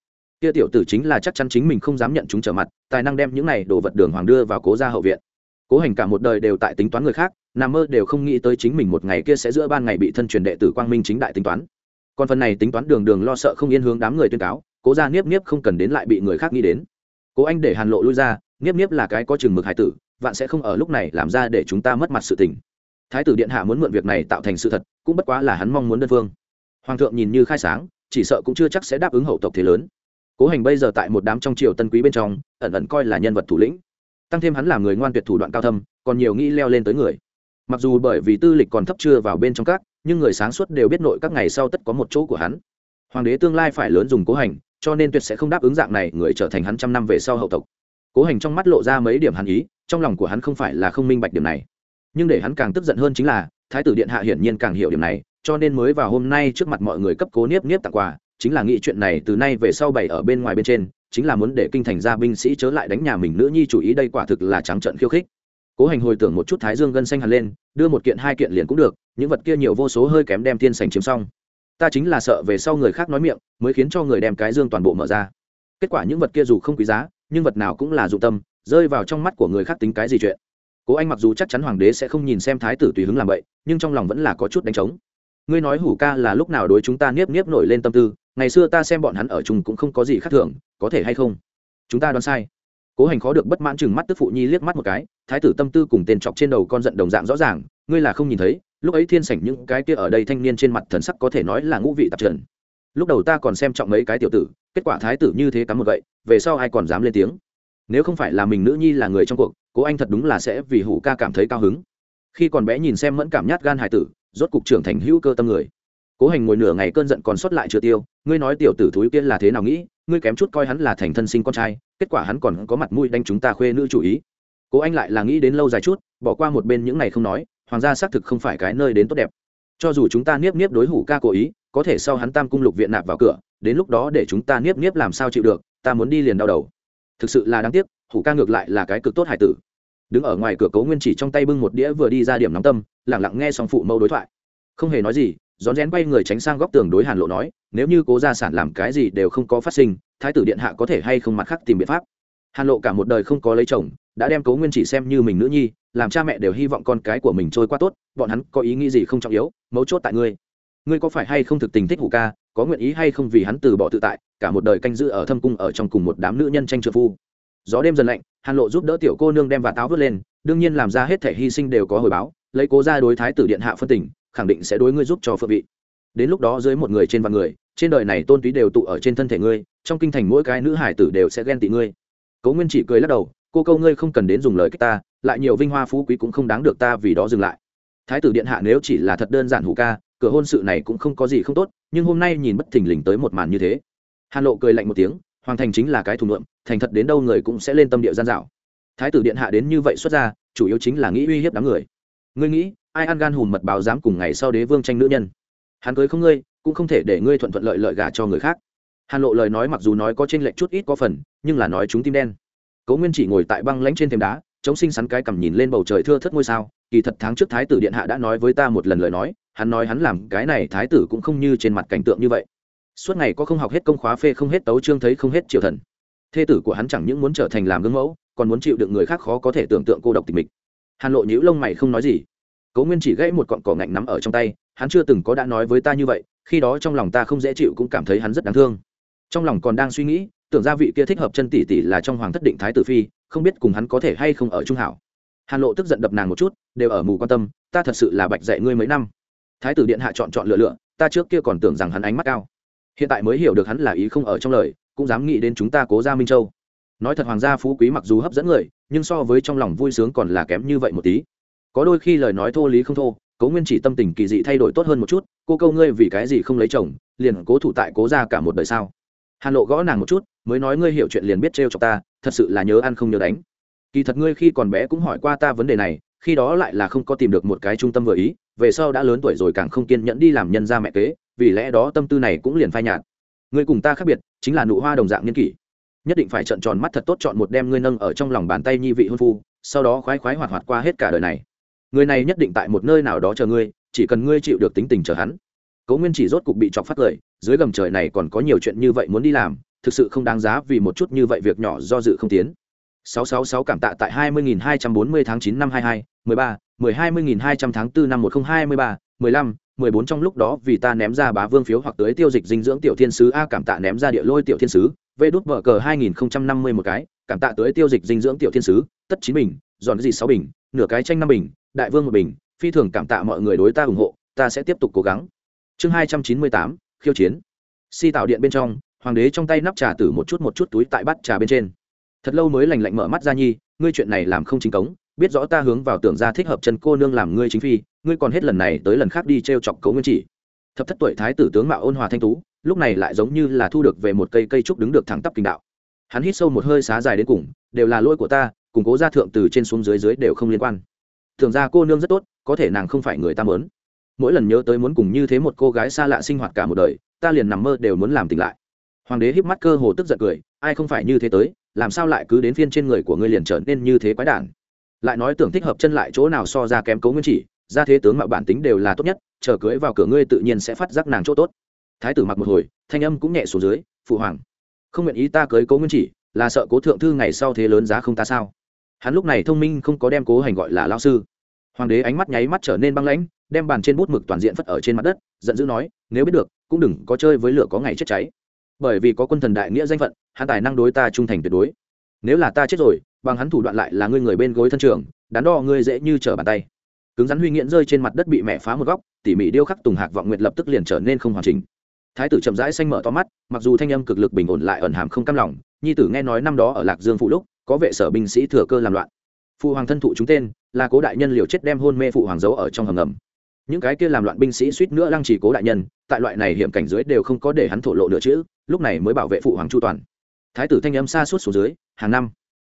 kia tiểu tử chính là chắc chắn chính mình không dám nhận chúng trở mặt, tài năng đem những này đồ vật đường hoàng đưa vào cố gia hậu viện. Cố hành cả một đời đều tại tính toán người khác, nằm mơ đều không nghĩ tới chính mình một ngày kia sẽ giữa ban ngày bị thân truyền đệ tử quang minh chính đại tính toán. Còn phần này tính toán đường đường lo sợ không yên hướng đám người tuyên cáo, cố ra niếp niếp không cần đến lại bị người khác nghĩ đến. Cố anh để hàn lộ lui ra, niếp niếp là cái có chừng mực hải tử, vạn sẽ không ở lúc này làm ra để chúng ta mất mặt sự tình. Thái tử điện hạ muốn mượn việc này tạo thành sự thật, cũng bất quá là hắn mong muốn đơn phương. Hoàng thượng nhìn như khai sáng, chỉ sợ cũng chưa chắc sẽ đáp ứng hậu tộc thế lớn cố hành bây giờ tại một đám trong triều tân quý bên trong, ẩn ẩn coi là nhân vật thủ lĩnh. Tăng thêm hắn là người ngoan tuyệt thủ đoạn cao thâm, còn nhiều nghĩ leo lên tới người. Mặc dù bởi vì tư lịch còn thấp chưa vào bên trong các, nhưng người sáng suốt đều biết nội các ngày sau tất có một chỗ của hắn. Hoàng đế tương lai phải lớn dùng cố hành, cho nên tuyệt sẽ không đáp ứng dạng này người trở thành hắn trăm năm về sau hậu tộc. Cố hành trong mắt lộ ra mấy điểm hắn ý, trong lòng của hắn không phải là không minh bạch điểm này. Nhưng để hắn càng tức giận hơn chính là, thái tử điện hạ hiển nhiên càng hiểu điểm này, cho nên mới vào hôm nay trước mặt mọi người cấp cố niếp niếp tặng quà chính là nghĩ chuyện này từ nay về sau bày ở bên ngoài bên trên, chính là muốn để kinh thành gia binh sĩ chớ lại đánh nhà mình nữ nhi chủ ý đây quả thực là trắng trận khiêu khích. Cố hành hồi tưởng một chút thái dương gân xanh hẳn lên, đưa một kiện hai kiện liền cũng được, những vật kia nhiều vô số hơi kém đem thiên sành chiếm xong. Ta chính là sợ về sau người khác nói miệng, mới khiến cho người đem cái dương toàn bộ mở ra. Kết quả những vật kia dù không quý giá, nhưng vật nào cũng là dụng tâm, rơi vào trong mắt của người khác tính cái gì chuyện. Cố anh mặc dù chắc chắn hoàng đế sẽ không nhìn xem thái tử tùy hứng làm vậy, nhưng trong lòng vẫn là có chút đánh trống. Ngươi nói hủ ca là lúc nào đối chúng ta niếp niếp nổi lên tâm tư ngày xưa ta xem bọn hắn ở chung cũng không có gì khác thường, có thể hay không? Chúng ta đoán sai. Cố hành khó được bất mãn chừng mắt tức phụ nhi liếc mắt một cái, thái tử tâm tư cùng tên chọc trên đầu con giận đồng dạng rõ ràng, ngươi là không nhìn thấy, lúc ấy thiên sảnh những cái kia ở đây thanh niên trên mặt thần sắc có thể nói là ngũ vị tạp trần. Lúc đầu ta còn xem trọng mấy cái tiểu tử, kết quả thái tử như thế cắm một vậy về sau ai còn dám lên tiếng? Nếu không phải là mình nữ nhi là người trong cuộc, cố anh thật đúng là sẽ vì hủ ca cảm thấy cao hứng. Khi còn bé nhìn xem mẫn cảm nhát gan hải tử, rốt cục trưởng thành hữu cơ tâm người cố hành ngồi nửa ngày cơn giận còn sót lại chưa tiêu, ngươi nói tiểu tử thúi kia là thế nào nghĩ, ngươi kém chút coi hắn là thành thân sinh con trai, kết quả hắn còn có mặt mũi đánh chúng ta khuê nữ chủ ý. Cố anh lại là nghĩ đến lâu dài chút, bỏ qua một bên những này không nói, hoàng gia xác thực không phải cái nơi đến tốt đẹp. Cho dù chúng ta niếp niếp đối hủ ca cố ý, có thể sau hắn tam cung lục viện nạp vào cửa, đến lúc đó để chúng ta niếp niếp làm sao chịu được, ta muốn đi liền đau đầu. Thực sự là đáng tiếc, hủ ca ngược lại là cái cực tốt hải tử. Đứng ở ngoài cửa cố nguyên chỉ trong tay bưng một đĩa vừa đi ra điểm nóng tâm lẳng lặng nghe xong phụ mâu đối thoại. Không hề nói gì rón rén quay người tránh sang góc tường đối hàn lộ nói, nếu như cố gia sản làm cái gì đều không có phát sinh, thái tử điện hạ có thể hay không mặt khác tìm biện pháp? Hàn lộ cả một đời không có lấy chồng, đã đem cố nguyên chỉ xem như mình nữ nhi, làm cha mẹ đều hy vọng con cái của mình trôi qua tốt, bọn hắn có ý nghĩ gì không trọng yếu, mấu chốt tại ngươi. Ngươi có phải hay không thực tình thích hủ ca, có nguyện ý hay không vì hắn từ bỏ tự tại, cả một đời canh giữ ở thâm cung ở trong cùng một đám nữ nhân tranh trợ phu. Gió đêm dần lạnh, hàn lộ giúp đỡ tiểu cô nương đem và táo vớt lên, đương nhiên làm ra hết thể hy sinh đều có hồi báo, lấy cố ra đối thái tử điện hạ phân tình khẳng định sẽ đối ngươi giúp cho phượng vị. Đến lúc đó dưới một người trên vạn người, trên đời này tôn túy đều tụ ở trên thân thể ngươi, trong kinh thành mỗi cái nữ hải tử đều sẽ ghen tị ngươi. Cố nguyên chỉ cười lắc đầu, cô câu ngươi không cần đến dùng lời cách ta, lại nhiều vinh hoa phú quý cũng không đáng được ta vì đó dừng lại. Thái tử điện hạ nếu chỉ là thật đơn giản hủ ca, cửa hôn sự này cũng không có gì không tốt, nhưng hôm nay nhìn bất thình lình tới một màn như thế. Hàn lộ cười lạnh một tiếng, hoàng thành chính là cái thù ngượm thành thật đến đâu người cũng sẽ lên tâm địa gian dạo. Thái tử điện hạ đến như vậy xuất ra, chủ yếu chính là nghĩ uy hiếp đám người. Ngươi nghĩ ai ăn gan hùm mật báo dám cùng ngày sau đế vương tranh nữ nhân. Hắn cưới không ngươi, cũng không thể để ngươi thuận thuận lợi lợi gả cho người khác. Hàn lộ lời nói mặc dù nói có trên lệch chút ít có phần, nhưng là nói chúng tim đen. Cố nguyên chỉ ngồi tại băng lánh trên thềm đá, chống sinh sắn cái cầm nhìn lên bầu trời thưa thất ngôi sao, kỳ thật tháng trước thái tử điện hạ đã nói với ta một lần lời nói, hắn nói hắn làm cái này thái tử cũng không như trên mặt cảnh tượng như vậy. Suốt ngày có không học hết công khóa phê, không hết tấu trương thấy không hết triều thần. Thê tử của hắn chẳng những muốn trở thành làm gương mẫu, còn muốn chịu được người khác khó có thể tưởng tượng cô độc tình mịch. Hàn lộ nhữ lông mày không nói gì cố nguyên chỉ gãy một cọn cỏ ngạnh nắm ở trong tay, hắn chưa từng có đã nói với ta như vậy, khi đó trong lòng ta không dễ chịu cũng cảm thấy hắn rất đáng thương. Trong lòng còn đang suy nghĩ, tưởng ra vị kia thích hợp chân tỷ tỷ là trong hoàng thất định thái tử phi, không biết cùng hắn có thể hay không ở trung hảo. Hàn lộ tức giận đập nàng một chút, đều ở mù quan tâm, ta thật sự là bạch dạy ngươi mấy năm. Thái tử điện hạ chọn chọn lựa lựa, ta trước kia còn tưởng rằng hắn ánh mắt cao. Hiện tại mới hiểu được hắn là ý không ở trong lời, cũng dám nghĩ đến chúng ta cố ra minh châu. Nói thật hoàng gia phú quý mặc dù hấp dẫn người, nhưng so với trong lòng vui sướng còn là kém như vậy một tí có đôi khi lời nói thô lý không thô, cố nguyên chỉ tâm tình kỳ dị thay đổi tốt hơn một chút, cô câu ngươi vì cái gì không lấy chồng, liền cố thủ tại cố ra cả một đời sao? Hàn lộ gõ nàng một chút, mới nói ngươi hiểu chuyện liền biết trêu cho ta, thật sự là nhớ ăn không nhớ đánh. Kỳ thật ngươi khi còn bé cũng hỏi qua ta vấn đề này, khi đó lại là không có tìm được một cái trung tâm vừa ý, về sau đã lớn tuổi rồi càng không kiên nhẫn đi làm nhân gia mẹ kế, vì lẽ đó tâm tư này cũng liền phai nhạt. Ngươi cùng ta khác biệt, chính là nụ hoa đồng dạng niên kỷ. Nhất định phải trận tròn mắt thật tốt chọn một đem ngươi nâng ở trong lòng bàn tay nhi vị hôn phu, sau đó khoái khoái hoạt hoạt qua hết cả đời này người này nhất định tại một nơi nào đó chờ ngươi chỉ cần ngươi chịu được tính tình chờ hắn. Cố nguyên chỉ rốt cục bị chọc phát lời dưới gầm trời này còn có nhiều chuyện như vậy muốn đi làm thực sự không đáng giá vì một chút như vậy việc nhỏ do dự không tiến. 666 cảm tạ tại 20.240 tháng 9 năm 22, 13, 12.200 tháng 4 năm 1023, 15, 14 trong lúc đó vì ta ném ra bá vương phiếu hoặc tới tiêu dịch dinh dưỡng tiểu thiên sứ a cảm tạ ném ra địa lôi tiểu thiên sứ vê đút vợ cờ 2050 một cái cảm tạ tới tiêu dịch dinh dưỡng tiểu thiên sứ tất chín bình giòn gì sáu bình nửa cái tranh năm bình đại vương một bình phi thường cảm tạ mọi người đối ta ủng hộ ta sẽ tiếp tục cố gắng. Chương 298, khiêu chiến. Si tạo điện bên trong hoàng đế trong tay nắp trà tử một chút một chút túi tại bát trà bên trên. Thật lâu mới lành lạnh mở mắt ra nhi ngươi chuyện này làm không chính cống biết rõ ta hướng vào tưởng ra thích hợp chân cô nương làm ngươi chính phi ngươi còn hết lần này tới lần khác đi t r e o chọc cấu nguyên chỉ. Thập thất tuổi thái tử tướng mạo ôn hòa thanh tú lúc này lại giống như là thu được về một cây cây trúc đứng được thẳng tắp kinh đạo. Hắn hít sâu một hơi xá dài đến cùng đều là lỗi của ta củng cố ra thượng từ trên xuống dưới dưới đều không liên quan thường ra cô nương rất tốt, có thể nàng không phải người ta mớn mỗi lần nhớ tới muốn cùng như thế một cô gái xa lạ sinh hoạt cả một đời, ta liền nằm mơ đều muốn làm tỉnh lại. Hoàng đế híp mắt cơ hồ tức giận cười, ai không phải như thế tới, làm sao lại cứ đến phiên trên người của ngươi liền trở nên như thế quái đản. Lại nói tưởng thích hợp chân lại chỗ nào so ra kém cấu nguyên chỉ, ra thế tướng mạo bản tính đều là tốt nhất, chờ cưới vào cửa ngươi tự nhiên sẽ phát giác nàng chỗ tốt. Thái tử mặc một hồi, thanh âm cũng nhẹ xuống dưới, phụ hoàng, không nguyện ý ta cưới cố nguyên chỉ, là sợ cố thượng thư ngày sau thế lớn giá không ta sao? Hắn lúc này thông minh không có đem cố hành gọi là lao sư. Hoàng đế ánh mắt nháy mắt trở nên băng lãnh, đem bàn trên bút mực toàn diện phất ở trên mặt đất, giận dữ nói, nếu biết được, cũng đừng có chơi với lửa có ngày chết cháy. Bởi vì có quân thần đại nghĩa danh phận, hắn tài năng đối ta trung thành tuyệt đối. Nếu là ta chết rồi, bằng hắn thủ đoạn lại là ngươi người bên gối thân trường đắn đo ngươi dễ như trở bàn tay. Cứng rắn huy nghiện rơi trên mặt đất bị mẹ phá một góc, tỉ mỉ điêu khắc tùng hạc vọng nguyệt lập tức liền trở nên không hoàn chỉnh. Thái tử chậm rãi xanh mở to mắt, mặc dù thanh âm cực lực bình ổn lại ẩn hàm không cam lòng, nhi tử nghe nói năm đó ở lạc dương phụ lúc có vệ sở binh sĩ thừa cơ làm loạn. Phụ hoàng thân thụ chúng tên, là cố đại nhân liều chết đem hôn mê phụ hoàng giấu ở trong hầm ngầm. Những cái kia làm loạn binh sĩ suýt nữa lăng trì cố đại nhân, tại loại này hiểm cảnh dưới đều không có để hắn thổ lộ nữa chữ, lúc này mới bảo vệ phụ hoàng chu toàn. Thái tử thanh âm xa suốt xuống dưới, hàng năm,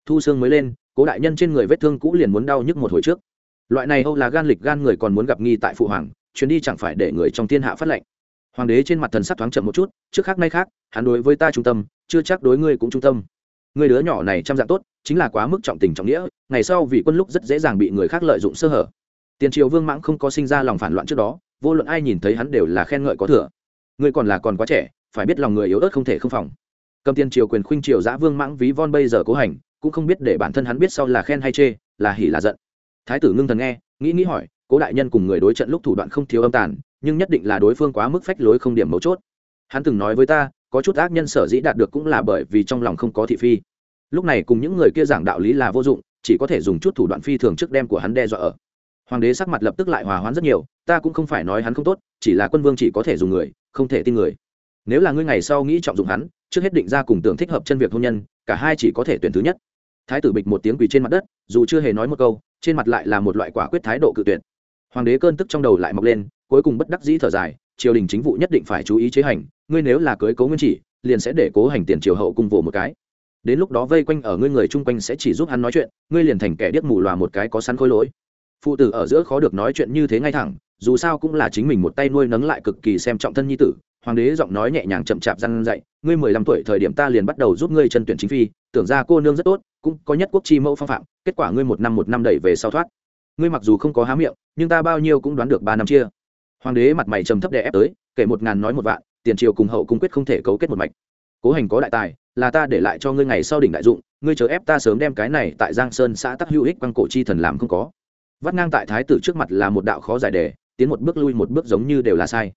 thu xương mới lên, cố đại nhân trên người vết thương cũ liền muốn đau nhức một hồi trước. Loại này âu là gan lịch gan người còn muốn gặp nghi tại phụ hoàng, chuyến đi chẳng phải để người trong thiên hạ phát lệnh. Hoàng đế trên mặt thần sắc thoáng chậm một chút, trước khác nay khác, hắn đối với ta trung tâm, chưa chắc đối ngươi cũng trung tâm người đứa nhỏ này chăm dạng tốt, chính là quá mức trọng tình trọng nghĩa, ngày sau vì quân lúc rất dễ dàng bị người khác lợi dụng sơ hở. Tiền triều vương mãng không có sinh ra lòng phản loạn trước đó, vô luận ai nhìn thấy hắn đều là khen ngợi có thừa. Ngươi còn là còn quá trẻ, phải biết lòng người yếu ớt không thể không phòng. Cầm tiền triều quyền khuynh triều giã vương mãng ví von bây giờ cố hành, cũng không biết để bản thân hắn biết sau là khen hay chê, là hỉ là giận. Thái tử ngưng thần nghe, nghĩ nghĩ hỏi, cố đại nhân cùng người đối trận lúc thủ đoạn không thiếu âm tàn, nhưng nhất định là đối phương quá mức phách lối không điểm mấu chốt. Hắn từng nói với ta, có chút ác nhân sở dĩ đạt được cũng là bởi vì trong lòng không có thị phi lúc này cùng những người kia giảng đạo lý là vô dụng, chỉ có thể dùng chút thủ đoạn phi thường trước đem của hắn đe dọa ở. Hoàng đế sắc mặt lập tức lại hòa hoãn rất nhiều, ta cũng không phải nói hắn không tốt, chỉ là quân vương chỉ có thể dùng người, không thể tin người. Nếu là ngươi ngày sau nghĩ trọng dụng hắn, trước hết định ra cùng tưởng thích hợp chân việc hôn nhân, cả hai chỉ có thể tuyển thứ nhất. Thái tử bịch một tiếng quỳ trên mặt đất, dù chưa hề nói một câu, trên mặt lại là một loại quả quyết thái độ cự tuyệt. Hoàng đế cơn tức trong đầu lại mọc lên, cuối cùng bất đắc dĩ thở dài, triều đình chính vụ nhất định phải chú ý chế hành, ngươi nếu là cưới cố nguyên chỉ, liền sẽ để cố hành tiền triều hậu cung vỗ một cái đến lúc đó vây quanh ở ngươi người chung quanh sẽ chỉ giúp hắn nói chuyện, ngươi liền thành kẻ điếc mù loà một cái có sắn khối lỗi. Phụ tử ở giữa khó được nói chuyện như thế ngay thẳng, dù sao cũng là chính mình một tay nuôi nấng lại cực kỳ xem trọng thân nhi tử, hoàng đế giọng nói nhẹ nhàng chậm chạp răn dậy, ngươi mười lăm tuổi thời điểm ta liền bắt đầu giúp ngươi chân tuyển chính phi, tưởng ra cô nương rất tốt, cũng có nhất quốc chi mẫu phong phạm, kết quả ngươi một năm một năm đẩy về sau thoát. Ngươi mặc dù không có há miệng, nhưng ta bao nhiêu cũng đoán được ba năm chia. Hoàng đế mặt mày trầm thấp đè ép tới, kể một ngàn nói một vạn, tiền triều cùng hậu cung quyết không thể cấu kết một mạch. Cố hành có đại tài là ta để lại cho ngươi ngày sau đỉnh đại dụng, ngươi chờ ép ta sớm đem cái này tại giang sơn xã tắc hữu ích quang cổ chi thần làm không có. Vắt ngang tại thái tử trước mặt là một đạo khó giải đề, tiến một bước lui một bước giống như đều là sai.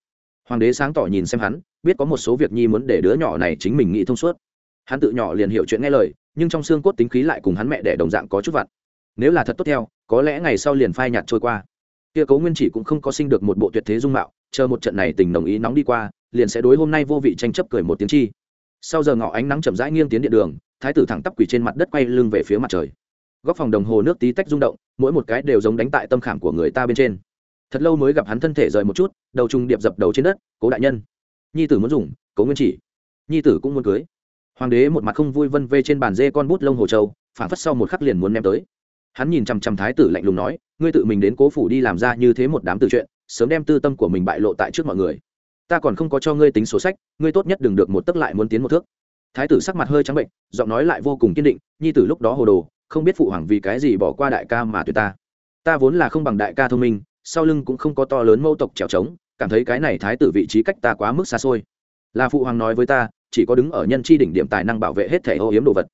Hoàng đế sáng tỏ nhìn xem hắn, biết có một số việc nhi muốn để đứa nhỏ này chính mình nghĩ thông suốt. Hắn tự nhỏ liền hiểu chuyện nghe lời, nhưng trong xương cốt tính khí lại cùng hắn mẹ đẻ đồng dạng có chút vặt nếu là thật tốt theo, có lẽ ngày sau liền phai nhạt trôi qua. Kia cấu nguyên chỉ cũng không có sinh được một bộ tuyệt thế dung mạo, chờ một trận này tình đồng ý nóng đi qua, liền sẽ đối hôm nay vô vị tranh chấp cười một tiếng chi sau giờ ngọ ánh nắng chậm rãi nghiêng tiến điện đường, thái tử thẳng tắp quỳ trên mặt đất quay lưng về phía mặt trời. Góc phòng đồng hồ nước tí tách rung động, mỗi một cái đều giống đánh tại tâm khảm của người ta bên trên. Thật lâu mới gặp hắn thân thể rời một chút, đầu trung điệp dập đầu trên đất, cố đại nhân, nhi tử muốn dùng, cố nguyên chỉ. Nhi tử cũng muốn cưới. Hoàng đế một mặt không vui vân vê trên bàn dê con bút lông hồ châu phản phất sau một khắc liền muốn ném tới. Hắn nhìn chằm chằm thái tử lạnh lùng nói, ngươi tự mình đến cố phủ đi làm ra như thế một đám từ chuyện, sớm đem tư tâm của mình bại lộ tại trước mọi người ta còn không có cho ngươi tính số sách, ngươi tốt nhất đừng được một tấc lại muốn tiến một thước. Thái tử sắc mặt hơi trắng bệnh, giọng nói lại vô cùng kiên định, nhi tử lúc đó hồ đồ, không biết phụ hoàng vì cái gì bỏ qua đại ca mà tuyệt ta. Ta vốn là không bằng đại ca thông minh, sau lưng cũng không có to lớn mâu tộc trèo trống, cảm thấy cái này thái tử vị trí cách ta quá mức xa xôi. Là phụ hoàng nói với ta, chỉ có đứng ở nhân chi đỉnh điểm tài năng bảo vệ hết thể ô hiếm đồ vật.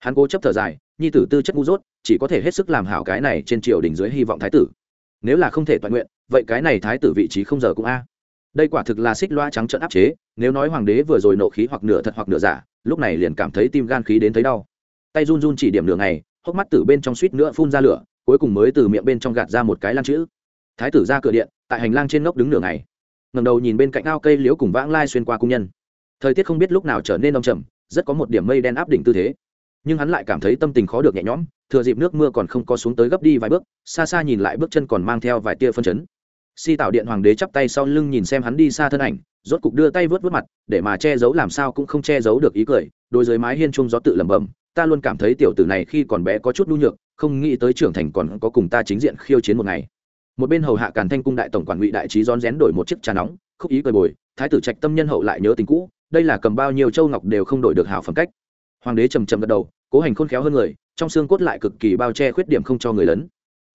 Hắn cố chấp thở dài, nhi tử tư chất ngu dốt, chỉ có thể hết sức làm hảo cái này trên triều đỉnh dưới hy vọng thái tử. Nếu là không thể toàn nguyện, vậy cái này thái tử vị trí không giờ cũng a đây quả thực là xích loa trắng trận áp chế, nếu nói hoàng đế vừa rồi nộ khí hoặc nửa thật hoặc nửa giả, lúc này liền cảm thấy tim gan khí đến thấy đau. Tay run run chỉ điểm nửa ngày, hốc mắt từ bên trong suýt nữa phun ra lửa, cuối cùng mới từ miệng bên trong gạt ra một cái lan chữ. Thái tử ra cửa điện, tại hành lang trên ngốc đứng nửa ngày. Ngầm đầu nhìn bên cạnh ao cây liễu cùng vãng lai xuyên qua cung nhân. Thời tiết không biết lúc nào trở nên đông trầm, rất có một điểm mây đen áp đỉnh tư thế. Nhưng hắn lại cảm thấy tâm tình khó được nhẹ nhõm, thừa dịp nước mưa còn không có xuống tới gấp đi vài bước, xa xa nhìn lại bước chân còn mang theo vài tia phân chấn si tạo điện hoàng đế chắp tay sau lưng nhìn xem hắn đi xa thân ảnh, rốt cục đưa tay vớt vớt mặt, để mà che giấu làm sao cũng không che giấu được ý cười đôi dưới mái hiên trung gió tự lẩm bẩm, ta luôn cảm thấy tiểu tử này khi còn bé có chút nhu nhược, không nghĩ tới trưởng thành còn có cùng ta chính diện khiêu chiến một ngày. Một bên hầu hạ càn thanh cung đại tổng quản ngụy đại trí rón rén đổi một chiếc trà nóng, khúc ý cười bồi, thái tử trạch tâm nhân hậu lại nhớ tình cũ, đây là cầm bao nhiêu châu ngọc đều không đổi được hảo phẩm cách. Hoàng đế trầm trầm gật đầu, cố hành khôn khéo hơn người, trong xương cốt lại cực kỳ bao che khuyết điểm không cho người lớn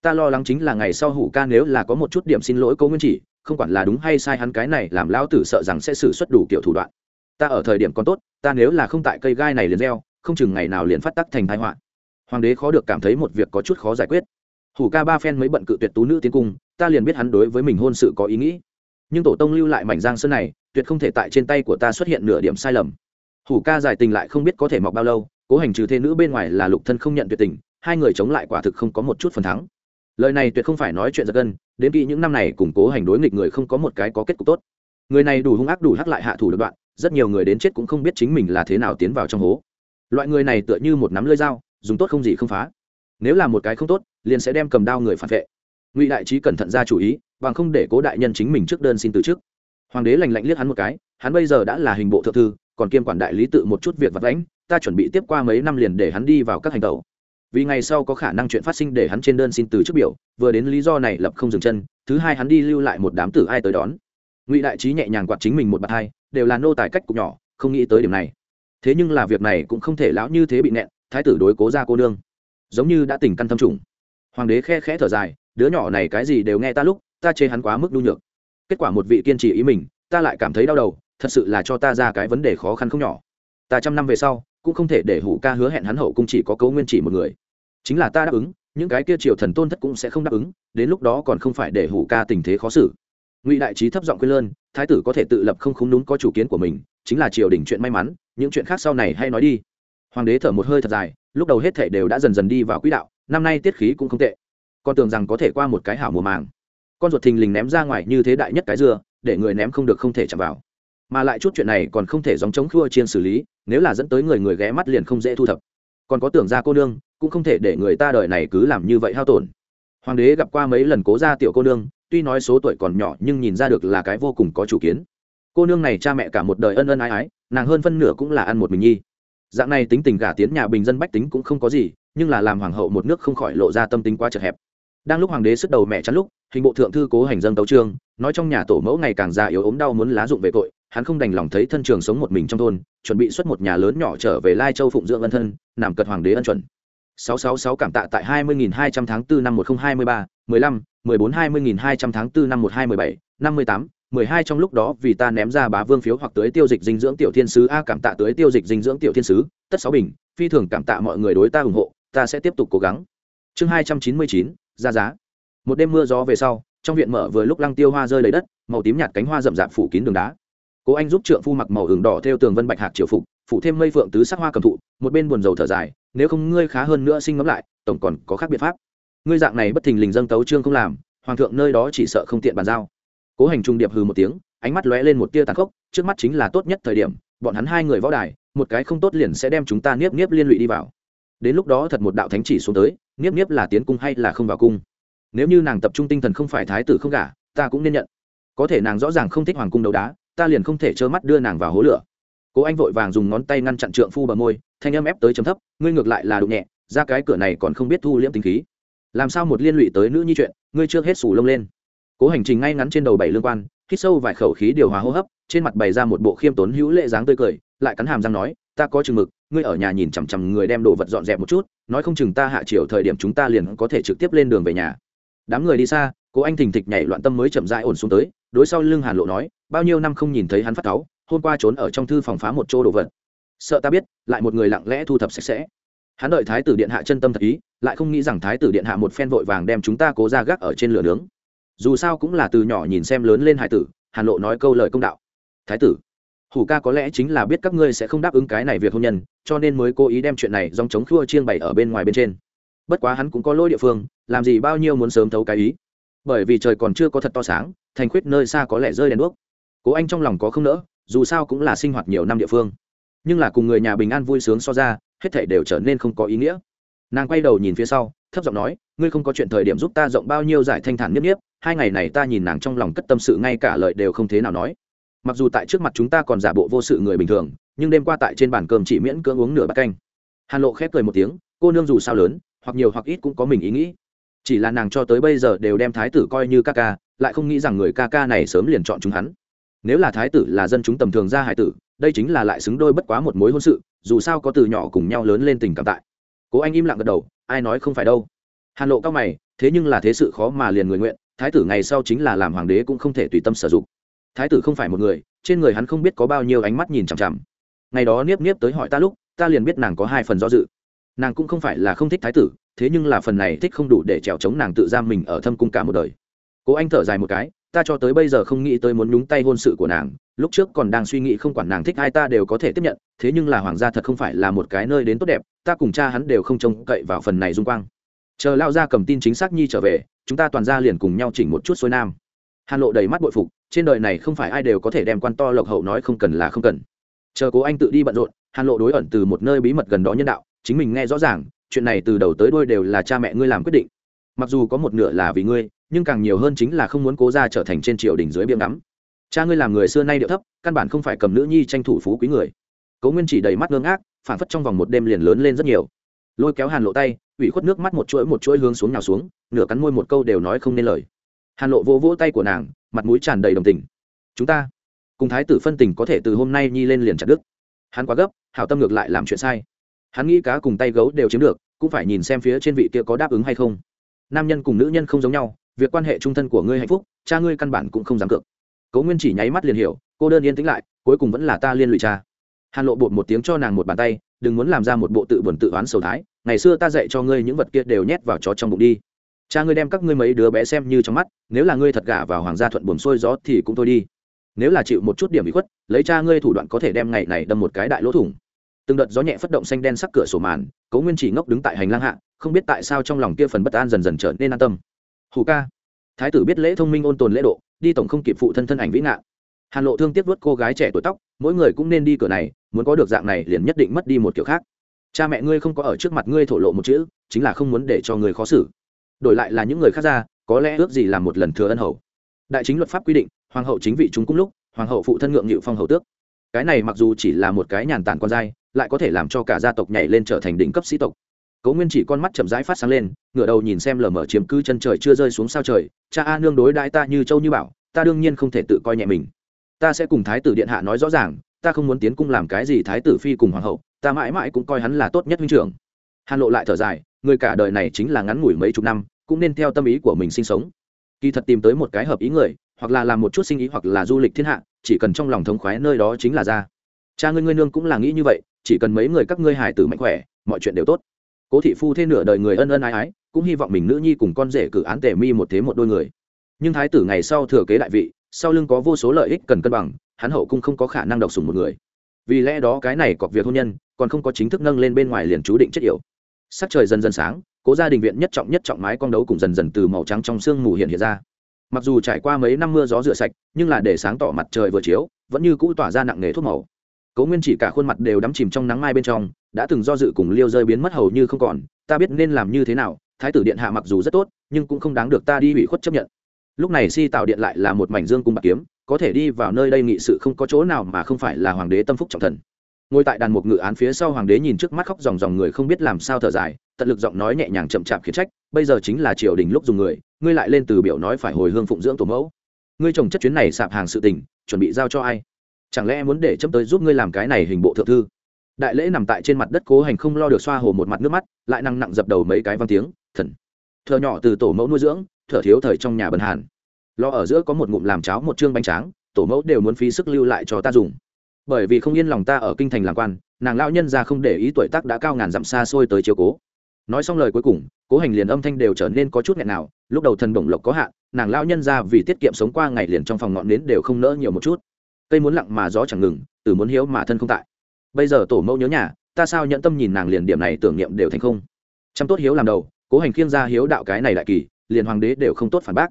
ta lo lắng chính là ngày sau hủ ca nếu là có một chút điểm xin lỗi cô nguyên chỉ không quản là đúng hay sai hắn cái này làm lão tử sợ rằng sẽ xử xuất đủ kiểu thủ đoạn. Ta ở thời điểm còn tốt ta nếu là không tại cây gai này liền leo, không chừng ngày nào liền phát tắc thành thái họa. Hoàng đế khó được cảm thấy một việc có chút khó giải quyết. Hủ ca ba phen mới bận cự tuyệt tú nữ tiến cung ta liền biết hắn đối với mình hôn sự có ý nghĩ. Nhưng tổ tông lưu lại mảnh giang sơn này tuyệt không thể tại trên tay của ta xuất hiện nửa điểm sai lầm. Hủ ca giải tình lại không biết có thể mọc bao lâu cố hành trừ thế nữ bên ngoài là lục thân không nhận tuyệt tình hai người chống lại quả thực không có một chút phần thắng lời này tuyệt không phải nói chuyện giật gân, đến kỹ những năm này củng cố hành đối nghịch người không có một cái có kết cục tốt. Người này đủ hung ác, đủ hắc lại hạ thủ được đoạn, rất nhiều người đến chết cũng không biết chính mình là thế nào tiến vào trong hố. Loại người này tựa như một nắm lưỡi dao, dùng tốt không gì không phá. Nếu là một cái không tốt, liền sẽ đem cầm đao người phản vệ. Ngụy đại trí cẩn thận ra chủ ý, bằng không để cố đại nhân chính mình trước đơn xin từ chức. Hoàng đế lành lạnh liếc hắn một cái, hắn bây giờ đã là hình bộ thượng thư, còn kiêm quản đại lý tự một chút việc vặt lãnh ta chuẩn bị tiếp qua mấy năm liền để hắn đi vào các hành tẩu vì ngày sau có khả năng chuyện phát sinh để hắn trên đơn xin từ chức biểu, vừa đến lý do này lập không dừng chân, thứ hai hắn đi lưu lại một đám tử ai tới đón. Ngụy đại trí nhẹ nhàng quạt chính mình một bạt hai, đều là nô tài cách cục nhỏ, không nghĩ tới điểm này. Thế nhưng là việc này cũng không thể lão như thế bị nẹn, thái tử đối cố ra cô nương, giống như đã tỉnh căn thâm trùng. Hoàng đế khe khẽ thở dài, đứa nhỏ này cái gì đều nghe ta lúc, ta chê hắn quá mức nhu nhược. Kết quả một vị kiên trì ý mình, ta lại cảm thấy đau đầu, thật sự là cho ta ra cái vấn đề khó khăn không nhỏ. Ta trăm năm về sau cũng không thể để hủ ca hứa hẹn hắn hậu cung chỉ có cấu nguyên chỉ một người. Chính là ta đáp ứng, những cái kia triều thần tôn thất cũng sẽ không đáp ứng, đến lúc đó còn không phải để hủ ca tình thế khó xử. Ngụy đại trí thấp giọng quên lơn, thái tử có thể tự lập không khúng đúng có chủ kiến của mình, chính là triều đình chuyện may mắn, những chuyện khác sau này hay nói đi. Hoàng đế thở một hơi thật dài, lúc đầu hết thể đều đã dần dần đi vào quỹ đạo, năm nay tiết khí cũng không tệ. Con tưởng rằng có thể qua một cái hảo mùa màng. Con ruột thình lình ném ra ngoài như thế đại nhất cái dưa, để người ném không được không thể chạm vào mà lại chút chuyện này còn không thể dòng chống khua chiên xử lý, nếu là dẫn tới người người ghé mắt liền không dễ thu thập. Còn có tưởng ra cô nương, cũng không thể để người ta đời này cứ làm như vậy hao tổn. Hoàng đế gặp qua mấy lần cố ra tiểu cô nương, tuy nói số tuổi còn nhỏ nhưng nhìn ra được là cái vô cùng có chủ kiến. Cô nương này cha mẹ cả một đời ân ân ái ái, nàng hơn phân nửa cũng là ăn một mình nhi. Dạng này tính tình gả tiến nhà bình dân bách tính cũng không có gì, nhưng là làm hoàng hậu một nước không khỏi lộ ra tâm tính quá chật hẹp. Đang lúc hoàng đế sức đầu mẹ chắn lúc hình bộ thượng thư cố hành dân tấu trương nói trong nhà tổ mẫu ngày càng già yếu ốm đau muốn lá dụng về tội hắn không đành lòng thấy thân trường sống một mình trong thôn chuẩn bị xuất một nhà lớn nhỏ trở về lai châu phụng dưỡng ân thân nằm cật hoàng đế ân chuẩn. 666 cảm tạ tại 20.200 tháng 4 năm 1023, 15, 14 20.200 tháng 4 năm 1217, 58, 12 trong lúc đó vì ta ném ra bá vương phiếu hoặc tới tiêu dịch dinh dưỡng tiểu thiên sứ a cảm tạ tới tiêu dịch dinh dưỡng tiểu thiên sứ tất sáu bình phi thường cảm tạ mọi người đối ta ủng hộ ta sẽ tiếp tục cố gắng. Chương 299, ra giá một đêm mưa gió về sau, trong viện mở vừa lúc lăng tiêu hoa rơi lấy đất, màu tím nhạt cánh hoa rậm rạp phủ kín đường đá. Cố anh giúp trượng phu mặc màu hừng đỏ theo tường vân bạch hạc triều phục, phủ thêm mây phượng tứ sắc hoa cầm thụ, một bên buồn rầu thở dài, nếu không ngươi khá hơn nữa sinh ngẫm lại, tổng còn có khác biện pháp. Ngươi dạng này bất thình lình dâng tấu trương không làm, hoàng thượng nơi đó chỉ sợ không tiện bàn giao. Cố hành trung điệp hừ một tiếng, ánh mắt lóe lên một tia tàn khốc, trước mắt chính là tốt nhất thời điểm, bọn hắn hai người võ đài, một cái không tốt liền sẽ đem chúng ta niếp niếp liên lụy đi vào. Đến lúc đó thật một đạo thánh chỉ xuống tới, niếp niếp là tiến cung hay là không vào cung? Nếu như nàng tập trung tinh thần không phải thái tử không gả, ta cũng nên nhận. Có thể nàng rõ ràng không thích hoàng cung đấu đá, ta liền không thể trơ mắt đưa nàng vào hố lửa. Cố anh vội vàng dùng ngón tay ngăn chặn trượng phu bờ môi, thanh âm ép tới chấm thấp, ngươi ngược lại là đụng nhẹ, ra cái cửa này còn không biết thu liễm tính khí. Làm sao một liên lụy tới nữ nhi chuyện, ngươi chưa hết sủ lông lên. Cố hành trình ngay ngắn trên đầu bảy lương quan, hít sâu vài khẩu khí điều hòa hô hấp, trên mặt bày ra một bộ khiêm tốn hữu lệ dáng tươi cười, lại cắn hàm răng nói, ta có chừng mực, ngươi ở nhà nhìn chằm chằm người đem đồ vật dọn dẹp một chút, nói không chừng ta hạ chiều thời điểm chúng ta liền có thể trực tiếp lên đường về nhà đám người đi xa, cố anh thình thịch nhảy loạn tâm mới chậm rãi ổn xuống tới, đối sau lưng hàn lộ nói, bao nhiêu năm không nhìn thấy hắn phát cáu, hôm qua trốn ở trong thư phòng phá một chỗ đồ vật. Sợ ta biết, lại một người lặng lẽ thu thập sạch sẽ. Hắn đợi thái tử điện hạ chân tâm thật ý, lại không nghĩ rằng thái tử điện hạ một phen vội vàng đem chúng ta cố ra gác ở trên lửa nướng. Dù sao cũng là từ nhỏ nhìn xem lớn lên hải tử, hàn lộ nói câu lời công đạo. Thái tử, hủ ca có lẽ chính là biết các ngươi sẽ không đáp ứng cái này việc hôn nhân, cho nên mới cố ý đem chuyện này dòng chống khua chiêng bày ở bên ngoài bên trên bất quá hắn cũng có lỗi địa phương, làm gì bao nhiêu muốn sớm thấu cái ý. Bởi vì trời còn chưa có thật to sáng, thành khuyết nơi xa có lẽ rơi đèn đuốc. Cố anh trong lòng có không nỡ, dù sao cũng là sinh hoạt nhiều năm địa phương. Nhưng là cùng người nhà bình an vui sướng so ra, hết thể đều trở nên không có ý nghĩa. Nàng quay đầu nhìn phía sau, thấp giọng nói, ngươi không có chuyện thời điểm giúp ta rộng bao nhiêu giải thanh thản nhất nhiếp hai ngày này ta nhìn nàng trong lòng cất tâm sự ngay cả lời đều không thế nào nói. Mặc dù tại trước mặt chúng ta còn giả bộ vô sự người bình thường, nhưng đêm qua tại trên bàn cơm chỉ miễn cưỡng uống nửa bát canh. Hàn lộ khép cười một tiếng, cô nương dù sao lớn hoặc nhiều hoặc ít cũng có mình ý nghĩ. Chỉ là nàng cho tới bây giờ đều đem thái tử coi như ca ca, lại không nghĩ rằng người ca ca này sớm liền chọn chúng hắn. Nếu là thái tử là dân chúng tầm thường ra hải tử, đây chính là lại xứng đôi bất quá một mối hôn sự, dù sao có từ nhỏ cùng nhau lớn lên tình cảm tại. Cố anh im lặng gật đầu, ai nói không phải đâu. Hàn lộ cao mày, thế nhưng là thế sự khó mà liền người nguyện, thái tử ngày sau chính là làm hoàng đế cũng không thể tùy tâm sử dụng. Thái tử không phải một người, trên người hắn không biết có bao nhiêu ánh mắt nhìn chằm chằm. Ngày đó niếp niếp tới hỏi ta lúc, ta liền biết nàng có hai phần do dự nàng cũng không phải là không thích thái tử, thế nhưng là phần này thích không đủ để trèo chống nàng tự giam mình ở thâm cung cả một đời. Cố anh thở dài một cái, ta cho tới bây giờ không nghĩ tới muốn nhúng tay hôn sự của nàng, lúc trước còn đang suy nghĩ không quản nàng thích ai ta đều có thể tiếp nhận, thế nhưng là hoàng gia thật không phải là một cái nơi đến tốt đẹp, ta cùng cha hắn đều không trông cậy vào phần này dung quang. Chờ lao ra cầm tin chính xác nhi trở về, chúng ta toàn ra liền cùng nhau chỉnh một chút xuôi nam. Hàn lộ đầy mắt bội phục, trên đời này không phải ai đều có thể đem quan to lộc hậu nói không cần là không cần. Chờ cố anh tự đi bận rộn hàn lộ đối ẩn từ một nơi bí mật gần đó nhân đạo chính mình nghe rõ ràng, chuyện này từ đầu tới đuôi đều là cha mẹ ngươi làm quyết định. Mặc dù có một nửa là vì ngươi, nhưng càng nhiều hơn chính là không muốn cố ra trở thành trên triều đình dưới biếng ngắm. Cha ngươi làm người xưa nay điệu thấp, căn bản không phải cầm nữ nhi tranh thủ phú quý người. Cố nguyên chỉ đầy mắt ngơ ngác phản phất trong vòng một đêm liền lớn lên rất nhiều. Lôi kéo hàn lộ tay, ủy khuất nước mắt một chuỗi một chuỗi hướng xuống nhào xuống, nửa cắn môi một câu đều nói không nên lời. Hàn lộ vỗ vỗ tay của nàng, mặt mũi tràn đầy đồng tình. Chúng ta, cùng thái tử phân tình có thể từ hôm nay nhi lên liền chặt đức hắn quá gấp, hảo tâm ngược lại làm chuyện sai hắn nghĩ cá cùng tay gấu đều chiếm được, cũng phải nhìn xem phía trên vị kia có đáp ứng hay không. Nam nhân cùng nữ nhân không giống nhau, việc quan hệ trung thân của ngươi hạnh phúc, cha ngươi căn bản cũng không dám cược. Cố nguyên chỉ nháy mắt liền hiểu, cô đơn yên tĩnh lại, cuối cùng vẫn là ta liên lụy cha. Hàn lộ bột một tiếng cho nàng một bàn tay, đừng muốn làm ra một bộ tự buồn tự oán sầu thái, ngày xưa ta dạy cho ngươi những vật kia đều nhét vào chó trong bụng đi. Cha ngươi đem các ngươi mấy đứa bé xem như trong mắt, nếu là ngươi thật gả vào hoàng gia thuận buồn sôi gió thì cũng thôi đi. Nếu là chịu một chút điểm bị khuất, lấy cha ngươi thủ đoạn có thể đem ngày này đâm một cái đại lỗ thủng từng đợt gió nhẹ phất động xanh đen sắc cửa sổ màn, cố nguyên chỉ ngốc đứng tại hành lang hạ, không biết tại sao trong lòng kia phần bất an dần dần trở nên an tâm. Hù ca. Thái tử biết lễ thông minh ôn tồn lễ độ, đi tổng không kịp phụ thân thân ảnh vĩ ngạn hàn lộ thương tiếc vớt cô gái trẻ tuổi tóc, mỗi người cũng nên đi cửa này, muốn có được dạng này liền nhất định mất đi một kiểu khác. Cha mẹ ngươi không có ở trước mặt ngươi thổ lộ một chữ, chính là không muốn để cho người khó xử. Đổi lại là những người khác ra, có lẽ ước gì làm một lần thừa ân hầu. Đại chính luật pháp quy định, hoàng hậu chính vị chúng cung lúc, hoàng hậu phụ thân ngượng nghịu phong hầu tước. Cái này mặc dù chỉ là một cái nhàn tản con dai lại có thể làm cho cả gia tộc nhảy lên trở thành đỉnh cấp sĩ tộc. Cố nguyên chỉ con mắt chậm rãi phát sáng lên, ngửa đầu nhìn xem lờ mờ chiếm cư chân trời chưa rơi xuống sao trời, cha a nương đối đãi ta như châu như bảo, ta đương nhiên không thể tự coi nhẹ mình. Ta sẽ cùng thái tử điện hạ nói rõ ràng, ta không muốn tiến cung làm cái gì thái tử phi cùng hoàng hậu, ta mãi mãi cũng coi hắn là tốt nhất huynh trưởng. Hàn lộ lại thở dài, người cả đời này chính là ngắn ngủi mấy chục năm, cũng nên theo tâm ý của mình sinh sống. Kỳ thật tìm tới một cái hợp ý người, hoặc là làm một chút sinh ý hoặc là du lịch thiên hạ, chỉ cần trong lòng thống khoái nơi đó chính là ra. Cha ngươi ngươi nương cũng là nghĩ như vậy chỉ cần mấy người các ngươi hài tử mạnh khỏe, mọi chuyện đều tốt. Cố thị phu thế nửa đời người ân ân ái ái, cũng hy vọng mình nữ nhi cùng con rể cử án tề mi một thế một đôi người. Nhưng thái tử ngày sau thừa kế đại vị, sau lưng có vô số lợi ích cần cân bằng, hắn hậu cung không có khả năng độc sùng một người. Vì lẽ đó cái này cọc việc hôn nhân, còn không có chính thức nâng lên bên ngoài liền chú định chết yểu. Sắc trời dần dần sáng, cố gia đình viện nhất trọng nhất trọng mái con đấu cùng dần dần từ màu trắng trong sương mù hiện hiện ra. Mặc dù trải qua mấy năm mưa gió rửa sạch, nhưng là để sáng tỏ mặt trời vừa chiếu, vẫn như cũ tỏa ra nặng nề thuốc màu cố nguyên chỉ cả khuôn mặt đều đắm chìm trong nắng mai bên trong, đã từng do dự cùng liêu rơi biến mất hầu như không còn, ta biết nên làm như thế nào, thái tử điện hạ mặc dù rất tốt, nhưng cũng không đáng được ta đi ủy khuất chấp nhận. Lúc này si tạo điện lại là một mảnh dương cung bạc kiếm, có thể đi vào nơi đây nghị sự không có chỗ nào mà không phải là hoàng đế tâm phúc trọng thần. Ngồi tại đàn mục ngự án phía sau hoàng đế nhìn trước mắt khóc dòng dòng người không biết làm sao thở dài, tận lực giọng nói nhẹ nhàng chậm chạp khiến trách, bây giờ chính là triều đình lúc dùng người, ngươi lại lên từ biểu nói phải hồi hương phụng dưỡng tổ mẫu. Ngươi trồng chất chuyến này sạp hàng sự tình, chuẩn bị giao cho ai? Chẳng lẽ muốn để chấm tới giúp ngươi làm cái này hình bộ thượng thư? Đại lễ nằm tại trên mặt đất cố hành không lo được xoa hồ một mặt nước mắt, lại năng nặng dập đầu mấy cái văn tiếng, thần. Thợ nhỏ từ tổ mẫu nuôi dưỡng, thở thiếu thời trong nhà bần hàn. Lo ở giữa có một ngụm làm cháo một chương bánh tráng, tổ mẫu đều muốn phí sức lưu lại cho ta dùng. Bởi vì không yên lòng ta ở kinh thành làm quan, nàng lão nhân ra không để ý tuổi tác đã cao ngàn dặm xa xôi tới chiều cố. Nói xong lời cuối cùng, cố hành liền âm thanh đều trở nên có chút nghẹn nào, lúc đầu thần bổng lộc có hạn, nàng lão nhân ra vì tiết kiệm sống qua ngày liền trong phòng ngọn nến đều không nỡ nhiều một chút cây muốn lặng mà gió chẳng ngừng, từ muốn hiếu mà thân không tại. Bây giờ tổ mẫu nhớ nhà, ta sao nhận tâm nhìn nàng liền điểm này tưởng niệm đều thành không? Chăm tốt hiếu làm đầu, cố hành khiêng ra hiếu đạo cái này đại kỳ, liền hoàng đế đều không tốt phản bác.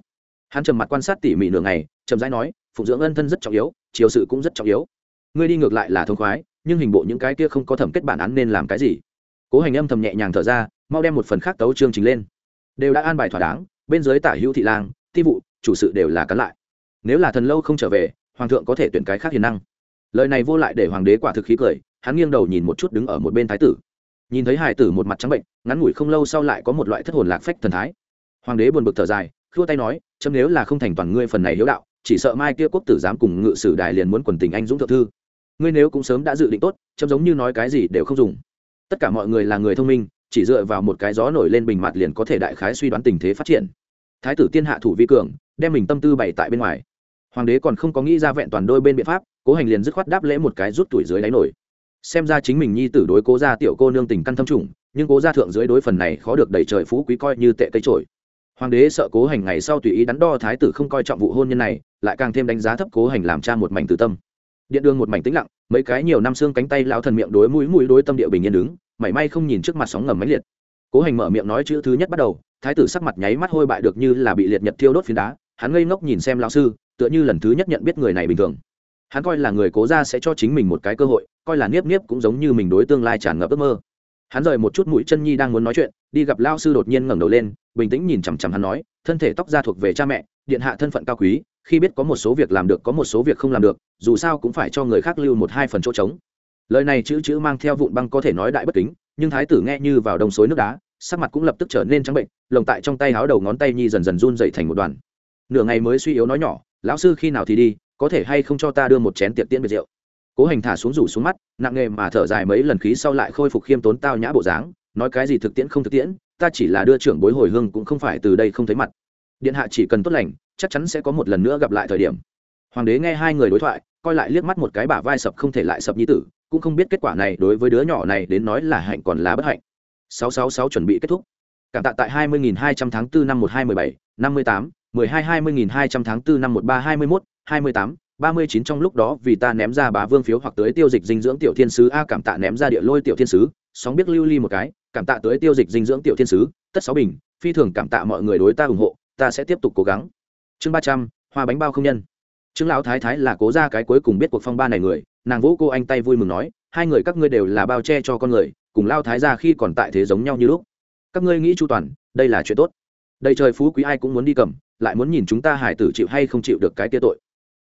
Hắn trầm mặt quan sát tỉ mỉ nửa ngày trầm rãi nói, phụng dưỡng ân thân rất trọng yếu, chiều sự cũng rất trọng yếu. Ngươi đi ngược lại là thông khoái, nhưng hình bộ những cái kia không có thẩm kết bản án nên làm cái gì? Cố hành âm thầm nhẹ nhàng thở ra, mau đem một phần khác tấu chương trình lên. Đều đã an bài thỏa đáng, bên dưới tả hữu thị lang, ti vụ, chủ sự đều là cắn lại. Nếu là thần lâu không trở về hoàng thượng có thể tuyển cái khác hiền năng. Lời này vô lại để hoàng đế quả thực khí cười, hắn nghiêng đầu nhìn một chút đứng ở một bên thái tử. Nhìn thấy hải tử một mặt trắng bệnh, ngắn ngủi không lâu sau lại có một loại thất hồn lạc phách thần thái. Hoàng đế buồn bực thở dài, khua tay nói, chấm nếu là không thành toàn ngươi phần này hiếu đạo, chỉ sợ mai kia quốc tử dám cùng ngự sử đài liền muốn quần tình anh dũng thượng thư. Ngươi nếu cũng sớm đã dự định tốt, chấm giống như nói cái gì đều không dùng. Tất cả mọi người là người thông minh, chỉ dựa vào một cái gió nổi lên bình mặt liền có thể đại khái suy đoán tình thế phát triển. Thái tử tiên hạ thủ vi cường, đem mình tâm tư bày tại bên ngoài hoàng đế còn không có nghĩ ra vẹn toàn đôi bên biện pháp, cố hành liền dứt khoát đáp lễ một cái rút tuổi dưới đáy nổi. Xem ra chính mình nhi tử đối cố gia tiểu cô nương tình căn thâm trùng, nhưng cố gia thượng dưới đối phần này khó được đẩy trời phú quý coi như tệ cây trổi. Hoàng đế sợ cố hành ngày sau tùy ý đắn đo thái tử không coi trọng vụ hôn nhân này, lại càng thêm đánh giá thấp cố hành làm cha một mảnh từ tâm. Điện đường một mảnh tĩnh lặng, mấy cái nhiều năm xương cánh tay lao thần miệng đối mũi mũi đối tâm địa bình yên đứng, mảy may không nhìn trước mặt sóng ngầm máy liệt. Cố hành mở miệng nói chữ thứ nhất bắt đầu, thái tử sắc mặt nháy mắt hôi bại được như là bị liệt nhật thiêu đốt phiến đá, hắn ngây ngốc nhìn xem lão sư tựa như lần thứ nhất nhận biết người này bình thường. Hắn coi là người cố ra sẽ cho chính mình một cái cơ hội, coi là niếp niếp cũng giống như mình đối tương lai tràn ngập ước mơ. Hắn rời một chút mũi chân nhi đang muốn nói chuyện, đi gặp lao sư đột nhiên ngẩng đầu lên, bình tĩnh nhìn chằm chằm hắn nói, thân thể tóc da thuộc về cha mẹ, điện hạ thân phận cao quý, khi biết có một số việc làm được có một số việc không làm được, dù sao cũng phải cho người khác lưu một hai phần chỗ trống. Lời này chữ chữ mang theo vụn băng có thể nói đại bất kính, nhưng thái tử nghe như vào đồng xối nước đá, sắc mặt cũng lập tức trở nên trắng bệnh, lồng tại trong tay háo đầu ngón tay nhi dần dần run dậy thành một đoàn nửa ngày mới suy yếu nói nhỏ lão sư khi nào thì đi có thể hay không cho ta đưa một chén tiệc tiễn biệt rượu? Cố hành thả xuống rủ xuống mắt nặng nghề mà thở dài mấy lần khí sau lại khôi phục khiêm tốn tao nhã bộ dáng nói cái gì thực tiễn không thực tiễn ta chỉ là đưa trưởng bối hồi hương cũng không phải từ đây không thấy mặt. Điện hạ chỉ cần tốt lành chắc chắn sẽ có một lần nữa gặp lại thời điểm. Hoàng đế nghe hai người đối thoại coi lại liếc mắt một cái bả vai sập không thể lại sập nhi tử cũng không biết kết quả này đối với đứa nhỏ này đến nói là hạnh còn là bất hạnh. 666 chuẩn bị kết thúc. Cảm tạ tại 20.200 tháng 4 năm 1217, 58, 12 20.200 tháng 4 năm 1321, 28, 39 trong lúc đó vì ta ném ra bá vương phiếu hoặc tới tiêu dịch dinh dưỡng tiểu thiên sứ a cảm tạ ném ra địa lôi tiểu thiên sứ sóng biết lưu ly một cái cảm tạ tới tiêu dịch dinh dưỡng tiểu thiên sứ tất sáu bình phi thường cảm tạ mọi người đối ta ủng hộ ta sẽ tiếp tục cố gắng. Chương ba trăm hoa bánh bao không nhân. Trương lão thái thái là cố ra cái cuối cùng biết cuộc phong ba này người nàng vỗ cô anh tay vui mừng nói hai người các ngươi đều là bao che cho con người cùng lao thái ra khi còn tại thế giống nhau như lúc. Các ngươi nghĩ chu toàn đây là chuyện tốt. Đây trời phú quý ai cũng muốn đi cầm lại muốn nhìn chúng ta hải tử chịu hay không chịu được cái tia tội.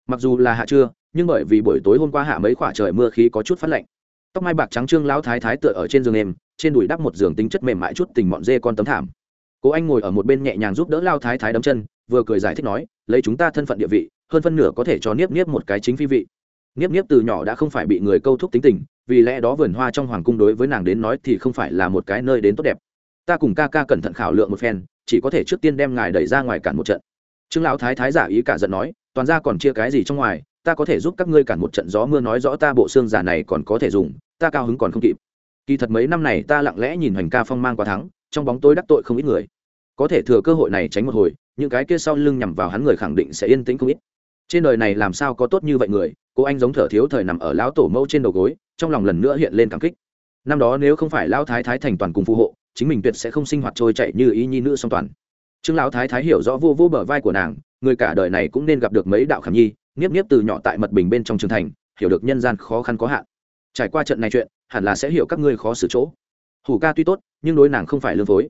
Mặc dù là hạ trưa, nhưng bởi vì buổi tối hôm qua hạ mấy khoả trời mưa khí có chút phát lạnh. Tóc mai bạc trắng trương lão thái thái tựa ở trên giường em, trên đùi đắp một giường tính chất mềm mại chút tình mọn dê con tấm thảm. Cố anh ngồi ở một bên nhẹ nhàng giúp đỡ lao thái thái đấm chân, vừa cười giải thích nói, lấy chúng ta thân phận địa vị, hơn phân nửa có thể cho niếp niếp một cái chính phi vị. Niếp niếp từ nhỏ đã không phải bị người câu thúc tính tình, vì lẽ đó vườn hoa trong hoàng cung đối với nàng đến nói thì không phải là một cái nơi đến tốt đẹp. Ta cùng ca ca cẩn thận khảo lượng một phen, chỉ có thể trước tiên đem ngài đẩy ra ngoài cản một trận trương lão thái thái giả ý cả giận nói, toàn ra còn chia cái gì trong ngoài, ta có thể giúp các ngươi cản một trận gió mưa nói rõ ta bộ xương giả này còn có thể dùng, ta cao hứng còn không kịp. Kỳ thật mấy năm này ta lặng lẽ nhìn hoành ca phong mang quá thắng, trong bóng tối đắc tội không ít người. Có thể thừa cơ hội này tránh một hồi, những cái kia sau lưng nhằm vào hắn người khẳng định sẽ yên tĩnh không ít. Trên đời này làm sao có tốt như vậy người, cô anh giống thở thiếu thời nằm ở lão tổ mẫu trên đầu gối, trong lòng lần nữa hiện lên cảm kích. Năm đó nếu không phải lão thái thái thành toàn cùng phù hộ, chính mình tuyệt sẽ không sinh hoạt trôi chạy như ý nhi nữ song toàn trương lão thái thái hiểu rõ vô vô bờ vai của nàng, người cả đời này cũng nên gặp được mấy đạo khảm nhi niếp niếp từ nhỏ tại mật bình bên trong trường thành, hiểu được nhân gian khó khăn có hạn. Trải qua trận này chuyện, hẳn là sẽ hiểu các ngươi khó xử chỗ. Hủ ca tuy tốt, nhưng đối nàng không phải lương phối.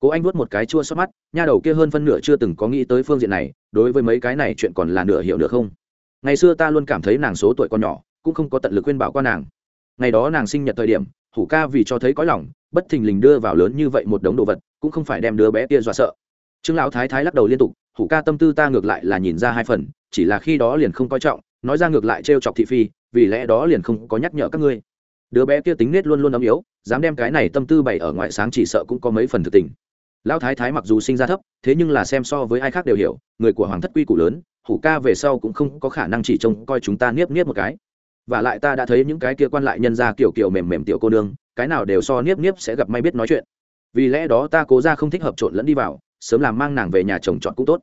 Cố anh vuốt một cái chua xót mắt, nha đầu kia hơn phân nửa chưa từng có nghĩ tới phương diện này, đối với mấy cái này chuyện còn là nửa hiểu được không. Ngày xưa ta luôn cảm thấy nàng số tuổi còn nhỏ, cũng không có tận lực khuyên bảo qua nàng. Ngày đó nàng sinh nhật thời điểm, hủ ca vì cho thấy có lòng, bất thình lình đưa vào lớn như vậy một đống đồ vật, cũng không phải đem đứa bé kia dọa sợ trương lão thái thái lắc đầu liên tục, hủ ca tâm tư ta ngược lại là nhìn ra hai phần, chỉ là khi đó liền không coi trọng, nói ra ngược lại trêu chọc thị phi, vì lẽ đó liền không có nhắc nhở các ngươi. Đứa bé kia tính nết luôn luôn ấm yếu, dám đem cái này tâm tư bày ở ngoại sáng chỉ sợ cũng có mấy phần thực tình. Lão thái thái mặc dù sinh ra thấp, thế nhưng là xem so với ai khác đều hiểu, người của hoàng thất quy củ lớn, hủ ca về sau cũng không có khả năng chỉ trông coi chúng ta niếp niếp một cái. Và lại ta đã thấy những cái kia quan lại nhân ra kiểu kiểu mềm mềm tiểu cô nương, cái nào đều so niếp niếp sẽ gặp may biết nói chuyện. Vì lẽ đó ta cố ra không thích hợp trộn lẫn đi vào sớm làm mang nàng về nhà chồng chọn cũng tốt.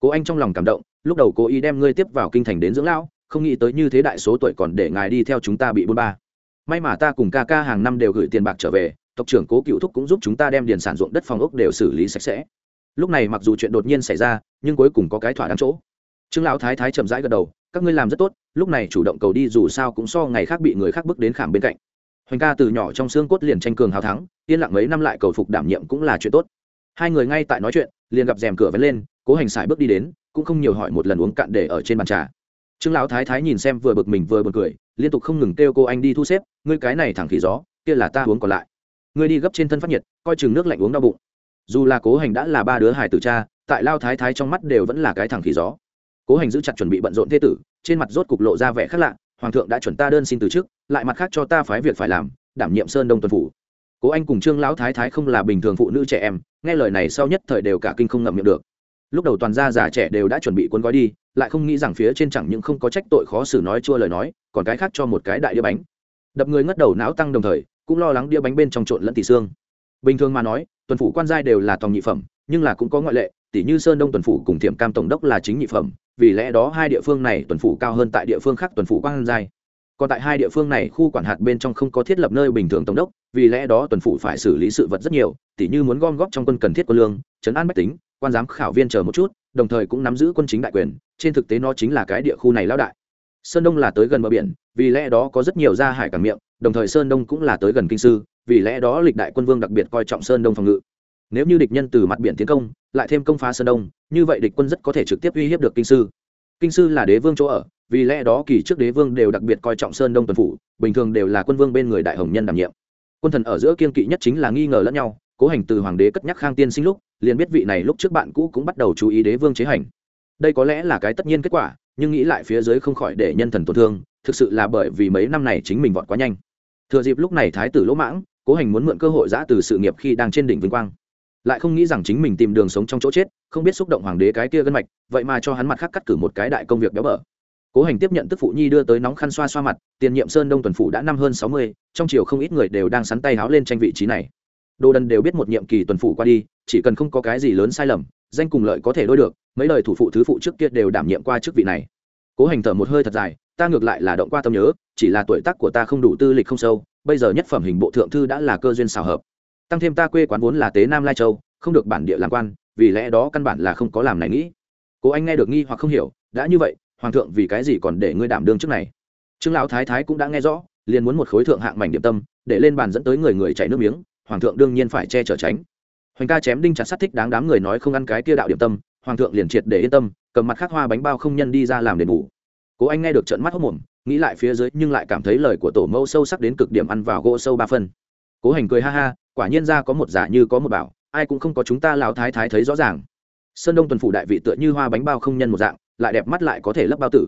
Cố anh trong lòng cảm động, lúc đầu cố ý đem ngươi tiếp vào kinh thành đến dưỡng lão, không nghĩ tới như thế đại số tuổi còn để ngài đi theo chúng ta bị bôn ba. May mà ta cùng ca ca hàng năm đều gửi tiền bạc trở về, tộc trưởng cố cựu thúc cũng giúp chúng ta đem điền sản ruộng đất phòng ốc đều xử lý sạch sẽ. Lúc này mặc dù chuyện đột nhiên xảy ra, nhưng cuối cùng có cái thỏa đáng chỗ. Trương lão thái thái chậm rãi gật đầu, các ngươi làm rất tốt, lúc này chủ động cầu đi dù sao cũng so ngày khác bị người khác bước đến khảm bên cạnh. Hoành ca từ nhỏ trong xương cốt liền tranh cường hào thắng, yên lặng mấy năm lại cầu phục đảm nhiệm cũng là chuyện tốt hai người ngay tại nói chuyện, liền gặp rèm cửa vén lên, cố hành sải bước đi đến, cũng không nhiều hỏi một lần uống cạn để ở trên bàn trà. Trương lão thái thái nhìn xem vừa bực mình vừa bực cười, liên tục không ngừng kêu cô anh đi thu xếp, ngươi cái này thẳng khỉ gió, kia là ta uống còn lại. Ngươi đi gấp trên thân phát nhiệt, coi chừng nước lạnh uống đau bụng. Dù là cố hành đã là ba đứa hài tử cha, tại lao thái thái trong mắt đều vẫn là cái thẳng khỉ gió. Cố hành giữ chặt chuẩn bị bận rộn thế tử, trên mặt rốt cục lộ ra vẻ khác lạ, hoàng thượng đã chuẩn ta đơn xin từ chức, lại mặt khác cho ta phái việc phải làm, đảm nhiệm sơn đông tuần phủ cố anh cùng trương lão thái thái không là bình thường phụ nữ trẻ em, nghe lời này sau nhất thời đều cả kinh không ngậm miệng được. Lúc đầu toàn gia già trẻ đều đã chuẩn bị cuốn gói đi, lại không nghĩ rằng phía trên chẳng những không có trách tội khó xử nói chua lời nói, còn cái khác cho một cái đại đĩa bánh. Đập người ngất đầu não tăng đồng thời, cũng lo lắng đĩa bánh bên trong trộn lẫn tỷ xương. Bình thường mà nói, tuần phủ quan giai đều là tòng nhị phẩm, nhưng là cũng có ngoại lệ tỷ như sơn đông tuần phủ cùng thiểm cam tổng đốc là chính nhị phẩm, vì lẽ đó hai địa phương này tuần phủ cao hơn tại địa phương khác tuần phủ quan giai còn tại hai địa phương này, khu quản hạt bên trong không có thiết lập nơi bình thường tổng đốc, vì lẽ đó tuần phủ phải xử lý sự vật rất nhiều, tỉ như muốn gom góp trong quân cần thiết quân lương chấn an bách tính, quan giám khảo viên chờ một chút, đồng thời cũng nắm giữ quân chính đại quyền, trên thực tế nó chính là cái địa khu này lão đại. Sơn đông là tới gần bờ biển, vì lẽ đó có rất nhiều gia hải cảng miệng, đồng thời sơn đông cũng là tới gần kinh sư, vì lẽ đó lịch đại quân vương đặc biệt coi trọng sơn đông phòng ngự. Nếu như địch nhân từ mặt biển tiến công, lại thêm công phá sơn đông, như vậy địch quân rất có thể trực tiếp uy hiếp được kinh sư kinh sư là đế vương chỗ ở, vì lẽ đó kỳ trước đế vương đều đặc biệt coi trọng sơn đông tuần phủ, bình thường đều là quân vương bên người đại hồng nhân đảm nhiệm. Quân thần ở giữa kiên kỵ nhất chính là nghi ngờ lẫn nhau, cố hành từ hoàng đế cất nhắc khang tiên sinh lúc, liền biết vị này lúc trước bạn cũ cũng bắt đầu chú ý đế vương chế hành. Đây có lẽ là cái tất nhiên kết quả, nhưng nghĩ lại phía dưới không khỏi để nhân thần tổn thương, thực sự là bởi vì mấy năm này chính mình vọt quá nhanh. Thừa dịp lúc này thái tử lỗ mãng, cố hành muốn mượn cơ hội giã từ sự nghiệp khi đang trên đỉnh vinh quang lại không nghĩ rằng chính mình tìm đường sống trong chỗ chết, không biết xúc động hoàng đế cái kia gân mạch, vậy mà cho hắn mặt khác cắt cử một cái đại công việc béo bở. Cố hành tiếp nhận tức phụ nhi đưa tới nóng khăn xoa xoa mặt, tiền nhiệm sơn đông tuần phủ đã năm hơn sáu mươi, trong chiều không ít người đều đang sắn tay háo lên tranh vị trí này. Đồ đần đều biết một nhiệm kỳ tuần phủ qua đi, chỉ cần không có cái gì lớn sai lầm, danh cùng lợi có thể đôi được, mấy lời thủ phụ thứ phụ trước kia đều đảm nhiệm qua chức vị này. Cố hành thở một hơi thật dài, ta ngược lại là động qua tâm nhớ, chỉ là tuổi tác của ta không đủ tư lịch không sâu, bây giờ nhất phẩm hình bộ thượng thư đã là cơ duyên xào hợp tăng thêm ta quê quán vốn là tế nam lai châu, không được bản địa làm quan, vì lẽ đó căn bản là không có làm này nghĩ. Cố anh nghe được nghi hoặc không hiểu, đã như vậy, hoàng thượng vì cái gì còn để ngươi đảm đương trước này? Trương lão thái thái cũng đã nghe rõ, liền muốn một khối thượng hạng mảnh điểm tâm, để lên bàn dẫn tới người người chảy nước miếng, hoàng thượng đương nhiên phải che chở tránh. Hoành ca chém đinh chặt sát thích đáng đám người nói không ăn cái kia đạo điểm tâm, hoàng thượng liền triệt để yên tâm, cầm mặt khắc hoa bánh bao không nhân đi ra làm đền bù. Cố anh nghe được trận mắt hốc mồm nghĩ lại phía dưới nhưng lại cảm thấy lời của tổ mẫu sâu sắc đến cực điểm ăn vào gỗ sâu ba phân. Cố hành cười ha ha quả nhiên ra có một giả như có một bảo, ai cũng không có chúng ta lão thái thái thấy rõ ràng. Sơn đông tuần phủ đại vị tựa như hoa bánh bao không nhân một dạng, lại đẹp mắt lại có thể lấp bao tử.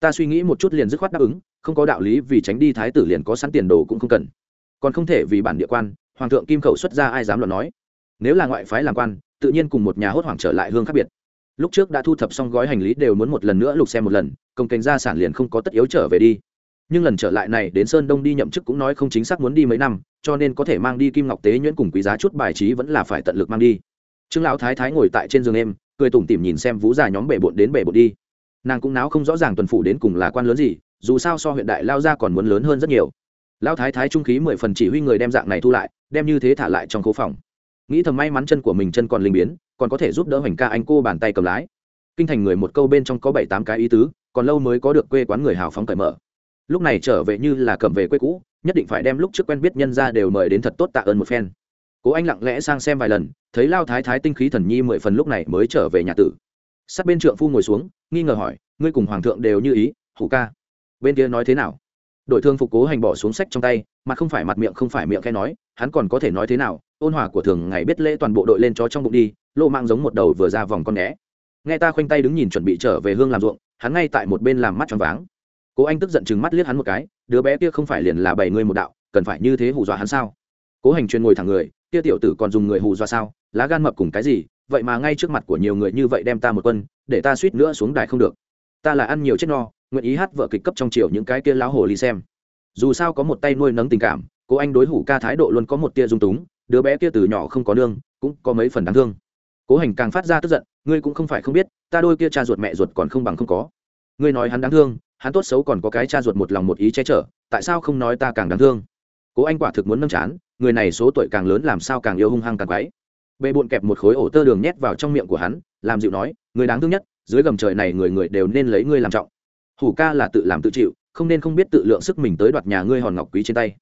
Ta suy nghĩ một chút liền dứt khoát đáp ứng, không có đạo lý vì tránh đi thái tử liền có sẵn tiền đồ cũng không cần. Còn không thể vì bản địa quan, hoàng thượng kim khẩu xuất ra ai dám luận nói. Nếu là ngoại phái làm quan, tự nhiên cùng một nhà hốt hoảng trở lại hương khác biệt. Lúc trước đã thu thập xong gói hành lý đều muốn một lần nữa lục xem một lần, công kênh gia sản liền không có tất yếu trở về đi nhưng lần trở lại này đến sơn đông đi nhậm chức cũng nói không chính xác muốn đi mấy năm, cho nên có thể mang đi kim ngọc tế nhuyễn cùng quý giá chút bài trí vẫn là phải tận lực mang đi. Trương lão thái thái ngồi tại trên giường em, cười tủm tỉm nhìn xem vũ già nhóm bể bộn đến bể bộn đi. Nàng cũng náo không rõ ràng tuần phủ đến cùng là quan lớn gì, dù sao so huyện đại lao ra còn muốn lớn hơn rất nhiều. Lão thái thái trung khí mười phần chỉ huy người đem dạng này thu lại, đem như thế thả lại trong khố phòng. Nghĩ thầm may mắn chân của mình chân còn linh biến, còn có thể giúp đỡ hoành ca anh cô bàn tay cầm lái. Kinh thành người một câu bên trong có bảy tám cái ý tứ, còn lâu mới có được quê quán người hào phóng cởi mở lúc này trở về như là cầm về quê cũ, nhất định phải đem lúc trước quen biết nhân ra đều mời đến thật tốt tạ ơn một phen. Cố anh lặng lẽ sang xem vài lần, thấy lao thái thái tinh khí thần nhi mười phần lúc này mới trở về nhà tử. Sát bên trượng phu ngồi xuống, nghi ngờ hỏi, ngươi cùng hoàng thượng đều như ý, hủ ca? Bên kia nói thế nào? Đội thương phục cố hành bỏ xuống sách trong tay mặt không phải mặt miệng không phải miệng khe nói, hắn còn có thể nói thế nào? Ôn hòa của thường ngày biết lễ toàn bộ đội lên chó trong bụng đi, lộ mạng giống một đầu vừa ra vòng con né nghe ta khoanh tay đứng nhìn chuẩn bị trở về hương làm ruộng, hắn ngay tại một bên làm mắt tròn váng cố anh tức giận chừng mắt liếc hắn một cái, đứa bé kia không phải liền là bảy người một đạo, cần phải như thế hù dọa hắn sao? Cố hành chuyên ngồi thẳng người, kia tiểu tử còn dùng người hù dọa sao? Lá gan mập cùng cái gì? Vậy mà ngay trước mặt của nhiều người như vậy đem ta một quân, để ta suýt nữa xuống đài không được. Ta là ăn nhiều chết no, nguyện ý hát vợ kịch cấp trong chiều những cái kia láo hồ ly xem. Dù sao có một tay nuôi nấng tình cảm, cố anh đối hủ ca thái độ luôn có một tia dung túng, đứa bé kia từ nhỏ không có nương, cũng có mấy phần đáng thương. Cố hành càng phát ra tức giận, ngươi cũng không phải không biết, ta đôi kia cha ruột mẹ ruột còn không bằng không có. Ngươi nói hắn đáng thương hắn tốt xấu còn có cái cha ruột một lòng một ý che chở, tại sao không nói ta càng đáng thương? Cố anh quả thực muốn nâng chán, người này số tuổi càng lớn làm sao càng yêu hung hăng càng quáy Bê bụn kẹp một khối ổ tơ đường nhét vào trong miệng của hắn, làm dịu nói, người đáng thương nhất, dưới gầm trời này người người đều nên lấy ngươi làm trọng. Hủ ca là tự làm tự chịu, không nên không biết tự lượng sức mình tới đoạt nhà ngươi hòn ngọc quý trên tay.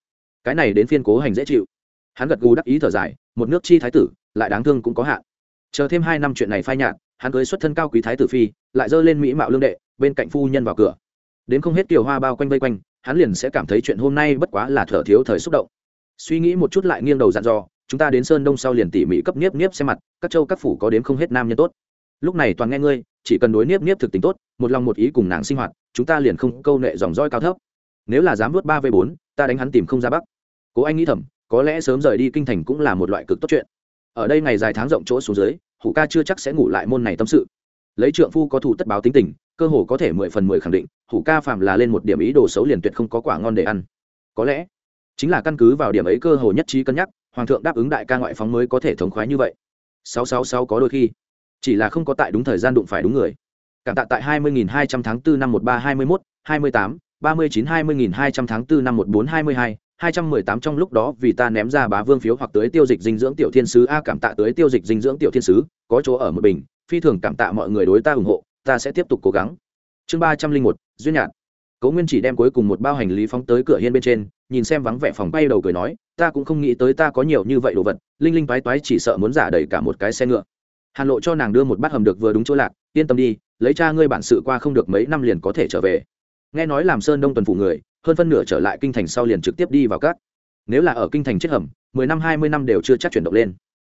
Cái này đến phiên cố hành dễ chịu. Hắn gật gù đắc ý thở dài, một nước chi thái tử, lại đáng thương cũng có hạn. Chờ thêm hai năm chuyện này phai nhạt, hắn cưới xuất thân cao quý thái tử phi, lại dơ lên mỹ mạo lương đệ, bên cạnh phu nhân vào cửa đến không hết kiều hoa bao quanh vây quanh, hắn liền sẽ cảm thấy chuyện hôm nay bất quá là thở thiếu thời xúc động. Suy nghĩ một chút lại nghiêng đầu dặn dò, chúng ta đến sơn đông sau liền tỉ mỉ cấp niếp niếp xem mặt, các châu các phủ có đến không hết nam nhân tốt. Lúc này toàn nghe ngươi, chỉ cần đối niếp niếp thực tình tốt, một lòng một ý cùng nàng sinh hoạt, chúng ta liền không câu nệ dòng roi cao thấp. Nếu là dám vớt ba v bốn, ta đánh hắn tìm không ra bắc. Cố anh nghĩ thầm, có lẽ sớm rời đi kinh thành cũng là một loại cực tốt chuyện. Ở đây ngày dài tháng rộng chỗ xuống dưới, hủ ca chưa chắc sẽ ngủ lại môn này tâm sự. Lấy trượng phu có thủ tất báo tính tình cơ hồ có thể mười phần mười khẳng định, hủ ca phạm là lên một điểm ý đồ xấu liền tuyệt không có quả ngon để ăn. Có lẽ, chính là căn cứ vào điểm ấy cơ hồ nhất trí cân nhắc, hoàng thượng đáp ứng đại ca ngoại phóng mới có thể thống khoái như vậy. Sáu sáu sáu có đôi khi, chỉ là không có tại đúng thời gian đụng phải đúng người. Cảm tạ tại hai mươi nghìn hai trăm tháng 4 năm một ba hai mươi mốt, hai mươi tám, ba mươi chín hai mươi nghìn hai trăm tháng 4 năm một bốn hai mươi hai hai trăm mười tám trong lúc đó vì ta ném ra bá vương phiếu hoặc tới tiêu dịch dinh dưỡng tiểu thiên sứ. A, cảm tạ tới tiêu dịch dinh dưỡng tiểu thiên sứ, có chỗ ở một bình, phi thường cảm tạ mọi người đối ta ủng hộ ta sẽ tiếp tục cố gắng. Chương ba trăm linh một, duyên nhạt cố nguyên chỉ đem cuối cùng một bao hành lý phóng tới cửa hiên bên trên, nhìn xem vắng vẻ phòng bay đầu cười nói, ta cũng không nghĩ tới ta có nhiều như vậy đồ vật, linh linh toái toái chỉ sợ muốn giả đầy cả một cái xe ngựa. Hàn lộ cho nàng đưa một bát hầm được vừa đúng chỗ lạc, yên tâm đi, lấy cha ngươi bản sự qua không được mấy năm liền có thể trở về. Nghe nói làm sơn đông tuần phủ người, hơn phân nửa trở lại kinh thành sau liền trực tiếp đi vào các. Nếu là ở kinh thành chết hầm, mười năm hai mươi năm đều chưa chắc chuyển động lên.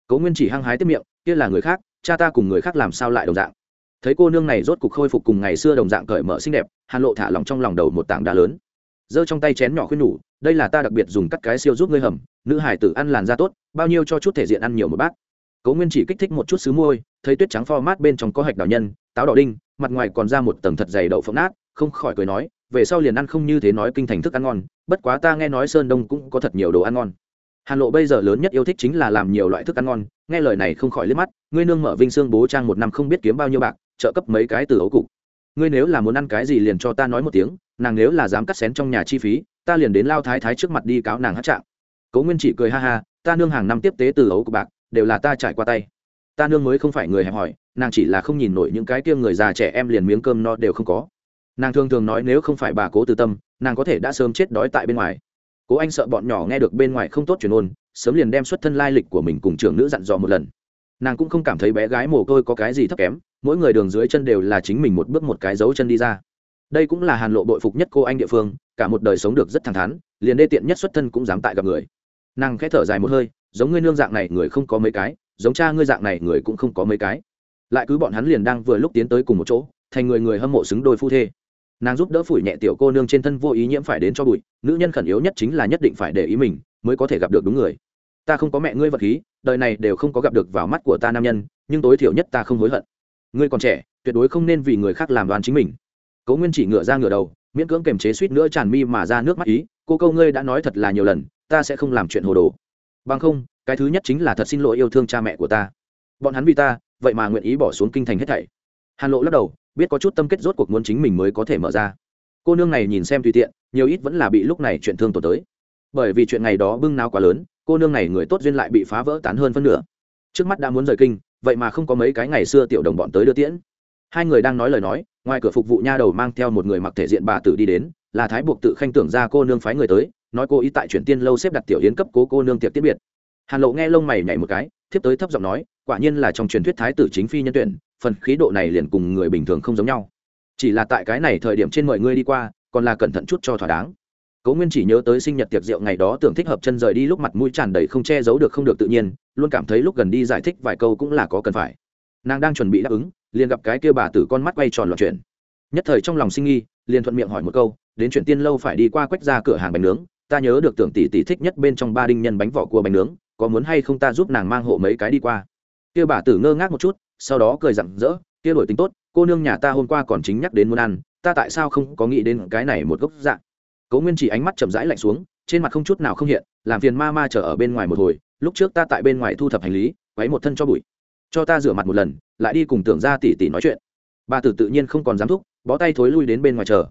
Cố nguyên chỉ hăng hái tiếp miệng, kia là người khác, cha ta cùng người khác làm sao lại đồng dạng? Thấy cô nương này rốt cục khôi phục cùng ngày xưa đồng dạng cởi mở xinh đẹp, hàn lộ thả lòng trong lòng đầu một tảng đá lớn. Giơ trong tay chén nhỏ khuyên nhủ, đây là ta đặc biệt dùng cắt cái siêu giúp ngươi hầm, nữ hải tử ăn làn da tốt, bao nhiêu cho chút thể diện ăn nhiều một bát. Cố nguyên chỉ kích thích một chút xứ môi, thấy tuyết trắng pho mát bên trong có hạch đào nhân, táo đỏ đinh, mặt ngoài còn ra một tầng thật dày đậu phộng nát, không khỏi cười nói, về sau liền ăn không như thế nói kinh thành thức ăn ngon, bất quá ta nghe nói sơn đông cũng có thật nhiều đồ ăn ngon. Hàn lộ bây giờ lớn nhất yêu thích chính là làm nhiều loại thức ăn ngon, nghe lời này không khỏi liếc mắt, ngươi nương mở vinh xương bố trang một năm không biết kiếm bao nhiêu bạc trợ cấp mấy cái từ ấu cục. Ngươi nếu là muốn ăn cái gì liền cho ta nói một tiếng, nàng nếu là dám cắt xén trong nhà chi phí, ta liền đến lao thái thái trước mặt đi cáo nàng hát trạng. Cố nguyên chỉ cười ha ha, ta nương hàng năm tiếp tế từ ấu cục bạc, đều là ta trải qua tay. Ta nương mới không phải người hẹp hỏi nàng chỉ là không nhìn nổi những cái kia người già trẻ em liền miếng cơm no đều không có. Nàng thường thường nói nếu không phải bà cố từ tâm, nàng có thể đã sớm chết đói tại bên ngoài. Cố anh sợ bọn nhỏ nghe được bên ngoài không tốt chuyển ôn, sớm liền đem xuất thân lai lịch của mình cùng trưởng nữ dặn dò một lần nàng cũng không cảm thấy bé gái mồ côi có cái gì thấp kém, mỗi người đường dưới chân đều là chính mình một bước một cái dấu chân đi ra. Đây cũng là hàn lộ bội phục nhất cô anh địa phương, cả một đời sống được rất thẳng thắn, liền đê tiện nhất xuất thân cũng dám tại gặp người. Nàng khẽ thở dài một hơi, giống ngươi nương dạng này người không có mấy cái, giống cha ngươi dạng này người cũng không có mấy cái. Lại cứ bọn hắn liền đang vừa lúc tiến tới cùng một chỗ, thành người người hâm mộ xứng đôi phu thê. Nàng giúp đỡ phủi nhẹ tiểu cô nương trên thân vô ý nhiễm phải đến cho bụi, nữ nhân khẩn yếu nhất chính là nhất định phải để ý mình, mới có thể gặp được đúng người. Ta không có mẹ ngươi vật khí đời này đều không có gặp được vào mắt của ta nam nhân, nhưng tối thiểu nhất ta không hối hận. Ngươi còn trẻ, tuyệt đối không nên vì người khác làm đoàn chính mình. Cố nguyên chỉ ngựa ra ngựa đầu, miễn cưỡng kềm chế suýt nữa tràn mi mà ra nước mắt ý, cô câu ngươi đã nói thật là nhiều lần, ta sẽ không làm chuyện hồ đồ. Bằng không, cái thứ nhất chính là thật xin lỗi yêu thương cha mẹ của ta. Bọn hắn vì ta, vậy mà nguyện ý bỏ xuống kinh thành hết thảy. Hàn lộ lắc đầu, biết có chút tâm kết rốt cuộc muốn chính mình mới có thể mở ra. Cô nương này nhìn xem tùy tiện, nhiều ít vẫn là bị lúc này chuyện thương tổn tới bởi vì chuyện ngày đó bưng nào quá lớn, cô nương này người tốt duyên lại bị phá vỡ tán hơn phân nửa. Trước mắt đã muốn rời kinh, vậy mà không có mấy cái ngày xưa tiểu đồng bọn tới đưa tiễn. Hai người đang nói lời nói, ngoài cửa phục vụ nha đầu mang theo một người mặc thể diện bà tử đi đến, là thái buộc tự khanh tưởng ra cô nương phái người tới, nói cô ý tại chuyển tiên lâu xếp đặt tiểu yến cấp cố cô nương tiệc tiết biệt. Hàn lộ nghe lông mày nhảy một cái, thiếp tới thấp giọng nói, quả nhiên là trong truyền thuyết thái tử chính phi nhân tuyển, phần khí độ này liền cùng người bình thường không giống nhau. Chỉ là tại cái này thời điểm trên mời ngươi đi qua, còn là cẩn thận chút cho thỏa đáng cố nguyên chỉ nhớ tới sinh nhật tiệc rượu ngày đó tưởng thích hợp chân rời đi lúc mặt mũi tràn đầy không che giấu được không được tự nhiên, luôn cảm thấy lúc gần đi giải thích vài câu cũng là có cần phải. Nàng đang chuẩn bị đáp ứng, liền gặp cái kia bà tử con mắt quay tròn loạn chuyện nhất thời trong lòng sinh nghi, liền thuận miệng hỏi một câu, đến chuyện tiên lâu phải đi qua quách ra cửa hàng bánh nướng, ta nhớ được tưởng tỷ tỷ thích nhất bên trong ba đinh nhân bánh vỏ cua bánh nướng, có muốn hay không ta giúp nàng mang hộ mấy cái đi qua? Kia bà tử ngơ ngác một chút, sau đó cười rặng rỡ, kia đổi tính tốt, cô nương nhà ta hôm qua còn chính nhắc đến muốn ăn, ta tại sao không có nghĩ đến cái này một gốc dạng? Cố nguyên chỉ ánh mắt chậm rãi lạnh xuống, trên mặt không chút nào không hiện, làm phiền ma ma chờ ở bên ngoài một hồi, lúc trước ta tại bên ngoài thu thập hành lý, quấy một thân cho bụi. Cho ta rửa mặt một lần, lại đi cùng tưởng ra tỉ tỉ nói chuyện. Bà tử tự nhiên không còn dám thúc, bó tay thối lui đến bên ngoài chờ.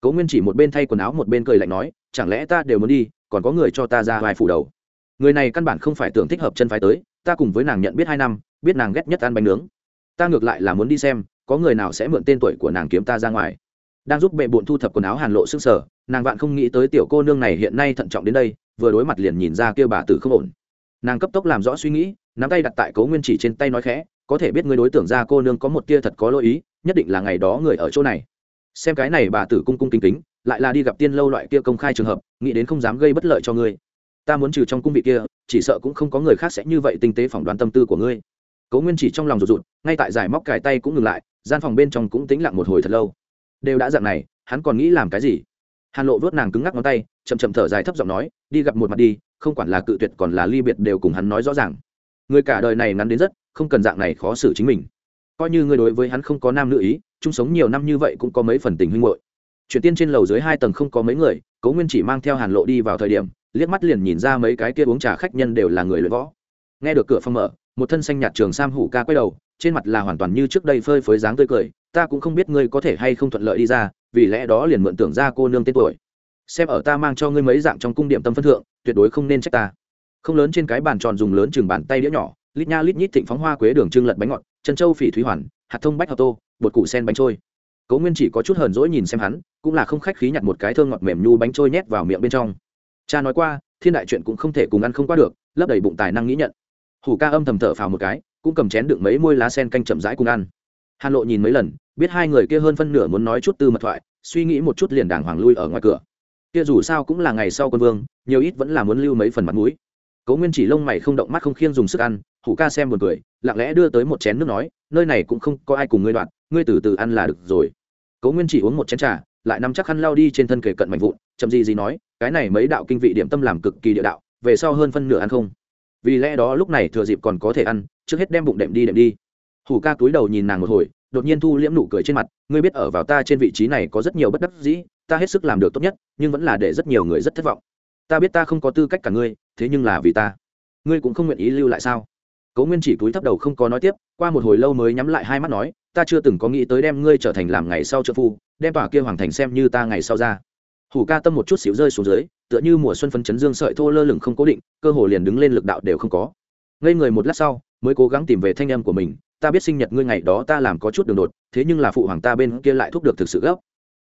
Cố nguyên chỉ một bên thay quần áo một bên cười lạnh nói, chẳng lẽ ta đều muốn đi, còn có người cho ta ra vài phủ đầu. Người này căn bản không phải tưởng thích hợp chân phái tới, ta cùng với nàng nhận biết hai năm, biết nàng ghét nhất ăn bánh nướng. Ta ngược lại là muốn đi xem, có người nào sẽ mượn tên tuổi của nàng kiếm ta ra ngoài đang giúp bệ bụn thu thập quần áo hàn lộ sức sở nàng vạn không nghĩ tới tiểu cô nương này hiện nay thận trọng đến đây, vừa đối mặt liền nhìn ra kêu bà tử không ổn. Nàng cấp tốc làm rõ suy nghĩ, nắm tay đặt tại cố nguyên chỉ trên tay nói khẽ, có thể biết người đối tượng ra cô nương có một tia thật có lỗi ý, nhất định là ngày đó người ở chỗ này. Xem cái này bà tử cung cung kính kính, lại là đi gặp tiên lâu loại kia công khai trường hợp, nghĩ đến không dám gây bất lợi cho ngươi. Ta muốn trừ trong cung vị kia, chỉ sợ cũng không có người khác sẽ như vậy tinh tế phỏng đoán tâm tư của ngươi. Cố nguyên chỉ trong lòng rụt rụt, ngay tại giải móc cài tay cũng ngừng lại, gian phòng bên trong cũng tĩnh lặng một hồi thật lâu đều đã dạng này, hắn còn nghĩ làm cái gì? Hàn lộ vớt nàng cứng ngắc ngón tay, chậm chậm thở dài thấp giọng nói, đi gặp một mặt đi, không quản là cự tuyệt còn là ly biệt đều cùng hắn nói rõ ràng. Người cả đời này ngắn đến rất, không cần dạng này khó xử chính mình. Coi như người đối với hắn không có nam nữ ý, chung sống nhiều năm như vậy cũng có mấy phần tình huynh hội chuyển tiên trên lầu dưới hai tầng không có mấy người, cố nguyên chỉ mang theo hàn lộ đi vào thời điểm, liếc mắt liền nhìn ra mấy cái kia uống trà khách nhân đều là người luyện võ. Nghe được cửa phòng mở một thân xanh nhạt trường sam hủ ca quay đầu, trên mặt là hoàn toàn như trước đây phơi phới dáng tươi cười, ta cũng không biết ngươi có thể hay không thuận lợi đi ra, vì lẽ đó liền mượn tưởng ra cô nương tên tuổi. Xem ở ta mang cho ngươi mấy dạng trong cung điểm tâm phân thượng, tuyệt đối không nên trách ta. Không lớn trên cái bàn tròn dùng lớn chừng bàn tay đĩa nhỏ, lít nha lít nhít thịnh phóng hoa quế đường trưng lật bánh ngọt, chân châu phỉ thúy hoàn, hạt thông bách hợp tô, bột củ sen bánh trôi. Cố nguyên chỉ có chút hờn dỗi nhìn xem hắn, cũng là không khách khí nhặt một cái thơm ngọt mềm nhu bánh trôi nhét vào miệng bên trong. Cha nói qua, thiên đại chuyện cũng không thể cùng ăn không qua được, lấp đầy bụng tài năng nghĩ nhận hủ ca âm thầm thở phào một cái, cũng cầm chén đựng mấy môi lá sen canh chậm rãi cùng ăn. Hàn lộ nhìn mấy lần, biết hai người kia hơn phân nửa muốn nói chút tư mật thoại, suy nghĩ một chút liền đàng hoàng lui ở ngoài cửa. Kia dù sao cũng là ngày sau quân vương, nhiều ít vẫn là muốn lưu mấy phần mặt mũi. Cố nguyên chỉ lông mày không động mắt không khiêng dùng sức ăn, hủ ca xem buồn cười, lặng lẽ đưa tới một chén nước nói, nơi này cũng không có ai cùng ngươi đoạn, ngươi từ từ ăn là được rồi. Cố nguyên chỉ uống một chén trà, lại nắm chắc khăn lao đi trên thân kề cận mạnh vụn, chậm gì gì nói, cái này mấy đạo kinh vị điểm tâm làm cực kỳ địa đạo, về sau hơn phân nửa ăn không vì lẽ đó lúc này thừa dịp còn có thể ăn, trước hết đem bụng đệm đi đệm đi. Hủ ca cúi đầu nhìn nàng một hồi, đột nhiên thu liễm nụ cười trên mặt, ngươi biết ở vào ta trên vị trí này có rất nhiều bất đắc dĩ, ta hết sức làm được tốt nhất, nhưng vẫn là để rất nhiều người rất thất vọng. Ta biết ta không có tư cách cả ngươi, thế nhưng là vì ta. Ngươi cũng không nguyện ý lưu lại sao? Cố nguyên chỉ cúi thấp đầu không có nói tiếp, qua một hồi lâu mới nhắm lại hai mắt nói, ta chưa từng có nghĩ tới đem ngươi trở thành làm ngày sau trợ phu, đem tòa kia hoàng thành xem như ta ngày sau ra hủ ca tâm một chút xíu rơi xuống dưới, tựa như mùa xuân phấn chấn dương sợi thô lơ lửng không cố định, cơ hồ liền đứng lên lực đạo đều không có. Ngây người một lát sau, mới cố gắng tìm về thanh âm của mình, ta biết sinh nhật ngươi ngày đó ta làm có chút đường đột, thế nhưng là phụ hoàng ta bên kia lại thúc được thực sự gấp.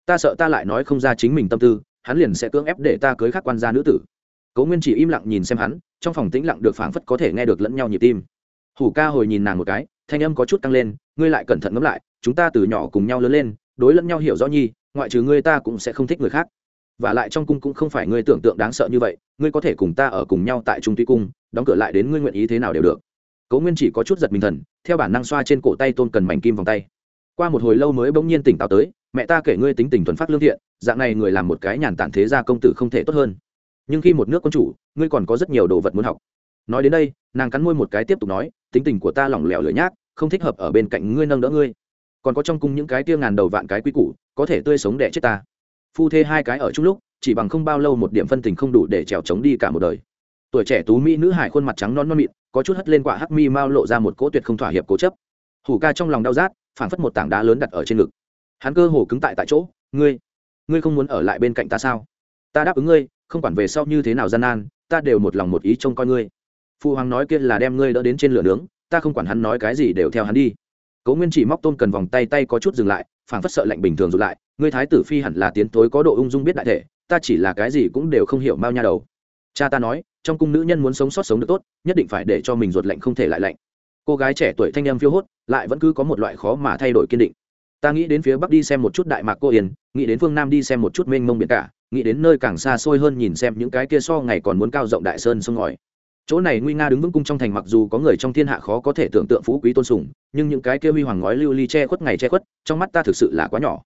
Ta sợ ta lại nói không ra chính mình tâm tư, hắn liền sẽ cưỡng ép để ta cưới khắc quan gia nữ tử. Cố nguyên chỉ im lặng nhìn xem hắn, trong phòng tĩnh lặng được phảng phất có thể nghe được lẫn nhau nhịp tim. Hủ ca hồi nhìn nàng một cái, thanh âm có chút tăng lên, ngươi lại cẩn thận ngẫm lại, chúng ta từ nhỏ cùng nhau lớn lên, đối lẫn nhau hiểu rõ nhi, ngoại trừ ngươi ta cũng sẽ không thích người khác và lại trong cung cũng không phải ngươi tưởng tượng đáng sợ như vậy, ngươi có thể cùng ta ở cùng nhau tại trung tuy cung, đóng cửa lại đến ngươi nguyện ý thế nào đều được. Cố nguyên chỉ có chút giật mình thần, theo bản năng xoa trên cổ tay tôn cần mảnh kim vòng tay. Qua một hồi lâu mới bỗng nhiên tỉnh táo tới, mẹ ta kể ngươi tính tình thuần phát lương thiện, dạng này người làm một cái nhàn tản thế gia công tử không thể tốt hơn. Nhưng khi một nước quân chủ, ngươi còn có rất nhiều đồ vật muốn học. Nói đến đây, nàng cắn môi một cái tiếp tục nói, tính tình của ta lỏng lẻo lửa nhác, không thích hợp ở bên cạnh ngươi nâng đỡ ngươi. Còn có trong cung những cái tia ngàn đầu vạn cái quy củ, có thể tươi sống đẻ chết ta phu thê hai cái ở chung lúc, chỉ bằng không bao lâu một điểm phân tình không đủ để trèo trống đi cả một đời. Tuổi trẻ tú mỹ nữ hải khuôn mặt trắng non non mịn, có chút hất lên quả hắc mi mao lộ ra một cỗ tuyệt không thỏa hiệp cố chấp. Hủ ca trong lòng đau rát, phảng phất một tảng đá lớn đặt ở trên ngực. Hắn cơ hồ cứng tại tại chỗ, ngươi ngươi không muốn ở lại bên cạnh ta sao? Ta đáp ứng ngươi, không quản về sau như thế nào gian nan, ta đều một lòng một ý trông coi ngươi. Phụ hoàng nói kia là đem ngươi đỡ đến trên lửa nướng, ta không quản hắn nói cái gì đều theo hắn đi. Cố nguyên chỉ móc tôn cần vòng tay tay có chút dừng lại, phảng phất sợ lạnh bình thường rụt lại ngươi thái tử phi hẳn là tiến tối có độ ung dung biết đại thể, ta chỉ là cái gì cũng đều không hiểu mao nha đầu. Cha ta nói, trong cung nữ nhân muốn sống sót sống được tốt, nhất định phải để cho mình ruột lạnh không thể lại lạnh. Cô gái trẻ tuổi thanh em phiêu hốt, lại vẫn cứ có một loại khó mà thay đổi kiên định. Ta nghĩ đến phía bắc đi xem một chút đại mạc cô yên, nghĩ đến phương nam đi xem một chút mênh mông biển cả, nghĩ đến nơi càng xa xôi hơn nhìn xem những cái kia so ngày còn muốn cao rộng đại sơn sông ngòi. Chỗ này nguy nga đứng vững cung trong thành mặc dù có người trong thiên hạ khó có thể tưởng tượng phú quý tôn sùng, nhưng những cái kia huy hoàng ngói lưu ly che khuất ngày che khuất, trong mắt ta thực sự là quá nhỏ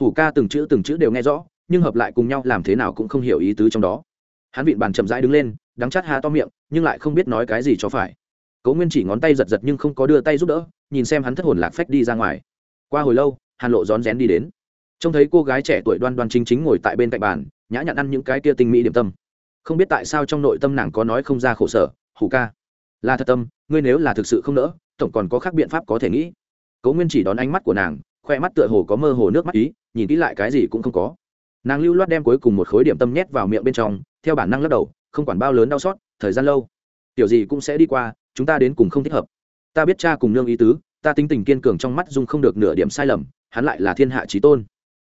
hủ ca từng chữ từng chữ đều nghe rõ, nhưng hợp lại cùng nhau làm thế nào cũng không hiểu ý tứ trong đó. Hắn vịn bàn chậm rãi đứng lên, đắng chát há to miệng, nhưng lại không biết nói cái gì cho phải. Cố nguyên chỉ ngón tay giật giật nhưng không có đưa tay giúp đỡ, nhìn xem hắn thất hồn lạc phách đi ra ngoài. Qua hồi lâu, hàn lộ rón rén đi đến. Trông thấy cô gái trẻ tuổi đoan đoan chính chính ngồi tại bên cạnh bàn, nhã nhặn ăn những cái kia tinh mỹ điểm tâm. Không biết tại sao trong nội tâm nàng có nói không ra khổ sở, hủ ca, là thật tâm, ngươi nếu là thực sự không nỡ, tổng còn có khác biện pháp có thể nghĩ. Cố nguyên chỉ đón ánh mắt của nàng khoe mắt tựa hồ có mơ hồ nước mắt ý, nhìn kỹ lại cái gì cũng không có. Nàng lưu loát đem cuối cùng một khối điểm tâm nhét vào miệng bên trong, theo bản năng lắc đầu, không quản bao lớn đau xót, thời gian lâu. Tiểu gì cũng sẽ đi qua, chúng ta đến cùng không thích hợp. Ta biết cha cùng nương ý tứ, ta tính tình kiên cường trong mắt dung không được nửa điểm sai lầm, hắn lại là thiên hạ trí tôn.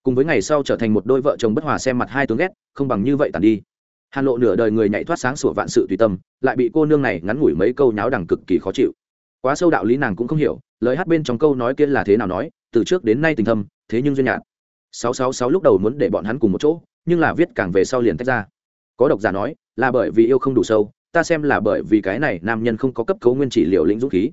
Cùng với ngày sau trở thành một đôi vợ chồng bất hòa xem mặt hai tướng ghét, không bằng như vậy tàn đi. Hàn lộ nửa đời người nhảy thoát sáng sủa vạn sự tùy tâm, lại bị cô nương này ngắn ngủi mấy câu nháo đằng cực kỳ khó chịu. Quá sâu đạo lý nàng cũng không hiểu, lời hát bên trong câu nói kia là thế nào nói từ trước đến nay tình thâm, thế nhưng duyên nhạt. Sáu sáu sáu lúc đầu muốn để bọn hắn cùng một chỗ, nhưng là viết càng về sau liền tách ra. Có độc giả nói, là bởi vì yêu không đủ sâu, ta xem là bởi vì cái này nam nhân không có cấp cấu nguyên chỉ liệu lĩnh dũng khí.